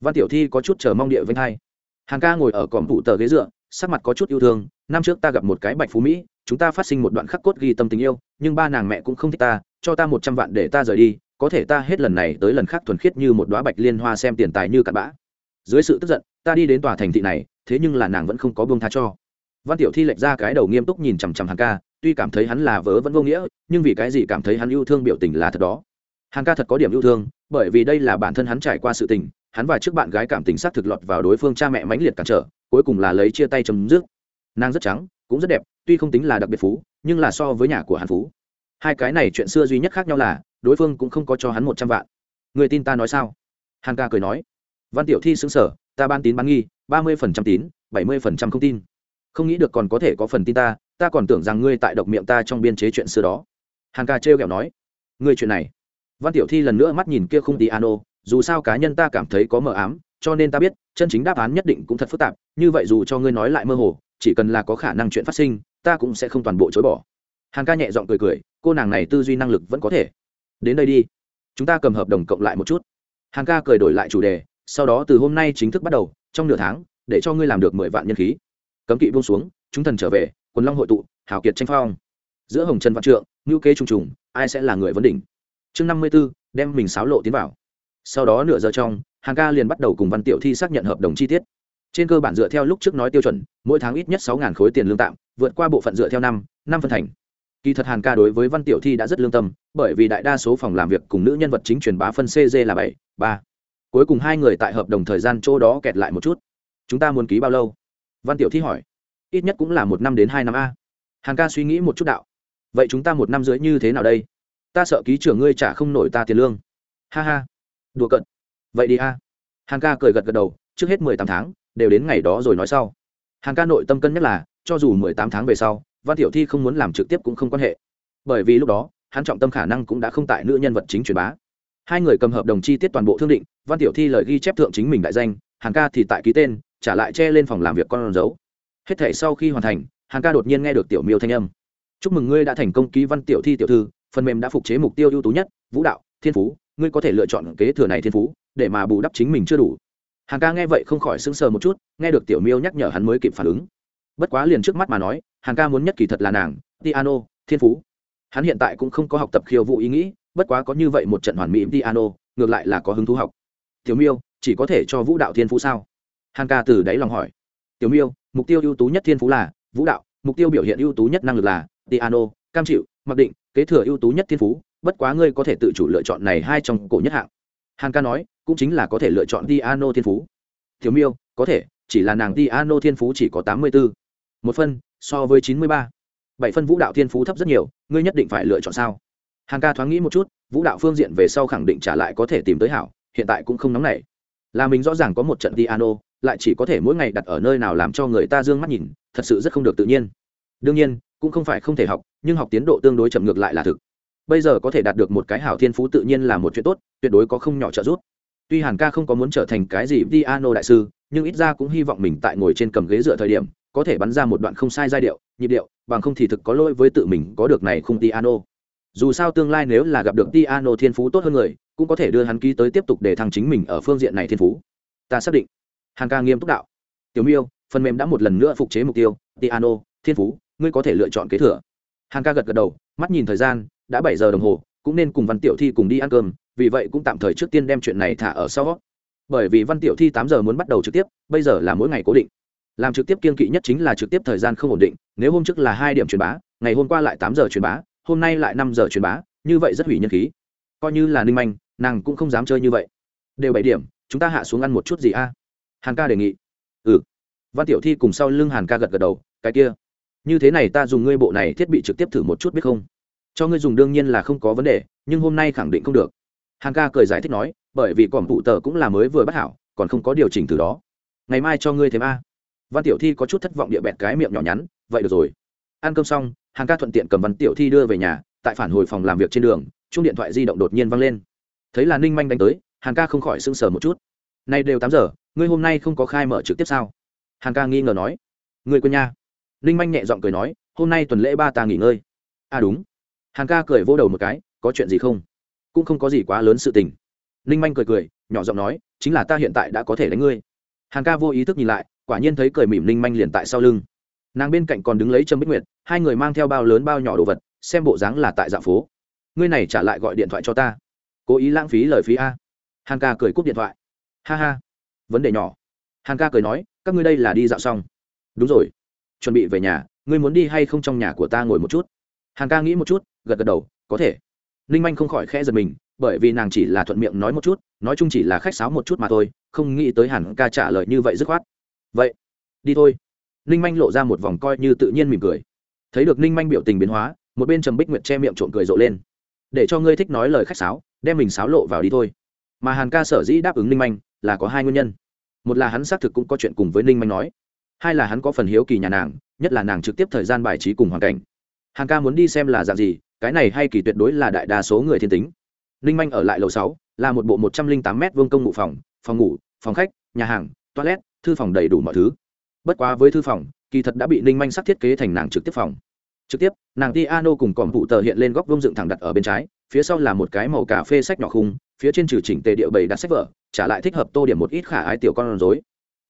Văn tiểu thi có chút chờ mong địa vênh hai. Hàng ca ngồi ở còm phụ tờ ghế dựa, sắc mặt có chút yêu thương, năm trước ta gặp một cái bạch phú mỹ, chúng ta phát sinh một đoạn khắc cốt ghi tâm tình yêu, nhưng ba nàng mẹ cũng không thích ta, cho ta một trăm vạn để ta rời đi, có thể ta hết lần này tới lần khác thuần khiết như một đoá bạch liên hoa xem tiền tài như cặn bã. Dưới sự tức giận, ta đi đến tòa thành thị này, thế nhưng là nàng vẫn không có buông tha cho. Văn tiểu thi lệch ra cái đầu nghiêm túc nhìn chằm chằm hàng ca, tuy cảm thấy hắn là vớ vẫn vô nghĩa, nhưng vì cái gì cảm thấy hắn yêu thương biểu tình là thật đó. Hàng ca thật có điểm yêu thương, bởi vì đây là bản thân hắn trải qua sự tình hắn và trước bạn gái cảm tình xác thực lọt vào đối phương cha mẹ mãnh liệt cản trở, cuối cùng là lấy chia tay chấm dứt. Nàng rất trắng, cũng rất đẹp, tuy không tính là đặc biệt phú, nhưng là so với nhà của hắn phú. Hai cái này chuyện xưa duy nhất khác nhau là, đối phương cũng không có cho hắn một trăm vạn. Người tin ta nói sao? Hàn ca cười nói. Văn tiểu thi xứng sở ta ban tín bán nghi, ba mươi phần trăm tín, bảy mươi phần trăm không tin. Không nghĩ được còn có thể có phần tin ta ta còn tưởng rằng ngươi tại độc miệng ta trong biên chế chuyện xưa đó. Hàn ca trêu kẹo nói. Ngươi chuyện này. Văn tiểu thi lần nữa mắt nhìn kia không tí ano dù sao cá nhân ta cảm thấy có mờ ám, cho nên ta biết, chân chính đáp án nhất định cũng thật phức tạp, như vậy dù cho ngươi nói lại mơ hồ, chỉ cần là có khả năng chuyện phát sinh, ta cũng sẽ không toàn bộ chối bỏ. Hàn ca nhẹ giọng cười cười, cô nàng này tư duy năng lực vẫn có thể. Đến đây đi, chúng ta cầm hợp đồng cộng lại một chút. Hàn ca cười đổi lại chủ đề, sau đó từ hôm nay chính thức bắt đầu, trong nửa tháng, để cho ngươi làm được mười vạn nhân khí. Cấm kỵ buông xuống, chúng thần trở về, quần long hội tụ, hào kiệt tranh phong. Giữa hồng trần văn trượng ngữ kế trùng trùng, ai sẽ là người vấn đỉnh? Chương năm mươi b ố đem mình xáo lộ tiến vào sau đó nửa giờ trong hàng ca liền bắt đầu cùng văn tiểu thi xác nhận hợp đồng chi tiết. Trên cơ bản dựa theo lúc trước nói tiêu chuẩn, mỗi tháng ít nhất sáu khối tiền lương tạm, vượt qua bộ phận dựa theo năm năm phân thành. Kỳ thật hàn ca đối với văn tiểu thi đã rất lương tâm, bởi vì đại đa số phòng làm việc cùng nữ nhân vật chính truyền bá phân cg là bảy, ba. Cuối cùng hai người tại hợp đồng thời gian chỗ đó kẹt lại một chút. Chúng ta muốn ký bao lâu? Văn tiểu thi hỏi. Ít nhất cũng là một năm đến hai năm a. Hàn ca suy nghĩ một chút đạo. Vậy chúng ta một năm rưỡi như thế nào đây? Ta sợ ký trưởng ngươi trả không nổi ta tiền lương. Ha ha đùa cận vậy đi a. Hàn ca cười gật gật đầu, trước hết mười tám tháng, đều đến ngày đó rồi nói sau. Hàn ca nội tâm cân nhắc là, cho dù mười tám tháng về sau, văn tiểu thi không muốn làm trực tiếp cũng không quan hệ. Bởi vì lúc đó, hắn trọng tâm khả năng cũng đã không tại nữ nhân vật chính truyền bá. Hai người cầm hợp đồng chi tiết toàn bộ thương định, văn tiểu thi lời ghi chép thượng chính mình đại danh, hàn ca thì tại ký tên, trả lại che lên phòng làm việc con dấu. Hết thể sau khi hoàn thành, hàn ca đột nhiên nghe được tiểu miêu thanh âm. Chúc mừng ngươi đã thành công ký văn tiểu thi tiểu thư, phần mềm đã phục chế mục tiêu ưu tú nhất, vũ đạo, thiên phú ngươi có thể lựa chọn kế thừa này thiên phú, để mà bù đắp chính mình chưa đủ. Hàng ca nghe vậy không khỏi sững sờ một chút, nghe được tiểu miêu nhắc nhở hắn mới kịp phản ứng. Bất quá liền trước mắt mà nói, hàng ca muốn nhất kỳ thật là nàng piano thiên phú. Hắn hiện tại cũng không có học tập khiêu vũ ý nghĩ, bất quá có như vậy một trận hoàn mỹ piano ngược lại là có hứng thú học. Tiểu miêu, chỉ có thể cho vũ đạo thiên phú sao? Hàng ca từ đáy lòng hỏi. Tiểu miêu, mục tiêu ưu tú nhất thiên phú là vũ đạo, mục tiêu biểu hiện ưu tú nhất năng lực là piano cam chịu, mặc định, kế thừa ưu tú nhất thiên phú bất quá ngươi có thể tự chủ lựa chọn này hai trong cổ nhất hạng. Hàn ca nói, cũng chính là có thể lựa chọn piano thiên phú. Thiếu miêu, có thể, chỉ là nàng piano thiên phú chỉ có tám mươi bốn một phân, so với chín mươi ba. Bảy phân vũ đạo thiên phú thấp rất nhiều, ngươi nhất định phải lựa chọn sao? Hàn ca thoáng nghĩ một chút, vũ đạo phương diện về sau khẳng định trả lại có thể tìm tới hảo, hiện tại cũng không nóng nảy. Là mình rõ ràng có một trận piano lại chỉ có thể mỗi ngày đặt ở nơi nào làm cho người ta d ư ơ n g mắt nhìn, thật sự rất không được tự nhiên. Đương nhiên, cũng không phải không thể học, nhưng học tiến độ tương đối chậm ngược lại là thực bây giờ có thể đạt được một cái hảo thiên phú tự nhiên là một chuyện tốt, tuyệt đối có không nhỏ trợ giúp. Tuy hàn ca không có muốn trở thành cái gì piano đại sư, nhưng ít ra cũng hy vọng mình tại ngồi trên cầm ghế dựa thời điểm, có thể bắn ra một đoạn không sai giai điệu, nhịp điệu, bằng không thì thực có lỗi với tự mình có được này không piano dù sao tương lai nếu là gặp được piano thiên phú tốt hơn người, cũng có thể đưa hắn ký tới tiếp tục để thăng chính mình ở phương diện này thiên phú. Ta xác định. Hàn ca nghiêm túc đạo. Tiểu miêu, phần mềm đã một lần nữa phục chế mục tiêu piano thiên phú, ngươi có thể lựa chọn kế thừa. Hàn ca gật gật đầu, mắt nhìn thời gian đã bảy giờ đồng hồ, cũng nên cùng văn tiểu thi cùng đi ăn cơm, vì vậy cũng tạm thời trước tiên đem chuyện này thả ở sau. Bởi vì văn tiểu thi tám giờ muốn bắt đầu trực tiếp, bây giờ là mỗi ngày cố định. Làm trực tiếp kiên kỵ nhất chính là trực tiếp thời gian không ổn định, nếu hôm trước là hai điểm truyền bá, ngày hôm qua lại tám giờ truyền bá, hôm nay lại năm giờ truyền bá, như vậy rất hủy nhân khí. Coi như là ninh manh, nàng cũng không dám chơi như vậy. Đều bảy điểm, chúng ta hạ xuống ăn một chút gì a? Hàn ca đề nghị. Ừ. Văn tiểu thi cùng sau lưng hàn ca gật gật đầu, cái kia. Như thế này ta dùng ngươi bộ này thiết bị trực tiếp thử một chút biết không? Cho ngươi dùng đương nhiên là không có vấn đề, nhưng hôm nay khẳng định không được. Hàn ca cười giải thích nói, bởi vì còm phụ tờ cũng là mới vừa bắt hảo, còn không có điều chỉnh từ đó. Ngày mai cho ngươi thêm a. Văn tiểu thi có chút thất vọng địa bẹt cái miệng nhỏ nhắn, vậy được rồi. Ăn cơm xong, hàn ca thuận tiện cầm văn tiểu thi đưa về nhà, tại phản hồi phòng làm việc trên đường chung điện thoại di động đột nhiên văng lên. Thấy là ninh manh đánh tới, hàn ca không khỏi sưng sờ một chút. Nay đều tám giờ, ngươi hôm nay không có khai mở trực tiếp sao? Hàn ca nghi ngờ nói. Người quên nha. Ninh manh nhẹ giọng cười nói, hôm nay tuần lễ ba ta nghỉ ngơi. À đúng hàn ca cười vô đầu một cái, có chuyện gì không? Cũng không có gì quá lớn sự tình. Ninh manh cười cười, nhỏ giọng nói, chính là ta hiện tại đã có thể đánh ngươi. Hàn ca vô ý thức nhìn lại, quả nhiên thấy cười mỉm ninh manh liền tại sau lưng. Nàng bên cạnh còn đứng lấy trâm bích nguyệt, hai người mang theo bao lớn bao nhỏ đồ vật, xem bộ dáng là tại dạ phố. Ngươi này trả lại gọi điện thoại cho ta. Cố ý lãng phí lời phí a. Hàn ca cười cúp điện thoại. Ha ha, vấn đề nhỏ. Hàn ca cười nói, các ngươi đây là đi dạo xong. Đúng rồi. Chuẩn bị về nhà, ngươi muốn đi hay không trong nhà của ta ngồi một chút? Hàn ca nghĩ một chút gật gật đầu, có thể. Ninh manh không khỏi khẽ giật mình, bởi vì nàng chỉ là thuận miệng nói một chút, nói chung chỉ là khách sáo một chút mà thôi, không nghĩ tới hẳn ca trả lời như vậy dứt khoát. Vậy, đi thôi. Ninh manh lộ ra một vòng coi như tự nhiên mỉm cười. Thấy được ninh manh biểu tình biến hóa, một bên trầm bích nguyệt che miệng trộn cười rộ lên. Để cho ngươi thích nói lời khách sáo, đem mình sáo lộ vào đi thôi. Mà hàn ca sở dĩ đáp ứng ninh manh là có hai nguyên nhân. Một là hắn xác thực cũng có chuyện cùng với ninh manh nói. Hai là hắn có phần hiếu kỳ nhà nàng, nhất là nàng trực tiếp thời gian bài trí cùng hoàn cảnh. Hàn ca muốn đi xem là dạng gì cái này hay kỳ tuyệt đối là đại đa số người thiên tính. Ninh manh ở lại lầu sáu, là một bộ một trăm linh tám m vương công ngụ phòng phòng ngủ, phòng khách, nhà hàng, toilet, thư phòng đầy đủ mọi thứ. Bất quá với thư phòng, kỳ thật đã bị ninh manh sắc thiết kế thành nàng trực tiếp phòng. Trực tiếp, nàng piano cùng còm phụ tờ hiện lên góc vông dựng thẳng đặt ở bên trái, phía sau là một cái màu cà phê sách nhỏ khung, phía trên trừ chỉnh tề địa bày đặt sách vở, trả lại thích hợp tô điểm một ít khả ái tiểu con rối.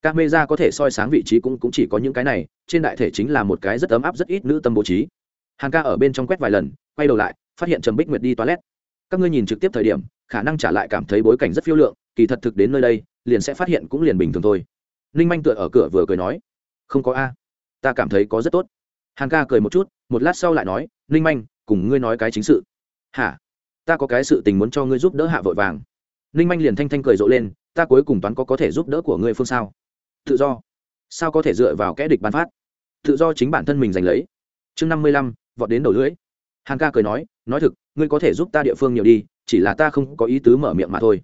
Camera có thể soi sáng vị trí cũng cũng chỉ có những cái này, trên đại thể chính là một cái rất ấm áp rất ít nữ tâm bố trí. Hàn ca ở bên trong quét vài lần, quay đầu lại, phát hiện trầm bích nguyệt đi toilet. Các ngươi nhìn trực tiếp thời điểm, khả năng trả lại cảm thấy bối cảnh rất phiêu lượng, kỳ thật thực đến nơi đây, liền sẽ phát hiện cũng liền bình thường thôi. Ninh manh tựa ở cửa vừa cười nói, không có a, ta cảm thấy có rất tốt. Hàn ca cười một chút, một lát sau lại nói, ninh manh, cùng ngươi nói cái chính sự. Hả? Ta có cái sự tình muốn cho ngươi giúp đỡ hạ vội vàng. Ninh manh liền thanh thanh cười rộ lên, ta cuối cùng toán có có thể giúp đỡ của ngươi phương sao? Tự do. Sao có thể dựa vào kẽ địch bán phát? Tự do chính bản thân mình giành lấy. Chương năm mươi lăm vọt đến đầu lưỡi. Hàn ca cười nói nói thực, ngươi có thể giúp ta địa phương nhiều đi, chỉ là ta không có ý tứ mở miệng mà thôi.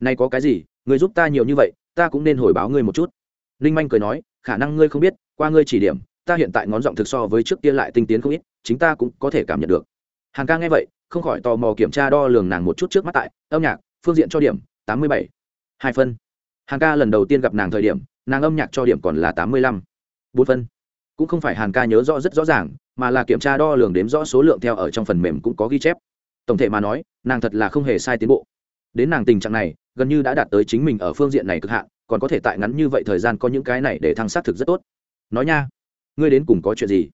Nay có cái gì, ngươi giúp ta nhiều như vậy, ta cũng nên hồi báo ngươi một chút. Ninh manh cười nói, khả năng ngươi không biết, qua ngươi chỉ điểm, ta hiện tại ngón giọng thực so với trước kia lại tinh tiến không ít, chính ta cũng có thể cảm nhận được. Hàn ca nghe vậy, không khỏi tò mò kiểm tra đo lường nàng một chút trước mắt tại, âm nhạc, phương diện cho điểm, tám mươi bảy, hai phân. Hàn ca lần đầu tiên gặp nàng thời điểm, nàng âm nhạc cho điểm còn là tám mươi lăm, bốn phân. Cũng không phải hàn ca nhớ rõ rất rõ ràng mà là kiểm tra đo lường đếm rõ số lượng theo ở trong phần mềm cũng có ghi chép. Tổng thể mà nói, nàng thật là không hề sai tiến bộ. Đến nàng tình trạng này, gần như đã đạt tới chính mình ở phương diện này cực hạn, còn có thể tại ngắn như vậy thời gian có những cái này để thăng sát thực rất tốt. Nói nha, ngươi đến cùng có chuyện gì?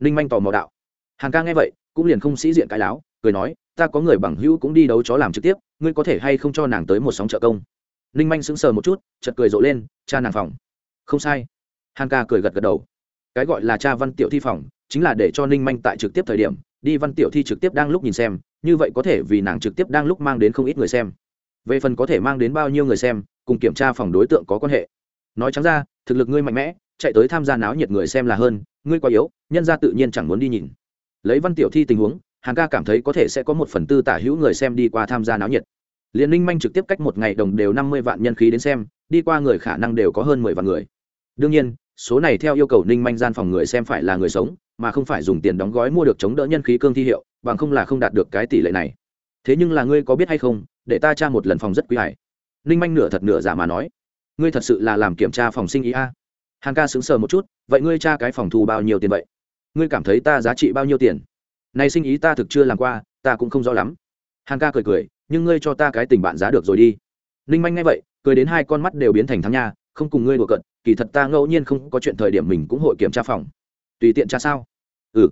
Ninh manh tò mò đạo. Hàng ca nghe vậy, cũng liền không sĩ diện cái láo, cười nói, ta có người bằng hữu cũng đi đấu chó làm trực tiếp, ngươi có thể hay không cho nàng tới một sóng trợ công? Ninh manh sững sờ một chút chật cười rộ lên, cha nàng phòng. Không sai. Hàng ca cười gật gật đầu. Cái gọi là cha văn tiểu thi phòng chính là để cho ninh manh tại trực tiếp thời điểm, đi văn tiểu thi trực tiếp đang lúc nhìn xem, như vậy có thể vì nàng trực tiếp đang lúc mang đến không ít người xem. Về phần có thể mang đến bao nhiêu người xem, cùng kiểm tra phòng đối tượng có quan hệ. Nói trắng ra, thực lực ngươi mạnh mẽ, chạy tới tham gia náo nhiệt người xem là hơn, ngươi quá yếu, nhân ra tự nhiên chẳng muốn đi nhìn. Lấy văn tiểu thi tình huống hàng ca cảm thấy có thể sẽ có một phần tư tả hữu người xem đi qua tham gia náo nhiệt. Liên ninh manh trực tiếp cách một ngày đồng đều năm mươi vạn nhân khí đến xem, đi qua người khả năng đều có hơn mười vạn người. Đương nhiên, số này theo yêu cầu ninh manh gian phòng người xem phải là người sống mà không phải dùng tiền đóng gói mua được chống đỡ nhân khí cương thi hiệu, bằng không là không đạt được cái tỷ lệ này. Thế nhưng là ngươi có biết hay không, để ta tra một lần phòng rất quý hải. Ninh manh nửa thật nửa giả mà nói, ngươi thật sự là làm kiểm tra phòng sinh ý a. À? hàn ca sững sờ một chút, vậy ngươi tra cái phòng thu bao nhiêu tiền vậy? Ngươi cảm thấy ta giá trị bao nhiêu tiền? Này sinh ý ta thực chưa làm qua, ta cũng không rõ lắm. Hàn ca cười cười, nhưng ngươi cho ta cái tình bạn giá được rồi đi. Ninh manh nghe vậy, cười đến hai con mắt đều biến thành thắng nha, không cùng ngươi đùa cận kỳ thật ta ngẫu nhiên không có chuyện thời điểm mình cũng hội kiểm tra phòng tùy tiện tra sao? Ừ.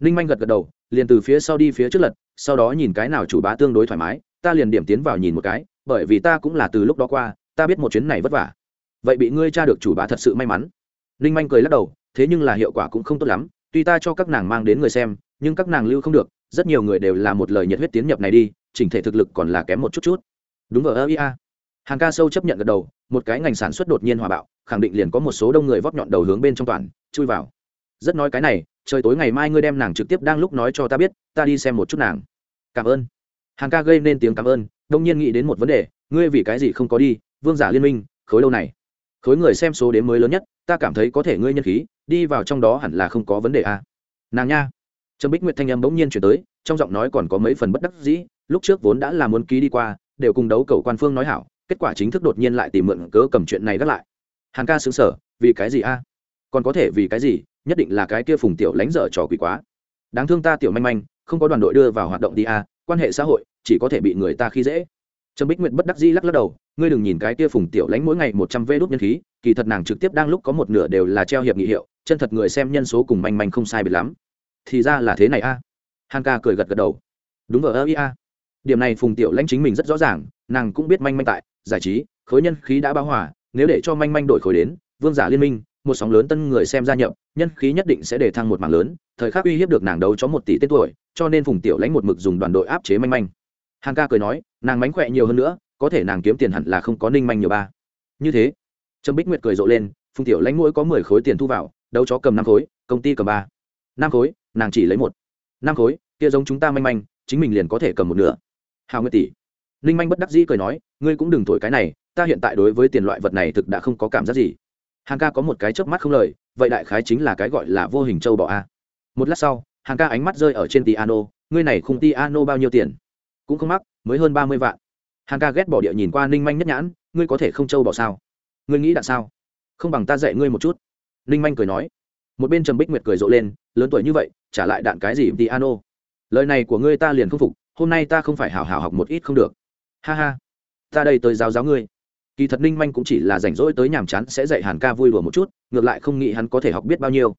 Ninh manh gật gật đầu, liền từ phía sau đi phía trước lật, sau đó nhìn cái nào chủ bá tương đối thoải mái, ta liền điểm tiến vào nhìn một cái, bởi vì ta cũng là từ lúc đó qua, ta biết một chuyến này vất vả. Vậy bị ngươi tra được chủ bá thật sự may mắn. Ninh manh cười lắc đầu, thế nhưng là hiệu quả cũng không tốt lắm, tuy ta cho các nàng mang đến người xem, nhưng các nàng lưu không được, rất nhiều người đều là một lời nhiệt huyết tiến nhập này đi, chỉnh thể thực lực còn là kém một chút chút. Đúng ở ia hàng ca sâu chấp nhận gật đầu, một cái ngành sản xuất đột nhiên hòa bạo, khẳng định liền có một số đông người vót nhọn đầu hướng bên trong toàn, chui vào rất nói cái này, trời tối ngày mai ngươi đem nàng trực tiếp đang lúc nói cho ta biết, ta đi xem một chút nàng. Cảm ơn. Hàng ca gây nên tiếng cảm ơn, đông nhiên nghĩ đến một vấn đề, ngươi vì cái gì không có đi, vương giả liên minh, khối lâu này. Khối người xem số đến mới lớn nhất, ta cảm thấy có thể ngươi nhân khí, đi vào trong đó hẳn là không có vấn đề à. nàng nha. Trâm bích nguyệt thanh âm bỗng nhiên chuyển tới, trong giọng nói còn có mấy phần bất đắc dĩ, lúc trước vốn đã là muốn ký đi qua, đều cùng đấu cầu quan phương nói hảo, kết quả chính thức đột nhiên lại tìm mượn cớ cầm chuyện này gác lại. Hàng ca xứng sở vì cái gì a còn có thể vì cái gì? Nhất định là cái kia phùng tiểu lánh dở trò quỷ quá. Đáng thương ta tiểu manh manh, không có đoàn đội đưa vào hoạt động đi a quan hệ xã hội, chỉ có thể bị người ta khi dễ. Trâm bích nguyệt bất đắc dĩ lắc lắc đầu, ngươi đừng nhìn cái kia phùng tiểu lánh mỗi ngày một trăm vê đốt nhân khí, kỳ thật nàng trực tiếp đang lúc có một nửa đều là treo hiệp nghị hiệu, chân thật người xem nhân số cùng manh manh không sai biệt lắm. Thì ra là thế này a. À. hàn ca cười gật gật đầu. Đúng ở ơ ia điểm này phùng tiểu lãnh chính mình rất rõ ràng, nàng cũng biết manh manh tại, giải trí, khối nhân khí đã bao hòa, nếu để cho manh manh đổi khối đến, vương giả liên minh một sóng lớn tân người xem gia nhập, nhân khí nhất định sẽ để thăng một mảng lớn, thời khắc uy hiếp được nàng đấu cho một tỷ tên tuổi, cho nên phùng tiểu lãnh một mực dùng đoàn đội áp chế manh manh. Hàng ca cười nói, nàng mánh khỏe nhiều hơn nữa, có thể nàng kiếm tiền hẳn là không có ninh manh nhiều ba. Như thế, trâm bích nguyệt cười rộ lên, phùng tiểu lãnh mỗi có mười khối tiền thu vào, đấu chó cầm năm khối, công ty cầm ba. Năm khối, nàng chỉ lấy một. Năm khối, kia giống chúng ta manh manh, chính mình liền có thể cầm một nửa. Hào nguyệt tỷ. Ninh manh bất đắc dĩ cười nói, ngươi cũng đừng thổi cái này, ta hiện tại đối với tiền loại vật này thực đã không có cảm giác gì hàng ca có một cái chớp mắt không lời, vậy đại khái chính là cái gọi là vô hình châu bọ a. Một lát sau, hàng ca ánh mắt rơi ở trên tiano, ngươi này khung tiano bao nhiêu tiền? Cũng không mắc, mới hơn ba mươi vạn. Hàng ca ghét bỏ địa nhìn qua ninh manh nhất nhãn, ngươi có thể không châu bọ sao? Ngươi nghĩ đạn sao? Không bằng ta dạy ngươi một chút. Ninh manh cười nói. Một bên trầm bích nguyệt cười rộ lên, lớn tuổi như vậy, trả lại đạn cái gì tiano? Lời này của ngươi ta liền không phục, hôm nay ta không phải hào hào học một ít không được. Ha ha. Ta đây tới giáo giáo ngươi kỳ thật ninh manh cũng chỉ là rảnh rỗi tới nhàm chán sẽ dạy hàn ca vui đùa một chút, ngược lại không nghĩ hắn có thể học biết bao nhiêu.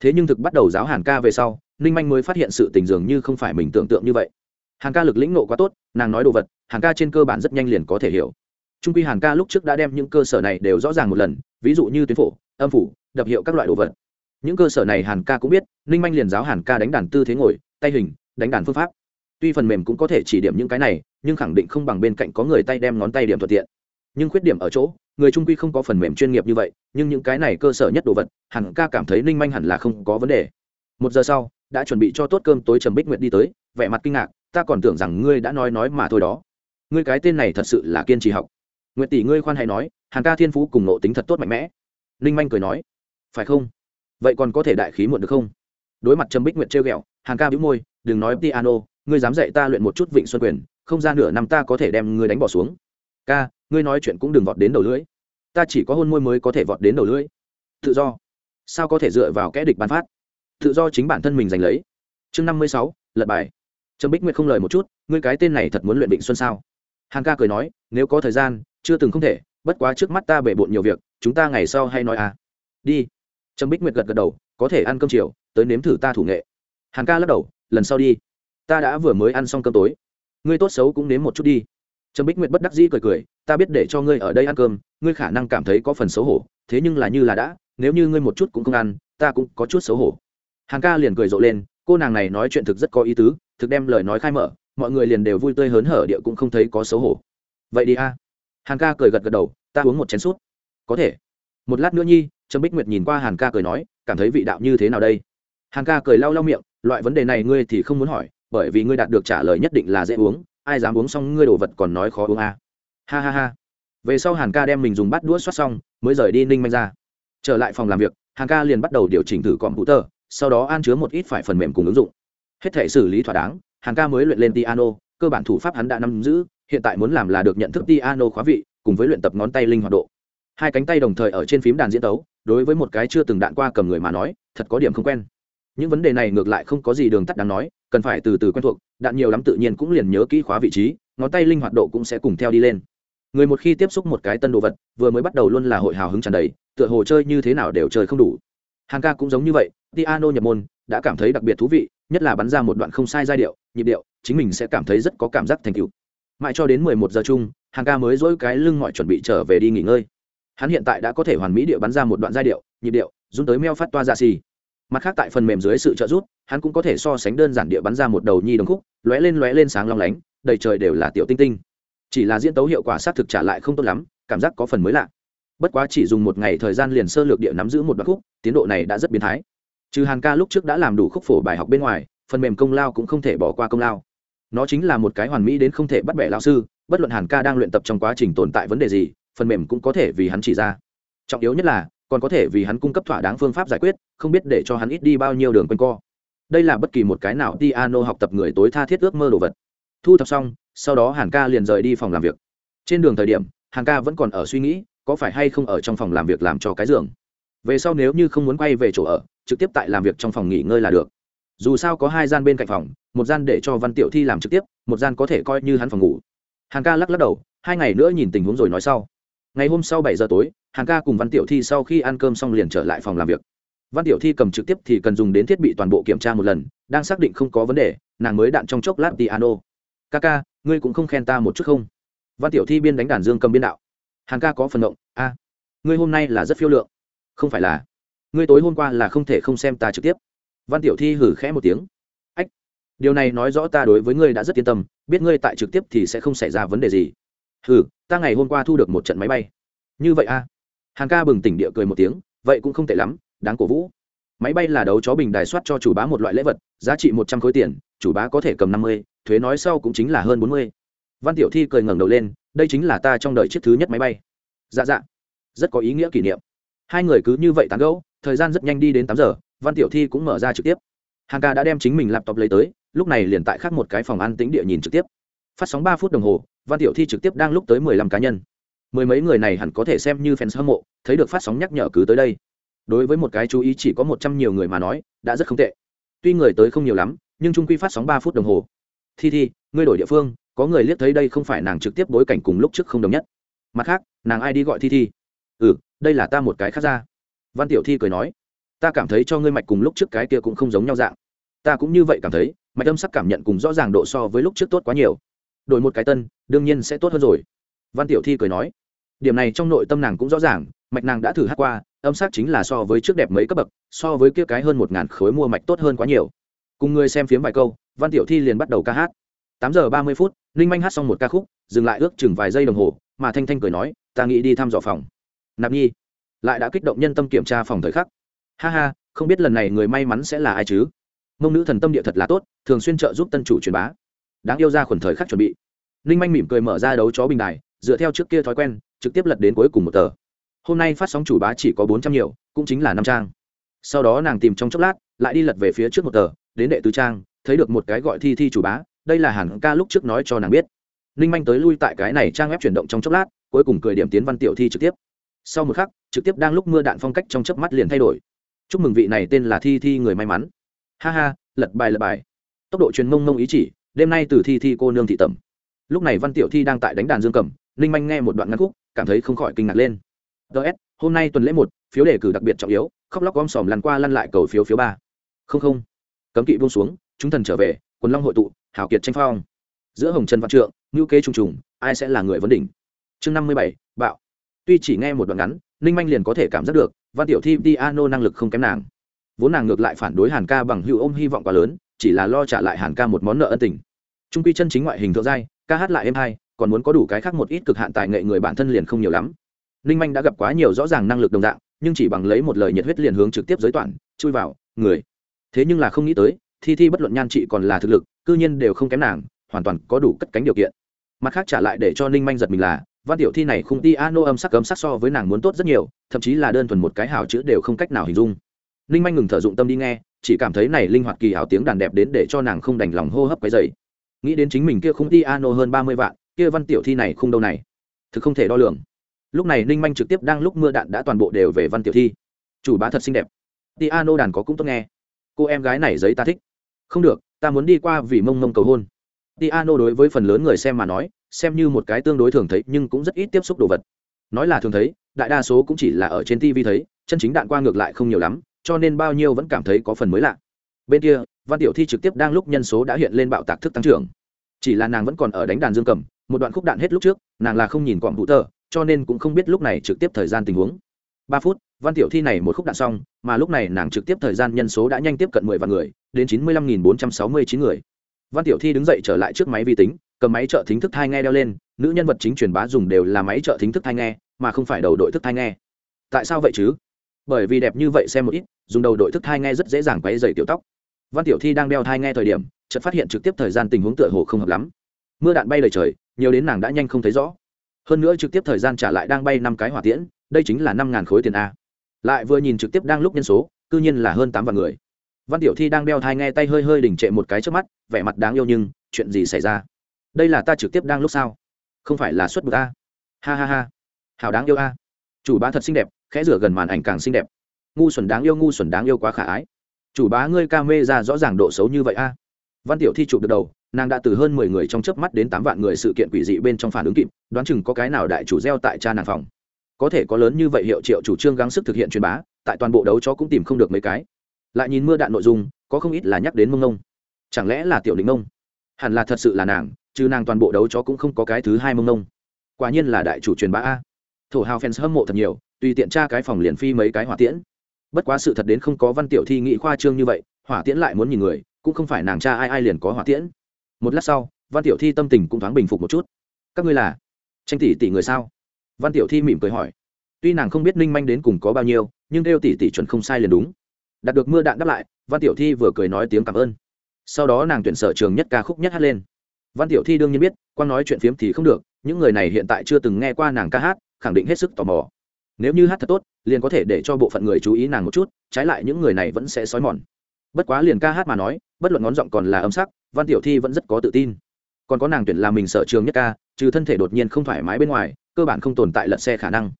Thế nhưng thực bắt đầu giáo hàn ca về sau, ninh manh mới phát hiện sự tình dường như không phải mình tưởng tượng như vậy. Hàn ca lực lĩnh nộ quá tốt, nàng nói đồ vật, hàn ca trên cơ bản rất nhanh liền có thể hiểu. Trung quy hàn ca lúc trước đã đem những cơ sở này đều rõ ràng một lần, ví dụ như tuyến phổ, âm phủ, đập hiệu các loại đồ vật. Những cơ sở này hàn ca cũng biết, ninh manh liền giáo hàn ca đánh đàn tư thế ngồi, tay hình, đánh đàn phương pháp. Tuy phần mềm cũng có thể chỉ điểm những cái này, nhưng khẳng định không bằng bên cạnh có người tay đem ngón tay điểm thuận tiện nhưng khuyết điểm ở chỗ, người trung quy không có phần mềm chuyên nghiệp như vậy, nhưng những cái này cơ sở nhất đồ vật, hẳn ca cảm thấy ninh manh hẳn là không có vấn đề. Một giờ sau, đã chuẩn bị cho tốt cơm tối trầm bích nguyệt đi tới, vẻ mặt kinh ngạc, ta còn tưởng rằng ngươi đã nói nói mà thôi đó. Ngươi cái tên này thật sự là kiên trì học. Nguyệt tỷ ngươi khoan hay nói, hàn ca thiên phú cùng nộ tính thật tốt mạnh mẽ. Ninh manh cười nói, phải không? Vậy còn có thể đại khí muộn được không? Đối mặt trầm bích nguyệt trêu ghẹo, hàn ca bĩu môi, đừng nói piano, ngươi dám dạy ta luyện một chút vịnh xuân quyền, không ra nửa năm ta có thể đem ngươi đánh bỏ xuống. Ca ngươi nói chuyện cũng đừng vọt đến đầu lưỡi. Ta chỉ có hôn môi mới có thể vọt đến đầu lưỡi. Tự do. Sao có thể dựa vào kẽ địch bán phát? Tự do chính bản thân mình giành lấy. Chương năm mươi sáu, lật bài. Trâm bích nguyệt không lời một chút, ngươi cái tên này thật muốn luyện định xuân sao? Hàng ca cười nói, nếu có thời gian, chưa từng không thể, bất quá trước mắt ta bể bộn nhiều việc, chúng ta ngày sau hay nói à. Đi. Trâm bích nguyệt gật gật đầu, có thể ăn cơm chiều, tới nếm thử ta thủ nghệ. Hàng ca lắc đầu, lần sau đi. Ta đã vừa mới ăn xong cơm tối. Ngươi tốt xấu cũng nếm một chút đi. Trâm bích nguyệt bất đắc dĩ cười cười, ta biết để cho ngươi ở đây ăn cơm, ngươi khả năng cảm thấy có phần xấu hổ, thế nhưng là như là đã, nếu như ngươi một chút cũng không ăn, ta cũng có chút xấu hổ. Hàng ca liền cười rộ lên, cô nàng này nói chuyện thực rất có ý tứ, thực đem lời nói khai mở, mọi người liền đều vui tươi hớn hở địa cũng không thấy có xấu hổ. Vậy đi a. Hàn ca cười gật gật đầu, ta uống một chén sút có thể. Một lát nữa nhi trâm bích nguyệt nhìn qua hàn ca cười nói, cảm thấy vị đạo như thế nào đây? Hàn ca cười lau lau miệng, loại vấn đề này ngươi thì không muốn hỏi, bởi vì ngươi đạt được trả lời nhất định là dễ uống ai dám uống xong ngươi đồ vật còn nói khó uống à. ha ha ha. Về sau hàn ca đem mình dùng bát đũa xoát xong, mới rời đi ninh manh ra. Trở lại phòng làm việc, hàn ca liền bắt đầu điều chỉnh thử cọm hữu tờ sau đó an chứa một ít phải phần mềm cùng ứng dụng. Hết thể xử lý thỏa đáng, hàn ca mới luyện lên piano, cơ bản thủ pháp hắn đã nắm giữ, hiện tại muốn làm là được nhận thức piano khóa vị, cùng với luyện tập ngón tay linh hoạt độ. Hai cánh tay đồng thời ở trên phím đàn diễn tấu, đối với một cái chưa từng đạn qua cầm người mà nói, thật có điểm không quen những vấn đề này ngược lại không có gì đường tắt đáng nói, cần phải từ từ quen thuộc, đạn nhiều lắm tự nhiên cũng liền nhớ kỹ khóa vị trí, ngón tay linh hoạt độ cũng sẽ cùng theo đi lên. Người một khi tiếp xúc một cái tân đồ vật, vừa mới bắt đầu luôn là hội hào hứng tràn đầy, tựa hồ chơi như thế nào đều chơi không đủ. Hàng ca cũng giống như vậy, piano nhập môn, đã cảm thấy đặc biệt thú vị, nhất là bắn ra một đoạn không sai giai điệu, nhịp điệu, chính mình sẽ cảm thấy rất có cảm giác thành tựu. Mãi cho đến mười một giờ chung, hàng ca mới dỗi cái lưng mọi chuẩn bị trở về đi nghỉ ngơi. Hắn hiện tại đã có thể hoàn mỹ điệu bắn ra một đoạn giai điệu, nhịp điệu, run tới meo phát toa ra xì mặt khác tại phần mềm dưới sự trợ giúp, hắn cũng có thể so sánh đơn giản địa bắn ra một đầu nhi đồng khúc, lóe lên lóe lên sáng long lánh, đầy trời đều là tiểu tinh tinh. Chỉ là diễn tấu hiệu quả xác thực trả lại không tốt lắm, cảm giác có phần mới lạ. Bất quá chỉ dùng một ngày thời gian liền sơ lược địa nắm giữ một đoạn khúc, tiến độ này đã rất biến thái. Trừ hàn ca lúc trước đã làm đủ khúc phổ bài học bên ngoài, phần mềm công lao cũng không thể bỏ qua công lao. Nó chính là một cái hoàn mỹ đến không thể bắt bẻ lao sư, bất luận hàn ca đang luyện tập trong quá trình tồn tại vấn đề gì, phần mềm cũng có thể vì hắn chỉ ra. Trọng yếu nhất là còn có thể vì hắn cung cấp thỏa đáng phương pháp giải quyết, không biết để cho hắn ít đi bao nhiêu đường quanh co. Đây là bất kỳ một cái nào piano học tập người tối tha thiết ước mơ đồ vật. Thu thập xong, sau đó hàn ca liền rời đi phòng làm việc. Trên đường thời điểm, hàn ca vẫn còn ở suy nghĩ, có phải hay không ở trong phòng làm việc làm cho cái giường. Về sau nếu như không muốn quay về chỗ ở, trực tiếp tại làm việc trong phòng nghỉ ngơi là được. Dù sao có hai gian bên cạnh phòng, một gian để cho văn tiểu thi làm trực tiếp, một gian có thể coi như hắn phòng ngủ. Hàn ca lắc lắc đầu, hai ngày nữa nhìn tình huống rồi nói sau ngày hôm sau bảy giờ tối hàng ca cùng văn tiểu thi sau khi ăn cơm xong liền trở lại phòng làm việc. Văn tiểu thi cầm trực tiếp thì cần dùng đến thiết bị toàn bộ kiểm tra một lần, đang xác định không có vấn đề, nàng mới đạn trong chốc lát piano. Ca ca, ngươi cũng không khen ta một chút không? Văn tiểu thi biên đánh đàn dương cầm biên đạo. Hàng ca có phần động a, ngươi hôm nay là rất phiêu lượng. Không phải là, ngươi tối hôm qua là không thể không xem ta trực tiếp. Văn tiểu thi hử khẽ một tiếng. Ách, điều này nói rõ ta đối với ngươi đã rất yên tâm, biết ngươi tại trực tiếp thì sẽ không xảy ra vấn đề gì ừ ta ngày hôm qua thu được một trận máy bay. Như vậy a à? hàn ca bừng tỉnh địa cười một tiếng, vậy cũng không tệ lắm, đáng cổ vũ. Máy bay là đấu chó bình đài soát cho chủ bá một loại lễ vật, giá trị một trăm khối tiền, chủ bá có thể cầm năm mươi, thuế nói sau cũng chính là hơn bốn mươi. Văn tiểu thi cười ngẩng đầu lên, đây chính là ta trong đời chiếc thứ nhất máy bay. Dạ dạ. Rất có ý nghĩa kỷ niệm. Hai người cứ như vậy tán gẫu, thời gian rất nhanh đi đến tám giờ, văn tiểu thi cũng mở ra trực tiếp. Hàng ca đã đem chính mình laptop lấy tới, lúc này liền tại khác một cái phòng ăn tính địa nhìn trực tiếp phát sóng ba phút đồng hồ, văn tiểu thi trực tiếp đang lúc tới mười lăm cá nhân. Mười mấy người này hẳn có thể xem như fans hâm mộ, thấy được phát sóng nhắc nhở cứ tới đây. Đối với một cái chú ý chỉ có một trăm nhiều người mà nói, đã rất không tệ. Tuy người tới không nhiều lắm, nhưng trung quy phát sóng ba phút đồng hồ. Thi thi, ngươi đổi địa phương, có người liếc thấy đây không phải nàng trực tiếp bối cảnh cùng lúc trước không đồng nhất. Mặt khác, nàng ai đi gọi thi thi? Ừ đây là ta một cái khác ra. Văn tiểu thi cười nói, ta cảm thấy cho ngươi mạch cùng lúc trước cái kia cũng không giống nhau dạng. Ta cũng như vậy cảm thấy, mạch âm sắc cảm nhận cùng rõ ràng độ so với lúc trước tốt quá nhiều đổi một cái tân, đương nhiên sẽ tốt hơn rồi. Văn tiểu thi cười nói, điểm này trong nội tâm nàng cũng rõ ràng, mạch nàng đã thử hát qua, âm sắc chính là so với trước đẹp mấy cấp bậc, so với kia cái hơn một ngàn khối mua mạch tốt hơn quá nhiều. Cùng người xem phiếm vài câu, văn tiểu thi liền bắt đầu ca hát. Tám giờ ba mươi phút ninh manh hát xong một ca khúc, dừng lại ước chừng vài giây đồng hồ, mà thanh thanh cười nói, ta nghĩ đi thăm dò phòng. Nạp nhi lại đã kích động nhân tâm kiểm tra phòng thời khắc. Ha ha, không biết lần này người may mắn sẽ là ai chứ? Mông nữ thần tâm địa thật là tốt, thường xuyên trợ giúp tân chủ truyền bá đáng yêu ra khuẩn thời khắc chuẩn bị. Ninh manh mỉm cười mở ra đấu chó bình đài, dựa theo trước kia thói quen, trực tiếp lật đến cuối cùng một tờ. Hôm nay phát sóng chủ bá chỉ có bốn trăm nhiều, cũng chính là năm trang. Sau đó nàng tìm trong chốc lát, lại đi lật về phía trước một tờ, đến đệ tứ trang, thấy được một cái gọi thi thi chủ bá, đây là hẳn ca lúc trước nói cho nàng biết. Ninh manh tới lui tại cái này trang web chuyển động trong chốc lát, cuối cùng cười điểm tiến văn tiểu thi trực tiếp. Sau một khắc, trực tiếp đang lúc mưa đạn phong cách trong chớp mắt liền thay đổi. Chúc mừng vị này tên là thi thi người may mắn. Ha ha, lật bài lật bài. Tốc độ truyền mông mông ý chỉ đêm nay từ thi thi cô nương thị tẩm. Lúc này văn tiểu thi đang tại đánh đàn dương cầm, ninh manh nghe một đoạn ngắn khúc, cảm thấy không khỏi kinh ngạc lên. Ts hôm nay tuần lễ một, phiếu đề cử đặc biệt trọng yếu, khóc lóc gom sòm lăn qua lăn lại cầu phiếu phiếu ba. Không không. Cấm kỵ buông xuống, chúng thần trở về, quần long hội tụ, hảo kiệt tranh phong. Giữa hồng trần văn trượng ngữ kế trùng trùng, ai sẽ là người vấn đỉnh? Chương năm mươi bảy, bạo. Tuy chỉ nghe một đoạn ngắn, ninh manh liền có thể cảm giác được, văn tiểu thi piano năng lực không kém nàng vốn nàng ngược lại phản đối hàn ca bằng hữu ôm hy vọng quá lớn, chỉ là lo trả lại hàn ca một món nợ ân tình. Trung quy chân chính ngoại hình thượng giai, ca hát lại êm hai còn muốn có đủ cái khác một ít cực hạn tài nghệ người bản thân liền không nhiều lắm. Ninh manh đã gặp quá nhiều rõ ràng năng lực đồng dạng, nhưng chỉ bằng lấy một lời nhiệt huyết liền hướng trực tiếp giới toàn chui vào, người. Thế nhưng là không nghĩ tới, thi thi bất luận nhan trị còn là thực lực, cư nhiên đều không kém nàng, hoàn toàn có đủ cất cánh điều kiện. Mặt khác trả lại để cho ninh manh giật mình là, văn tiểu thi này không ti a nô âm sắc cấm sắc so với nàng muốn tốt rất nhiều, thậm chí là đơn thuần một cái hào chữ đều không cách nào hình dung ninh manh ngừng thở dụng tâm đi nghe, chỉ cảm thấy này linh hoạt kỳ hào tiếng đàn đẹp đến để cho nàng không đành lòng hô hấp cái dày nghĩ đến chính mình kia không ti a hơn ba mươi vạn, kia văn tiểu thi này không đâu này? Thực không thể đo lường. Lúc này ninh manh trực tiếp đang lúc mưa đạn đã toàn bộ đều về văn tiểu thi. Chủ bá thật xinh đẹp. Ti a đàn có cũng tốt nghe. Cô em gái này giấy ta thích. Không được, ta muốn đi qua vì mông mông cầu hôn. Ti a đối với phần lớn người xem mà nói, xem như một cái tương đối thường thấy nhưng cũng rất ít tiếp xúc đồ vật. Nói là thường thấy, đại đa số cũng chỉ là ở trên tv thấy, chân chính đạn qua ngược lại không nhiều lắm cho nên bao nhiêu vẫn cảm thấy có phần mới lạ. Bên kia, văn tiểu thi trực tiếp đang lúc nhân số đã hiện lên bạo tạc thức tăng trưởng. Chỉ là nàng vẫn còn ở đánh đàn dương cầm, một đoạn khúc đạn hết lúc trước, nàng là không nhìn quọng hữu tờ, cho nên cũng không biết lúc này trực tiếp thời gian tình huống. Ba phút, văn tiểu thi này một khúc đạn xong, mà lúc này nàng trực tiếp thời gian nhân số đã nhanh tiếp cận mười vạn người, đến chín mươi lăm nghìn bốn trăm sáu mươi chín người. Văn tiểu thi đứng dậy trở lại trước máy vi tính, cầm máy trợ thính thức thai nghe đeo lên, nữ nhân vật chính truyền bá dùng đều là máy trợ thính thức thai nghe, mà không phải đầu đội thức thai nghe. Tại sao vậy chứ? Bởi vì đẹp như vậy xem một ít, dùng đầu đội thức thai nghe rất dễ dàng quay dày tiểu tóc. Văn tiểu thi đang đeo thai nghe thời điểm, chợt phát hiện trực tiếp thời gian tình huống tựa hồ không hợp lắm. Mưa đạn bay lời trời, nhiều đến nàng đã nhanh không thấy rõ. Hơn nữa trực tiếp thời gian trả lại đang bay năm cái hỏa tiễn, đây chính là năm ngàn khối tiền a. Lại vừa nhìn trực tiếp đang lúc nhân số, cư nhiên là hơn tám vạn người. Văn tiểu thi đang đeo thai nghe tay hơi hơi đỉnh trệ một cái trước mắt, vẻ mặt đáng yêu nhưng, chuyện gì xảy ra? Đây là ta trực tiếp đang lúc sao? Không phải là xuất bực a. Ha ha ha. Hào đáng yêu a. Chủ bá thật xinh đẹp khẽ rửa gần màn ảnh càng xinh đẹp. Ngu xuẩn đáng yêu, ngu xuẩn đáng yêu quá khả ái. Chủ bá ngươi ca mê ra rõ ràng độ xấu như vậy a. Văn tiểu thi chụp được đầu, nàng đã từ hơn mười người trong chớp mắt đến tám vạn người sự kiện quỷ dị bên trong phản ứng kịp, đoán chừng có cái nào đại chủ gieo tại cha nàng phòng. Có thể có lớn như vậy hiệu triệu chủ trương gắng sức thực hiện truyền bá, tại toàn bộ đấu chó cũng tìm không được mấy cái. Lại nhìn mưa đạn nội dung, có không ít là nhắc đến mông nông chẳng lẽ là tiểu đình nông hẳn là thật sự là nàng, chứ nàng toàn bộ đấu chó cũng không có cái thứ hai mông nông quả nhiên là đại chủ truyền bá a thổ hào fans hâm mộ thật nhiều, tùy tiện tra cái phòng liền phi mấy cái hỏa tiễn. Bất quá sự thật đến không có văn tiểu thi nghị khoa trương như vậy, hỏa tiễn lại muốn nhìn người, cũng không phải nàng cha ai ai liền có hỏa tiễn. Một lát sau, văn tiểu thi tâm tình cũng thoáng bình phục một chút. Các ngươi là tranh tỷ tỷ người sao? Văn tiểu thi mỉm cười hỏi. Tuy nàng không biết ninh manh đến cùng có bao nhiêu, nhưng kêu tỷ tỷ chuẩn không sai liền đúng. Đạt được mưa đạn đáp lại, văn tiểu thi vừa cười nói tiếng cảm ơn. Sau đó nàng tuyển sở trường nhất ca khúc nhất hát lên. Văn tiểu thi đương nhiên biết quan nói chuyện phiếm thì không được, những người này hiện tại chưa từng nghe qua nàng ca hát khẳng định hết sức tò mò. Nếu như hát thật tốt, liền có thể để cho bộ phận người chú ý nàng một chút, trái lại những người này vẫn sẽ xói mòn. Bất quá liền ca hát mà nói, bất luận ngón giọng còn là âm sắc, văn tiểu thi vẫn rất có tự tin. Còn có nàng tuyển làm mình sở trường nhất ca, trừ thân thể đột nhiên không thoải mái bên ngoài, cơ bản không tồn tại lật xe khả năng.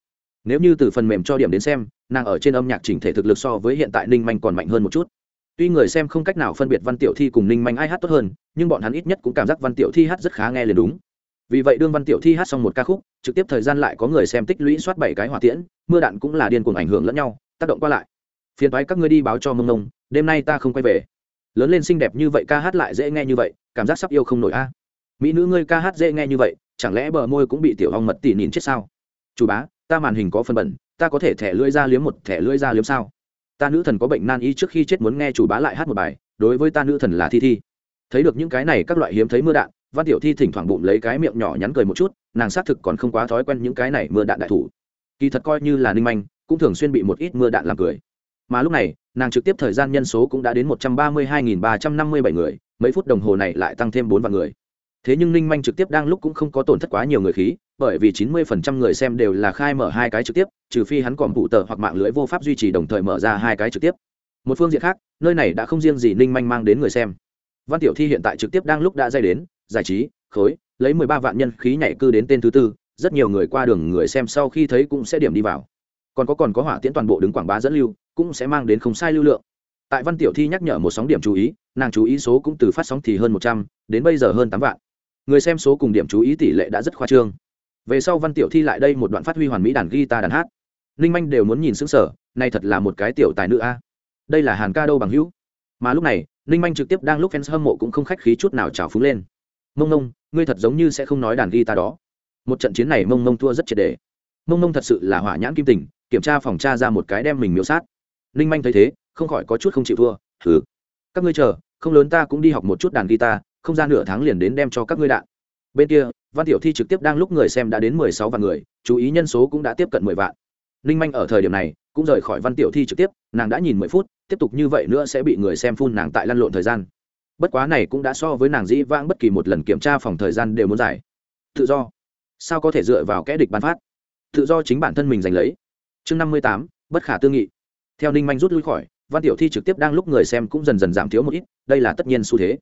Nếu như từ phần mềm cho điểm đến xem, nàng ở trên âm nhạc chỉnh thể thực lực so với hiện tại ninh manh còn mạnh hơn một chút. Tuy người xem không cách nào phân biệt văn tiểu thi cùng ninh manh ai hát tốt hơn, nhưng bọn hắn ít nhất cũng cảm giác văn tiểu thi hát rất khá nghe liền đúng vì vậy đương văn tiểu thi hát xong một ca khúc, trực tiếp thời gian lại có người xem tích lũy soát bảy cái hỏa tiễn, mưa đạn cũng là điên cuồng ảnh hưởng lẫn nhau, tác động qua lại. Phiền thoái các ngươi đi báo cho mông nông đêm nay ta không quay về. Lớn lên xinh đẹp như vậy ca hát lại dễ nghe như vậy, cảm giác sắp yêu không nổi a. Mỹ nữ ngươi ca hát dễ nghe như vậy, chẳng lẽ bờ môi cũng bị tiểu hong mật tỉ nhìn chết sao? Chủ bá, ta màn hình có phần bẩn, ta có thể thẻ lưỡi ra liếm một, thẻ lưỡi ra liếm sao? Ta nữ thần có bệnh nan y trước khi chết muốn nghe chủ bá lại hát một bài, đối với ta nữ thần là thi thi. Thấy được những cái này các loại hiếm thấy mưa đạn văn tiểu thi thỉnh thoảng bụng lấy cái miệng nhỏ nhắn cười một chút, nàng xác thực còn không quá thói quen những cái này mưa đạn đại thủ. Kỳ thật coi như là ninh manh, cũng thường xuyên bị một ít mưa đạn làm cười. Mà lúc này, nàng trực tiếp thời gian nhân số cũng đã đến một trăm ba mươi hai ba trăm năm mươi bảy người, mấy phút đồng hồ này lại tăng thêm bốn vạn người. Thế nhưng ninh manh trực tiếp đang lúc cũng không có tổn thất quá nhiều người khí, bởi vì chín mươi phần trăm người xem đều là khai mở hai cái trực tiếp, trừ phi hắn còn phụ tờ hoặc mạng lưới vô pháp duy trì đồng thời mở ra hai cái trực tiếp. Một phương diện khác, nơi này đã không riêng gì ninh manh mang đến người xem văn tiểu thi hiện tại trực tiếp đang lúc đã dây đến, giải trí, khối, lấy mười ba vạn nhân khí nhảy cư đến tên thứ tư, rất nhiều người qua đường người xem sau khi thấy cũng sẽ điểm đi vào. Còn có còn có hỏa tiễn toàn bộ đứng quảng bá dẫn lưu, cũng sẽ mang đến không sai lưu lượng. Tại văn tiểu thi nhắc nhở một sóng điểm chú ý, nàng chú ý số cũng từ phát sóng thì hơn một trăm, đến bây giờ hơn tám vạn. Người xem số cùng điểm chú ý tỷ lệ đã rất khoa trương. Về sau văn tiểu thi lại đây một đoạn phát huy hoàn mỹ đàn guitar đàn hát. Ninh manh đều muốn nhìn xứng sở nay thật là một cái tiểu tài nữ a. Đây là hàn ca đâu bằng hữu? Mà lúc này, ninh manh trực tiếp đang lúc fans hâm mộ cũng không khách khí chút nào trào phúng lên. Mông mông, ngươi thật giống như sẽ không nói đàn guitar đó. Một trận chiến này mông mông thua rất triệt đề. Mông mông thật sự là hỏa nhãn kim tình, kiểm tra phòng tra ra một cái đem mình miêu sát. Ninh manh thấy thế, không khỏi có chút không chịu thua. Thử các ngươi chờ, không lớn ta cũng đi học một chút đàn guitar, không ra nửa tháng liền đến đem cho các ngươi đạn. Bên kia, văn tiểu thi trực tiếp đang lúc người xem đã đến mười sáu vạn người, chú ý nhân số cũng đã tiếp cận mười vạn. Ninh manh ở thời điểm này, cũng rời khỏi văn tiểu thi trực tiếp, nàng đã nhìn mười phút tiếp tục như vậy nữa sẽ bị người xem phun nàng tại lăn lộn thời gian. Bất quá này cũng đã so với nàng dĩ vãng bất kỳ một lần kiểm tra phòng thời gian đều muốn giải tự do. Sao có thể dựa vào kẽ địch bán phát? Tự do chính bản thân mình giành lấy. Chương năm mươi tám, bất khả tư nghị. Theo ninh manh rút lui khỏi, văn tiểu thi trực tiếp đang lúc người xem cũng dần dần giảm thiếu một ít, đây là tất nhiên xu thế.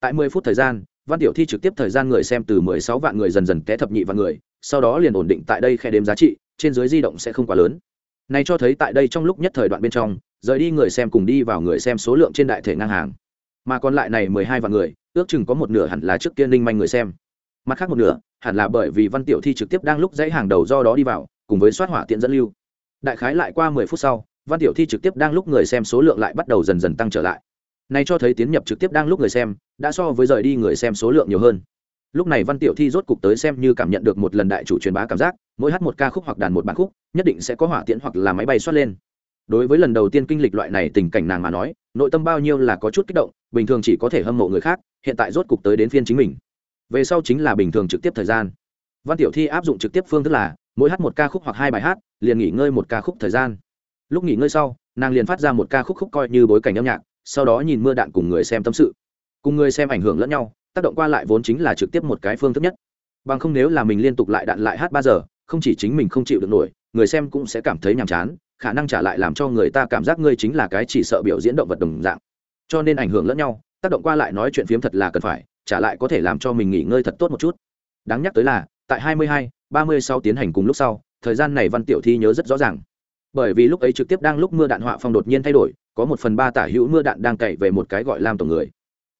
Tại mười phút thời gian, văn tiểu thi trực tiếp thời gian người xem từ mười sáu vạn người dần dần té thập nhị vạn người, sau đó liền ổn định tại đây khe đếm giá trị, trên dưới di động sẽ không quá lớn này cho thấy tại đây trong lúc nhất thời đoạn bên trong, rời đi người xem cùng đi vào người xem số lượng trên đại thể ngang hàng. Mà còn lại này mười hai vạn người, ước chừng có một nửa hẳn là trước kia ninh manh người xem. Mặt khác một nửa, hẳn là bởi vì văn tiểu thi trực tiếp đang lúc dãy hàng đầu do đó đi vào, cùng với soát hỏa tiện dẫn lưu. Đại khái lại qua mười phút sau, văn tiểu thi trực tiếp đang lúc người xem số lượng lại bắt đầu dần dần tăng trở lại. Này cho thấy tiến nhập trực tiếp đang lúc người xem, đã so với rời đi người xem số lượng nhiều hơn lúc này văn tiểu thi rốt cục tới xem như cảm nhận được một lần đại chủ truyền bá cảm giác, mỗi hát một ca khúc hoặc đàn một bản khúc, nhất định sẽ có hỏa tiễn hoặc là máy bay xoát lên. Đối với lần đầu tiên kinh lịch loại này tình cảnh nàng mà nói, nội tâm bao nhiêu là có chút kích động, bình thường chỉ có thể hâm mộ người khác, hiện tại rốt cục tới đến phiên chính mình. Về sau chính là bình thường trực tiếp thời gian. Văn tiểu thi áp dụng trực tiếp phương thức là, mỗi hát một ca khúc hoặc hai bài hát, liền nghỉ ngơi một ca khúc thời gian. Lúc nghỉ ngơi sau, nàng liền phát ra một ca khúc khúc coi như bối cảnh âm nhạc, sau đó nhìn mưa đạn cùng người xem tâm sự. Cùng người xem ảnh hưởng lẫn nhau tác động qua lại vốn chính là trực tiếp một cái phương thức nhất. Bằng không nếu là mình liên tục lại đạn lại hát ba giờ không chỉ chính mình không chịu được nổi người xem cũng sẽ cảm thấy nhàm chán khả năng trả lại làm cho người ta cảm giác ngươi chính là cái chỉ sợ biểu diễn động vật đồng dạng. Cho nên ảnh hưởng lẫn nhau tác động qua lại nói chuyện phiếm thật là cần phải trả lại có thể làm cho mình nghỉ ngơi thật tốt một chút. Đáng nhắc tới là tại 22, 30 sau tiến hành cùng lúc sau thời gian này văn tiểu thi nhớ rất rõ ràng. Bởi vì lúc ấy trực tiếp đang lúc mưa đạn họa phong đột nhiên thay đổi có một phần ba tả hữu mưa đạn đang cậy về một cái gọi lam tổng người.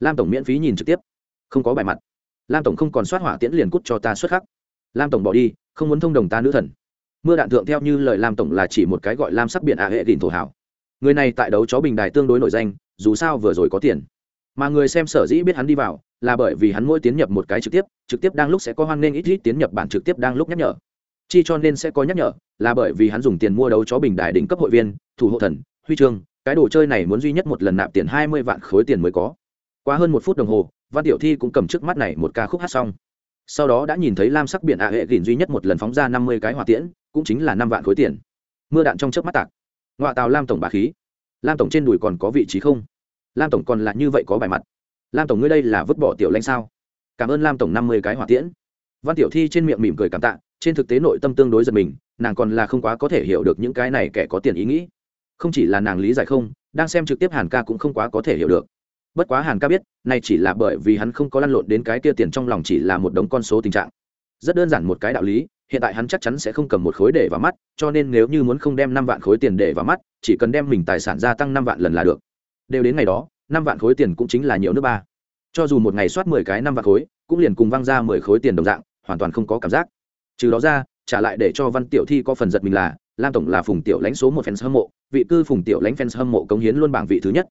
Lam tổng miễn phí nhìn trực tiếp không có bài mặt. Lam tổng không còn soát hỏa tiễn liền cút cho ta xuất khắc. Lam tổng bỏ đi, không muốn thông đồng ta nữ thần. Mưa đạn thượng theo như lời lam tổng là chỉ một cái gọi lam sắc biển ả hệ đình thổ hảo. Người này tại đấu chó bình đài tương đối nổi danh, dù sao vừa rồi có tiền. Mà người xem sở dĩ biết hắn đi vào, là bởi vì hắn mỗi tiến nhập một cái trực tiếp trực tiếp đang lúc sẽ có hoan nghênh ít ít tiến nhập bản trực tiếp đang lúc nhắc nhở. Chi cho nên sẽ có nhắc nhở, là bởi vì hắn dùng tiền mua đấu chó bình đài đỉnh cấp hội viên, thủ hộ thần, huy chương, cái đồ chơi này muốn duy nhất một lần nạp tiền hai mươi vạn khối tiền mới có. Qua hơn một phút đồng hồ văn tiểu thi cũng cầm trước mắt này một ca khúc hát xong. Sau đó đã nhìn thấy lam sắc biển ạ hệ gìn duy nhất một lần phóng ra năm mươi cái hỏa tiễn, cũng chính là năm vạn khối tiền. Mưa đạn trong trước mắt tạc. Ngoại tàu lam tổng bà khí. Lam tổng trên đùi còn có vị trí không? Lam tổng còn là như vậy có bài mặt. Lam tổng ngươi đây là vứt bỏ tiểu lanh sao? Cảm ơn lam tổng năm mươi cái hỏa tiễn. Văn tiểu thi trên miệng mỉm cười cảm tạ, trên thực tế nội tâm tương đối giật mình, nàng còn là không quá có thể hiểu được những cái này kẻ có tiền ý nghĩ. Không chỉ là nàng lý giải không, đang xem trực tiếp hàn ca cũng không quá có thể hiểu được bất quá hàn ca biết, này chỉ là bởi vì hắn không có lăn lộn đến cái kia tiền trong lòng chỉ là một đống con số tình trạng. Rất đơn giản một cái đạo lý, hiện tại hắn chắc chắn sẽ không cầm một khối để vào mắt, cho nên nếu như muốn không đem năm vạn khối tiền để vào mắt, chỉ cần đem mình tài sản gia tăng năm vạn lần là được. Đều đến ngày đó, năm vạn khối tiền cũng chính là nhiều nước ba. Cho dù một ngày soát mười cái năm vạn khối, cũng liền cùng văng ra mười khối tiền đồng dạng, hoàn toàn không có cảm giác. Trừ đó ra, trả lại để cho văn tiểu thi có phần giật mình là, lam tổng là phùng tiểu lãnh số một fans hâm mộ, vị cư phùng tiểu lãnh fans hâm mộ cống hiến luôn bảng vị thứ nhất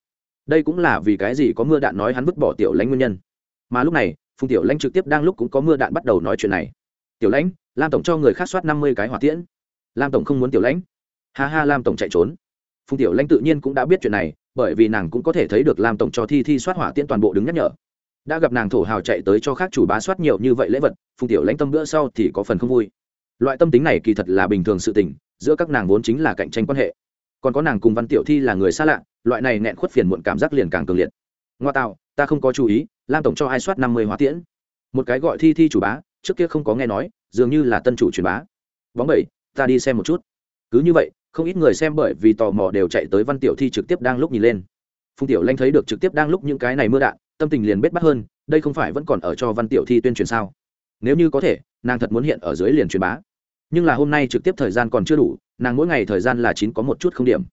đây cũng là vì cái gì có mưa đạn nói hắn vứt bỏ tiểu lãnh nguyên nhân. Mà lúc này, phùng tiểu lãnh trực tiếp đang lúc cũng có mưa đạn bắt đầu nói chuyện này. Tiểu lãnh, lam tổng cho người khác soát năm mươi cái hỏa tiễn. Lam tổng không muốn tiểu lãnh. Ha ha, lam tổng chạy trốn. Phùng tiểu lãnh tự nhiên cũng đã biết chuyện này, bởi vì nàng cũng có thể thấy được lam tổng cho thi thi soát hỏa tiễn toàn bộ đứng nhắc nhở. Đã gặp nàng thổ hào chạy tới cho khác chủ bá soát nhiều như vậy lễ vật, phùng tiểu lãnh tâm bữa sau thì có phần không vui. Loại tâm tính này kỳ thật là bình thường sự tình, giữa các nàng vốn chính là cạnh tranh quan hệ. Còn có nàng cùng văn tiểu thi là người xa lạ loại này nẹn khuất phiền muộn cảm giác liền càng cường liệt. Ngoa tạo, ta không có chú ý, lam tổng cho ai soát năm mươi hóa tiễn. Một cái gọi thi thi chủ bá, trước kia không có nghe nói, dường như là tân chủ truyền bá. Bóng bảy ta đi xem một chút. Cứ như vậy, không ít người xem bởi vì tò mò đều chạy tới văn tiểu thi trực tiếp đang lúc nhìn lên. Phùng tiểu lanh thấy được trực tiếp đang lúc những cái này mưa đạn, tâm tình liền bết bắt hơn, đây không phải vẫn còn ở cho văn tiểu thi tuyên truyền sao? Nếu như có thể, nàng thật muốn hiện ở dưới liền truyền bá. Nhưng là hôm nay trực tiếp thời gian còn chưa đủ, nàng mỗi ngày thời gian là chín có một chút không điểm.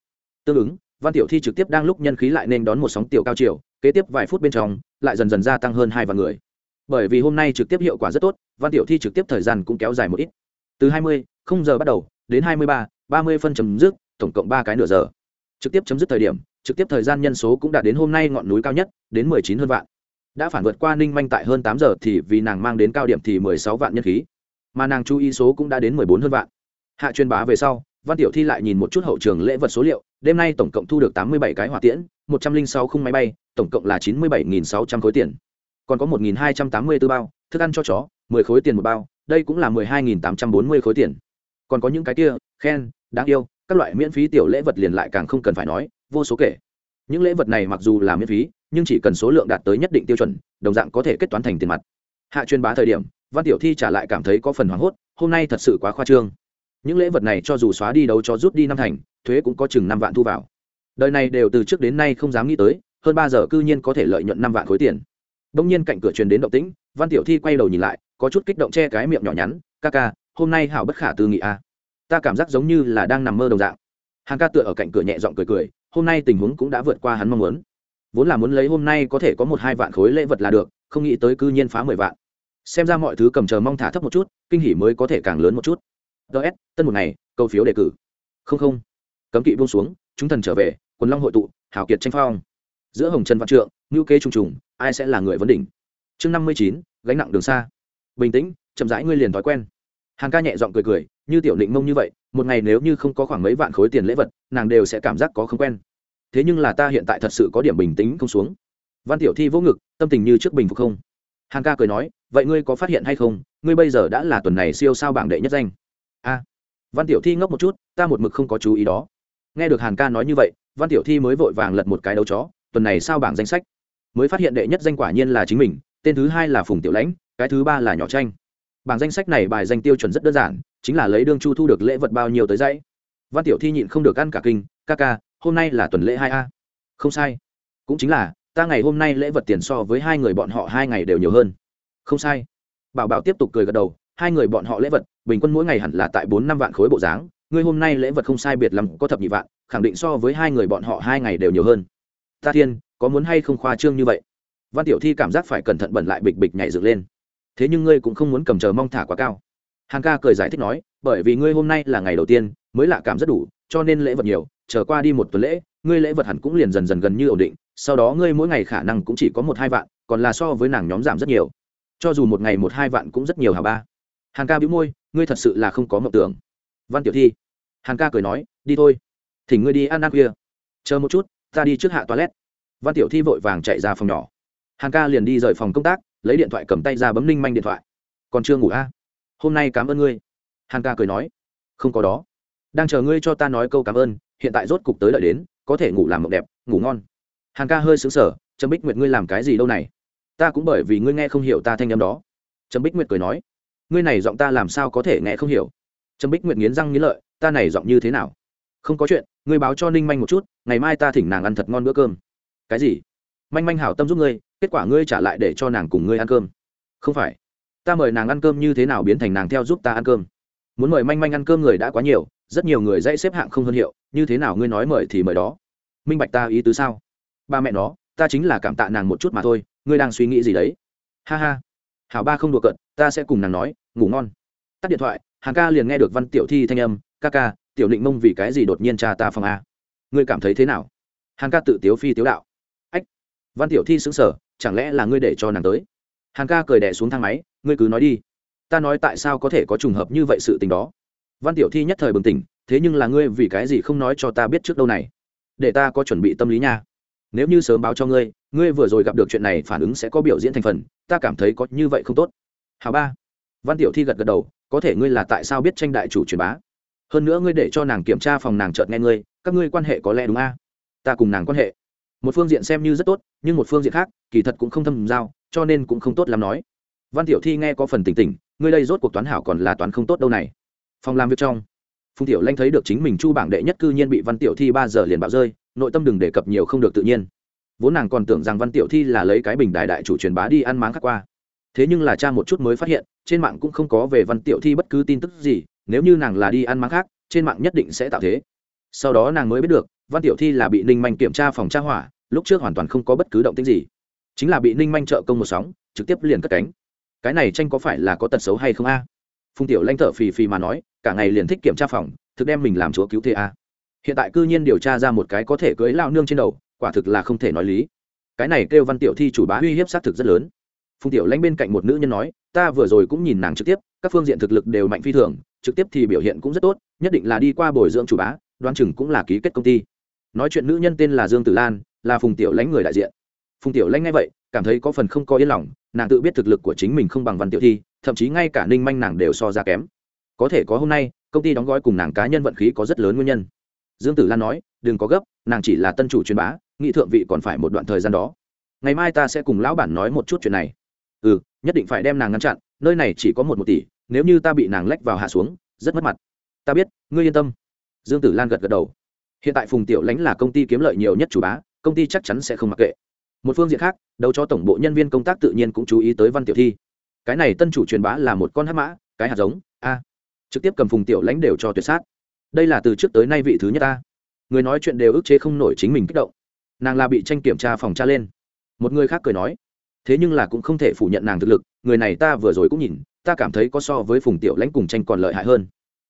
Tương ứng văn tiểu thi trực tiếp đang lúc nhân khí lại nên đón một sóng tiểu cao chiều, kế tiếp vài phút bên trong, lại dần dần gia tăng hơn hai vạn người. Bởi vì hôm nay trực tiếp hiệu quả rất tốt, văn tiểu thi trực tiếp thời gian cũng kéo dài một ít. Từ hai mươi, không giờ bắt đầu, đến hai mươi ba ba mươi phân chấm dứt, tổng cộng ba cái nửa giờ. Trực tiếp chấm dứt thời điểm, trực tiếp thời gian nhân số cũng đạt đến hôm nay ngọn núi cao nhất, đến mười chín hơn vạn. Đã phản vượt qua ninh manh tại hơn tám giờ thì vì nàng mang đến cao điểm thì mười sáu vạn nhân khí. Mà nàng chú ý số cũng đã đến mười bốn hơn vạn. Hạ truyền bá về sau, văn tiểu thi lại nhìn một chút hậu trường lễ vật số liệu đêm nay tổng cộng thu được tám mươi bảy cái hỏa tiễn, một trăm linh sáu khung máy bay, tổng cộng là chín mươi bảy sáu trăm khối tiền. Còn có một hai trăm tám mươi b ố bao, thức ăn cho chó, mười khối tiền một bao, đây cũng là mười hai nghìn tám trăm bốn mươi khối tiền. Còn có những cái kia, khen, đáng yêu, các loại miễn phí tiểu lễ vật liền lại càng không cần phải nói, vô số kể. Những lễ vật này mặc dù là miễn phí, nhưng chỉ cần số lượng đạt tới nhất định tiêu chuẩn, đồng dạng có thể kết toán thành tiền mặt. Hạ chuyên bá thời điểm, văn tiểu thi trả lại cảm thấy có phần hoảng hốt, hôm nay thật sự quá khoa trương. Những lễ vật này cho dù xóa đi đấu cho rút đi năm thành thuế cũng có chừng năm vạn thu vào. Đời này đều từ trước đến nay không dám nghĩ tới, hơn ba giờ cư nhiên có thể lợi nhuận năm vạn khối tiền. Đông nhiên cạnh cửa truyền đến động tĩnh, văn tiểu thi quay đầu nhìn lại, có chút kích động che cái miệng nhỏ nhắn, ca ca, hôm nay hảo bất khả tư nghị a. À. ta cảm giác giống như là đang nằm mơ đồng dạng. Hàng ca tựa ở cạnh cửa nhẹ giọng cười cười, hôm nay tình huống cũng đã vượt qua hắn mong muốn. Vốn là muốn lấy hôm nay có thể có một hai vạn khối lễ vật là được, không nghĩ tới cư nhiên phá mười vạn. Xem ra mọi thứ cầm chờ mong thả thấp một chút, kinh hỉ mới có thể càng lớn một chút. Ts tân một ngày câu phiếu đề cử. Không không cấm kỵ buông xuống, chúng thần trở về, quần long hội tụ hảo kiệt tranh phong. Giữa hồng trần văn trượng ngữ kế trùng trùng, ai sẽ là người vấn đỉnh? Chương năm mươi chín, gánh nặng đường xa. Bình tĩnh, chậm rãi ngươi liền thói quen. Hàng ca nhẹ giọng cười cười, như tiểu định mông như vậy, một ngày nếu như không có khoảng mấy vạn khối tiền lễ vật, nàng đều sẽ cảm giác có không quen. Thế nhưng là ta hiện tại thật sự có điểm bình tĩnh không xuống. Văn tiểu thi vỗ ngực, tâm tình như trước bình phục không? Hàng ca cười nói, vậy ngươi có phát hiện hay không, ngươi bây giờ đã là tuần này siêu sao bảng đệ nhất danh. A. Văn tiểu thi ngốc một chút, ta một mực không có chú ý đó nghe được hàn ca nói như vậy, văn tiểu thi mới vội vàng lật một cái đấu chó, tuần này sao bảng danh sách? Mới phát hiện đệ nhất danh quả nhiên là chính mình, tên thứ hai là phùng tiểu lãnh, cái thứ ba là nhỏ tranh bảng danh sách này bài danh tiêu chuẩn rất đơn giản, chính là lấy đương chu thu được lễ vật bao nhiêu tới dãy. Văn tiểu thi nhịn không được ăn cả kinh, ca ca, hôm nay là tuần lễ hai a. Không sai. Cũng chính là, ta ngày hôm nay lễ vật tiền so với hai người bọn họ hai ngày đều nhiều hơn. Không sai. Bảo bảo tiếp tục cười gật đầu, hai người bọn họ lễ vật, bình quân mỗi ngày hẳn là tại bốn năm vạn khối bộ dáng ngươi hôm nay lễ vật không sai biệt lắm, có thập nhị vạn, khẳng định so với hai người bọn họ hai ngày đều nhiều hơn. Ta thiên, có muốn hay không khoa trương như vậy? Văn tiểu thi cảm giác phải cẩn thận bẩn lại bịch bịch nhảy dựng lên. Thế nhưng ngươi cũng không muốn cầm chờ mong thả quá cao. Hàng ca cười giải thích nói, bởi vì ngươi hôm nay là ngày đầu tiên, mới lạ cảm rất đủ, cho nên lễ vật nhiều, chờ qua đi một tuần lễ, ngươi lễ vật hẳn cũng liền dần dần gần như ổn định, sau đó ngươi mỗi ngày khả năng cũng chỉ có một hai vạn, còn là so với nàng nhóm giảm rất nhiều. Cho dù một ngày một hai vạn cũng rất nhiều hả ba? Hàng ca bĩu môi, ngươi thật sự là không có mộng tưởng văn tiểu thi. Hàn ca cười nói, đi thôi. Thỉnh ngươi đi ăn ăn khuya. Chờ một chút, ta đi trước hạ toilet. Văn tiểu thi vội vàng chạy ra phòng nhỏ. Hàn ca liền đi rời phòng công tác, lấy điện thoại cầm tay ra bấm ninh manh điện thoại. Còn chưa ngủ a? À? hôm nay cảm ơn ngươi. Hàn ca cười nói, không có đó. Đang chờ ngươi cho ta nói câu cảm ơn, hiện tại rốt cục tới đợi đến, có thể ngủ làm mộng đẹp, ngủ ngon. Hàn ca hơi xứng sở Trâm bích nguyệt ngươi làm cái gì đâu này? Ta cũng bởi vì ngươi nghe không hiểu ta thanh âm đó. Trâm bích nguyệt cười nói, ngươi này giọng ta làm sao có thể nghe không hiểu? Trâm bích nguyện nghiến răng nghiến lợi, ta này giọng như thế nào? Không có chuyện, ngươi báo cho ninh manh một chút, ngày mai ta thỉnh nàng ăn thật ngon bữa cơm. Cái gì? Manh manh hảo tâm giúp ngươi, kết quả ngươi trả lại để cho nàng cùng ngươi ăn cơm. Không phải. Ta mời nàng ăn cơm như thế nào biến thành nàng theo giúp ta ăn cơm? Muốn mời manh manh ăn cơm người đã quá nhiều, rất nhiều người dãy xếp hạng không hơn hiệu, như thế nào ngươi nói mời thì mời đó? Minh bạch ta ý tứ sao? Ba mẹ nó, ta chính là cảm tạ nàng một chút mà thôi, ngươi đang suy nghĩ gì đấy? Ha ha. Hảo ba không đùa cận ta sẽ cùng nàng nói, ngủ ngon. Tắt điện thoại hàng ca liền nghe được văn tiểu thi thanh âm, ca ca, tiểu định mông vì cái gì đột nhiên cha ta phòng a? Ngươi cảm thấy thế nào? Hàng ca tự tiếu phi tiếu đạo. Ách, văn tiểu thi xứng sở chẳng lẽ là ngươi để cho nàng tới? Hàng ca cười đẻ xuống thang máy, ngươi cứ nói đi. Ta nói tại sao có thể có trùng hợp như vậy sự tình đó? Văn tiểu thi nhất thời bừng tỉnh, thế nhưng là ngươi vì cái gì không nói cho ta biết trước đâu này? Để ta có chuẩn bị tâm lý nha. Nếu như sớm báo cho ngươi ngươi vừa rồi gặp được chuyện này phản ứng sẽ có biểu diễn thành phần, ta cảm thấy có như vậy không tốt. Hào ba. Văn tiểu thi gật gật đầu có thể ngươi là tại sao biết tranh đại chủ truyền bá? Hơn nữa ngươi để cho nàng kiểm tra phòng nàng chợt nghe ngươi, các ngươi quan hệ có lẽ đúng a? Ta cùng nàng quan hệ. Một phương diện xem như rất tốt, nhưng một phương diện khác, kỳ thật cũng không thâm giao, cho nên cũng không tốt lắm nói. Văn tiểu thi nghe có phần tỉnh tỉnh, ngươi đây rốt cuộc toán hảo còn là toán không tốt đâu này. Phòng làm việc trong, phùng tiểu lanh thấy được chính mình chu bảng đệ nhất cư nhiên bị văn tiểu thi ba giờ liền bạo rơi, nội tâm đừng đề cập nhiều không được tự nhiên. Vốn nàng còn tưởng rằng văn tiểu thi là lấy cái bình đại đại chủ truyền bá đi ăn máng khác qua thế nhưng là cha một chút mới phát hiện, trên mạng cũng không có về văn tiểu thi bất cứ tin tức gì, nếu như nàng là đi ăn mắng khác, trên mạng nhất định sẽ tạo thế. Sau đó nàng mới biết được, văn tiểu thi là bị ninh manh kiểm tra phòng tra hỏa, lúc trước hoàn toàn không có bất cứ động tính gì. Chính là bị ninh manh trợ công một sóng, trực tiếp liền cất cánh. Cái này tranh có phải là có tật xấu hay không a? Phùng tiểu lanh thở phì phì mà nói, cả ngày liền thích kiểm tra phòng, thực đem mình làm chúa cứu thế a. Hiện tại cư nhiên điều tra ra một cái có thể cưới lao nương trên đầu, quả thực là không thể nói lý. Cái này kêu văn tiểu thi chủ bá uy hiếp xác thực rất lớn phùng tiểu lãnh bên cạnh một nữ nhân nói, ta vừa rồi cũng nhìn nàng trực tiếp, các phương diện thực lực đều mạnh phi thường, trực tiếp thì biểu hiện cũng rất tốt, nhất định là đi qua bồi dưỡng chủ bá đoan chừng cũng là ký kết công ty. Nói chuyện nữ nhân tên là dương tử lan, là phùng tiểu lãnh người đại diện. Phùng tiểu lãnh nghe vậy, cảm thấy có phần không có yên lòng, nàng tự biết thực lực của chính mình không bằng văn tiểu thi, thậm chí ngay cả ninh manh nàng đều so ra kém. Có thể có hôm nay, công ty đóng gói cùng nàng cá nhân vận khí có rất lớn nguyên nhân. Dương tử lan nói, đừng có gấp, nàng chỉ là tân chủ truyền bá nghị thượng vị còn phải một đoạn thời gian đó. Ngày mai ta sẽ cùng lão bản nói một chút chuyện này ừ nhất định phải đem nàng ngăn chặn, nơi này chỉ có một một tỷ, nếu như ta bị nàng lách vào hạ xuống, rất mất mặt. Ta biết, ngươi yên tâm. Dương tử lan gật gật đầu. Hiện tại phùng tiểu lãnh là công ty kiếm lợi nhiều nhất chủ bá, công ty chắc chắn sẽ không mặc kệ. Một phương diện khác, đấu cho tổng bộ nhân viên công tác tự nhiên cũng chú ý tới văn tiểu thi. Cái này tân chủ truyền bá là một con hát mã, cái hạt giống, a. Trực tiếp cầm phùng tiểu lãnh đều cho tuyệt sát. Đây là từ trước tới nay vị thứ nhất ta. Người nói chuyện đều ức chế không nổi chính mình kích động. Nàng là bị tranh kiểm tra phòng tra lên. Một người khác cười nói thế nhưng là cũng không thể phủ nhận nàng thực lực, người này ta vừa rồi cũng nhìn, ta cảm thấy có so với phùng tiểu lãnh cùng tranh còn lợi hại hơn.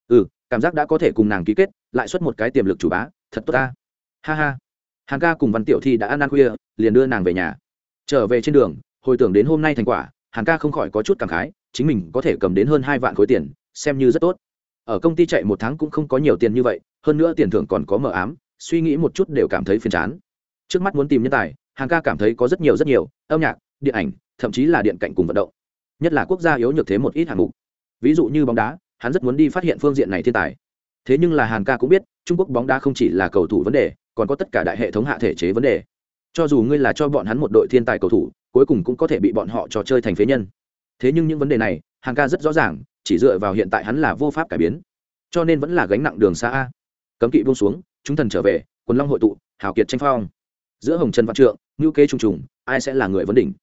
Ừ cảm giác đã có thể cùng nàng ký kết, lại xuất một cái tiềm lực chủ bá, thật tốt ta. Ha ha. Hàng ca cùng văn tiểu thi đã ăn ăn khuya, liền đưa nàng về nhà. Trở về trên đường, hồi tưởng đến hôm nay thành quả hàng ca không khỏi có chút cảm khái, chính mình có thể cầm đến hơn hai vạn khối tiền, xem như rất tốt. Ở công ty chạy một tháng cũng không có nhiều tiền như vậy, hơn nữa tiền thưởng còn có mờ ám, suy nghĩ một chút đều cảm thấy phiền chán. Trước mắt muốn tìm nhân tài hàng ca cảm thấy có rất nhiều rất nhiều, âm nhạc điện ảnh, thậm chí là điện cạnh cùng vận động. Nhất là quốc gia yếu nhược thế một ít hạng mục. Ví dụ như bóng đá, hắn rất muốn đi phát hiện phương diện này thiên tài. Thế nhưng là hàn ca cũng biết, trung quốc bóng đá không chỉ là cầu thủ vấn đề, còn có tất cả đại hệ thống hạ thể chế vấn đề. Cho dù ngươi là cho bọn hắn một đội thiên tài cầu thủ, cuối cùng cũng có thể bị bọn họ trò chơi thành phế nhân. Thế nhưng những vấn đề này, hàn ca rất rõ ràng, chỉ dựa vào hiện tại hắn là vô pháp cải biến. Cho nên vẫn là gánh nặng đường xa a. Cấm kỵ buông xuống, chúng thần trở về, quần long hội tụ, hào kiệt tranh phong. Giữa hồng trần văn trượng ngữ kế trùng trùng, ai sẽ là người vấn đỉnh?